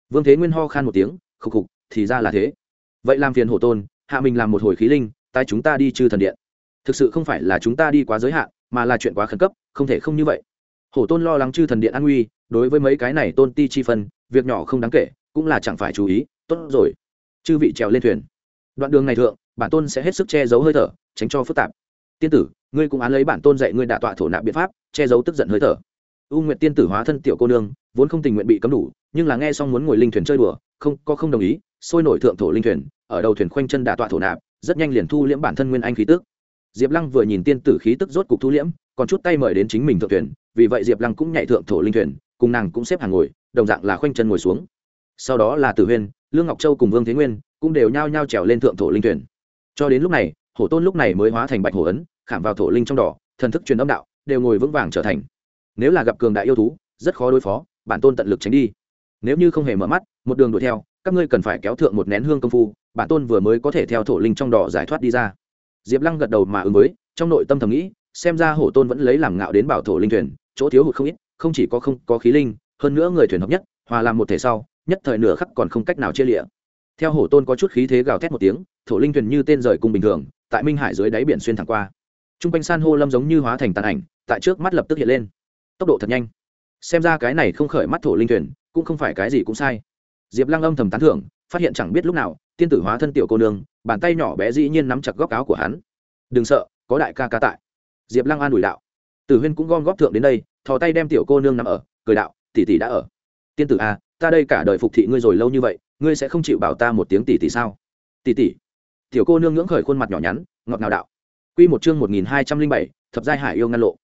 vương thế nguyên ho khan một tiếng, khục khục, thì ra là thế. Vậy làm phiền hổ tôn, hạ mình làm một hồi khí linh, tai chúng ta đi chư thần điện. Thực sự không phải là chúng ta đi quá giới hạn, mà là chuyện quá khẩn cấp, không thể không như vậy. Hổ tôn lo lắng chư thần điện an nguy đối với mấy cái này tôn ti chi phân, việc nhỏ không đáng kể, cũng là chẳng phải chú ý, tốt rồi. Chư vị trèo lên thuyền. Đoạn đường này thượng, bản tôn sẽ hết sức che giấu hơi thở, tránh cho phức tạp. Tiên tử, ngươi cũng án lấy bản tôn dạy ngươi đả tọa thổ nạp biện pháp, che giấu tức giận hơi thở. U nguyệt tiên tử hóa thân tiểu cô nương, vốn không tình nguyện bị cấm đủ, nhưng là nghe xong muốn ngồi linh thuyền chơi đùa, không, có không đồng ý, sôi nổi thượng thổ linh thuyền, ở đầu thuyền khoanh chân đả tọa thổ nạp, rất nhanh liền thu liễm bản thân nguyên anh khí tức. Diệp lăng vừa nhìn tiên tử khí tức rốt cục thu liễm, còn chút tay mời đến chính mình thượng thuyền, vì vậy diệp lăng cũng nhảy thượng thổ linh thuyền cùng nàng cũng xếp hàng ngồi, đồng dạng là khoanh chân ngồi xuống. Sau đó là tử huyên, lương ngọc châu cùng vương thế nguyên, cũng đều nhao nhao trèo lên thượng thổ linh thuyền. Cho đến lúc này, hổ tôn lúc này mới hóa thành bạch hổ ấn, khảm vào thổ linh trong đỏ, thần thức truyền âm đạo, đều ngồi vững vàng trở thành. Nếu là gặp cường đại yêu thú, rất khó đối phó, bản tôn tận lực tránh đi. Nếu như không hề mở mắt, một đường đuổi theo, các ngươi cần phải kéo thượng một nén hương công phu, bản tôn vừa mới có thể theo thổ linh trong đỏ giải thoát đi ra. Diệp lăng gật đầu mà ứng với, trong nội tâm thầm nghĩ, xem ra hổ tôn vẫn lấy làm ngạo đến bảo thổ linh thuyền, chỗ thiếu hụt không ít không chỉ có không có khí linh, hơn nữa người thuyền hợp nhất, hòa làm một thể sau, nhất thời nửa khắc còn không cách nào chia lịa. Theo hổ tôn có chút khí thế gào thét một tiếng, thổ linh thuyền như tên rời cung bình thường, tại minh hải dưới đáy biển xuyên thẳng qua. T r u n g quanh san hô lâm giống như hóa thành tàn ảnh, tại trước mắt lập tức hiện lên. Tốc độ thật nhanh. Xem ra cái này không khởi mắt thổ linh thuyền, cũng không phải cái gì cũng sai. Diệp lăng âm thầm tán thưởng, phát hiện chẳng biết lúc nào, tiên tử hóa thân tiểu cô nương, bàn tay nhỏ bé dĩ nhiên nắm chặt góc áo của hắn. Đừng sợ, có đại ca ca tại. Diệp lăng an ủi đạo tử huyên cũng gom góp thượng đến đây thò tay đem tiểu cô nương nằm ở cười đạo tỷ tỷ đã ở. Tiên tử a à, ta đây cả đời phục thị ngươi rồi lâu như vậy ngươi sẽ không chịu bảo ta một tiếng tỷ tỷ sao? Tỷ tỷ. Tiểu cô nương ngưỡng khởi khuôn mặt nhỏ nhắn ngọt ngào đạo. Quy một chương một nghìn hai trăm linh bảy thập giai hải yêu ngăn lộ.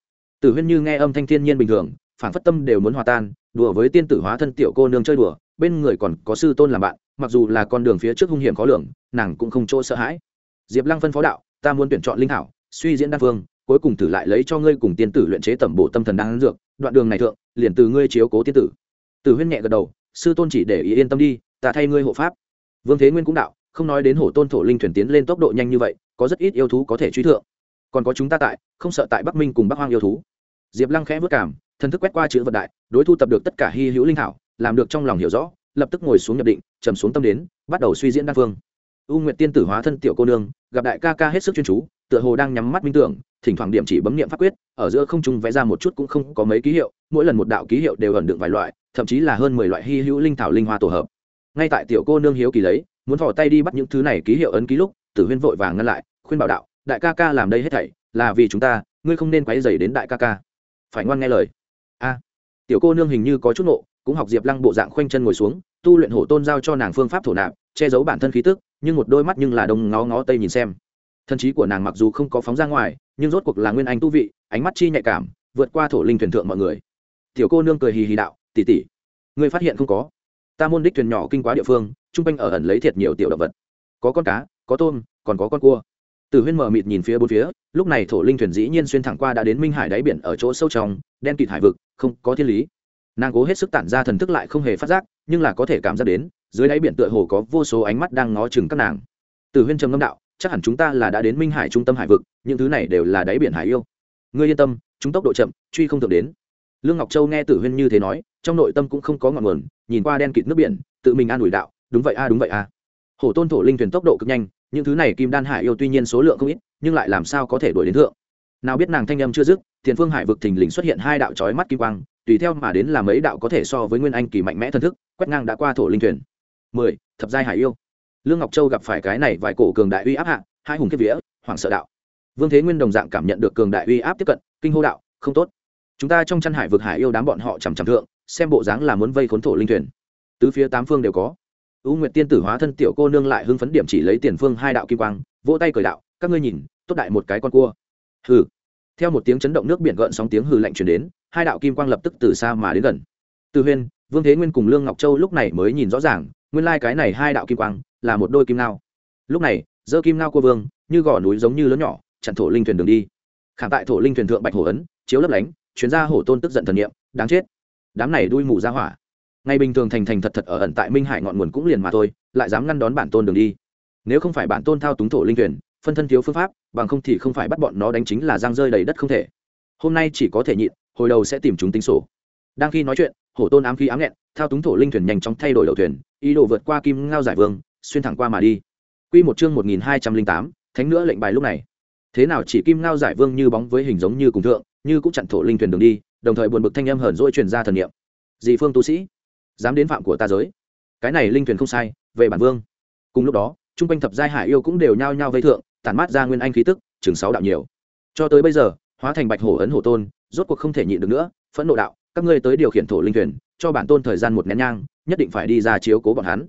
Tử huyên như nghe âm thanh thiên nhiên bình thường phản phất tâm đều muốn hòa tan đùa với tiên tử hóa thân tiểu cô nương chơi đùa bên người còn có sư tôn làm bạn mặc dù là con đường phía trước hung hiểm khó lường nàng cũng không chỗ sợ hãi. Diệp lăng phân phó đạo ta muốn tuyển chọn linh thảo suy diễn đan phương cuối cùng thử lại lấy cho ngươi cùng tiên tử luyện chế tẩm bộ tâm thần đang dược, đoạn đường này thượng, liền từ ngươi chiếu cố tiên tử. Tử huyên nhẹ gật đầu, sư tôn chỉ để ý yên tâm đi, ta thay ngươi hộ pháp. Vương thế nguyên cũng đạo, không nói đến hổ tôn thổ linh thuyền tiến lên tốc độ nhanh như vậy, có rất ít yêu thú có thể truy thượng. Còn có chúng ta tại, không sợ tại bắc minh cùng bắc hoang yêu thú. Diệp lăng khẽ vất cảm thần thức quét qua chữ vật đại, đối thu tập được tất cả hy hữu linh thảo, làm được trong lòng hiểu rõ, lập tức ngồi xuống nhập định, trầm xuống tâm đến, bắt đầu suy diễn đan phương. U nguyệt tiên tử hóa thân tiểu cô nương, gặp đại ca ca hết sức chuyên chú, tựa hồ đang nhắm mắt minh tưởng thỉnh thoảng điểm chỉ bấm nghiệm pháp quyết ở giữa không trung vẽ ra một chút cũng không có mấy ký hiệu mỗi lần một đạo ký hiệu đều ẩn đựng vài loại thậm chí là hơn mười loại hy hữu linh thảo linh hoa tổ hợp. Ngay tại tiểu cô nương hiếu kỳ lấy muốn thò tay đi bắt những thứ này ký hiệu ấn ký lúc tử huyên vội vàng ngăn lại khuyên bảo đạo đại ca ca làm đây hết thảy là vì chúng ta ngươi không nên quấy dày đến đại ca ca. Phải ngoan nghe lời. A, à, tiểu cô nương hình như có chút nộ cũng học diệp lăng bộ dạng khoanh chân ngồi xuống tu luyện hổ tôn giao cho nàng phương pháp thổ nạp che giấu bản thân khí tức nhưng một đôi mắt nhưng là đông ngó ngó tây nhìn xem. Thân trí của nàng mặc dù không có phóng ra ngoài nhưng rốt cuộc là nguyên anh tu vị, ánh mắt chi nhạy cảm, vượt qua thổ linh thuyền thượng mọi người. Tiểu cô nương cười hì hì đạo tỉ tỉ ngươi phát hiện không có? Ta môn đích thuyền nhỏ kinh quá địa phương chung quanh ở ẩn lấy thiệt nhiều tiểu động vật. Có con cá, có tôm, còn có con cua. Từ huyên mờ mịt nhìn phía bốn phía, lúc này thổ linh thuyền dĩ nhiên xuyên thẳng qua đã đến minh hải đáy biển ở chỗ sâu trong, đen kịt hải vực, không có thiên lý. Nàng cố hết sức tản ra thần thức lại không hề phát giác, nhưng là có thể cảm giác đến, dưới đáy biển tựa hồ có vô số ánh mắt đang ngó chừng các nàng. Từ huyên trầm ngâm đạo chắc hẳn chúng ta là đã đến minh hải trung tâm hải vực, những thứ này đều là đáy biển hải yêu. Ngươi yên tâm, chúng tốc độ chậm, truy không thượng đến. Lương ngọc châu nghe tử huyên như thế nói, trong nội tâm cũng không có ngọn nguồn, nhìn qua đen kịt nước biển, tự mình an ủi đạo, đúng vậy a, đúng vậy a. Hổ tôn thổ linh thuyền tốc độ cực nhanh, những thứ này kim đan hải yêu tuy nhiên số lượng không ít, nhưng lại làm sao có thể đuổi đến thượng. Nào biết nàng thanh âm chưa dứt, thiền phương hải vực thình lình xuất hiện hai đạo trói mắt kim quang, tùy theo mà đến là mấy đạo có thể so với nguyên anh kỳ mạnh mẽ thân thức, quét ngang đã qua thổ linh thuyền. Mười, thập giai hải yêu lương ngọc châu gặp phải cái này vài cổ cường đại uy áp hạ, hai hùng kiếp vía, hoảng sợ đạo. Vương thế nguyên đồng dạng cảm nhận được cường đại uy áp tiếp cận, kinh hô đạo, không tốt. Chúng ta trong chăn hải vực hải yêu đám bọn họ chằm chằm thượng, xem bộ dáng là muốn vây khốn thổ linh thuyền. Tứ phía tám phương đều có. Ưu nguyệt tiên tử hóa thân tiểu cô nương lại hưng phấn điểm chỉ lấy tiền phương hai đạo kim quang, vỗ tay cởi đạo, các ngươi nhìn, tốt đại một cái con cua. Hừ. Theo một tiếng chấn động nước biển gợn sóng tiếng hừ lạnh chuyển đến, hai đạo kim quang lập tức từ xa mà đến gần. Từ huyên, vương thế nguyên cùng lương ngọc châu lúc này mới nhìn rõ ràng nguyên lai cái này hai đạo kim quang là một đôi kim nao lúc này, dơ kim nao của vương, như gò núi giống như lớn nhỏ, chặn thổ linh thuyền đường đi. Khảm tại thổ linh thuyền thượng bạch hổ ấn, chiếu lấp lánh, chuyến ra hổ tôn tức giận thần nghiệm đáng chết. Đám này đuôi mù ra hỏa. Ngày bình thường thành thành thật thật ở ẩn tại minh hải ngọn nguồn cũng liền mà thôi, lại dám ngăn đón bản tôn đường đi. Nếu không phải bản tôn thao túng thổ linh thuyền, phân thân thiếu phương pháp, bằng không thì không phải bắt bọn nó đánh chính là giang rơi đầy đất không thể. Hôm nay chỉ có thể nhịn, hồi đầu sẽ tìm chúng tính sổ. Đang khi nói chuyện, hổ tôn ám khí ám nghẹn thao túng thổ linh thuyền nhanh chóng thay đổi đầu thuyền, ý đồ vượt qua kim ngao giải vương, xuyên thẳng qua mà đi. Quy một chương một nghìn hai trăm linh tám, thánh nữa lệnh bài lúc này. Thế nào chỉ kim ngao giải vương như bóng với hình giống như cùng thượng, như cũng chặn thổ linh thuyền đường đi, đồng thời buồn bực thanh âm hờn dỗi truyền ra thần niệm. Dị phương tu sĩ, dám đến phạm của ta giới. Cái này linh thuyền không sai, về bản vương. Cùng lúc đó trung quanh thập giai hải yêu cũng đều nhao nhao vây thượng, tản mát ra nguyên anh khí tức chừng sáu đạo nhiều. Cho tới bây giờ, hóa thành bạch hổ ấn hổ tôn, rốt cuộc không thể nhịn được nữa, phẫn nộ đạo, các ngươi tới điều khiển thổ linh thuyền cho bản tôn thời gian một nén nhang, nhất định phải đi ra chiếu cố bọn hắn.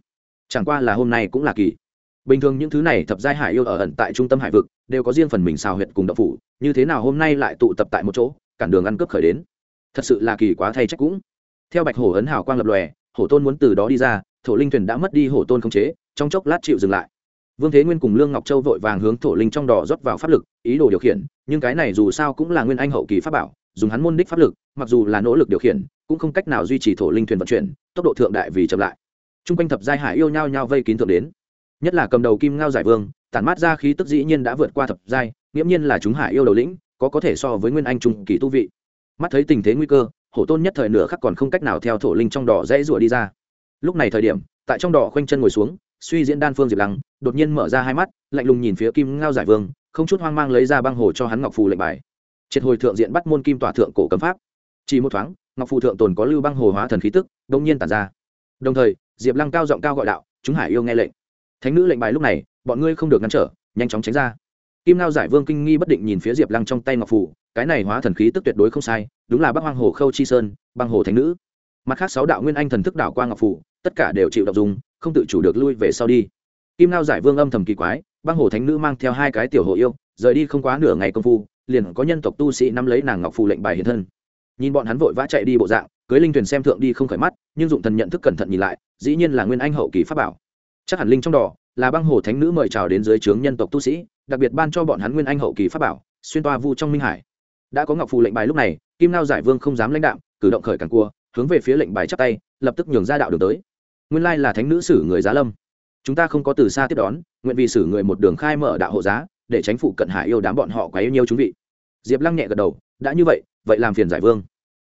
Chẳng qua là hôm nay cũng là kỳ. Bình thường những thứ này thập giai hải yêu ở ẩn tại trung tâm hải vực, đều có riêng phần mình xào huyệt cùng đậu phủ, như thế nào hôm nay lại tụ tập tại một chỗ, cản đường ăn cướp khởi đến. Thật sự là kỳ quá thay trách cũng. Theo bạch hổ ấn hào quang lập lòe, hổ tôn muốn từ đó đi ra, thổ linh thuyền đã mất đi hổ tôn khống chế, trong chốc lát chịu dừng lại. Vương thế nguyên cùng lương ngọc châu vội vàng hướng thổ linh trong đỏ rót vào pháp lực, ý đồ điều khiển, nhưng cái này dù sao cũng là nguyên anh hậu kỳ pháp bảo dùng hắn môn đích pháp lực, mặc dù là nỗ lực điều khiển, cũng không cách nào duy trì thổ linh thuyền vận chuyển, tốc độ thượng đại vì chậm lại. T r u n g quanh thập giai hải yêu nhau nhau vây kín thượng đến. Nhất là cầm đầu kim ngao giải vương, tản mát ra khí tức dĩ nhiên đã vượt qua thập giai, nghiễm nhiên là chúng hải yêu đầu lĩnh, có có thể so với nguyên anh trung kỳ tu vị. Mắt thấy tình thế nguy cơ, hổ tôn nhất thời nửa khắc còn không cách nào theo thổ linh trong đỏ dễ rủa đi ra. Lúc này thời điểm, tại trong đỏ khoanh chân ngồi xuống, suy diễn đan phương diệp lăng, đột nhiên mở ra hai mắt, lạnh lùng nhìn phía kim ngao giải vương, không chút hoang mang lấy ra băng hồ cho hắn ngọc phù lệnh bài triệt hồi thượng diện bắt môn kim tỏa thượng cổ cấm pháp. Chỉ một thoáng, ngọc phù thượng tồn có lưu băng hồ hóa thần khí tức đông nhiên tản ra. Đồng thời, diệp lăng cao giọng cao gọi đạo, chúng hải yêu nghe lệnh. Thánh nữ lệnh bài lúc này, bọn ngươi không được ngăn trở, nhanh chóng tránh ra. Kim lao giải vương kinh nghi bất định nhìn phía diệp lăng trong tay ngọc phù, cái này hóa thần khí tức tuyệt đối không sai, đúng là bắc hoang hồ khâu chi sơn, băng hồ thánh nữ. Mặt khác sáu đạo nguyên anh thần thức đảo qua ngọc phù, tất cả đều chịu đ ộ n g dùng không tự chủ được lui về sau đi. Kim lao giải vương âm thầm kỳ quái, băng hồ thánh nữ mang theo hai cái tiểu hồ yêu, rời đi không quá nửa ngày công phu liền có nhân tộc tu sĩ nắm lấy nàng ngọc phù lệnh bài hiện thân. Nhìn bọn hắn vội vã chạy đi bộ dạng, cưới linh thuyền xem thượng đi không khởi mắt, nhưng dụng thần nhận thức cẩn thận nhìn lại, dĩ nhiên là nguyên anh hậu kỳ pháp bảo. Chắc hẳn linh trong đỏ, là băng hồ thánh nữ mời chào đến dưới trướng nhân tộc tu sĩ, đặc biệt ban cho bọn hắn nguyên anh hậu kỳ pháp bảo, xuyên toa vu trong minh hải. Đã có ngọc phù lệnh bài lúc này, kim nao giải vương không dám lãnh đạm, cử động khởi càng cua, hướng về phía lệnh bài chắp tay, lập tức nhường ra đạo đường tới. Nguyên lai là thánh nữ sử người giá lâm. Chúng ta không có từ xa tiếp đón, nguyện vì sử người một đường khai mở đạo hộ giá để tránh phụ cận hải yêu đám bọn họ quá yêu nhiều chúng vị. Diệp lăng nhẹ gật đầu, đã như vậy vậy làm phiền giải vương.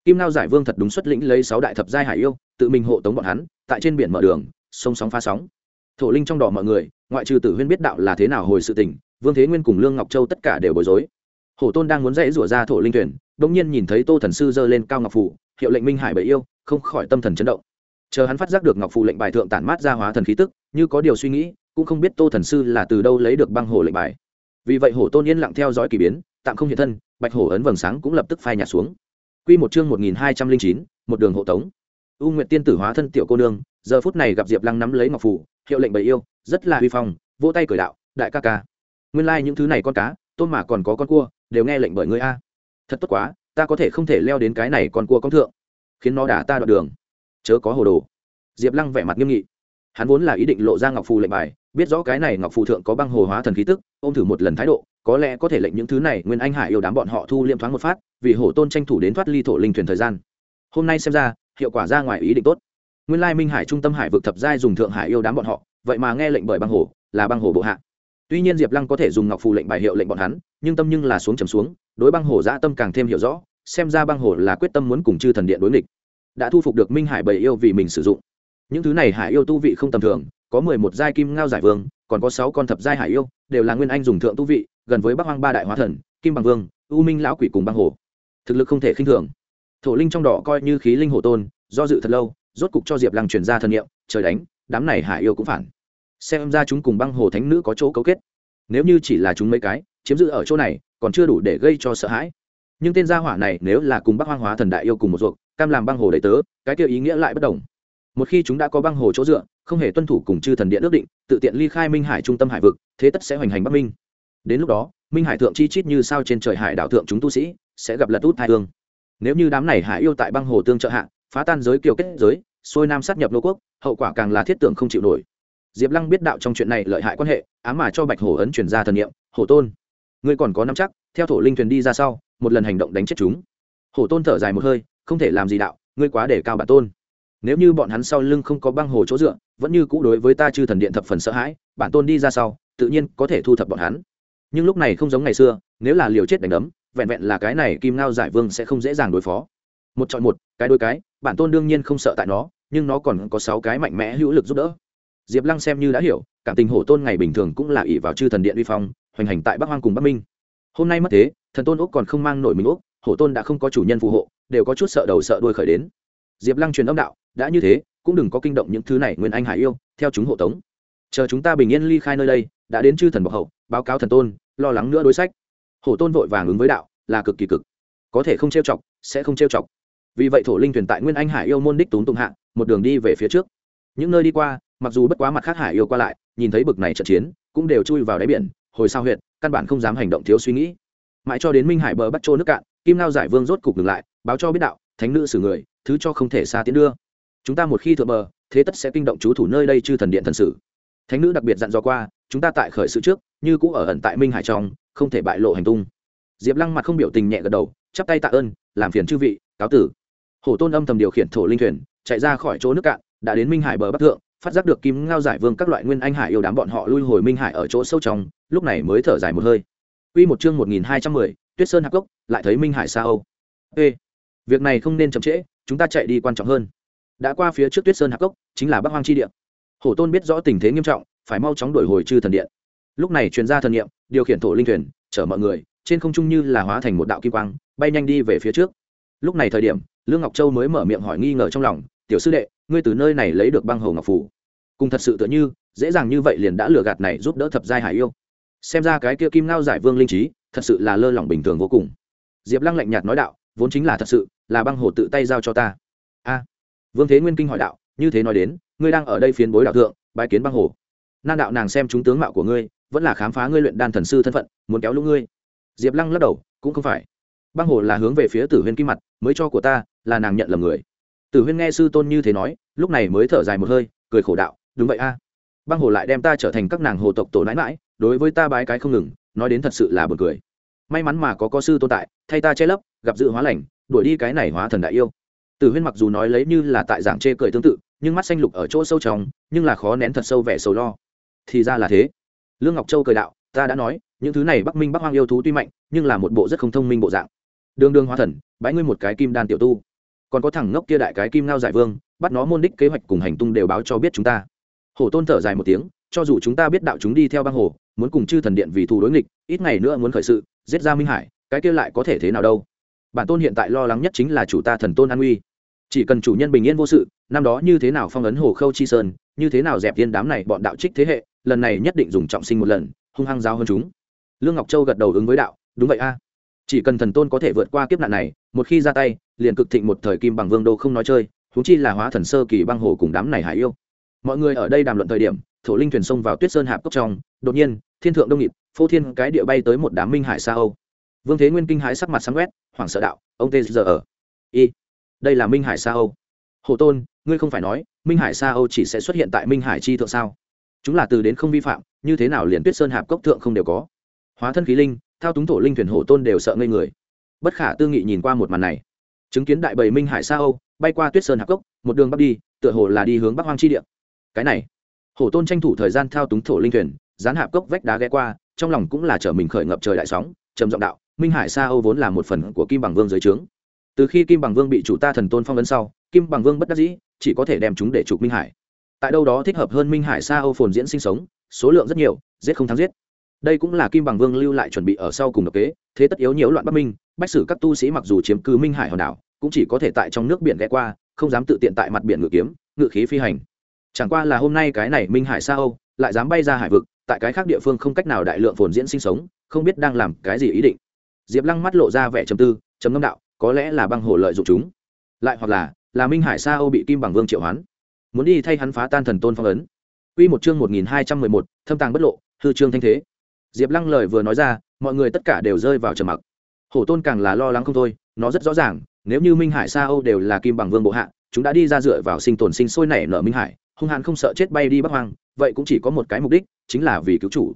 Kim lao giải vương thật đúng xuất lĩnh lấy sáu đại thập giai hải yêu, tự mình hộ tống bọn hắn, tại trên biển mở đường sông sóng phá sóng. Thổ linh trong đỏ mọi người, ngoại trừ tử huyên biết đạo là thế nào hồi sự tình, vương thế nguyên cùng lương ngọc châu tất cả đều bối rối. Hổ tôn đang muốn dãy rủa ra thổ linh thuyền, bỗng nhiên nhìn thấy tô thần sư giơ lên cao ngọc phủ hiệu lệnh minh hải bậy yêu, không khỏi tâm thần chấn động. Chờ hắn phát giác được ngọc phủ lệnh bài thượng tản mát ra hóa thần khí tức, như có điều suy nghĩ, cũng không biết tô thần sư là từ đâu lấy được băng hồ lệnh bài vì vậy hổ tôn yên lặng theo dõi k ỳ biến, tạm không hiện thân, bạch hổ ấn vầng sáng cũng lập tức phai nhạt xuống. Quy một chương một nghìn hai trăm linh chín, một đường hộ tống. U nguyện tiên tử hóa thân tiểu cô nương, giờ phút này gặp diệp lăng nắm lấy ngọc phủ, hiệu lệnh bầy yêu, rất là huy phong, vỗ tay cởi đạo, đại ca ca, nguyên lai、like、những thứ này con cá tôm mà còn có con cua, đều nghe lệnh bởi người a. Thật tốt quá, ta có thể không thể leo đến cái này con cua con thượng, khiến nó đả ta đoạn đường. Chớ có hồ đồ. Diệp lăng vẻ mặt nghiêm nghị. Hắn vốn là ý định lộ ra ngọc phù lệnh bài biết rõ cái này ngọc phù thượng có băng hồ hóa thần khí tức ô m thử một lần thái độ, có lẽ có thể lệnh những thứ này nguyên anh hải yêu đám bọn họ thu liêm thoáng một phát, vì hổ tôn tranh thủ đến thoát ly thổ linh thuyền thời gian. Hôm nay xem ra, hiệu quả ra ngoài ý định tốt. Nguyên lai minh hải trung tâm hải vực thập giai dùng thượng hải yêu đám bọn họ, vậy mà nghe lệnh bởi băng hồ, là băng hồ bộ hạ. Tuy nhiên diệp lăng có thể dùng ngọc phù lệnh bài hiệu lệnh bọn hắn, nhưng tâm nhưng là xuống trầm xuống, đối băng hồ dã tâm càng thêm hiểu rõ, xem ra băng hồ là quyết tâm muốn cùng chư thần điện đối nghịch. Đã thu phục được minh hải bầy yêu vì mình sử dụng. Những thứ này hải yêu tu vị không tầm thường có mười một giai kim ngao giải vương, còn có sáu con thập giai hải yêu, đều là nguyên anh dùng thượng tu vị, gần với bắc hoang ba đại hóa thần, kim bằng vương, u minh lão quỷ cùng băng hồ. Thực lực không thể khinh thường. Thổ linh trong đỏ coi như khí linh hồ tôn, do dự thật lâu, rốt cục cho diệp lăng truyền ra thân nhiệm trời đánh, đám này hải yêu cũng phản. Xem ra chúng cùng băng hồ thánh nữ có chỗ cấu kết. Nếu như chỉ là chúng mấy cái, chiếm giữ ở chỗ này, còn chưa đủ để gây cho sợ hãi. Nhưng tên gia hỏa này nếu là cùng bắc hoang hóa thần đại yêu cùng một ruột, cam làm băng hồ đầy tớ, cái kia ý nghĩa lại bất đồng một khi chúng đã có băng hồ chỗ dựa, không hề tuân thủ cùng chư thần điện ước định, tự tiện ly khai minh hải trung tâm hải vực, thế tất sẽ hoành hành bắc minh. Đến lúc đó, minh hải thượng chi chít như sao trên trời hải đảo thượng chúng tu sĩ sẽ gặp lật út thai thương nếu như đám này hải yêu tại băng hồ tương trợ hạ, phá tan giới kiều kết giới, xuôi nam sát nhập lô quốc, hậu quả càng là thiết tưởng không chịu nổi. Diệp lăng biết đạo trong chuyện này lợi hại quan hệ, ám mà cho bạch hổ ấn chuyển ra thần nghiệm hổ tôn, ngươi còn có năm chắc, theo thổ linh thuyền đi ra sau, một lần hành động đánh chết chúng. Hổ tôn thở dài một hơi, không thể làm gì đạo, ngươi quá để cao bản tôn nếu như bọn hắn sau lưng không có băng hồ chỗ dựa, vẫn như cũ đối với ta chư thần điện thập phần sợ hãi, bản tôn đi ra sau, tự nhiên có thể thu thập bọn hắn. Nhưng lúc này không giống ngày xưa, nếu là liều chết đánh đấm, vẹn vẹn là cái này kim ngao giải vương sẽ không dễ dàng đối phó. Một chọn một, cái đôi cái, bản tôn đương nhiên không sợ tại nó, nhưng nó còn có sáu cái mạnh mẽ hữu lực giúp đỡ. Diệp lăng xem như đã hiểu, cảm tình hổ tôn ngày bình thường cũng là ỷ vào chư thần điện uy phong, hoành hành tại bắc hoang cùng bắc minh. Hôm nay mất thế, thần tôn úc còn không mang nổi mình úc, hổ tôn đã không có chủ nhân phù hộ, đều có chút sợ đầu sợ đuôi khởi đến diệp lăng truyền âm đạo, đã như thế, cũng đừng có kinh động những thứ này nguyên anh hải yêu, theo chúng hộ tống. Chờ chúng ta bình yên ly khai nơi đây, đã đến chư thần bọc hậu, báo cáo thần tôn, lo lắng nữa đối sách. Hổ tôn vội vàng ứng với đạo, là cực kỳ cực. Có thể không trêu chọc, sẽ không trêu chọc. Vì vậy thổ linh thuyền tại nguyên anh hải yêu môn đích túng tùng hạ, một đường đi về phía trước. Những nơi đi qua, mặc dù bất quá mặt khác hải yêu qua lại, nhìn thấy bực này trận chiến, cũng đều chui vào đáy biển, hồi sao huyện căn bản không dám hành động thiếu suy nghĩ. Mãi cho đến minh hải bờ bắt trô nước cạn, kim lao giải vương rốt cục ngừng lại, báo cho biết đạo thánh nữ xử người thứ cho không thể xa tiến đưa. Chúng ta một khi thượng bờ thế tất sẽ kinh động chú thủ nơi đây chư thần điện thần sử. Thánh nữ đặc biệt dặn dò qua chúng ta tại khởi sự trước như cũng ở ẩn tại minh hải trong không thể bại lộ hành tung. Diệp lăng mặt không biểu tình nhẹ gật đầu chắp tay tạ ơn làm phiền chư vị cáo tử. Hổ tôn âm thầm điều khiển thổ linh thuyền chạy ra khỏi chỗ nước cạn đã đến minh hải bờ bắc thượng phát giác được kim ngao giải vương các loại nguyên anh hải yêu đám bọn họ lui hồi minh hải ở chỗ sâu trong lúc này mới thở dài một hơi. Quy một chương 1210, Tuyết Sơn Hạc Cốc, lại thấy Minh Hải xa Âu. Ê, việc này không nên chậm trễ, chúng ta chạy đi quan trọng hơn. Đã qua phía trước Tuyết Sơn hạc Cốc, chính là Bắc Hoang chi địa. Hổ Tôn biết rõ tình thế nghiêm trọng, phải mau chóng đuổi hồi chư thần điện. Lúc này truyền gia thần niệm, điều khiển thổ linh thuyền, chở mọi người, trên không trung như là hóa thành một đạo kim quang, bay nhanh đi về phía trước. Lúc này thời điểm, Lương Ngọc Châu mới mở miệng hỏi nghi ngờ trong lòng, "Tiểu sư đệ, ngươi từ nơi này lấy được băng hồ ngọc phù?" Cùng thật sự tựa như, dễ dàng như vậy liền đã lừa gạt này giúp đỡ thập giai hải yêu xem ra cái kia kim ngao giải vương linh trí thật sự là lơ lỏng bình thường vô cùng diệp lăng lạnh nhạt nói đạo vốn chính là thật sự là băng hồ tự tay giao cho ta. A, vương thế nguyên kinh hỏi đạo, như thế nói đến, ngươi đang ở đây phiến bối đạo thượng, bái kiến băng hồ. Nan đạo nàng xem chúng tướng mạo của ngươi, vẫn là khám phá ngươi luyện đan thần sư thân phận, muốn kéo lũ ngươi. Diệp lăng lắc đầu, cũng không phải. Băng hồ là hướng về phía tử huyên kim mặt, mới cho của ta, là nàng nhận lầm người. Tử huyên nghe sư tôn như thế nói, lúc này mới thở dài một hơi, cười khổ đạo, đúng vậy a. Băng hồ lại đem ta trở thành các nàng hồ tộc tổ nãi mãi đối với ta bái cái không ngừng, nói đến thật sự là b u ồ n cười. May mắn mà có có sư tồn tại, thay ta che lấp, gặp dự hóa lành đuổi đi cái này hóa thần đại yêu. Tử huyên mặc dù nói lấy như là tại giảng chê cười tương tự, nhưng mắt xanh lục ở chỗ sâu trong, nhưng là khó nén thật sâu vẻ sầu lo. Thì ra là thế. Lương ngọc châu cười đạo, ta đã nói, những thứ này bắc minh bắc hoang yêu thú tuy mạnh, nhưng là một bộ rất không thông minh bộ dạng. Đương đương hóa thần bãi ngươi một cái kim đan tiểu tu. Còn có thằng ngốc kia đại cái kim ngao giải vương, bắt nó môn đích kế hoạch cùng hành tung đều báo cho biết chúng ta. Hổ tôn thở dài một tiếng, cho dù chúng ta biết đạo chúng đi theo băng hồ, muốn cùng chư thần điện vì thù đối nghịch, ít ngày nữa muốn khởi sự, giết ra minh hải, cái kia lại có thể thế nào đâu? Bản tôn hiện tại lo lắng nhất chính là chủ ta thần tôn an uy chỉ cần chủ nhân bình yên vô sự, năm đó như thế nào phong ấn hồ khâu chi sơn, như thế nào dẹp tiên đám này bọn đạo trích thế hệ, lần này nhất định dùng trọng sinh một lần, hung hăng giao hơn chúng. Lương ngọc châu gật đầu ứng với đạo, đúng vậy a. Chỉ cần thần tôn có thể vượt qua kiếp nạn này, một khi ra tay, liền cực thịnh một thời kim bằng vương đô không nói chơi thú chi là hóa thần sơ kỳ băng hồ cùng đám này hải yêu. Mọi người ở đây đàm luận thời điểm, thổ linh thuyền xông vào tuyết sơn hạp cốc trong, đột nhiên, thiên thượng đông nghịt, phô thiên cái địa bay tới một đám minh hải xa âu vương thế nguyên kinh hãi sắc mặt sáng quét, hoảng sợ đạo, ông tê giờ ở? Y, đây là minh hải sa âu. Hồ tôn, ngươi không phải nói, minh hải sa âu chỉ sẽ xuất hiện tại minh hải chi thượng sao? Chúng là từ đến không vi phạm, như thế nào liền tuyết sơn hạp cốc thượng không đều có? Hóa thân khí linh, thao túng thổ linh thuyền hồ tôn đều sợ ngây người. Bất khả tư nghị nhìn qua một màn này. Chứng kiến đại bầy minh hải sa âu, bay qua tuyết sơn hạp cốc, một đường bắc đi, tựa hồ là đi hướng bắc hoang chi địa. Cái này hổ tôn tranh thủ thời gian thao túng thổ linh thuyền, dán hạp cốc vách đá ghé qua, trong lòng cũng là trở mình khởi ngập trời đại sóng, trầm giọng đạo minh hải sa âu vốn là một phần của kim bằng vương dưới trướng. Từ khi kim bằng vương bị chủ ta thần tôn phong ấn sau, kim bằng vương bất đắc dĩ, chỉ có thể đem chúng để trục minh hải. Tại đâu đó thích hợp hơn minh hải sa âu phồn diễn sinh sống, số lượng rất nhiều, giết không thắng giết. Đây cũng là kim bằng vương lưu lại chuẩn bị ở sau cùng độc kế, thế tất yếu nhiễu loạn bắc minh, bách sử các tu sĩ mặc dù chiếm cứ minh hải hòn đảo, cũng chỉ có thể tại trong nước biển ghé qua, không dám tự tiện tại mặt biển ngự kiếm, ngự khí phi hành. Chẳng qua là hôm nay cái này minh hải sa âu lại dám bay ra hải vực, tại cái khác địa phương không cách nào đại lượng phồn diễn sinh sống, không biết đang làm cái gì ý định diệp lăng mắt lộ ra vẻ trầm tư trầm ngâm đạo có lẽ là băng hồ lợi dụng chúng lại hoặc là là minh hải sa âu bị kim bằng vương triệu hoán muốn đi thay hắn phá tan thần tôn phong ấn Quy một chương một nghìn hai trăm mười một, thâm tàng bất lộ, hư chương thanh thế. Diệp Lăng lời vừa nói ra, mọi người tất cả đều rơi vào trầm mặc. Hổ Tôn càng là lo lắng không thôi, nó rất rõ ràng, nếu như Minh Hải Sa Âu đều là kim bằng vương bộ hạ, chúng đã đi ra dựa vào sinh tồn sinh sôi nảy nở Minh Hải, hung hãn không sợ chết bay đi Bắc Hoang, vậy cũng chỉ có một cái mục đích, chính là vì cứu chủ.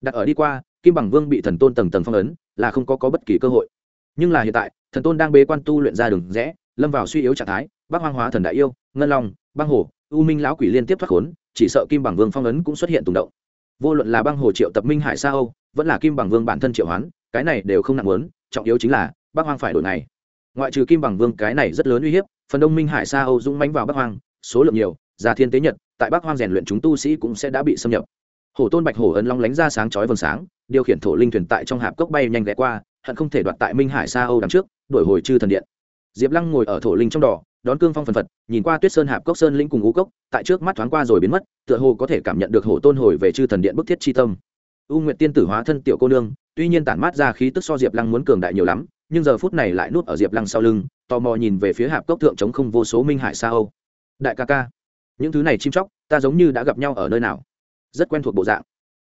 Đặt ở đi qua, kim bằng vương bị thần tôn tầng tầng phong ấn, là không có có bất kỳ cơ hội. Nhưng là hiện tại, thần tôn đang bế quan tu luyện ra đường rẽ, lâm vào suy yếu trạng thái, Bắc Hoang hóa thần đại yêu, ngân long, băng hồ, u minh lão quỷ liên tiếp thoát khốn, chỉ sợ kim bằng vương phong ấn cũng xuất hiện tùng động. Vô luận là băng hồ triệu tập Minh Hải Sa Âu, vẫn là kim bằng vương bản thân triệu hoán, cái này đều không nặng lớn trọng yếu chính là Bắc Hoang phải đổi này. Ngoại trừ kim bằng vương cái này rất lớn uy hiếp, phần đông Minh Hải Sa Âu dũng mánh vào Bắc Hoang, số lượng nhiều, già thiên tế nhật, tại Bắc Hoang rèn luyện chúng tu sĩ cũng sẽ đã bị xâm nhập hổ tôn bạch hổ ấn long lánh ra sáng chói vầng sáng, điều khiển thổ linh thuyền tại trong hạp cốc bay nhanh ghé qua, hận không thể đoạt tại minh hải xa âu đằng trước, đổi hồi chư thần điện. Diệp lăng ngồi ở thổ linh trong đỏ đón cương phong phần phật, nhìn qua tuyết sơn hạp cốc sơn linh cùng ngũ cốc, tại trước mắt thoáng qua rồi biến mất, tựa hồ có thể cảm nhận được hổ tôn hồi về chư thần điện bức thiết chi tâm. U nguyệt tiên tử hóa thân tiểu cô nương, tuy nhiên tản mát ra khí tức so diệp lăng muốn cường đại nhiều lắm, nhưng giờ phút này lại nuốt ở diệp lăng sau lưng, tò mò nhìn về phía hạp cốc thượng chống không vô số minh hải xa âu. Đại ca ca, những thứ này chim chóc, ta giống như đã gặp nhau ở nơi nào? Rất quen thuộc bộ dạng.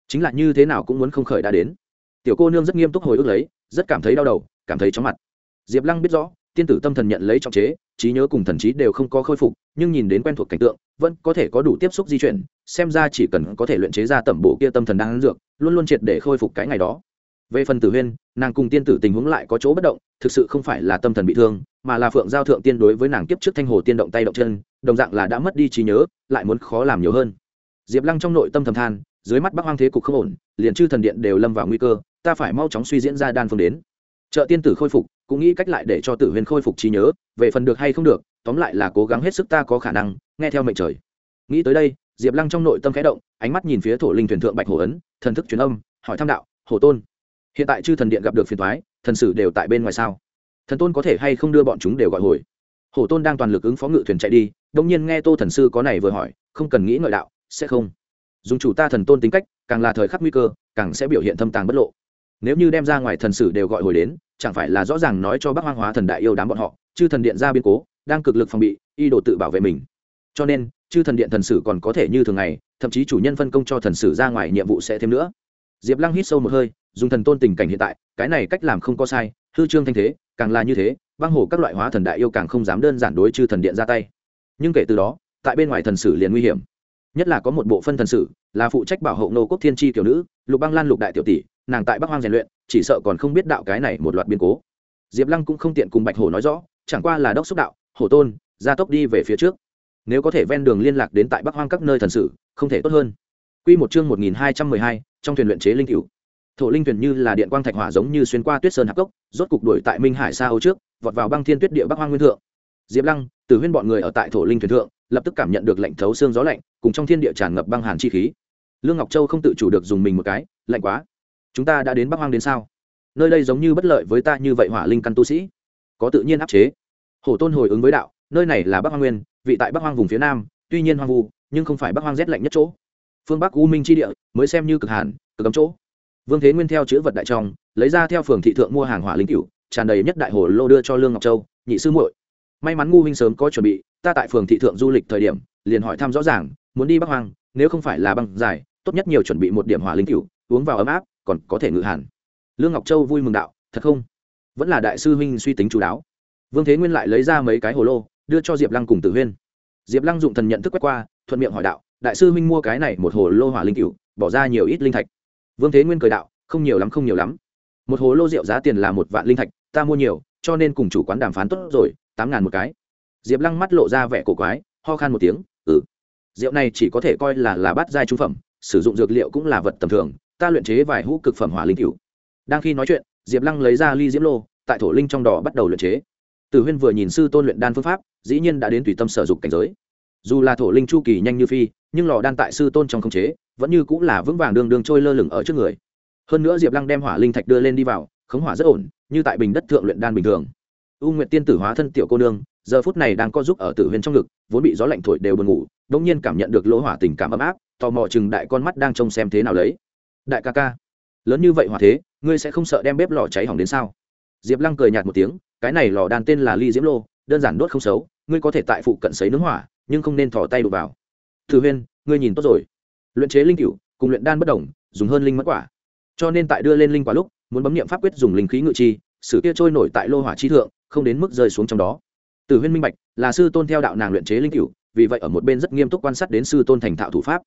Chính là như thế nào cũng muốn không khởi đã đến. Tiểu cô nương rất nghiêm túc hồi ức lấy, rất cảm thấy đau đầu, cảm thấy chóng mặt. Diệp lăng biết rõ, tiên tử tâm thần nhận lấy trọng chế, trí nhớ cùng thần trí đều không có khôi phục, nhưng nhìn đến quen thuộc cảnh tượng, vẫn có thể có đủ tiếp xúc di chuyển, xem ra chỉ cần có thể luyện chế ra tẩm bộ kia tâm thần đang dược, luôn luôn triệt để khôi phục cái ngày đó. Về phần tử huyên, nàng cùng tiên tử tình huống lại có chỗ bất động, thực sự không phải là tâm thần bị thương, mà là phượng giao thượng tiên đối với nàng kiếp trước thanh hồ tiên động tay động chân, đồng dạng là đã mất đi trí nhớ, lại muốn khó làm nhiều hơn diệp lăng trong nội tâm thầm than, dưới mắt bắc hoang thế cục không ổn, liền chư thần điện đều lâm vào nguy cơ, ta phải mau chóng suy diễn ra đan phương đến. Trợ tiên tử khôi phục, cũng nghĩ cách lại để cho tử huyền khôi phục trí nhớ, về phần được hay không được, tóm lại là cố gắng hết sức ta có khả năng, nghe theo mệnh trời. Nghĩ tới đây, diệp lăng trong nội tâm khẽ động, ánh mắt nhìn phía thổ linh thuyền thượng bạch hồ ấn, thần thức truyền âm, hỏi tham đạo hồ tôn, hiện tại chư thần điện gặp được phiền thoái thần sử đều tại bên ngoài sao? Thần tôn có thể hay không đưa bọn chúng đều gọi hồi? Hồ tôn đang toàn lực ứng phó ngự thuyền chạy đi, đông nhiên nghe tô thần sư có này vừa hỏi, không cần nghĩ ngợi đạo sẽ không. Dùng chủ ta thần tôn tính cách, càng là thời khắc nguy cơ, càng sẽ biểu hiện thâm tàng bất lộ. Nếu như đem ra ngoài thần sử đều gọi hồi đến, chẳng phải là rõ ràng nói cho bác hoang hóa thần đại yêu đám bọn họ, chư thần điện ra biến cố, đang cực lực phòng bị y đồ tự bảo vệ mình. Cho nên, chư thần điện thần sử còn có thể như thường ngày, thậm chí chủ nhân phân công cho thần sử ra ngoài nhiệm vụ sẽ thêm nữa. Diệp lăng hít sâu một hơi, dùng thần tôn tình cảnh hiện tại, cái này cách làm không có sai, hư trương thanh thế, càng là như thế, băng hồ các loại hóa thần đại yêu càng không dám đơn giản đối chư thần điện ra tay. Nhưng kể từ đó, tại bên ngoài thần sử liền nguy hiểm nhất là có một bộ phân thần sử, là phụ trách bảo hộ nô quốc thiên tri kiểu nữ, lục băng lan lục đại tiểu tỷ, nàng tại bắc hoang rèn luyện, chỉ sợ còn không biết đạo cái này một loạt biến cố. Diệp lăng cũng không tiện cùng bạch hổ nói rõ, chẳng qua là đốc xúc đạo, hổ tôn, gia tốc đi về phía trước. Nếu có thể ven đường liên lạc đến tại bắc hoang các nơi thần sử, không thể tốt hơn. Q một chương một nghìn hai trăm mười hai, trong thuyền luyện chế linh cựu thổ linh thuyền như là điện quang thạch hỏa giống như xuyên qua tuyết sơn hạc cốc, rốt cục đuổi tại minh hải xa âu trước, vọt vào băng thiên tuyết địa bắc hoang nguyên thượng. Diệp lăng từ huyên bọn người ở tại thổ linh thuyền thượng lập tức cảm nhận được lạnh thấu xương gió lạnh, cùng trong thiên địa tràn ngập băng hàn chi khí. Lương ngọc châu không tự chủ được dùng mình một cái, lạnh quá, chúng ta đã đến bắc hoang đến sao? Nơi đây giống như bất lợi với ta như vậy hỏa linh căn tu sĩ, có tự nhiên áp chế. Hổ tôn hồi ứng với đạo, nơi này là bắc hoang nguyên, vị tại bắc hoang vùng phía nam, tuy nhiên hoang vu, nhưng không phải bắc hoang rét lạnh nhất chỗ. Phương bắc u minh chi địa, mới xem như cực hàn, cực cấm chỗ. Vương thế nguyên theo chữ vật đại trong lấy ra theo phường thị thượng mua hàng hỏa linh cửu, tràn đầy nhất đại hồ lô đưa cho lương ngọc châu, nhị sư muội, may mắn ngu huynh sớm có chuẩn bị ta tại phường thị thượng du lịch thời điểm, liền hỏi thăm rõ ràng, muốn đi bắc hoang, nếu không phải là băng dài, tốt nhất nhiều chuẩn bị một điểm hỏa linh cựu uống vào ấm áp, còn có thể ngự hàn lương ngọc châu vui mừng đạo, thật không? Vẫn là đại sư huynh suy tính chú đáo. Vương thế nguyên lại lấy ra mấy cái hồ lô, đưa cho diệp lăng cùng tử huyên. Diệp lăng dụng thần nhận thức quét qua, thuận miệng hỏi đạo, đại sư huynh mua cái này một hồ lô hỏa linh cựu bỏ ra nhiều ít linh thạch. Vương thế nguyên cười đạo, không nhiều lắm, không nhiều lắm. Một hồ lô rượu giá tiền là một vạn linh thạch, ta mua nhiều, cho nên cùng chủ quán đàm phán tốt rồi, tám ngàn một cái diệp lăng mắt lộ ra vẻ cổ quái, ho khan một tiếng ừ rượu này chỉ có thể coi là là bát giai trung phẩm, sử dụng dược liệu cũng là vật tầm thường, ta luyện chế vài hũ cực phẩm hỏa linh cựu đang khi nói chuyện, diệp lăng lấy ra ly diễm lô, tại thổ linh trong đỏ bắt đầu luyện chế. Tử huyên vừa nhìn sư tôn luyện đan phương pháp, dĩ nhiên đã đến tùy tâm sở dục cảnh giới. Dù là thổ linh chu kỳ nhanh như phi, nhưng lò đan tại sư tôn trong khống chế, vẫn như cũng là vững vàng đường đường trôi lơ lửng ở trước người. Hơn nữa diệp lăng đem hỏa linh thạch đưa lên đi vào, khống hỏa rất ổn, như tại bình đất thượng luyện đan bình thường. U nguyện tiên tử hóa thân tiểu cô nương giờ phút này đang co giúp ở tử huyên trong ngực, vốn bị gió lạnh thổi đều buồn ngủ đ ỗ n g nhiên cảm nhận được lỗ hỏa tình cảm ấm áp, tò mò chừng đại con mắt đang trông xem thế nào lấy. Đại ca ca, lớn như vậy hỏa thế, ngươi sẽ không sợ đem bếp lò cháy hỏng đến sao? Diệp lăng cười nhạt một tiếng, cái này lò đan tên là ly diễm lô, đơn giản đốt không xấu, ngươi có thể tại phụ cận sấy nướng hỏa, nhưng không nên thỏ tay đụng vào. Tử huyên ngươi nhìn tốt rồi. Luyện chế linh cựu cùng luyện đan bất đồng, dùng hơn linh mất quả. Cho nên tại đưa lên linh quả lúc, muốn bấm nghiệm pháp quyết dùng linh khí ngự chi, sử kia trôi nổi tại lô hỏa chi thượng, không đến mức rơi xuống trong đó. Tử huyên minh bạch, là sư tôn theo đạo nàng luyện chế linh cửu, vì vậy ở một bên rất nghiêm túc quan sát đến sư tôn thành thạo thủ pháp.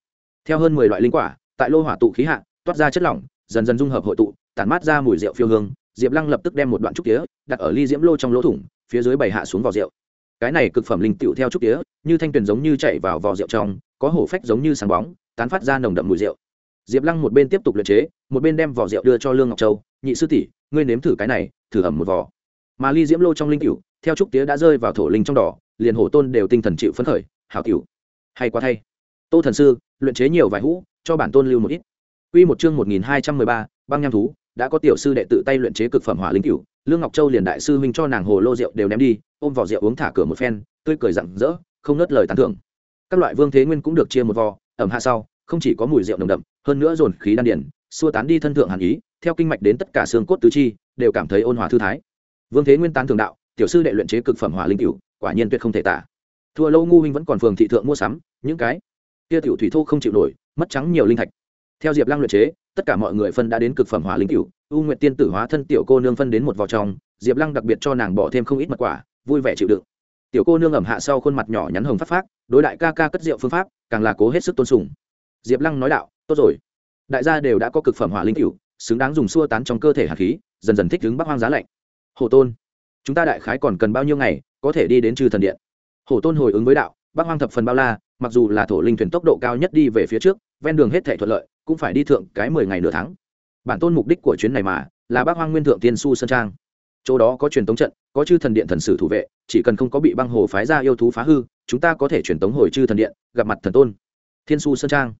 Theo hơn mười loại linh quả, tại lô hỏa tụ khí hạ, toát ra chất lỏng, dần dần dung hợp hội tụ, tản mát ra mùi rượu phiêu hương, diệp lăng lập tức đem một đoạn trúc tía, đặt ở ly diễm lô trong lỗ thủng, phía dưới bày hạ xuống vỏ rượu. Cái này cực phẩm linh tựu theo trúc tía, như thanh tuyền giống như chạy vào vỏ rượu trong, có hổ phách giống như sáng bóng, tán phát ra nồng đậm mùi rượu. Diệp lăng một bên tiếp tục luyện chế, một bên đem vỏ rượu đưa cho lương ngọc châu, nhị sư tỷ, ngươi nếm thử cái này, thử ẩm một vỏ. Mà ly diễm lô trong linh cựu theo trúc tía đã rơi vào thổ linh trong đỏ liền hổ tôn đều tinh thần chịu phấn khởi hảo cựu hay quá thay tô thần sư luyện chế nhiều vài hũ cho bản tôn lưu một ít Quy một chương một nghìn hai trăm mười ba, băng nham thú, đã có tiểu sư đệ tự tay luyện chế cực phẩm hỏa linh cửu, Lương Ngọc Châu liền đại sư huynh cho nàng hồ lô rượu đều ném đi, ôm vỏ rượu uống thả cửa một phen, tươi cười rạng rỡ, không nớt lời tán thưởng. Các loại vương thế nguyên cũng được chia một vò, ẩm hạ sau, không chỉ có mùi rượu nồng đậm, hơn nữa dồn khí đan điển, xua tán đi thân thượng hàn ý, theo kinh mạch đến tất cả xương cốt tứ chi, đều cảm thấy ôn hòa thư thái. Vương Thế Nguyên tán thường đạo, tiểu sư đệ luyện chế cực phẩm hỏa linh cửu, quả nhiên tuyệt không thể tả. Thua lâu ngu huynh vẫn còn phường thị thượng mua sắm, những cái kia tiểu thủy thô không chịu nổi, mất trắng nhiều linh thạch. Theo Diệp Lăng luyện chế, tất cả mọi người phân đã đến cực phẩm hỏa linh cửu, U Nguyệt tiên tử hóa thân tiểu cô nương phân đến một vò trong, Diệp Lăng đặc biệt cho nàng bỏ thêm không ít mật quả, vui vẻ chịu đựng. Tiểu cô nương ẩm hạ sau khuôn mặt nhỏ nhắn hồng phát phát, đối đại ca ca cất rượu phương pháp, càng là cố hết sức tôn sùng. Diệp Lăng nói đạo, tốt rồi, đại gia đều đã có cực phẩm hỏa linh cửu, xứng đáng dùng xua tán trong cơ thể hạt khí, dần dần thích ứng bắc hoang giá lạnh. Hổ tôn, chúng ta đại khái còn cần bao nhiêu ngày, có thể đi đến trừ thần điện. Hổ tôn hồi ứng với đạo, bắc hoang thập phần bao la, mặc dù là thổ linh thuyền tốc độ cao nhất đi về phía trước, ven đường hết thể thuận lợi, cũng phải đi thượng cái mười ngày nửa tháng. Bản tôn mục đích của chuyến này mà, là bắc hoang nguyên thượng tiên su sơn trang. Chỗ đó có truyền tống trận, có chư thần điện thần sử thủ vệ, chỉ cần không có bị băng hồ phái ra yêu thú phá hư, chúng ta có thể truyền tống hồi chư thần điện, gặp mặt thần tôn. Thiên su sơn trang.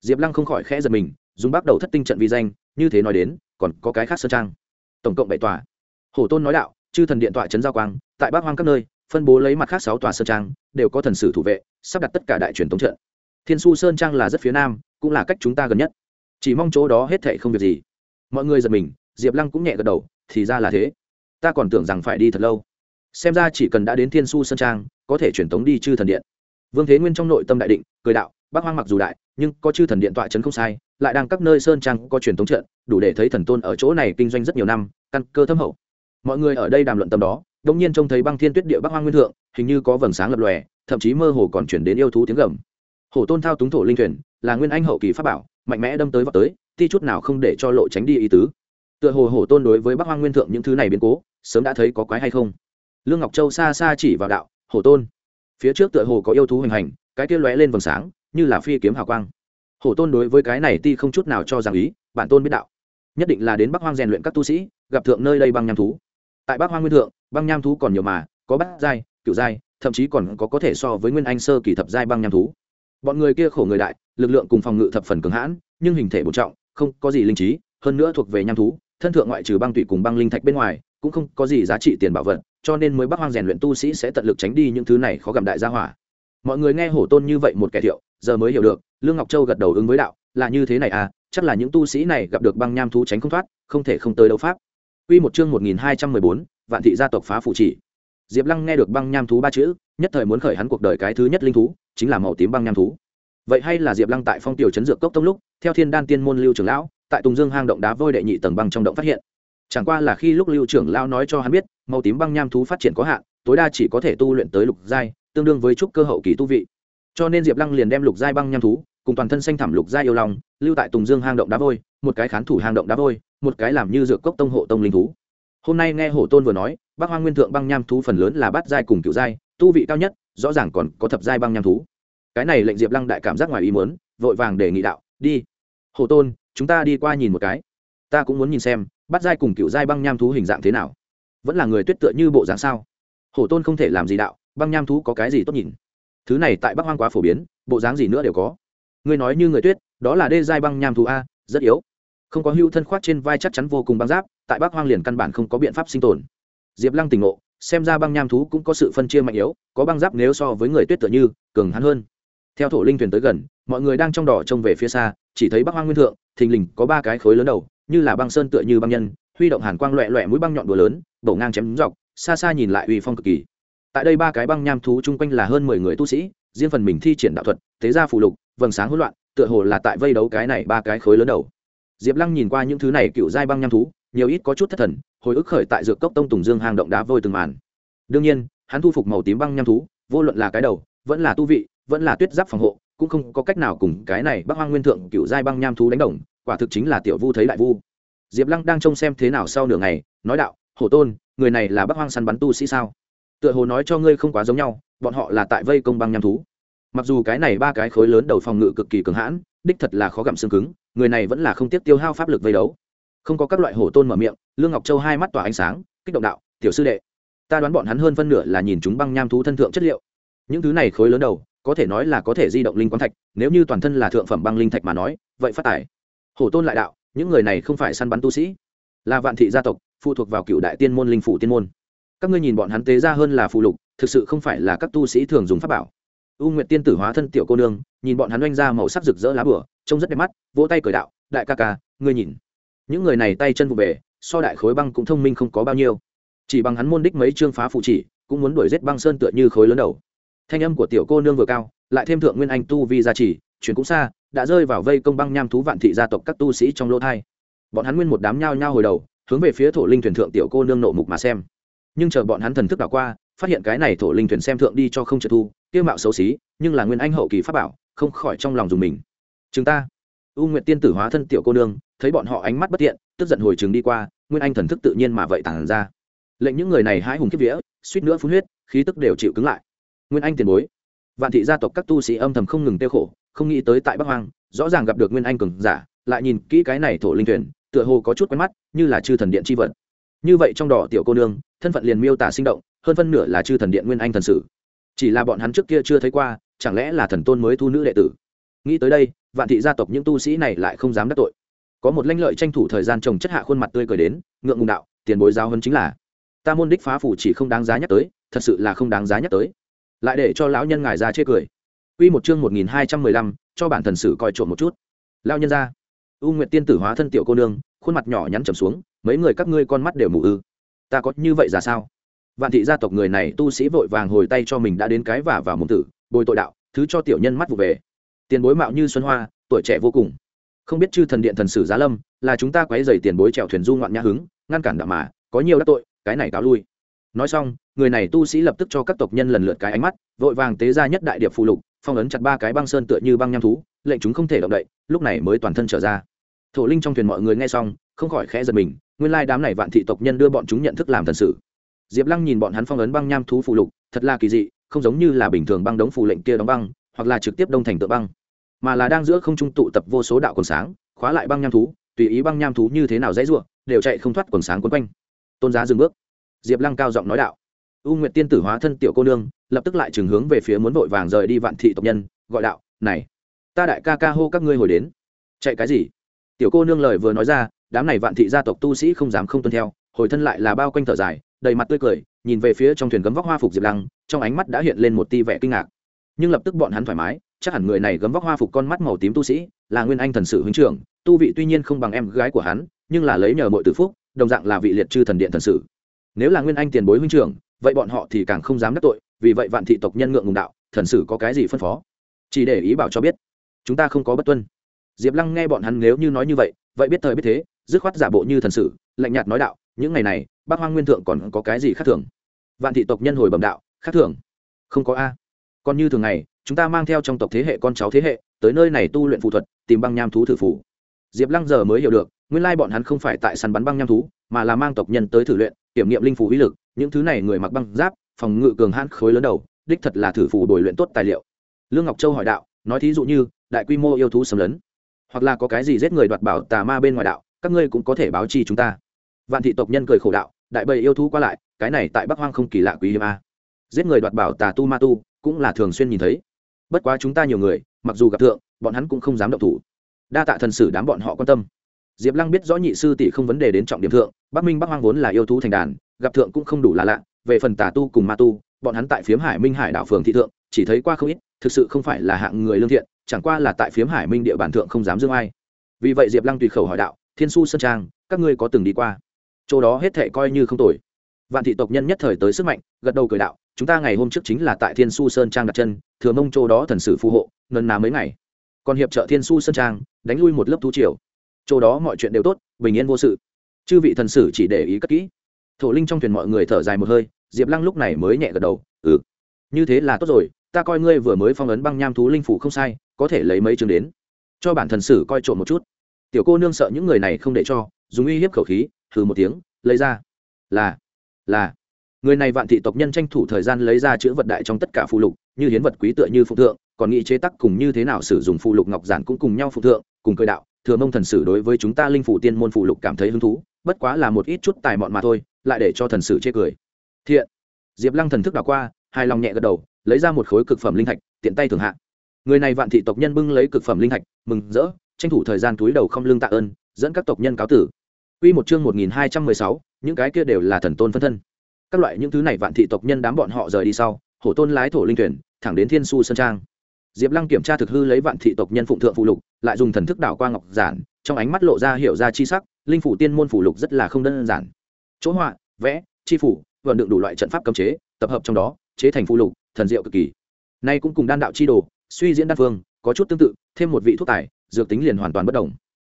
Diệp lăng không khỏi khẽ giật mình, dùng bắt đầu thất tinh trận vi danh, như thế nói đến, còn có cái khác sơn trang. Tổng cộng bảy tòa. Hổ tôn nói đạo chư thần điện tọa trấn giao quang, tại bắc hoang các nơi, phân bố lấy mặt khác sáu tòa sơn trang, đều có thần sử thủ vệ, sắp đặt tất cả đại truyền thống trận. Thiên su sơn trang là rất phía nam, cũng là cách chúng ta gần nhất. Chỉ mong chỗ đó hết thệ không việc gì. Mọi người giật mình, diệp lăng cũng nhẹ gật đầu, thì ra là thế. Ta còn tưởng rằng phải đi thật lâu. Xem ra chỉ cần đã đến thiên su sơn trang, có thể truyền tống đi chư thần điện. Vương thế nguyên trong nội tâm đại định, cười đạo, bắc hoang mặc dù đại, nhưng có chư thần điện tọa trấn không sai, lại đang các nơi sơn trang có truyền tống trận, đủ để thấy thần tôn ở chỗ này kinh doanh rất nhiều năm, căn cơ thâm hậu mọi người ở đây đàm luận tâm đó, đông nhiên trông thấy băng thiên tuyết địa bắc hoang nguyên thượng, hình như có vầng sáng lập lòe, thậm chí mơ hồ còn chuyển đến yêu thú tiếng gầm. Hổ tôn thao túng thổ linh thuyền, là nguyên anh hậu kỳ pháp bảo, mạnh mẽ đâm tới vào tới, ti chút nào không để cho lộ tránh đi ý tứ. Tựa hồ hổ tôn đối với bắc hoang nguyên thượng những thứ này biến cố, sớm đã thấy có quái hay không. Lương ngọc châu xa xa chỉ vào đạo, hổ tôn, phía trước tựa hồ có yêu thú hình hành, cái kia lóe lên vầng sáng, như là phi kiếm hào quang. Hổ tôn đối với cái này ti không chút nào cho rằng ý, bản tôn biết đạo. Nhất định là đến bắc hoang rèn luyện các tu sĩ, gặp thượng nơi đây băng nham thú tại bắc hoang nguyên thượng, băng nham thú còn nhiều mà, có bát giai cựu giai, thậm chí còn có có thể so với nguyên anh sơ kỳ thập giai băng nham thú. Bọn người kia khổ người đại, lực lượng cùng phòng ngự thập phần cường hãn, nhưng hình thể bổ trọng, không có gì linh trí, hơn nữa thuộc về nham thú, thân thượng ngoại trừ băng tụy cùng băng linh thạch bên ngoài, cũng không có gì giá trị tiền bảo vật, cho nên mới bắc hoang rèn luyện tu sĩ sẽ tận lực tránh đi những thứ này khó gặm đại gia hỏa. Mọi người nghe hổ tôn như vậy một kẻ thiệu, giờ mới hiểu được, lương ngọc châu gật đầu ứng với đạo, là như thế này à chắc là những tu sĩ này gặp được băng nham thú tránh không thoát, không thể không tới đấu pháp. Quy một chương 1214, Vạn thị gia tộc phá phụ chỉ. Diệp Lăng nghe được băng nham thú ba chữ, nhất thời muốn khởi hắn cuộc đời cái thứ nhất linh thú, chính là màu tím băng nham thú. Vậy hay là Diệp Lăng tại Phong tiểu trấn dược cốc tông lúc, theo Thiên Đan Tiên môn Lưu trưởng lão, tại Tùng Dương hang động đá vôi đệ nhị tầng băng trong động phát hiện. Chẳng qua là khi lúc Lưu trưởng lão nói cho hắn biết, màu tím băng nham thú phát triển có hạn, tối đa chỉ có thể tu luyện tới lục giai, tương đương với trúc cơ hậu kỳ tu vị. Cho nên Diệp Lăng liền đem lục giai băng nham thú, cùng toàn thân xanh thảm lục giai yêu long, lưu tại Tùng Dương hang động đá vôi, một cái khán thủ hang động đá vôi, một cái làm như dược cốc tông hộ tông linh thú. Hôm nay nghe hổ tôn vừa nói bác hoang nguyên thượng băng nham thú phần lớn là bát giai cùng cựu giai tu vị cao nhất rõ ràng còn có thập giai băng nham thú. Cái này lệnh diệp lăng đại cảm giác ngoài ý muốn vội vàng để nghị đạo đi. Hổ tôn chúng ta đi qua nhìn một cái. Ta cũng muốn nhìn xem bát giai cùng cựu giai băng nham thú hình dạng thế nào. Vẫn là người tuyết tựa như bộ dáng sao? Hổ tôn không thể làm gì đạo băng nham thú có cái gì tốt nhìn? Thứ này tại bắc hoang quá phổ biến bộ dáng gì nữa đều có. Ngươi nói như người tuyết đó là đê giai băng nham thú a rất yếu không có hưu thân khoác trên vai chắc chắn vô cùng băng giáp, tại bắc hoang liền căn bản không có biện pháp sinh tồn. Diệp lăng tỉnh ngộ, xem ra băng nham thú cũng có sự phân chia mạnh yếu, có băng giáp nếu so với người tuyết tựa như, cường hắn hơn. Theo thổ linh thuyền tới gần, mọi người đang trong đỏ trông về phía xa, chỉ thấy bắc hoang nguyên thượng, thình lình có ba cái khối lớn đầu, như là băng sơn tựa như băng nhân, huy động hàn quang loẹ loẹ mũi băng nhọn đùa lớn, bổ ngang chém dọc, xa xa nhìn lại uy phong cực kỳ. Tại đây ba cái băng nham thú chung quanh là hơn mười người tu sĩ, riêng phần mình thi triển đạo thuật thế ra phù lục, vầng sáng hỗn loạn, tựa hồ là tại vây đấu cái này ba cái khối lớn đầu diệp lăng nhìn qua những thứ này cựu giai băng nham thú, nhiều ít có chút thất thần, hồi ức khởi tại dược cốc tông tùng dương hang động đá vôi từng màn. Đương nhiên, hắn thu phục màu tím băng nham thú, vô luận là cái đầu, vẫn là tu vị, vẫn là tuyết giáp phòng hộ, cũng không có cách nào cùng cái này bắc hoang nguyên thượng cựu giai băng nham thú đánh đồng, quả thực chính là tiểu vu thấy đại vu. Diệp lăng đang trông xem thế nào sau nửa ngày, nói đạo, hổ tôn, người này là bắc hoang săn bắn tu sĩ sao? Tựa hồ nói cho ngươi không quá giống nhau, bọn họ là tại vây công băng nham thú. Mặc dù cái này ba cái khối lớn đầu phòng ngự cực kỳ cường hãn, đích thật là khó gặm xương cứng người này vẫn là không tiếp tiêu hao pháp lực vây đấu. Không có các loại hổ tôn mở miệng, lương ngọc châu hai mắt tỏa ánh sáng, kích động đạo, tiểu sư đệ, ta đoán bọn hắn hơn phân nửa là nhìn chúng băng nham thú thân thượng chất liệu. Những thứ này khối lớn đầu, có thể nói là có thể di động linh quán thạch, nếu như toàn thân là thượng phẩm băng linh thạch mà nói, vậy phát tải hổ tôn lại đạo, những người này không phải săn bắn tu sĩ, là vạn thị gia tộc, phụ thuộc vào cựu đại tiên môn linh phủ tiên môn. Các ngươi nhìn bọn hắn tế ra hơn là phụ lục, thực sự không phải là các tu sĩ thường dùng pháp bảo u nguyệt tiên tử hóa thân tiểu cô nương, nhìn bọn hắn oanh ra màu sắc rực rỡ lá bửa trông rất đẹp mắt, vỗ tay cười đạo, đại ca ca, ngươi nhìn. Những người này tay chân vụ về, so đại khối băng cũng thông minh không có bao nhiêu. Chỉ bằng hắn môn đích mấy chương phá phụ chỉ, cũng muốn đuổi giết băng sơn tựa như khối lớn đầu. Thanh âm của tiểu cô nương vừa cao, lại thêm thượng nguyên anh tu vi gia trì, chuyển cũng xa, đã rơi vào vây công băng nham thú vạn thị gia tộc các tu sĩ trong lỗ thai. Bọn hắn nguyên một đám nhao nhao hồi đầu, hướng về phía thổ linh thuyền thượng tiểu cô nương nộ mục mà xem. Nhưng chờ bọn hắn thần thức đảo qua phát hiện cái này thổ linh thuyền xem thượng đi cho không trợ thu tiêu mạo xấu xí, nhưng là nguyên anh hậu kỳ pháp bảo, không khỏi trong lòng dùng mình. Chúng ta. U nguyện tiên tử hóa thân tiểu cô nương, thấy bọn họ ánh mắt bất tiện, tức giận hồi trường đi qua, nguyên anh thần thức tự nhiên mà vậy tản ra. Lệnh những người này hái hùng kiếp vía, suýt nữa phun huyết, khí tức đều chịu cứng lại. Nguyên anh tiền bối. Vạn thị gia tộc các tu sĩ âm thầm không ngừng tiêu khổ, không nghĩ tới tại bắc hoang, rõ ràng gặp được nguyên anh cường giả, lại nhìn kỹ cái này thổ linh thuyền, tựa hồ có chút quen mắt, như là chư thần điện chi vật. Như vậy trong đỏ tiểu cô nương, thân phận liền miêu tả sinh động hơn phân nửa là chư thần điện nguyên anh thần sử chỉ là bọn hắn trước kia chưa thấy qua chẳng lẽ là thần tôn mới thu nữ đệ tử nghĩ tới đây vạn thị gia tộc những tu sĩ này lại không dám đắc tội có một lãnh lợi tranh thủ thời gian trồng chất hạ khuôn mặt tươi cười đến ngượng ngùng đạo tiền bối giáo hơn chính là ta môn đích phá phủ chỉ không đáng giá nhắc tới thật sự là không đáng giá nhắc tới lại để cho lão nhân ngài ra chê cười Quy một chương một nghìn hai trăm mười lăm, cho bản thần sử coi trộm một chút. Lão nhân ra. U Nguyệt tiên tử hóa thân tiểu cô nương, khuôn mặt nhỏ nhắn trầm xuống, mấy người các ngươi con mắt đều mù ư? Ta có như vậy ra sao? Vạn thị gia tộc người này tu sĩ vội vàng hồi tay cho mình đã đến cái vả vào mồm tử, bồi tội đạo, thứ cho tiểu nhân mắt vụ về. Tiền bối mạo như xuân hoa tuổi trẻ vô cùng. Không biết chư thần điện thần sử giá lâm là chúng ta quấy dày tiền bối trèo thuyền du ngoạn nhã hứng ngăn cản đạo mà có nhiều đắc tội cái này cáo lui. Nói xong người này tu sĩ lập tức cho các tộc nhân lần lượt cái ánh mắt vội vàng tế ra nhất đại điệp phụ lục phong ấn chặt ba cái băng sơn tựa như băng nham thú lệnh chúng không thể động đậy lúc này mới toàn thân trở ra. Thổ linh trong thuyền mọi người nghe xong không khỏi khẽ giật mình nguyên lai đám này vạn thị tộc nhân đưa bọn chúng nhận thức làm thần sử diệp lăng nhìn bọn hắn phong ấn băng nham thú phụ lục, thật là kỳ dị, không giống như là bình thường băng đống phụ lệnh kia đóng băng, hoặc là trực tiếp đông thành tự băng, mà là đang giữa không trung tụ tập vô số đạo quần sáng, khóa lại băng nham thú, tùy ý băng nham thú như thế nào dễ ruộng đều chạy không thoát quần sáng quấn quanh. Tôn giá dừng bước. Diệp lăng cao giọng nói đạo, u nguyệt tiên tử hóa thân tiểu cô nương, lập tức lại trường hướng về phía muốn vội vàng rời đi vạn thị tộc nhân, gọi đạo, này, ta đại ca ca hô các ngươi hồi đến. Chạy cái gì? Tiểu cô nương lời vừa nói ra, đám này vạn thị gia tộc tu sĩ không dám không tuân theo, hồi thân lại là bao quanh thở dài đầy mặt tươi cười, nhìn về phía trong thuyền gấm vóc hoa phục diệp lăng, trong ánh mắt đã hiện lên một ti vẻ kinh ngạc. Nhưng lập tức bọn hắn thoải mái, chắc hẳn người này gấm vóc hoa phục con mắt màu tím tu sĩ, là nguyên anh thần sử huynh trưởng, tu vị tuy nhiên không bằng em gái của hắn, nhưng là lấy nhờ mọi tử phúc, đồng dạng là vị liệt chư thần điện thần sử. Nếu là nguyên anh tiền bối huynh trưởng, vậy bọn họ thì càng không dám đắc tội, vì vậy vạn thị tộc nhân ngượng ngùng đạo, thần sử có cái gì phân phó? Chỉ để ý bảo cho biết, chúng ta không có bất tuân. Diệp lăng nghe bọn hắn nếu như nói như vậy vậy biết thời biết thế, dứt khoát giả bộ như thần sử, lạnh nhạt nói đạo, những ngày này bác hoang nguyên thượng còn có cái gì khác thường? Vạn thị tộc nhân hồi bẩm đạo, khác thường? Không có a. Còn như thường ngày, chúng ta mang theo trong tộc thế hệ con cháu thế hệ, tới nơi này tu luyện phù thuật, tìm băng nham thú thử phủ diệp lăng giờ mới hiểu được, nguyên lai bọn hắn không phải tại săn bắn băng nham thú, mà là mang tộc nhân tới thử luyện, kiểm nghiệm linh phủ uy lực, những thứ này người mặc băng giáp, phòng ngự cường hãn khối lớn đầu, đích thật là thử phủ bồi luyện tốt tài liệu. Lương ngọc châu hỏi đạo, nói thí dụ như, đại quy mô yêu thú xâm lấn, hoặc là có cái gì giết người đoạt bảo tà ma bên ngoài đạo, các ngươi cũng có thể báo chi chúng ta. Vạn thị tộc nhân cười khổ đạo đại bầy yêu thú qua lại, cái này tại bắc hoang không kỳ lạ quý hiếm a. Giết người đoạt bảo tà tu ma tu, cũng là thường xuyên nhìn thấy. Bất quá chúng ta nhiều người, mặc dù gặp thượng, bọn hắn cũng không dám động thủ. Đa tạ thần sử đám bọn họ quan tâm. Diệp lăng biết rõ nhị sư tỷ không vấn đề đến trọng điểm thượng, bắc minh, bắc hoang vốn là yêu thú thành đàn, gặp thượng cũng không đủ là lạ. Về phần tà tu cùng ma tu, bọn hắn tại phiếm hải minh hải đảo phường thị thượng, chỉ thấy qua không ít, thực sự không phải là hạng người lương thiện, chẳng qua là tại phiếm hải minh địa bàn thượng không dám dương ai. Vì vậy diệp lăng tùy khẩu hỏi đạo, thiên su sơn trang, các ngươi có từng đi qua? Chỗ đó hết thệ coi như không tồi. Vạn thị tộc nhân nhất thời tới sức mạnh, gật đầu cười đạo, chúng ta ngày hôm trước chính là tại thiên su sơn trang đặt chân, thừa mông chỗ đó thần sử phù hộ nần ná mấy ngày. Còn hiệp trợ thiên su sơn trang, đánh lui một lớp thú triều. Chỗ đó mọi chuyện đều tốt, bình yên vô sự. Chư vị thần sử chỉ để ý cất kỹ. Thổ linh trong thuyền mọi người thở dài một hơi, diệp lăng lúc này mới nhẹ gật đầu ừ như thế là tốt rồi, ta coi ngươi vừa mới phong ấn băng nham thú linh phủ không sai, có thể lấy mấy chương đến. Cho bản thần sử coi trộm một chút. Tiểu cô nương sợ những người này không để cho, dùng uy hiếp khẩu khí hừ một tiếng, lấy ra. Là là. Người này vạn thị tộc nhân tranh thủ thời gian lấy ra chữ vật đại trong tất cả phụ lục, như hiến vật quý tựa như phụ thượng, còn nghĩ chế tắc cùng như thế nào sử dụng phụ lục ngọc giản cũng cùng nhau phụ thượng, cùng cười đạo, thừa mông thần sử đối với chúng ta linh phủ tiên môn phụ lục cảm thấy hứng thú, bất quá là một ít chút tài mọn mà thôi, lại để cho thần sử chê cười. Thiện. Diệp lăng thần thức đảo qua, hài lòng nhẹ gật đầu, lấy ra một khối cực phẩm linh thạch, tiện tay thường hạ. Người này vạn thị tộc nhân bưng lấy cực phẩm linh thạch, mừng rỡ, tranh thủ thời gian túi đầu không lương tạ ơn, dẫn các tộc nhân cáo tử. Quy một chương 1216, những cái kia đều là thần tôn phân thân. Các loại những thứ này vạn thị tộc nhân đám bọn họ rời đi sau, hổ tôn lái thổ linh thuyền, thẳng đến Thiên Su sơn trang. Diệp Lăng kiểm tra thực hư lấy vạn thị tộc nhân phụng thượng phụ lục, lại dùng thần thức đảo qua ngọc giản, trong ánh mắt lộ ra hiểu ra chi sắc, linh phủ tiên môn phụ lục rất là không đơn giản. Chỗ họa, vẽ, chi phủ, vận đựng đủ loại trận pháp cấm chế, tập hợp trong đó, chế thành phụ lục, thần diệu cực kỳ. Nay cũng cùng đan đạo chi đồ, suy diễn đan phương, có chút tương tự, thêm một vị thuốc tài, dược tính liền hoàn toàn bất động.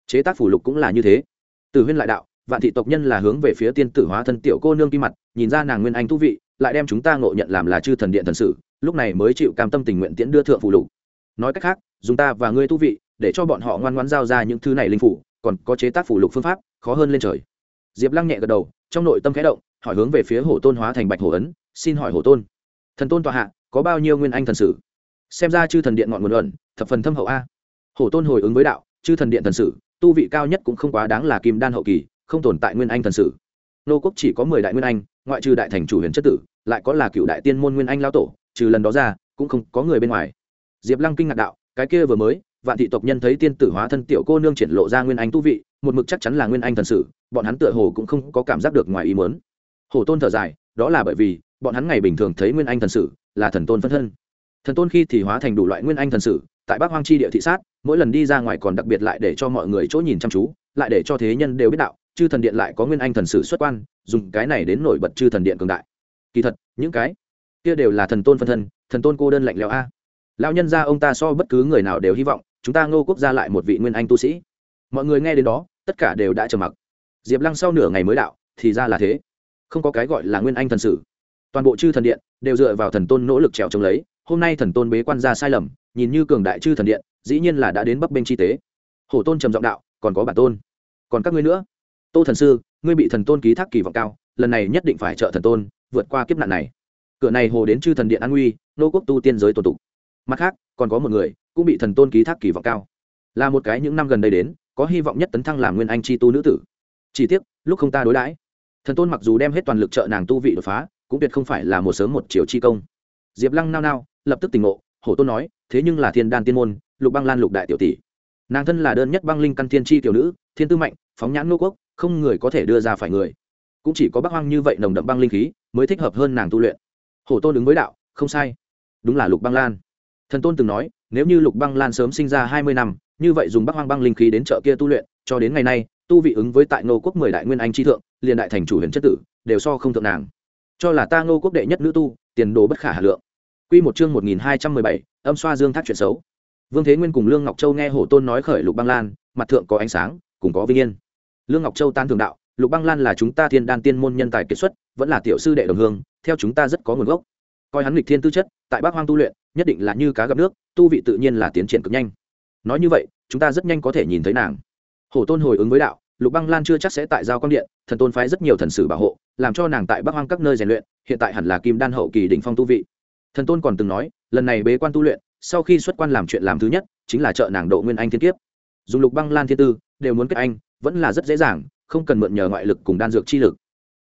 Chế tác phụ lục cũng là như thế từ huyên lại đạo, vạn thị tộc nhân là hướng về phía tiên tử hóa thân tiểu cô nương kim mặt, nhìn ra nàng nguyên anh thú vị, lại đem chúng ta ngộ nhận làm là chư thần điện thần sự lúc này mới chịu cam tâm tình nguyện tiễn đưa thượng phụ lục. Nói cách khác, dùng ta và ngươi thú vị, để cho bọn họ ngoan ngoan giao ra những thứ này linh phủ, còn có chế tác phụ lục phương pháp, khó hơn lên trời. Diệp lăng nhẹ gật đầu, trong nội tâm khẽ động, hỏi hướng về phía hổ tôn hóa thành bạch hổ ấn, xin hỏi hổ tôn, thần tôn tòa hạ, có bao nhiêu nguyên anh thần sử? Xem ra chư thần điện ngọn nguồn luận, thập phần thâm hậu a. Hổ tôn hồi ứng với đạo, chư thần điện thần sử tu vị cao nhất cũng không quá đáng là kim đan hậu kỳ, không tồn tại nguyên anh thần sử. Nô quốc chỉ có mười đại nguyên anh, ngoại trừ đại thành chủ huyền chất tử, lại có là cựu đại tiên môn nguyên anh lao tổ, trừ lần đó ra, cũng không có người bên ngoài. Diệp lăng kinh ngạc đạo, cái kia vừa mới, vạn thị tộc nhân thấy tiên tử hóa thân tiểu cô nương triển lộ ra nguyên anh tu vị, một mực chắc chắn là nguyên anh thần sử, bọn hắn tựa hồ cũng không có cảm giác được ngoài ý mớn hồ tôn thở dài, đó là bởi vì, bọn hắn ngày bình thường thấy nguyên anh thần sử, là thần tôn phân thân. Thần tôn khi thì hóa thành đủ loại nguyên anh thần sử, tại bắc hoang chi địa thị sát mỗi lần đi ra ngoài còn đặc biệt lại để cho mọi người chỗ nhìn chăm chú, lại để cho thế nhân đều biết đạo, chư thần điện lại có nguyên anh thần sử xuất quan, dùng cái này đến nổi bật chư thần điện cường đại. Kỳ thật, những cái kia đều là thần tôn phân thân, thần tôn cô đơn lạnh lẽo a. Lão nhân gia ông ta so bất cứ người nào đều hy vọng, chúng ta ngô quốc gia lại một vị nguyên anh tu sĩ. Mọi người nghe đến đó, tất cả đều đã trầm mặc. Diệp lăng sau nửa ngày mới đạo, thì ra là thế. Không có cái gọi là nguyên anh thần sử. Toàn bộ chư thần điện đều dựa vào thần tôn nỗ lực trèo trống lấy, hôm nay thần tôn bế quan ra sai lầm, nhìn như cường đại chư thần điện dĩ nhiên là đã đến bấp bênh chi tế. Hổ tôn trầm giọng đạo, còn có bản tôn. Còn các ngươi nữa? Tô thần sư, ngươi bị thần tôn ký thác kỳ vọng cao, lần này nhất định phải trợ thần tôn vượt qua kiếp nạn này. Cửa này hồ đến chư thần điện an nguy, nô quốc tu tiên giới tổ tục mặt khác, còn có một người cũng bị thần tôn ký thác kỳ vọng cao. Là một cái những năm gần đây đến, có hy vọng nhất tấn thăng làm nguyên anh chi tu nữ tử. Chỉ tiếc, lúc không ta đối đãi, thần tôn mặc dù đem hết toàn lực trợ nàng tu vị đột phá, cũng tuyệt không phải là một sớm một chiều chi công. Diệp lăng nao nao, lập tức tỉnh ngộ, hổ tôn nói thế nhưng là thiên đan tiên môn, lục băng lan lục đại tiểu tỷ. Nàng thân là đơn nhất băng linh căn thiên tri tiểu nữ, thiên tư mạnh, phóng nhãn nô quốc, không người có thể đưa ra phải người. Cũng chỉ có bắc hoang như vậy nồng đậm băng linh khí, mới thích hợp hơn nàng tu luyện. Hổ tôn ứng với đạo, không sai. Đúng là lục băng lan. Thần tôn từng nói, nếu như lục băng lan sớm sinh ra hai mươi năm, như vậy dùng bắc hoang băng linh khí đến chợ kia tu luyện, cho đến ngày nay, tu vị ứng với tại ngô quốc mười đại nguyên anh tri thượng, liền đại thành chủ huyền chất tử, đều so không thượng nàng. Cho là ta ngô quốc đệ nhất nữ tu, tiền đồ bất khả hà lượng. Quy một chương một nghìn hai trăm mười bảy, âm xoa dương thác chuyện xấu. Vương thế nguyên cùng lương ngọc châu nghe hổ tôn nói khởi lục băng lan, mặt thượng có ánh sáng, cùng có vinh yên. Lương ngọc châu tan thường đạo, lục băng lan là chúng ta thiên đan tiên môn nhân tài kiệt xuất, vẫn là tiểu sư đệ đồng hương, theo chúng ta rất có nguồn gốc. Coi hắn lịch thiên tư chất, tại bắc hoang tu luyện, nhất định là như cá gặp nước, tu vị tự nhiên là tiến triển cực nhanh. Nói như vậy, chúng ta rất nhanh có thể nhìn thấy nàng. Hổ tôn hồi ứng với đạo, lục băng lan chưa chắc sẽ tại giao quan điện, thần tôn phái rất nhiều thần sử bảo hộ, làm cho nàng tại bắc hoang các nơi rèn luyện, hiện tại hẳn là kim đan hậu kỳ đỉnh phong tu vị thần tôn còn từng nói, lần này bế quan tu luyện, sau khi xuất quan làm chuyện làm thứ nhất, chính là trợ nàng độ nguyên anh thiên kiếp. Dùng lục băng lan thiên tư, đều muốn kết anh, vẫn là rất dễ dàng, không cần mượn nhờ ngoại lực cùng đan dược chi lực.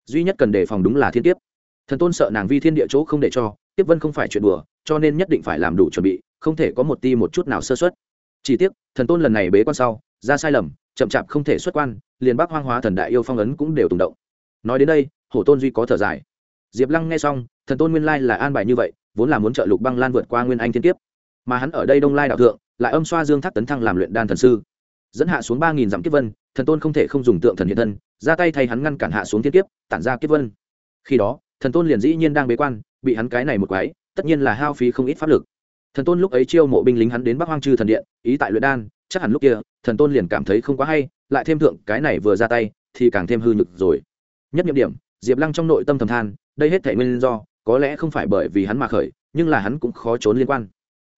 Duy nhất cần đề phòng đúng là thiên kiếp. Thần tôn sợ nàng vi thiên địa chỗ không để cho tiếp vân không phải chuyện đùa, cho nên nhất định phải làm đủ chuẩn bị, không thể có một ti một chút nào sơ xuất chỉ tiếc, thần tôn lần này bế quan sau, ra sai lầm, chậm chạp không thể xuất quan, liền bác hoang hóa thần đại yêu phong ấn cũng đều tùng động. Nói đến đây, hổ tôn duy có thở dài. Diệp lăng nghe xong, thần tôn nguyên lai là an bài như vậy vốn là muốn trợ lục băng lan vượt qua nguyên anh thiên kiếp. Mà hắn ở đây đông lai đạo thượng, lại âm xoa dương thác tấn thăng làm luyện đan thần sư. Dẫn hạ xuống ba nghìn dặm kiếp vân, thần tôn không thể không dùng tượng thần hiện thân, ra tay thay hắn ngăn cản hạ xuống thiên kiếp, tản ra kiếp vân. Khi đó, thần tôn liền dĩ nhiên đang bế quan, bị hắn cái này một quái, tất nhiên là hao phí không ít pháp lực. Thần tôn lúc ấy chiêu mộ binh lính hắn đến bắc hoang chư thần điện, ý tại luyện đan, chắc hẳn lúc kia, thần tôn liền cảm thấy không quá hay, lại thêm thượng cái này vừa ra tay, thì càng thêm hư nhực rồi. Nhất nhiệm điểm, diệp lăng trong nội tâm thầm than, đây hết thể nguyên do có lẽ không phải bởi vì hắn mà khởi, nhưng là hắn cũng khó trốn liên quan.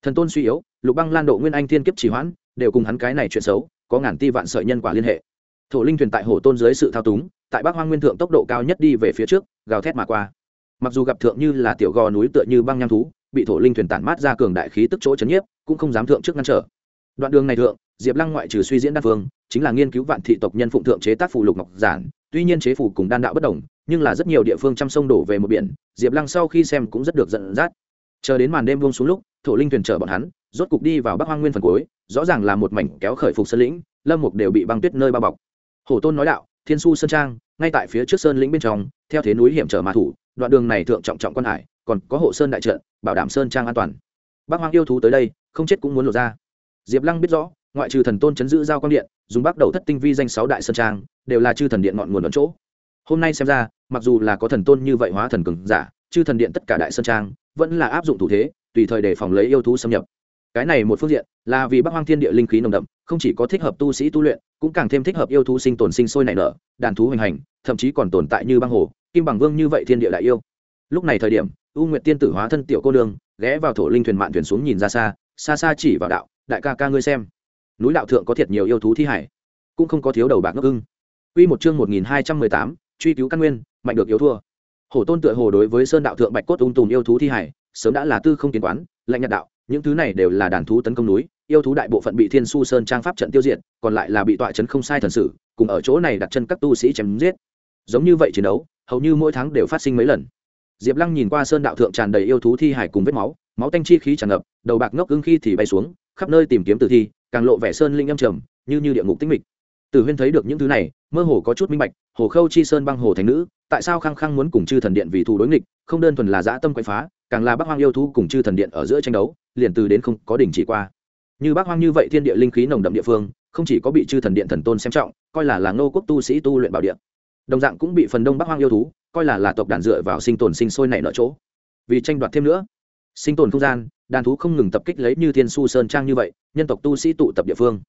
Thần tôn suy yếu, lục băng lan độ nguyên anh thiên kiếp trì hoãn, đều cùng hắn cái này chuyện xấu, có ngàn ti vạn sợi nhân quả liên hệ. Thổ linh thuyền tại hồ tôn dưới sự thao túng, tại bắc hoang nguyên thượng tốc độ cao nhất đi về phía trước, gào thét mà qua. Mặc dù gặp thượng như là tiểu gò núi tựa như băng nham thú, bị thổ linh thuyền tản mát ra cường đại khí tức chỗ chấn nhiếp, cũng không dám thượng trước ngăn trở. Đoạn đường này thượng, diệp lăng ngoại trừ suy diễn đan phương, chính là nghiên cứu vạn thị tộc nhân phụng thượng chế tác phù lục ngọc giản, tuy nhiên chế phù cùng đan đạo bất đồng nhưng là rất nhiều địa phương trăm sông đổ về một biển, diệp lăng sau khi xem cũng rất được dẫn dắt. Chờ đến màn đêm buông xuống lúc, thổ linh thuyền chở bọn hắn, rốt cục đi vào bắc hoang nguyên phần cuối, rõ ràng là một mảnh kéo khởi phục sơn lĩnh, lâm mục đều bị băng tuyết nơi bao bọc. Hổ tôn nói đạo, thiên su sơn trang, ngay tại phía trước sơn lĩnh bên trong, theo thế núi hiểm trở mà thủ, đoạn đường này thượng trọng trọng quan hải, còn có hộ sơn đại trận, bảo đảm sơn trang an toàn. Bác hoang yêu thú tới đây, không chết cũng muốn lột ra. Diệp lăng biết rõ, ngoại trừ thần tôn chấn giữ giao quang điện, dùng bắt đầu thất tinh vi danh sáu đại sơn trang, đều là chư thần điện ngọn nguồn ẩn chỗ. Hôm nay xem ra mặc dù là có thần tôn như vậy hóa thần cường giả chư thần điện tất cả đại sơn trang vẫn là áp dụng thủ thế tùy thời để phòng lấy yêu thú xâm nhập. Cái này một phương diện là vì bắc hoang thiên địa linh khí nồng đậm không chỉ có thích hợp tu sĩ tu luyện cũng càng thêm thích hợp yêu thú sinh tồn sinh sôi nảy nở đàn thú hoành hành thậm chí còn tồn tại như băng hồ kim bằng vương như vậy thiên địa đại yêu. Lúc này thời điểm u nguyệt tiên tử hóa thân tiểu cô nương ghé vào thổ linh thuyền mạn thuyền xuống nhìn ra xa xa xa chỉ vào đạo đại ca ca ngươi xem núi đạo thượng có thiệt nhiều yêu thú thi hải cũng không có thiếu đầu bạc ngốc ưng. Quy một chương một nghìn hai trăm mười tám, truy cứu căn nguyên, mạnh được yếu thua. Hổ Tôn tựa hồ đối với Sơn đạo thượng bạch cốt ung tùm yêu thú thi hải, sớm đã là tư không kiến quán, lạnh nhạt đạo, những thứ này đều là đàn thú tấn công núi, yêu thú đại bộ phận bị Thiên Su Sơn trang pháp trận tiêu diệt, còn lại là bị tọa chấn không sai thần sử, cùng ở chỗ này đặt chân các tu sĩ chém giết. Giống như vậy chiến đấu, hầu như mỗi tháng đều phát sinh mấy lần diệp lăng nhìn qua sơn đạo thượng tràn đầy yêu thú thi hải cùng vết máu máu tanh chi khí tràn ngập đầu bạc ngốc ưng khi thì bay xuống khắp nơi tìm kiếm tử thi càng lộ vẻ sơn linh âm trầm như như địa ngục tinh mịch tử huyên thấy được những thứ này mơ hồ có chút minh bạch hồ khâu chi sơn băng hồ thành nữ, tại sao khăng khăng muốn cùng chư thần điện vì thù đối nghịch, không đơn thuần là dã tâm quậy phá, càng là bác hoang yêu thú cùng chư thần điện ở giữa tranh đấu, liền từ đến không có đình chỉ qua. Như bác hoang như vậy thiên địa linh khí nồng đậm địa phương, không chỉ có bị chư thần điện thần tôn xem trọng, coi là là ngô quốc tu sĩ tu luyện bảo điện đồng dạng cũng bị phần đông bắc hoang yêu thú, coi là là tộc đàn dựa vào sinh tồn sinh sôi nảy nở chỗ. Vì tranh đoạt thêm nữa, sinh tồn không gian, đàn thú không ngừng tập kích lấy như thiên su sơn trang như vậy, nhân tộc tu sĩ tụ tập địa phương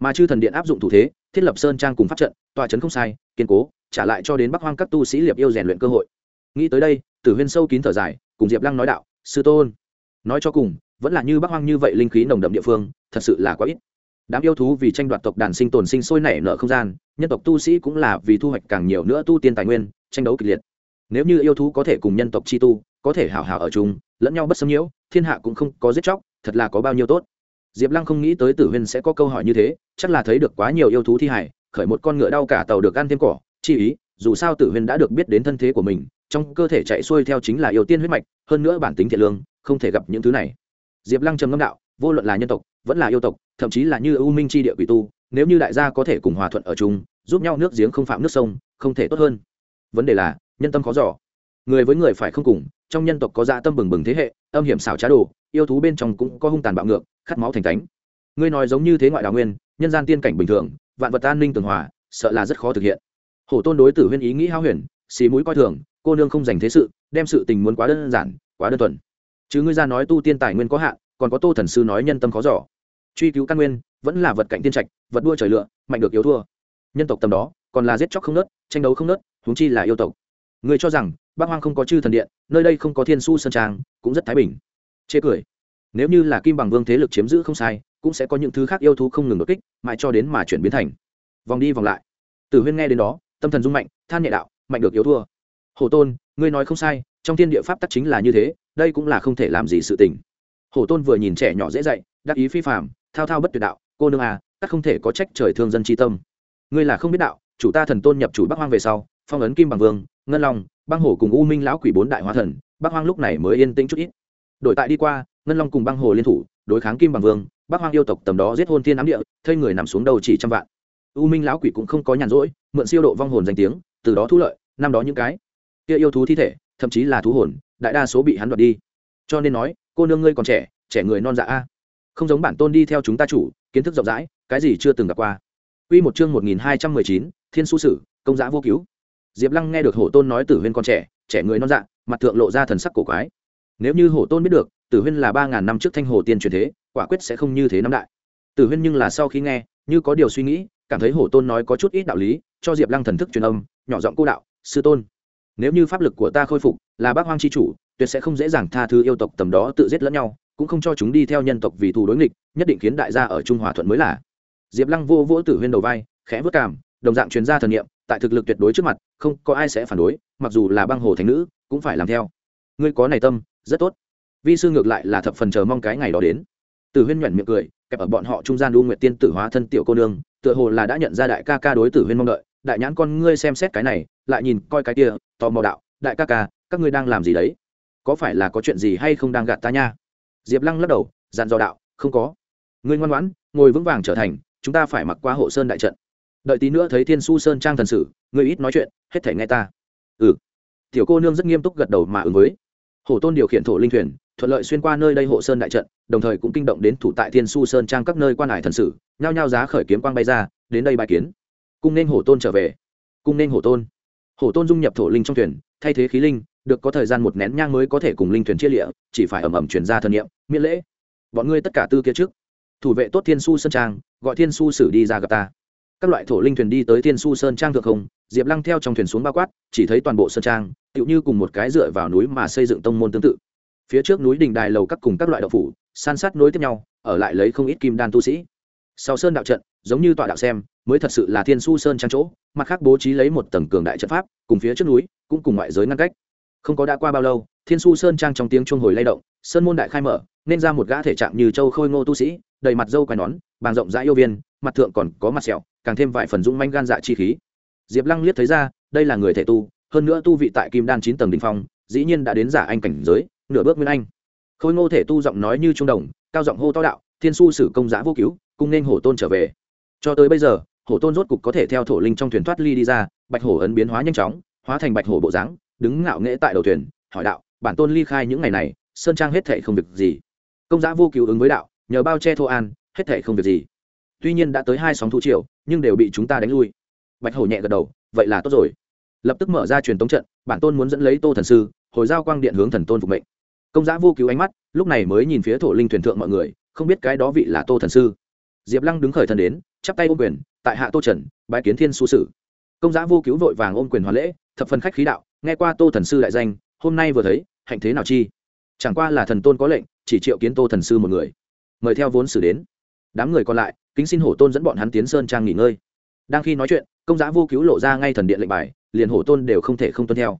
mà chư thần điện áp dụng thủ thế, thiết lập sơn trang cùng pháp trận, tòa trấn không sai, kiên cố, trả lại cho đến bắc hoang các tu sĩ liệp yêu rèn luyện cơ hội. Nghĩ tới đây, tử huyên sâu kín thở dài, cùng diệp lăng nói đạo, sư tôn. Nói cho cùng, vẫn là như bắc hoang như vậy linh khí nồng đậm địa phương, thật sự là quá ít. Đám yêu thú vì tranh đoạt tộc đàn sinh tồn sinh sôi nảy nở không gian, nhân tộc tu sĩ cũng là vì thu hoạch càng nhiều nữa tu tiên tài nguyên, tranh đấu kịch liệt. Nếu như yêu thú có thể cùng nhân tộc chi tu, có thể hảo hảo ở chung, lẫn nhau bất xâm nhiễu, thiên hạ cũng không có giết chóc, thật là có bao nhiêu tốt diệp lăng không nghĩ tới tử huyên sẽ có câu hỏi như thế, chắc là thấy được quá nhiều yêu thú thi hải khởi một con ngựa đau cả tàu được ăn thêm cỏ. Chi ý, dù sao tử huyên đã được biết đến thân thế của mình, trong cơ thể chạy xuôi theo chính là yêu tiên huyết mạch, hơn nữa bản tính thiện lương, không thể gặp những thứ này. Diệp lăng trầm ngâm đạo, vô luận là nhân tộc, vẫn là yêu tộc, thậm chí là như ưu minh c h i địa quỷ tu, nếu như đại gia có thể cùng hòa thuận ở chung, giúp nhau nước giếng không phạm nước sông, không thể tốt hơn. Vấn đề là, nhân tâm khó giỏ người với người phải không cùng, trong nhân tộc có dạ tâm bừng bừng thế hệ, âm hiểm xảo trá đồ yêu thú bên trong cũng có hung tàn bạo ngược, khát máu thành cánh. Ngươi nói giống như thế ngoại đào nguyên, nhân gian tiên cảnh bình thường, vạn vật an ninh tường hòa, sợ là rất khó thực hiện. Hổ tôn đối tử huyên ý nghĩ hao huyền, xì mũi coi thường, cô nương không dành thế sự, đem sự tình muốn quá đơn giản, quá đơn thuần. Chứ ngươi ra nói tu tiên tài nguyên có hạn, còn có tô thần sư nói nhân tâm khó giỏ truy cứu căn nguyên, vẫn là vật cạnh tiên trạch, vật đua trời lựa mạnh được yếu thua. Nhân tộc tầm đó, còn là giết chóc không nớt, tranh đấu không nớt, huống chi là yêu tộc. Người cho rằng bác hoang không có chư thần điện, nơi đây không có thiên su sơn trang, cũng rất thái bình chê cười. Nếu như là kim bằng vương thế lực chiếm giữ không sai, cũng sẽ có những thứ khác yêu thú không ngừng đột kích, mãi cho đến mà chuyển biến thành. Vòng đi vòng lại. Tử huyên nghe đến đó, tâm thần rung mạnh, than nhẹ đạo, mạnh được yếu thua. Hổ tôn, ngươi nói không sai, trong thiên địa pháp tắc chính là như thế, đây cũng là không thể làm gì sự tình. Hổ tôn vừa nhìn trẻ nhỏ dễ dạy, đắc ý phi phạm thao thao bất tuyệt đạo, cô nương à các không thể có trách trời thương dân tri tâm. Ngươi là không biết đạo, chủ ta thần tôn nhập chủ bắc hoang về sau, phong ấn kim bằng vương, ngân long, băng hổ cùng u minh lão quỷ bốn đại hóa thần, bắc hoang lúc này mới yên tĩnh chút ít đổi tại đi qua ngân long cùng băng hồ liên thủ đối kháng kim bằng vương bắc hoang yêu tộc tầm đó giết hôn thiên ám địa thây người nằm xuống đầu chỉ trăm vạn u minh lão quỷ cũng không có nhàn rỗi mượn siêu độ vong hồn danh tiếng từ đó thu lợi năm đó những cái kia yêu thú thi thể thậm chí là thú hồn đại đa số bị hắn đoạt đi cho nên nói cô nương ngươi còn trẻ trẻ người non dạ a không giống bản tôn đi theo chúng ta chủ kiến thức rộng rãi cái gì chưa từng gặp qua Quy một chương 1219, Thiên Su Sử, công giá vô cứu. Diệp Lăng nghe được Hổ Tôn nói Tử Huyên con trẻ, trẻ người non dạ, mặt thượng lộ ra thần sắc cổ quái. Nếu như Hổ Tôn biết được, Tử Huyên là ba ngàn năm trước Thanh Hồ Tiên truyền thế, quả quyết sẽ không như thế năm đại. Tử Huyên nhưng là sau khi nghe, như có điều suy nghĩ, cảm thấy Hổ Tôn nói có chút ít đạo lý, cho Diệp Lăng thần thức truyền âm, nhỏ giọng cô đạo, "Sư tôn, nếu như pháp lực của ta khôi phục, là Bác Hoang chi chủ, tuyệt sẽ không dễ dàng tha thứ yêu tộc tầm đó tự giết lẫn nhau, cũng không cho chúng đi theo nhân tộc vì thù đối nghịch, nhất định khiến đại gia ở trung hòa thuận mới là." diệp lăng vô vỗ tử huyên đầu vai khẽ vất cảm đồng dạng chuyên gia thần nghiệm tại thực lực tuyệt đối trước mặt không có ai sẽ phản đối mặc dù là băng hồ thành nữ cũng phải làm theo ngươi có này tâm rất tốt. Vi sư ngược lại là thập phần chờ mong cái ngày đó đến. Tử huyên nhuận miệng cười, kẹp ở bọn họ trung gian đu nguyệt tiên tử hóa thân tiểu cô nương, tựa hồ là đã nhận ra đại ca ca đối tử huyên mong đợi. Đại nhãn con ngươi xem xét cái này, lại nhìn coi cái kia, tò mò đạo, đại ca ca, các ngươi đang làm gì đấy? Có phải là có chuyện gì hay không đang gạt ta nha? Diệp lăng lắc đầu, dặn dò đạo, không có. Ngươi ngoan ngoãn, ngồi vững vàng trở thành, chúng ta phải mặc qua hộ sơn đại trận. Đợi tí nữa thấy thiên su sơn trang thần sử, ngươi ít nói chuyện, hết thể nghe ta. Ừ. Tiểu cô nương rất nghiêm túc gật đầu mà ứng với hổ tôn điều khiển thổ linh thuyền, thuận lợi xuyên qua nơi đây hộ sơn đại trận, đồng thời cũng kinh động đến thủ tại thiên su sơn trang các nơi quan hải thần sử, nhao nhao giá khởi kiếm quang bay ra, đến đây bài kiến. Cung nên hổ tôn trở về. Cung nên hổ tôn. Hổ tôn dung nhập thổ linh trong thuyền, thay thế khí linh, được có thời gian một nén nhang mới có thể cùng linh thuyền chia lịa, chỉ phải ẩm ẩm chuyển ra thân nhiệm miễn lễ. Bọn ngươi tất cả tư kia trước. Thủ vệ tốt thiên su sơn trang, gọi thiên su sử đi ra gặp ta. Các loại thổ linh thuyền đi tới thiên su sơn trang thượng không diệp lăng theo trong thuyền xuống bao quát, chỉ thấy toàn bộ sơn trang, tựu như cùng một cái dựa vào núi mà xây dựng tông môn tương tự. Phía trước núi đình đài lầu các cùng các loại đậu phủ, san sát nối tiếp nhau, ở lại lấy không ít kim đan tu sĩ. Sau sơn đạo trận, giống như tọa đạo xem, mới thật sự là thiên su sơn trang chỗ, mặt khác bố trí lấy một tầng cường đại trận pháp, cùng phía trước núi, cũng cùng ngoại giới ngăn cách. Không có đã qua bao lâu, thiên su sơn trang trong tiếng chuông hồi lay động, sơn môn đại khai mở, nên ra một gã thể trạng như châu khôi ngô tu sĩ, đầy mặt dâu quai nón bàn rộng rãi yêu viên, mặt thượng còn có mặt sẹo, càng thêm vài phần dũng manh gan dạ chi khí diệp lăng liếc thấy ra, đây là người thể tu, hơn nữa tu vị tại kim đan chín tầng Đỉnh phong, dĩ nhiên đã đến giả anh cảnh giới, nửa bước nguyên anh. Khôi ngô thể tu giọng nói như trung đồng, cao giọng hô to đạo, thiên su sử công giã vô cứu cung nên hổ tôn trở về. Cho tới bây giờ, hổ tôn rốt cục có thể theo thổ linh trong thuyền thoát ly đi ra, bạch hổ ấn biến hóa nhanh chóng, hóa thành bạch hổ bộ dáng, đứng ngạo nghễ tại đầu thuyền, hỏi đạo, bản tôn ly khai những ngày này, sơn trang hết thệ không việc gì? Công giã vô cứu ứng với đạo, nhờ bao che thô an, hết thệ không việc gì. Tuy nhiên đã tới hai sóng thu triều, nhưng đều bị chúng ta đánh lui bạch hổ nhẹ gật đầu, vậy là tốt rồi. Lập tức mở ra truyền tống trận, bản tôn muốn dẫn lấy tô thần sư, hồi giao quang điện hướng thần tôn phục mệnh. Công giá vô cứu ánh mắt, lúc này mới nhìn phía thổ linh thuyền thượng mọi người, không biết cái đó vị là tô thần sư. Diệp lăng đứng khởi thần đến, chắp tay ôm quyền, tại hạ tô trần, bái kiến thiên su sử. Công giá vô cứu vội vàng ôm quyền hoàn lễ, thập phần khách khí đạo, nghe qua tô thần sư đại danh, hôm nay vừa thấy, hạnh thế nào chi? Chẳng qua là thần tôn có lệnh, chỉ triệu kiến tô thần sư một người. Mời theo vốn xử đến. Đám người còn lại, kính xin hổ tôn dẫn bọn hắn tiến sơn trang nghỉ ngơi đang khi nói chuyện, công giá vô cứu lộ ra ngay thần điện lệnh bài, liền hổ tôn đều không thể không tuân theo.